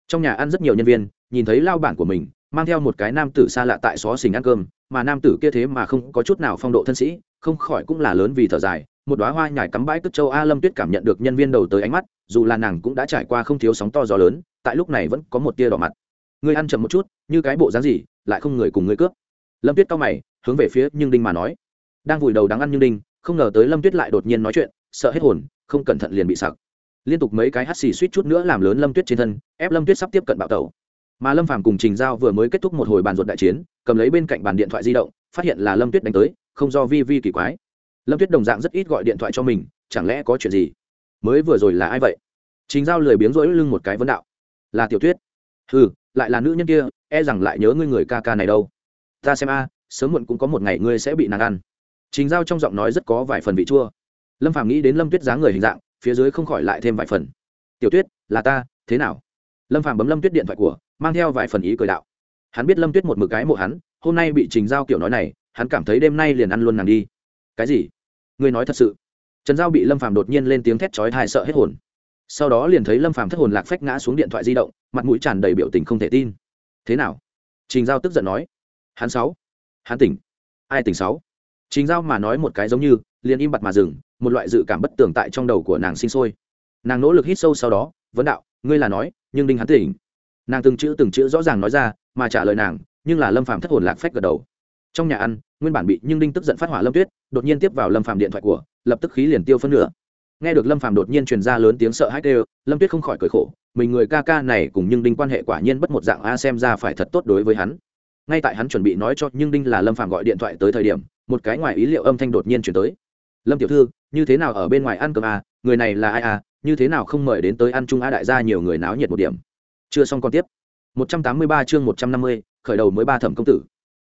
Trong nhà ăn rất nhiều nhân viên, nhìn thấy lao bản của mình, mang theo một cái nam tử xa lạ tại xó xình ăn cơm mà nam tử kia thế mà không có chút nào phong độ thân sĩ, không khỏi cũng là lớn vì thở dài, một đoá hoa nhải cắm bãi tức châu a lâm tuyết cảm nhận được nhân viên đầu tới ánh mắt, dù là nàng cũng đã trải qua không thiếu sóng to gió lớn, tại lúc này vẫn có một tia đỏ mặt. Ngươi ăn chậm một chút, như cái bộ dáng gì, lại không người cùng ngươi cướp. Lâm tuyết cao mày, hướng về phía nhưng đinh mà nói. Đang vùi đầu đáng ăn nhưng đinh, không ngờ tới lâm tuyết lại đột nhiên nói chuyện, sợ hết hồn, không cẩn thận liền bị sặc. Liên tục mấy cái hắt xì suýt chút nữa làm lớn lâm tuyết trên thân, ép lâm tuyết sắp tiếp cận bạo tẩu mà lâm phàm cùng trình giao vừa mới kết thúc một hồi bàn ruột đại chiến, cầm lấy bên cạnh bàn điện thoại di động, phát hiện là lâm tuyết đánh tới, không do vi vi kỳ quái. Lâm tuyết đồng dạng rất ít gọi điện thoại cho mình, chẳng lẽ có chuyện gì? Mới vừa rồi là ai vậy? Trình giao lười biếng rỗi lưng một cái vấn đạo. Là tiểu tuyết. Ừ lại là nữ nhân kia e rằng lại nhớ ngươi người ca ca này đâu. Ta xem a, sớm muộn cũng có một ngày ngươi sẽ bị nàng ăn. Trình giao trong giọng nói rất có vài phần vị chua. Lâm phàm nghĩ đến lâm tuyết dáng người hình dạng, phía dưới không khỏi lại thêm vài phần. Tiểu tuyết, là ta, thế nào? Lâm phàm bấm lâm tuyết điện thoại của mang theo vài phần ý cười đạo. Hắn biết lâm tuyết một mực cái mộ hắn, hôm nay bị trình giao kiểu nói này, hắn cảm thấy đêm nay liền ăn luôn nàng đi. Cái gì? Ngươi nói thật sự. Trần giao bị lâm phàm đột nhiên lên tiếng thét chói thai sợ hết hồn. Sau đó liền thấy lâm phàm thất hồn lạc phách ngã xuống điện thoại di động, mặt mũi tràn đầy biểu tình không thể tin. Thế nào? Trình giao tức giận nói. Hắn sáu. Hắn tỉnh. Ai tỉnh sáu? Trình giao mà nói một cái giống như, liền im bặt mà dừng, một loại dự cảm bất tường tại trong đầu của nàng sinh sôi. Nàng nỗ lực hít sâu sau đó, vấn đạo, ngươi là nói, nhưng đinh hắn tỉnh nàng từng chữ từng chữ rõ ràng nói ra, mà trả lời nàng, nhưng là lâm Phạm thất hồn lạc phách gật đầu. Trong nhà ăn, nguyên bản bị nhưng đinh tức giận phát hỏa lâm tuyết, đột nhiên tiếp vào lâm Phạm điện thoại của, lập tức khí liền tiêu phân nửa. Nghe được lâm Phạm đột nhiên truyền ra lớn tiếng sợ hãi đều lâm tuyết không khỏi cười khổ, mình người ca ca này cùng nhưng đinh quan hệ quả nhiên bất một dạng, a xem ra phải thật tốt đối với hắn. Ngay tại hắn chuẩn bị nói cho nhưng đinh là lâm Phạm gọi điện thoại tới thời điểm, một cái ngoài ý liệu âm thanh đột nhiên chuyển tới. Lâm tiểu thư, như thế nào ở bên ngoài ăn cơm a người này là ai a như thế nào không mời đến tới ăn chung a đại gia nhiều người náo nhiệt một điểm? Chưa xong còn tiếp. 183 chương 150, khởi đầu mới ba thẩm công tử.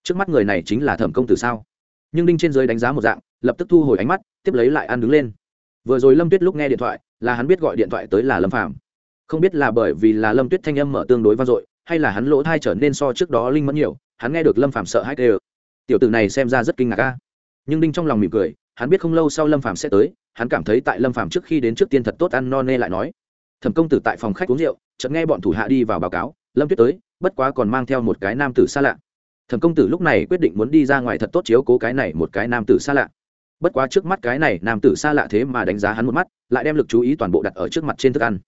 Trước mắt người này chính là thẩm công tử sao? Nhưng đinh trên dưới đánh giá một dạng lập tức thu hồi ánh mắt tiếp lấy lại ăn đứng lên. Vừa rồi lâm tuyết lúc nghe điện thoại là hắn biết gọi điện thoại tới là lâm phạm không biết là bởi vì là lâm tuyết thanh âm mở tương đối vang dội hay là hắn lỗ thai trở nên so trước đó linh mẫn nhiều hắn nghe được lâm phạm sợ hãi đều tiểu tử này xem ra rất kinh ngạc ca nhưng đinh trong lòng mỉm cười hắn biết không lâu sau lâm phạm sẽ tới hắn cảm thấy tại lâm phạm trước khi đến trước tiên thật tốt ăn no nê lại nói thẩm công tử tại phòng khách uống rượu, chợt nghe bọn thủ hạ đi vào báo cáo, lâm tuyết tới, bất quá còn mang theo một cái nam tử xa lạ. Thẩm công tử lúc này quyết định muốn đi ra ngoài thật tốt chiếu cố cái này một cái nam tử xa lạ. Bất quá trước mắt cái này nam tử xa lạ thế mà đánh giá hắn một mắt, lại đem lực chú ý toàn bộ đặt ở trước mặt trên thức ăn.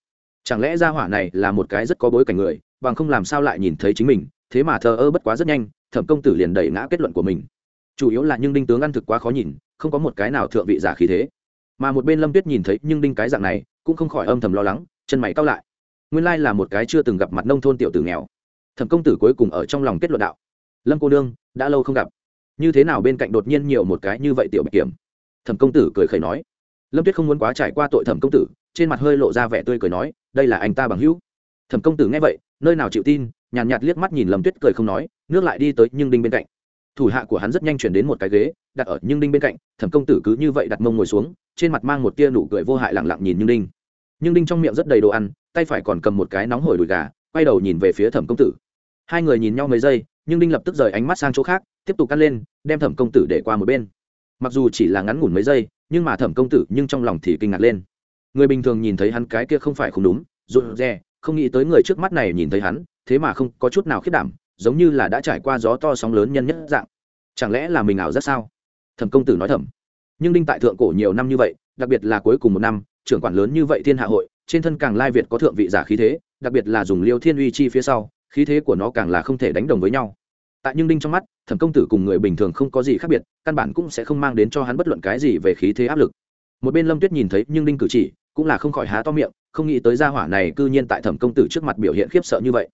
Chẳng lẽ gia hỏa này là một cái rất có bối cảnh người, bằng không làm sao lại nhìn thấy chính mình, thế mà thờ ơ bất quá rất nhanh, thẩm công tử liền đẩy ngã kết luận của mình. Chủ yếu là nhưng đinh tướng ăn thực quá khó nhìn, không có một cái nào thượng vị giả khí thế. Mà một bên lâm tuyết nhìn thấy nhưng đinh cái dạng này, cũng không khỏi âm thầm lo lắng chân mày cao lại. Nguyên lai là một cái chưa từng gặp mặt nông thôn tiểu tử nghèo. Thẩm công tử cuối cùng ở trong lòng kết luận đạo. Lâm cô nương đã lâu không gặp. Như thế nào bên cạnh đột nhiên nhiều một cái như vậy tiểu bạch kiểm? Thẩm công tử cười khẩy nói. Lâm tuyết không muốn quá trải qua tội thẩm công tử trên mặt hơi lộ ra vẻ tươi cười nói đây là anh ta bằng hữu. Thẩm công tử nghe vậy nơi nào chịu tin nhàn nhạt, nhạt liếc mắt nhìn lâm tuyết cười không nói nước lại đi tới nhưng đinh bên cạnh. Thủ hạ của hắn rất nhanh chuyển đến một cái ghế đặt ở nhưng đinh bên cạnh thẩm công tử cứ như vậy đặt mông ngồi xuống trên mặt mang một tia nụ cười vô hại lẳng lặng nhìn nhưng đinh nhưng đinh trong miệng rất đầy đồ ăn, tay phải còn cầm một cái nóng hổi đùi gà, quay đầu nhìn về phía thẩm công tử. Hai người nhìn nhau mấy giây, nhưng đinh lập tức rời ánh mắt sang chỗ khác, tiếp tục cắt lên, đem thẩm công tử để qua một bên. Mặc dù chỉ là ngắn ngủn mấy giây, nhưng mà thẩm công tử nhưng trong lòng thì kinh ngạc lên. Người bình thường nhìn thấy hắn cái kia không phải không đúng, rụt rè, không nghĩ tới người trước mắt này nhìn thấy hắn, thế mà không có chút nào khiết đảm, giống như là đã trải qua gió to sóng lớn nhân nhất dạng. Chẳng lẽ là mình ảo rất sao? Thẩm công tử nói thầm. Nhưng đinh tại thượng cổ nhiều năm như vậy, đặc biệt là cuối cùng một năm trưởng quản lớn như vậy thiên hạ hội, trên thân càng lai việt có thượng vị giả khí thế, đặc biệt là dùng liêu thiên uy chi phía sau, khí thế của nó càng là không thể đánh đồng với nhau. Tại nhưng đinh trong mắt, thẩm công tử cùng người bình thường không có gì khác biệt, căn bản cũng sẽ không mang đến cho hắn bất luận cái gì về khí thế áp lực. Một bên lâm tuyết nhìn thấy nhưng đinh cử chỉ, cũng là không khỏi há to miệng, không nghĩ tới gia hỏa này cư nhiên tại thẩm công tử trước mặt biểu hiện khiếp sợ như vậy.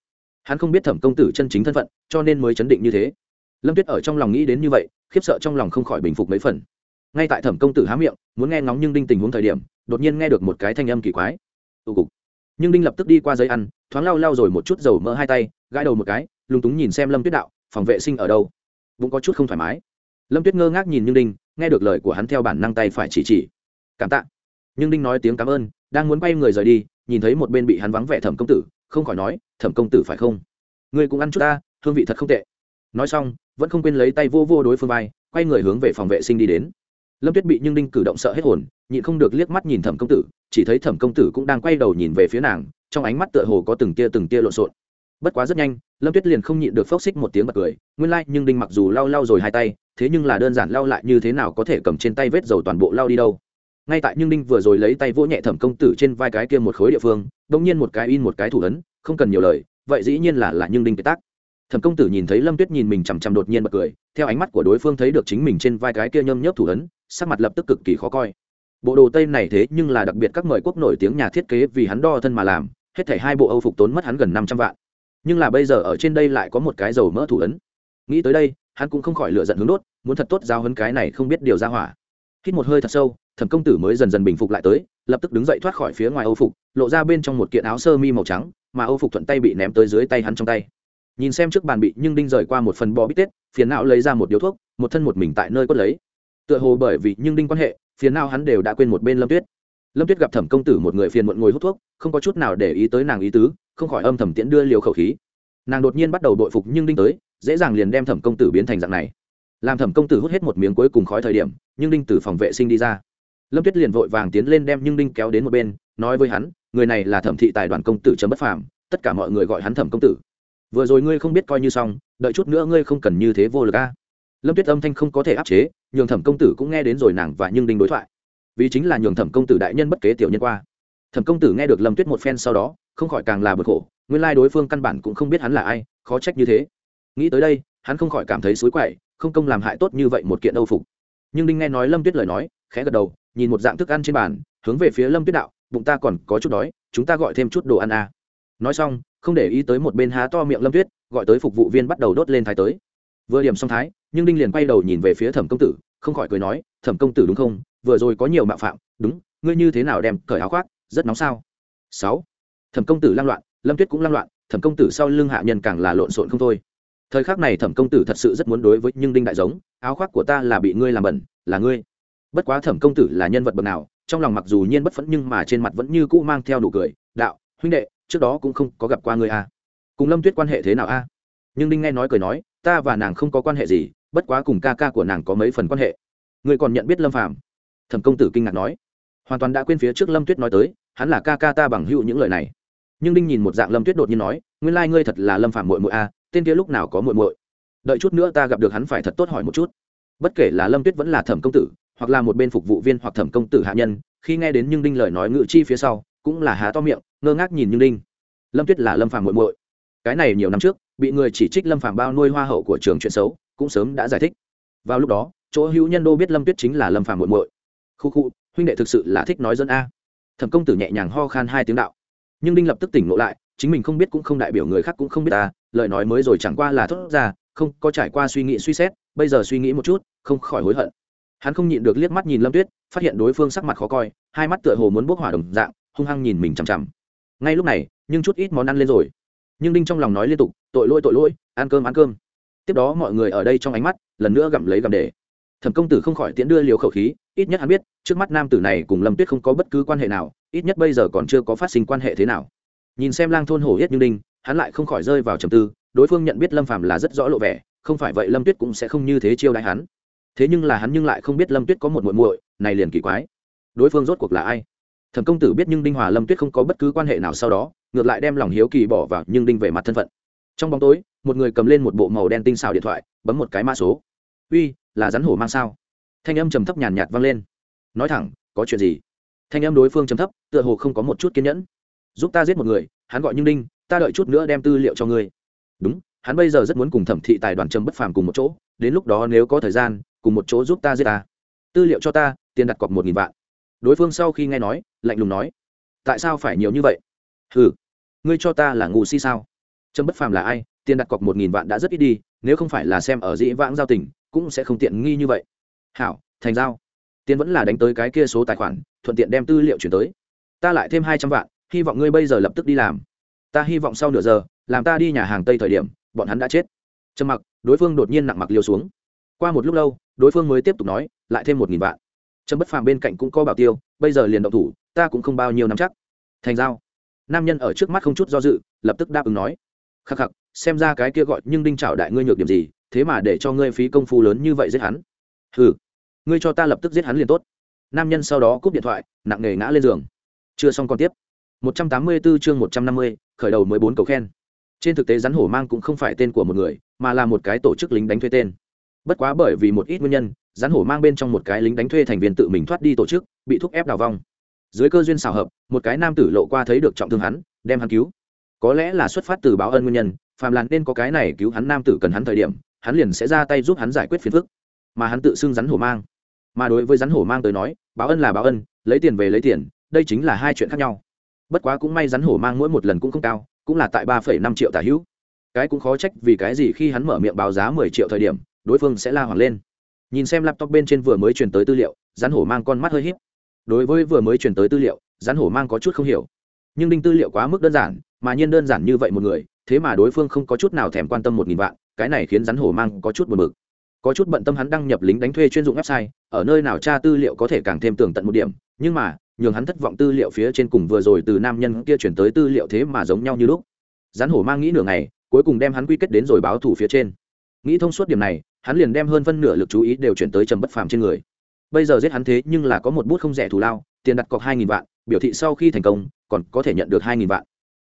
Hắn không biết thẩm công tử chân chính thân phận, cho nên mới chấn định như thế. Lâm tuyết ở trong lòng nghĩ đến như vậy, khiếp sợ trong lòng không khỏi bình phục mấy phần ngay tại thẩm công tử há miệng, muốn nghe ngóng nhưng đinh tình huống thời điểm, đột nhiên nghe được một cái thanh âm kỳ quái. Tụ cục. Nhưng đinh lập tức đi qua giấy ăn, thoáng lau lau rồi một chút dầu mỡ hai tay, gãi đầu một cái, lúng túng nhìn xem lâm tuyết đạo, phòng vệ sinh ở đâu? Vẫn có chút không thoải mái. Lâm tuyết ngơ ngác nhìn nhưng đinh, nghe được lời của hắn theo bản năng tay phải chỉ chỉ. Cảm tạ. Nhưng đinh nói tiếng cảm ơn, đang muốn quay người rời đi, nhìn thấy một bên bị hắn vắng vẻ thẩm công tử, không khỏi nói, thẩm công tử phải không? Ngươi cũng ăn chút ta, hương vị thật không tệ. Nói xong, vẫn không quên lấy tay vô vô đối phương vai, quay người hướng về phòng vệ sinh đi đến lâm tuyết bị nhưng đinh cử động sợ hết hồn, nhịn không được liếc mắt nhìn thẩm công tử, chỉ thấy thẩm công tử cũng đang quay đầu nhìn về phía nàng, trong ánh mắt tựa hồ có từng tia từng tia lộn xộn. Bất quá rất nhanh, lâm tuyết liền không nhịn được phốc xích một tiếng bật cười, nguyên lai、like、nhưng đinh mặc dù lau lau rồi hai tay, thế nhưng là đơn giản lau lại như thế nào có thể cầm trên tay vết dầu toàn bộ lau đi đâu. Ngay tại nhưng đinh vừa rồi lấy tay vỗ nhẹ thẩm công tử trên vai cái kia một khối địa phương đ ỗ n g nhiên một cái in một cái thủ ấn, không cần nhiều lời, vậy dĩ nhiên là là nhưng đinh cái tác. Thẩm công tử nhìn thấy lâm tuyết nhìn mình chằm chằm đột nhiên bật cười, theo ánh mắt của đối phương thấy được chính mình trên vai cái kia nhâm nhớp thủ ấn sắc mặt lập tức cực kỳ khó coi. Bộ đồ tây này thế nhưng là đặc biệt các mời quốc nổi tiếng nhà thiết kế vì hắn đo thân mà làm, hết thảy hai bộ âu phục tốn mất hắn gần năm trăm vạn. Nhưng là bây giờ ở trên đây lại có một cái dầu mỡ thủ ấn. Nghĩ tới đây, hắn cũng không khỏi lựa giận hướng đốt, muốn thật tốt giao hấn cái này không biết điều ra hỏa. Hít một hơi thật sâu, thẩm công tử mới dần dần bình phục lại tới, lập tức đứng dậy thoát khỏi phía ngoài âu phục, lộ ra bên trong một kiện áo sơ mi màu trắng, mà âu phục thuận tay bị ném tới dưới tay hắn trong tay. Nhìn xem trước bàn bị nhưng đinh rời qua một phần bò bít tết, phiền não lấy ra một điếu thuốc, một thân một mình tại nơi quất lấy tựa hồ bởi vì nhưng đinh quan hệ, phiền não hắn đều đã quên một bên lâm tuyết. Lâm tuyết gặp thẩm công tử một người phiền muộn ngồi hút thuốc, không có chút nào để ý tới nàng ý tứ, không khỏi âm thầm tiễn đưa liều khẩu khí. Nàng đột nhiên bắt đầu đội phục nhưng đinh tới, dễ dàng liền đem thẩm công tử biến thành dạng này. Làm thẩm công tử hút hết một miếng cuối cùng khói thời điểm, nhưng đinh từ phòng vệ sinh đi ra. Lâm tuyết liền vội vàng tiến lên đem nhưng đinh kéo đến một bên, nói với hắn, người này là thẩm thị tài đoàn công tử trầm bất phàm, tất cả mọi người gọi hắn thẩm công tử. Vừa rồi ngươi không biết coi như xong, đợi chút nữa ngươi không cần như thế vô lực a. Lâm tuyết âm thanh không có thể áp chế nhường thẩm công tử cũng nghe đến rồi nàng và nhưng đinh đối thoại. Vì chính là nhường thẩm công tử đại nhân bất kế tiểu nhân qua. Thẩm công tử nghe được lâm tuyết một phen sau đó, không khỏi càng là bực khổ, nguyên lai đối phương căn bản cũng không biết hắn là ai, khó trách như thế. Nghĩ tới đây, hắn không khỏi cảm thấy xối quậy, không công làm hại tốt như vậy một kiện âu phục. Nhưng đinh nghe nói lâm tuyết lời nói, khẽ gật đầu, nhìn một dạng thức ăn trên bàn, hướng về phía lâm tuyết đạo, bụng ta còn có chút đói, chúng ta gọi thêm chút đồ ăn à. nói xong, không để ý tới một bên há to miệng lâm tuyết, gọi tới phục vụ viên bắt đầu đốt lên thái tới. Vừa điểm xong thái, nhưng đinh liền quay đầu nhìn về phía thẩm công tử không khỏi cười nói, thẩm công tử đúng không? Vừa rồi có nhiều mạo phạm, đúng, ngươi như thế nào đem cởi áo khoác, rất nóng sao? Sáu. Thẩm công tử lang loạn, lâm tuyết cũng lang loạn, thẩm công tử sau lưng hạ nhân càng là lộn xộn không thôi. Thời khắc này thẩm công tử thật sự rất muốn đối với nhưng đinh đại giống, áo khoác của ta là bị ngươi làm bẩn, là ngươi. Bất quá thẩm công tử là nhân vật bậc nào, trong lòng mặc dù nhiên bất phẫn nhưng mà trên mặt vẫn như cũ mang theo nụ cười, đạo, huynh đệ, trước đó cũng không có gặp qua ngươi a à. cùng lâm tuyết quan hệ thế nào a à? nhưng đinh nghe nói cười nói, ta và nàng không có quan hệ gì bất quá cùng ca ca của nàng có mấy phần quan hệ. Ngươi còn nhận biết lâm phàm? Thẩm công tử kinh ngạc nói. Hoàn toàn đã quên phía trước lâm tuyết nói tới, hắn là ca ca ta bằng hữu những lời này. Nhưng đinh nhìn một dạng lâm tuyết đột nhiên nói, nguyên lai ngươi thật là lâm phàm muội muội a, tên kia lúc nào có muội muội? Đợi chút nữa ta gặp được hắn phải thật tốt hỏi một chút. Bất kể là lâm tuyết vẫn là thẩm công tử, hoặc là một bên phục vụ viên hoặc thẩm công tử hạ nhân, khi nghe đến nhưng đinh lời nói ngự chi phía sau, cũng là há to miệng, ngơ ngác nhìn như đinh. Lâm tuyết là lâm phàm muội muội. Cái này nhiều năm trước, bị người chỉ trích lâm phàm bao nuôi hoa hậu của trường chuyện xấu cũng sớm đã giải thích. Vào lúc đó, chỗ hữu nhân đô biết lâm tuyết chính là lâm phàm muội muội. Khu khu, huynh đệ thực sự là thích nói dân a. Thẩm công tử nhẹ nhàng ho khan hai tiếng đạo. Nhưng đinh lập tức tỉnh ngộ lại, chính mình không biết cũng không đại biểu người khác cũng không biết ta lời nói mới rồi chẳng qua là thốt ra, không, có trải qua suy nghĩ suy xét, bây giờ suy nghĩ một chút, không khỏi hối hận. Hắn không nhịn được liếc mắt nhìn lâm tuyết, phát hiện đối phương sắc mặt khó coi, hai mắt tựa hồ muốn bốc hỏa đồng dạng, hung hăng nhìn mình chằm chằm. Ngay lúc này, nhưng chút ít món ăn lên rồi. Nhưng đinh trong lòng nói liên tục, tội lỗi tội lỗi, ăn cơm ăn cơm tiếp đó mọi người ở đây trong ánh mắt, lần nữa gặm lấy gặm để. Thẩm công tử không khỏi tiễn đưa liều khẩu khí, ít nhất hắn biết, trước mắt nam tử này cùng lâm tuyết không có bất cứ quan hệ nào, ít nhất bây giờ còn chưa có phát sinh quan hệ thế nào. Nhìn xem lang thôn hổ yết như đinh, hắn lại không khỏi rơi vào trầm tư, đối phương nhận biết lâm phàm là rất rõ lộ vẻ, không phải vậy lâm tuyết cũng sẽ không như thế chiêu đãi hắn. Thế nhưng là hắn nhưng lại không biết lâm tuyết có một muội muội, này liền kỳ quái. Đối phương rốt cuộc là ai? Thẩm công tử biết nhưng đinh hòa lâm tuyết không có bất cứ quan hệ nào sau đó, ngược lại đem lòng hiếu kỳ bỏ vào nhưng đinh về mặt thân phận. Trong bóng tối một người cầm lên một bộ màu đen tinh xảo điện thoại, bấm một cái mã số. Uy, là rắn hổ mang sao? Thanh âm trầm thấp nhàn nhạt vang lên. Nói thẳng, có chuyện gì? Thanh âm đối phương trầm thấp, tựa hồ không có một chút kiên nhẫn. Giúp ta giết một người, hắn gọi nhưng đinh, ta đợi chút nữa đem tư liệu cho ngươi. Đúng, hắn bây giờ rất muốn cùng thẩm thị tài đoàn trầm bất phàm cùng một chỗ, đến lúc đó nếu có thời gian, cùng một chỗ giúp ta giết ta. Tư liệu cho ta, tiền đặt cọc một nghìn vạn. Đối phương sau khi nghe nói, lạnh lùng nói, tại sao phải nhiều như vậy? Ừ ngươi cho ta là ngu si sao? Trâm bất phàm là ai? Tiền đặt cọc một nghìn vạn đã rất ít đi, nếu không phải là xem ở dĩ vãng giao tình, cũng sẽ không tiện nghi như vậy. Hảo, thành giao. Tiền vẫn là đánh tới cái kia số tài khoản, thuận tiện đem tư liệu chuyển tới. Ta lại thêm hai trăm vạn, hy vọng ngươi bây giờ lập tức đi làm. Ta hy vọng sau nửa giờ, làm ta đi nhà hàng tây thời điểm, bọn hắn đã chết. Trầm mặc, đối phương đột nhiên nặng mặc liều xuống. Qua một lúc lâu, đối phương mới tiếp tục nói, lại thêm một nghìn vạn. Trầm bất phàm bên cạnh cũng có bảo tiêu, bây giờ liền động thủ, ta cũng không bao nhiêu nắm chắc. Thành giao. Nam nhân ở trước mắt không chút do dự, lập tức đáp ứng nói khắc khắc xem ra cái kia gọi nhưng đinh trảo đại ngươi nhược điểm gì thế mà để cho ngươi phí công phu lớn như vậy giết hắn. Hừ ngươi cho ta lập tức giết hắn liền tốt. Nam nhân sau đó cúp điện thoại nặng nề ngã lên giường. Chưa xong còn tiếp. 184 chương 150, khởi đầu 14 cầu khen. Trên thực tế rắn hổ mang cũng không phải tên của một người mà là một cái tổ chức lính đánh thuê tên. Bất quá bởi vì một ít nguyên nhân rắn hổ mang bên trong một cái lính đánh thuê thành viên tự mình thoát đi tổ chức bị thúc ép đào vong. Dưới cơ duyên xào hợp một cái nam tử lộ qua thấy được trọng thương hắn đem hắn cứu có lẽ là xuất phát từ báo ân nguyên nhân phàm làn nên có cái này cứu hắn nam tử cần hắn thời điểm, hắn liền sẽ ra tay giúp hắn giải quyết phiền phức. Mà hắn tự xưng rắn hổ mang. Mà đối với rắn hổ mang tới nói, báo ân là báo ân, lấy tiền về lấy tiền, đây chính là hai chuyện khác nhau. Bất quá cũng may rắn hổ mang mỗi một lần cũng không cao, cũng là tại ba phẩy năm triệu tả hữu. Cái cũng khó trách vì cái gì khi hắn mở miệng báo giá mười triệu thời điểm, đối phương sẽ la hoàng lên. Nhìn xem laptop bên trên vừa mới truyền tới tư liệu, rắn hổ mang con mắt hơi híp. Đối với vừa mới truyền tới tư liệu, rắn hổ mang có chút không hiểu. Nhưng đinh tư liệu quá mức đơn giản mà nhiên đơn giản như vậy một người thế mà đối phương không có chút nào thèm quan tâm một nghìn vạn cái này khiến rắn hổ mang có chút buồn mực, có chút bận tâm hắn đăng nhập lính đánh thuê chuyên dụng website ở nơi nào tra tư liệu có thể càng thêm tường tận một điểm nhưng mà nhường hắn thất vọng tư liệu phía trên cùng vừa rồi từ nam nhân kia chuyển tới tư liệu thế mà giống nhau như lúc. Rắn hổ mang nghĩ nửa ngày cuối cùng đem hắn quy kết đến rồi báo thủ phía trên. Nghĩ thông suốt điểm này hắn liền đem hơn phân nửa lực chú ý đều chuyển tới trầm bất phàm trên người. Bây giờ giết hắn thế nhưng là có một bút không rẻ thù lao tiền đặt cọc hai nghìn vạn biểu thị sau khi thành công còn có thể nhận được hai nghìn vạn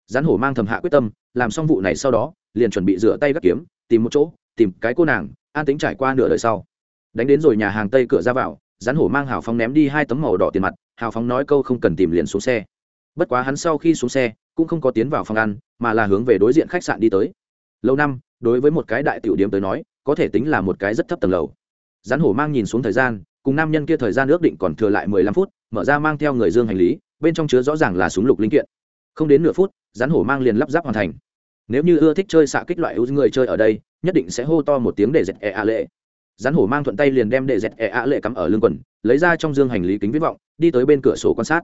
rắn hổ mang thầm hạ quyết tâm, làm xong vụ này sau đó, liền chuẩn bị rửa tay gắt kiếm, tìm một chỗ, tìm cái cô nàng, an tính trải qua nửa đời sau. Đánh đến rồi nhà hàng tây cửa ra vào, rắn hổ mang hào phóng ném đi hai tấm màu đỏ tiền mặt, hào phóng nói câu không cần tìm liền xuống xe. Bất quá hắn sau khi xuống xe, cũng không có tiến vào phòng ăn, mà là hướng về đối diện khách sạn đi tới. Lâu năm, đối với một cái đại tiểu điểm tới nói, có thể tính là một cái rất thấp tầng lầu. Rắn hổ mang nhìn xuống thời gian, cùng nam nhân kia thời gian ước định còn thừa lại mười lăm phút, mở ra mang theo người dương hành lý, bên trong chứa rõ ràng là súng lục linh kiện. Không đến nửa phút rắn hổ mang liền lắp ráp hoàn thành. Nếu như ưa thích chơi xạ kích loại ưu người chơi ở đây, nhất định sẽ hô to một tiếng để dẹt e a lệ. Rắn hổ mang thuận tay liền đem để dẹt e a lệ cắm ở lưng quần, lấy ra trong dương hành lý kính viết vọng, đi tới bên cửa sổ quan sát.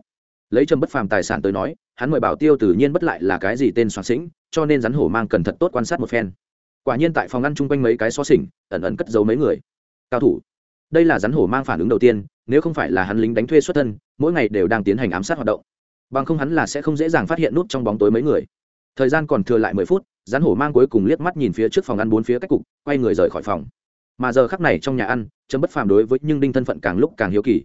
Lấy trầm bất phàm tài sản tới nói, hắn mời bảo tiêu tự nhiên bất lại là cái gì tên soạn sĩnh cho nên rắn hổ mang cần thật tốt quan sát một phen. Quả nhiên tại phòng ăn chung quanh mấy cái xó xỉnh, ẩn ẩn cất giấu mấy người. Cao thủ. Đây là rắn hổ mang phản ứng đầu tiên, nếu không phải là hắn lính đánh thuê xuất thân, mỗi ngày đều đang tiến hành ám sát hoạt động bằng không hắn là sẽ không dễ dàng phát hiện nút trong bóng tối mấy người. Thời gian còn thừa lại mười phút, rắn hổ mang cuối cùng liếc mắt nhìn phía trước phòng ăn bốn phía cách cục, quay người rời khỏi phòng. Mà giờ khắc này trong nhà ăn chấm bất phàm đối với nhưng đinh thân phận càng lúc càng hiếu kỳ.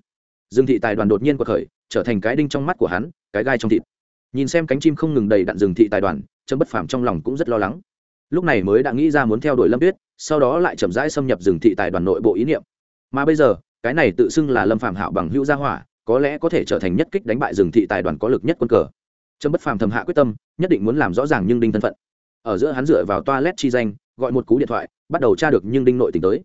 Dương thị tài đoàn đột nhiên quật khởi, trở thành cái đinh trong mắt của hắn, cái gai trong thịt. Nhìn xem cánh chim không ngừng đầy đặn dương thị tài đoàn chấm bất phàm trong lòng cũng rất lo lắng. Lúc này mới đã nghĩ ra muốn theo đuổi lâm tuyết, sau đó lại chậm rãi xâm nhập rừng thị tài đoàn nội bộ ý niệm. Mà bây giờ, cái này tự xưng là lâm phạm hạo bằng hữu gia hỏa có lẽ có thể trở thành nhất kích đánh bại rừng thị tài đoàn có lực nhất quân cờ. Trâm bất phàm thầm hạ quyết tâm, nhất định muốn làm rõ ràng nhưng đinh thân phận. Ở giữa hắn dựa vào toilet chi danh, gọi một cú điện thoại, bắt đầu tra được nhưng đinh nội tình tới.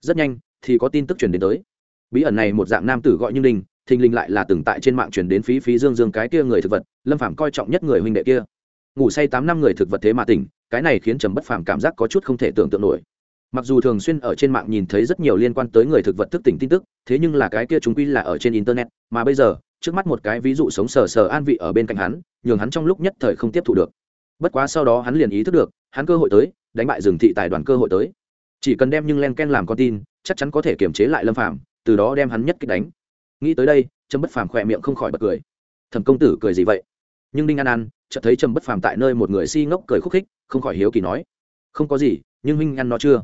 Rất nhanh, thì có tin tức truyền đến tới. Bí ẩn này một dạng nam tử gọi nhưng đinh, thình lình lại là từng tại trên mạng truyền đến phí phí dương dương cái kia người thực vật, lâm phàm coi trọng nhất người huynh đệ kia. Ngủ say tám năm người thực vật thế mà tỉnh, cái này khiến trầm bất phàm cảm giác có chút không thể tưởng tượng nổi mặc dù thường xuyên ở trên mạng nhìn thấy rất nhiều liên quan tới người thực vật thức tỉnh tin tức thế nhưng là cái kia chúng quy là ở trên internet mà bây giờ trước mắt một cái ví dụ sống sờ sờ an vị ở bên cạnh hắn nhường hắn trong lúc nhất thời không tiếp thu được. Bất quá sau đó hắn liền ý thức được hắn cơ hội tới đánh bại rừng thị tài đoàn cơ hội tới. Chỉ cần đem nhưng len ken làm con tin chắc chắn có thể kiềm chế lại lâm Phạm, từ đó đem hắn nhất kích đánh. Nghĩ tới đây trâm bất phàm khỏe miệng không khỏi bật cười. Thẩm công tử cười gì vậy? Nhưng đinh an an chợt thấy Trâm bất phàm tại nơi một người si ngốc cười khúc khích không khỏi hiếu kỳ nói. Không có gì nhưng huynh ăn nó chưa?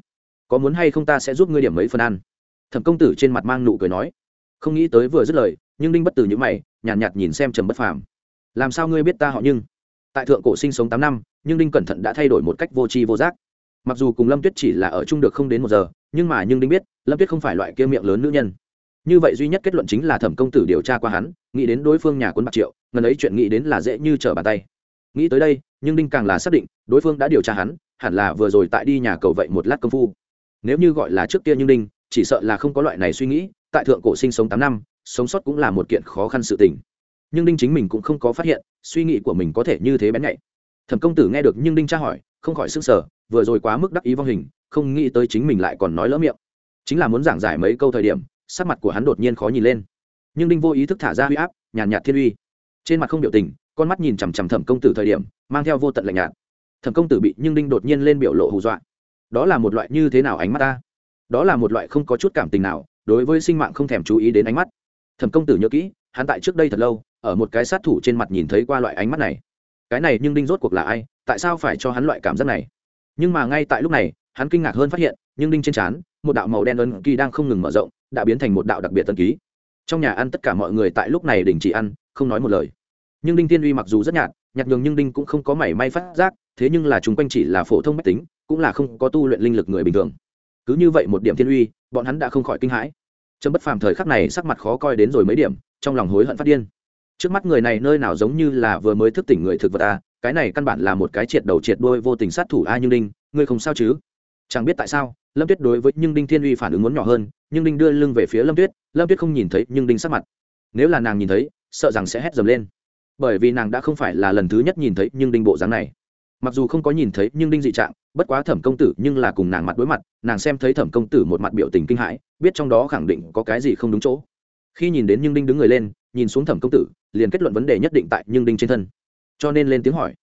Có muốn hay không ta sẽ giúp ngươi điểm mấy phần ăn. Thẩm công tử trên mặt mang nụ cười nói. Không nghĩ tới vừa dứt lời nhưng đinh bất tử nhữ mày nhàn nhạt, nhạt nhìn xem trầm bất phàm. Làm sao ngươi biết ta họ nhưng? Tại thượng cổ sinh sống tám năm nhưng đinh cẩn thận đã thay đổi một cách vô tri vô giác. Mặc dù cùng lâm tuyết chỉ là ở chung được không đến một giờ nhưng mà nhưng đinh biết lâm tuyết không phải loại kia miệng lớn nữ nhân. Như vậy duy nhất kết luận chính là thẩm công tử điều tra qua hắn nghĩ đến đối phương nhà quân bạc triệu ngần ấy chuyện nghĩ đến là dễ như trở bàn tay. Nghĩ tới đây nhưng đinh càng là xác định đối phương đã điều tra hắn hẳn là vừa rồi tại đi nhà cầu vậy một lát công phu nếu như gọi là trước kia nhưng đinh chỉ sợ là không có loại này suy nghĩ, tại thượng cổ sinh sống tám năm, sống sót cũng là một kiện khó khăn sự tình. Nhưng đinh chính mình cũng không có phát hiện, suy nghĩ của mình có thể như thế bén nhạy. Thẩm công tử nghe được nhưng đinh tra hỏi, không khỏi s ư n g sở vừa rồi quá mức đắc ý vong hình, không nghĩ tới chính mình lại còn nói lỡ miệng. Chính là muốn giảng giải mấy câu thời điểm, sắc mặt của hắn đột nhiên khó nhìn lên. Nhưng đinh vô ý thức thả ra huy áp, nhàn nhạt thiên uy. Trên mặt không biểu tình, con mắt nhìn chằm chằm thẩm công tử thời điểm, mang theo vô tận lạnh nhạt. Thẩm công tử bị nhưng đinh đột nhiên lên biểu lộ hù dọa đó là một loại như thế nào ánh mắt ta? Đó là một loại không có chút cảm tình nào, đối với sinh mạng không thèm chú ý đến ánh mắt. Thẩm công tử nhớ kỹ, hắn tại trước đây thật lâu, ở một cái sát thủ trên mặt nhìn thấy qua loại ánh mắt này. Cái này nhưng đinh rốt cuộc là ai, tại sao phải cho hắn loại cảm giác này? Nhưng mà ngay tại lúc này, hắn kinh ngạc hơn phát hiện, nhưng đinh trên trán, một đạo màu đen ấn ký đang không ngừng mở rộng, đã biến thành một đạo đặc biệt tân ký. Trong nhà ăn tất cả mọi người tại lúc này đình chỉ ăn, không nói một lời. Nhưng đinh tiên uy mặc dù rất nhạt nhạt nhường nhưng đinh cũng không có mảy may phát giác, thế nhưng là chúng quanh chỉ là phổ thông mách tính cũng là không có tu luyện linh lực người bình thường. Cứ như vậy một điểm thiên uy, bọn hắn đã không khỏi kinh hãi. Trâm bất phàm thời khắc này sắc mặt khó coi đến rồi mấy điểm, trong lòng hối hận phát điên. Trước mắt người này nơi nào giống như là vừa mới thức tỉnh người thực vật à? cái này căn bản là một cái triệt đầu triệt đôi vô tình sát thủ a nhưng đinh, ngươi không sao chứ? Chẳng biết tại sao, lâm tuyết đối với nhưng đinh thiên uy phản ứng muốn nhỏ hơn, nhưng đinh đưa lưng về phía lâm tuyết lâm tuyết không nhìn thấy nhưng đinh sắc mặt. Nếu là nàng nhìn thấy, sợ rằng sẽ hét dầm lên. Bởi vì nàng đã không phải là lần thứ nhất nhìn thấy nhưng đinh bộ dáng này mặc dù không có nhìn thấy nhưng đinh dị trạng, bất quá thẩm công tử nhưng là cùng nàng mặt đối mặt, nàng xem thấy thẩm công tử một mặt biểu tình kinh hãi, biết trong đó khẳng định có cái gì không đúng chỗ. Khi nhìn đến nhưng đinh đứng người lên, nhìn xuống thẩm công tử, liền kết luận vấn đề nhất định tại nhưng đinh trên thân. Cho nên lên tiếng hỏi.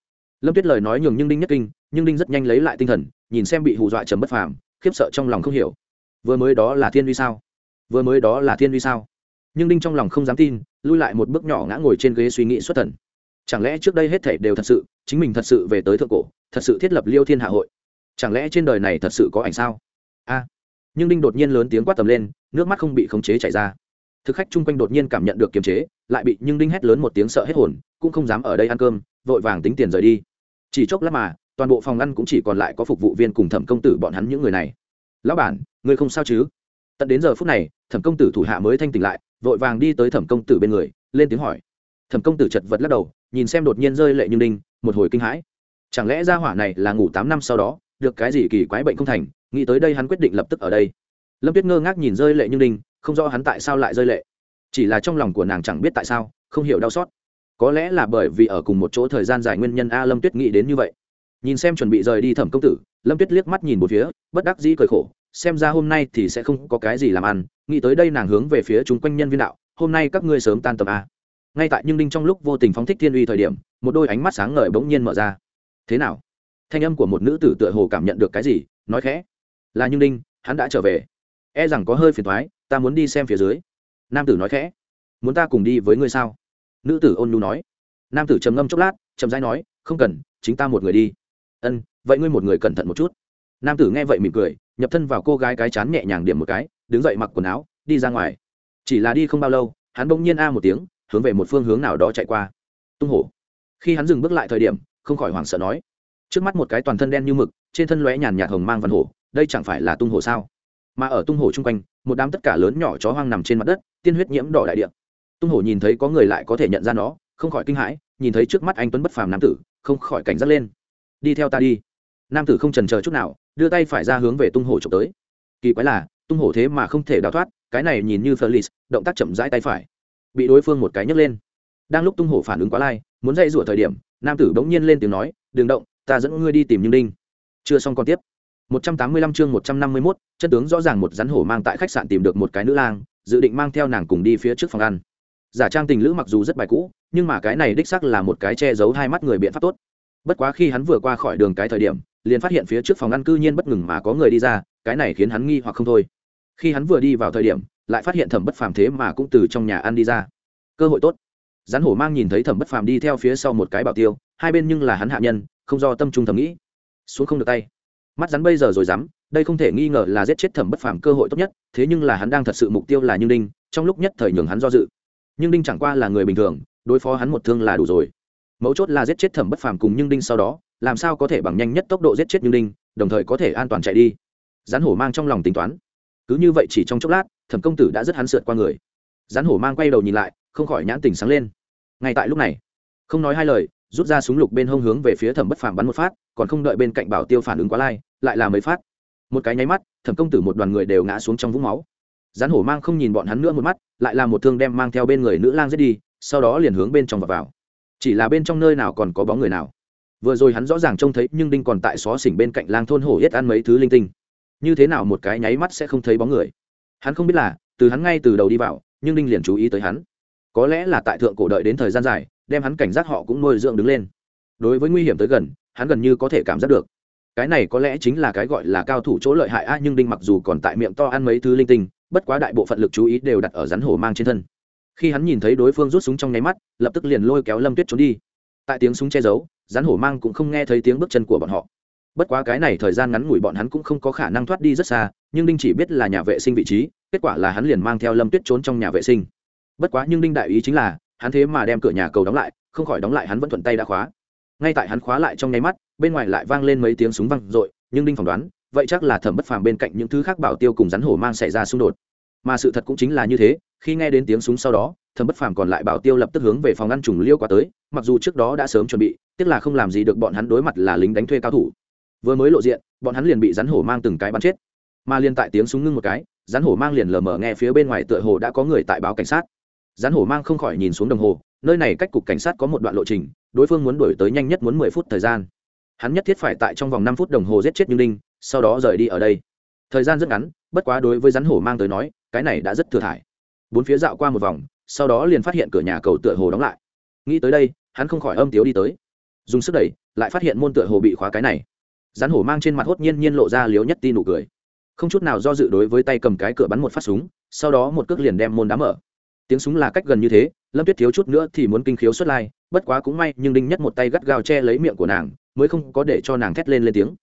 Lâm tuyết lời nói nhường nhưng đinh nhất kinh, nhưng đinh rất nhanh lấy lại tinh thần, nhìn xem bị hù dọa trầm bất phàm, khiếp sợ trong lòng không hiểu. Vừa mới đó là thiên vi sao? Vừa mới đó là thiên vi sao? Nhưng đinh trong lòng không dám tin, lui lại một bước nhỏ ngã ngồi trên ghế suy nghĩ xuất thần chẳng lẽ trước đây hết thảy đều thật sự, chính mình thật sự về tới thượng cổ, thật sự thiết lập liêu thiên hạ hội? Chẳng lẽ trên đời này thật sự có ảnh sao? A. Nhưng đinh đột nhiên lớn tiếng quát tầm lên, nước mắt không bị khống chế chảy ra. Thực khách chung quanh đột nhiên cảm nhận được kiềm chế, lại bị nhưng đinh hét lớn một tiếng sợ hết hồn, cũng không dám ở đây ăn cơm, vội vàng tính tiền rời đi. Chỉ chốc lát mà, toàn bộ phòng ăn cũng chỉ còn lại có phục vụ viên cùng thẩm công tử bọn hắn những người này. Lão bản, ngươi không sao chứ? Tận đến giờ phút này, thẩm công tử thủ hạ mới thanh tỉnh lại, vội vàng đi tới thẩm công tử bên người, lên tiếng hỏi thẩm công tử chật vật lắc đầu, nhìn xem đột nhiên rơi lệ như đinh một hồi kinh hãi. Chẳng lẽ ra hỏa này là ngủ tám năm sau đó, được cái gì kỳ quái bệnh không thành, nghĩ tới đây hắn quyết định lập tức ở đây. Lâm tuyết ngơ ngác nhìn rơi lệ như đinh không rõ hắn tại sao lại rơi lệ. Chỉ là trong lòng của nàng chẳng biết tại sao, không hiểu đau xót. Có lẽ là bởi vì ở cùng một chỗ thời gian dài nguyên nhân a lâm tuyết nghĩ đến như vậy. Nhìn xem chuẩn bị rời đi thẩm công tử, lâm tuyết liếc mắt nhìn một phía, bất đắc dĩ cười khổ, xem ra hôm nay thì sẽ không có cái gì làm ăn, nghĩ tới đây nàng hướng về phía chúng quanh nhân viên đạo, hôm nay các ngươi sớm tan tầm a ngay tại nhưng đinh trong lúc vô tình phóng thích thiên uy thời điểm, một đôi ánh mắt sáng ngời bỗng nhiên mở ra. Thế nào? Thanh âm của một nữ tử tựa hồ cảm nhận được cái gì, nói khẽ. Là nhưng đinh, hắn đã trở về. E rằng có hơi phiền thoái ta muốn đi xem phía dưới. Nam tử nói khẽ. Muốn ta cùng đi với ngươi sao? Nữ tử ôn nhu nói. Nam tử trầm ngâm chốc lát trầm rãi nói, không cần, chính ta một người đi. Ân, vậy ngươi một người cẩn thận một chút. Nam tử nghe vậy mỉm cười, nhập thân vào cô gái cái chán nhẹ nhàng điểm một cái, đứng dậy mặc quần áo, đi ra ngoài. Chỉ là đi không bao lâu, hắn bỗng nhiên a một tiếng hướng về một phương hướng nào đó chạy qua. Tung hổ. Khi hắn dừng bước lại thời điểm không khỏi hoảng sợ nói. Trước mắt một cái toàn thân đen như mực trên thân lóe nhàn nhạt hồng mang văn hổ đây chẳng phải là tung hổ sao? Mà ở tung hổ chung quanh một đám tất cả lớn nhỏ chó hoang nằm trên mặt đất tiên huyết nhiễm đỏ đại địa. Tung hổ nhìn thấy có người lại có thể nhận ra nó không khỏi kinh hãi nhìn thấy trước mắt anh tuấn bất phàm nam tử không khỏi cảnh giác lên. Đi theo ta đi. Nam tử không trần chờ chút nào đưa tay phải ra hướng về tung hổ trộm tới. Kỳ quái là tung hổ thế mà không thể đào thoát cái này nhìn như Felix, động tác chậm rãi tay phải bị đối phương một cái nhấc lên. Đang lúc tung hổ phản ứng quá lai muốn dây rủa thời điểm nam tử bỗng nhiên lên tiếng nói đừng động ta dẫn ngươi đi tìm nhưng đinh. Chưa xong còn tiếp. 185 chương 151, chân tướng rõ ràng một rắn hổ mang tại khách sạn tìm được một cái nữ lang dự định mang theo nàng cùng đi phía trước phòng ăn. Giả trang tình lữ mặc dù rất bài cũ nhưng mà cái này đích xác là một cái che giấu hai mắt người biện pháp tốt. Bất quá khi hắn vừa qua khỏi đường cái thời điểm liền phát hiện phía trước phòng ăn cư nhiên bất ngừng mà có người đi ra cái này khiến hắn nghi hoặc không thôi khi hắn vừa đi vào thời điểm, lại phát hiện thẩm bất phàm thế mà cũng từ trong nhà ăn đi ra. Cơ hội tốt. Rắn hổ mang nhìn thấy thẩm bất phàm đi theo phía sau một cái bảo tiêu, hai bên nhưng là hắn hạ nhân, không do tâm trung thầm nghĩ. Xuống không được tay. Mắt rắn bây giờ rồi dám, đây không thể nghi ngờ là giết chết thẩm bất phàm cơ hội tốt nhất, thế nhưng là hắn đang thật sự mục tiêu là như đinh, trong lúc nhất thời nhường hắn do dự. Nhưng đinh chẳng qua là người bình thường, đối phó hắn một thương là đủ rồi. Mấu chốt là giết chết thẩm bất phàm cùng nhưng đinh sau đó, làm sao có thể bằng nhanh nhất tốc độ giết chết nhưng đinh, đồng thời có thể an toàn chạy đi. Rắn hổ mang trong lòng tính toán cứ như vậy chỉ trong chốc lát, thẩm công tử đã rất hắn sượt qua người. Rắn hổ mang quay đầu nhìn lại, không khỏi nhãn tình sáng lên. Ngay tại lúc này, không nói hai lời, rút ra súng lục bên hông hướng về phía thẩm bất phàm bắn một phát, còn không đợi bên cạnh bảo tiêu phản ứng quá lai, lại là mấy phát. Một cái nháy mắt, thẩm công tử một đoàn người đều ngã xuống trong vũng máu. Rắn hổ mang không nhìn bọn hắn nữa một mắt, lại là một thương đem mang theo bên người nữ lang giết đi, sau đó liền hướng bên trong và vào. Chỉ là bên trong nơi nào còn có bóng người nào. Vừa rồi hắn rõ ràng trông thấy, nhưng đinh còn tại xó xỉnh bên cạnh lang thôn hổ yết ăn mấy thứ linh tinh như thế nào một cái nháy mắt sẽ không thấy bóng người. Hắn không biết là, từ hắn ngay từ đầu đi vào, nhưng đinh liền chú ý tới hắn. Có lẽ là tại thượng cổ đợi đến thời gian dài, đem hắn cảnh giác họ cũng nuôi dưỡng đứng lên. Đối với nguy hiểm tới gần, hắn gần như có thể cảm giác được. Cái này có lẽ chính là cái gọi là cao thủ chỗ lợi hại a nhưng đinh mặc dù còn tại miệng to ăn mấy thứ linh tinh, bất quá đại bộ phận lực chú ý đều đặt ở rắn hổ mang trên thân. Khi hắn nhìn thấy đối phương rút súng trong nháy mắt, lập tức liền lôi kéo lâm tuyết trốn đi. Tại tiếng súng che giấu, rắn hổ mang cũng không nghe thấy tiếng bước chân của bọn họ bất quá cái này thời gian ngắn ngủi bọn hắn cũng không có khả năng thoát đi rất xa, nhưng đinh chỉ biết là nhà vệ sinh vị trí, kết quả là hắn liền mang theo lâm tuyết trốn trong nhà vệ sinh. Bất quá nhưng đinh đại ý chính là, hắn thế mà đem cửa nhà cầu đóng lại, không khỏi đóng lại hắn vẫn thuận tay đã khóa. Ngay tại hắn khóa lại trong nháy mắt, bên ngoài lại vang lên mấy tiếng súng văng r ộ i nhưng đinh phỏng đoán, vậy chắc là thẩm bất phàm bên cạnh những thứ khác bảo tiêu cùng rắn hổ mang xảy ra xung đột. Mà sự thật cũng chính là như thế, khi nghe đến tiếng súng sau đó, thẩm bất phàm còn lại bảo tiêu lập tức hướng về phòng ngăn trùng liêu qua tới, mặc dù trước đó đã sớm chuẩn bị, tiếc là không làm gì được bọn hắn đối mặt là lính đánh thuê cao thủ vừa mới lộ diện bọn hắn liền bị rắn hổ mang từng cái bắn chết. Mà liên tại tiếng súng ngưng một cái rắn hổ mang liền lờ mờ nghe phía bên ngoài tựa hồ đã có người tại báo cảnh sát. Rắn hổ mang không khỏi nhìn xuống đồng hồ nơi này cách cục cảnh sát có một đoạn lộ trình đối phương muốn đuổi tới nhanh nhất muốn mười phút thời gian. Hắn nhất thiết phải tại trong vòng năm phút đồng hồ giết chết như linh, sau đó rời đi ở đây. Thời gian rất ngắn bất quá đối với rắn hổ mang tới nói cái này đã rất thừa thải. Bốn phía dạo qua một vòng sau đó liền phát hiện cửa nhà cầu tựa hồ đóng lại. Nghĩ tới đây hắn không khỏi âm tiếu đi tới. Dùng sức đẩy lại phát hiện môn tựa hồ bị khóa cái này rắn hổ mang trên mặt hốt nhiên nhiên lộ ra liếu nhất ti nụ cười. Không chút nào do dự đối với tay cầm cái cửa bắn một phát súng, sau đó một cước liền đem môn đá mở. Tiếng súng là cách gần như thế, lâm tuyết thiếu chút nữa thì muốn kinh khiếu xuất lai, bất quá cũng may, nhưng đinh nhất một tay gắt gao che lấy miệng của nàng, mới không có để cho nàng thét lên lên tiếng.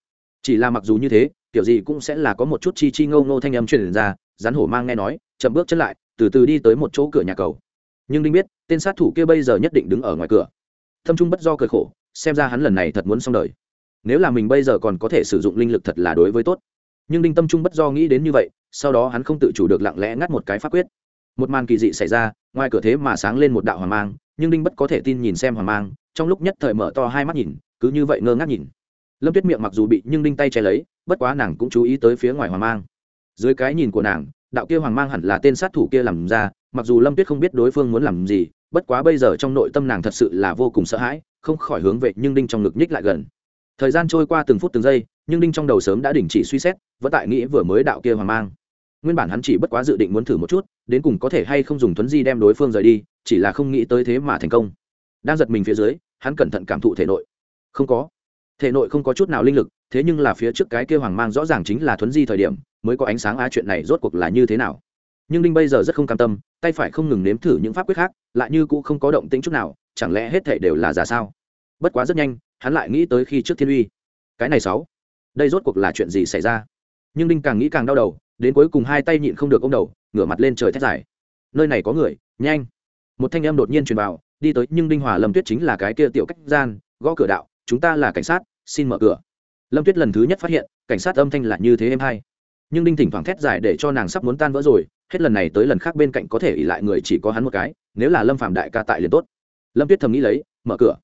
Chỉ là mặc dù như thế, kiểu gì cũng sẽ là có một chút chi chi ngâu ngô thanh âm truyền ra, rắn hổ mang nghe nói, chậm bước chân lại, từ từ đi tới một chỗ cửa nhà cầu. Nhưng đinh biết, tên sát thủ kia bây giờ nhất định đứng ở ngoài cửa. Thâm trung bất do cười khổ, xem ra hắn lần này thật muốn xong đời nếu là mình bây giờ còn có thể sử dụng linh lực thật là đối với tốt. Nhưng đinh tâm trung bất do nghĩ đến như vậy, sau đó hắn không tự chủ được lặng lẽ ngắt một cái pháp quyết. Một màn kỳ dị xảy ra, ngoài cửa thế mà sáng lên một đạo hoàng mang, nhưng đinh bất có thể tin nhìn xem hoàng mang, trong lúc nhất thời mở to hai mắt nhìn, cứ như vậy ngơ ngác nhìn. Lâm tuyết miệng mặc dù bị nhưng đinh tay che lấy, bất quá nàng cũng chú ý tới phía ngoài hoàng mang. Dưới cái nhìn của nàng, đạo kia hoàng mang hẳn là tên sát thủ kia làm ra, mặc dù lâm tuyết không biết đối phương muốn làm gì, bất quá bây giờ trong nội tâm nàng thật sự là vô cùng sợ hãi, không khỏi hướng về nhưng đinh trong ngực nhích lại gần thời gian trôi qua từng phút từng giây, nhưng đinh trong đầu sớm đã đình chỉ suy xét, vẫn tại nghĩ vừa mới đạo kia hoàng mang. Nguyên bản hắn chỉ bất quá dự định muốn thử một chút, đến cùng có thể hay không dùng thuấn di đem đối phương rời đi, chỉ là không nghĩ tới thế mà thành công. Đang giật mình phía dưới, hắn cẩn thận cảm thụ thể nội. Không có. Thể nội không có chút nào linh lực, thế nhưng là phía trước cái kia hoàng mang rõ ràng chính là thuấn di thời điểm, mới có ánh sáng á chuyện này rốt cuộc là như thế nào. Nhưng đinh bây giờ rất không cam tâm, tay phải không ngừng nếm thử những pháp quyết khác, lại như cũng không có động tĩnh chút nào, chẳng lẽ hết thể đều là giả sao? Bất quá rất nhanh hắn lại nghĩ tới khi trước thiên uy. Cái này sáu, đây rốt cuộc là chuyện gì xảy ra? Nhưng đinh càng nghĩ càng đau đầu, đến cuối cùng hai tay nhịn không được ô m đầu, ngửa mặt lên trời thét dài. Nơi này có người, nhanh. Một thanh em đột nhiên truyền vào, đi tới, nhưng đinh hòa lâm tuyết chính là cái kia tiểu cách gian, gõ cửa đạo, chúng ta là cảnh sát, xin mở cửa. Lâm tuyết lần thứ nhất phát hiện, cảnh sát âm thanh là như thế em hay. Nhưng đinh thỉnh thoảng thét dài để cho nàng sắp muốn tan vỡ rồi, hết lần này tới lần khác bên cạnh có thể ỉ lại người chỉ có hắn một cái, nếu là lâm phạm đại ca tại liền tốt. Lâm tuyết thầm nghĩ lấy, mở cửa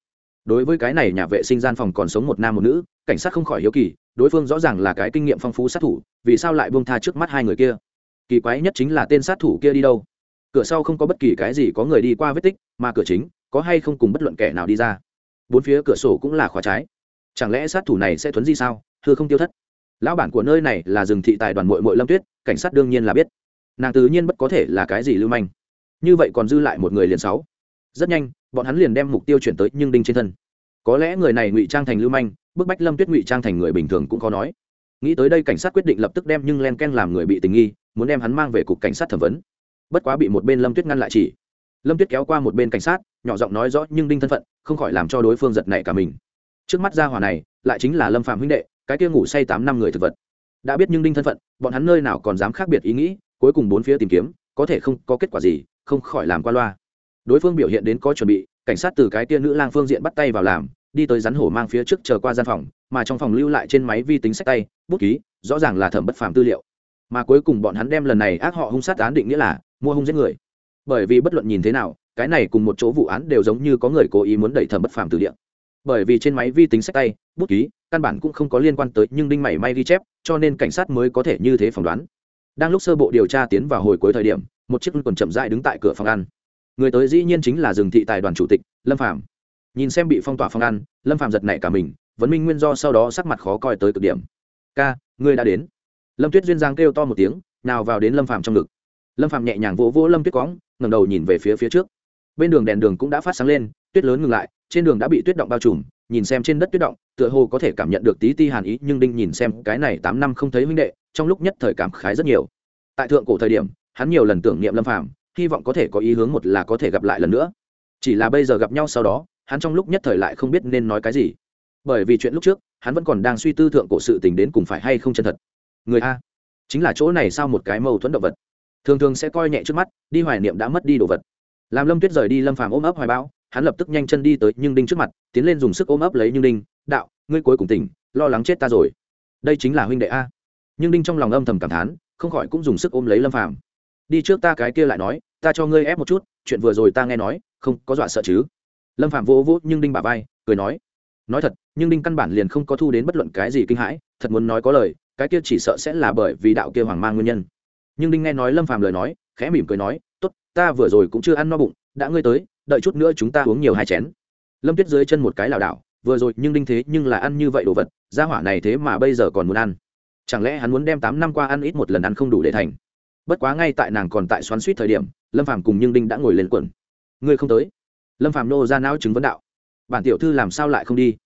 đối với cái này nhà vệ sinh gian phòng còn sống một nam một nữ, cảnh sát không khỏi hiếu kỳ, đối phương rõ ràng là cái kinh nghiệm phong phú sát thủ, vì sao lại buông tha trước mắt hai người kia? Kỳ quái nhất chính là tên sát thủ kia đi đâu? Cửa sau không có bất kỳ cái gì có người đi qua vết tích, mà cửa chính có hay không cùng bất luận kẻ nào đi ra. Bốn phía cửa sổ cũng là khóa trái. Chẳng lẽ sát thủ này sẽ thuấn di sao? Thưa không tiêu thất. Lão bản của nơi này là rừng thị tài đoàn mội mội lâm tuyết, cảnh sát đương nhiên là biết. Nàng tự nhiên bất có thể là cái gì lưu manh. Như vậy còn dư lại một người liền sáu. Rất nhanh bọn hắn liền đem mục tiêu chuyển tới nhưng đinh trên thân. Có lẽ người này ngụy trang thành lưu manh, bức bách lâm tuyết ngụy trang thành người bình thường cũng khó nói. Nghĩ tới đây cảnh sát quyết định lập tức đem nhưng len ken làm người bị tình nghi, muốn đem hắn mang về cục cảnh sát thẩm vấn. Bất quá bị một bên lâm tuyết ngăn lại chỉ. Lâm tuyết kéo qua một bên cảnh sát, nhỏ giọng nói rõ nhưng đinh thân phận, không khỏi làm cho đối phương giật nảy cả mình. Trước mắt gia hòa này, lại chính là lâm phạm huynh đệ, cái kia ngủ say tám năm người thực vật. Đã biết nhưng đinh thân phận, bọn hắn nơi nào còn dám khác biệt ý nghĩ, cuối cùng bốn phía tìm kiếm, có thể không có kết quả gì, không khỏi làm qua loa đối phương biểu hiện đến có chuẩn bị, cảnh sát từ cái tia nữ lang phương diện bắt tay vào làm, đi tới rắn hổ mang phía trước chờ qua gian phòng, mà trong phòng lưu lại trên máy vi tính sách tay, bút ký, rõ ràng là thẩm bất phàm tư liệu. Mà cuối cùng bọn hắn đem lần này ác họ hung sát án định nghĩa là mua hung giết người. Bởi vì bất luận nhìn thế nào, cái này cùng một chỗ vụ án đều giống như có người cố ý muốn đẩy thẩm bất phàm từ điện bởi vì trên máy vi tính sách tay, bút ký, căn bản cũng không có liên quan tới nhưng đinh mảy may ghi chép, cho nên cảnh sát mới có thể như thế phỏng đoán. Đang lúc sơ bộ điều tra tiến vào hồi cuối thời điểm, một chiếc quần chậm dại đứng tại cửa phòng ăn người tới dĩ nhiên chính là rừng thị tài đoàn chủ tịch, lâm phạm nhìn xem bị phong tỏa phong ăn, lâm phạm giật nảy cả mình, vấn minh nguyên do sau đó sắc mặt khó coi tới cực điểm. Ca, ngươi đã đến. Lâm tuyết duyên giang kêu to một tiếng, nào vào đến lâm phạm trong ngực. Lâm phạm nhẹ nhàng vỗ vỗ lâm tuyết cóng, ngẩng đầu nhìn về phía phía trước. Bên đường đèn đường cũng đã phát sáng lên, tuyết lớn ngừng lại, trên đường đã bị tuyết động bao trùm, nhìn xem trên đất tuyết động, tựa hồ có thể cảm nhận được tí ti hàn ý, nhưng đinh nhìn xem cái này tám năm không thấy huynh đệ, trong lúc nhất thời cảm khái rất nhiều. Tại thượng cổ thời điểm, hắn nhiều lần tưởng niệm lâm phàm hy vọng có thể có ý hướng một là có thể gặp lại lần nữa. Chỉ là bây giờ gặp nhau sau đó, hắn trong lúc nhất thời lại không biết nên nói cái gì. Bởi vì chuyện lúc trước, hắn vẫn còn đang suy tư thượng cổ sự tình đến cùng phải hay không chân thật. Người a. Chính là chỗ này sao một cái mâu thuẫn động vật. Thường thường sẽ coi nhẹ trước mắt, đi hoài niệm đã mất đi đồ vật. Làm lâm tuyết rời đi lâm phàm ôm ấp hoài bão, hắn lập tức nhanh chân đi tới nhưng đinh trước mặt, tiến lên dùng sức ôm ấp lấy nhưng đinh, đạo, ngươi cuối cùng tỉnh, lo lắng chết ta rồi. Đây chính là huynh đệ a. Nhưng đinh trong lòng âm thầm cảm thán, không khỏi cũng dùng sức ôm lấy lâm phàm đi trước ta cái kia lại nói, ta cho ngươi ép một chút, chuyện vừa rồi ta nghe nói, không, có dọa sợ chứ? Lâm Phạm vỗ vỗ nhưng đinh bà vai, cười nói nói thật, nhưng đinh căn bản liền không có thu đến bất luận cái gì kinh hãi, thật muốn nói có lời, cái kia chỉ sợ sẽ là bởi vì đạo kia hoàng mang nguyên nhân. Nhưng đinh nghe nói lâm Phạm lời nói, khẽ mỉm cười nói, tốt, ta vừa rồi cũng chưa ăn no bụng, đã ngươi tới, đợi chút nữa chúng ta uống nhiều hai chén. Lâm tuyết dưới chân một cái lảo đảo, vừa rồi nhưng đinh thế nhưng là ăn như vậy đồ vật, gia hỏa này thế mà bây giờ còn muốn ăn. Chẳng lẽ hắn muốn đem tám năm qua ăn ít một lần ăn không đủ để thành? Bất quá ngay tại nàng còn tại xoắn suýt thời điểm, lâm phàm cùng nhưng đinh đã ngồi lên quần ngươi không tới. Lâm phàm nô ra não chứng vấn đạo. Bản tiểu thư làm sao lại không đi?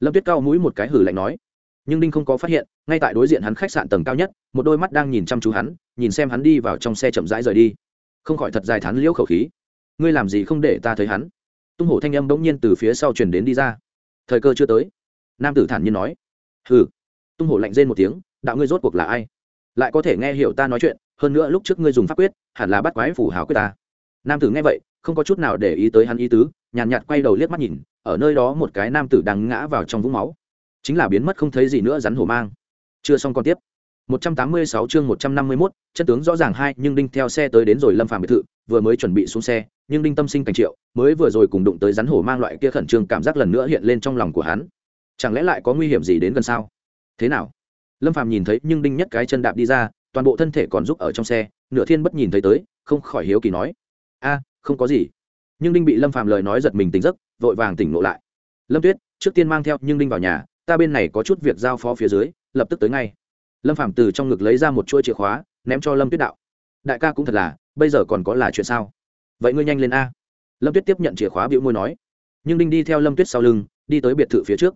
Lâm tuyết cao mũi một cái hử lạnh nói. Nhưng đinh không có phát hiện, ngay tại đối diện hắn khách sạn tầng cao nhất, một đôi mắt đang nhìn chăm chú hắn, nhìn xem hắn đi vào trong xe chậm rãi rời đi. Không khỏi thật dài thắn liễu khẩu khí. Ngươi làm gì không để ta thấy hắn? Tung hổ thanh âm bỗng nhiên từ phía sau chuyển đến đi ra. Thời cơ chưa tới. Nam tử thản nhiên nói. Hừ. Tung hổ lạnh rên một tiếng, đạo ngươi rốt cuộc là ai? Lại có thể nghe hiểu ta nói chuyện hơn nữa lúc trước ngươi dùng pháp quyết hẳn là bắt quái phủ hào quyết ta. Nam tử nghe vậy không có chút nào để ý tới hắn ý tứ nhàn nhạt, nhạt quay đầu liếc mắt nhìn ở nơi đó một cái nam tử đang ngã vào trong vũng máu. Chính là biến mất không thấy gì nữa rắn hổ mang. Chưa xong còn tiếp. 186 chương 151, chân tướng rõ ràng hai nhưng đinh theo xe tới đến rồi lâm phàm biệt thự vừa mới chuẩn bị xuống xe nhưng đinh tâm sinh cảnh triệu mới vừa rồi cùng đụng tới rắn hổ mang loại kia khẩn trương cảm giác lần nữa hiện lên trong lòng của hắn. Chẳng lẽ lại có nguy hiểm gì đến gần sao? Thế nào? Lâm phàm nhìn thấy nhưng đinh nhất cái chân đạp đi ra toàn bộ thân thể còn giúp ở trong xe, nửa thiên bất nhìn thấy tới, không khỏi hiếu kỳ nói, a, không có gì. Nhưng đinh bị lâm phàm lời nói giật mình tỉnh giấc, vội vàng tỉnh lộ lại. Lâm tuyết, trước tiên mang theo nhưng đinh vào nhà, ta bên này có chút việc giao phó phía dưới, lập tức tới ngay. Lâm phàm từ trong ngực lấy ra một chuỗi chìa khóa, ném cho lâm tuyết đạo, đại ca cũng thật là, bây giờ còn có là chuyện sao? Vậy ngươi nhanh lên a. Lâm tuyết tiếp nhận chìa khóa bĩu môi nói, nhưng đinh đi theo lâm tuyết sau lưng, đi tới biệt thự phía trước.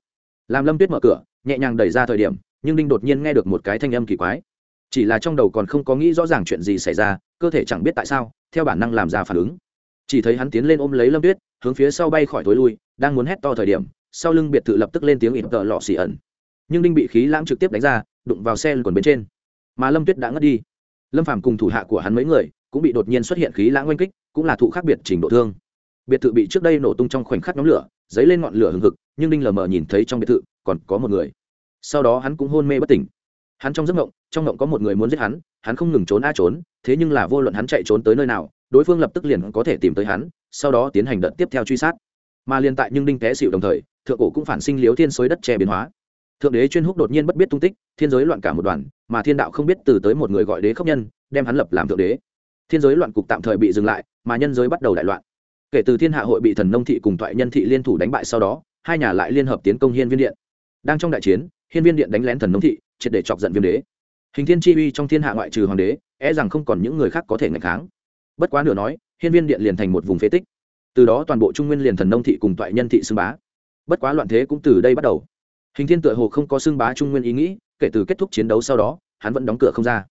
Làm lâm tuyết mở cửa, nhẹ nhàng đẩy ra thời điểm, nhưng đinh đột nhiên nghe được một cái thanh âm kỳ quái chỉ là trong đầu còn không có nghĩ rõ ràng chuyện gì xảy ra, cơ thể chẳng biết tại sao, theo bản năng làm ra phản ứng. Chỉ thấy hắn tiến lên ôm lấy lâm tuyết, hướng phía sau bay khỏi tối lui, đang muốn hét to thời điểm, sau lưng biệt thự lập tức lên tiếng ịp tợ lọ xì ẩn. Nhưng đinh bị khí lãng trực tiếp đánh ra, đụng vào xe còn bên trên. Mà lâm tuyết đã ngất đi. Lâm phàm cùng thủ hạ của hắn mấy người, cũng bị đột nhiên xuất hiện khí lãng oanh kích, cũng là thụ khác biệt trình độ thương. Biệt thự bị trước đây nổ tung trong khoảnh khắc nhóm lửa, dấy lên ngọn lửa hừng hực, nhưng đinh lờ mờ nhìn thấy trong biệt thự, còn có một người. Sau đó hắn cũng hôn mê bất tỉnh hắn trong giấc ngộng trong ngộng có một người muốn giết hắn hắn không ngừng trốn a trốn, thế nhưng là vô luận hắn chạy trốn tới nơi nào, đối phương lập tức liền có thể tìm tới hắn, sau đó tiến hành đợt tiếp theo truy sát. Mà liên tại nhưng đinh té xịu đồng thời, thượng cổ cũng phản sinh liếu thiên xối đất che biến hóa. Thượng đế chuyên húc đột nhiên bất biết tung tích, thiên giới loạn cả một đoàn, mà thiên đạo không biết từ tới một người gọi đế khốc nhân, đem hắn lập làm thượng đế. Thiên giới loạn cục tạm thời bị dừng lại, mà nhân giới bắt đầu đại loạn. Kể từ thiên hạ hội bị thần nông thị cùng thoại nhân thị liên thủ đánh bại sau đó, hai nhà lại liên hợp tiến công hiên viên điện. Đang trong đại chiến hiên viên điện đánh lén thần nông thị, triệt để chọc giận viêm đế. Hình thiên chi uy trong thiên hạ ngoại trừ hoàng đế e rằng không còn những người khác có thể ngạch kháng. Bất quá nửa nói, hiên viên điện liền thành một vùng phế tích. Từ đó toàn bộ trung nguyên liền thần nông thị cùng toại nhân thị xưng bá. Bất quá loạn thế cũng từ đây bắt đầu. Hình thiên tựa hồ không có xưng bá trung nguyên ý nghĩ, kể từ kết thúc chiến đấu sau đó, hắn vẫn đóng cửa không ra.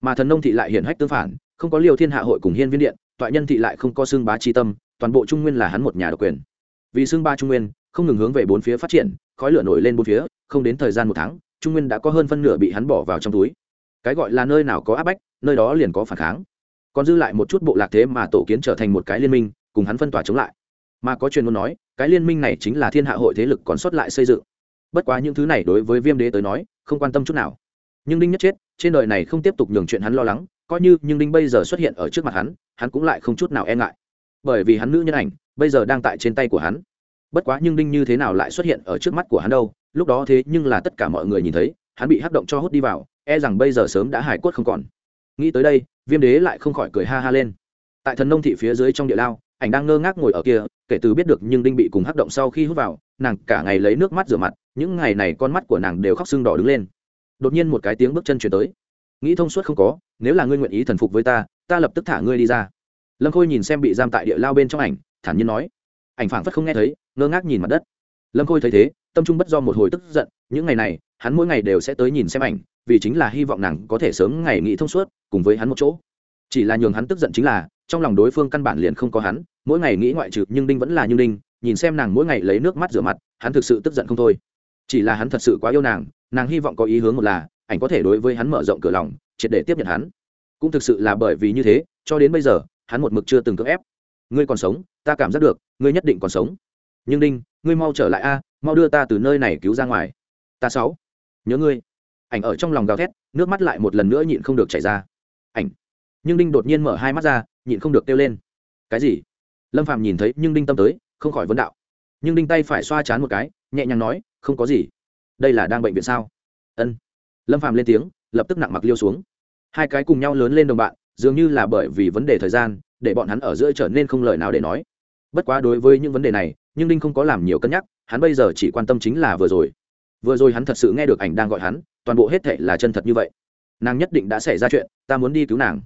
Mà thần nông thị lại hiển hách tương phản, không có liều thiên hạ hội cùng hiên viên điện, toại nhân thị lại không có xưng bá tri tâm, toàn bộ trung nguyên là hắn một nhà độc quyền. Vì xưng ba trung nguyên, không ngừng hướng về bốn phía phát triển khói lửa nổi lên bốn phía, không đến thời gian một tháng, trung nguyên đã có hơn phân nửa bị hắn bỏ vào trong túi. Cái gọi là nơi nào có áp bách, nơi đó liền có phản kháng. Còn dư lại một chút bộ lạc thế mà tổ kiến trở thành một cái liên minh, cùng hắn phân tỏa chống lại. Mà có truyền muốn nói, cái liên minh này chính là thiên hạ hội thế lực còn sót lại xây dựng. Bất quá những thứ này đối với viêm đế tới nói, không quan tâm chút nào. Nhưng đinh nhất chết, trên đời này không tiếp tục nhường chuyện hắn lo lắng, coi như nhưng đinh bây giờ xuất hiện ở trước mặt hắn hắn cũng lại không chút nào e ngại. Bởi vì hắn nữ nhân ảnh, bây giờ đang tại trên tay của hắn bất quá nhưng đinh như thế nào lại xuất hiện ở trước mắt của hắn đâu, lúc đó thế nhưng là tất cả mọi người nhìn thấy, hắn bị hắc động cho hút đi vào e rằng bây giờ sớm đã hải quất không còn. Nghĩ tới đây, viêm đế lại không khỏi cười ha ha lên. Tại thần nông thị phía dưới trong địa lao, ảnh đang ngơ ngác ngồi ở kia, kể từ biết được nhưng đinh bị cùng hắc động sau khi hút vào, nàng cả ngày lấy nước mắt rửa mặt, những ngày này con mắt của nàng đều khóc sưng đỏ đứng lên. Đột nhiên một cái tiếng bước chân chuyển tới. Nghĩ thông suốt không có, nếu là ngươi nguyện ý thần phục với ta ta lập tức thả ngươi đi ra. Lâm khôi nhìn xem bị giam tại địa lao bên trong ảnh, thản nhiên nói ảnh phảng phất không nghe thấy, ngơ ngác nhìn mặt đất. Lâm khôi thấy thế, tâm trung bất do một hồi tức giận, những ngày này, hắn mỗi ngày đều sẽ tới nhìn xem ảnh, vì chính là hy vọng nàng có thể sớm ngày nghĩ thông suốt, cùng với hắn một chỗ. Chỉ là nhường hắn tức giận chính là, trong lòng đối phương căn bản liền không có hắn, mỗi ngày nghĩ ngoại trừ, nhưng đinh vẫn là như đinh, nhìn xem nàng mỗi ngày lấy nước mắt rửa mặt, hắn thực sự tức giận không thôi. Chỉ là hắn thật sự quá yêu nàng nàng hy vọng có ý hướng một là, ảnh có thể đối với hắn mở rộng cửa lòng, triệt để tiếp nhận hắn. Cũng thực sự là bởi vì như thế, cho đến bây giờ, hắn một mực chưa từng cưỡng ép. Ngươi còn sống, ta cảm giác được ngươi nhất định còn sống. Nhưng đinh, ngươi mau trở lại a, mau đưa ta từ nơi này cứu ra ngoài. Ta sáu, nhớ ngươi. Ảnh ở trong lòng gào thét, nước mắt lại một lần nữa nhịn không được chảy ra. Ảnh. Nhưng đinh đột nhiên mở hai mắt ra, nhịn không được kêu lên. Cái gì? Lâm phạm nhìn thấy, nhưng đinh tâm tới, không khỏi vấn đạo. Nhưng đinh tay phải xoa chán một cái, nhẹ nhàng nói, không có gì. Đây là đang bệnh viện sao? Ân. Lâm phạm lên tiếng, lập tức nặng mặc liêu xuống. Hai cái cùng nhau lớn lên đồng bạn, dường như là bởi vì vấn đề thời gian, để bọn hắn ở giữa trở nên không lời nào để nói bất quá đối với những vấn đề này, nhưng đinh không có làm nhiều cân nhắc, hắn bây giờ chỉ quan tâm chính là vừa rồi. Vừa rồi hắn thật sự nghe được ảnh đang gọi hắn, toàn bộ hết thệ là chân thật như vậy. Nàng nhất định đã xảy ra chuyện, ta muốn đi cứu nàng.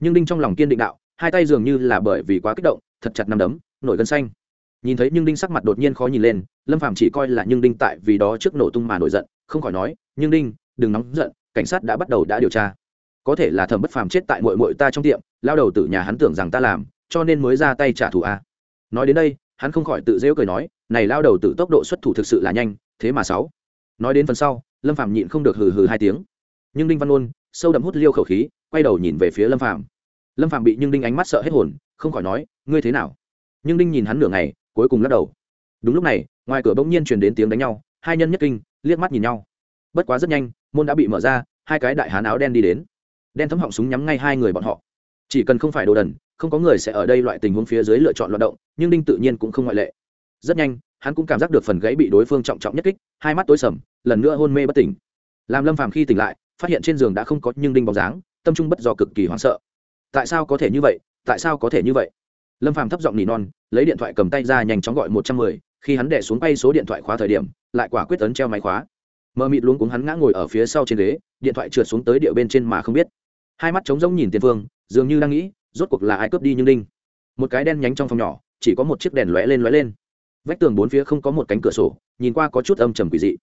Nhưng đinh trong lòng kiên định đạo, hai tay dường như là bởi vì quá kích động, thật chặt nằm đấm, nổi gân xanh. Nhìn thấy nhưng đinh sắc mặt đột nhiên khó nhìn lên, lâm phàm chỉ coi là nhưng đinh tại vì đó trước nổ tung mà nổi giận, không khỏi nói, nhưng đinh, đừng nóng giận, cảnh sát đã bắt đầu đã điều tra. Có thể là thẩm bất phàm chết tại mội mội ta trong tiệm, lao đầu tử nhà hắn tưởng rằng ta làm, cho nên mới ra tay trả thù a nói đến đây, hắn không khỏi tự rêu cười nói, này lao đầu từ tốc độ xuất thủ thực sự là nhanh, thế mà sáu. Nói đến phần sau, lâm phạm nhịn không được hừ hừ hai tiếng. Nhưng đinh văn ôn sâu đậm hút liêu khẩu khí, quay đầu nhìn về phía lâm phạm lâm phạm bị nhưng đinh ánh mắt sợ hết hồn, không khỏi nói, ngươi thế nào? Nhưng đinh nhìn hắn nửa ngày, cuối cùng lắc đầu. Đúng lúc này, ngoài cửa bỗng nhiên truyền đến tiếng đánh nhau, hai nhân nhất kinh, liếc mắt nhìn nhau. Bất quá rất nhanh, môn đã bị mở ra, hai cái đại hán áo đen đi đến. Đen thấm họng súng nhắm ngay hai người bọn họ. Chỉ cần không phải đồ đần không có người sẽ ở đây loại tình huống phía dưới lựa chọn loạt động, nhưng đinh tự nhiên cũng không ngoại lệ. Rất nhanh, hắn cũng cảm giác được phần gãy bị đối phương trọng trọng nhất kích, hai mắt tối sầm, lần nữa hôn mê bất tỉnh. Làm lâm phàm khi tỉnh lại, phát hiện trên giường đã không có nhưng đinh bóng dáng, tâm trung bất do cực kỳ hoảng sợ. Tại sao có thể như vậy? Tại sao có thể như vậy? Lâm phàm thấp giọng nỉ non, lấy điện thoại cầm tay ra nhanh chóng gọi một trăm mười, khi hắn đẻ xuống bay số điện thoại khóa thời điểm, lại quả quyết tấn treo máy khóa. Mờ mịt luống cuống hắn ngã ngồi ở phía sau trên ghế, điện thoại trượt xuống tới địa bên trên mà không biết. Hai mắt trống rỗng nhìn tiền phương, dường như đang nghĩ rốt cuộc là ai cướp đi nhưng đinh? Một cái đen nhánh trong phòng nhỏ, chỉ có một chiếc đèn lóe lên lóe lên. Vách tường bốn phía không có một cánh cửa sổ, nhìn qua có chút âm trầm quỷ dị.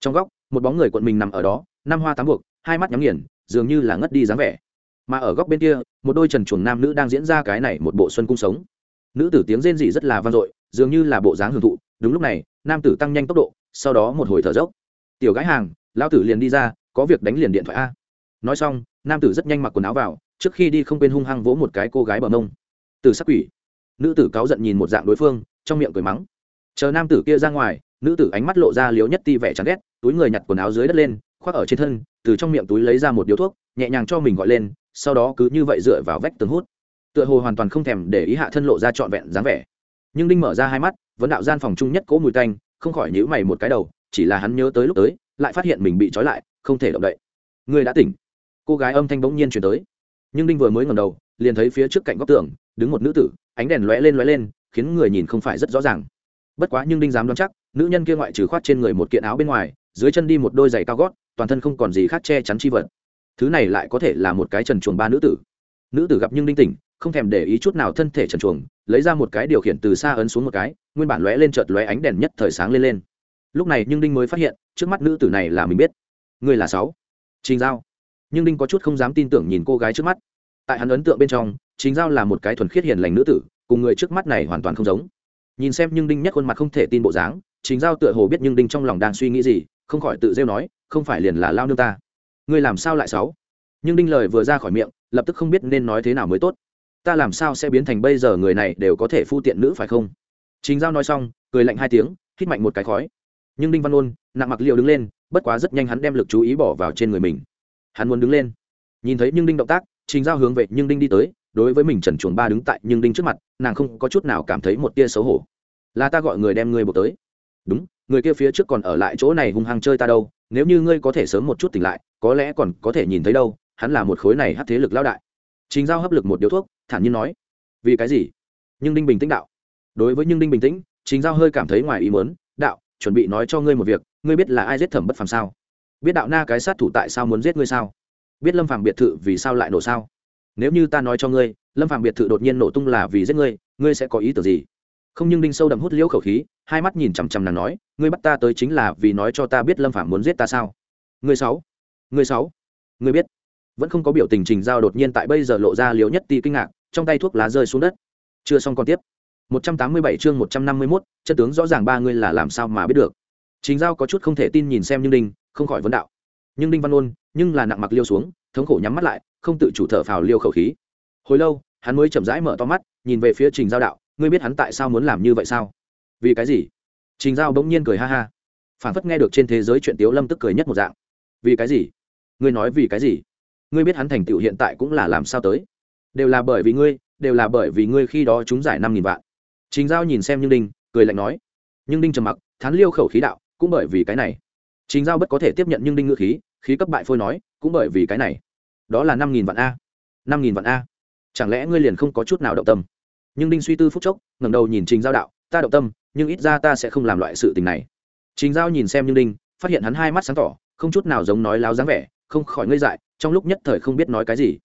Trong góc, một bóng người cuộn mình nằm ở đó, năm hoa tám buộc, hai mắt nhắm nghiền, dường như là ngất đi dáng vẻ. Mà ở góc bên kia, một đôi trần chuồng nam nữ đang diễn ra cái này một bộ xuân cung sống. Nữ tử tiếng rên rỉ rất là vang dội, dường như là bộ dáng hưởng thụ. Đúng lúc này, nam tử tăng nhanh tốc độ, sau đó một hồi thở dốc. Tiểu gái hàng lao tử liền đi ra, có việc đánh liền điện thoại a. Nói xong, nam tử rất nhanh mặc quần áo vào trước khi đi không quên hung hăng vỗ một cái cô gái bờ mông. Từ sắc quỷ. Nữ tử cáu giận nhìn một dạng đối phương, trong miệng cười mắng. Chờ nam tử kia ra ngoài, nữ tử ánh mắt lộ ra liếu nhất ti vẻ chán ghét, túi người nhặt quần áo dưới đất lên, khoác ở trên thân, từ trong miệng túi lấy ra một điếu thuốc, nhẹ nhàng cho mình gọi lên, sau đó cứ như vậy dựa vào vách tường hút. Tựa hồ hoàn toàn không thèm để ý hạ thân lộ ra trọn vẹn dáng vẻ. Nhưng đinh mở ra hai mắt vẫn đạo gian phòng chung nhất cỗ mùi tanh, không khỏi nhíu mày một cái đầu, chỉ là hắn nhớ tới lúc tới, lại phát hiện mình bị trói lại, không thể động đậy. Người đã tỉnh. Cô gái âm thanh bỗng nhiên chuyển tới nhưng đinh vừa mới ngầm đầu, liền thấy phía trước cạnh góc tường, đứng một nữ tử, ánh đèn lóe lên lóe lên, khiến người nhìn không phải rất rõ ràng. Bất quá nhưng đinh dám đoán chắc, nữ nhân kia ngoại trừ khoát trên người một kiện áo bên ngoài, dưới chân đi một đôi giày cao gót, toàn thân không còn gì khác che chắn chi vật. Thứ này lại có thể là một cái trần chuồng ba nữ tử. Nữ tử gặp nhưng đinh tỉnh, không thèm để ý chút nào thân thể trần chuồng, lấy ra một cái điều khiển từ xa ấn xuống một cái, nguyên bản lóe lên chợt lóe ánh đèn nhất thời sáng lên lên. Lúc này nhưng đinh mới phát hiện, trước mắt nữ tử này là mình biết. Người là sáu. Trình giao nhưng đinh có chút không dám tin tưởng nhìn cô gái trước mắt. Tại hắn ấn tượng bên trong, chính giao là một cái thuần khiết hiền lành nữ tử, cùng người trước mắt này hoàn toàn không giống. Nhìn xem nhưng đinh nhất khuôn mặt không thể tin bộ dáng, chính giao tựa hồ biết nhưng đinh trong lòng đang suy nghĩ gì, không khỏi tự rêu nói, không phải liền là lao nương ta. Ngươi làm sao lại sáu nhưng đinh lời vừa ra khỏi miệng, lập tức không biết nên nói thế nào mới tốt. Ta làm sao sẽ biến thành bây giờ người này đều có thể phu tiện nữ phải không? Chính giao nói xong, cười lạnh hai tiếng, hít mạnh một cái khói. Nhưng đinh văn ôn, nặng mặc liệu đứng lên, bất quá rất nhanh hắn đem lực chú ý bỏ vào trên người mình hắn muốn đứng lên. Nhìn thấy nhưng đinh động tác, trình giao hướng về nhưng đinh đi tới, đối với mình trần chuồng ba đứng tại nhưng đinh trước mặt, nàng không có chút nào cảm thấy một tia xấu hổ. Là ta gọi người đem ngươi buộc tới. Đúng, người kia phía trước còn ở lại chỗ này hung hăng chơi ta đâu, nếu như ngươi có thể sớm một chút tỉnh lại, có lẽ còn có thể nhìn thấy đâu, hắn là một khối này hát thế lực lao đại. Trình giao hấp lực một điếu thuốc, thản nhiên nói. Vì cái gì? Nhưng đinh bình tĩnh đạo. Đối với nhưng đinh bình tĩnh, trình giao hơi cảm thấy ngoài ý mớn đạo, chuẩn bị nói cho ngươi một việc, ngươi biết là ai giết thẩm bất phàm sao? Biết đạo na cái sát thủ tại sao muốn giết ngươi sao? Biết lâm phàm biệt thự vì sao lại nổ sao? Nếu như ta nói cho ngươi lâm phàm biệt thự đột nhiên nổ tung là vì giết ngươi ngươi sẽ có ý tưởng gì? Không nhưng đinh sâu đậm hút liễu khẩu khí hai mắt nhìn chằm chằm nàng nói ngươi bắt ta tới chính là vì nói cho ta biết lâm phàm muốn giết ta sao? Ngươi sáu ngươi sáu ngươi biết. Vẫn không có biểu tình trình giao đột nhiên tại bây giờ lộ ra liễu nhất ti kinh ngạc trong tay thuốc lá rơi xuống đất. Chưa xong còn tiếp. 187 chương 151, chân tướng rõ ràng ba ngươi là làm sao mà biết được. Trình giao có chút không thể tin nhìn xem nhưng đinh không khỏi vấn đạo. Nhưng đinh văn ôn nhưng là nặng mặc liêu xuống, thống khổ nhắm mắt lại, không tự chủ thở phào liêu khẩu khí. Hồi lâu, hắn mới chậm rãi mở to mắt, nhìn về phía trình giao đạo, ngươi biết hắn tại sao muốn làm như vậy sao? Vì cái gì? Trình giao bỗng nhiên cười ha ha. Phản phất nghe được trên thế giới chuyện tiếu lâm tức cười nhất một dạng. Vì cái gì? Ngươi nói vì cái gì? Ngươi biết hắn thành tựu hiện tại cũng là làm sao tới? Đều là bởi vì ngươi, đều là bởi vì ngươi khi đó chúng giải năm nghìn vạn. Trình giao nhìn xem nhưng đinh, cười lạnh nói. Nhưng đinh trầm mặc, thán liêu khẩu khí đạo, cũng bởi vì cái này trình giao bất có thể tiếp nhận nhưng đinh ngữ khí khí cấp bại phôi nói, cũng bởi vì cái này. Đó là năm nghìn vạn a. Năm nghìn vạn a. Chẳng lẽ ngươi liền không có chút nào động tâm? Nhưng đinh suy tư phúc chốc, ngẩng đầu nhìn trình giao đạo, ta động tâm, nhưng ít ra ta sẽ không làm loại sự tình này. Trình giao nhìn xem nhưng đinh, phát hiện hắn hai mắt sáng tỏ, không chút nào giống nói láo dáng vẻ, không khỏi ngây dại, trong lúc nhất thời không biết nói cái gì.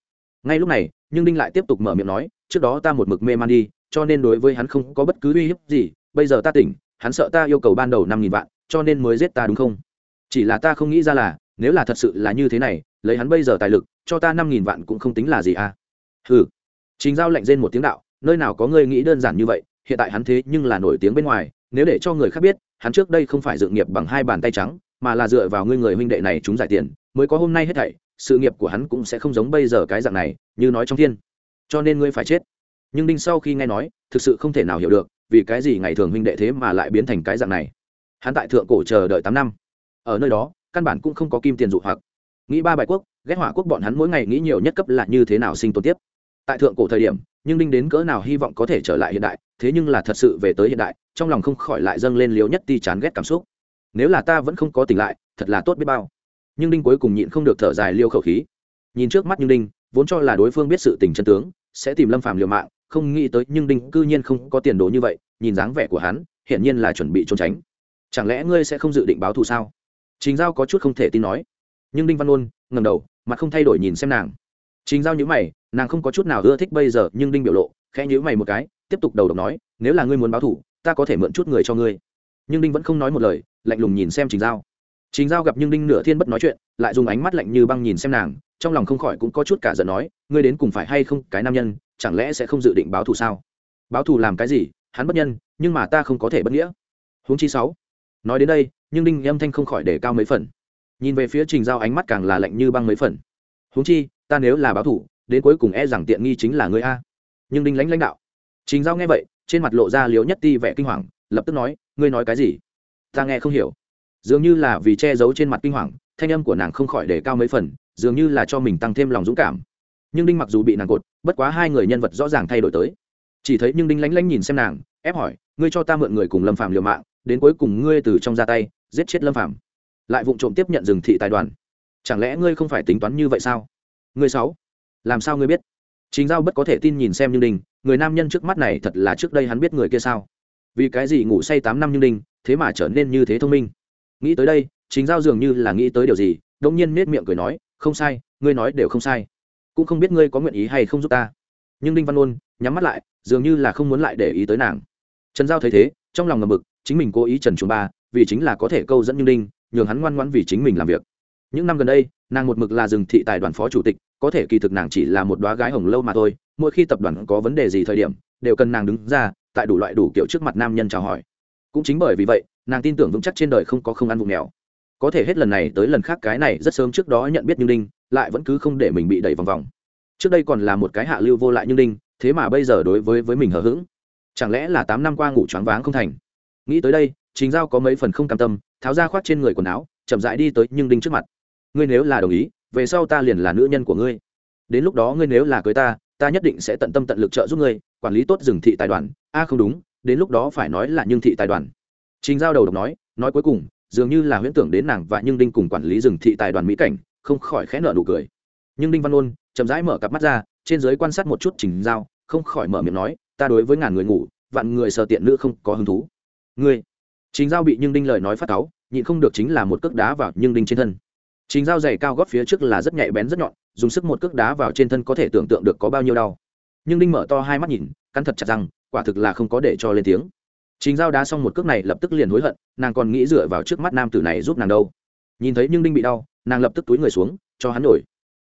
Ngay lúc này, nhưng đinh lại tiếp tục mở miệng nói, trước đó ta một mực mê man đi, cho nên đối với hắn không có bất cứ uy hiếp gì, bây giờ ta tỉnh, hắn sợ ta yêu cầu ban đầu năm nghìn vạn, cho nên mới giết ta đúng không? Chỉ là ta không nghĩ ra là, nếu là thật sự là như thế này, lấy hắn bây giờ tài lực, cho ta năm nghìn vạn cũng không tính là gì à? Ừ trình giao lạnh rên một tiếng đạo, nơi nào có ngươi nghĩ đơn giản như vậy, hiện tại hắn thế nhưng là nổi tiếng bên ngoài, nếu để cho người khác biết, hắn trước đây không phải dự nghiệp bằng hai bàn tay trắng, mà là dựa vào ngươi người huynh đệ này chúng giải tiền, mới có hôm nay hết thảy, sự nghiệp của hắn cũng sẽ không giống bây giờ cái dạng này, như nói trong thiên. Cho nên ngươi phải chết. Nhưng đinh sau khi nghe nói, thực sự không thể nào hiểu được, vì cái gì ngày thường huynh đệ thế mà lại biến thành cái dạng này. Hắn tại thượng cổ chờ đợi tám năm ở nơi đó, căn bản cũng không có kim tiền dụ hoặc. Nghĩ ba bài quốc, ghét hỏa quốc bọn hắn mỗi ngày nghĩ nhiều nhất cấp là như thế nào sinh tồn tiếp. Tại thượng cổ thời điểm, nhưng đinh đến cỡ nào hy vọng có thể trở lại hiện đại, thế nhưng là thật sự về tới hiện đại, trong lòng không khỏi lại dâng lên liếu nhất ti chán ghét cảm xúc. Nếu là ta vẫn không có tỉnh lại, thật là tốt biết bao. Nhưng đinh cuối cùng nhịn không được thở dài liêu khẩu khí. Nhìn trước mắt nhưng đinh, vốn cho là đối phương biết sự tình chân tướng, sẽ tìm lâm phàm liều mạng, không nghĩ tới nhưng đinh cư nhiên không có tiền đồ như vậy, nhìn dáng vẻ của hắn, hiển nhiên là chuẩn bị trốn tránh. Chẳng lẽ ngươi sẽ không dự định báo thù sao? Trình giao có chút không thể tin nói. Nhưng đinh văn Nôn ngẩng đầu, mặt không thay đổi nhìn xem nàng. Trình giao nhíu mày, nàng không có chút nào ưa thích bây giờ, nhưng đinh biểu lộ, khẽ nhíu mày một cái, tiếp tục đầu độc nói, nếu là ngươi muốn báo thù, ta có thể mượn chút người cho ngươi. Nhưng đinh vẫn không nói một lời, lạnh lùng nhìn xem trình giao. Trình giao gặp nhưng đinh nửa thiên bất nói chuyện, lại dùng ánh mắt lạnh như băng nhìn xem nàng, trong lòng không khỏi cũng có chút cả giận nói, ngươi đến cùng phải hay không, cái nam nhân, chẳng lẽ sẽ không dự định báo thù sao? Báo thù làm cái gì, hắn bất nhân, nhưng mà ta không có thể bất nghĩa. Huống chi sáu. Nói đến đây nhưng đinh âm thanh không khỏi để cao mấy phần. Nhìn về phía trình giao ánh mắt càng là lạnh như băng mấy phần. Huống chi, ta nếu là báo thủ, đến cuối cùng e rằng tiện nghi chính là người a. Nhưng đinh lãnh lãnh đạo. Trình giao nghe vậy, trên mặt lộ ra liếu nhất ti vẻ kinh hoàng, lập tức nói, ngươi nói cái gì? Ta nghe không hiểu. Dường như là vì che giấu trên mặt kinh hoàng, thanh âm của nàng không khỏi để cao mấy phần, dường như là cho mình tăng thêm lòng dũng cảm. Nhưng đinh mặc dù bị nàng cột, bất quá hai người nhân vật rõ ràng thay đổi tới. Chỉ thấy nhưng đinh lánh lánh nhìn xem nàng, ép hỏi, ngươi cho ta mượn người cùng lâm phạm liều mạng đến cuối cùng ngươi từ trong ra tay, giết chết lâm phạm lại vụ trộm tiếp nhận rừng thị tài đoàn. Chẳng lẽ ngươi không phải tính toán như vậy sao? Ngươi sáu, làm sao ngươi biết? Chính giao bất có thể tin nhìn xem như đình người nam nhân trước mắt này thật là trước đây hắn biết người kia sao? Vì cái gì ngủ say tám năm như đình thế mà trở nên như thế thông minh? Nghĩ tới đây chính giao dường như là nghĩ tới điều gì đông nhiên nết miệng cười nói, không sai, ngươi nói đều không sai. Cũng không biết ngươi có nguyện ý hay không giúp ta. Nhưng đinh văn ôn nhắm mắt lại, dường như là không muốn lại để ý tới nàng. Trần giao thấy thế, trong lòng ngầm mực chính mình cố ý trần chuồng ba, vì chính là có thể câu dẫn như đinh, nhường hắn ngoan ngoãn vì chính mình làm việc. Những năm gần đây, nàng một mực là rừng thị tài đoàn phó chủ tịch, có thể kỳ thực nàng chỉ là một đoá gái hồng lâu mà thôi, mỗi khi tập đoàn có vấn đề gì thời điểm, đều cần nàng đứng ra, tại đủ loại đủ kiểu trước mặt nam nhân chào hỏi. Cũng chính bởi vì vậy, nàng tin tưởng vững chắc trên đời không có không ăn vùng nghèo. Có thể hết lần này tới lần khác cái này rất sớm trước đó nhận biết như đinh, lại vẫn cứ không để mình bị đẩy vòng vòng. Trước đây còn là một cái hạ lưu vô lại như đinh, thế mà bây giờ đối với với mình hờ hững. Chẳng lẽ là tám năm qua ngủ choáng váng không thành? Nghĩ tới đây chính giao có mấy phần không cam tâm, tháo ra khoác trên người quần áo, chậm rãi đi tới nhưng đinh trước mặt. Ngươi nếu là đồng ý, về sau ta liền là nữ nhân của ngươi. Đến lúc đó ngươi nếu là cưới ta ta nhất định sẽ tận tâm tận lực trợ giúp ngươi, quản lý tốt rừng thị tài đoàn. A, không đúng, đến lúc đó phải nói là nhưng thị tài đoàn. Chính giao đầu độc nói nói cuối cùng, dường như là huyễn tưởng đến nàng và nhưng đinh cùng quản lý rừng thị tài đoàn mỹ cảnh, không khỏi khẽ nợ nụ cười. Nhưng đinh văn ôn, chậm rãi mở cặp mắt ra, trên giới quan sát một chút trình giao, không khỏi mở miệng nói, ta đối với ngàn người ngủ, vạn người sợ tiện nữ không có hứng thú ngươi. Trình giao bị nhưng đinh lời nói phát cáu, nhịn không được chính là một cước đá vào nhưng đinh trên thân. Trình giao dày cao gót phía trước là rất nhạy bén rất nhọn, dùng sức một cước đá vào trên thân có thể tưởng tượng được có bao nhiêu đau. Nhưng đinh mở to hai mắt nhìn, cắn thật chặt rằng quả thực là không có để cho lên tiếng. Trình giao đá xong một cước này lập tức liền hối hận, nàng còn nghĩ dựa vào trước mắt nam tử này giúp nàng đâu. Nhìn thấy nhưng đinh bị đau, nàng lập tức túi người xuống, cho hắn nổi.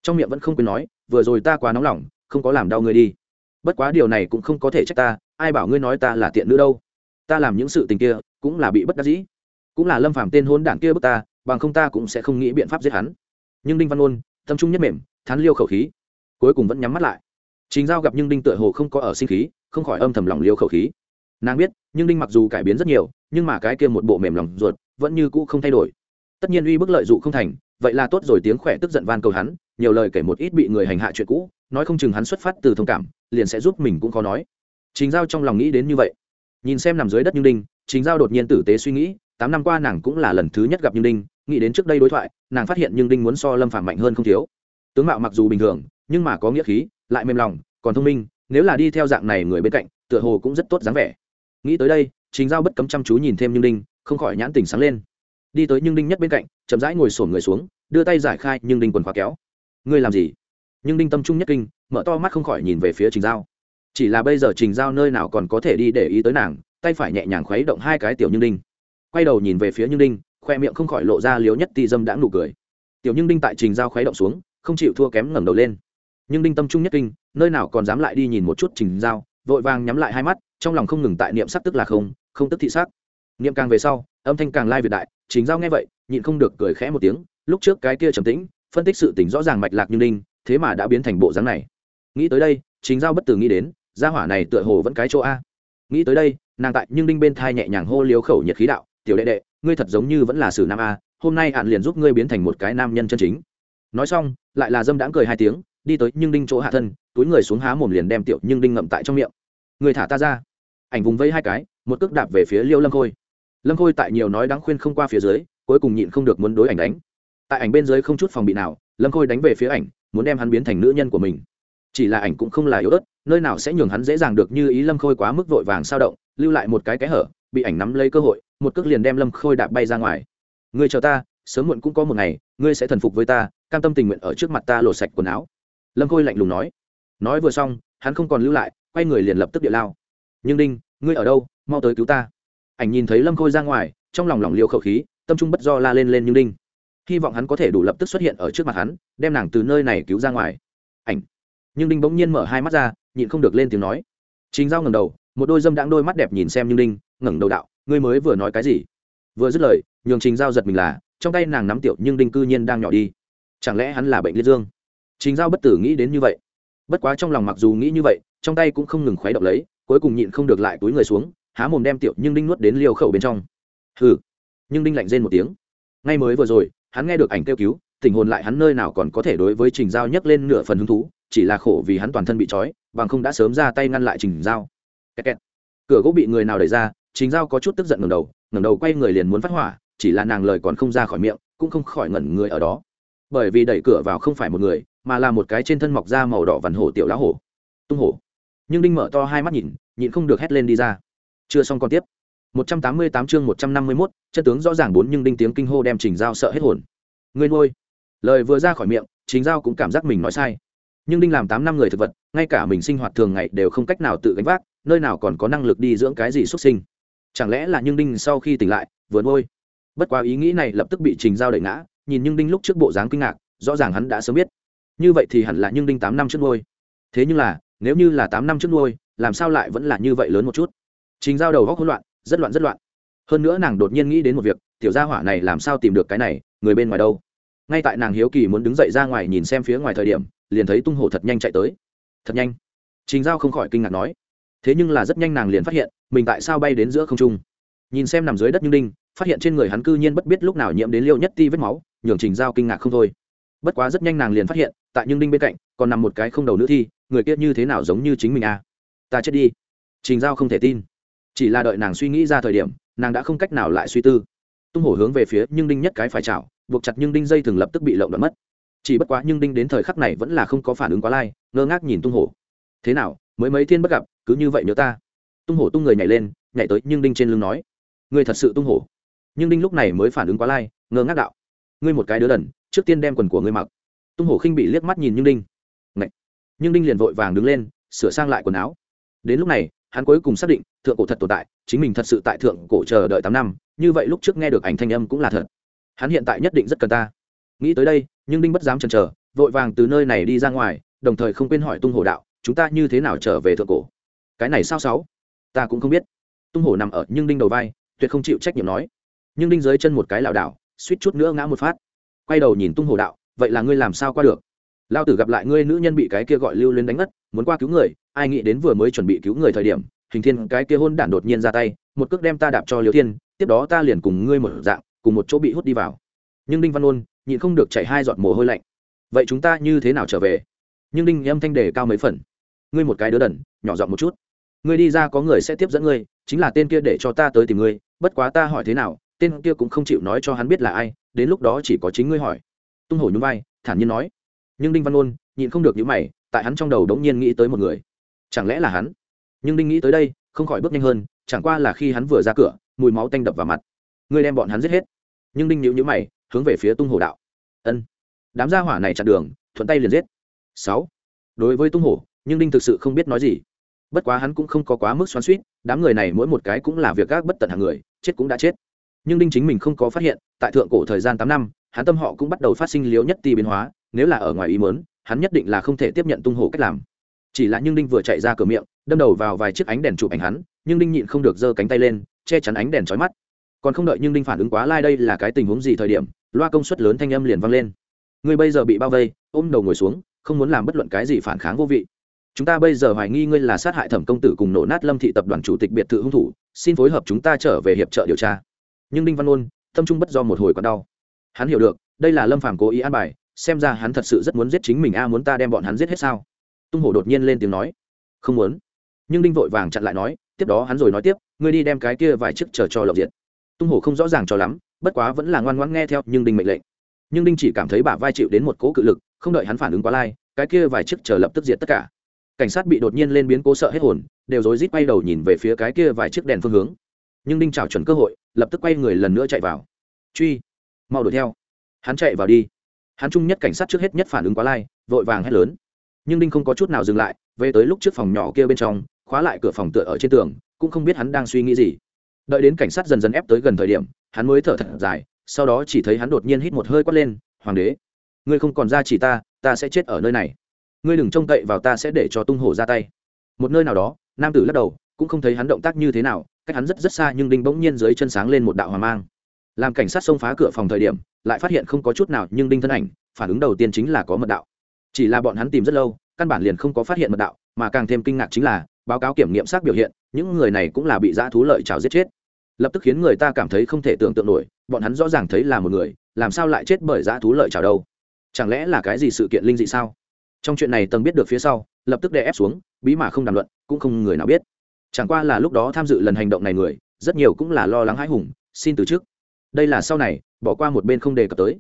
Trong miệng vẫn không quên nói, vừa rồi ta quá nóng lòng, không có làm đau người đi. Bất quá điều này cũng không có thể trách ta, ai bảo ngươi nói ta là tiện nữ đâu ta làm những sự tình kia cũng là bị bất đắc dĩ. Cũng là lâm phàm tên hôn đảng kia bức ta, bằng không ta cũng sẽ không nghĩ biện pháp giết hắn. Nhưng đinh văn ôn tâm trung nhất mềm, thán liêu khẩu khí, cuối cùng vẫn nhắm mắt lại. Chính giao gặp nhưng đinh tựa hồ không có ở sinh khí, không khỏi âm thầm lòng liêu khẩu khí. Nàng biết, nhưng đinh mặc dù cải biến rất nhiều, nhưng mà cái kia một bộ mềm lòng ruột vẫn như cũ không thay đổi. Tất nhiên uy bức lợi dụ không thành, vậy là tốt rồi, tiếng khỏe tức giận van cầu hắn, nhiều lời kể một ít bị người hành hạ chuyện cũ, nói không chừng hắn xuất phát từ thông cảm, liền sẽ giúp mình cũng khó nói. Chính giao trong lòng nghĩ đến như vậy nhìn xem nằm dưới đất như đinh chính giao đột nhiên tử tế suy nghĩ, tám năm qua nàng cũng là lần thứ nhất gặp như đinh nghĩ đến trước đây đối thoại, nàng phát hiện nhưng đinh muốn so lâm phạm mạnh hơn không thiếu. Tướng mạo mặc dù bình thường, nhưng mà có nghĩa khí, lại mềm lòng, còn thông minh, nếu là đi theo dạng này người bên cạnh, tựa hồ cũng rất tốt dáng vẻ. Nghĩ tới đây chính giao bất cấm chăm chú nhìn thêm nhưng đinh không khỏi nhãn tình sáng lên. Đi tới nhưng đinh nhất bên cạnh, chậm rãi ngồi sổn người xuống, đưa tay giải khai nhưng đinh quần khóa kéo. Ngươi làm gì? Nhưng đinh tâm trung nhất kinh, mở to mắt không khỏi nhìn về phía trình giao chỉ là bây giờ trình giao nơi nào còn có thể đi để ý tới nàng, tay phải nhẹ nhàng khuấy động hai cái tiểu như đinh. Quay đầu nhìn về phía như đinh, khoe miệng không khỏi lộ ra liếu nhất ti dâm đã nụ cười. Tiểu nhưng đinh tại trình giao khuấy động xuống, không chịu thua kém ngẩng đầu lên. Nhưng đinh tâm trung nhất kinh, nơi nào còn dám lại đi nhìn một chút trình giao, vội vàng nhắm lại hai mắt, trong lòng không ngừng tại niệm sắc tức là không không tức thị sắc. Niệm càng về sau, âm thanh càng lai việt đại, trình giao nghe vậy, nhịn không được cười khẽ một tiếng, lúc trước cái kia trầm tĩnh, phân tích sự tỉnh rõ ràng mạch lạc như đinh, thế mà đã biến thành bộ dáng này. Nghĩ tới đây chính giao bất tử nghĩ đến gia hỏa này tựa hồ vẫn cái chỗ a. Nghĩ tới đây, nàng tại nhưng đinh bên thai nhẹ nhàng hô liếu khẩu nhiệt khí đạo, tiểu đệ đệ, ngươi thật giống như vẫn là sử nam a, hôm nay hạn liền giúp ngươi biến thành một cái nam nhân chân chính. Nói xong, lại là dâm đãng cười hai tiếng, đi tới nhưng đinh chỗ hạ thân, túi người xuống há mồm liền đem tiểu nhưng đinh ngậm tại trong miệng. Người thả ta ra. Ảnh vùng vây hai cái, một cước đạp về phía liêu lâm khôi. Lâm khôi tại nhiều nói đáng khuyên không qua phía dưới, cuối cùng nhịn không được muốn đối ảnh đánh. Tại ảnh bên dưới không chút phòng bị nào, lâm khôi đánh về phía ảnh, muốn đem hắn biến thành nữ nhân của mình. Chỉ là ảnh cũng không là yếu ớt nơi nào sẽ nhường hắn dễ dàng được như ý lâm khôi quá mức vội vàng sao động, lưu lại một cái cái hở, bị ảnh nắm lấy cơ hội, một cước liền đem lâm khôi đạp bay ra ngoài. Ngươi chờ ta, sớm muộn cũng có một ngày, ngươi sẽ thần phục với ta, cam tâm tình nguyện ở trước mặt ta lột sạch quần áo. Lâm khôi lạnh lùng nói. Nói vừa xong, hắn không còn lưu lại, quay người liền lập tức địa lao. Nhưng đinh, ngươi ở đâu? Mau tới cứu ta. Ảnh nhìn thấy lâm khôi ra ngoài, trong lòng lòng liều khẩu khí, tâm trung bất do la lên lên nhưng đinh. Hy vọng hắn có thể đủ lập tức xuất hiện ở trước mặt hắn, đem nàng từ nơi này cứu ra ngoài. Ảnh. Nhưng đinh bỗng nhiên mở hai mắt ra nhịn không được lên tiếng nói. Chính giao ngẩng đầu, một đôi dâm đãng đôi mắt đẹp nhìn xem nhưng ninh, ngẩng đầu đạo, ngươi mới vừa nói cái gì? Vừa dứt lời, nhường trình giao giật mình là, trong tay nàng nắm tiểu nhưng đinh cư nhiên đang nhỏ đi. Chẳng lẽ hắn là bệnh liệt dương? Trình giao bất tử nghĩ đến như vậy. Bất quá trong lòng mặc dù nghĩ như vậy, trong tay cũng không ngừng khuấy động lấy, cuối cùng nhịn không được lại túi người xuống, há mồm đem tiểu nhưng đinh nuốt đến liều khẩu bên trong. Hừ. Nhưng đinh lạnh rên một tiếng. Ngay mới vừa rồi, hắn nghe được ảnh kêu cứu, tình hồn lại hắn nơi nào còn có thể đối với trình giao nhấc lên nửa phần hứng thú chỉ là khổ vì hắn toàn thân bị trói bằng không đã sớm ra tay ngăn lại trình giao kẹt kẹt. cửa gỗ bị người nào đẩy ra trình giao có chút tức giận ngẩng đầu ngẩng đầu quay người liền muốn phát hỏa chỉ là nàng lời còn không ra khỏi miệng cũng không khỏi ngẩn người ở đó bởi vì đẩy cửa vào không phải một người mà là một cái trên thân mọc da màu đỏ vằn hổ tiểu lá hổ tung hổ nhưng đinh mở to hai mắt nhìn nhịn không được hét lên đi ra chưa xong còn tiếp 188 chương 151, chân tướng rõ ràng bốn nhưng đinh tiếng kinh hô đem Trình Giao sợ hết hồn. Ngươi nuôi. Lời vừa ra khỏi miệng, Trình Giao cũng cảm giác mình nói sai. Nhưng đinh làm tám năm người thực vật, ngay cả mình sinh hoạt thường ngày đều không cách nào tự gánh vác, nơi nào còn có năng lực đi dưỡng cái gì xuất sinh. Chẳng lẽ là Nhưng đinh sau khi tỉnh lại, vừa nuôi. Bất quá ý nghĩ này lập tức bị Trình Giao đẩy ngã, nhìn Nhưng đinh lúc trước bộ dáng kinh ngạc, rõ ràng hắn đã sớm biết. Như vậy thì hẳn là Nhưng đinh tám năm trước nuôi. Thế nhưng là, nếu như là tám năm trước nuôi, làm sao lại vẫn là như vậy lớn một chút? Trình Giao đầu óc hỗn loạn, rất loạn rất loạn hơn nữa nàng đột nhiên nghĩ đến một việc tiểu gia hỏa này làm sao tìm được cái này người bên ngoài đâu ngay tại nàng hiếu kỳ muốn đứng dậy ra ngoài nhìn xem phía ngoài thời điểm liền thấy tung hổ thật nhanh chạy tới. Thật nhanh. Trình giao không khỏi kinh ngạc nói. Thế nhưng là rất nhanh nàng liền phát hiện, mình tại sao bay đến giữa không trung? Nhìn xem nằm dưới đất như đinh phát hiện trên người hắn cư nhiên bất biết lúc nào nhiễm đến liêu nhất ti vết máu, nhường trình giao kinh ngạc không thôi. Bất quá rất nhanh nàng liền phát hiện, tại nhưng đinh bên cạnh, còn nằm một cái không đầu nữ thi, người kia như thế nào giống như chính mình à? Ta chết đi. Trình giao không thể tin. Chỉ là đợi nàng suy nghĩ ra thời điểm, nàng đã không cách nào lại suy tư. Tung hổ hướng về phía nhưng đinh nhất cái phải chảo, buộc chặt nhưng đinh dây thường lập tức bị lộng đoạn mất chỉ bất quá nhưng đinh đến thời khắc này vẫn là không có phản ứng quá lai, ngơ ngác nhìn tung hổ. Thế nào, mới mấy thiên bất gặp, cứ như vậy nhớ ta? Tung hổ tung người nhảy lên, nhảy tới nhưng đinh trên lưng nói, ngươi thật sự tung hổ? Nhưng đinh lúc này mới phản ứng quá lai, ngơ ngác đạo, ngươi một cái đứa đần, trước tiên đem quần của ngươi mặc. Tung hổ khinh bị liếc mắt nhìn nhưng đinh Ngậy. nhưng đinh liền vội vàng đứng lên, sửa sang lại quần áo. Đến lúc này, hắn cuối cùng xác định, thượng cổ thật tồn tại, chính mình thật sự tại thượng cổ chờ đợi tám năm, như vậy lúc trước nghe được ảnh thanh âm cũng là thật. Hắn hiện tại nhất định rất cần ta nghĩ tới đây, nhưng đinh bất dám chần chờ, vội vàng từ nơi này đi ra ngoài, đồng thời không quên hỏi tung hổ đạo, chúng ta như thế nào trở về thượng cổ? Cái này sao sáu? Ta cũng không biết. Tung hổ nằm ở nhưng đinh đầu vai, tuyệt không chịu trách nhiệm nói. Nhưng đinh dưới chân một cái lảo đảo, suýt chút nữa ngã một phát. Quay đầu nhìn tung hổ đạo, vậy là ngươi làm sao qua được? Lao tử gặp lại ngươi nữ nhân bị cái kia gọi lưu lên đánh ngất, muốn qua cứu người, ai nghĩ đến vừa mới chuẩn bị cứu người thời điểm, hình thiên cái kia hôn đản đột nhiên ra tay, một cước đem ta đạp cho liều thiên, tiếp đó ta liền cùng ngươi một dạng, cùng một chỗ bị hút đi vào. Nhưng đinh văn ôn nhịn không được chảy hai giọt mồ hôi lạnh. Vậy chúng ta như thế nào trở về? Nhưng đinh âm thanh đề cao mấy phần. Ngươi một cái đứa đần, nhỏ giọng một chút. Ngươi đi ra có người sẽ tiếp dẫn ngươi, chính là tên kia để cho ta tới tìm ngươi, bất quá ta hỏi thế nào, tên kia cũng không chịu nói cho hắn biết là ai, đến lúc đó chỉ có chính ngươi hỏi. Tung hổ nhún vai, thản nhiên nói. Nhưng đinh văn ôn nhịn không được những mày, tại hắn trong đầu đống nhiên nghĩ tới một người. Chẳng lẽ là hắn? Nhưng đinh nghĩ tới đây, không khỏi bước nhanh hơn, chẳng qua là khi hắn vừa ra cửa, mùi máu tanh đập vào mặt. Ngươi đem bọn hắn giết hết. Nhưng đinh nhíu nhíu mày hướng về phía tung hổ đạo. Ân. Đám gia hỏa này chặn đường, thuận tay liền giết. Sáu. Đối với tung hổ, nhưng đinh thực sự không biết nói gì. Bất quá hắn cũng không có quá mức xoắn suýt đám người này mỗi một cái cũng là việc gác bất tận hàng người, chết cũng đã chết. Nhưng đinh chính mình không có phát hiện, tại thượng cổ thời gian tám năm, hắn tâm họ cũng bắt đầu phát sinh liếu nhất ti biến hóa, nếu là ở ngoài ý mớn hắn nhất định là không thể tiếp nhận tung hổ cách làm. Chỉ là nhưng đinh vừa chạy ra cửa miệng, đâm đầu vào vài chiếc ánh đèn chụp ảnh hắn, nhưng đinh nhịn không được giơ cánh tay lên, che chắn ánh đèn trói mắt. Còn không đợi nhưng đinh phản ứng quá lai đây là cái tình huống gì thời điểm loa công suất lớn thanh âm liền vang lên. Ngươi bây giờ bị bao vây, ôm đầu ngồi xuống, không muốn làm bất luận cái gì phản kháng vô vị. Chúng ta bây giờ hoài nghi ngươi là sát hại thẩm công tử cùng nổ nát lâm thị tập đoàn chủ tịch biệt thự hung thủ, xin phối hợp chúng ta trở về hiệp trợ điều tra. Nhưng đinh văn ôn tâm trung bất do một hồi còn đau. Hắn hiểu được, đây là lâm phàm cố ý an bài, xem ra hắn thật sự rất muốn giết chính mình, a muốn ta đem bọn hắn giết hết sao? Tung hổ đột nhiên lên tiếng nói. Không muốn. Nhưng đinh vội vàng chặn lại nói, tiếp đó hắn rồi nói tiếp, ngươi đi đem cái kia vài chiếc chờ cho lộc diệt. Tung hổ không rõ ràng cho lắm bất quá vẫn là ngoan ngoãn nghe theo nhưng đinh mệnh lệnh. Nhưng đinh chỉ cảm thấy bả vai chịu đến một cỗ cự lực, không đợi hắn phản ứng quá lai, cái kia vài chiếc chờ lập tức diệt tất cả. Cảnh sát bị đột nhiên lên biến cố sợ hết hồn, đều rối rít bay đầu nhìn về phía cái kia vài chiếc đèn phương hướng. Nhưng đinh chào chuẩn cơ hội, lập tức quay người lần nữa chạy vào. Truy, mau đuổi theo. Hắn chạy vào đi. Hắn chung nhất cảnh sát trước hết nhất phản ứng quá lai, vội vàng hét lớn. Nhưng đinh không có chút nào dừng lại, về tới lúc trước phòng nhỏ kia bên trong, khóa lại cửa phòng tựa ở trên tường, cũng không biết hắn đang suy nghĩ gì đợi đến cảnh sát dần dần ép tới gần thời điểm, hắn mới thở thật dài, sau đó chỉ thấy hắn đột nhiên hít một hơi quát lên, hoàng đế, ngươi không còn ra chỉ ta ta sẽ chết ở nơi này. Ngươi đừng trông cậy vào ta sẽ để cho tung hổ ra tay. Một nơi nào đó, nam tử lắc đầu, cũng không thấy hắn động tác như thế nào, cách hắn rất rất xa nhưng đinh bỗng nhiên dưới chân sáng lên một đạo hoàng mang. Làm cảnh sát xông phá cửa phòng thời điểm, lại phát hiện không có chút nào nhưng đinh thân ảnh, phản ứng đầu tiên chính là có mật đạo. Chỉ là bọn hắn tìm rất lâu, căn bản liền không có phát hiện mật đạo, mà càng thêm kinh ngạc chính là, báo cáo kiểm nghiệm xác biểu hiện, những người này cũng là bị dã thú lợi trào giết chết lập tức khiến người ta cảm thấy không thể tưởng tượng nổi, bọn hắn rõ ràng thấy là một người, làm sao lại chết bởi dã thú lợi trào đâu? Chẳng lẽ là cái gì sự kiện linh dị sao? Trong chuyện này tầng biết được phía sau, lập tức đè ép xuống, bí mà không đàm luận, cũng không người nào biết. Chẳng qua là lúc đó tham dự lần hành động này người, rất nhiều cũng là lo lắng hãi hùng, xin từ trước đây là sau này, bỏ qua một bên không đề cập tới.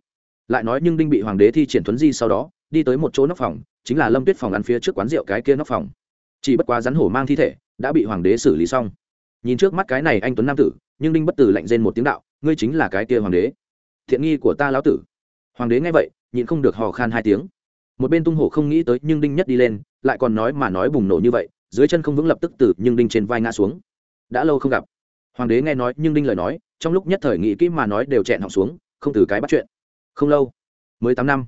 Lại nói nhưng đinh bị hoàng đế thi triển thuấn di sau đó, đi tới một chỗ nóc phòng, chính là lâm tuyết phòng ăn phía trước quán rượu cái kia nóc phòng. Chỉ bất quá rắn hổ mang thi thể, đã bị hoàng đế xử lý xong nhìn trước mắt cái này anh tuấn nam tử, nhưng đinh bất tử lạnh rên một tiếng đạo, ngươi chính là cái kia hoàng đế. Thiện nghi của ta lão tử. Hoàng đế nghe vậy, nhịn không được hò khan hai tiếng. Một bên tung hổ không nghĩ tới, nhưng đinh nhất đi lên, lại còn nói mà nói bùng nổ như vậy, dưới chân không vững lập tức tử nhưng đinh trên vai ngã xuống. Đã lâu không gặp. Hoàng đế nghe nói, nhưng đinh lời nói, trong lúc nhất thời nghĩ kỹ mà nói đều chẹn họng xuống, không từ cái bắt chuyện. Không lâu mới tám năm.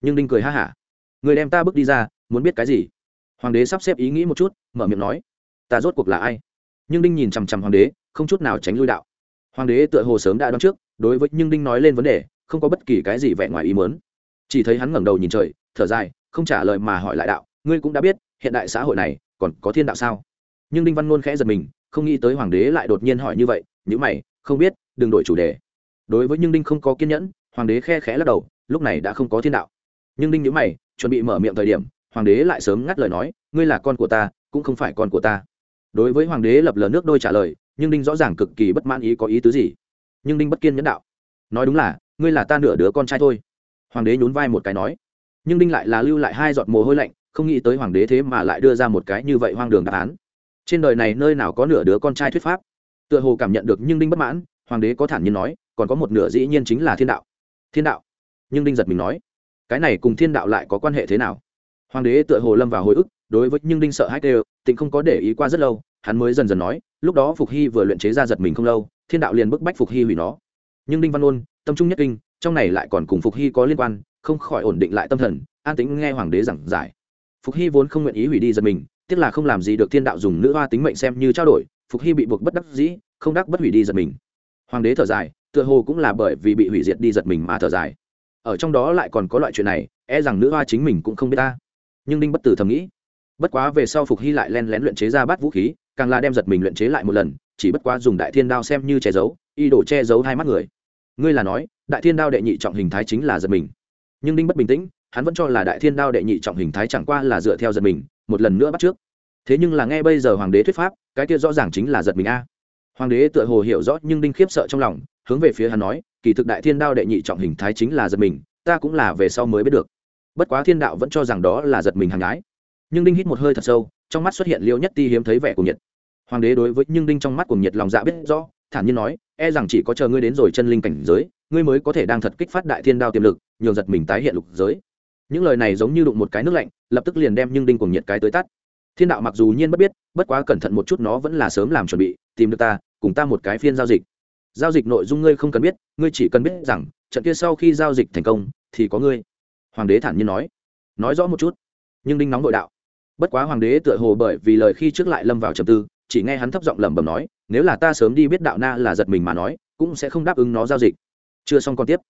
Nhưng đinh cười ha hả. Người đem ta bước đi ra, muốn biết cái gì? Hoàng đế sắp xếp ý nghĩ một chút, mở miệng nói, ta rốt cuộc là ai? Nhưng đinh nhìn chằm chằm hoàng đế, không chút nào tránh lui đạo. Hoàng đế tựa hồ sớm đã đoán trước, đối với nhưng đinh nói lên vấn đề, không có bất kỳ cái gì vẻ ngoài ý mớn chỉ thấy hắn ngẩng đầu nhìn trời, thở dài, không trả lời mà hỏi lại đạo, ngươi cũng đã biết, hiện đại xã hội này còn có thiên đạo sao? Nhưng đinh văn ngôn khẽ giật mình, không nghĩ tới hoàng đế lại đột nhiên hỏi như vậy, nhữ mày, không biết, đừng đổi chủ đề. Đối với nhưng đinh không có kiên nhẫn, hoàng đế khe khẽ lắc đầu, lúc này đã không có thiên đạo. Nhưng đinh nhữ mày, chuẩn bị mở miệng thời điểm, hoàng đế lại sớm ngắt lời nói, ngươi là con của ta, cũng không phải con của ta đối với hoàng đế lập lờ nước đôi trả lời, nhưng đinh rõ ràng cực kỳ bất mãn ý có ý tứ gì. Nhưng đinh bất kiên nhẫn đạo, nói đúng là, ngươi là ta nửa đứa con trai thôi. Hoàng đế nhún vai một cái nói. Nhưng đinh lại là lưu lại hai giọt mồ hôi lạnh, không nghĩ tới hoàng đế thế mà lại đưa ra một cái như vậy hoang đường đáp án. Trên đời này nơi nào có nửa đứa con trai thuyết pháp? Tựa hồ cảm nhận được nhưng đinh bất mãn, hoàng đế có thản nhiên nói, còn có một nửa dĩ nhiên chính là thiên đạo. Thiên đạo? Nhưng đinh giật mình nói, cái này cùng thiên đạo lại có quan hệ thế nào? Hoàng đế tựa hồ lâm vào hồi ức, đối với nhưng đinh sợ hãi đều tịnh không có để ý qua rất lâu, hắn mới dần dần nói, lúc đó phục hy vừa luyện chế ra giật mình không lâu, thiên đạo liền bức bách phục hy hủy nó. Nhưng đinh văn ôn, tâm trung nhất kinh, trong này lại còn cùng phục hy có liên quan, không khỏi ổn định lại tâm thần, an tính nghe hoàng đế giảng giải. Phục hy vốn không nguyện ý hủy đi giật mình, tiếc là không làm gì được thiên đạo dùng nữ hoa tính mệnh xem như trao đổi, phục hy bị buộc bất đắc dĩ, không đắc bất hủy đi giật mình. Hoàng đế thở dài, tựa hồ cũng là bởi vì bị hủy diệt đi giật mình mà thở dài. Ở trong đó lại còn có loại chuyện này e rằng nữ hoa chính mình cũng không biết ta. Nhưng đinh bất tử thầm nghĩ bất quá về sau phục hy lại len lén luyện chế ra bát vũ khí, càng là đem giật mình luyện chế lại một lần, chỉ bất quá dùng đại thiên đao xem như che giấu, y đổ che giấu hai mắt người. Ngươi là nói, đại thiên đao đệ nhị trọng hình thái chính là giật mình. Nhưng đinh bất bình tĩnh, hắn vẫn cho là đại thiên đao đệ nhị trọng hình thái chẳng qua là dựa theo giật mình, một lần nữa bắt trước. Thế nhưng là nghe bây giờ hoàng đế thuyết pháp, cái kia rõ ràng chính là giật mình a. Hoàng đế tựa hồ hiểu rõ nhưng đinh khiếp sợ trong lòng, hướng về phía hắn nói, kỳ thực đại thiên đao đệ nhị trọng hình thái chính là giật mình, ta cũng là về sau mới biết được. Bất quá thiên đạo vẫn cho rằng đó là giật mình hàng gái nhưng đinh hít một hơi thật sâu, trong mắt xuất hiện liêu nhất ti hiếm thấy vẻ của nhiệt. Hoàng đế đối với nhưng đinh trong mắt của nhiệt lòng dạ biết rõ, thản nhiên nói e rằng chỉ có chờ ngươi đến rồi chân linh cảnh giới, ngươi mới có thể đang thật kích phát đại thiên đao tiềm lực, nhường giật mình tái hiện lục giới. Những lời này giống như đụng một cái nước lạnh, lập tức liền đem nhưng đinh cùng nhiệt cái tới tắt. Thiên đạo mặc dù nhiên bất biết, bất quá cẩn thận một chút nó vẫn là sớm làm chuẩn bị, tìm được ta, cùng ta một cái phiên giao dịch. Giao dịch nội dung ngươi không cần biết, ngươi chỉ cần biết rằng, trận kia sau khi giao dịch thành công, thì có ngươi. Hoàng đế thản nhiên nói. Nói rõ một chút. Nhưng đinh nóng nội đạo bất quá hoàng đế tựa hồ bởi vì lời khi trước lại lâm vào trầm tư, chỉ nghe hắn thấp giọng lẩm bẩm nói, nếu là ta sớm đi biết đạo na là giật mình mà nói, cũng sẽ không đáp ứng nó giao dịch. Chưa xong còn tiếp.